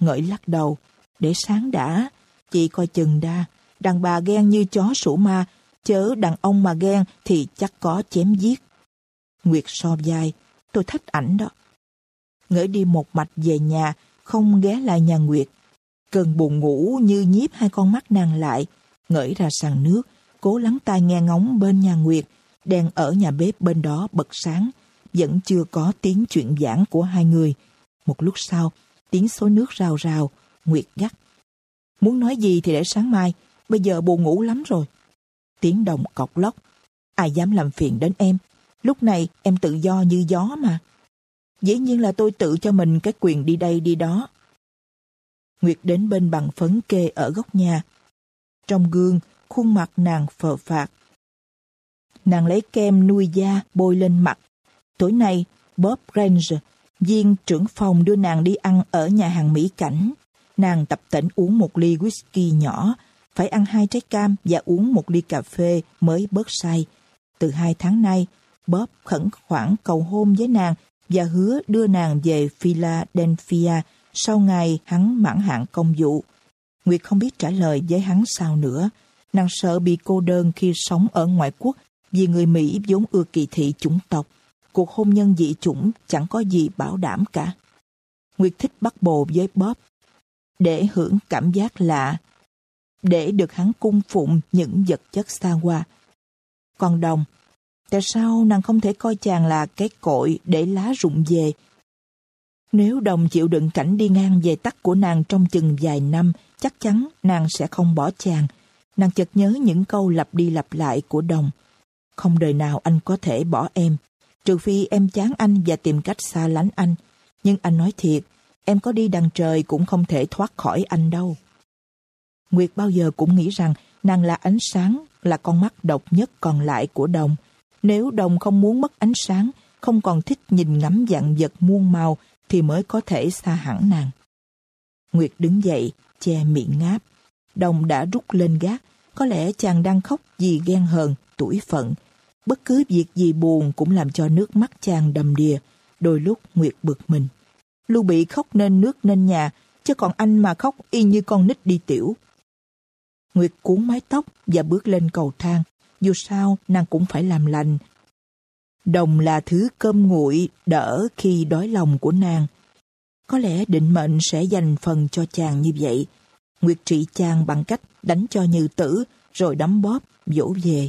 Ngợi lắc đầu, để sáng đã, chị coi chừng đa, đàn bà ghen như chó sủ ma, chớ đàn ông mà ghen thì chắc có chém giết. Nguyệt so dài tôi thích ảnh đó. Ngỡ đi một mạch về nhà, không ghé lại nhà Nguyệt. Cơn buồn ngủ như nhiếp hai con mắt nàng lại, ngỡi ra sàn nước, cố lắng tai nghe ngóng bên nhà Nguyệt, đèn ở nhà bếp bên đó bật sáng, vẫn chưa có tiếng chuyện giảng của hai người. Một lúc sau, tiếng xối nước rào rào, Nguyệt gắt. Muốn nói gì thì để sáng mai, bây giờ buồn ngủ lắm rồi. Tiếng đồng cọc lóc, ai dám làm phiền đến em, lúc này em tự do như gió mà. Dĩ nhiên là tôi tự cho mình cái quyền đi đây đi đó. Nguyệt đến bên bằng phấn kê ở góc nhà. Trong gương, khuôn mặt nàng phờ phạt. Nàng lấy kem nuôi da bôi lên mặt. Tối nay, Bob Grange, viên trưởng phòng đưa nàng đi ăn ở nhà hàng Mỹ Cảnh. Nàng tập tỉnh uống một ly whisky nhỏ, phải ăn hai trái cam và uống một ly cà phê mới bớt say. Từ hai tháng nay, Bob khẩn khoản cầu hôn với nàng và hứa đưa nàng về Philadelphia sau ngày hắn mãn hạn công vụ. Nguyệt không biết trả lời với hắn sao nữa. Nàng sợ bị cô đơn khi sống ở ngoại quốc vì người Mỹ vốn ưa kỳ thị chủng tộc. Cuộc hôn nhân dị chủng chẳng có gì bảo đảm cả. Nguyệt thích bắt bồ với Bob để hưởng cảm giác lạ, để được hắn cung phụng những vật chất xa hoa. Còn đồng, Tại sao nàng không thể coi chàng là cái cội để lá rụng về? Nếu đồng chịu đựng cảnh đi ngang về tắt của nàng trong chừng vài năm, chắc chắn nàng sẽ không bỏ chàng. Nàng chợt nhớ những câu lặp đi lặp lại của đồng. Không đời nào anh có thể bỏ em, trừ phi em chán anh và tìm cách xa lánh anh. Nhưng anh nói thiệt, em có đi đằng trời cũng không thể thoát khỏi anh đâu. Nguyệt bao giờ cũng nghĩ rằng nàng là ánh sáng, là con mắt độc nhất còn lại của đồng. Nếu đồng không muốn mất ánh sáng, không còn thích nhìn ngắm dạng vật muôn màu, thì mới có thể xa hẳn nàng. Nguyệt đứng dậy, che miệng ngáp. Đồng đã rút lên gác, có lẽ chàng đang khóc vì ghen hờn, tuổi phận. Bất cứ việc gì buồn cũng làm cho nước mắt chàng đầm đìa, đôi lúc Nguyệt bực mình. Lưu bị khóc nên nước nên nhà, chứ còn anh mà khóc y như con nít đi tiểu. Nguyệt cuốn mái tóc và bước lên cầu thang. Dù sao, nàng cũng phải làm lành. Đồng là thứ cơm nguội đỡ khi đói lòng của nàng. Có lẽ định mệnh sẽ dành phần cho chàng như vậy. Nguyệt trị chàng bằng cách đánh cho như tử, rồi đấm bóp, dỗ về.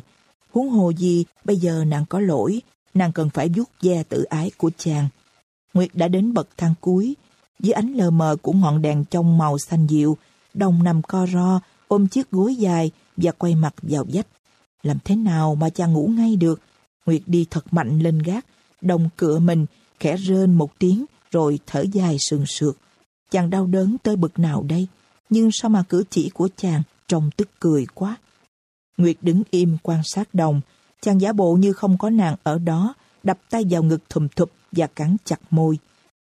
Huống hồ gì, bây giờ nàng có lỗi, nàng cần phải vuốt ve tự ái của chàng. Nguyệt đã đến bậc thang cuối, dưới ánh lờ mờ của ngọn đèn trong màu xanh dịu, đồng nằm co ro, ôm chiếc gối dài và quay mặt vào vách. Làm thế nào mà chàng ngủ ngay được? Nguyệt đi thật mạnh lên gác, đồng cựa mình, khẽ rên một tiếng, rồi thở dài sườn sượt. Chàng đau đớn tới bực nào đây? Nhưng sao mà cử chỉ của chàng trông tức cười quá? Nguyệt đứng im quan sát đồng, chàng giả bộ như không có nàng ở đó, đập tay vào ngực thùm thụp và cắn chặt môi.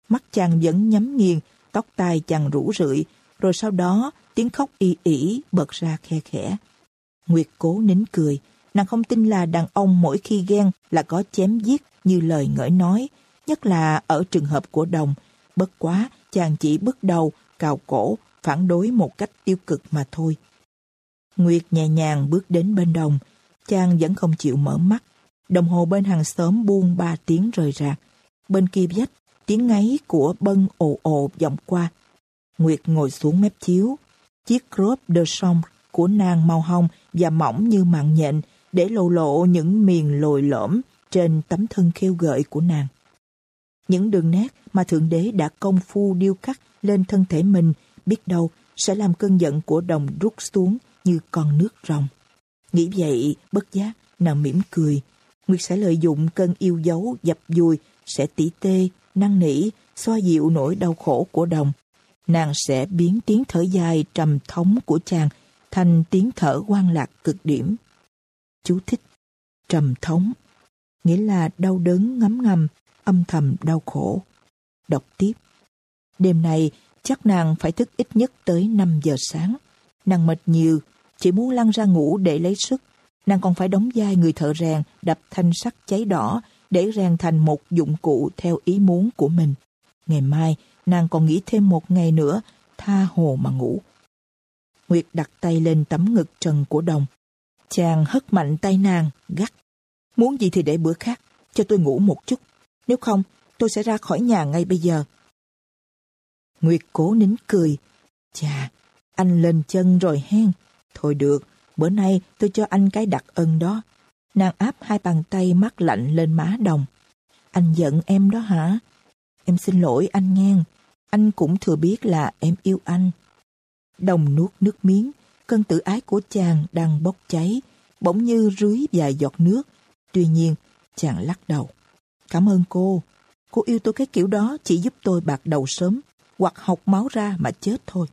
Mắt chàng vẫn nhắm nghiền, tóc tai chàng rũ rượi, rồi sau đó tiếng khóc y ỉ bật ra khe khẽ. Nguyệt cố nín cười, nàng không tin là đàn ông mỗi khi ghen là có chém giết như lời ngợi nói, nhất là ở trường hợp của đồng. Bất quá, chàng chỉ bước đầu, cào cổ, phản đối một cách tiêu cực mà thôi. Nguyệt nhẹ nhàng bước đến bên đồng, chàng vẫn không chịu mở mắt. Đồng hồ bên hàng xóm buông ba tiếng rời rạc. Bên kia vách, tiếng ngáy của bân ồ ồ vọng qua. Nguyệt ngồi xuống mép chiếu. Chiếc crop de chambre của nàng màu hồng và mỏng như mạng nhện để lộ lộ những miền lồi lõm trên tấm thân khêu gợi của nàng. Những đường nét mà Thượng Đế đã công phu điêu khắc lên thân thể mình biết đâu sẽ làm cơn giận của đồng rút xuống như con nước ròng. Nghĩ vậy, bất giác, nàng mỉm cười. Nguyệt sẽ lợi dụng cơn yêu dấu dập dùi, sẽ tỉ tê, năn nỉ, xoa dịu nỗi đau khổ của đồng. Nàng sẽ biến tiếng thở dài trầm thống của chàng thành tiếng thở quan lạc cực điểm. Chú thích Trầm thống Nghĩa là đau đớn ngấm ngầm, âm thầm đau khổ. Đọc tiếp Đêm nay chắc nàng phải thức ít nhất tới 5 giờ sáng. Nàng mệt nhiều, chỉ muốn lăn ra ngủ để lấy sức. Nàng còn phải đóng vai người thợ rèn đập thanh sắt cháy đỏ để rèn thành một dụng cụ theo ý muốn của mình. Ngày mai, nàng còn nghĩ thêm một ngày nữa, tha hồ mà ngủ. Nguyệt đặt tay lên tấm ngực trần của đồng. Chàng hất mạnh tay nàng, gắt. Muốn gì thì để bữa khác, cho tôi ngủ một chút. Nếu không, tôi sẽ ra khỏi nhà ngay bây giờ. Nguyệt cố nín cười. Chà, anh lên chân rồi hen. Thôi được, bữa nay tôi cho anh cái đặc ân đó. Nàng áp hai bàn tay mắt lạnh lên má đồng. Anh giận em đó hả? Em xin lỗi anh nghe. Anh cũng thừa biết là em yêu anh. Đồng nuốt nước miếng, cơn tự ái của chàng đang bốc cháy, bỗng như rưới vài giọt nước. Tuy nhiên, chàng lắc đầu. Cảm ơn cô. Cô yêu tôi cái kiểu đó chỉ giúp tôi bạc đầu sớm, hoặc học máu ra mà chết thôi.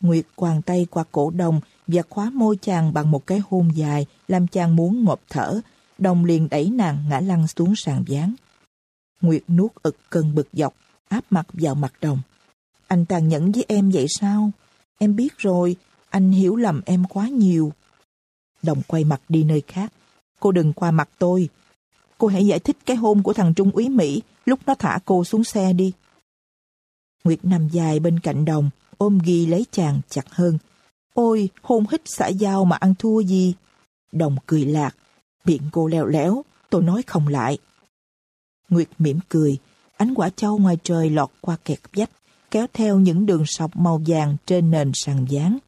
Nguyệt quàng tay qua cổ đồng và khóa môi chàng bằng một cái hôn dài làm chàng muốn ngộp thở. Đồng liền đẩy nàng ngã lăn xuống sàn gián. Nguyệt nuốt ực cơn bực dọc, áp mặt vào mặt đồng. Anh tàn nhẫn với em vậy sao? Em biết rồi, anh hiểu lầm em quá nhiều. Đồng quay mặt đi nơi khác. Cô đừng qua mặt tôi. Cô hãy giải thích cái hôn của thằng Trung úy Mỹ lúc nó thả cô xuống xe đi. Nguyệt nằm dài bên cạnh đồng, ôm ghi lấy chàng chặt hơn. Ôi, hôn hít xã giao mà ăn thua gì? Đồng cười lạc, miệng cô leo léo, tôi nói không lại. Nguyệt mỉm cười, ánh quả châu ngoài trời lọt qua kẹt vách, kéo theo những đường sọc màu vàng trên nền sàn gián.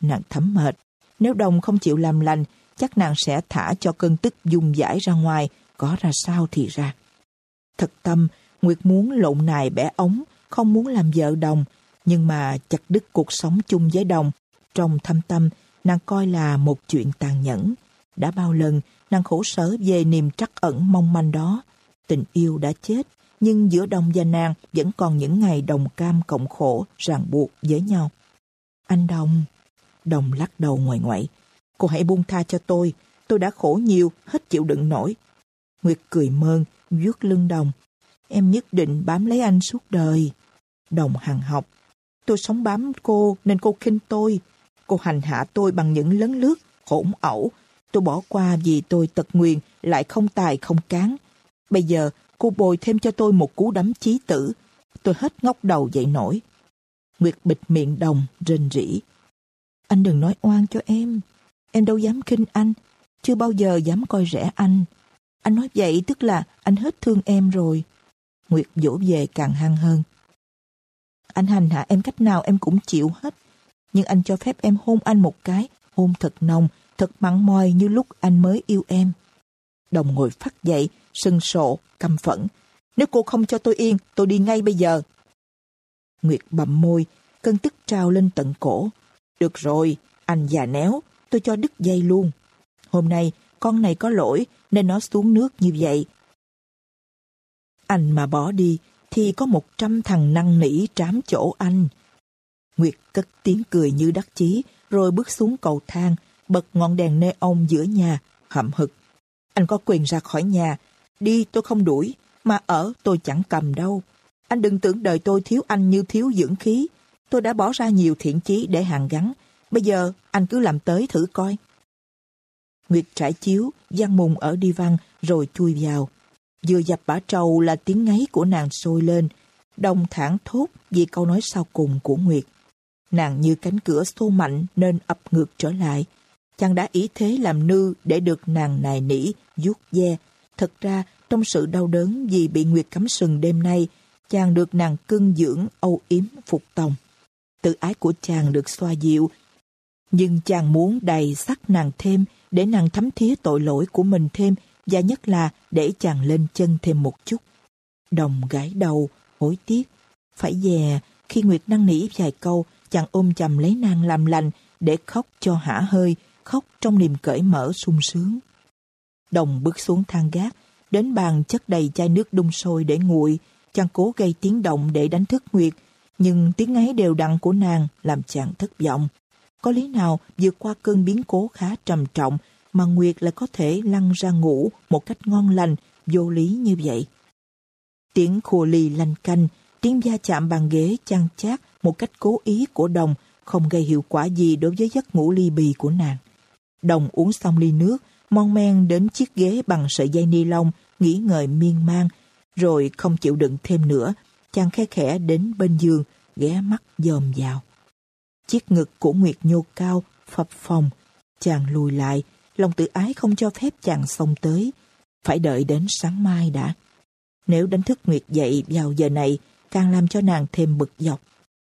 Nàng thấm mệt, nếu đồng không chịu làm lành chắc nàng sẽ thả cho cơn tức dùng giải ra ngoài, có ra sao thì ra. Thật tâm, Nguyệt muốn lộn nài bẻ ống, không muốn làm vợ đồng, nhưng mà chặt đứt cuộc sống chung với đồng. Trong thâm tâm, nàng coi là một chuyện tàn nhẫn. Đã bao lần, nàng khổ sở về niềm trắc ẩn mong manh đó. Tình yêu đã chết, nhưng giữa đồng và nàng vẫn còn những ngày đồng cam cộng khổ, ràng buộc với nhau. Anh Đồng... Đồng lắc đầu ngoài ngoại. Cô hãy buông tha cho tôi. Tôi đã khổ nhiều, hết chịu đựng nổi. Nguyệt cười mơn, vuốt lưng Đồng. Em nhất định bám lấy anh suốt đời. Đồng hằng học. Tôi sống bám cô nên cô khinh tôi. Cô hành hạ tôi bằng những lấn lướt, hỗn ẩu. Tôi bỏ qua vì tôi tật nguyền, lại không tài không cán. Bây giờ cô bồi thêm cho tôi một cú đấm chí tử. Tôi hết ngóc đầu dậy nổi. Nguyệt bịt miệng đồng, rên rỉ. Anh đừng nói oan cho em. Em đâu dám khinh anh. Chưa bao giờ dám coi rẻ anh. Anh nói vậy tức là anh hết thương em rồi. Nguyệt dỗ về càng hăng hơn. Anh hành hạ em cách nào em cũng chịu hết. Nhưng anh cho phép em hôn anh một cái, hôn thật nồng, thật mặn mòi như lúc anh mới yêu em. Đồng ngồi phát dậy, sưng sộ, căm phẫn. Nếu cô không cho tôi yên, tôi đi ngay bây giờ. Nguyệt bậm môi, cơn tức trào lên tận cổ. Được rồi, anh già néo, tôi cho đứt dây luôn. Hôm nay, con này có lỗi nên nó xuống nước như vậy. Anh mà bỏ đi, thì có một trăm thằng năng nỉ trám chỗ anh. Nguyệt cất tiếng cười như đắc chí, rồi bước xuống cầu thang, bật ngọn đèn nê ông giữa nhà, hậm hực. Anh có quyền ra khỏi nhà, đi tôi không đuổi, mà ở tôi chẳng cầm đâu. Anh đừng tưởng đời tôi thiếu anh như thiếu dưỡng khí. Tôi đã bỏ ra nhiều thiện chí để hàng gắn. Bây giờ anh cứ làm tới thử coi. Nguyệt trải chiếu, gian mùng ở đi văn, rồi chui vào. Vừa dập bả trầu là tiếng ngáy của nàng sôi lên. Đồng thẳng thốt vì câu nói sau cùng của Nguyệt. Nàng như cánh cửa xô mạnh nên ập ngược trở lại. Chàng đã ý thế làm nư để được nàng nài nỉ, vuốt ve. Thật ra, trong sự đau đớn vì bị Nguyệt cắm sừng đêm nay, chàng được nàng cưng dưỡng, âu yếm, phục tòng. Tự ái của chàng được xoa dịu, nhưng chàng muốn đầy sắc nàng thêm để nàng thấm thía tội lỗi của mình thêm và nhất là để chàng lên chân thêm một chút. Đồng gãi đầu, hối tiếc. Phải dè, khi Nguyệt năn nỉ vài câu, chàng ôm chầm lấy nàng làm lành để khóc cho hả hơi, khóc trong niềm cởi mở sung sướng. Đồng bước xuống thang gác, đến bàn chất đầy chai nước đun sôi để nguội, chàng cố gây tiếng động để đánh thức Nguyệt, nhưng tiếng ấy đều đặn của nàng làm chàng thất vọng. Có lý nào vượt qua cơn biến cố khá trầm trọng mà Nguyệt lại có thể lăn ra ngủ một cách ngon lành, vô lý như vậy? Tiếng khua lì lanh canh, tiếng va chạm bàn ghế chăn chát một cách cố ý của đồng không gây hiệu quả gì đối với giấc ngủ ly bì của nàng. Đồng uống xong ly nước, mon men đến chiếc ghế bằng sợi dây ni lông, nghỉ ngơi miên man, rồi không chịu đựng thêm nữa, chàng khe khẽ đến bên giường, ghé mắt dòm vào. Chiếc ngực của Nguyệt nhô cao, phập phồng. Chàng lùi lại, lòng tự ái không cho phép chàng xông tới. Phải đợi đến sáng mai đã. Nếu đánh thức Nguyệt dậy vào giờ này, càng làm cho nàng thêm bực dọc.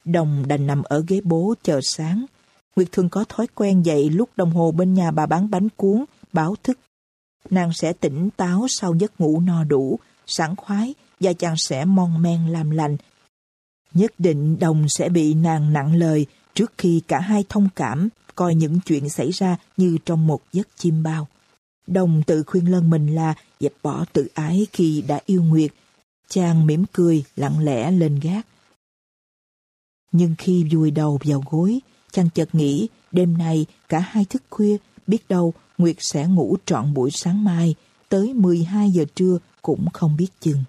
Đồng đành nằm ở ghế bố chờ sáng. Nguyệt thường có thói quen dậy lúc đồng hồ bên nhà bà bán bánh cuốn, báo thức. Nàng sẽ tỉnh táo sau giấc ngủ no đủ, sảng khoái và chàng sẽ mon men làm lành. Nhất định đồng sẽ bị nàng nặng lời trước khi cả hai thông cảm coi những chuyện xảy ra như trong một giấc chim bao. Đồng tự khuyên lân mình là dẹp bỏ tự ái khi đã yêu Nguyệt. Chàng mỉm cười lặng lẽ lên gác. Nhưng khi vùi đầu vào gối, chàng chợt nghĩ đêm nay cả hai thức khuya, biết đâu Nguyệt sẽ ngủ trọn buổi sáng mai, tới 12 giờ trưa cũng không biết chừng.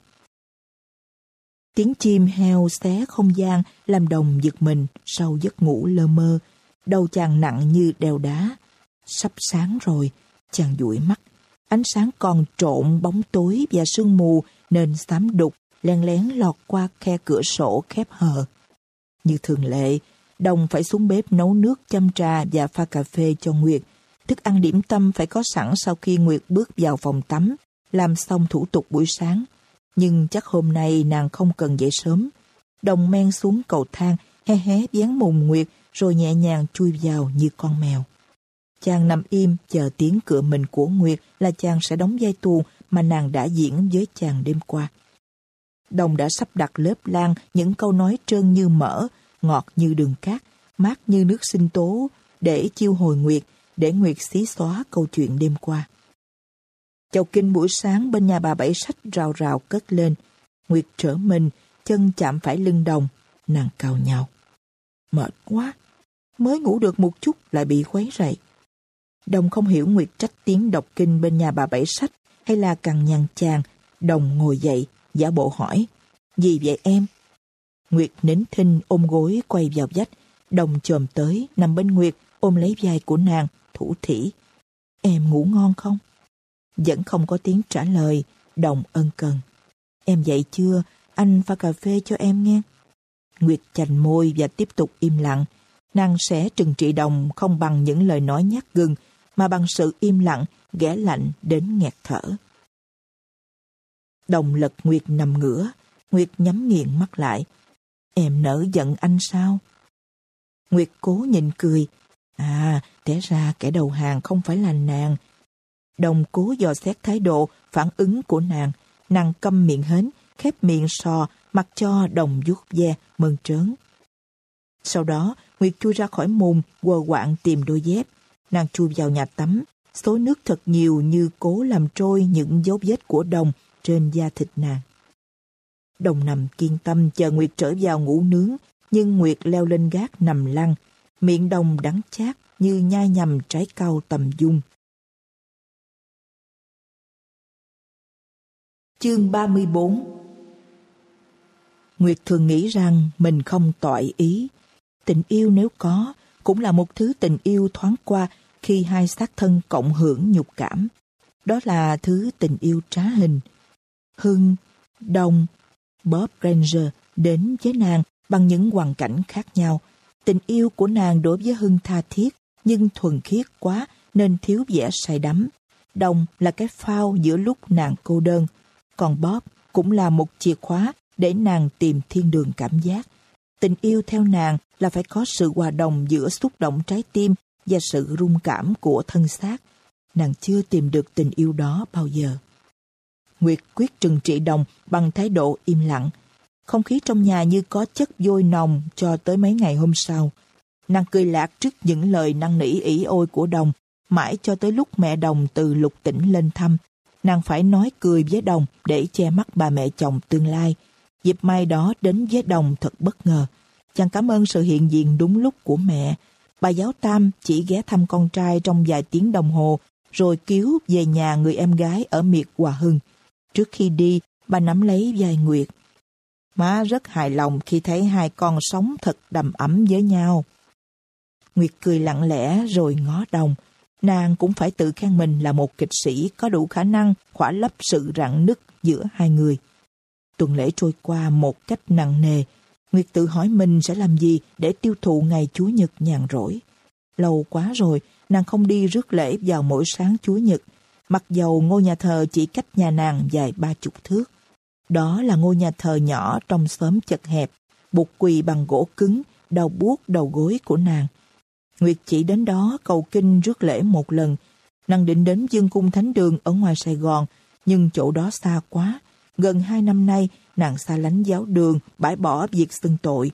Tiếng chim heo xé không gian làm đồng giật mình sau giấc ngủ lơ mơ. Đầu chàng nặng như đèo đá. Sắp sáng rồi, chàng dụi mắt. Ánh sáng còn trộn bóng tối và sương mù nên xám đục len lén lọt qua khe cửa sổ khép hờ. Như thường lệ, Đồng phải xuống bếp nấu nước chăm trà và pha cà phê cho Nguyệt. Thức ăn điểm tâm phải có sẵn sau khi Nguyệt bước vào phòng tắm, làm xong thủ tục buổi sáng. Nhưng chắc hôm nay nàng không cần dậy sớm. Đồng men xuống cầu thang, hé hé dán mùng Nguyệt rồi nhẹ nhàng chui vào như con mèo. Chàng nằm im chờ tiếng cửa mình của Nguyệt là chàng sẽ đóng vai tuồng mà nàng đã diễn với chàng đêm qua. Đồng đã sắp đặt lớp lan những câu nói trơn như mỡ, ngọt như đường cát, mát như nước sinh tố để chiêu hồi Nguyệt, để Nguyệt xí xóa câu chuyện đêm qua. Chầu kinh buổi sáng bên nhà bà Bảy Sách rào rào cất lên. Nguyệt trở mình, chân chạm phải lưng đồng, nàng cào nhau. Mệt quá, mới ngủ được một chút lại bị khuấy rầy. Đồng không hiểu Nguyệt trách tiếng đọc kinh bên nhà bà Bảy Sách hay là cằn nhằn chàng. Đồng ngồi dậy, giả bộ hỏi. Gì vậy em? Nguyệt nín thinh ôm gối quay vào vách. Đồng chồm tới, nằm bên Nguyệt, ôm lấy vai của nàng, thủ thỉ. Em ngủ ngon không? Vẫn không có tiếng trả lời, đồng ân cần. Em dậy chưa? Anh pha cà phê cho em nghe. Nguyệt chành môi và tiếp tục im lặng. Nàng sẽ trừng trị đồng không bằng những lời nói nhát gừng, mà bằng sự im lặng, ghẻ lạnh đến nghẹt thở. Đồng lật Nguyệt nằm ngửa, Nguyệt nhắm nghiền mắt lại. Em nỡ giận anh sao? Nguyệt cố nhìn cười. À, té ra kẻ đầu hàng không phải là nàng. Đồng cố dò xét thái độ, phản ứng của nàng. Nàng câm miệng hến, khép miệng sò, mặc cho đồng vuốt ve, mơn trớn. Sau đó, Nguyệt chui ra khỏi mùng, quờ quạng tìm đôi dép. Nàng chui vào nhà tắm, số nước thật nhiều như cố làm trôi những dấu vết của đồng trên da thịt nàng. Đồng nằm kiên tâm chờ Nguyệt trở vào ngủ nướng, nhưng Nguyệt leo lên gác nằm lăn, miệng đồng đắng chát như nhai nhầm trái cau tầm dung. Chương 34 Nguyệt thường nghĩ rằng mình không tội ý. Tình yêu nếu có, cũng là một thứ tình yêu thoáng qua khi hai xác thân cộng hưởng nhục cảm. Đó là thứ tình yêu trá hình. Hưng, Đông, Bob Granger đến với nàng bằng những hoàn cảnh khác nhau. Tình yêu của nàng đối với Hưng tha thiết, nhưng thuần khiết quá nên thiếu vẻ say đắm. Đông là cái phao giữa lúc nàng cô đơn, còn Bob cũng là một chìa khóa để nàng tìm thiên đường cảm giác. Tình yêu theo nàng là phải có sự hòa đồng giữa xúc động trái tim và sự rung cảm của thân xác. Nàng chưa tìm được tình yêu đó bao giờ. Nguyệt quyết trừng trị đồng bằng thái độ im lặng. Không khí trong nhà như có chất vôi nồng cho tới mấy ngày hôm sau. Nàng cười lạc trước những lời năng nỉ ỉ ôi của đồng, mãi cho tới lúc mẹ đồng từ lục tỉnh lên thăm. Nàng phải nói cười với đồng để che mắt bà mẹ chồng tương lai. Dịp mai đó đến với đồng thật bất ngờ. Chàng cảm ơn sự hiện diện đúng lúc của mẹ. Bà giáo Tam chỉ ghé thăm con trai trong vài tiếng đồng hồ, rồi cứu về nhà người em gái ở miệt Hòa Hưng. Trước khi đi, bà nắm lấy vai Nguyệt. Má rất hài lòng khi thấy hai con sống thật đầm ấm với nhau. Nguyệt cười lặng lẽ rồi ngó đồng. Nàng cũng phải tự khen mình là một kịch sĩ có đủ khả năng khỏa lấp sự rạn nứt giữa hai người. Tuần lễ trôi qua một cách nặng nề. Nguyệt tự hỏi mình sẽ làm gì để tiêu thụ ngày Chúa Nhật nhàn rỗi. Lâu quá rồi, nàng không đi rước lễ vào mỗi sáng Chúa Nhật, mặc dầu ngôi nhà thờ chỉ cách nhà nàng dài ba chục thước. Đó là ngôi nhà thờ nhỏ trong xóm chật hẹp, bục quỳ bằng gỗ cứng, đầu buốt đầu gối của nàng. Nguyệt chỉ đến đó cầu kinh rước lễ một lần. Nàng định đến Dương Cung Thánh Đường ở ngoài Sài Gòn, nhưng chỗ đó xa quá. Gần hai năm nay, nàng xa lánh giáo đường, bãi bỏ việc xưng tội.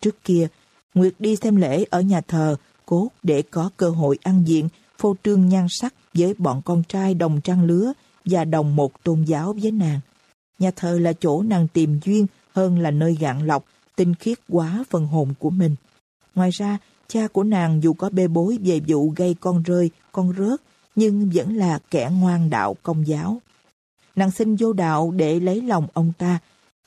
Trước kia, Nguyệt đi xem lễ ở nhà thờ, cố để có cơ hội ăn diện, phô trương nhan sắc với bọn con trai đồng trang lứa và đồng một tôn giáo với nàng. Nhà thờ là chỗ nàng tìm duyên hơn là nơi gạn lọc, tinh khiết quá phần hồn của mình. Ngoài ra, cha của nàng dù có bê bối về vụ gây con rơi, con rớt, nhưng vẫn là kẻ ngoan đạo công giáo. Nàng xin vô đạo để lấy lòng ông ta,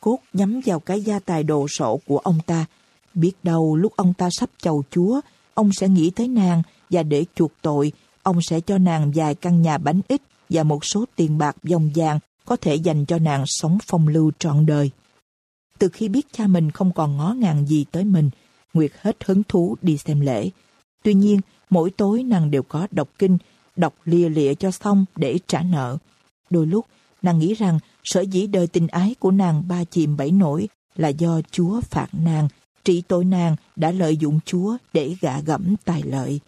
cốt nhắm vào cái gia tài đồ sộ của ông ta. Biết đâu lúc ông ta sắp chầu chúa, ông sẽ nghĩ tới nàng và để chuộc tội, ông sẽ cho nàng vài căn nhà bánh ít và một số tiền bạc dòng vàng có thể dành cho nàng sống phong lưu trọn đời. Từ khi biết cha mình không còn ngó ngàng gì tới mình, Nguyệt hết hứng thú đi xem lễ. Tuy nhiên, mỗi tối nàng đều có đọc kinh, đọc lìa lịa cho xong để trả nợ. Đôi lúc, nàng nghĩ rằng sở dĩ đời tình ái của nàng ba chìm bảy nổi là do Chúa phạt nàng, trị tội nàng đã lợi dụng Chúa để gạ gẫm tài lợi.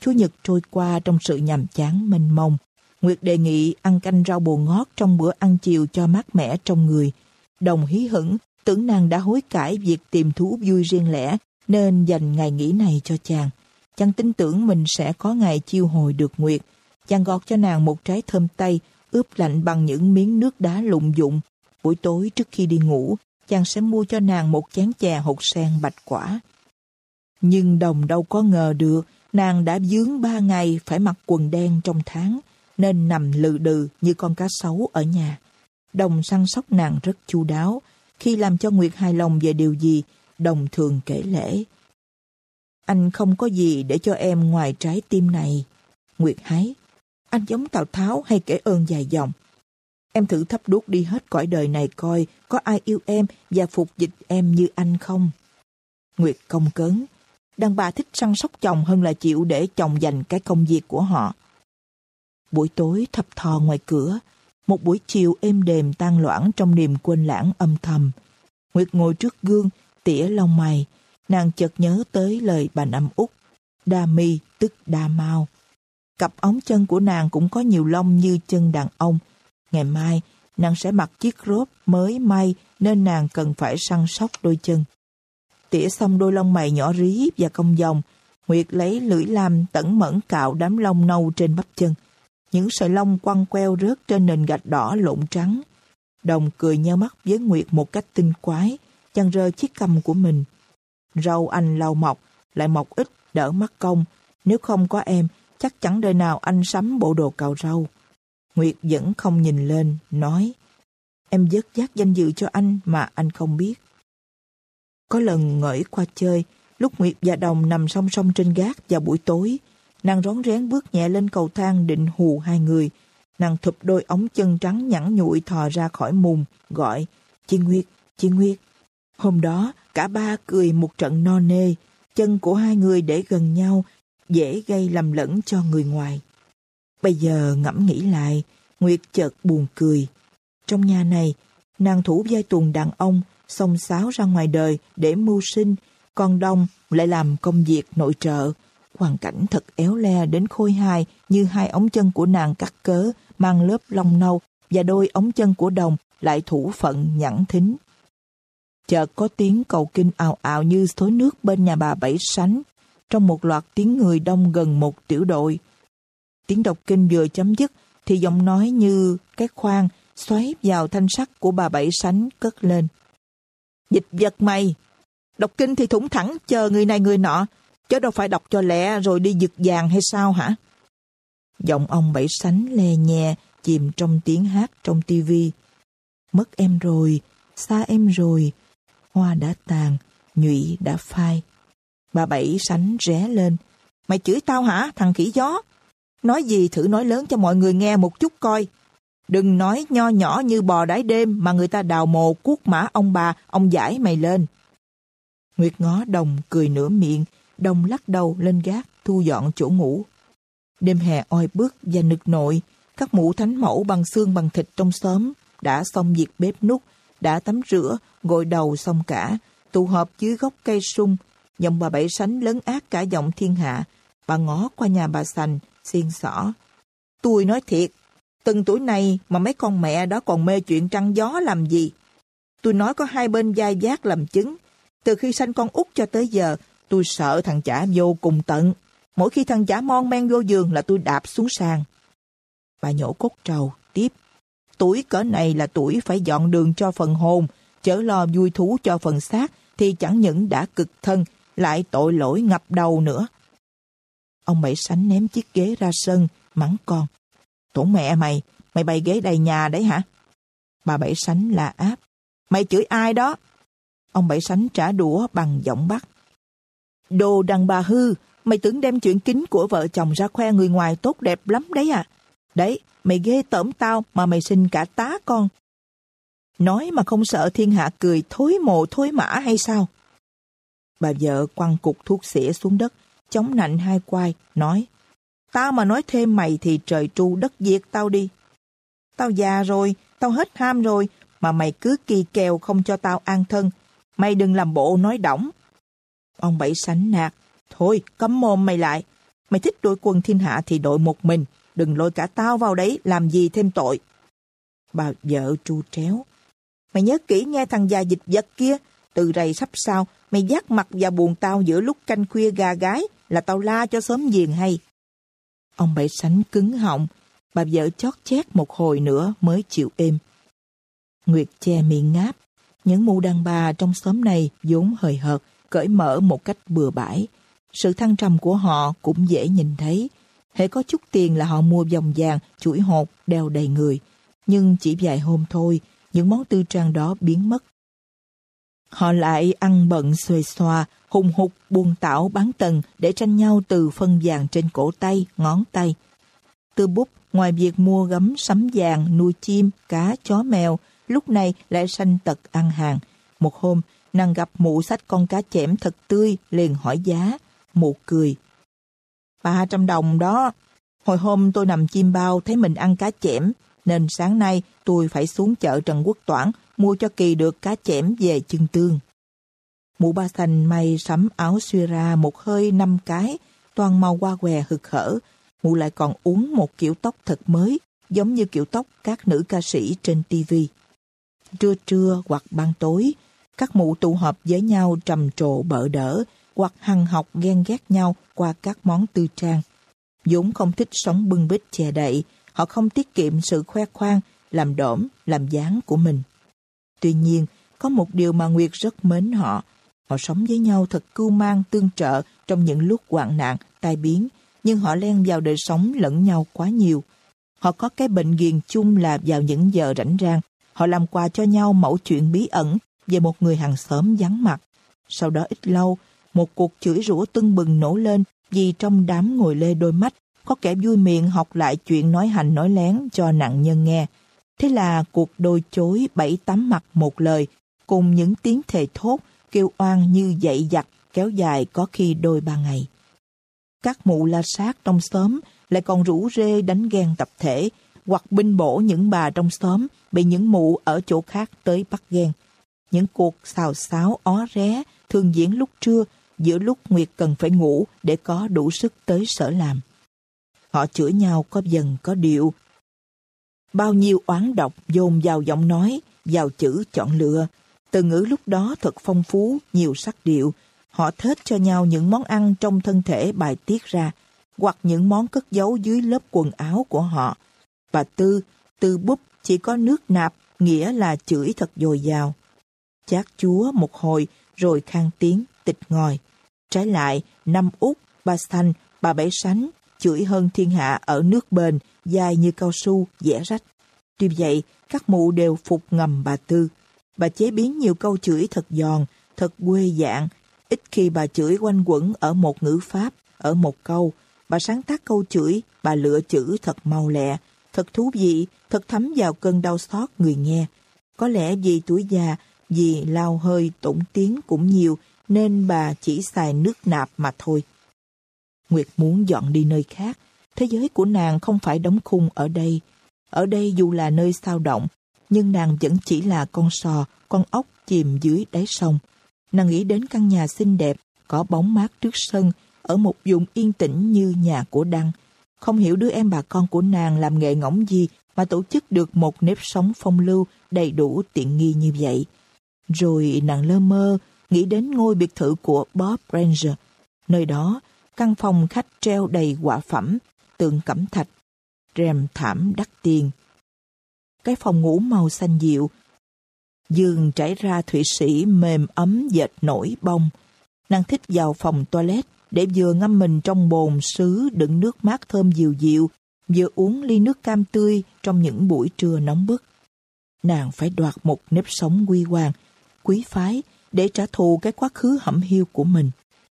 Chúa Nhật trôi qua trong sự nhàm chán mênh mông. Nguyệt đề nghị ăn canh rau bồ ngót trong bữa ăn chiều cho mát mẻ trong người. Đồng hí hửng, tưởng nàng đã hối cải việc tìm thú vui riêng lẻ, nên dành ngày nghỉ này cho chàng. Chàng tin tưởng mình sẽ có ngày chiêu hồi được Nguyệt. Chàng gọt cho nàng một trái thơm tây, ướp lạnh bằng những miếng nước đá lụng dụng. Buổi tối trước khi đi ngủ, chàng sẽ mua cho nàng một chén chè hột sen bạch quả. Nhưng đồng đâu có ngờ được, nàng đã dướng ba ngày phải mặc quần đen trong tháng, nên nằm lừ đừ như con cá sấu ở nhà. Đồng săn sóc nàng rất chu đáo. Khi làm cho Nguyệt hài lòng về điều gì, Đồng thường kể lễ. Anh không có gì để cho em ngoài trái tim này. Nguyệt hái. Anh giống Tào Tháo hay kể ơn dài dòng. Em thử thắp đuốc đi hết cõi đời này coi có ai yêu em và phục dịch em như anh không. Nguyệt công cấn. Đàn bà thích săn sóc chồng hơn là chịu để chồng dành cái công việc của họ. Buổi tối thập thò ngoài cửa, một buổi chiều êm đềm tan loãng trong niềm quên lãng âm thầm. Nguyệt ngồi trước gương, tỉa lông mày, nàng chợt nhớ tới lời bà Năm Úc. Đa mi tức đa mau. Cặp ống chân của nàng cũng có nhiều lông như chân đàn ông. Ngày mai, nàng sẽ mặc chiếc rốt mới may nên nàng cần phải săn sóc đôi chân. Tỉa xong đôi lông mày nhỏ rí và cong vòng, Nguyệt lấy lưỡi lam tẩn mẫn cạo đám lông nâu trên bắp chân. Những sợi lông quăng queo rớt trên nền gạch đỏ lộn trắng. Đồng cười nheo mắt với Nguyệt một cách tinh quái, chăn rơ chiếc cầm của mình. Râu anh lau mọc, lại mọc ít, đỡ mắt công. Nếu không có em, chắc chẳng đời nào anh sắm bộ đồ cào râu. Nguyệt vẫn không nhìn lên, nói, em dứt giác danh dự cho anh mà anh không biết. Có lần ngửi qua chơi, lúc Nguyệt và Đồng nằm song song trên gác vào buổi tối, nàng rón rén bước nhẹ lên cầu thang định hù hai người. Nàng thụp đôi ống chân trắng nhẵn nhụi thò ra khỏi mùng, gọi, chị Nguyệt, chị Nguyệt. Hôm đó, cả ba cười một trận no nê, chân của hai người để gần nhau, dễ gây lầm lẫn cho người ngoài. Bây giờ ngẫm nghĩ lại, Nguyệt chợt buồn cười. Trong nhà này, nàng thủ vai tuồng đàn ông, xông xáo ra ngoài đời để mưu sinh, còn Đông lại làm công việc nội trợ. Hoàn cảnh thật éo le đến khôi hài như hai ống chân của nàng cắt cớ, mang lớp lông nâu và đôi ống chân của Đồng lại thủ phận nhẵn thính. Chợt có tiếng cầu kinh ào ào như thối nước bên nhà bà Bảy Sánh, trong một loạt tiếng người đông gần một tiểu đội. Tiếng đọc kinh vừa chấm dứt, thì giọng nói như cái khoan xoáy vào thanh sắc của bà Bảy Sánh cất lên. Dịch vật mày! Đọc kinh thì thủng thẳng chờ người này người nọ, chứ đâu phải đọc cho lẹ rồi đi giật vàng hay sao hả? Giọng ông Bảy Sánh le nhẹ, chìm trong tiếng hát trong tivi. Mất em rồi, xa em rồi, hoa đã tàn, nhụy đã phai. Bà Bảy Sánh ré lên. Mày chửi tao hả, thằng khỉ gió? Nói gì thử nói lớn cho mọi người nghe một chút coi. Đừng nói nho nhỏ như bò đáy đêm mà người ta đào mồ cuốc mã ông bà, ông giải mày lên. Nguyệt ngó đồng cười nửa miệng, đồng lắc đầu lên gác, thu dọn chỗ ngủ. Đêm hè oi bức và nực nội, các mũ thánh mẫu bằng xương bằng thịt trong xóm đã xong việc bếp nút, đã tắm rửa, gội đầu xong cả, tụ họp dưới gốc cây sung, Dòng bà bảy sánh lớn ác cả giọng thiên hạ. Bà ngó qua nhà bà sành, xiên xỏ. Tôi nói thiệt, từng tuổi này mà mấy con mẹ đó còn mê chuyện trăng gió làm gì? Tôi nói có hai bên dai giác làm chứng. Từ khi sanh con út cho tới giờ, tôi sợ thằng chả vô cùng tận. Mỗi khi thằng chả mon men vô giường là tôi đạp xuống sàn. Bà nhổ cốt trầu, tiếp. Tuổi cỡ này là tuổi phải dọn đường cho phần hồn, chở lo vui thú cho phần xác, thì chẳng những đã cực thân, lại tội lỗi ngập đầu nữa. Ông Bảy Sánh ném chiếc ghế ra sân, mắng con. tổ mẹ mày, mày bày ghế đầy nhà đấy hả? Bà Bảy Sánh là áp. Mày chửi ai đó? Ông Bảy Sánh trả đũa bằng giọng bắt. Đồ đàn bà hư, mày tưởng đem chuyện kính của vợ chồng ra khoe người ngoài tốt đẹp lắm đấy à? Đấy, mày ghê tởm tao mà mày sinh cả tá con. Nói mà không sợ thiên hạ cười thối mồ thối mã hay sao? Bà vợ quăng cục thuốc xỉa xuống đất, chống nạnh hai quai, nói Tao mà nói thêm mày thì trời tru đất diệt tao đi. Tao già rồi, tao hết ham rồi, mà mày cứ kỳ kèo không cho tao an thân. Mày đừng làm bộ nói đỏng. Ông Bảy sánh nạt. Thôi, cấm mồm mày lại. Mày thích đội quân thiên hạ thì đội một mình, đừng lôi cả tao vào đấy làm gì thêm tội. Bà vợ tru tréo. Mày nhớ kỹ nghe thằng già dịch vật kia, từ rầy sắp sao, mày giác mặt và buồn tao giữa lúc canh khuya gà gái là tao la cho sớm giềng hay. Ông bảy sánh cứng họng, bà vợ chót chét một hồi nữa mới chịu êm. Nguyệt che miệng ngáp, những mụ đàn bà trong xóm này vốn hời hợt, cởi mở một cách bừa bãi. Sự thăng trầm của họ cũng dễ nhìn thấy. Hễ có chút tiền là họ mua vòng vàng, chuỗi hột, đeo đầy người. Nhưng chỉ vài hôm thôi, những món tư trang đó biến mất. Họ lại ăn bận xuề xòa, hùng hục, buông tảo bán tầng để tranh nhau từ phân vàng trên cổ tay, ngón tay. Tư bút, ngoài việc mua gấm sắm vàng, nuôi chim, cá, chó mèo, lúc này lại sanh tật ăn hàng. Một hôm, nàng gặp mụ sách con cá chẽm thật tươi, liền hỏi giá. Mụ cười. Ba trăm đồng đó. Hồi hôm tôi nằm chim bao thấy mình ăn cá chẽm, nên sáng nay tôi phải xuống chợ Trần Quốc Toản mua cho kỳ được cá chẽm về chân tương. Mụ ba xanh may sắm áo suy ra một hơi năm cái, toàn màu hoa què hực hở. Mụ lại còn uống một kiểu tóc thật mới, giống như kiểu tóc các nữ ca sĩ trên tivi. Trưa trưa hoặc ban tối, các mụ tụ họp với nhau trầm trồ bợ đỡ, hoặc hằng học ghen ghét nhau qua các món tư trang. Dũng không thích sống bưng bít che đậy, họ không tiết kiệm sự khoe khoang, làm đổm, làm dáng của mình. Tuy nhiên, có một điều mà Nguyệt rất mến họ. Họ sống với nhau thật cưu mang tương trợ trong những lúc hoạn nạn, tai biến, nhưng họ len vào đời sống lẫn nhau quá nhiều. Họ có cái bệnh ghiền chung là vào những giờ rảnh rang, họ làm quà cho nhau mẫu chuyện bí ẩn về một người hàng xóm vắng mặt. Sau đó ít lâu, một cuộc chửi rủa tưng bừng nổ lên vì trong đám ngồi lê đôi mắt có kẻ vui miệng học lại chuyện nói hành nói lén cho nạn nhân nghe. Thế là cuộc đôi chối bảy tám mặt một lời, cùng những tiếng thề thốt, kêu oan như dậy giặt, kéo dài có khi đôi ba ngày. Các mụ la sát trong xóm lại còn rủ rê đánh ghen tập thể, hoặc binh bổ những bà trong xóm bị những mụ ở chỗ khác tới bắt ghen. Những cuộc xào xáo ó ré thường diễn lúc trưa, giữa lúc Nguyệt cần phải ngủ để có đủ sức tới sở làm. Họ chửi nhau có dần có điệu, Bao nhiêu oán độc dồn vào giọng nói, vào chữ chọn lựa. Từ ngữ lúc đó thật phong phú, nhiều sắc điệu. Họ thết cho nhau những món ăn trong thân thể bài tiết ra, hoặc những món cất giấu dưới lớp quần áo của họ. Và tư, tư búp chỉ có nước nạp, nghĩa là chửi thật dồi dào. Chát chúa một hồi, rồi khang tiếng, tịch ngòi. Trái lại, năm út, ba xanh, bà bảy sánh, chửi hơn thiên hạ ở nước bền, dài như cao su, dẻ rách. Tuy vậy, các mụ đều phục ngầm bà Tư. Bà chế biến nhiều câu chửi thật giòn, thật quê dạng. Ít khi bà chửi quanh quẩn ở một ngữ pháp, ở một câu. Bà sáng tác câu chửi, bà lựa chữ thật mau lẹ, thật thú vị, thật thấm vào cơn đau xót người nghe. Có lẽ vì tuổi già, vì lao hơi tổn tiếng cũng nhiều, nên bà chỉ xài nước nạp mà thôi. Nguyệt muốn dọn đi nơi khác, Thế giới của nàng không phải đóng khung ở đây. Ở đây dù là nơi sao động, nhưng nàng vẫn chỉ là con sò, con ốc chìm dưới đáy sông. Nàng nghĩ đến căn nhà xinh đẹp, có bóng mát trước sân, ở một vùng yên tĩnh như nhà của Đăng. Không hiểu đứa em bà con của nàng làm nghề ngỗng gì mà tổ chức được một nếp sống phong lưu đầy đủ tiện nghi như vậy. Rồi nàng lơ mơ, nghĩ đến ngôi biệt thự của Bob Ranger. Nơi đó, căn phòng khách treo đầy quả phẩm, tượng cẩm thạch, rèm thảm đắt tiền. Cái phòng ngủ màu xanh dịu, giường trải ra thụy sĩ mềm ấm dệt nổi bông. Nàng thích vào phòng toilet để vừa ngâm mình trong bồn sứ đựng nước mát thơm dịu dịu, vừa uống ly nước cam tươi trong những buổi trưa nóng bức. Nàng phải đoạt một nếp sống quy hoàng, quý phái để trả thù cái quá khứ hẩm hiu của mình.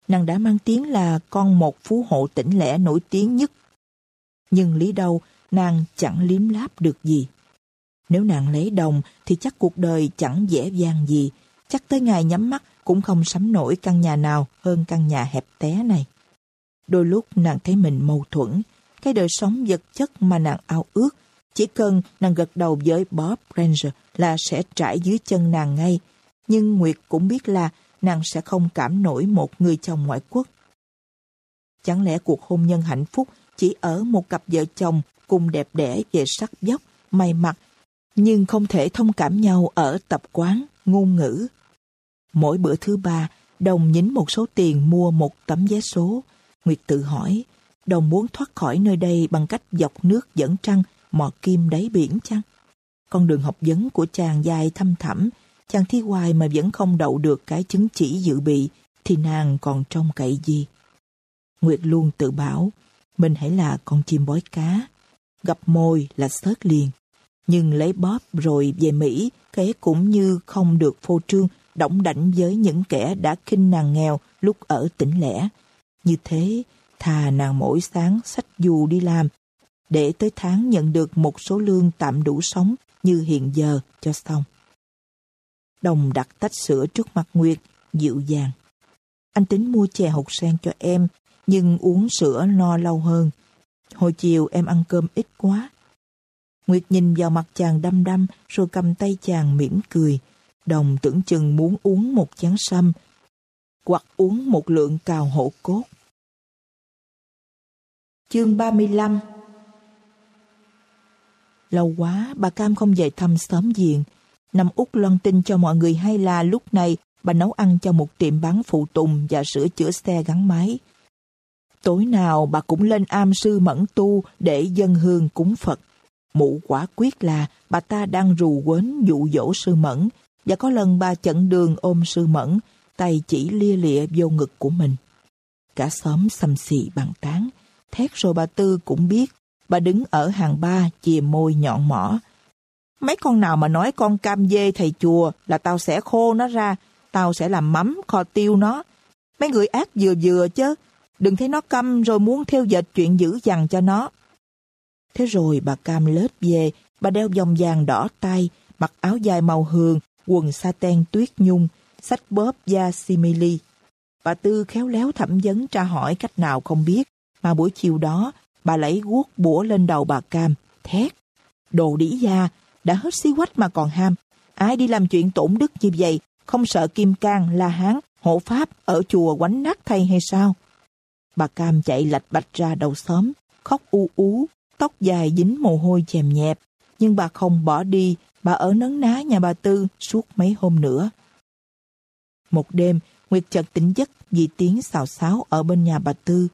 Nàng đã mang tiếng là con một phú hộ tỉnh lẻ nổi tiếng nhất nhưng lý đâu nàng chẳng liếm láp được gì. Nếu nàng lấy đồng thì chắc cuộc đời chẳng dễ dàng gì, chắc tới ngày nhắm mắt cũng không sắm nổi căn nhà nào hơn căn nhà hẹp té này. Đôi lúc nàng thấy mình mâu thuẫn, cái đời sống vật chất mà nàng ao ước, chỉ cần nàng gật đầu với Bob Ranger là sẽ trải dưới chân nàng ngay. Nhưng Nguyệt cũng biết là nàng sẽ không cảm nổi một người chồng ngoại quốc. Chẳng lẽ cuộc hôn nhân hạnh phúc chỉ ở một cặp vợ chồng cùng đẹp đẽ về sắc dốc, may mặc, nhưng không thể thông cảm nhau ở tập quán, ngôn ngữ. Mỗi bữa thứ ba, Đồng nhín một số tiền mua một tấm vé số. Nguyệt tự hỏi, Đồng muốn thoát khỏi nơi đây bằng cách dọc nước dẫn trăng, mò kim đáy biển chăng? Con đường học vấn của chàng dài thăm thẳm, chàng thi hoài mà vẫn không đậu được cái chứng chỉ dự bị, thì nàng còn trông cậy gì? Nguyệt luôn tự bảo, mình hãy là con chim bói cá, gặp mồi là sớt liền. Nhưng lấy bóp rồi về Mỹ, kế cũng như không được phô trương, động đảnh với những kẻ đã khinh nàng nghèo lúc ở tỉnh lẻ. Như thế, thà nàng mỗi sáng sách dù đi làm, để tới tháng nhận được một số lương tạm đủ sống như hiện giờ cho xong. Đồng đặt tách sữa trước mặt Nguyệt, dịu dàng. Anh tính mua chè hột sen cho em, nhưng uống sữa no lâu hơn. Hồi chiều em ăn cơm ít quá. Nguyệt nhìn vào mặt chàng đăm đăm rồi cầm tay chàng mỉm cười. Đồng tưởng chừng muốn uống một chén sâm hoặc uống một lượng cào hổ cốt. Chương 35 Lâu quá, bà Cam không về thăm xóm giềng. Năm Út loan tin cho mọi người hay là lúc này bà nấu ăn cho một tiệm bán phụ tùng và sửa chữa xe gắn máy. Tối nào bà cũng lên am sư mẫn tu để dân hương cúng Phật. Mụ quả quyết là bà ta đang rù quến dụ dỗ sư mẫn và có lần bà chận đường ôm sư mẫn, tay chỉ lia lịa vô ngực của mình. Cả xóm xăm xì bằng tán, thét rồi bà Tư cũng biết. Bà đứng ở hàng ba chìa môi nhọn mỏ. Mấy con nào mà nói con cam dê thầy chùa là tao sẽ khô nó ra, tao sẽ làm mắm kho tiêu nó. Mấy người ác vừa vừa chứ, đừng thấy nó câm rồi muốn theo dệt chuyện dữ dằn cho nó. Thế rồi bà Cam lết về, bà đeo vòng vàng đỏ tay, mặc áo dài màu hường, quần sa ten tuyết nhung, sách bóp da simili. Bà Tư khéo léo thẩm vấn tra hỏi cách nào không biết, mà buổi chiều đó, bà lấy guốc bủa lên đầu bà Cam, thét. Đồ đĩ da, đã hết xí quách mà còn ham. Ai đi làm chuyện tổn đức như vậy, không sợ Kim Cang, La Hán, hộ Pháp ở chùa quánh nát thay hay sao? Bà Cam chạy lạch bạch ra đầu xóm, khóc u ú, tóc dài dính mồ hôi chèm nhẹp. Nhưng bà không bỏ đi, bà ở nấn ná nhà bà Tư suốt mấy hôm nữa. Một đêm, Nguyệt chợt tỉnh giấc vì tiếng xào xáo ở bên nhà bà Tư.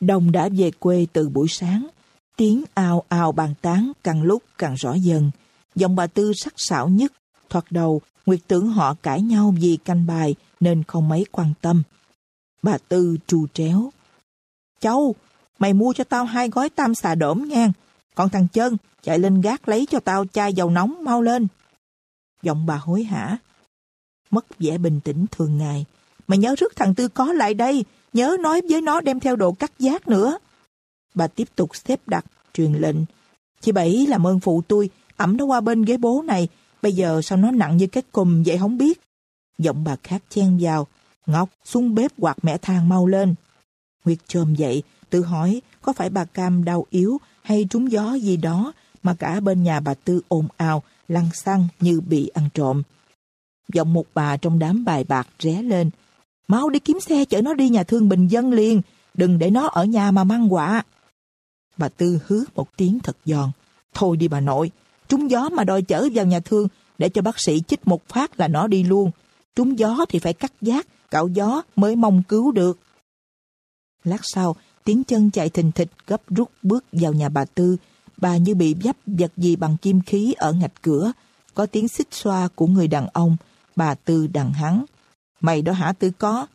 Đồng đã về quê từ buổi sáng. Tiếng ào ào bàn tán càng lúc càng rõ dần. Giọng bà Tư sắc sảo nhất. Thoạt đầu, Nguyệt tưởng họ cãi nhau vì canh bài nên không mấy quan tâm. Bà Tư trù tréo. Châu, mày mua cho tao hai gói tam xà đổm nha. Còn thằng chân, chạy lên gác lấy cho tao chai dầu nóng mau lên. Giọng bà hối hả. Mất vẻ bình tĩnh thường ngày. Mày nhớ rước thằng Tư có lại đây, nhớ nói với nó đem theo đồ cắt giác nữa. Bà tiếp tục xếp đặt, truyền lệnh. Chị Bảy làm ơn phụ tôi, ẩm nó qua bên ghế bố này, bây giờ sao nó nặng như cái cùm vậy không biết. Giọng bà khác chen vào. Ngọc, xuống bếp quạt mẹ thang mau lên. Nguyệt trồm dậy, tự hỏi có phải bà Cam đau yếu hay trúng gió gì đó mà cả bên nhà bà Tư ồn ào, lăn xăng như bị ăn trộm. Giọng một bà trong đám bài bạc ré lên. Mau đi kiếm xe chở nó đi nhà thương bình dân liền, đừng để nó ở nhà mà mang quả. Bà Tư hứa một tiếng thật giòn. Thôi đi bà nội, trúng gió mà đòi chở vào nhà thương để cho bác sĩ chích một phát là nó đi luôn. Trúng gió thì phải cắt giác, cạo gió mới mong cứu được. Lát sau, tiếng chân chạy thình thịch gấp rút bước vào nhà bà Tư. Bà như bị dắp vật gì bằng kim khí ở ngạch cửa. Có tiếng xích xoa của người đàn ông. Bà Tư đằng hắn. Mày đó hả Tư có?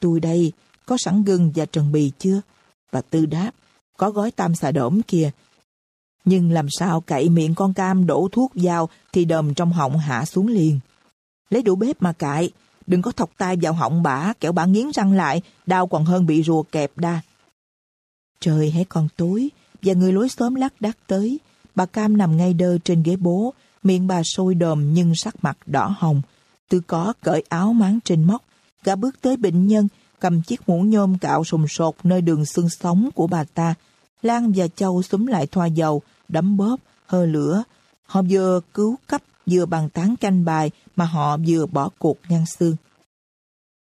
Tôi đây, có sẵn gừng và trần bì chưa? Bà Tư đáp. Có gói tam xà đổm kìa. Nhưng làm sao cậy miệng con cam đổ thuốc vào thì đờm trong họng hạ xuống liền. Lấy đũa bếp mà cạy, đừng có thọc tay vào họng bả, kẻo bả nghiến răng lại, đau còn hơn bị rùa kẹp đa. Trời hãy còn tối, và người lối xóm lắc đắc tới. Bà Cam nằm ngay đơ trên ghế bố, miệng bà sôi đờm nhưng sắc mặt đỏ hồng. Tư có cởi áo máng trên móc, gã bước tới bệnh nhân, cầm chiếc muỗng nhôm cạo sùng sột nơi đường xương sống của bà ta. Lan và Châu xúm lại thoa dầu, đấm bóp, hơ lửa. Họ vừa cứu cấp, vừa bàn tán canh bài mà họ vừa bỏ cuộc ngăn xương.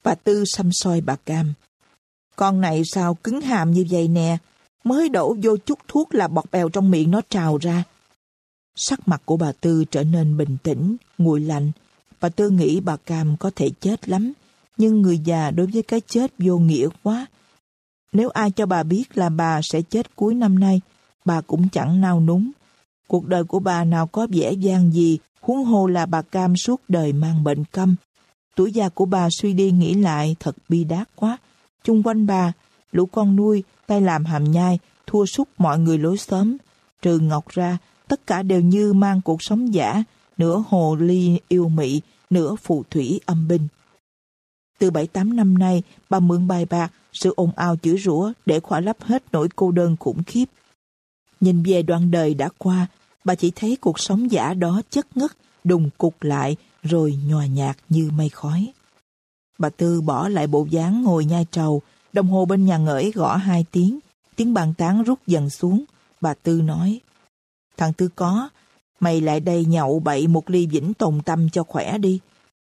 Bà Tư xăm soi bà Cam. Con này sao cứng hàm như vậy nè, mới đổ vô chút thuốc là bọt bèo trong miệng nó trào ra. Sắc mặt của bà Tư trở nên bình tĩnh, nguội lạnh. Bà Tư nghĩ bà Cam có thể chết lắm, nhưng người già đối với cái chết vô nghĩa quá. Nếu ai cho bà biết là bà sẽ chết cuối năm nay, bà cũng chẳng nao núng. Cuộc đời của bà nào có vẻ gian gì, huống hồ là bà Cam suốt đời mang bệnh câm. Tuổi già của bà suy đi nghĩ lại thật bi đát quá. Chung quanh bà, lũ con nuôi, tay làm hàm nhai, thua sút mọi người lối xóm. Trừ Ngọc ra, tất cả đều như mang cuộc sống giả, nửa hồ ly yêu mị, nửa phù thủy âm binh. Từ 7-8 năm nay, bà mượn bài bạc, sự ồn ào chữ rủa để khỏa lấp hết nỗi cô đơn khủng khiếp. Nhìn về đoạn đời đã qua, bà chỉ thấy cuộc sống giả đó chất ngất, đùng cục lại, rồi nhòa nhạt như mây khói. Bà Tư bỏ lại bộ dáng ngồi nhai trầu, đồng hồ bên nhà ngợi gõ hai tiếng, tiếng bàn tán rút dần xuống. Bà Tư nói, Thằng Tư có, mày lại đây nhậu bậy một ly vĩnh tồn tâm cho khỏe đi.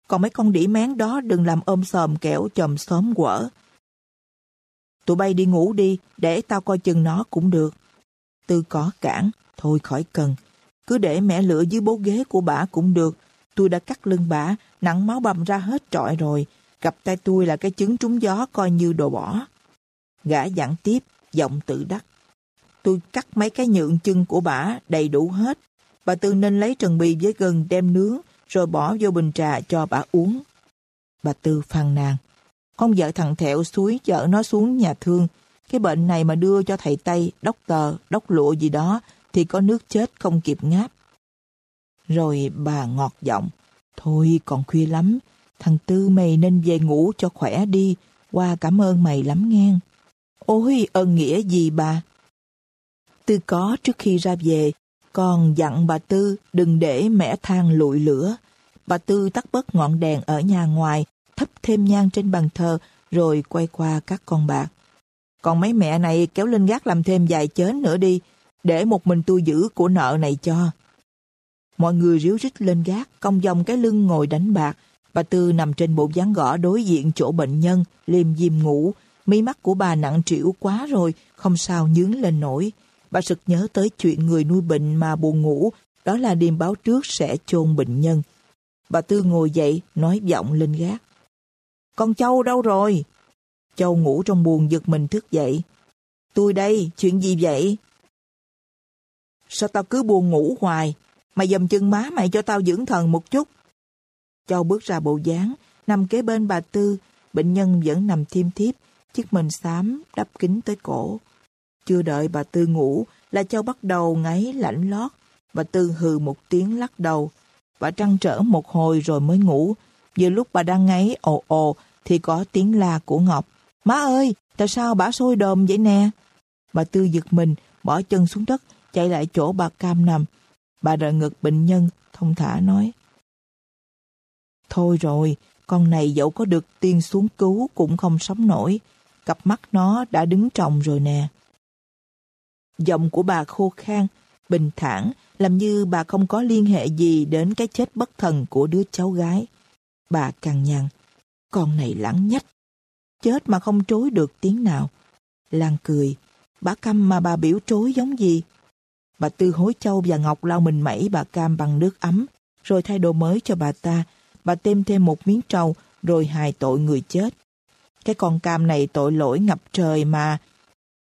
Còn mấy con đĩ mén đó đừng làm ôm sòm kẻo chòm xóm quở. Tụi bay đi ngủ đi, để tao coi chừng nó cũng được. Tư có cản, thôi khỏi cần. Cứ để mẹ lựa dưới bố ghế của bà cũng được. Tôi đã cắt lưng bà, nặng máu bầm ra hết trọi rồi. Gặp tay tôi là cái trứng trúng gió coi như đồ bỏ. Gã dặn tiếp, giọng tự đắc. Tôi cắt mấy cái nhượng chân của bà đầy đủ hết. Bà Tư nên lấy trần bì với gừng đem nướng, rồi bỏ vô bình trà cho bà uống. Bà Tư phàn nàn. Con vợ thằng Thẹo suối chở nó xuống nhà thương. Cái bệnh này mà đưa cho thầy Tây, đốc tờ, đốc lụa gì đó, thì có nước chết không kịp ngáp. Rồi bà ngọt giọng. Thôi còn khuya lắm, thằng Tư mày nên về ngủ cho khỏe đi, qua cảm ơn mày lắm nghe. Ôi ơn nghĩa gì bà? Tư có trước khi ra về, còn dặn bà Tư đừng để mẹ than lụi lửa. Bà Tư tắt bớt ngọn đèn ở nhà ngoài, thắp thêm nhang trên bàn thờ, rồi quay qua các con bạc. Còn mấy mẹ này kéo lên gác làm thêm vài chến nữa đi, để một mình tôi giữ của nợ này cho. Mọi người ríu rít lên gác, cong dòng cái lưng ngồi đánh bạc. Bà Tư nằm trên bộ gián gõ đối diện chỗ bệnh nhân, liêm diêm ngủ. Mi mắt của bà nặng trĩu quá rồi, không sao nhướng lên nổi. Bà sực nhớ tới chuyện người nuôi bệnh mà buồn ngủ, đó là điềm báo trước sẽ chôn bệnh nhân. Bà Tư ngồi dậy, nói giọng lên gác. Con Châu đâu rồi? Châu ngủ trong buồn giật mình thức dậy. Tôi đây, chuyện gì vậy? Sao tao cứ buồn ngủ hoài? Mày dầm chân má mày cho tao dưỡng thần một chút. Châu bước ra bộ dáng, nằm kế bên bà Tư, bệnh nhân vẫn nằm thiêm thiếp, chiếc mình xám đắp kính tới cổ. Chưa đợi bà Tư ngủ là Châu bắt đầu ngáy lạnh lót. Bà Tư hừ một tiếng lắc đầu. Bà trăn trở một hồi rồi mới ngủ. Vừa lúc bà đang ngáy ồ ồ thì có tiếng la của Ngọc. Má ơi, tại sao bà sôi đờm vậy nè? Bà Tư giật mình, bỏ chân xuống đất, chạy lại chỗ bà Cam nằm. Bà đợi ngực bệnh nhân, thông thả nói. Thôi rồi, con này dẫu có được tiên xuống cứu cũng không sống nổi. Cặp mắt nó đã đứng trồng rồi nè. Giọng của bà khô khan, bình thản, làm như bà không có liên hệ gì đến cái chết bất thần của đứa cháu gái. Bà càng nhằn, con này lãng nhách, chết mà không trối được tiếng nào. Lan cười, bà căm mà bà biểu trối giống gì? Bà Tư hối châu và Ngọc lau mình mẩy bà Cam bằng nước ấm, rồi thay đồ mới cho bà ta. Bà thêm thêm một miếng trầu, rồi hài tội người chết. Cái con cam này tội lỗi ngập trời mà.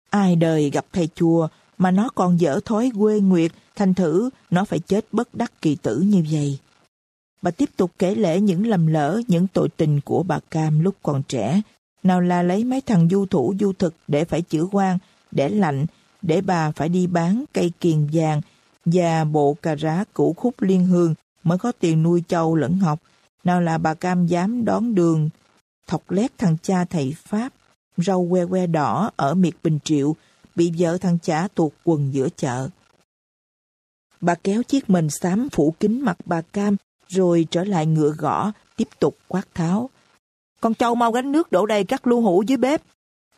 Ai đời gặp thầy chùa mà nó còn dở thói quê nguyệt, thành thử nó phải chết bất đắc kỳ tử như vậy. Bà tiếp tục kể lể những lầm lỡ, những tội tình của bà Cam lúc còn trẻ. Nào là lấy mấy thằng du thủ du thực để phải chữa quan, để lạnh, để bà phải đi bán cây kiền vàng và bộ cà rá cũ khúc liên hương mới có tiền nuôi châu lẫn học. Nào là bà Cam dám đón đường, thọc lét thằng cha thầy Pháp, rau que que đỏ ở miệt Bình Triệu, bị vợ thằng chả tuột quần giữa chợ. Bà kéo chiếc mình xám phủ kính mặt bà Cam, rồi trở lại ngựa gõ, tiếp tục quát tháo. Con trâu mau gánh nước đổ đầy các lưu hũ dưới bếp.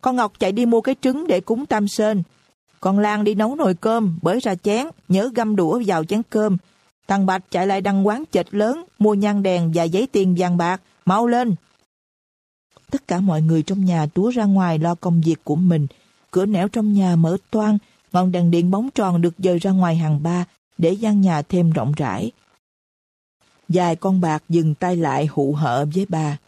Con Ngọc chạy đi mua cái trứng để cúng tam sên. Con Lan đi nấu nồi cơm, bới ra chén, nhớ găm đũa vào chén cơm. Thằng Bạch chạy lại đăng quán chệch lớn, mua nhang đèn và giấy tiền vàng bạc, mau lên. Tất cả mọi người trong nhà túa ra ngoài lo công việc của mình. Cửa nẻo trong nhà mở toang, ngọn đèn điện bóng tròn được dời ra ngoài hàng ba để gian nhà thêm rộng rãi. Dài con bạc dừng tay lại hụ hợ với bà.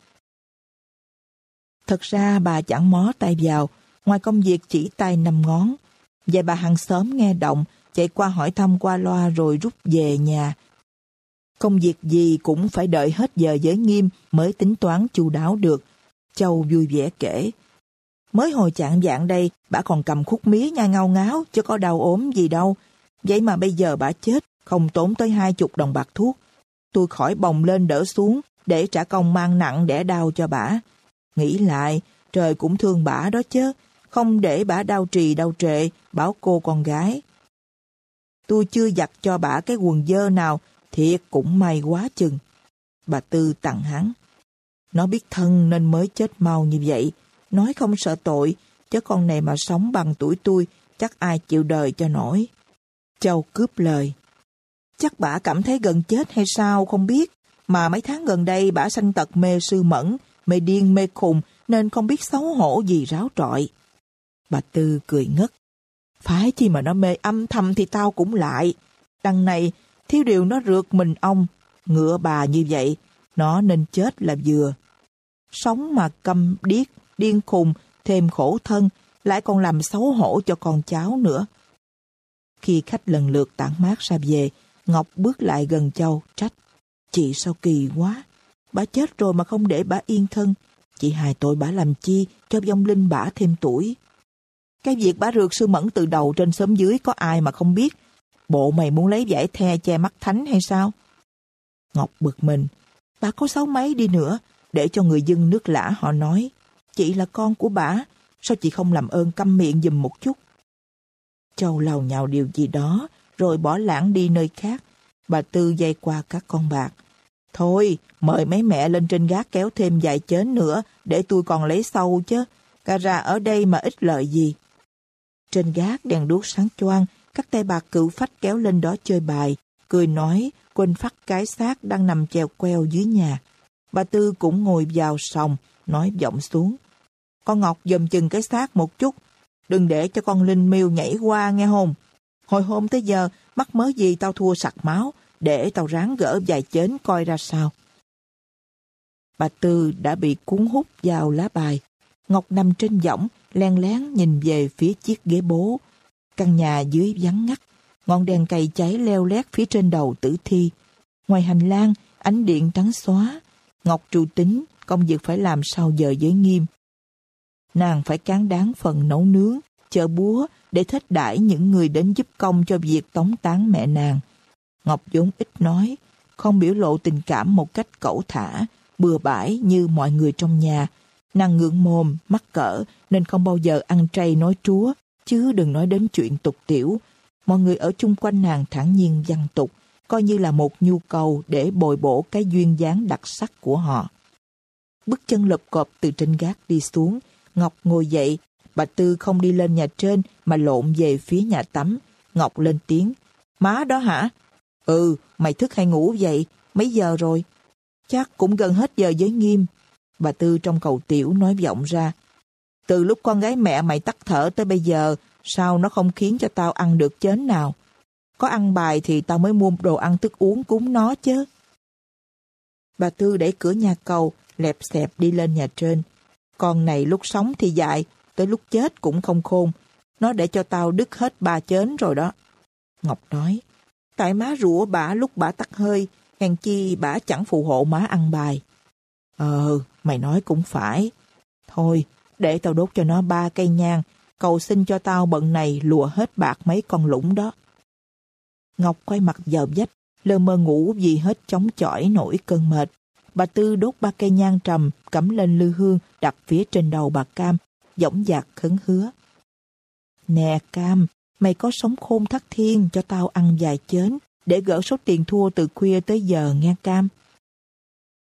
Thật ra bà chẳng mó tay vào, ngoài công việc chỉ tay năm ngón. vậy bà hàng xóm nghe động, chạy qua hỏi thăm qua loa rồi rút về nhà. Công việc gì cũng phải đợi hết giờ giới nghiêm mới tính toán chu đáo được. Châu vui vẻ kể. Mới hồi chạng dạng đây, bà còn cầm khúc mía nha ngao ngáo, chứ có đau ốm gì đâu. Vậy mà bây giờ bà chết, không tốn tới hai chục đồng bạc thuốc. Tôi khỏi bồng lên đỡ xuống, để trả công mang nặng để đau cho bà. Nghĩ lại, trời cũng thương bà đó chứ, không để bà đau trì đau trệ, bảo cô con gái. Tôi chưa giặt cho bà cái quần dơ nào, thiệt cũng may quá chừng. Bà Tư tặng hắn. Nó biết thân nên mới chết mau như vậy, nói không sợ tội, chứ con này mà sống bằng tuổi tôi, chắc ai chịu đời cho nổi. Châu cướp lời. Chắc bà cảm thấy gần chết hay sao không biết, mà mấy tháng gần đây bà sanh tật mê sư mẫn, mê điên mê khùng nên không biết xấu hổ gì ráo trọi. Bà Tư cười ngất. Phải chi mà nó mê âm thầm thì tao cũng lại. Đằng này, thiếu điều nó rượt mình ông. Ngựa bà như vậy, nó nên chết là vừa. Sống mà câm điếc, điên khùng, thêm khổ thân, lại còn làm xấu hổ cho con cháu nữa. Khi khách lần lượt tản mát ra về, Ngọc bước lại gần Châu, trách. Chị sao kỳ quá, bà chết rồi mà không để bà yên thân. Chị hài tội bà làm chi cho vong linh bà thêm tuổi. Cái việc bà rượt sư mẫn từ đầu trên xóm dưới có ai mà không biết. Bộ mày muốn lấy giải the che mắt thánh hay sao? Ngọc bực mình. Bà có sáu mấy đi nữa, để cho người dân nước lã họ nói. Chị là con của bà, sao chị không làm ơn câm miệng dùm một chút? Châu lầu nhào điều gì đó, rồi bỏ lãng đi nơi khác. Bà Tư dây qua các con bạc. Thôi, mời mấy mẹ lên trên gác kéo thêm vài chến nữa, để tôi còn lấy sâu chứ. Cà ra ở đây mà ít lợi gì. Trên gác đèn đuốc sáng choang, các tay bạc cựu phách kéo lên đó chơi bài, cười nói, quên phát cái xác đang nằm treo queo dưới nhà. Bà Tư cũng ngồi vào sòng, nói giọng xuống. Con Ngọc dùm chừng cái xác một chút, đừng để cho con Linh miêu nhảy qua nghe không? Hồi hôm tới giờ, mắc mớ gì tao thua sặc máu, để tao ráng gỡ vài chến coi ra sao. Bà Tư đã bị cuốn hút vào lá bài. Ngọc nằm trên võng, len lén nhìn về phía chiếc ghế bố. Căn nhà dưới vắng ngắt, ngọn đèn cày cháy leo lét phía trên đầu tử thi. Ngoài hành lang, ánh điện trắng xóa. Ngọc trụ tính, công việc phải làm sau giờ giới nghiêm. Nàng phải cán đáng phần nấu nướng, chợ búa để thết đãi những người đến giúp công cho việc tống tán mẹ nàng. Ngọc vốn ít nói, không biểu lộ tình cảm một cách cẩu thả, bừa bãi như mọi người trong nhà. Nàng ngượng mồm, mắc cỡ nên không bao giờ ăn chay nói trúa, chứ đừng nói đến chuyện tục tiểu. Mọi người ở chung quanh nàng thản nhiên văn tục, coi như là một nhu cầu để bồi bổ cái duyên dáng đặc sắc của họ. Bước chân lợp cọp từ trên gác đi xuống, Ngọc ngồi dậy, bà Tư không đi lên nhà trên mà lộn về phía nhà tắm. Ngọc lên tiếng, má đó hả? Ừ, mày thức hay ngủ vậy? Mấy giờ rồi? Chắc cũng gần hết giờ giới nghiêm. Bà Tư trong cầu tiểu nói vọng ra. Từ lúc con gái mẹ mày tắt thở tới bây giờ, sao nó không khiến cho tao ăn được chén nào? Có ăn bài thì tao mới mua đồ ăn thức uống cúng nó chứ. Bà Tư đẩy cửa nhà cầu, lẹp xẹp đi lên nhà trên. Con này lúc sống thì dại, tới lúc chết cũng không khôn. Nó để cho tao đứt hết ba chén rồi đó. Ngọc nói, tại má rủa bả lúc bả tắt hơi, hèn chi bả chẳng phù hộ má ăn bài. Ờ, mày nói cũng phải. Thôi, để tao đốt cho nó ba cây nhang, cầu xin cho tao bận này lùa hết bạc mấy con lũng đó. Ngọc quay mặt vào dách, lơ mơ ngủ vì hết chống chọi nổi cơn mệt. Bà Tư đốt ba cây nhang trầm, cắm lên lư hương, đặt phía trên đầu bà Cam, dõng dạc khấn hứa. Nè Cam, mày có sống khôn thắt thiên cho tao ăn vài chén, để gỡ số tiền thua từ khuya tới giờ nghe Cam.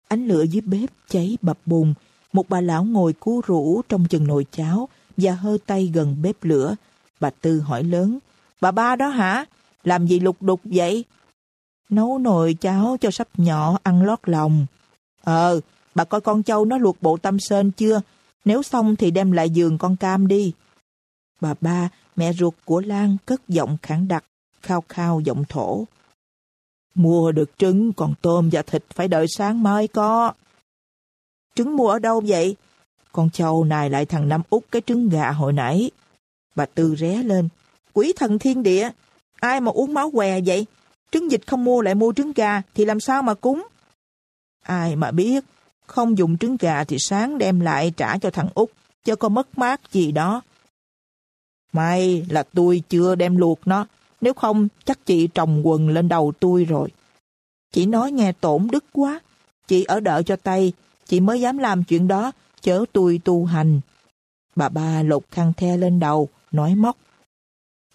Ánh lửa dưới bếp cháy bập bùng, một bà lão ngồi cú rũ trong chừng nồi cháo và hơi tay gần bếp lửa. Bà Tư hỏi lớn, bà ba đó hả? Làm gì lục đục vậy? Nấu nồi cháo cho sắp nhỏ ăn lót lòng. Ờ, bà coi con châu nó luộc bộ tâm sơn chưa? Nếu xong thì đem lại giường con cam đi. Bà ba, mẹ ruột của Lan cất giọng khẳng đặc, khao khao giọng thổ. Mua được trứng, còn tôm và thịt phải đợi sáng mai có. Trứng mua ở đâu vậy? Con châu này lại thằng Năm út cái trứng gà hồi nãy. Bà Tư ré lên. Quỷ thần thiên địa, ai mà uống máu què vậy? Trứng vịt không mua lại mua trứng gà thì làm sao mà cúng? Ai mà biết, không dùng trứng gà thì sáng đem lại trả cho thằng út, cho có mất mát gì đó. May là tôi chưa đem luộc nó, nếu không chắc chị trồng quần lên đầu tôi rồi. Chị nói nghe tổn đức quá, chị ở đợi cho tay, chị mới dám làm chuyện đó, chớ tôi tu hành. Bà ba lột khăn the lên đầu, nói móc.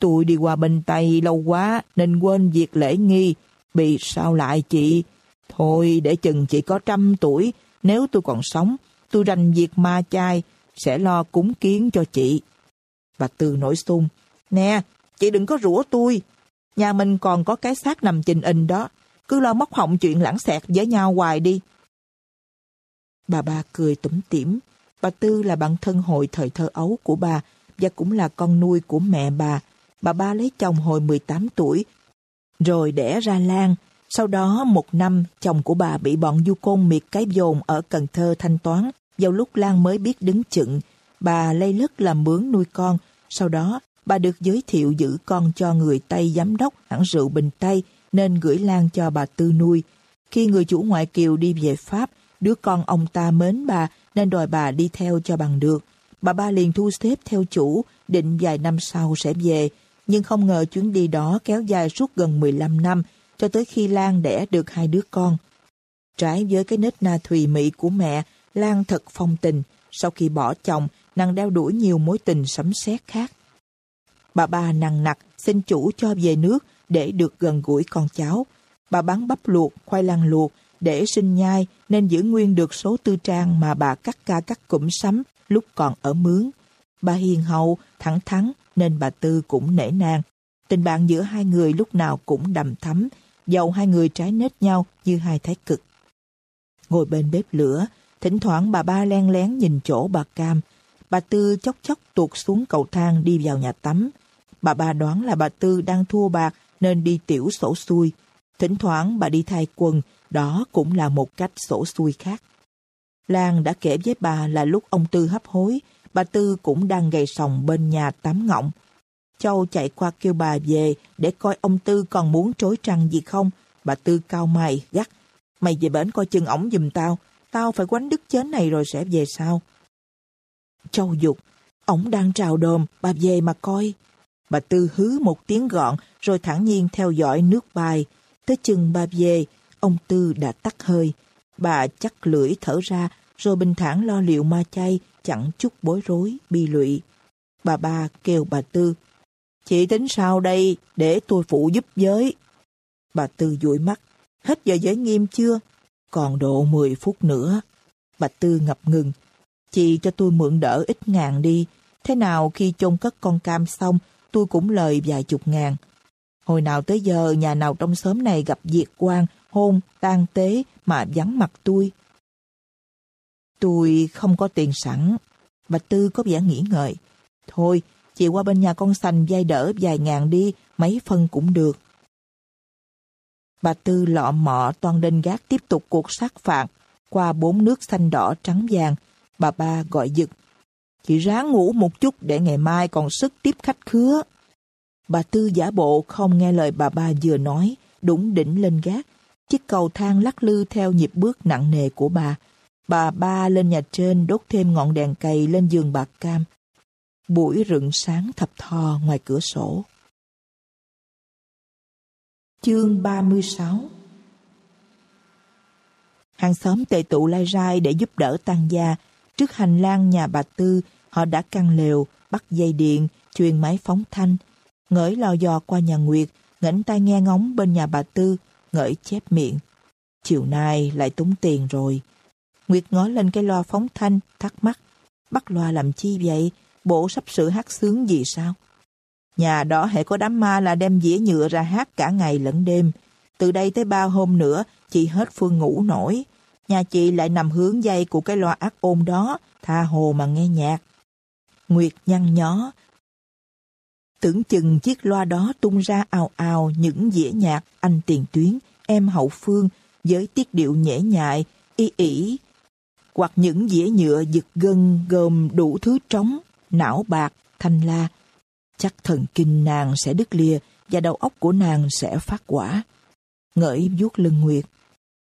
Tôi đi qua bên Tây lâu quá nên quên việc lễ nghi. Bị sao lại chị? Thôi để chừng chị có trăm tuổi, nếu tôi còn sống, tôi rành việc ma chai, sẽ lo cúng kiến cho chị và Tư nổi sung. Nè, chị đừng có rủa tôi. Nhà mình còn có cái xác nằm trình in đó. Cứ lo móc họng chuyện lãng xẹt với nhau hoài đi. Bà ba cười tủm tỉm. Bà Tư là bạn thân hồi thời thơ ấu của bà và cũng là con nuôi của mẹ bà. Bà ba lấy chồng hồi 18 tuổi, rồi đẻ ra Lan. Sau đó một năm, chồng của bà bị bọn du côn miệt cái dồn ở Cần Thơ thanh toán. Vào lúc Lan mới biết đứng chừng, bà lây lất làm mướn nuôi con. Sau đó, bà được giới thiệu giữ con cho người Tây giám đốc hãng rượu Bình Tây, nên gửi Lan cho bà Tư nuôi. Khi người chủ ngoại kiều đi về Pháp, đứa con ông ta mến bà nên đòi bà đi theo cho bằng được. Bà ba liền thu xếp theo chủ, định vài năm sau sẽ về, nhưng không ngờ chuyến đi đó kéo dài suốt gần 15 năm, cho tới khi Lan đẻ được hai đứa con. Trái với cái nết na thùy mị của mẹ, Lan thật phong tình. Sau khi bỏ chồng, nàng đeo đuổi nhiều mối tình sấm sét khác. Bà ba nặng nặc xin chủ cho về nước để được gần gũi con cháu. Bà bán bắp luộc, khoai lang luộc để sinh nhai nên giữ nguyên được số tư trang mà bà cắt ca cắt cụm sắm lúc còn ở mướn. Bà hiền hậu, thẳng thắn nên bà Tư cũng nể nang. Tình bạn giữa hai người lúc nào cũng đầm thắm, dầu hai người trái nết nhau như hai thái cực. Ngồi bên bếp lửa, thỉnh thoảng bà ba len lén nhìn chỗ bà Cam. Bà Tư chốc chốc tuột xuống cầu thang đi vào nhà tắm. Bà ba đoán là bà Tư đang thua bạc nên đi tiểu sổ xuôi. Thỉnh thoảng bà đi thay quần, đó cũng là một cách sổ xuôi khác. Lan đã kể với bà là lúc ông Tư hấp hối, bà Tư cũng đang gầy sòng bên nhà tắm ngọng. Châu chạy qua kêu bà về để coi ông Tư còn muốn trối trăng gì không. Bà Tư cao mày, gắt. Mày về bển coi chừng ổng giùm tao. Tao phải quánh đứt chến này rồi sẽ về sau. Châu dục. Ổng đang trào đồm, bà về mà coi. Bà Tư hứ một tiếng gọn rồi thẳng nhiên theo dõi nước bài. Tới chừng bà về, ông Tư đã tắt hơi. Bà chắc lưỡi thở ra rồi bình thản lo liệu ma chay chẳng chút bối rối, bi lụy. Bà ba kêu bà Tư, chị tính sao đây để tôi phụ giúp giới. Bà Tư dụi mắt, hết giờ giới nghiêm chưa? Còn độ 10 phút nữa. Bà Tư ngập ngừng, chị cho tôi mượn đỡ ít ngàn đi. Thế nào khi chôn cất con cam xong, tôi cũng lời vài chục ngàn. Hồi nào tới giờ nhà nào trong xóm này gặp diệt quan, hôn, tang tế mà vắng mặt tôi. Tôi không có tiền sẵn. Bà Tư có vẻ nghĩ ngợi. Thôi, chị qua bên nhà con sành vay đỡ vài ngàn đi, mấy phân cũng được. Bà Tư lọ mọ toàn đinh gác tiếp tục cuộc sát phạt qua bốn nước xanh đỏ trắng vàng. Bà ba gọi giật. Chị ráng ngủ một chút để ngày mai còn sức tiếp khách khứa. Bà Tư giả bộ không nghe lời bà ba vừa nói, đúng đỉnh lên gác. Chiếc cầu thang lắc lư theo nhịp bước nặng nề của bà. Bà ba lên nhà trên đốt thêm ngọn đèn cầy lên giường bạc cam. Buổi rựng sáng thập thò ngoài cửa sổ. Chương 36 Hàng xóm tề tụ lai rai để giúp đỡ tăng gia. Trước hành lang nhà bà Tư, họ đã căng lều, bắt dây điện, truyền máy phóng thanh. Ngỡi lò dò qua nhà Nguyệt, ngẩng tai nghe ngóng bên nhà bà Tư, ngỡi chép miệng. Chiều nay lại tốn tiền rồi. Nguyệt ngó lên cái loa phóng thanh, thắc mắc. Bắt loa làm chi vậy? Bộ sắp sửa hát sướng gì sao? Nhà đó hệ có đám ma là đem dĩa nhựa ra hát cả ngày lẫn đêm. Từ đây tới ba hôm nữa, chị hết phương ngủ nổi nhà chị lại nằm hướng dây của cái loa ác ôn đó, tha hồ mà nghe nhạc. Nguyệt nhăn nhó. Tưởng chừng chiếc loa đó tung ra ào ào những dĩa nhạc anh tiền tuyến, em hậu phương, với tiết điệu nhễ nhại, y ỉ, hoặc những dĩa nhựa giật gân gồm đủ thứ trống, não bạc, thanh la. Chắc thần kinh nàng sẽ đứt lìa và đầu óc của nàng sẽ phát quả. Ngợi vuốt lưng Nguyệt.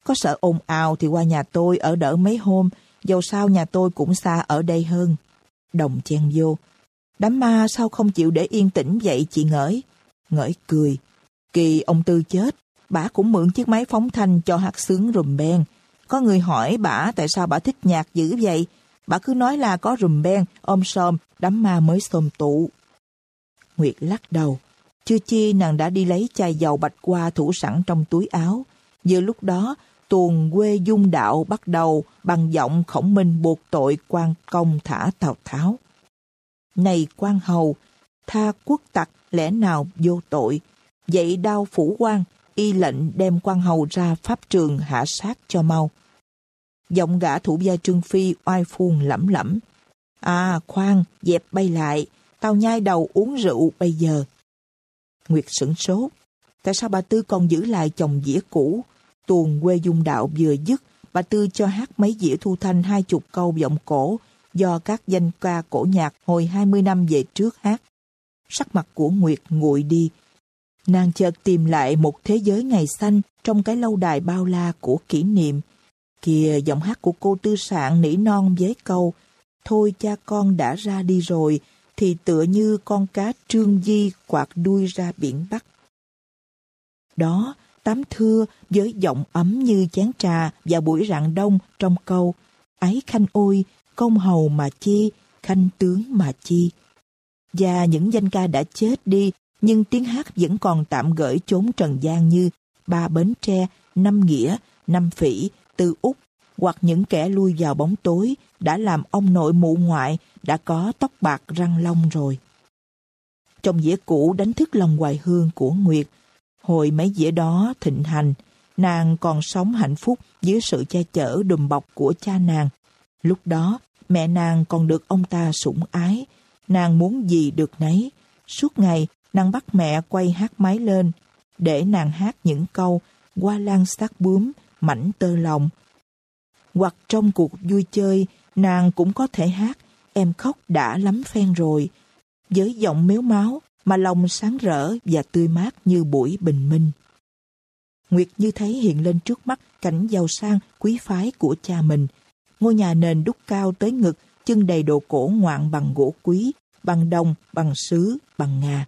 Có sợ ồn ào thì qua nhà tôi ở đỡ mấy hôm, dầu sao nhà tôi cũng xa ở đây hơn. Đồng chen vô. Đám ma sao không chịu để yên tĩnh vậy chị Ngỡi? Ngỡi cười. Kỳ ông Tư chết, bà cũng mượn chiếc máy phóng thanh cho hát sướng rùm ben. Có người hỏi bà tại sao bà thích nhạc dữ vậy? Bà cứ nói là có rùm ben, ôm sòm, đám ma mới xôm tụ. Nguyệt lắc đầu. Chưa chi nàng đã đi lấy chai dầu bạch qua thủ sẵn trong túi áo. giờ lúc đó, tuồng quê dung đạo bắt đầu bằng giọng khổng minh buộc tội quan công thả Tào Tháo. Này quan hầu, tha quốc tặc lẽ nào vô tội, vậy đao phủ quan, y lệnh đem quan hầu ra pháp trường hạ sát cho mau. Giọng gã thủ gia Trương Phi oai phun lẩm lẩm. À khoan, dẹp bay lại, tao nhai đầu uống rượu bây giờ. Nguyệt sửng sốt. Tại sao bà Tư còn giữ lại chồng dĩa cũ? Tuồng quê dung đạo vừa dứt, bà Tư cho hát mấy dĩa thu thanh hai chục câu giọng cổ do các danh ca cổ nhạc hồi 20 năm về trước hát. Sắc mặt của Nguyệt nguội đi. Nàng chợt tìm lại một thế giới ngày xanh trong cái lâu đài bao la của kỷ niệm. Kìa giọng hát của cô tư sạn nỉ non với câu Thôi cha con đã ra đi rồi, thì tựa như con cá trương di quạt đuôi ra biển Bắc. Đó, tám thưa với giọng ấm như chén trà và buổi rạng đông trong câu Ái khanh ôi, công hầu mà chi, khanh tướng mà chi. Và những danh ca đã chết đi, nhưng tiếng hát vẫn còn tạm gửi chốn trần gian như Ba Bến Tre, Năm Nghĩa, Năm Phỉ, Tư Úc, hoặc những kẻ lui vào bóng tối đã làm ông nội mụ ngoại đã có tóc bạc răng long rồi. Trong dĩa cũ đánh thức lòng hoài hương của Nguyệt, hồi mấy dĩa đó thịnh hành, nàng còn sống hạnh phúc dưới sự che chở đùm bọc của cha nàng. Lúc đó, mẹ nàng còn được ông ta sủng ái, nàng muốn gì được nấy. Suốt ngày, nàng bắt mẹ quay hát máy lên, để nàng hát những câu qua lan sát bướm, mảnh tơ lòng. Hoặc trong cuộc vui chơi, nàng cũng có thể hát em khóc đã lắm phen rồi, với giọng méo máu mà lòng sáng rỡ và tươi mát như buổi bình minh. Nguyệt như thấy hiện lên trước mắt cảnh giàu sang quý phái của cha mình. Ngôi nhà nền đúc cao tới ngực, chân đầy đồ cổ ngoạn bằng gỗ quý, bằng đồng, bằng sứ, bằng ngà.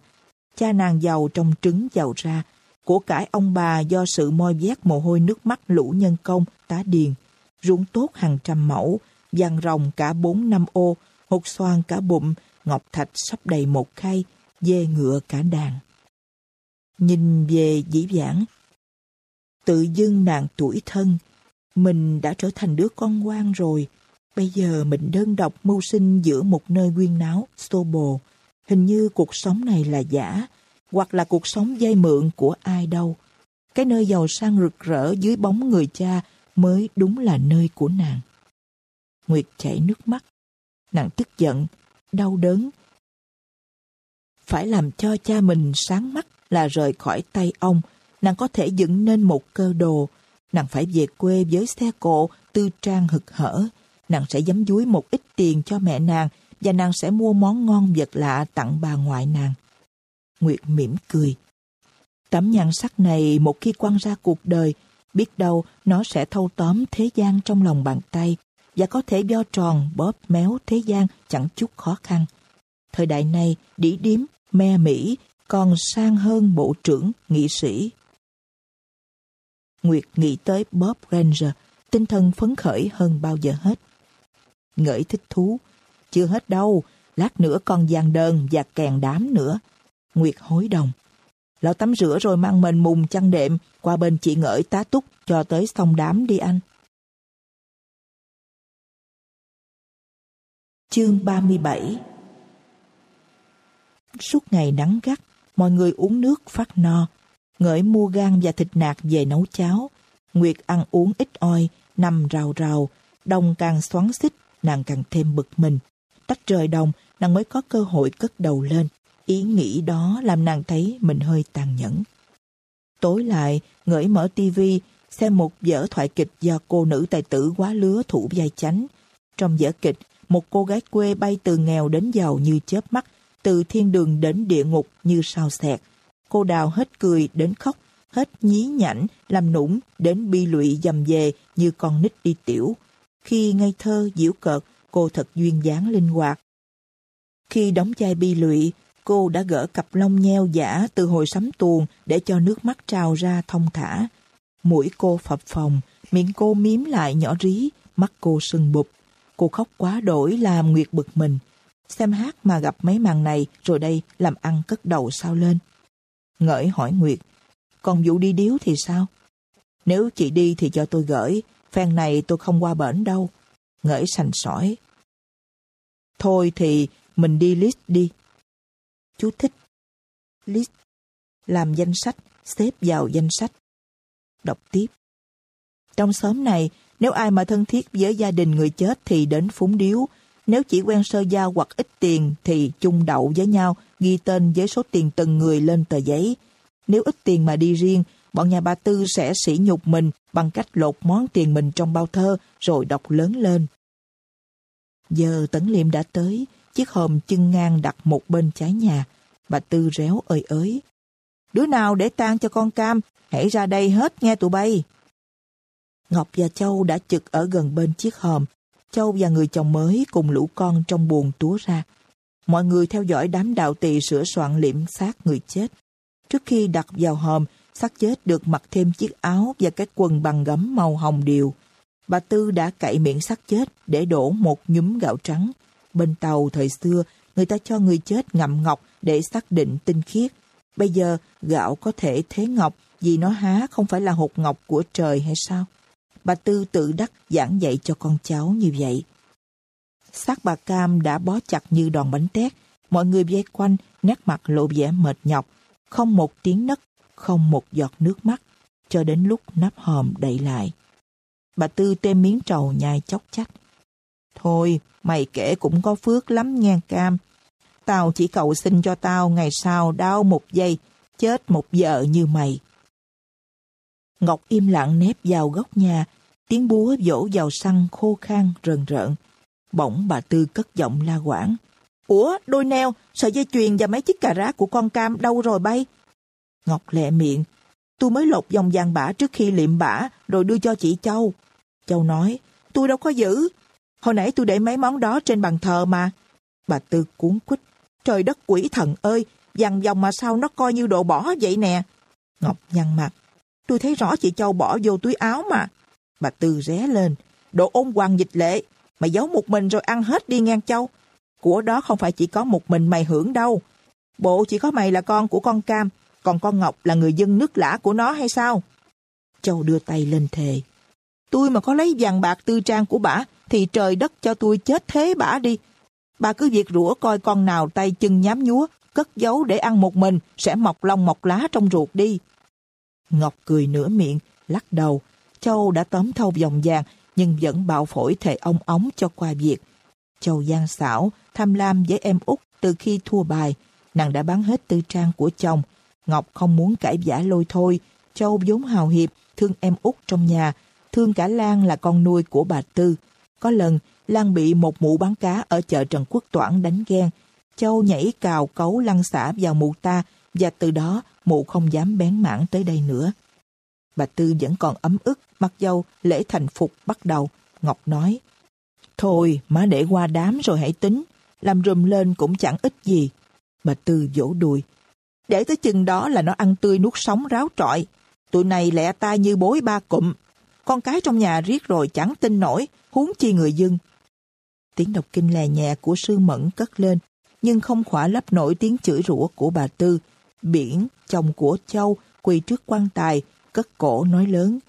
Cha nàng giàu trong trứng giàu ra, của cải ông bà do sự moi vét mồ hôi nước mắt lũ nhân công, tá điền. Ruộng tốt hàng trăm mẫu, vàng rồng cả bốn năm ô, hột xoan cả bụng, ngọc thạch sắp đầy một khay, dê ngựa cả đàn. Nhìn về dĩ vãng, tự dưng nàng tuổi thân, mình đã trở thành đứa con ngoan rồi. Bây giờ mình đơn độc mưu sinh giữa một nơi quyên náo, xô bồ. Hình như cuộc sống này là giả, hoặc là cuộc sống dây mượn của ai đâu. Cái nơi giàu sang rực rỡ dưới bóng người cha mới đúng là nơi của nàng. Nguyệt chảy nước mắt. Nàng tức giận, đau đớn. Phải làm cho cha mình sáng mắt là rời khỏi tay ông, nàng có thể dựng nên một cơ đồ. Nàng phải về quê với xe cộ, tư trang hực hở. Nàng sẽ giấm dúi một ít tiền cho mẹ nàng và nàng sẽ mua món ngon vật lạ tặng bà ngoại nàng. Nguyệt mỉm cười. Tấm nhan sắc này một khi quăng ra cuộc đời, biết đâu nó sẽ thâu tóm thế gian trong lòng bàn tay và có thể do tròn bóp méo thế gian chẳng chút khó khăn. Thời đại này, đĩ điếm, me Mỹ còn sang hơn bộ trưởng, nghị sĩ. Nguyệt nghĩ tới Bob Ranger, tinh thần phấn khởi hơn bao giờ hết. Ngợi thích thú, chưa hết đâu, lát nữa còn dàn đơn và kèn đám nữa. Nguyệt hối đồng. Lão tắm rửa rồi mang mình mùng chăn đệm qua bên chị ngợi tá túc cho tới xong đám đi anh. Chương 37 Suốt ngày nắng gắt, mọi người uống nước phát no. Ngợi mua gan và thịt nạc về nấu cháo. Nguyệt ăn uống ít oi, nằm rào rào, đồng càng xoắn xích, nàng càng thêm bực mình. Tách rời đồng, nàng mới có cơ hội cất đầu lên. Ý nghĩ đó làm nàng thấy mình hơi tàn nhẫn. Tối lại, ngửi mở tivi xem một vở thoại kịch do cô nữ tài tử quá lứa thủ vai chánh. Trong vở kịch, một cô gái quê bay từ nghèo đến giàu như chớp mắt, từ thiên đường đến địa ngục như sao xẹt. Cô đào hết cười đến khóc, hết nhí nhảnh, làm nũng đến bi lụy dầm về như con nít đi tiểu. Khi ngây thơ, diễu cợt, cô thật duyên dáng linh hoạt. Khi đóng chai bi lụy, cô đã gỡ cặp lông nheo giả từ hồi sắm tuồng để cho nước mắt trào ra thông thả. Mũi cô phập phồng, miệng cô miếm lại nhỏ rí, mắt cô sưng bụp. Cô khóc quá đổi làm Nguyệt bực mình. Xem hát mà gặp mấy màn này rồi đây làm ăn cất đầu sao lên. Ngợi hỏi Nguyệt, còn vụ đi điếu thì sao? Nếu chị đi thì cho tôi gửi, phen này tôi không qua bển đâu. Ngợi sành sỏi. Thôi thì mình đi list đi. Chú thích. List. Làm danh sách, xếp vào danh sách. Đọc tiếp. Trong xóm này, nếu ai mà thân thiết với gia đình người chết thì đến phúng điếu. Nếu chỉ quen sơ giao hoặc ít tiền thì chung đậu với nhau, ghi tên với số tiền từng người lên tờ giấy. Nếu ít tiền mà đi riêng, bọn nhà bà Tư sẽ sỉ nhục mình bằng cách lột món tiền mình trong bao thơ rồi đọc lớn lên. Giờ Tấn Liêm đã tới, chiếc hòm chân ngang đặt một bên trái nhà. Bà Tư réo ơi ới. Đứa nào để tang cho con cam, hãy ra đây hết nghe tụi bay. Ngọc và Châu đã trực ở gần bên chiếc hòm. Châu và người chồng mới cùng lũ con trong buồn túa ra. Mọi người theo dõi đám đạo tỳ sửa soạn liệm xác người chết. Trước khi đặt vào hòm, xác chết được mặc thêm chiếc áo và cái quần bằng gấm màu hồng điều. Bà Tư đã cậy miệng xác chết để đổ một nhúm gạo trắng. Bên tàu thời xưa, người ta cho người chết ngậm ngọc để xác định tinh khiết. Bây giờ, gạo có thể thế ngọc vì nó há không phải là hột ngọc của trời hay sao? Bà Tư tự đắc giảng dạy cho con cháu như vậy. Xác bà Cam đã bó chặt như đòn bánh tét. Mọi người vây quanh, nét mặt lộ vẻ mệt nhọc. Không một tiếng nấc, không một giọt nước mắt, cho đến lúc nắp hòm đậy lại. Bà Tư têm miếng trầu nhai chóc chách. Thôi, mày kể cũng có phước lắm nha Cam. Tao chỉ cầu xin cho tao ngày sau đau một giây, chết một giờ như mày. Ngọc im lặng nép vào góc nhà, tiếng búa vỗ vào xăng khô khan rần rợn. Bỗng bà Tư cất giọng la quảng. Ủa, đôi neo, sợi dây chuyền và mấy chiếc cà rá của con cam đâu rồi bay? Ngọc lẹ miệng. Tôi mới lột dòng vàng bả trước khi liệm bả, rồi đưa cho chị Châu. Châu nói, tôi đâu có giữ. Hồi nãy tôi để mấy món đó trên bàn thờ mà. Bà Tư cuốn quýt. Trời đất quỷ thần ơi, vàng dòng mà sao nó coi như đồ bỏ vậy nè. Ngọc nhăn mặt. Tôi thấy rõ chị Châu bỏ vô túi áo mà. Bà Tư ré lên. Đồ ôn hoàng dịch lệ. Mày giấu một mình rồi ăn hết đi ngang Châu. Của đó không phải chỉ có một mình mày hưởng đâu. Bộ chỉ có mày là con của con Cam, còn con Ngọc là người dân nước lã của nó hay sao? Châu đưa tay lên thề. Tôi mà có lấy vàng bạc tư trang của bả, thì trời đất cho tôi chết thế bả đi. Bà cứ việc rủa coi con nào tay chân nhám nhúa, cất giấu để ăn một mình, sẽ mọc lông mọc lá trong ruột đi. Ngọc cười nửa miệng, lắc đầu. Châu đã tóm thâu dòng vàng, nhưng vẫn bạo phổi thề ông ống cho qua việc. Châu gian xảo, tham lam với em út từ khi thua bài. Nàng đã bán hết tư trang của chồng. Ngọc không muốn cãi giả lôi thôi. Châu vốn hào hiệp, thương em út trong nhà, thương cả Lan là con nuôi của bà Tư. Có lần, Lan bị một mụ bán cá ở chợ Trần Quốc Toản đánh ghen. Châu nhảy cào cấu lăn xả vào mụ ta và từ đó mụ không dám bén mảng tới đây nữa. Bà Tư vẫn còn ấm ức, mặc dầu lễ thành phục bắt đầu. Ngọc nói, Thôi, má để qua đám rồi hãy tính, làm rùm lên cũng chẳng ích gì. Bà Tư vỗ đùi, để tới chừng đó là nó ăn tươi nuốt sống ráo trọi. Tụi này lẹ tai như bối ba cụm. Con cái trong nhà riết rồi chẳng tin nổi, huống chi người dân. Tiếng đọc kinh lè nhẹ của sư mẫn cất lên, nhưng không khỏa lấp nổi tiếng chửi rủa của bà Tư. Biển, chồng của Châu, quỳ trước quan tài, cất cổ nói lớn.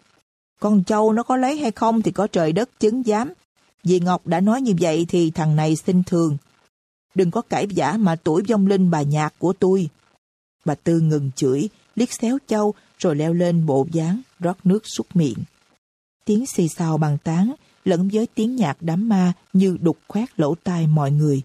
Con Châu nó có lấy hay không thì có trời đất chứng giám. Vì Ngọc đã nói như vậy thì thằng này xin thường. Đừng có cãi giả mà tuổi vong linh bà nhạc của tôi. Bà Tư ngừng chửi, liếc xéo Châu rồi leo lên bộ dáng, rót nước xúc miệng. Tiếng xì xào bàn tán lẫn với tiếng nhạc đám ma như đục khoét lỗ tai mọi người.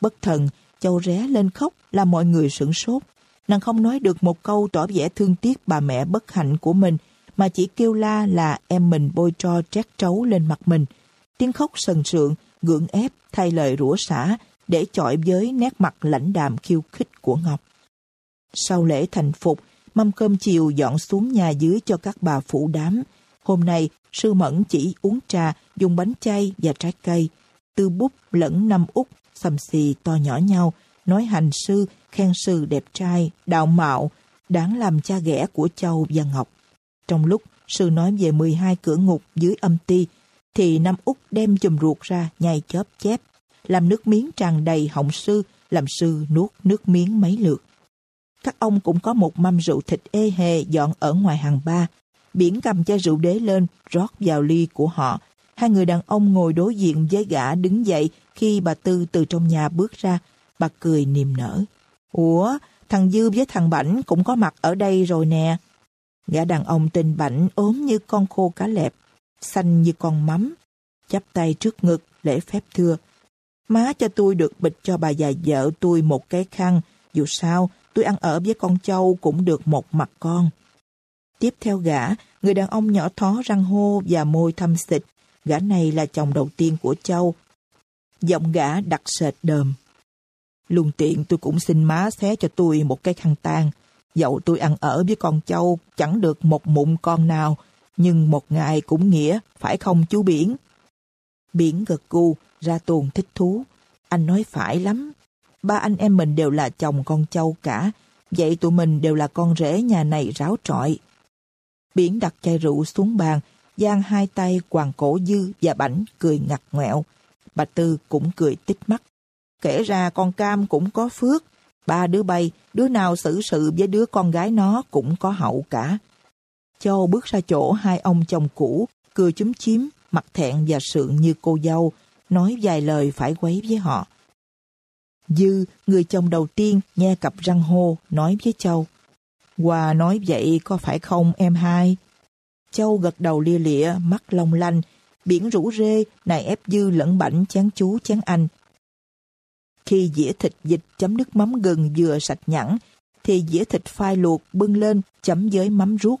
Bất thần, Châu ré lên khóc là mọi người sửng sốt. Nàng không nói được một câu tỏ vẻ thương tiếc bà mẹ bất hạnh của mình, mà chỉ kêu la là em mình bôi tro trét trấu lên mặt mình. Tiếng khóc sần sượng, gượng ép thay lời rủa xả để chọi với nét mặt lãnh đạm khiêu khích của Ngọc. Sau lễ thành phục, mâm cơm chiều dọn xuống nhà dưới cho các bà phụ đám. Hôm nay, sư mẫn chỉ uống trà, dùng bánh chay và trái cây. Tư bút lẫn năm út, xầm xì to nhỏ nhau, nói hành sư, khen sư đẹp trai, đạo mạo, đáng làm cha ghẻ của Châu và Ngọc. Trong lúc sư nói về 12 cửa ngục dưới âm ti, thì Năm Úc đem chùm ruột ra nhai chớp chép, làm nước miếng tràn đầy họng sư, làm sư nuốt nước miếng mấy lượt. Các ông cũng có một mâm rượu thịt ê hề dọn ở ngoài hàng ba. Biển cầm chai rượu đế lên, rót vào ly của họ. Hai người đàn ông ngồi đối diện với gã đứng dậy khi bà Tư từ trong nhà bước ra. Bà cười niềm nở. Ủa, thằng Dư với thằng Bảnh cũng có mặt ở đây rồi nè. Gã đàn ông tên Bảnh ốm như con khô cá lẹp, xanh như con mắm, chắp tay trước ngực, lễ phép thưa. Má cho tôi được bịch cho bà già vợ tôi một cái khăn, dù sao tôi ăn ở với con châu cũng được một mặt con. Tiếp theo gã, người đàn ông nhỏ thó răng hô và môi thâm xịt, gã này là chồng đầu tiên của châu. Giọng gã đặc sệt đờm. Luôn tiện tôi cũng xin má xé cho tôi một cái khăn tang. Dẫu tôi ăn ở với con châu chẳng được một mụn con nào, nhưng một ngày cũng nghĩa, phải không chú Biển? Biển gật gù, ra tuồng thích thú. Anh nói phải lắm. Ba anh em mình đều là chồng con châu cả, vậy tụi mình đều là con rể nhà này ráo trọi. Biển đặt chai rượu xuống bàn, giang hai tay quàng cổ dư và bảnh cười ngặt ngoẹo. Bà Tư cũng cười tích mắt. Kể ra con cam cũng có phước. Ba đứa bay, đứa nào xử sự với đứa con gái nó cũng có hậu cả. Châu bước ra chỗ hai ông chồng cũ, cười chúm chím, mặt thẹn và sượng như cô dâu, nói vài lời phải quấy với họ. Dư, người chồng đầu tiên, nghe cặp răng hô, nói với Châu. Hòa nói vậy có phải không em hai? Châu gật đầu lia lịa, mắt long lanh, biển rủ rê, này ép dư lẫn bảnh chán chú chán anh. Khi dĩa thịt dịch chấm nước mắm gừng vừa sạch nhẵn, thì dĩa thịt phai luộc bưng lên chấm với mắm ruốc.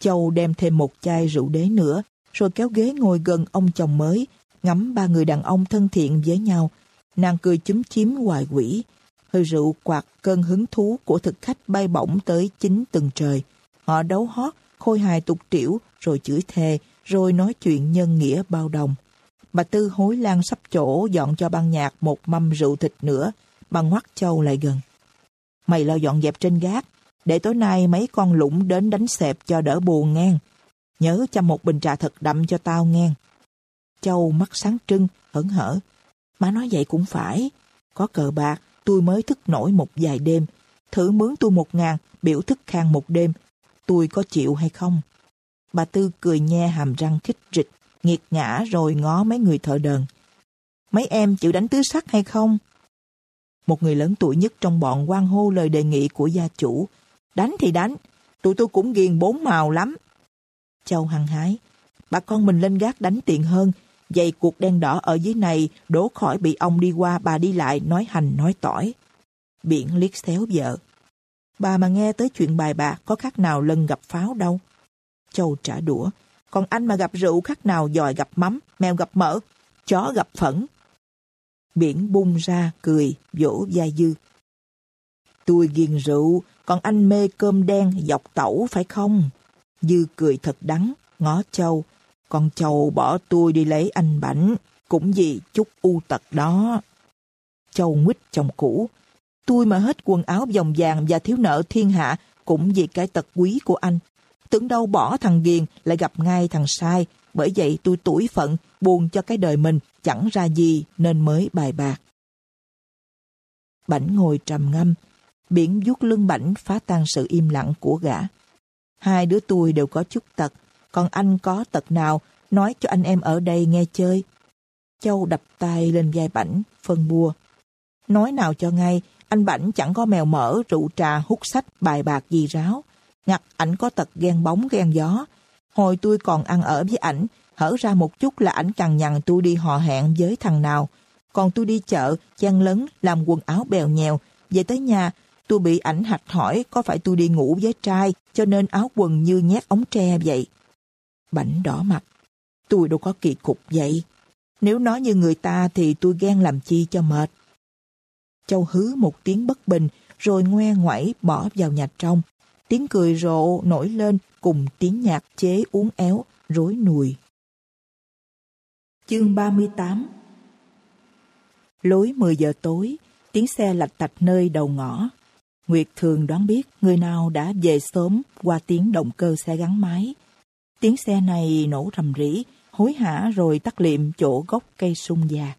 Châu đem thêm một chai rượu đế nữa, rồi kéo ghế ngồi gần ông chồng mới, ngắm ba người đàn ông thân thiện với nhau. Nàng cười chúm chím hoài quỷ. Hơi rượu quạt cơn hứng thú của thực khách bay bổng tới chính từng trời. Họ đấu hót, khôi hài tục tiểu, rồi chửi thề, rồi nói chuyện nhân nghĩa bao đồng. Bà Tư hối lan sắp chỗ dọn cho ban nhạc một mâm rượu thịt nữa, bà ngoắt châu lại gần. Mày lo dọn dẹp trên gác, để tối nay mấy con lũng đến đánh xẹp cho đỡ buồn ngang. Nhớ chăm một bình trà thật đậm cho tao ngang. Châu mắt sáng trưng, hững hở. Má nói vậy cũng phải. Có cờ bạc, tôi mới thức nổi một vài đêm. Thử mướn tôi một ngàn, biểu thức khang một đêm. Tôi có chịu hay không? Bà Tư cười nhe hàm răng khích rịch, nghiệt ngã rồi ngó mấy người thợ đờn. Mấy em chịu đánh tứ sắc hay không? Một người lớn tuổi nhất trong bọn quan hô lời đề nghị của gia chủ. Đánh thì đánh, tụi tôi cũng ghiền bốn màu lắm. Châu hăng hái, bà con mình lên gác đánh tiền hơn, dây cuộc đen đỏ ở dưới này đổ khỏi bị ông đi qua bà đi lại nói hành nói tỏi. Biển liếc xéo vợ. Bà mà nghe tới chuyện bài bạc có khác nào lần gặp pháo đâu. Châu trả đũa. Còn anh mà gặp rượu khác nào dòi gặp mắm, mèo gặp mỡ, chó gặp phẫn. Biển bung ra, cười, vỗ vai dư. Tôi ghiền rượu, còn anh mê cơm đen dọc tẩu phải không? Dư cười thật đắng, ngó Châu. Con Châu bỏ tôi đi lấy anh Bảnh, cũng vì chút u tật đó. Châu nguyết chồng cũ. Tôi mà hết quần áo vòng vàng và thiếu nợ thiên hạ cũng vì cái tật quý của anh. Tưởng đâu bỏ thằng ghiền lại gặp ngay thằng sai. Bởi vậy tôi tủi phận, buồn cho cái đời mình, chẳng ra gì nên mới bài bạc. Bảnh ngồi trầm ngâm, biển vuốt lưng Bảnh phá tan sự im lặng của gã. Hai đứa tôi đều có chút tật, còn anh có tật nào, nói cho anh em ở đây nghe chơi. Châu đập tay lên vai Bảnh, phân bua. Nói nào cho ngay, anh Bảnh chẳng có mèo mỡ, rượu trà, hút sách, bài bạc gì ráo. Ngặt ảnh có tật ghen bóng ghen gió. Hồi tôi còn ăn ở với ảnh, hở ra một chút là ảnh cằn nhằn tôi đi hò hẹn với thằng nào. Còn tôi đi chợ, chen lấn, làm quần áo bèo nhèo. Về tới nhà, tôi bị ảnh hạch hỏi có phải tôi đi ngủ với trai, cho nên áo quần như nhét ống tre vậy. Bảnh đỏ mặt. Tôi đâu có kỳ cục vậy. Nếu nói như người ta thì tôi ghen làm chi cho mệt. Châu hứ một tiếng bất bình, rồi ngoe ngoẩy bỏ vào nhà trong. Tiếng cười rộ nổi lên cùng tiếng nhạc chế uốn éo, rối nùi. Chương 38 Lối 10 giờ tối, tiếng xe lạch tạch nơi đầu ngõ. Nguyệt thường đoán biết người nào đã về sớm qua tiếng động cơ xe gắn máy. Tiếng xe này nổ rầm rỉ, hối hả rồi tắt liệm chỗ gốc cây sung già.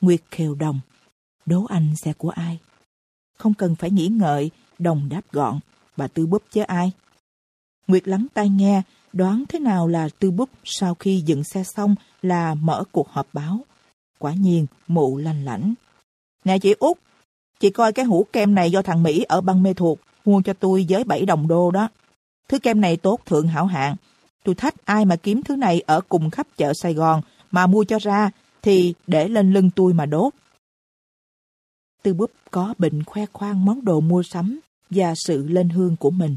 Nguyệt khều đồng. Đố anh xe của ai? Không cần phải nghĩ ngợi, đồng đáp gọn. Bà Tư Búp chứ ai? Nguyệt lắng tai nghe, đoán thế nào là Tư Búp sau khi dựng xe xong là mở cuộc họp báo. Quả nhiên, mụ lanh lảnh. Nè chị Út, chị coi cái hũ kem này do thằng Mỹ ở băng mê thuộc mua cho tôi với 7 đồng đô đó. Thứ kem này tốt thượng hảo hạng. Tôi thách ai mà kiếm thứ này ở cùng khắp chợ Sài Gòn mà mua cho ra thì để lên lưng tôi mà đốt. Tư búp có bệnh khoe khoang món đồ mua sắm và sự lên hương của mình.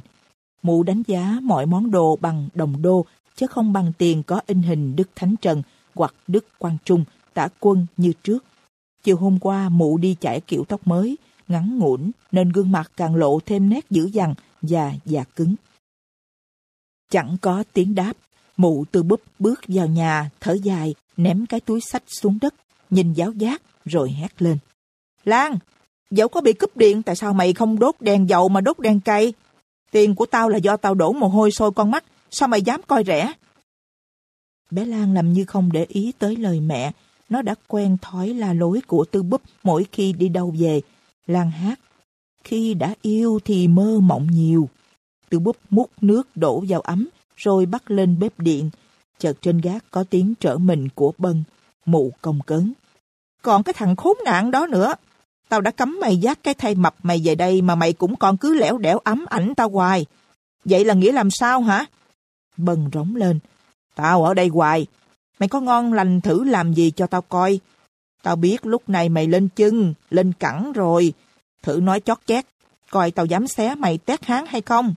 Mụ đánh giá mọi món đồ bằng đồng đô chứ không bằng tiền có in hình Đức Thánh Trần hoặc Đức Quang Trung, tả quân như trước. Chiều hôm qua mụ đi chải kiểu tóc mới, ngắn ngủn nên gương mặt càng lộ thêm nét dữ dằn và già cứng. Chẳng có tiếng đáp, mụ từ búp bước vào nhà, thở dài, ném cái túi sách xuống đất, nhìn giáo giác rồi hét lên. Lan, dẫu có bị cúp điện, tại sao mày không đốt đèn dầu mà đốt đèn cây? Tiền của tao là do tao đổ mồ hôi sôi con mắt, sao mày dám coi rẻ? Bé Lan làm như không để ý tới lời mẹ, nó đã quen thói là lối của tư búp mỗi khi đi đâu về. Lan hát, khi đã yêu thì mơ mộng nhiều. Tư búp múc nước đổ vào ấm, rồi bắt lên bếp điện. Chợt trên gác có tiếng trở mình của bân, mụ công cấn. Còn cái thằng khốn nạn đó nữa, Tao đã cấm mày dắt cái thay mập mày về đây mà mày cũng còn cứ lẻo đẻo ấm ảnh tao hoài. Vậy là nghĩa làm sao hả? Bần rống lên. Tao ở đây hoài. Mày có ngon lành thử làm gì cho tao coi. Tao biết lúc này mày lên chân, lên cẳng rồi. Thử nói chót chét, coi tao dám xé mày tét hán hay không.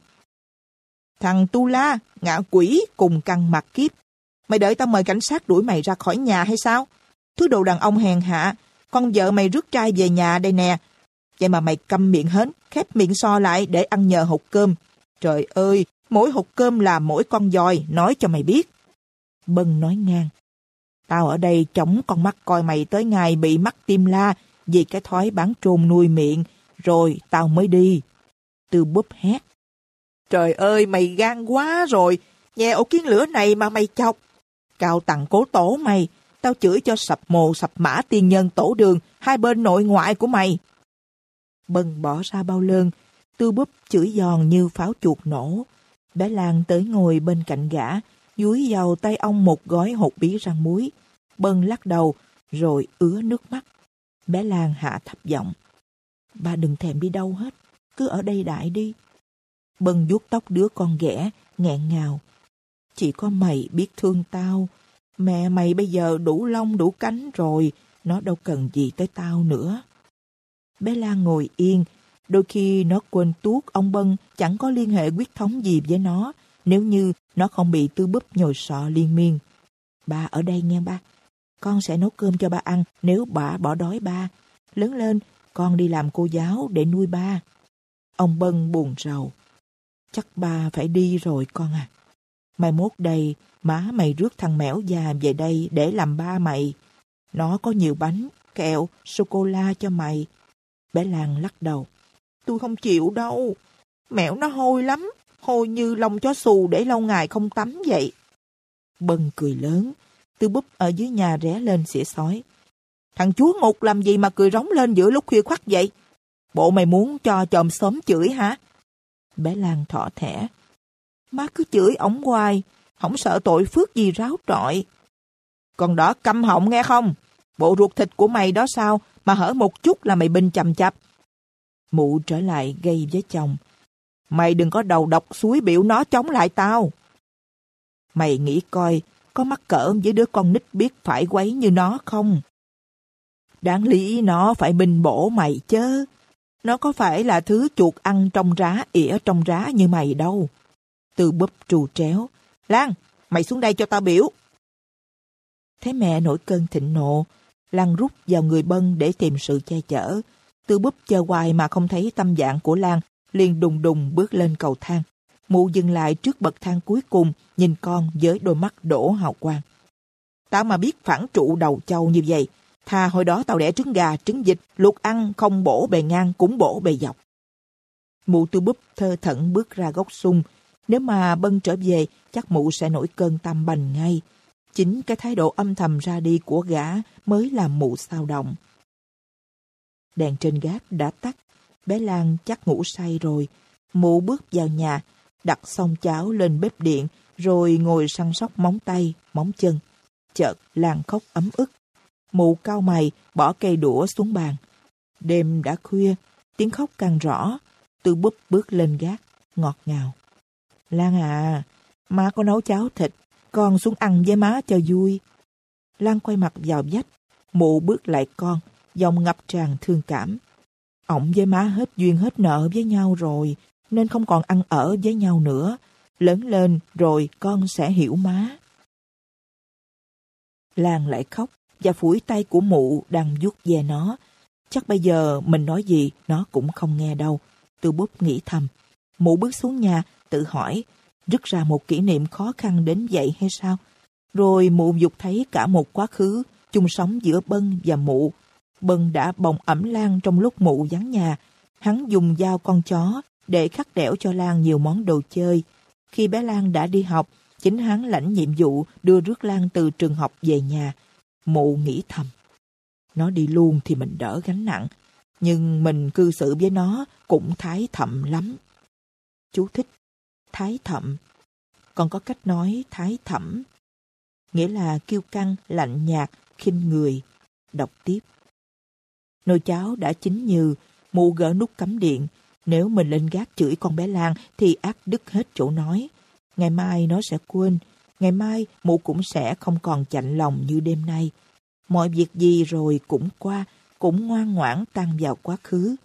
Thằng Tu La, ngạ quỷ cùng căng mặt kiếp. Mày đợi tao mời cảnh sát đuổi mày ra khỏi nhà hay sao? Thứ đồ đàn ông hèn hạ, con vợ mày rước trai về nhà đây nè. Vậy mà mày câm miệng hết, khép miệng so lại để ăn nhờ hột cơm. Trời ơi, mỗi hột cơm là mỗi con dòi, nói cho mày biết. Bân nói ngang. Tao ở đây chống con mắt coi mày tới ngày bị mắc tim la vì cái thói bán trôn nuôi miệng, rồi tao mới đi. Tư búp hét. Trời ơi, mày gan quá rồi, nghe ổ kiến lửa này mà mày chọc. Cao tặng cố tổ mày, tao chửi cho sập mồ sập mã tiên nhân tổ đường hai bên nội ngoại của mày. Bân bỏ ra bao lơn, tư búp chửi giòn như pháo chuột nổ. Bé Lan tới ngồi bên cạnh gã, dúi vào tay ông một gói hột bí rang muối. Bân lắc đầu, rồi ứa nước mắt. Bé Lan hạ thấp giọng. Ba đừng thèm đi đâu hết, cứ ở đây đại đi. Bân vuốt tóc đứa con ghẻ, nghẹn ngào. Chỉ có mày biết thương tao, Mẹ mày bây giờ đủ lông đủ cánh rồi, nó đâu cần gì tới tao nữa. Bé Lan ngồi yên, đôi khi nó quên tuốt ông Bân chẳng có liên hệ quyết thống gì với nó, nếu như nó không bị tư búp nhồi sọ liên miên. Ba ở đây nghe ba, con sẽ nấu cơm cho ba ăn nếu bà bỏ đói ba. Lớn lên, con đi làm cô giáo để nuôi ba. Ông Bân buồn rầu. Chắc ba phải đi rồi con à. Mai mốt đây, má mày rước thằng mẻo già về đây để làm ba mày. Nó có nhiều bánh, kẹo, sô-cô-la cho mày. Bé Lan lắc đầu. Tôi không chịu đâu. Mẻo nó hôi lắm. Hôi như lông chó xù để lâu ngày không tắm vậy. Bân cười lớn. Tư búp ở dưới nhà rẽ lên xỉa sói. Thằng chúa ngục làm gì mà cười rống lên giữa lúc khuya khoắt vậy? Bộ mày muốn cho chòm sớm chửi hả? Bé Lan thỏ thẻ. Má cứ chửi ổng hoài, không sợ tội phước gì ráo trọi. Còn đó câm họng nghe không? Bộ ruột thịt của mày đó sao mà hở một chút là mày bình chầm chập. Mụ trở lại gây với chồng. Mày đừng có đầu độc suối biểu nó chống lại tao. Mày nghĩ coi, có mắc cỡ với đứa con nít biết phải quấy như nó không? Đáng lý nó phải bình bổ mày chứ. Nó có phải là thứ chuột ăn trong rá, ỉa trong rá như mày đâu. Từ búp trù tréo. Lan, mày xuống đây cho tao biểu. Thấy mẹ nổi cơn thịnh nộ, Lan rút vào người Bân để tìm sự che chở. Tư búp chờ hoài mà không thấy tâm dạng của Lan, liền đùng đùng bước lên cầu thang. Mụ dừng lại trước bậc thang cuối cùng, nhìn con với đôi mắt đổ hào quang. Tao mà biết phản trụ đầu châu như vậy, thà hồi đó tao đẻ trứng gà, trứng vịt, luộc ăn không bổ bề ngang cũng bổ bề dọc. Mụ tư búp thơ thẩn bước ra góc sung. Nếu mà Bân trở về, chắc mụ sẽ nổi cơn tâm bành ngay. Chính cái thái độ âm thầm ra đi của gã mới làm mụ sao động. Đèn trên gác đã tắt, bé Lan chắc ngủ say rồi. Mụ bước vào nhà, đặt xong cháo lên bếp điện, rồi ngồi săn sóc móng tay, móng chân. Chợt Lan khóc ấm ức. Mụ cao mày, bỏ cây đũa xuống bàn. Đêm đã khuya, tiếng khóc càng rõ. Tư búp bước lên gác, ngọt ngào. Lan à, má có nấu cháo thịt, con xuống ăn với má cho vui. Lan quay mặt vào vách, mụ bước lại con, giọng ngập tràn thương cảm. Ổng với má hết duyên hết nợ với nhau rồi, nên không còn ăn ở với nhau nữa. Lớn lên rồi con sẽ hiểu má. Lan lại khóc và phủi tay của mụ đang vuốt về nó. Chắc bây giờ mình nói gì nó cũng không nghe đâu. Từ bút nghĩ thầm. Mụ bước xuống nhà, tự hỏi, rứt ra một kỷ niệm khó khăn đến vậy hay sao? Rồi mụ dục thấy cả một quá khứ chung sống giữa Bân và mụ. Bân đã bồng ẩm Lan trong lúc mụ vắng nhà. Hắn dùng dao con chó để khắc đẽo cho Lan nhiều món đồ chơi. Khi bé Lan đã đi học, chính hắn lãnh nhiệm vụ đưa rước Lan từ trường học về nhà. Mụ nghĩ thầm. Nó đi luôn thì mình đỡ gánh nặng, nhưng mình cư xử với nó cũng thái thậm lắm. Chú thích. Thái thậm. Còn có cách nói thái thẩm. Nghĩa là kiêu căng, lạnh nhạt, khinh người. Đọc tiếp. Nồi cháo đã chín như, mụ gỡ nút cắm điện. Nếu mình lên gác chửi con bé Lan thì ác đứt hết chỗ nói. Ngày mai nó sẽ quên. Ngày mai mụ cũng sẽ không còn chạnh lòng như đêm nay. Mọi việc gì rồi cũng qua, cũng ngoan ngoãn tan vào quá khứ.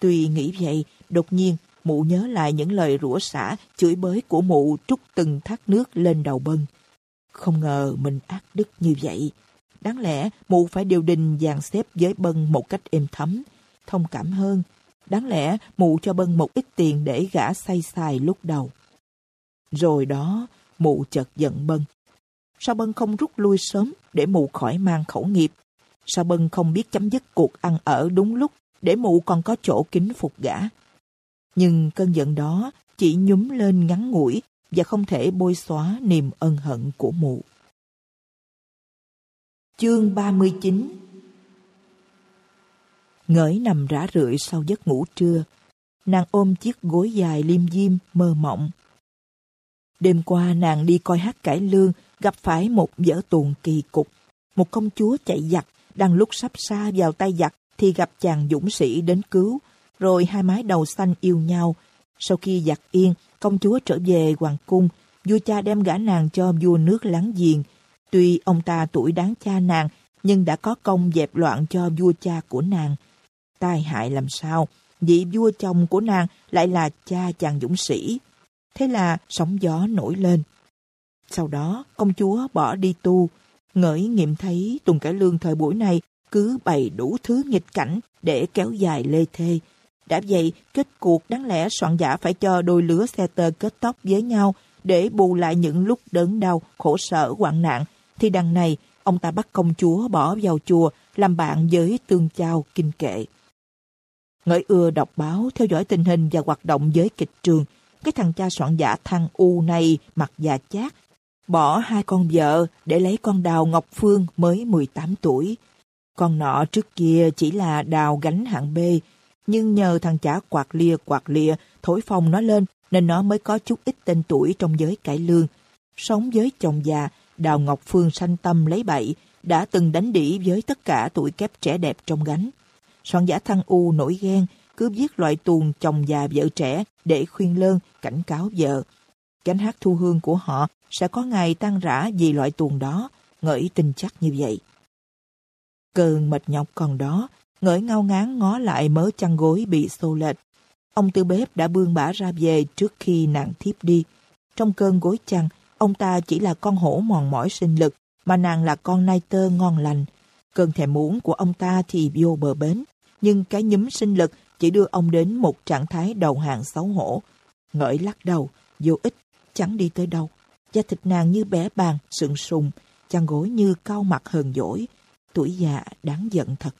Tuy nghĩ vậy, đột nhiên mụ nhớ lại những lời rủa xả, chửi bới của mụ trút từng thác nước lên đầu bân. Không ngờ mình ác đức như vậy. Đáng lẽ mụ phải điều đình dàn xếp với bân một cách êm thấm, thông cảm hơn. Đáng lẽ mụ cho bân một ít tiền để gã say xài lúc đầu. Rồi đó, mụ chợt giận bân. Sao bân không rút lui sớm để mụ khỏi mang khẩu nghiệp? Sao bân không biết chấm dứt cuộc ăn ở đúng lúc để mụ còn có chỗ kính phục gã? Nhưng cơn giận đó chỉ nhúm lên ngắn ngủi và không thể bôi xóa niềm ân hận của mụ. Chương 39 Ngởi nằm rã rượi sau giấc ngủ trưa, nàng ôm chiếc gối dài liêm diêm mơ mộng. Đêm qua nàng đi coi hát cải lương, gặp phải một vở tuồng kỳ cục. Một công chúa chạy giặc, đang lúc sắp xa vào tay giặc thì gặp chàng dũng sĩ đến cứu, rồi hai mái đầu xanh yêu nhau. Sau khi giặc yên, công chúa trở về hoàng cung, vua cha đem gả nàng cho vua nước láng giềng. Tuy ông ta tuổi đáng cha nàng, nhưng đã có công dẹp loạn cho vua cha của nàng. Tai hại làm sao, vị vua chồng của nàng lại là cha chàng dũng sĩ. Thế là sóng gió nổi lên. Sau đó, công chúa bỏ đi tu. Ngởi nghiệm thấy Tùng Cải Lương thời buổi này cứ bày đủ thứ nghịch cảnh để kéo dài lê thê. Đã vậy, kết cuộc đáng lẽ soạn giả phải cho đôi lứa xe tơ kết tóc với nhau để bù lại những lúc đớn đau, khổ sở, hoạn nạn. Thì đằng này, ông ta bắt công chúa bỏ vào chùa làm bạn với tương trao kinh kệ. Ngợi ưa đọc báo, theo dõi tình hình và hoạt động với kịch trường. Cái thằng cha soạn giả thằng U này mặt già chát, bỏ hai con vợ để lấy con Đào Ngọc Phương mới 18 tuổi. Con nọ trước kia chỉ là đào gánh hạng B, nhưng nhờ thằng chả quạt lia quạt lịa thổi phồng nó lên nên nó mới có chút ít tên tuổi trong giới cải lương. Sống với chồng già, Đào Ngọc Phương sanh tâm lấy bậy, đã từng đánh đỉ với tất cả tuổi kép trẻ đẹp trong gánh. Soạn giả thăng U nổi ghen, cứ viết loại tuồng chồng già vợ trẻ để khuyên lơn, cảnh cáo vợ. Gánh hát thu hương của họ sẽ có ngày tan rã vì loại tuồng đó, ngợi tin chắc như vậy. Cơn mệt nhọc còn đó, ngỡ ngao ngán ngó lại mớ chăn gối bị xô lệch. Ông tư bếp đã bươn bả ra về trước khi nàng thiếp đi. Trong cơn gối chăn, ông ta chỉ là con hổ mòn mỏi sinh lực, mà nàng là con nai tơ ngon lành. Cơn thèm muốn của ông ta thì vô bờ bến, nhưng cái nhúm sinh lực chỉ đưa ông đến một trạng thái đầu hàng xấu hổ. Ngợi lắc đầu, vô ích, chẳng đi tới đâu. Da thịt nàng như bé bàng, sượng sùng, chăn gối như cao mặt hờn dỗi. Tuổi già đáng giận thật.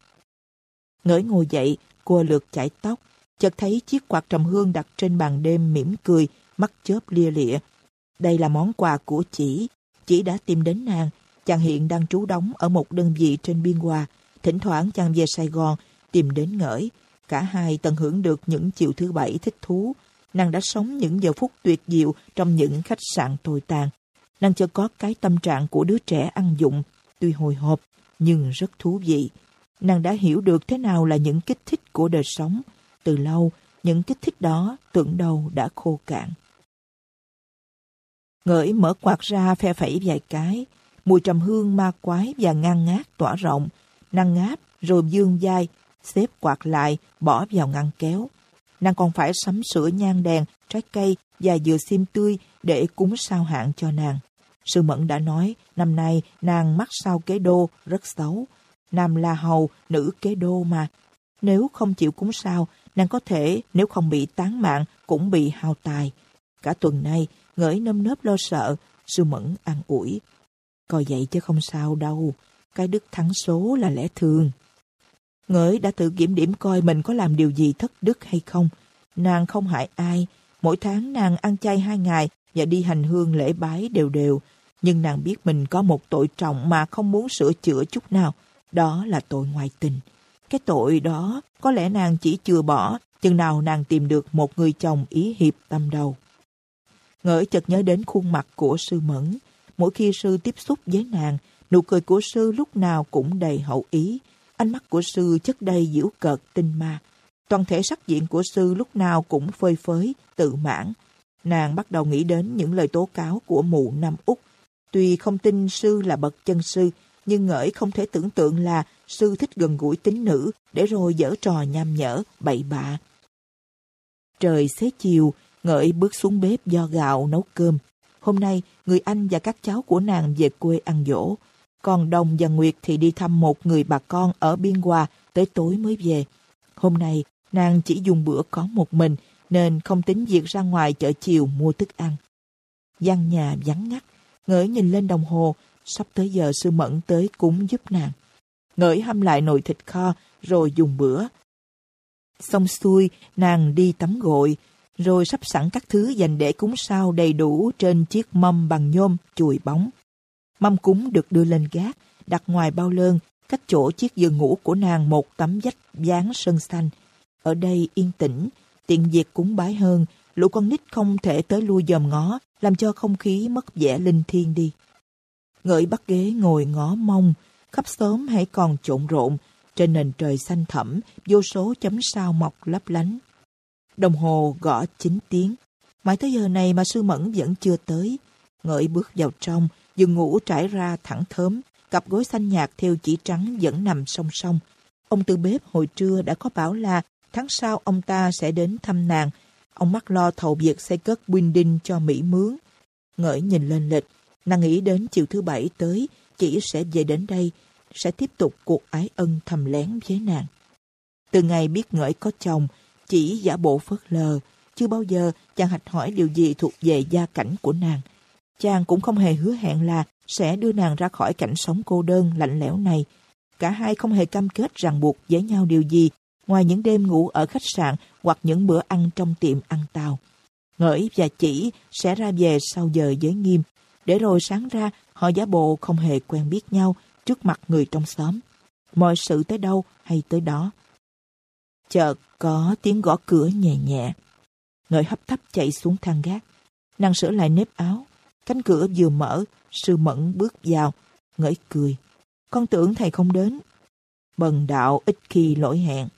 Ngỡ ngồi dậy, cua lượt chải tóc, chợt thấy chiếc quạt trầm hương đặt trên bàn đêm mỉm cười, mắt chớp lia lịa. Đây là món quà của chỉ. Chỉ đã tìm đến nàng. Chàng hiện đang trú đóng ở một đơn vị trên biên hòa. Thỉnh thoảng chàng về Sài Gòn, tìm đến ngỡi. Cả hai tận hưởng được những chiều thứ bảy thích thú. Nàng đã sống những giờ phút tuyệt diệu trong những khách sạn tồi tàn. Nàng chưa có cái tâm trạng của đứa trẻ ăn dụng, tuy hồi hộp, nhưng rất thú vị. Nàng đã hiểu được thế nào là những kích thích của đời sống. Từ lâu, những kích thích đó tưởng đầu đã khô cạn. Ngửi mở quạt ra phe phẩy vài cái, mùi trầm hương ma quái và ngang ngát tỏa rộng, nàng ngáp rồi dương dai, xếp quạt lại, bỏ vào ngăn kéo. Nàng còn phải sắm sửa nhang đèn, trái cây và dừa xiêm tươi để cúng sao hạn cho nàng. Sư Mẫn đã nói, năm nay nàng mắc sao kế đô, rất xấu. Nam là hầu, nữ kế đô mà. Nếu không chịu cúng sao, nàng có thể, nếu không bị tán mạng, cũng bị hao tài. Cả tuần nay, ngỡi nâm nớp lo sợ, sư Mẫn an ủi. Coi vậy chứ không sao đâu, cái đức thắng số là lẽ thường. Ngỡi đã tự kiểm điểm coi mình có làm điều gì thất đức hay không. Nàng không hại ai, mỗi tháng nàng ăn chay hai ngày và đi hành hương lễ bái đều đều. Nhưng nàng biết mình có một tội trọng mà không muốn sửa chữa chút nào. Đó là tội ngoại tình. Cái tội đó có lẽ nàng chỉ chưa bỏ, chừng nào nàng tìm được một người chồng ý hiệp tâm đầu. Ngỡ chợt nhớ đến khuôn mặt của sư Mẫn. Mỗi khi sư tiếp xúc với nàng, nụ cười của sư lúc nào cũng đầy hậu ý. Ánh mắt của sư chất đầy diễu cợt tinh ma. Toàn thể sắc diện của sư lúc nào cũng phơi phới, tự mãn. Nàng bắt đầu nghĩ đến những lời tố cáo của mụ Nam Úc. Tuy không tin sư là bậc chân sư, nhưng ngỡi không thể tưởng tượng là sư thích gần gũi tính nữ để rồi dở trò nham nhở, bậy bạ. Trời xế chiều, ngỡi bước xuống bếp do gạo nấu cơm. Hôm nay, người anh và các cháu của nàng về quê ăn dỗ. Còn Đồng và Nguyệt thì đi thăm một người bà con ở Biên Hòa tới tối mới về. Hôm nay, nàng chỉ dùng bữa có một mình nên không tính việc ra ngoài chợ chiều mua thức ăn. gian nhà vắng ngắt, ngỡ nhìn lên đồng hồ, sắp tới giờ sư mẫn tới cúng giúp nàng. Ngỡi hâm lại nồi thịt kho rồi dùng bữa. Xong xuôi, nàng đi tắm gội, rồi sắp sẵn các thứ dành để cúng sao đầy đủ trên chiếc mâm bằng nhôm chùi bóng. Mâm cúng được đưa lên gác, đặt ngoài bao lơn, cách chỗ chiếc giường ngủ của nàng một tấm vách dán sơn xanh. Ở đây yên tĩnh, tiện việc cúng bái hơn, lũ con nít không thể tới lui dòm ngó, làm cho không khí mất vẻ linh thiêng đi. Ngợi bắt ghế ngồi ngó mông, khắp sớm hãy còn trộn rộn, trên nền trời xanh thẳm, vô số chấm sao mọc lấp lánh. Đồng hồ gõ 9 tiếng. Mãi tới giờ này mà sư mẫn vẫn chưa tới. Ngợi bước vào trong, giường ngủ trải ra thẳng thớm, cặp gối xanh nhạt theo chỉ trắng vẫn nằm song song. Ông tư bếp hồi trưa đã có bảo là tháng sau ông ta sẽ đến thăm nàng. Ông mắc lo thầu việc xây cất building cho Mỹ mướn. Ngợi nhìn lên lịch, nàng nghĩ đến chiều thứ bảy tới, chỉ sẽ về đến đây, sẽ tiếp tục cuộc ái ân thầm lén với nàng. Từ ngày biết ngợi có chồng, chỉ giả bộ phớt lờ, chưa bao giờ chàng hạch hỏi điều gì thuộc về gia cảnh của nàng. Chàng cũng không hề hứa hẹn là sẽ đưa nàng ra khỏi cảnh sống cô đơn lạnh lẽo này. Cả hai không hề cam kết ràng buộc với nhau điều gì, ngoài những đêm ngủ ở khách sạn hoặc những bữa ăn trong tiệm ăn tàu. Ngợi và chỉ sẽ ra về sau giờ giới nghiêm, để rồi sáng ra họ giả bộ không hề quen biết nhau trước mặt người trong xóm. Mọi sự tới đâu hay tới đó. Chợt có tiếng gõ cửa nhẹ nhẹ. Ngợi hấp tấp chạy xuống thang gác. Nàng sửa lại nếp áo. Cánh cửa vừa mở, sư mẫn bước vào. Ngợi cười. Con tưởng thầy không đến. Bần đạo ít khi lỗi hẹn.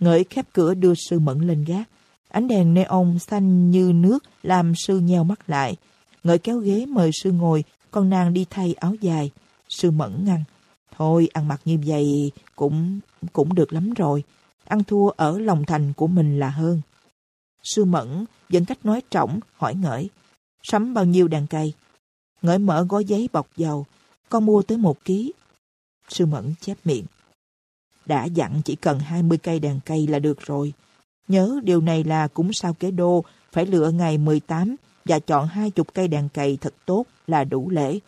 Ngợi khép cửa đưa sư mẫn lên gác. Ánh đèn neon xanh như nước làm sư nheo mắt lại. Ngợi kéo ghế mời sư ngồi, con nàng đi thay áo dài. Sư mẫn ngăn. Thôi ăn mặc như vậy cũng cũng được lắm rồi. Ăn thua ở lòng thành của mình là hơn. Sư mẫn dẫn cách nói trọng, hỏi ngợi. Sắm bao nhiêu đàn cây? Ngợi mở gói giấy bọc dầu. Con mua tới một ký. Sư mẫn chép miệng. Đã dặn chỉ cần 20 cây đàn cây là được rồi. Nhớ điều này là cũng sao kế đô, phải lựa ngày 18 và chọn 20 cây đèn cày thật tốt là đủ lễ.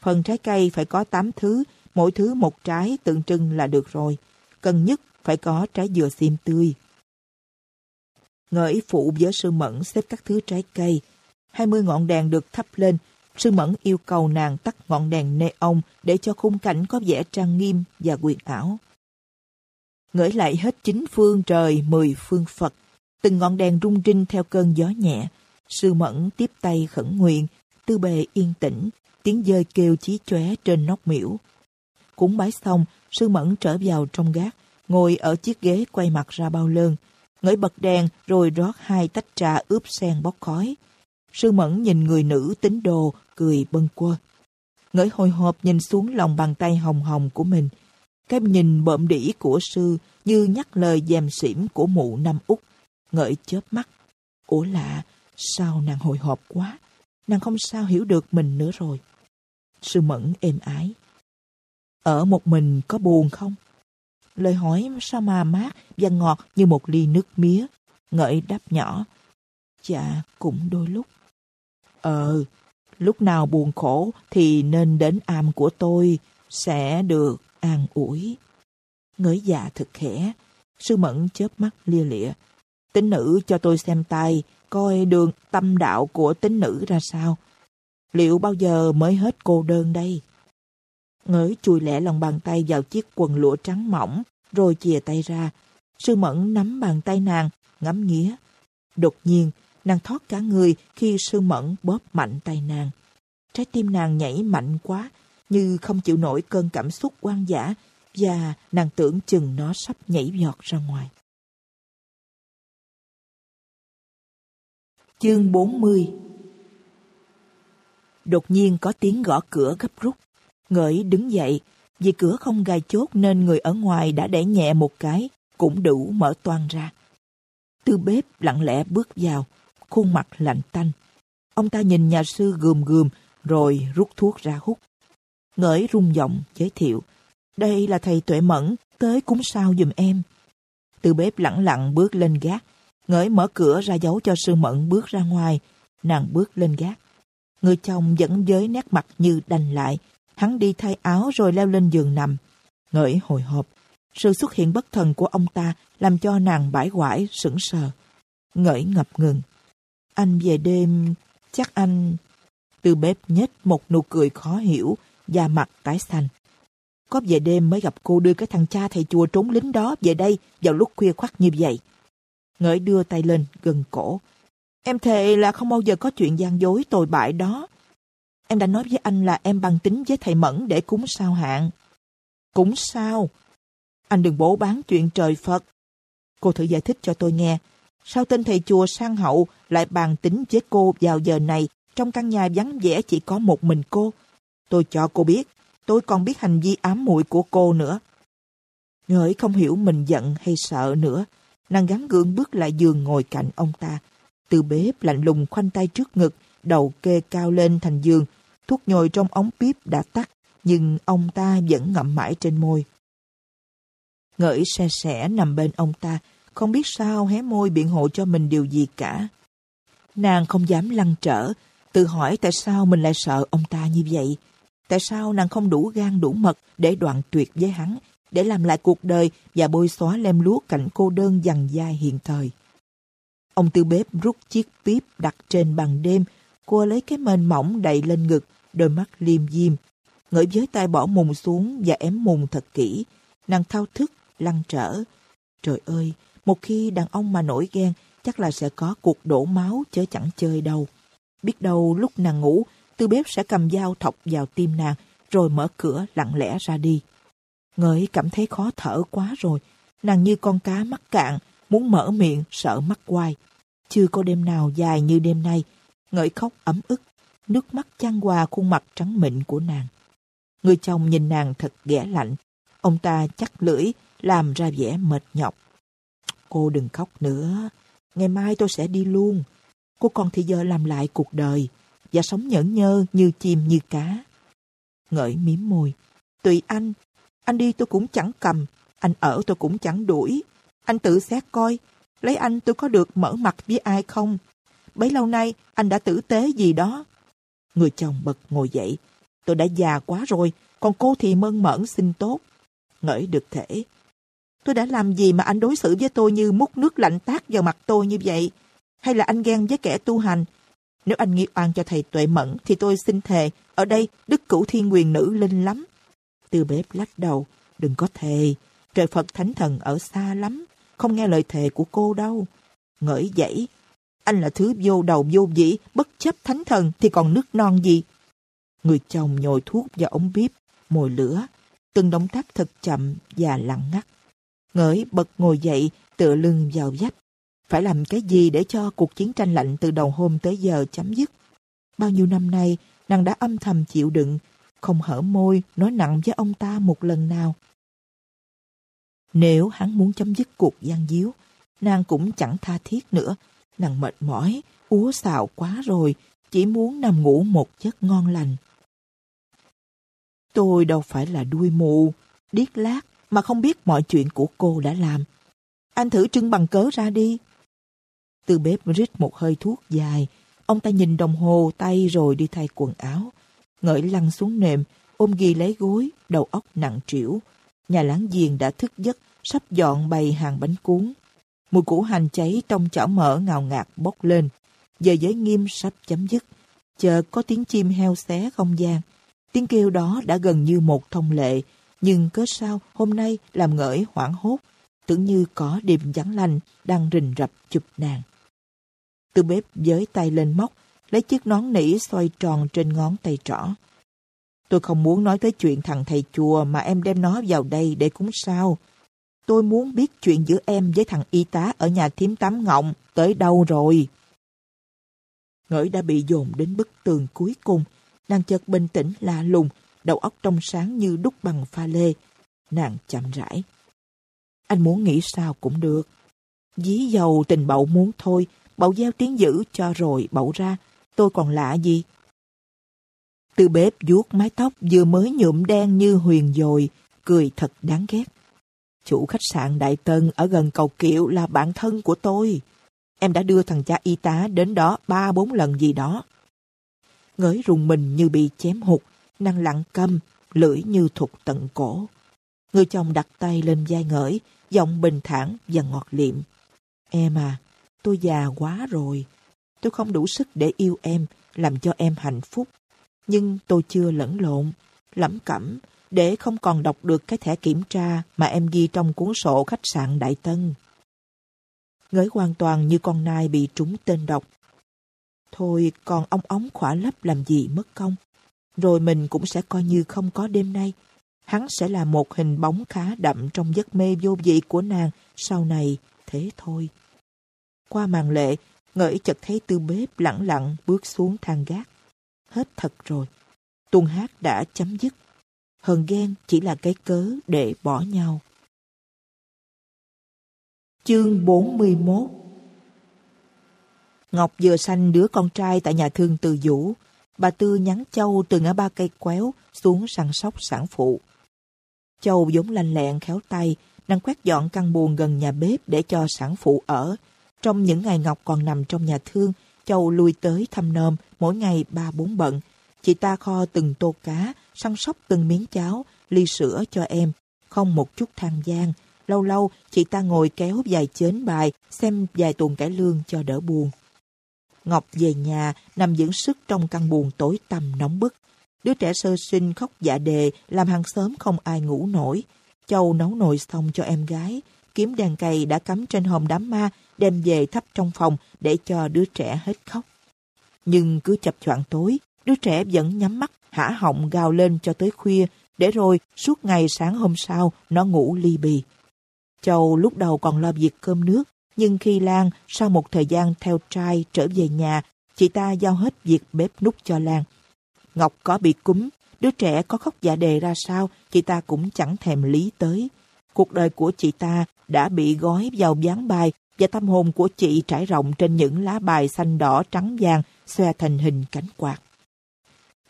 Phần trái cây phải có 8 thứ, mỗi thứ một trái tượng trưng là được rồi. Cần nhất phải có trái dừa xiêm tươi. Ngợi phụ với sư mẫn xếp các thứ trái cây. 20 ngọn đèn được thắp lên. Sư mẫn yêu cầu nàng tắt ngọn đèn neon để cho khung cảnh có vẻ trang nghiêm và quyền ảo ngửi lại hết chín phương trời mười phương Phật. Từng ngọn đèn rung rinh theo cơn gió nhẹ. Sư Mẫn tiếp tay khẩn nguyện, tư bề yên tĩnh, tiếng dơi kêu chí chóe trên nóc miễu. Cúng bái xong, sư Mẫn trở vào trong gác, ngồi ở chiếc ghế quay mặt ra bao lơn, ngửi bật đèn rồi rót hai tách trà ướp sen bốc khói. Sư Mẫn nhìn người nữ tính đồ, cười bâng quơ. Ngửi hồi hộp nhìn xuống lòng bàn tay hồng hồng của mình, cái nhìn bợm đỉ của sư như nhắc lời dèm xỉm của mụ năm út, ngợi chớp mắt. Ủa lạ, sao nàng hồi hộp quá, nàng không sao hiểu được mình nữa rồi. Sư mẫn êm ái. Ở một mình có buồn không? Lời hỏi sao mà mát và ngọt như một ly nước mía. Ngợi đáp nhỏ. Dạ, cũng đôi lúc. Ờ, lúc nào buồn khổ thì nên đến am của tôi, sẽ được an ủi. Ngới dạ thật khẽ, sư mẫn chớp mắt lia lịa. Tính nữ cho tôi xem tay, coi đường tâm đạo của tính nữ ra sao. Liệu bao giờ mới hết cô đơn đây? Ngới chùi lẹ lòng bàn tay vào chiếc quần lụa trắng mỏng, rồi chìa tay ra. Sư mẫn nắm bàn tay nàng, ngắm nghía. Đột nhiên, nàng thoát cả người khi sư mẫn bóp mạnh tay nàng. Trái tim nàng nhảy mạnh quá, như không chịu nổi cơn cảm xúc quan giả và nàng tưởng chừng nó sắp nhảy giọt ra ngoài. Chương 40 Đột nhiên có tiếng gõ cửa gấp rút. Ngợi đứng dậy, vì cửa không gai chốt nên người ở ngoài đã đẩy nhẹ một cái, cũng đủ mở toan ra. Tư bếp lặng lẽ bước vào, khuôn mặt lạnh tanh. Ông ta nhìn nhà sư gườm gườm, rồi rút thuốc ra hút. Ngợi rung giọng giới thiệu. Đây là thầy Tuệ Mẫn, tới cúng sao dùm em. Từ bếp lặng lặng bước lên gác. Ngởi mở cửa ra dấu cho sư Mẫn bước ra ngoài. Nàng bước lên gác. Người chồng vẫn với nét mặt như đành lại. Hắn đi thay áo rồi leo lên giường nằm. Ngởi hồi hộp. Sự xuất hiện bất thần của ông ta làm cho nàng bãi quải, sững sờ. Ngởi ngập ngừng. Anh về đêm, chắc anh... Từ bếp nhếch một nụ cười khó hiểu, da mặt tái xanh. Có về đêm mới gặp cô đưa cái thằng cha thầy chùa trốn lính đó về đây vào lúc khuya khoắt như vậy. Ngợi đưa tay lên gần cổ. Em thề là không bao giờ có chuyện gian dối tồi bại đó. Em đã nói với anh là em bằng tính với thầy Mẫn để cúng sao hạn. Cúng sao? Anh đừng bố bán chuyện trời Phật. Cô thử giải thích cho tôi nghe. Sao tên thầy chùa sang hậu lại bàn tính với cô vào giờ này trong căn nhà vắng vẻ chỉ có một mình cô? Tôi cho cô biết, tôi còn biết hành vi ám muội của cô nữa. Ngợi không hiểu mình giận hay sợ nữa, nàng gắn gượng bước lại giường ngồi cạnh ông ta. Từ bếp lạnh lùng khoanh tay trước ngực, đầu kê cao lên thành giường, thuốc nhồi trong ống píp đã tắt, nhưng ông ta vẫn ngậm mãi trên môi. Ngợi xe sẻ nằm bên ông ta, không biết sao hé môi biện hộ cho mình điều gì cả. Nàng không dám lăn trở, tự hỏi tại sao mình lại sợ ông ta như vậy. Tại sao nàng không đủ gan đủ mật để đoạn tuyệt với hắn, để làm lại cuộc đời và bôi xóa lem luốc cảnh cô đơn dằn dai hiện thời. Ông tư bếp rút chiếc tiếp đặt trên bàn đêm, cô lấy cái mền mỏng đậy lên ngực, đôi mắt liêm diêm. Ngửi với tay bỏ mùng xuống và ém mùng thật kỹ. Nàng thao thức, lăn trở. Trời ơi, một khi đàn ông mà nổi ghen, chắc là sẽ có cuộc đổ máu chớ chẳng chơi đâu. Biết đâu lúc nàng ngủ, tư bếp sẽ cầm dao thọc vào tim nàng, rồi mở cửa lặng lẽ ra đi. Ngợi cảm thấy khó thở quá rồi, nàng như con cá mắc cạn, muốn mở miệng sợ mắc quai. chưa có đêm nào dài như đêm nay. Ngợi khóc ấm ức, nước mắt chan qua khuôn mặt trắng mịn của nàng. Người chồng nhìn nàng thật ghẻ lạnh. Ông ta chắc lưỡi, làm ra vẻ mệt nhọc. Cô đừng khóc nữa. Ngày mai tôi sẽ đi luôn. Cô còn thì giờ làm lại cuộc đời và sống nhẫn nhơ như chim như cá. Ngợi miếm môi. Tùy anh. Anh đi tôi cũng chẳng cầm. Anh ở tôi cũng chẳng đuổi. Anh tự xét coi. Lấy anh tôi có được mở mặt với ai không? Bấy lâu nay anh đã tử tế gì đó. Người chồng bật ngồi dậy. Tôi đã già quá rồi. Còn cô thì mơn mởn xinh tốt. Ngợi được thể. Tôi đã làm gì mà anh đối xử với tôi như múc nước lạnh tát vào mặt tôi như vậy? Hay là anh ghen với kẻ tu hành? Nếu anh nghi oan cho thầy tuệ mẫn thì tôi xin thề, ở đây đức cửu thiên quyền nữ linh lắm. Tư bếp lắc đầu, đừng có thề, trời Phật thánh thần ở xa lắm, không nghe lời thề của cô đâu. Ngỡi dậy, anh là thứ vô đầu vô dĩ, bất chấp thánh thần thì còn nước non gì. Người chồng nhồi thuốc vào ống bếp, mồi lửa, từng động tác thật chậm và lặng ngắt. Ngỡi bật ngồi dậy, tựa lưng vào vách. Phải làm cái gì để cho cuộc chiến tranh lạnh từ đầu hôm tới giờ chấm dứt? Bao nhiêu năm nay, nàng đã âm thầm chịu đựng, không hở môi nói nặng với ông ta một lần nào. Nếu hắn muốn chấm dứt cuộc gian díu, nàng cũng chẳng tha thiết nữa. Nàng mệt mỏi, úa xào quá rồi, chỉ muốn nằm ngủ một giấc ngon lành. Tôi đâu phải là đuôi mù, điếc lát mà không biết mọi chuyện của cô đã làm. Anh thử trưng bằng cớ ra đi. Từ bếp rít một hơi thuốc dài, ông ta nhìn đồng hồ tay rồi đi thay quần áo. Ngợi lăn xuống nệm, ôm ghi lấy gối, đầu óc nặng trĩu. Nhà láng giềng đã thức giấc, sắp dọn bày hàng bánh cuốn. Mùi củ hành cháy trong chảo mỡ ngào ngạt bốc lên. Giờ giới nghiêm sắp chấm dứt. Chợt có tiếng chim heo xé không gian. Tiếng kêu đó đã gần như một thông lệ, nhưng cớ sao hôm nay làm ngợi hoảng hốt, tưởng như có đêm vắng lành đang rình rập chụp nàng. Từ bếp giới tay lên móc, lấy chiếc nón nỉ xoay tròn trên ngón tay trỏ. Tôi không muốn nói tới chuyện thằng thầy chùa mà em đem nó vào đây để cúng sao. Tôi muốn biết chuyện giữa em với thằng y tá ở nhà thím tám ngọng tới đâu rồi. Ngỡi đã bị dồn đến bức tường cuối cùng. Nàng chợt bình tĩnh lạ lùng, đầu óc trong sáng như đúc bằng pha lê. Nàng chậm rãi. Anh muốn nghĩ sao cũng được. Dí dầu tình bậu muốn thôi, bậu gieo tiếng dữ cho rồi bậu ra. Tôi còn lạ gì? Từ bếp vuốt mái tóc vừa mới nhuộm đen như huyền dồi, cười thật đáng ghét. Chủ khách sạn Đại Tân ở gần cầu Kiệu là bạn thân của tôi. Em đã đưa thằng cha y tá đến đó ba bốn lần gì đó. Ngới rùng mình như bị chém hụt, năng lặng câm, lưỡi như thục tận cổ. Người chồng đặt tay lên vai ngởi, giọng bình thản và ngọt liệm. Em à, tôi già quá rồi. Tôi không đủ sức để yêu em, làm cho em hạnh phúc. Nhưng tôi chưa lẫn lộn, lẩm cẩm, để không còn đọc được cái thẻ kiểm tra mà em ghi trong cuốn sổ khách sạn Đại Tân. Ngới hoàn toàn như con nai bị trúng tên độc. Thôi còn ông ống khỏa lấp làm gì mất công. Rồi mình cũng sẽ coi như không có đêm nay. Hắn sẽ là một hình bóng khá đậm trong giấc mê vô vị của nàng sau này, thế thôi. Qua màn lệ, ngợi chợt thấy tư bếp lặng lặng bước xuống thang gác. Hết thật rồi. Tuần hát đã chấm dứt. Hờn ghen chỉ là cái cớ để bỏ nhau. Chương 41 Ngọc vừa sanh đứa con trai tại nhà thương Từ Vũ. Bà Tư nhắn Châu từ ngã ba cây quéo xuống săn sóc sản phụ. Châu vốn lanh lẹn khéo tay, đang quét dọn căn buồng gần nhà bếp để cho sản phụ ở. Trong những ngày Ngọc còn nằm trong nhà thương, Châu lui tới thăm nôm mỗi ngày ba bốn bận. Chị ta kho từng tô cá, săn sóc từng miếng cháo, ly sữa cho em, không một chút than gian. Lâu lâu, chị ta ngồi kéo vài chến bài, xem vài tuần cải lương cho đỡ buồn. Ngọc về nhà, nằm dưỡng sức trong căn buồn tối tăm nóng bức. Đứa trẻ sơ sinh khóc dạ đề, làm hàng xóm không ai ngủ nổi. Châu nấu nồi xong cho em gái, kiếm đèn cày đã cắm trên hòm đám ma, đem về thắp trong phòng để cho đứa trẻ hết khóc. Nhưng cứ chập choạng tối, đứa trẻ vẫn nhắm mắt, hả họng gào lên cho tới khuya, để rồi suốt ngày sáng hôm sau nó ngủ ly bì. Châu lúc đầu còn lo việc cơm nước, Nhưng khi Lan sau một thời gian theo trai trở về nhà, chị ta giao hết việc bếp nút cho Lan. Ngọc có bị cúm, đứa trẻ có khóc dạ đề ra sao, chị ta cũng chẳng thèm lý tới. Cuộc đời của chị ta đã bị gói vào dáng bài và tâm hồn của chị trải rộng trên những lá bài xanh đỏ trắng vàng xòe thành hình cánh quạt.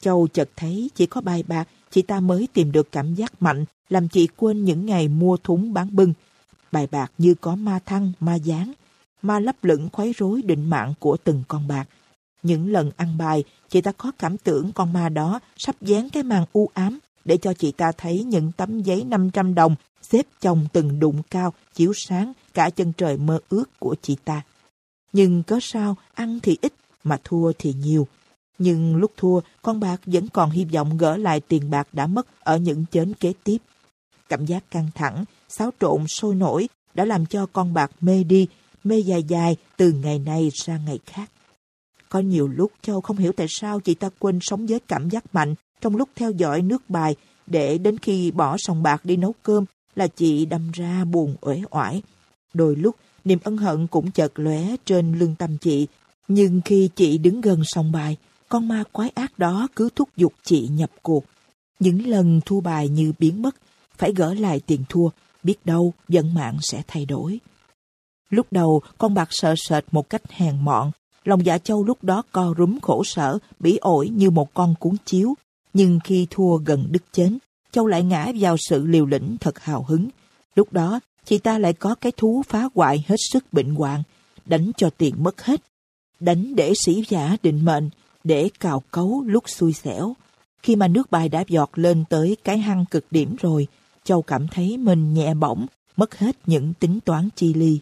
Châu chợt thấy chỉ có bài bạc, chị ta mới tìm được cảm giác mạnh, làm chị quên những ngày mua thúng bán bưng. Bài bạc như có ma thăng, ma gián, ma lấp lửng khuấy rối định mạng của từng con bạc. Những lần ăn bài, chị ta có cảm tưởng con ma đó sắp dán cái màn u ám để cho chị ta thấy những tấm giấy 500 đồng xếp chồng từng đụng cao, chiếu sáng cả chân trời mơ ước của chị ta. Nhưng có sao, ăn thì ít, mà thua thì nhiều. Nhưng lúc thua, con bạc vẫn còn hy vọng gỡ lại tiền bạc đã mất ở những chến kế tiếp. Cảm giác căng thẳng, xáo trộn sôi nổi đã làm cho con bạc mê đi, mê dài dài từ ngày này sang ngày khác. Có nhiều lúc Châu không hiểu tại sao chị ta quên sống với cảm giác mạnh trong lúc theo dõi nước bài để đến khi bỏ sòng bạc đi nấu cơm là chị đâm ra buồn uể oải. Đôi lúc niềm ân hận cũng chợt lóe trên lương tâm chị, nhưng khi chị đứng gần sòng bài, con ma quái ác đó cứ thúc giục chị nhập cuộc. Những lần thua bài như biến mất, phải gỡ lại tiền thua, biết đâu vận mạng sẽ thay đổi. Lúc đầu, con bạc sợ sệt một cách hèn mọn, lòng dạ châu lúc đó co rúm khổ sở, bỉ ổi như một con cuốn chiếu. Nhưng khi thua gần đứt chến, châu lại ngã vào sự liều lĩnh thật hào hứng. Lúc đó, chị ta lại có cái thú phá hoại hết sức bệnh hoạn, đánh cho tiền mất hết. Đánh để sĩ giả định mệnh, để cào cấu lúc xui xẻo. Khi mà nước bài đã giọt lên tới cái hăng cực điểm rồi, Châu cảm thấy mình nhẹ bỏng, mất hết những tính toán chi ly.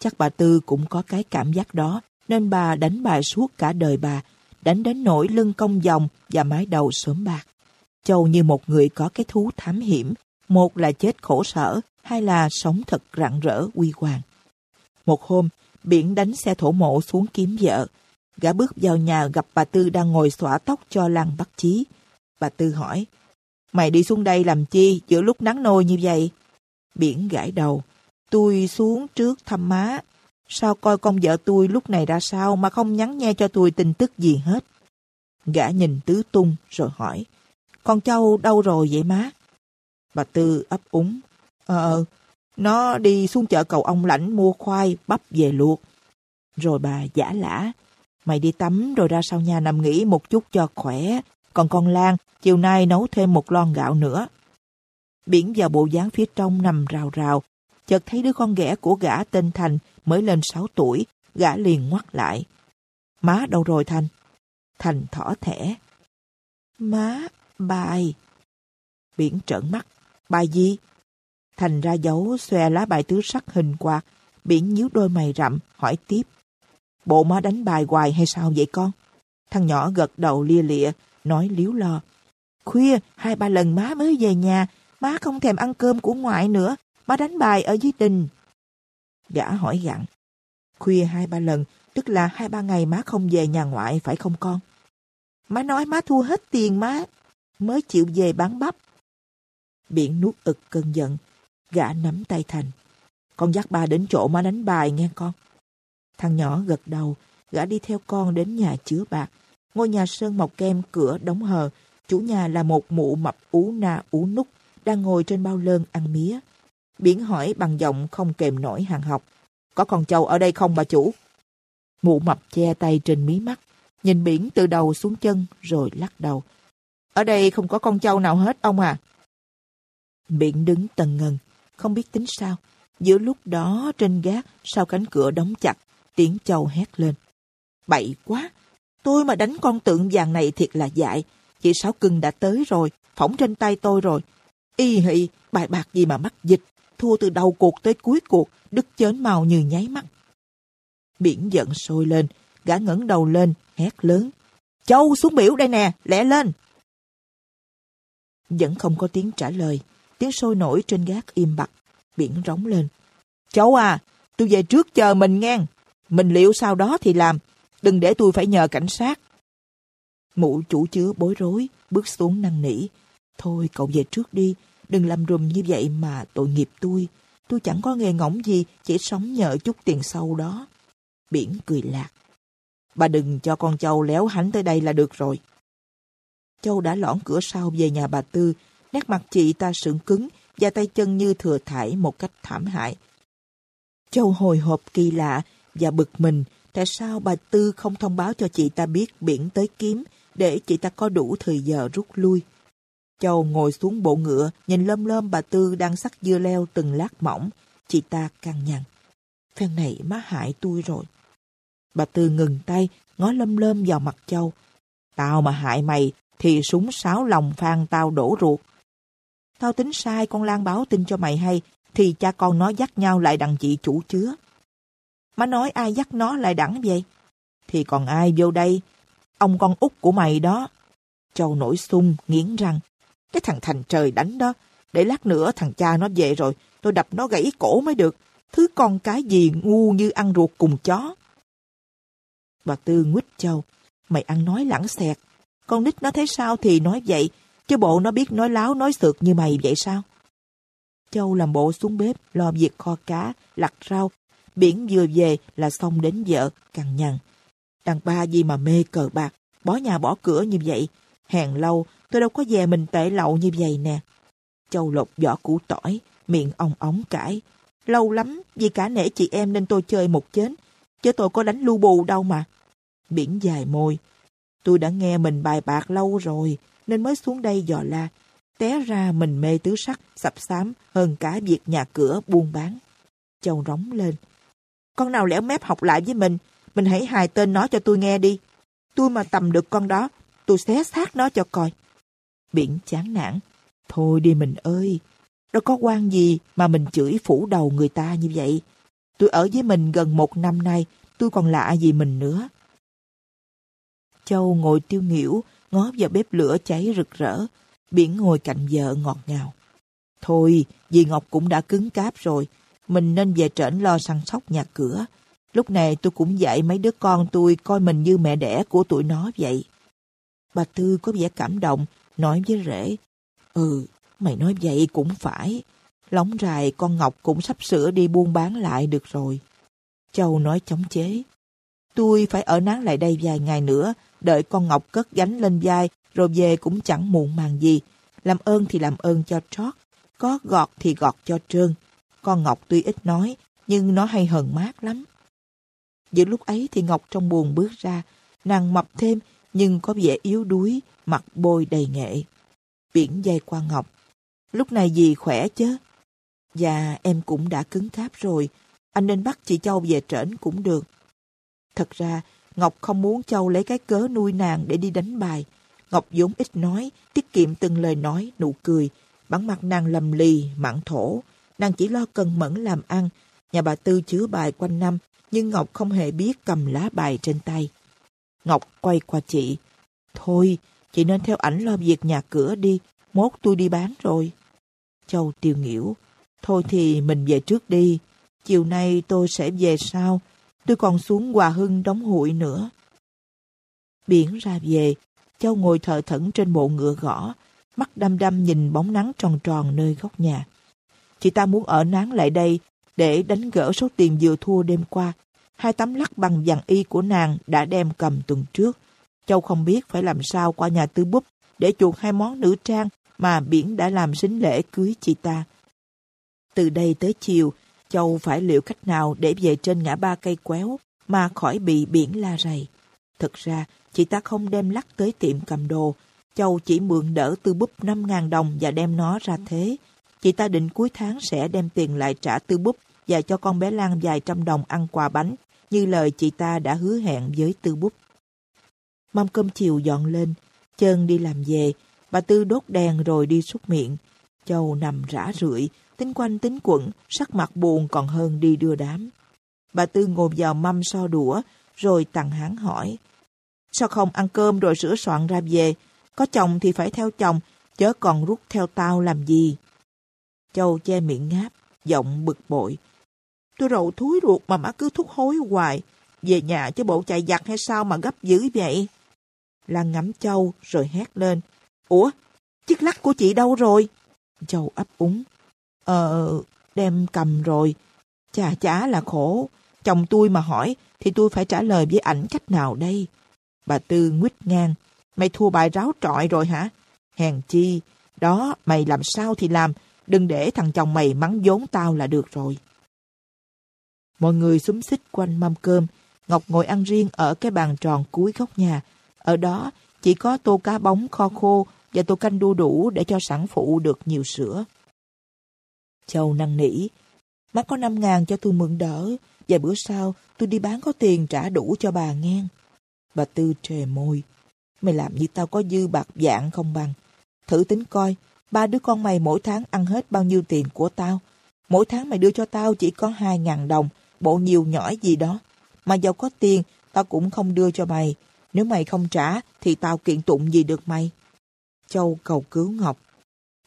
Chắc bà Tư cũng có cái cảm giác đó, nên bà đánh bài suốt cả đời bà, đánh đến nỗi lưng cong vòng và mái đầu sớm bạc. Châu như một người có cái thú thám hiểm, một là chết khổ sở, hai là sống thật rạng rỡ uy hoàng. Một hôm, Biển đánh xe thổ mộ xuống kiếm vợ. Gã bước vào nhà gặp bà Tư đang ngồi xõa tóc cho Lan Bắc Chí. Bà Tư hỏi, Mày đi xuống đây làm chi giữa lúc nắng nôi như vậy? Biển gãi đầu, tôi xuống trước thăm má. Sao coi con vợ tôi lúc này ra sao mà không nhắn nghe cho tôi tin tức gì hết? Gã nhìn tứ tung rồi hỏi, con châu đâu rồi vậy má? Bà Tư ấp úng, ờ, ờ, nó đi xuống chợ cầu ông lãnh mua khoai, bắp về luộc. Rồi bà giả lả, mày đi tắm rồi ra sau nhà nằm nghỉ một chút cho khỏe. Còn con Lan, chiều nay nấu thêm một lon gạo nữa. Biển vào bộ dáng phía trong nằm rào rào, chợt thấy đứa con ghẻ của gã tên Thành mới lên 6 tuổi, gã liền ngoắt lại. Má đâu rồi Thành? Thành thỏ thẻ. Má, bài. Biển trợn mắt. Bài gì? Thành ra dấu xòe lá bài tứ sắc hình quạt, biển nhíu đôi mày rậm, hỏi tiếp. Bộ má đánh bài hoài hay sao vậy con? Thằng nhỏ gật đầu lia lịa, nói liếu lo. Khuya, hai ba lần má mới về nhà, má không thèm ăn cơm của ngoại nữa, má đánh bài ở dưới đình. Gã hỏi gặn. Khuya hai ba lần, tức là hai ba ngày má không về nhà ngoại, phải không con? Má nói má thua hết tiền má, mới chịu về bán bắp. Biển nuốt ực cơn giận, Gã nắm tay Thành. Con dắt ba đến chỗ má đánh bài nghe con. Thằng nhỏ gật đầu, gã đi theo con đến nhà chứa bạc. Ngôi nhà sơn mọc kem cửa đóng hờ. Chủ nhà là một mụ mập ú na ú nút, đang ngồi trên bao lơn ăn mía. Biển hỏi bằng giọng không kèm nổi hàng học. Có con trâu ở đây không bà chủ? Mụ mập che tay trên mí mắt, nhìn biển từ đầu xuống chân rồi lắc đầu. Ở đây không có con trâu nào hết ông à. Biển đứng tần ngần, không biết tính sao. Giữa lúc đó trên gác, sau cánh cửa đóng chặt, tiếng châu hét lên. Bậy quá! Tôi mà đánh con tượng vàng này thiệt là dại. Chị Sáu Cưng đã tới rồi, phỏng trên tay tôi rồi. Y hị, bài bạc gì mà mắc dịch, thua từ đầu cuộc tới cuối cuộc, đứt chến màu như nháy mắt. Biển giận sôi lên, gã ngẩng đầu lên, hét lớn. Châu xuống biểu đây nè, lẹ lên! Vẫn không có tiếng trả lời. Tiếng sôi nổi trên gác im bặt, biển rống lên. Cháu à, tôi về trước chờ mình ngang. Mình liệu sau đó thì làm, đừng để tôi phải nhờ cảnh sát. Mụ chủ chứa bối rối, bước xuống năn nỉ. Thôi cậu về trước đi, đừng làm rùm như vậy mà tội nghiệp tôi. Tôi chẳng có nghề ngỗng gì, chỉ sống nhờ chút tiền sâu đó. Biển cười lạc. Bà đừng cho con Châu léo hánh tới đây là được rồi. Châu đã lõn cửa sau về nhà bà Tư, nét mặt chị ta sững cứng và tay chân như thừa thải một cách thảm hại. Châu hồi hộp kỳ lạ và bực mình tại sao bà Tư không thông báo cho chị ta biết biển tới kiếm để chị ta có đủ thời giờ rút lui. Châu ngồi xuống bộ ngựa, nhìn lâm lâm bà Tư đang sắc dưa leo từng lát mỏng. Chị ta căng nhằn. Phen này má hại tôi rồi. Bà Tư ngừng tay, ngó lâm lâm vào mặt Châu. Tao mà hại mày, thì súng sáo lòng phan tao đổ ruột. Tao tính sai con Lan báo tin cho mày hay, thì cha con nó dắt nhau lại đằng chị chủ chứa. Má nói ai dắt nó lại đẳng vậy? Thì còn ai vô đây? Ông con út của mày đó. Châu nổi sung, nghiến răng. Cái thằng thành trời đánh đó, để lát nữa thằng cha nó về rồi, tôi đập nó gãy cổ mới được. Thứ con cái gì ngu như ăn ruột cùng chó. Bà Tư nguyết Châu, mày ăn nói lãng xẹt. Con nít nó thấy sao thì nói vậy, chứ bộ nó biết nói láo nói sượt như mày vậy sao? Châu làm bộ xuống bếp, lo việc kho cá, lặt rau. Biển vừa về là xong đến vợ, cằn nhằn. Đàn ba gì mà mê cờ bạc, bỏ nhà bỏ cửa như vậy. Hàng lâu, tôi đâu có về mình tệ lậu như vậy nè. Châu lột vỏ củ tỏi, miệng ong ống cãi. Lâu lắm, vì cả nể chị em nên tôi chơi một chến. Chứ tôi có đánh lu bù đâu mà. Biển dài môi. Tôi đã nghe mình bài bạc lâu rồi, nên mới xuống đây dò la. Té ra mình mê tứ sắc, sập xám hơn cả việc nhà cửa buôn bán. Châu rống lên. Con nào lẻo mép học lại với mình, mình hãy hài tên nó cho tôi nghe đi. Tôi mà tầm được con đó, tôi xé xác nó cho coi. Biển chán nản. Thôi đi mình ơi, đâu có quan gì mà mình chửi phủ đầu người ta như vậy. Tôi ở với mình gần một năm nay, tôi còn lạ gì mình nữa. Châu ngồi tiêu nghỉu, ngó vào bếp lửa cháy rực rỡ. Biển ngồi cạnh vợ ngọt ngào. Thôi, dì Ngọc cũng đã cứng cáp rồi. Mình nên về trển lo săn sóc nhà cửa. Lúc này tôi cũng dạy mấy đứa con tôi coi mình như mẹ đẻ của tụi nó vậy. Bà Tư có vẻ cảm động, nói với rể. Ừ, mày nói vậy cũng phải. Lóng rài con Ngọc cũng sắp sửa đi buôn bán lại được rồi. Châu nói chống chế. Tôi phải ở nán lại đây vài ngày nữa, đợi con Ngọc cất gánh lên vai, rồi về cũng chẳng muộn màng gì. Làm ơn thì làm ơn cho trót, có gọt thì gọt cho trơn. Con Ngọc tuy ít nói, nhưng nó hay hờn mát lắm. Giữa lúc ấy thì Ngọc trong buồn bước ra, nàng mập thêm, nhưng có vẻ yếu đuối, mặt bôi đầy nghệ. Biển dây qua Ngọc. Lúc này gì khỏe chứ? Dạ, em cũng đã cứng cáp rồi. Anh nên bắt chị Châu về trển cũng được. Thật ra, Ngọc không muốn Châu lấy cái cớ nuôi nàng để đi đánh bài. Ngọc vốn ít nói, tiết kiệm từng lời nói, nụ cười. Bản mặt nàng lầm lì, mặn thổ. Nàng chỉ lo cần mẫn làm ăn. Nhà bà Tư chứa bài quanh năm, nhưng Ngọc không hề biết cầm lá bài trên tay. Ngọc quay qua chị. Thôi, chị nên theo ảnh lo việc nhà cửa đi. Mốt tôi đi bán rồi. Châu tiêu nghỉu. Thôi thì mình về trước đi. Chiều nay tôi sẽ về sau. Tôi còn xuống Hòa Hưng đóng hụi nữa. Biển ra về, Châu ngồi thở thẫn trên bộ ngựa gõ, mắt đăm đăm nhìn bóng nắng tròn tròn nơi góc nhà. Chị ta muốn ở nán lại đây để đánh gỡ số tiền vừa thua đêm qua. Hai tấm lắc bằng vàng y của nàng đã đem cầm tuần trước. Châu không biết phải làm sao qua nhà tư búp để chuột hai món nữ trang mà Biển đã làm sính lễ cưới chị ta. Từ đây tới chiều, Châu phải liệu cách nào để về trên ngã ba cây quéo mà khỏi bị biển la rầy. Thực ra, chị ta không đem lắc tới tiệm cầm đồ. Châu chỉ mượn đỡ tư búp 5.000 đồng và đem nó ra thế. Chị ta định cuối tháng sẽ đem tiền lại trả tư búp và cho con bé Lan vài trăm đồng ăn quà bánh, như lời chị ta đã hứa hẹn với tư búp. Mâm cơm chiều dọn lên, chân đi làm về, bà Tư đốt đèn rồi đi xúc miệng. Châu nằm rã rượi, tính quanh tính quẩn, sắc mặt buồn còn hơn đi đưa đám. Bà Tư ngồi vào mâm so đũa, rồi tặng hắn hỏi. Sao không ăn cơm rồi sửa soạn ra về? Có chồng thì phải theo chồng, chớ còn rút theo tao làm gì? Châu che miệng ngáp, giọng bực bội. Tôi rầu thúi ruột mà má cứ thúc hối hoài. Về nhà chứ bộ chạy giặt hay sao mà gấp dữ vậy? Lan ngắm Châu rồi hét lên. Ủa, chiếc lắc của chị đâu rồi? Châu ấp úng. Ờ, đem cầm rồi. Chà chá là khổ. Chồng tôi mà hỏi thì tôi phải trả lời với ảnh cách nào đây? Bà Tư nguyết ngang. Mày thua bài ráo trọi rồi hả? Hèn chi. Đó, mày làm sao thì làm. Đừng để thằng chồng mày mắng vốn tao là được rồi. Mọi người xúm xích quanh mâm cơm. Ngọc ngồi ăn riêng ở cái bàn tròn cuối góc nhà. Ở đó chỉ có tô cá bóng kho khô và tô canh đu đủ để cho sản phụ được nhiều sữa. Châu năn nỉ. Má có năm ngàn cho tôi mượn đỡ. Vài bữa sau tôi đi bán có tiền trả đủ cho bà nghe. Bà Tư trề môi. Mày làm như tao có dư bạc dạng không bằng. Thử tính coi, ba đứa con mày mỗi tháng ăn hết bao nhiêu tiền của tao. Mỗi tháng mày đưa cho tao chỉ có hai ngàn đồng, bộ nhiều nhỏ gì đó. Mà giàu có tiền, tao cũng không đưa cho mày. Nếu mày không trả, thì tao kiện tụng gì được mày. Châu cầu cứu Ngọc.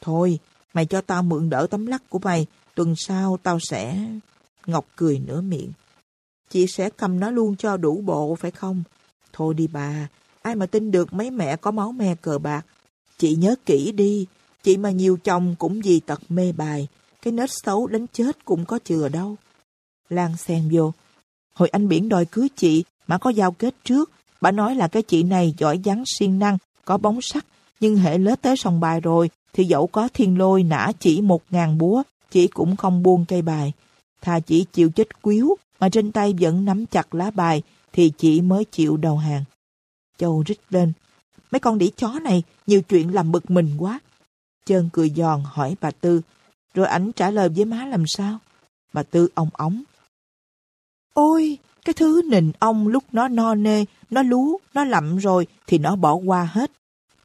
Thôi, mày cho tao mượn đỡ tấm lắc của mày, tuần sau tao sẽ... Ngọc cười nửa miệng. Chị sẽ cầm nó luôn cho đủ bộ, phải không? Thôi đi bà, ai mà tin được mấy mẹ có máu me cờ bạc. Chị nhớ kỹ đi, chị mà nhiều chồng cũng vì tật mê bài, cái nết xấu đến chết cũng có chừa đâu. Lan xen vô. Hồi anh Biển đòi cưới chị, mà có giao kết trước. Bà nói là cái chị này giỏi vắng siêng năng, có bóng sắc, nhưng hệ lết tới sòng bài rồi, thì dẫu có thiên lôi nã chỉ một ngàn búa, chỉ cũng không buông cây bài. Thà chỉ chịu chết quýu, mà trên tay vẫn nắm chặt lá bài, thì chỉ mới chịu đầu hàng. Châu rít lên. Mấy con đĩ chó này, nhiều chuyện làm bực mình quá. Trơn cười giòn hỏi bà Tư, rồi ảnh trả lời với má làm sao? Bà Tư ông ống. Ôi, cái thứ nịnh ông lúc nó no nê, nó lú, nó lậm rồi thì nó bỏ qua hết.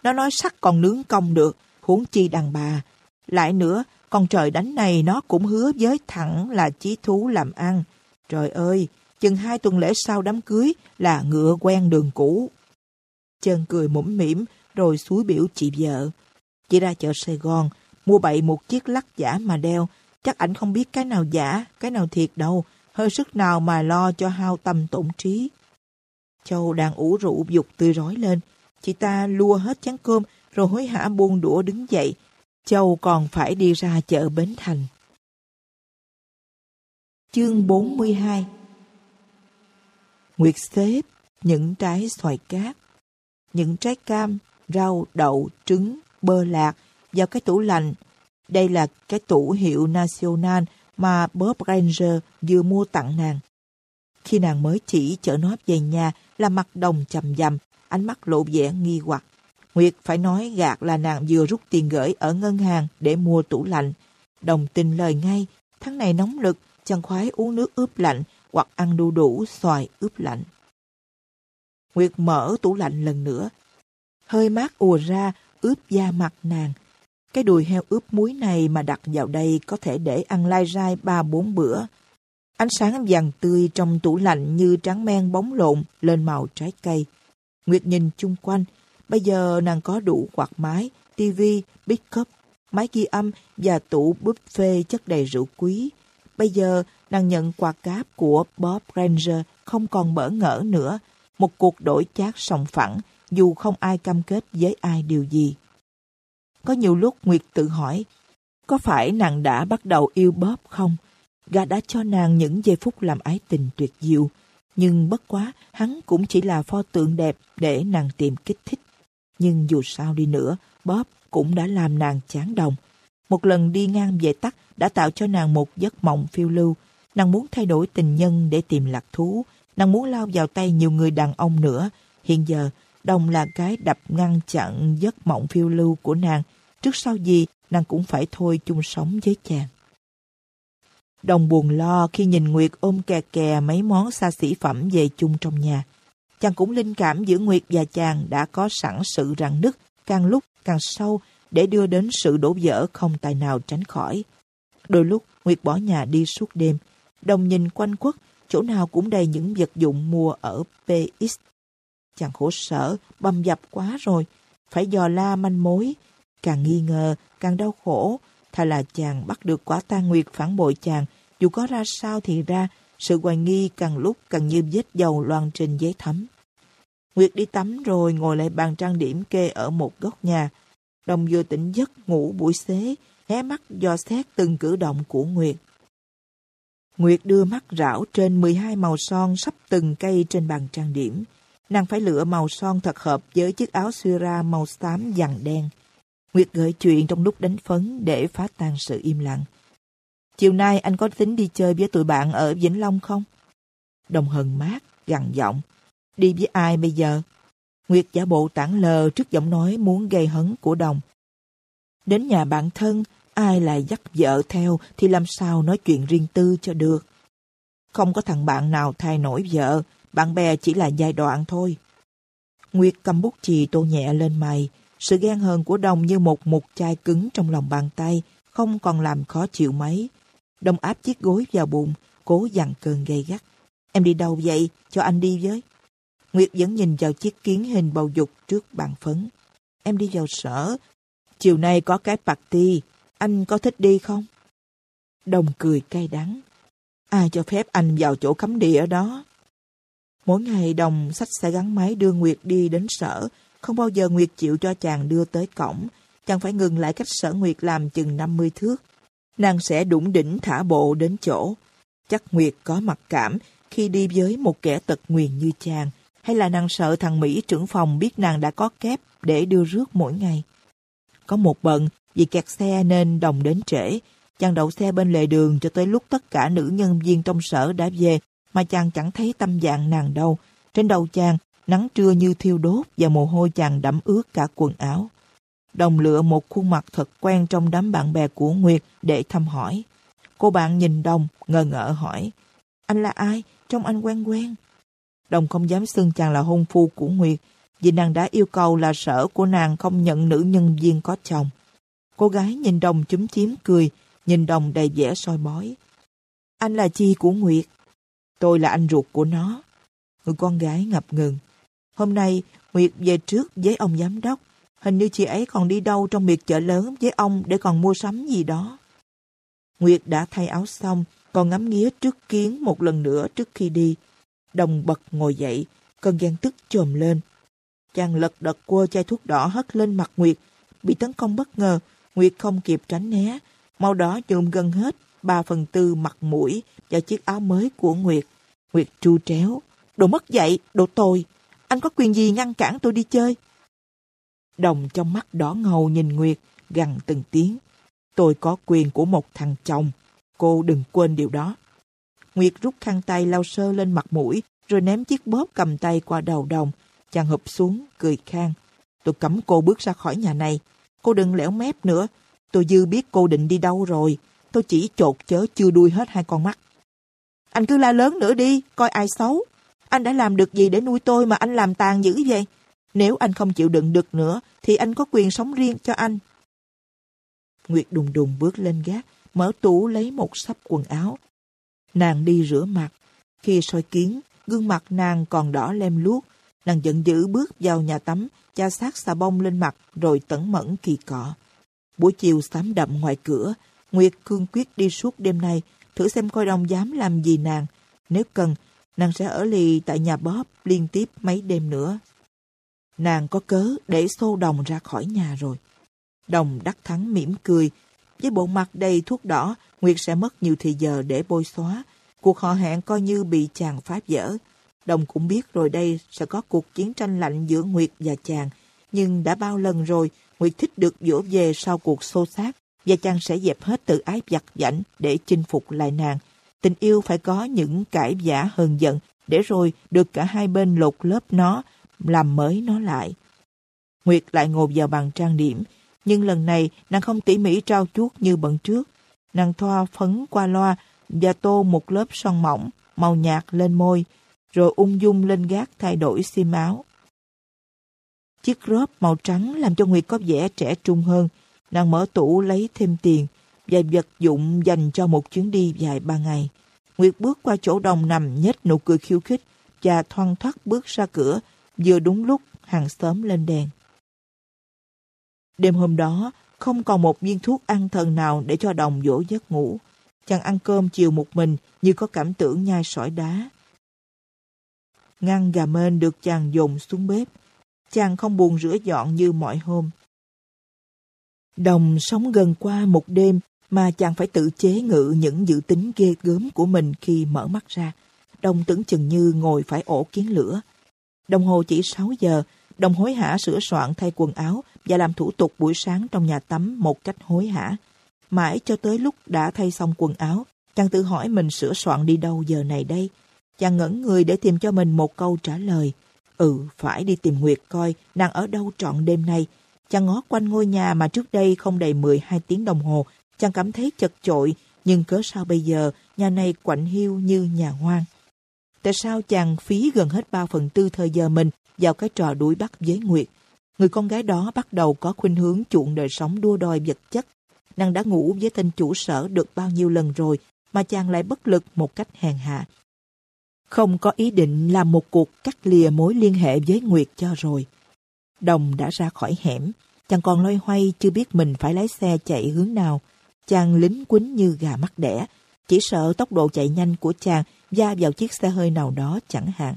Nó nói sắc còn nướng công được, huống chi đàn bà. Lại nữa, con trời đánh này nó cũng hứa với thẳng là chí thú làm ăn. Trời ơi, chừng hai tuần lễ sau đám cưới là ngựa quen đường cũ. chân cười mũm mỉm rồi suối biểu chị vợ. Chị ra chợ Sài Gòn, mua bậy một chiếc lắc giả mà đeo. Chắc ảnh không biết cái nào giả, cái nào thiệt đâu. Hơi sức nào mà lo cho hao tâm tổn trí. Châu đang ủ rũ dục tươi rói lên. Chị ta lua hết chén cơm rồi hối hả buông đũa đứng dậy. Châu còn phải đi ra chợ Bến Thành. Chương 42 Nguyệt xếp những trái xoài cát, những trái cam, rau, đậu, trứng, bơ lạc vào cái tủ lạnh. Đây là cái tủ hiệu National mà Bob Ranger vừa mua tặng nàng. Khi nàng mới chỉ chở nó về nhà là mặt đồng chầm dầm, ánh mắt lộ vẻ nghi hoặc. Nguyệt phải nói gạt là nàng vừa rút tiền gửi ở ngân hàng để mua tủ lạnh. Đồng tin lời ngay, tháng này nóng lực, chẳng khoái uống nước ướp lạnh hoặc ăn đu đủ xoài ướp lạnh. Nguyệt mở tủ lạnh lần nữa. Hơi mát ùa ra, ướp da mặt nàng. Cái đùi heo ướp muối này mà đặt vào đây có thể để ăn lai rai ba bốn bữa. Ánh sáng vàng tươi trong tủ lạnh như trắng men bóng lộn lên màu trái cây. Nguyệt nhìn chung quanh. Bây giờ nàng có đủ quạt máy, tivi, big cup, máy ghi âm và tủ buffet chất đầy rượu quý. Bây giờ nàng nhận quà cáp của Bob Ranger không còn bỡ ngỡ nữa. Một cuộc đổi chát sòng phẳng dù không ai cam kết với ai điều gì. Có nhiều lúc Nguyệt tự hỏi, có phải nàng đã bắt đầu yêu Bob không? Gã đã cho nàng những giây phút làm ái tình tuyệt diệu, nhưng bất quá hắn cũng chỉ là pho tượng đẹp để nàng tìm kích thích. Nhưng dù sao đi nữa, Bob cũng đã làm nàng chán đồng. Một lần đi ngang về tắt đã tạo cho nàng một giấc mộng phiêu lưu. Nàng muốn thay đổi tình nhân để tìm lạc thú. Nàng muốn lao vào tay nhiều người đàn ông nữa. Hiện giờ, Đồng là cái đập ngăn chặn giấc mộng phiêu lưu của nàng. Trước sau gì, nàng cũng phải thôi chung sống với chàng. Đồng buồn lo khi nhìn Nguyệt ôm kè kè mấy món xa xỉ phẩm về chung trong nhà. Chàng cũng linh cảm giữa Nguyệt và chàng đã có sẵn sự rạn nứt càng lúc càng sâu để đưa đến sự đổ vỡ không tài nào tránh khỏi. Đôi lúc Nguyệt bỏ nhà đi suốt đêm, đồng nhìn quanh quất, chỗ nào cũng đầy những vật dụng mua ở PX. Chàng khổ sở, bầm dập quá rồi, phải dò la manh mối. Càng nghi ngờ, càng đau khổ, thay là chàng bắt được quả tang Nguyệt phản bội chàng, dù có ra sao thì ra, sự hoài nghi càng lúc càng như vết dầu loan trên giấy thấm. Nguyệt đi tắm rồi ngồi lại bàn trang điểm kê ở một góc nhà. Đồng vừa tỉnh giấc ngủ buổi xế, hé mắt do xét từng cử động của Nguyệt. Nguyệt đưa mắt rảo trên 12 màu son sắp từng cây trên bàn trang điểm. Nàng phải lựa màu son thật hợp với chiếc áo suy ra màu xám vàng đen. Nguyệt gợi chuyện trong lúc đánh phấn để phá tan sự im lặng. Chiều nay anh có tính đi chơi với tụi bạn ở Vĩnh Long không? Đồng Hân mát, gằn giọng. Đi với ai bây giờ? Nguyệt giả bộ tản lờ trước giọng nói muốn gây hấn của Đồng. Đến nhà bạn thân, ai lại dắt vợ theo thì làm sao nói chuyện riêng tư cho được. Không có thằng bạn nào thay nổi vợ, bạn bè chỉ là giai đoạn thôi. Nguyệt cầm bút chì tô nhẹ lên mày, sự ghen hờn của Đồng như một mục chai cứng trong lòng bàn tay, không còn làm khó chịu mấy đông áp chiếc gối vào bụng, cố dằn cơn gây gắt. Em đi đâu vậy? Cho anh đi với. Nguyệt vẫn nhìn vào chiếc kiến hình bầu dục trước bàn phấn. Em đi vào sở. Chiều nay có cái party. Anh có thích đi không? Đồng cười cay đắng. Ai cho phép anh vào chỗ cấm địa đó? Mỗi ngày Đồng sách xe gắn máy đưa Nguyệt đi đến sở. Không bao giờ Nguyệt chịu cho chàng đưa tới cổng. Chàng phải ngừng lại cách sở Nguyệt làm chừng 50 thước. Nàng sẽ đủng đỉnh thả bộ đến chỗ. Chắc Nguyệt có mặc cảm khi đi với một kẻ tật nguyền như chàng hay là nàng sợ thằng Mỹ trưởng phòng biết nàng đã có kép để đưa rước mỗi ngày. Có một bận, vì kẹt xe nên đồng đến trễ, chàng đậu xe bên lề đường cho tới lúc tất cả nữ nhân viên trong sở đã về mà chàng chẳng thấy tâm dạng nàng đâu. Trên đầu chàng, nắng trưa như thiêu đốt và mồ hôi chàng đẫm ướt cả quần áo. Đồng lựa một khuôn mặt thật quen trong đám bạn bè của Nguyệt để thăm hỏi. Cô bạn nhìn Đồng, ngờ ngỡ hỏi, anh là ai? Trông anh quen quen. Đồng không dám xưng chàng là hôn phu của Nguyệt, vì nàng đã yêu cầu là sở của nàng không nhận nữ nhân viên có chồng. Cô gái nhìn Đồng chúm chím cười, nhìn Đồng đầy vẻ soi bói. Anh là chi của Nguyệt? Tôi là anh ruột của nó. Người con gái ngập ngừng. Hôm nay, Nguyệt về trước với ông giám đốc. Hình như chị ấy còn đi đâu trong miệt chợ lớn với ông để còn mua sắm gì đó. Nguyệt đã thay áo xong, còn ngắm nghía trước kiến một lần nữa trước khi đi. Đồng bật ngồi dậy, cơn ghen tức trồm lên. Chàng lật đật quơ chai thuốc đỏ hất lên mặt Nguyệt. Bị tấn công bất ngờ, Nguyệt không kịp tránh né. Màu đỏ nhuộm gần hết ba phần tư mặt mũi và chiếc áo mới của Nguyệt. Nguyệt tru tréo. Đồ mất dạy, đồ tồi. Anh có quyền gì ngăn cản tôi đi chơi? Đồng trong mắt đỏ ngầu nhìn Nguyệt, gằn từng tiếng. Tôi có quyền của một thằng chồng. Cô đừng quên điều đó. Nguyệt rút khăn tay lau sơ lên mặt mũi, rồi ném chiếc bóp cầm tay qua đầu đồng. Chàng hụp xuống, cười khang. Tôi cấm cô bước ra khỏi nhà này. Cô đừng lẻo mép nữa. Tôi dư biết cô định đi đâu rồi. Tôi chỉ chột chớ chưa đuôi hết hai con mắt. Anh cứ la lớn nữa đi, coi ai xấu. Anh đã làm được gì để nuôi tôi mà anh làm tàn dữ vậy? Nếu anh không chịu đựng được nữa, thì anh có quyền sống riêng cho anh. Nguyệt đùng đùng bước lên gác, mở tủ lấy một sắp quần áo. Nàng đi rửa mặt. Khi soi kiến, gương mặt nàng còn đỏ lem luốc. Nàng giận dữ bước vào nhà tắm, cha sát xà bông lên mặt rồi tẩn mẫn kỳ cọ. Buổi chiều xám đậm ngoài cửa, Nguyệt cương quyết đi suốt đêm nay, thử xem coi đồng dám làm gì nàng. Nếu cần, nàng sẽ ở lì tại nhà bóp liên tiếp mấy đêm nữa. Nàng có cớ để xô đồng ra khỏi nhà rồi. Đồng đắc thắng mỉm cười. Với bộ mặt đầy thuốc đỏ, Nguyệt sẽ mất nhiều thời giờ để bôi xóa. Cuộc họ hẹn coi như bị chàng phá vỡ. Đồng cũng biết rồi đây sẽ có cuộc chiến tranh lạnh giữa Nguyệt và chàng. Nhưng đã bao lần rồi, Nguyệt thích được dỗ về sau cuộc xô xát và chàng sẽ dẹp hết tự ái giặt giảnh để chinh phục lại nàng. Tình yêu phải có những cãi giả hờn giận để rồi được cả hai bên lột lớp nó, làm mới nó lại. Nguyệt lại ngồi vào bàn trang điểm, nhưng lần này nàng không tỉ mỉ trao chuốt như bận trước. Nàng thoa phấn qua loa và tô một lớp son mỏng, màu nhạt lên môi, rồi ung dung lên gác thay đổi xiêm áo. Chiếc rớp màu trắng làm cho Nguyệt có vẻ trẻ trung hơn. Nàng mở tủ lấy thêm tiền và vật dụng dành cho một chuyến đi dài ba ngày. Nguyệt bước qua chỗ đồng nằm nhếch nụ cười khiêu khích và thoăn thoắt bước ra cửa vừa đúng lúc hàng xóm lên đèn. Đêm hôm đó, không còn một viên thuốc ăn thần nào để cho đồng dỗ giấc ngủ. Chàng ăn cơm chiều một mình như có cảm tưởng nhai sỏi đá. Ngăn gà mên được chàng dồn xuống bếp. Chàng không buồn rửa dọn như mọi hôm. Đồng sống gần qua một đêm mà chàng phải tự chế ngự những dự tính ghê gớm của mình khi mở mắt ra. Đồng tưởng chừng như ngồi phải ổ kiến lửa. Đồng hồ chỉ 6 giờ, đồng hối hả sửa soạn thay quần áo và làm thủ tục buổi sáng trong nhà tắm một cách hối hả. Mãi cho tới lúc đã thay xong quần áo, chàng tự hỏi mình sửa soạn đi đâu giờ này đây. Chàng ngẩn người để tìm cho mình một câu trả lời. Ừ, phải đi tìm Nguyệt coi nàng ở đâu trọn đêm nay. Chàng ngó quanh ngôi nhà mà trước đây không đầy 12 tiếng đồng hồ, chàng cảm thấy chật chội, nhưng cớ sao bây giờ nhà này quạnh hiu như nhà hoang. Tại sao chàng phí gần hết 3 phần tư thời giờ mình vào cái trò đuổi bắt với Nguyệt? Người con gái đó bắt đầu có khuynh hướng chuộng đời sống đua đòi vật chất. Nàng đã ngủ với tên chủ sở được bao nhiêu lần rồi mà chàng lại bất lực một cách hèn hạ. Không có ý định làm một cuộc cắt lìa mối liên hệ với Nguyệt cho rồi. Đồng đã ra khỏi hẻm, chàng còn loay hoay chưa biết mình phải lái xe chạy hướng nào. Chàng lính quýnh như gà mắc đẻ, chỉ sợ tốc độ chạy nhanh của chàng va vào chiếc xe hơi nào đó chẳng hạn.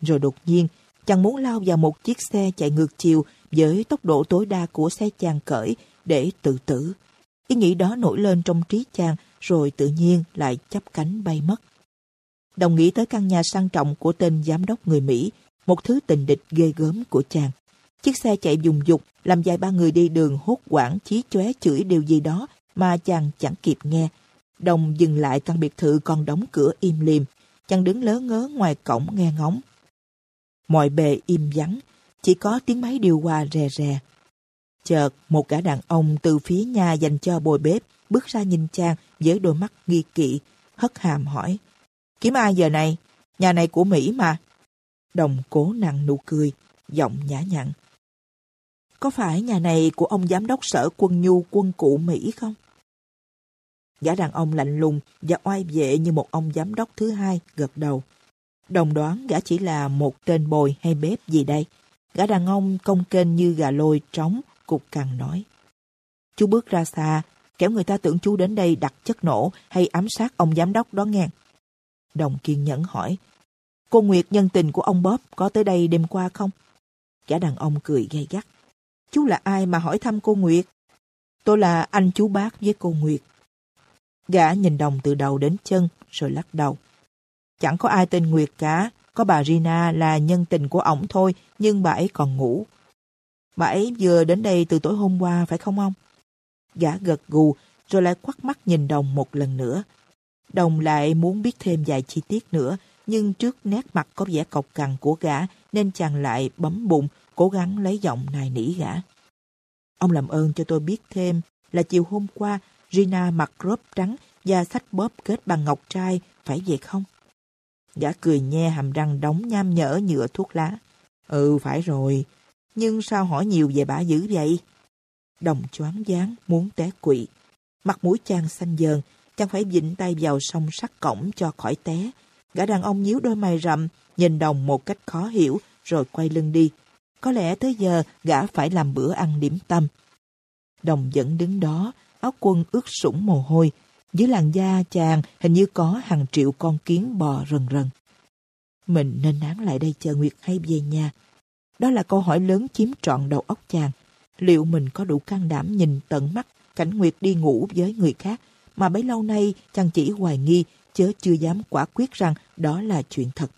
Rồi đột nhiên, chàng muốn lao vào một chiếc xe chạy ngược chiều với tốc độ tối đa của xe chàng cởi để tự tử. Ý nghĩ đó nổi lên trong trí chàng rồi tự nhiên lại chấp cánh bay mất. Đồng nghĩ tới căn nhà sang trọng của tên giám đốc người Mỹ, một thứ tình địch ghê gớm của chàng. Chiếc xe chạy dùng dục, làm vài ba người đi đường hốt quảng chí chóe chửi điều gì đó mà chàng chẳng kịp nghe. Đồng dừng lại căn biệt thự còn đóng cửa im lìm, chàng đứng lớ ngớ ngoài cổng nghe ngóng. Mọi bề im vắng, chỉ có tiếng máy điều hòa rè rè. Chợt, một gã đàn ông từ phía nhà dành cho bồi bếp bước ra nhìn chàng với đôi mắt nghi kỵ, hất hàm hỏi. Kiếm ai giờ này? Nhà này của Mỹ mà. Đồng cố nặng nụ cười, giọng nhã nhặn. Có phải nhà này của ông giám đốc sở quân nhu quân cụ Mỹ không? Gã đàn ông lạnh lùng và oai vệ như một ông giám đốc thứ hai gật đầu. Đồng đoán gã chỉ là một tên bồi hay bếp gì đây. Gã đàn ông công kênh như gà lôi trống, cục cằn nói. Chú bước ra xa, kéo người ta tưởng chú đến đây đặt chất nổ hay ám sát ông giám đốc đó nghe. Đồng kiên nhẫn hỏi, cô Nguyệt nhân tình của ông Bob có tới đây đêm qua không? Gã đàn ông cười gay gắt. Chú là ai mà hỏi thăm cô Nguyệt? Tôi là anh chú bác với cô Nguyệt. Gã nhìn đồng từ đầu đến chân rồi lắc đầu. Chẳng có ai tên Nguyệt cả, có bà Rina là nhân tình của ổng thôi, nhưng bà ấy còn ngủ. Bà ấy vừa đến đây từ tối hôm qua phải không ông? Gã gật gù rồi lại quắt mắt nhìn đồng một lần nữa. Đồng lại muốn biết thêm vài chi tiết nữa, nhưng trước nét mặt có vẻ cọc cằn của gã nên chàng lại bấm bụng, cố gắng lấy giọng nài nỉ gã. Ông làm ơn cho tôi biết thêm là chiều hôm qua Rina mặc rốp trắng và sách bóp kết bằng ngọc trai, phải vậy không? Gã cười nhe hàm răng đóng nham nhở nhựa thuốc lá. Ừ, phải rồi. Nhưng sao hỏi nhiều về bà dữ vậy? Đồng choáng váng muốn té quỵ. Mặt mũi chàng xanh dờn, chàng phải vịnh tay vào song sắt cổng cho khỏi té. Gã đàn ông nhíu đôi mày rậm, nhìn đồng một cách khó hiểu, rồi quay lưng đi. Có lẽ tới giờ gã phải làm bữa ăn điểm tâm. Đồng vẫn đứng đó, áo quân ướt sũng mồ hôi. Dưới làn da chàng hình như có hàng triệu con kiến bò rần rần. Mình nên nán lại đây chờ Nguyệt hay về nhà. Đó là câu hỏi lớn chiếm trọn đầu óc chàng. Liệu mình có đủ can đảm nhìn tận mắt cảnh Nguyệt đi ngủ với người khác mà bấy lâu nay chàng chỉ hoài nghi, chớ chưa dám quả quyết rằng đó là chuyện thật.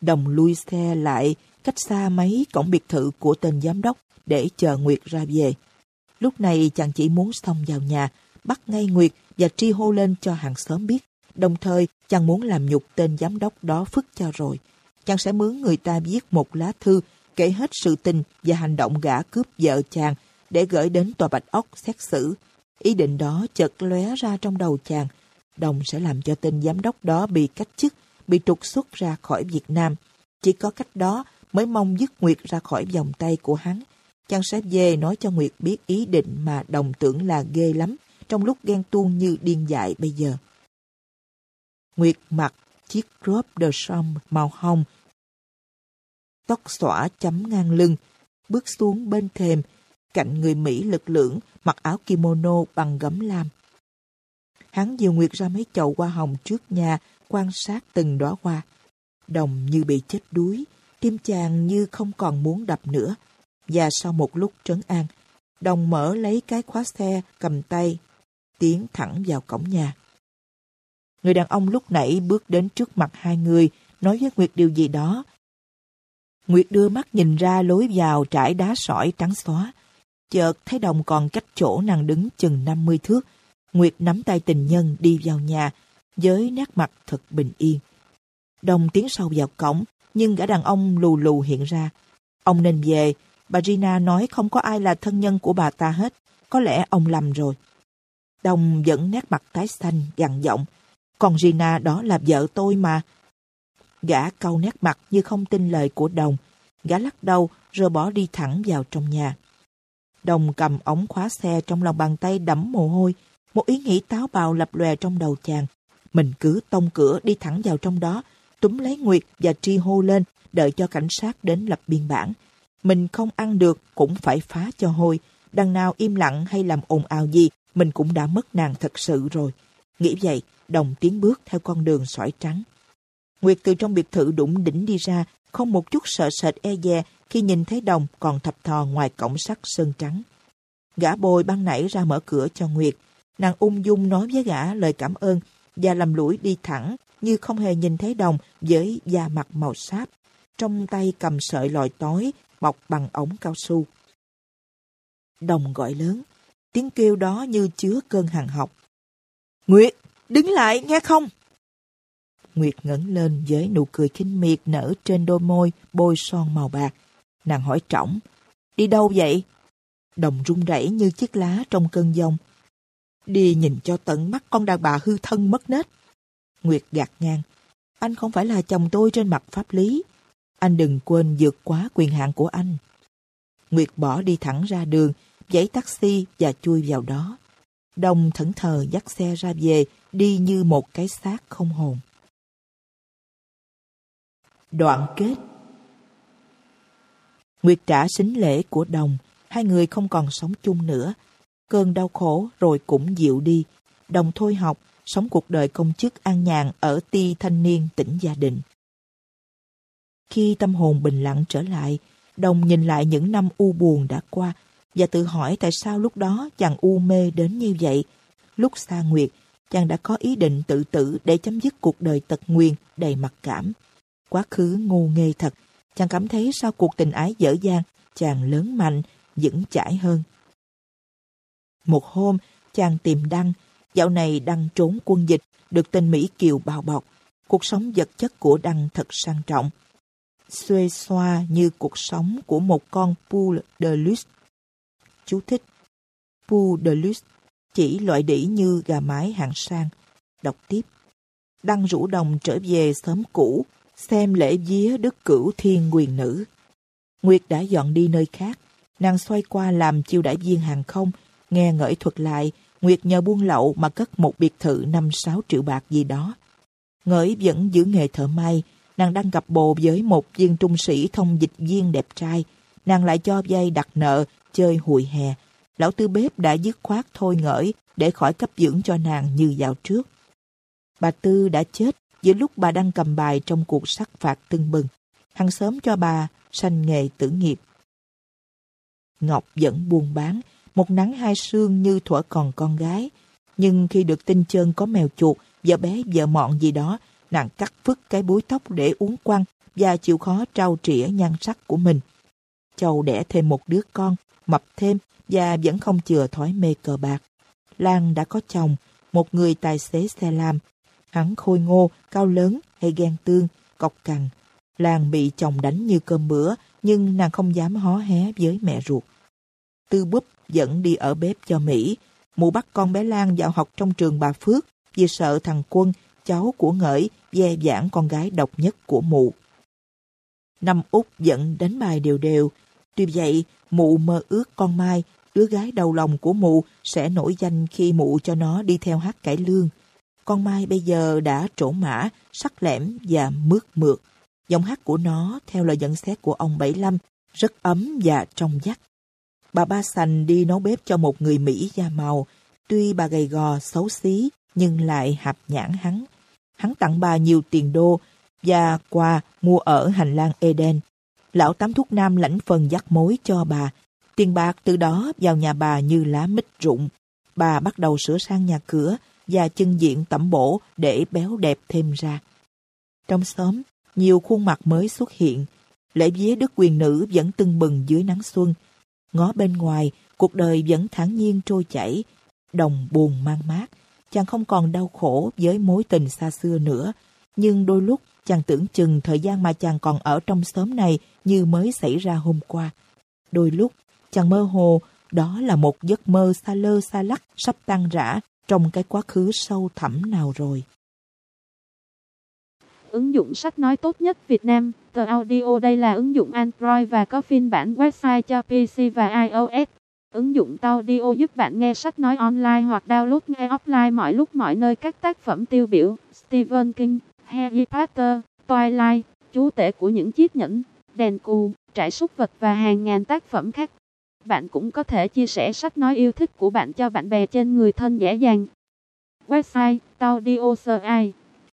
Đồng lui xe lại cách xa mấy cổng biệt thự của tên giám đốc để chờ Nguyệt ra về. Lúc này chàng chỉ muốn xông vào nhà, bắt ngay Nguyệt và tri hô lên cho hàng xóm biết. Đồng thời, chàng muốn làm nhục tên giám đốc đó phức cho rồi. Chàng sẽ mướn người ta viết một lá thư kể hết sự tình và hành động gã cướp vợ chàng để gửi đến tòa Bạch Ốc xét xử. Ý định đó chợt lóe ra trong đầu chàng. Đồng sẽ làm cho tên giám đốc đó bị cách chức, bị trục xuất ra khỏi Việt Nam. Chỉ có cách đó mới mong dứt Nguyệt ra khỏi vòng tay của hắn chàng sẽ về nói cho Nguyệt biết ý định mà đồng tưởng là ghê lắm trong lúc ghen tuông như điên dại bây giờ. Nguyệt mặc chiếc crop de chambre màu hồng, tóc xõa chấm ngang lưng, bước xuống bên thềm, cạnh người Mỹ lực lưỡng mặc áo kimono bằng gấm lam. Hắn dìu Nguyệt ra mấy chậu hoa hồng trước nhà, quan sát từng đóa hoa. Đồng như bị chết đuối, tim chàng như không còn muốn đập nữa và sau một lúc trấn an, Đồng mở lấy cái khóa xe cầm tay, tiến thẳng vào cổng nhà. Người đàn ông lúc nãy bước đến trước mặt hai người, nói với Nguyệt điều gì đó. Nguyệt đưa mắt nhìn ra lối vào trải đá sỏi trắng xóa. Chợt thấy đồng còn cách chỗ nàng đứng chừng 50 thước. Nguyệt nắm tay tình nhân đi vào nhà, với nét mặt thật bình yên. Đồng tiến sâu vào cổng, nhưng gã đàn ông lù lù hiện ra. Ông nên về, bà Gina nói không có ai là thân nhân của bà ta hết. Có lẽ ông lầm rồi. Đồng vẫn nét mặt tái xanh, gằn giọng. Còn Gina đó là vợ tôi mà. Gã cau nét mặt như không tin lời của Đồng. Gã lắc đầu rồi bỏ đi thẳng vào trong nhà. Đồng cầm ống khóa xe trong lòng bàn tay đẫm mồ hôi. Một ý nghĩ táo bạo lập lòe trong đầu chàng. Mình cứ tông cửa đi thẳng vào trong đó, túm lấy Nguyệt và tri hô lên, đợi cho cảnh sát đến lập biên bản. Mình không ăn được cũng phải phá cho hôi. Đằng nào im lặng hay làm ồn ào gì, mình cũng đã mất nàng thật sự rồi. Nghĩ vậy, đồng tiến bước theo con đường sỏi trắng. Nguyệt từ trong biệt thự đụng đỉnh đi ra, không một chút sợ sệt e dè khi nhìn thấy đồng còn thập thò ngoài cổng sắt sơn trắng. Gã bồi băng nảy ra mở cửa cho Nguyệt. Nàng ung dung nói với gã lời cảm ơn và làm lũi đi thẳng như không hề nhìn thấy đồng với da mặt màu sáp. Trong tay cầm sợi lòi tối mọc bằng ống cao su. Đồng gọi lớn, tiếng kêu đó như chứa cơn hàng học. Nguyệt, đứng lại nghe không? Nguyệt ngẩng lên với nụ cười khinh miệt nở trên đôi môi bôi son màu bạc. Nàng hỏi trọng: đi đâu vậy? Đồng run rẩy như chiếc lá trong cơn giông. Đi nhìn cho tận mắt con đàn bà hư thân mất nết. Nguyệt gạt ngang. Anh không phải là chồng tôi trên mặt pháp lý. Anh đừng quên vượt quá quyền hạn của anh. Nguyệt bỏ đi thẳng ra đường, giấy taxi và chui vào đó. Đồng thẫn thờ dắt xe ra về, đi như một cái xác không hồn. Đoạn kết Nguyệt trả xính lễ của đồng, hai người không còn sống chung nữa. Cơn đau khổ rồi cũng dịu đi. Đồng thôi học, sống cuộc đời công chức an nhàn ở ti thanh niên tỉnh Gia đình. Khi tâm hồn bình lặng trở lại, Đồng nhìn lại những năm u buồn đã qua và tự hỏi tại sao lúc đó chàng u mê đến như vậy. Lúc xa nguyệt, chàng đã có ý định tự tử để chấm dứt cuộc đời tật nguyền đầy mặc cảm. Quá khứ ngu nghê thật, chàng cảm thấy sau cuộc tình ái dở dang, chàng lớn mạnh, vững chãi hơn. Một hôm, chàng tìm Đăng, dạo này Đăng trốn quân dịch, được tên Mỹ Kiều bao bọc. Cuộc sống vật chất của Đăng thật sang trọng. Xuê xoa như cuộc sống của một con poule de luxe. Chú thích. Poule de luxe chỉ loại đỉ như gà mái hạng sang. Đọc tiếp. Đăng rủ đồng trở về sớm cũ, xem lễ vía đức cửu thiên quyền nữ. Nguyệt đã dọn đi nơi khác, nàng xoay qua làm chiêu đãi viên hàng không, nghe ngợi thuật lại, Nguyệt nhờ buôn lậu mà cất một biệt thự 5-6 triệu bạc gì đó. Ngợi vẫn giữ nghề thợ may, nàng đang gặp bồ với một viên trung sĩ thông dịch viên đẹp trai. Nàng lại cho vay đặt nợ, chơi hùi hè. Lão tư bếp đã dứt khoát thôi ngởi để khỏi cấp dưỡng cho nàng như dạo trước. Bà Tư đã chết giữa lúc bà đang cầm bài trong cuộc sắc phạt tưng bừng. Hàng sớm cho bà sanh nghề tử nghiệp. Ngọc vẫn buôn bán, một nắng hai sương như thuở còn con gái. Nhưng khi được tin chân có mèo chuột, vợ bé vợ mọn gì đó, nàng cắt phứt cái búi tóc để uống quăng và chịu khó trao trĩa nhan sắc của mình. Châu đẻ thêm một đứa con, mập thêm và vẫn không chừa thói mê cờ bạc. Lan đã có chồng, một người tài xế xe lam. Hắn khôi ngô, cao lớn hay ghen tương, cọc cằn. Lan bị chồng đánh như cơm bữa, nhưng nàng không dám hó hé với mẹ ruột. Tư búp dẫn đi ở bếp cho Mỹ. Mụ bắt con bé Lan vào học trong trường bà Phước vì sợ thằng Quân, cháu của ngợi dè dãn con gái độc nhất của mụ. Năm út dẫn đánh bài đều đều. Tuy vậy, mụ mơ ước con Mai, đứa gái đầu lòng của mụ, sẽ nổi danh khi mụ cho nó đi theo hát cải lương. Con Mai bây giờ đã trổ mã, sắc lẻm và mướt mượt. Giọng hát của nó, theo lời nhận xét của ông Bảy Lâm, rất ấm và trong vắt. Bà Ba Sành đi nấu bếp cho một người Mỹ da màu. Tuy bà gầy gò, xấu xí, nhưng lại hạp nhãn hắn. Hắn tặng bà nhiều tiền đô và quà mua ở hành lang Eden. Lão Tám Thuốc Nam lãnh phần dắt mối cho bà. Tiền bạc từ đó vào nhà bà như lá mít rụng. Bà bắt đầu sửa sang nhà cửa và chân diện tẩm bổ để béo đẹp thêm ra. Trong xóm, nhiều khuôn mặt mới xuất hiện. Lễ vía đức quyền nữ vẫn tưng bừng dưới nắng xuân. Ngó bên ngoài, cuộc đời vẫn thản nhiên trôi chảy. Đồng buồn mang mát. Chàng không còn đau khổ với mối tình xa xưa nữa. Nhưng đôi lúc chàng tưởng chừng thời gian mà chàng còn ở trong xóm này như mới xảy ra hôm qua. Đôi lúc chàng mơ hồ đó là một giấc mơ xa lơ xa lắc sắp tan rã trong cái quá khứ sâu thẳm nào rồi. Ứng dụng sách nói tốt nhất Việt Nam, the audio đây là ứng dụng Android và có phiên bản website cho PC và iOS. Ứng dụng Taudio giúp bạn nghe sách nói online hoặc download nghe offline mọi lúc mọi nơi các tác phẩm tiêu biểu Stephen King, Harry Potter, Twilight, Chú tể của những chiếc nhẫn, đèn cù, trải súc vật và hàng ngàn tác phẩm khác. Bạn cũng có thể chia sẻ sách nói yêu thích của bạn cho bạn bè trên người thân dễ dàng. Website Taudio AI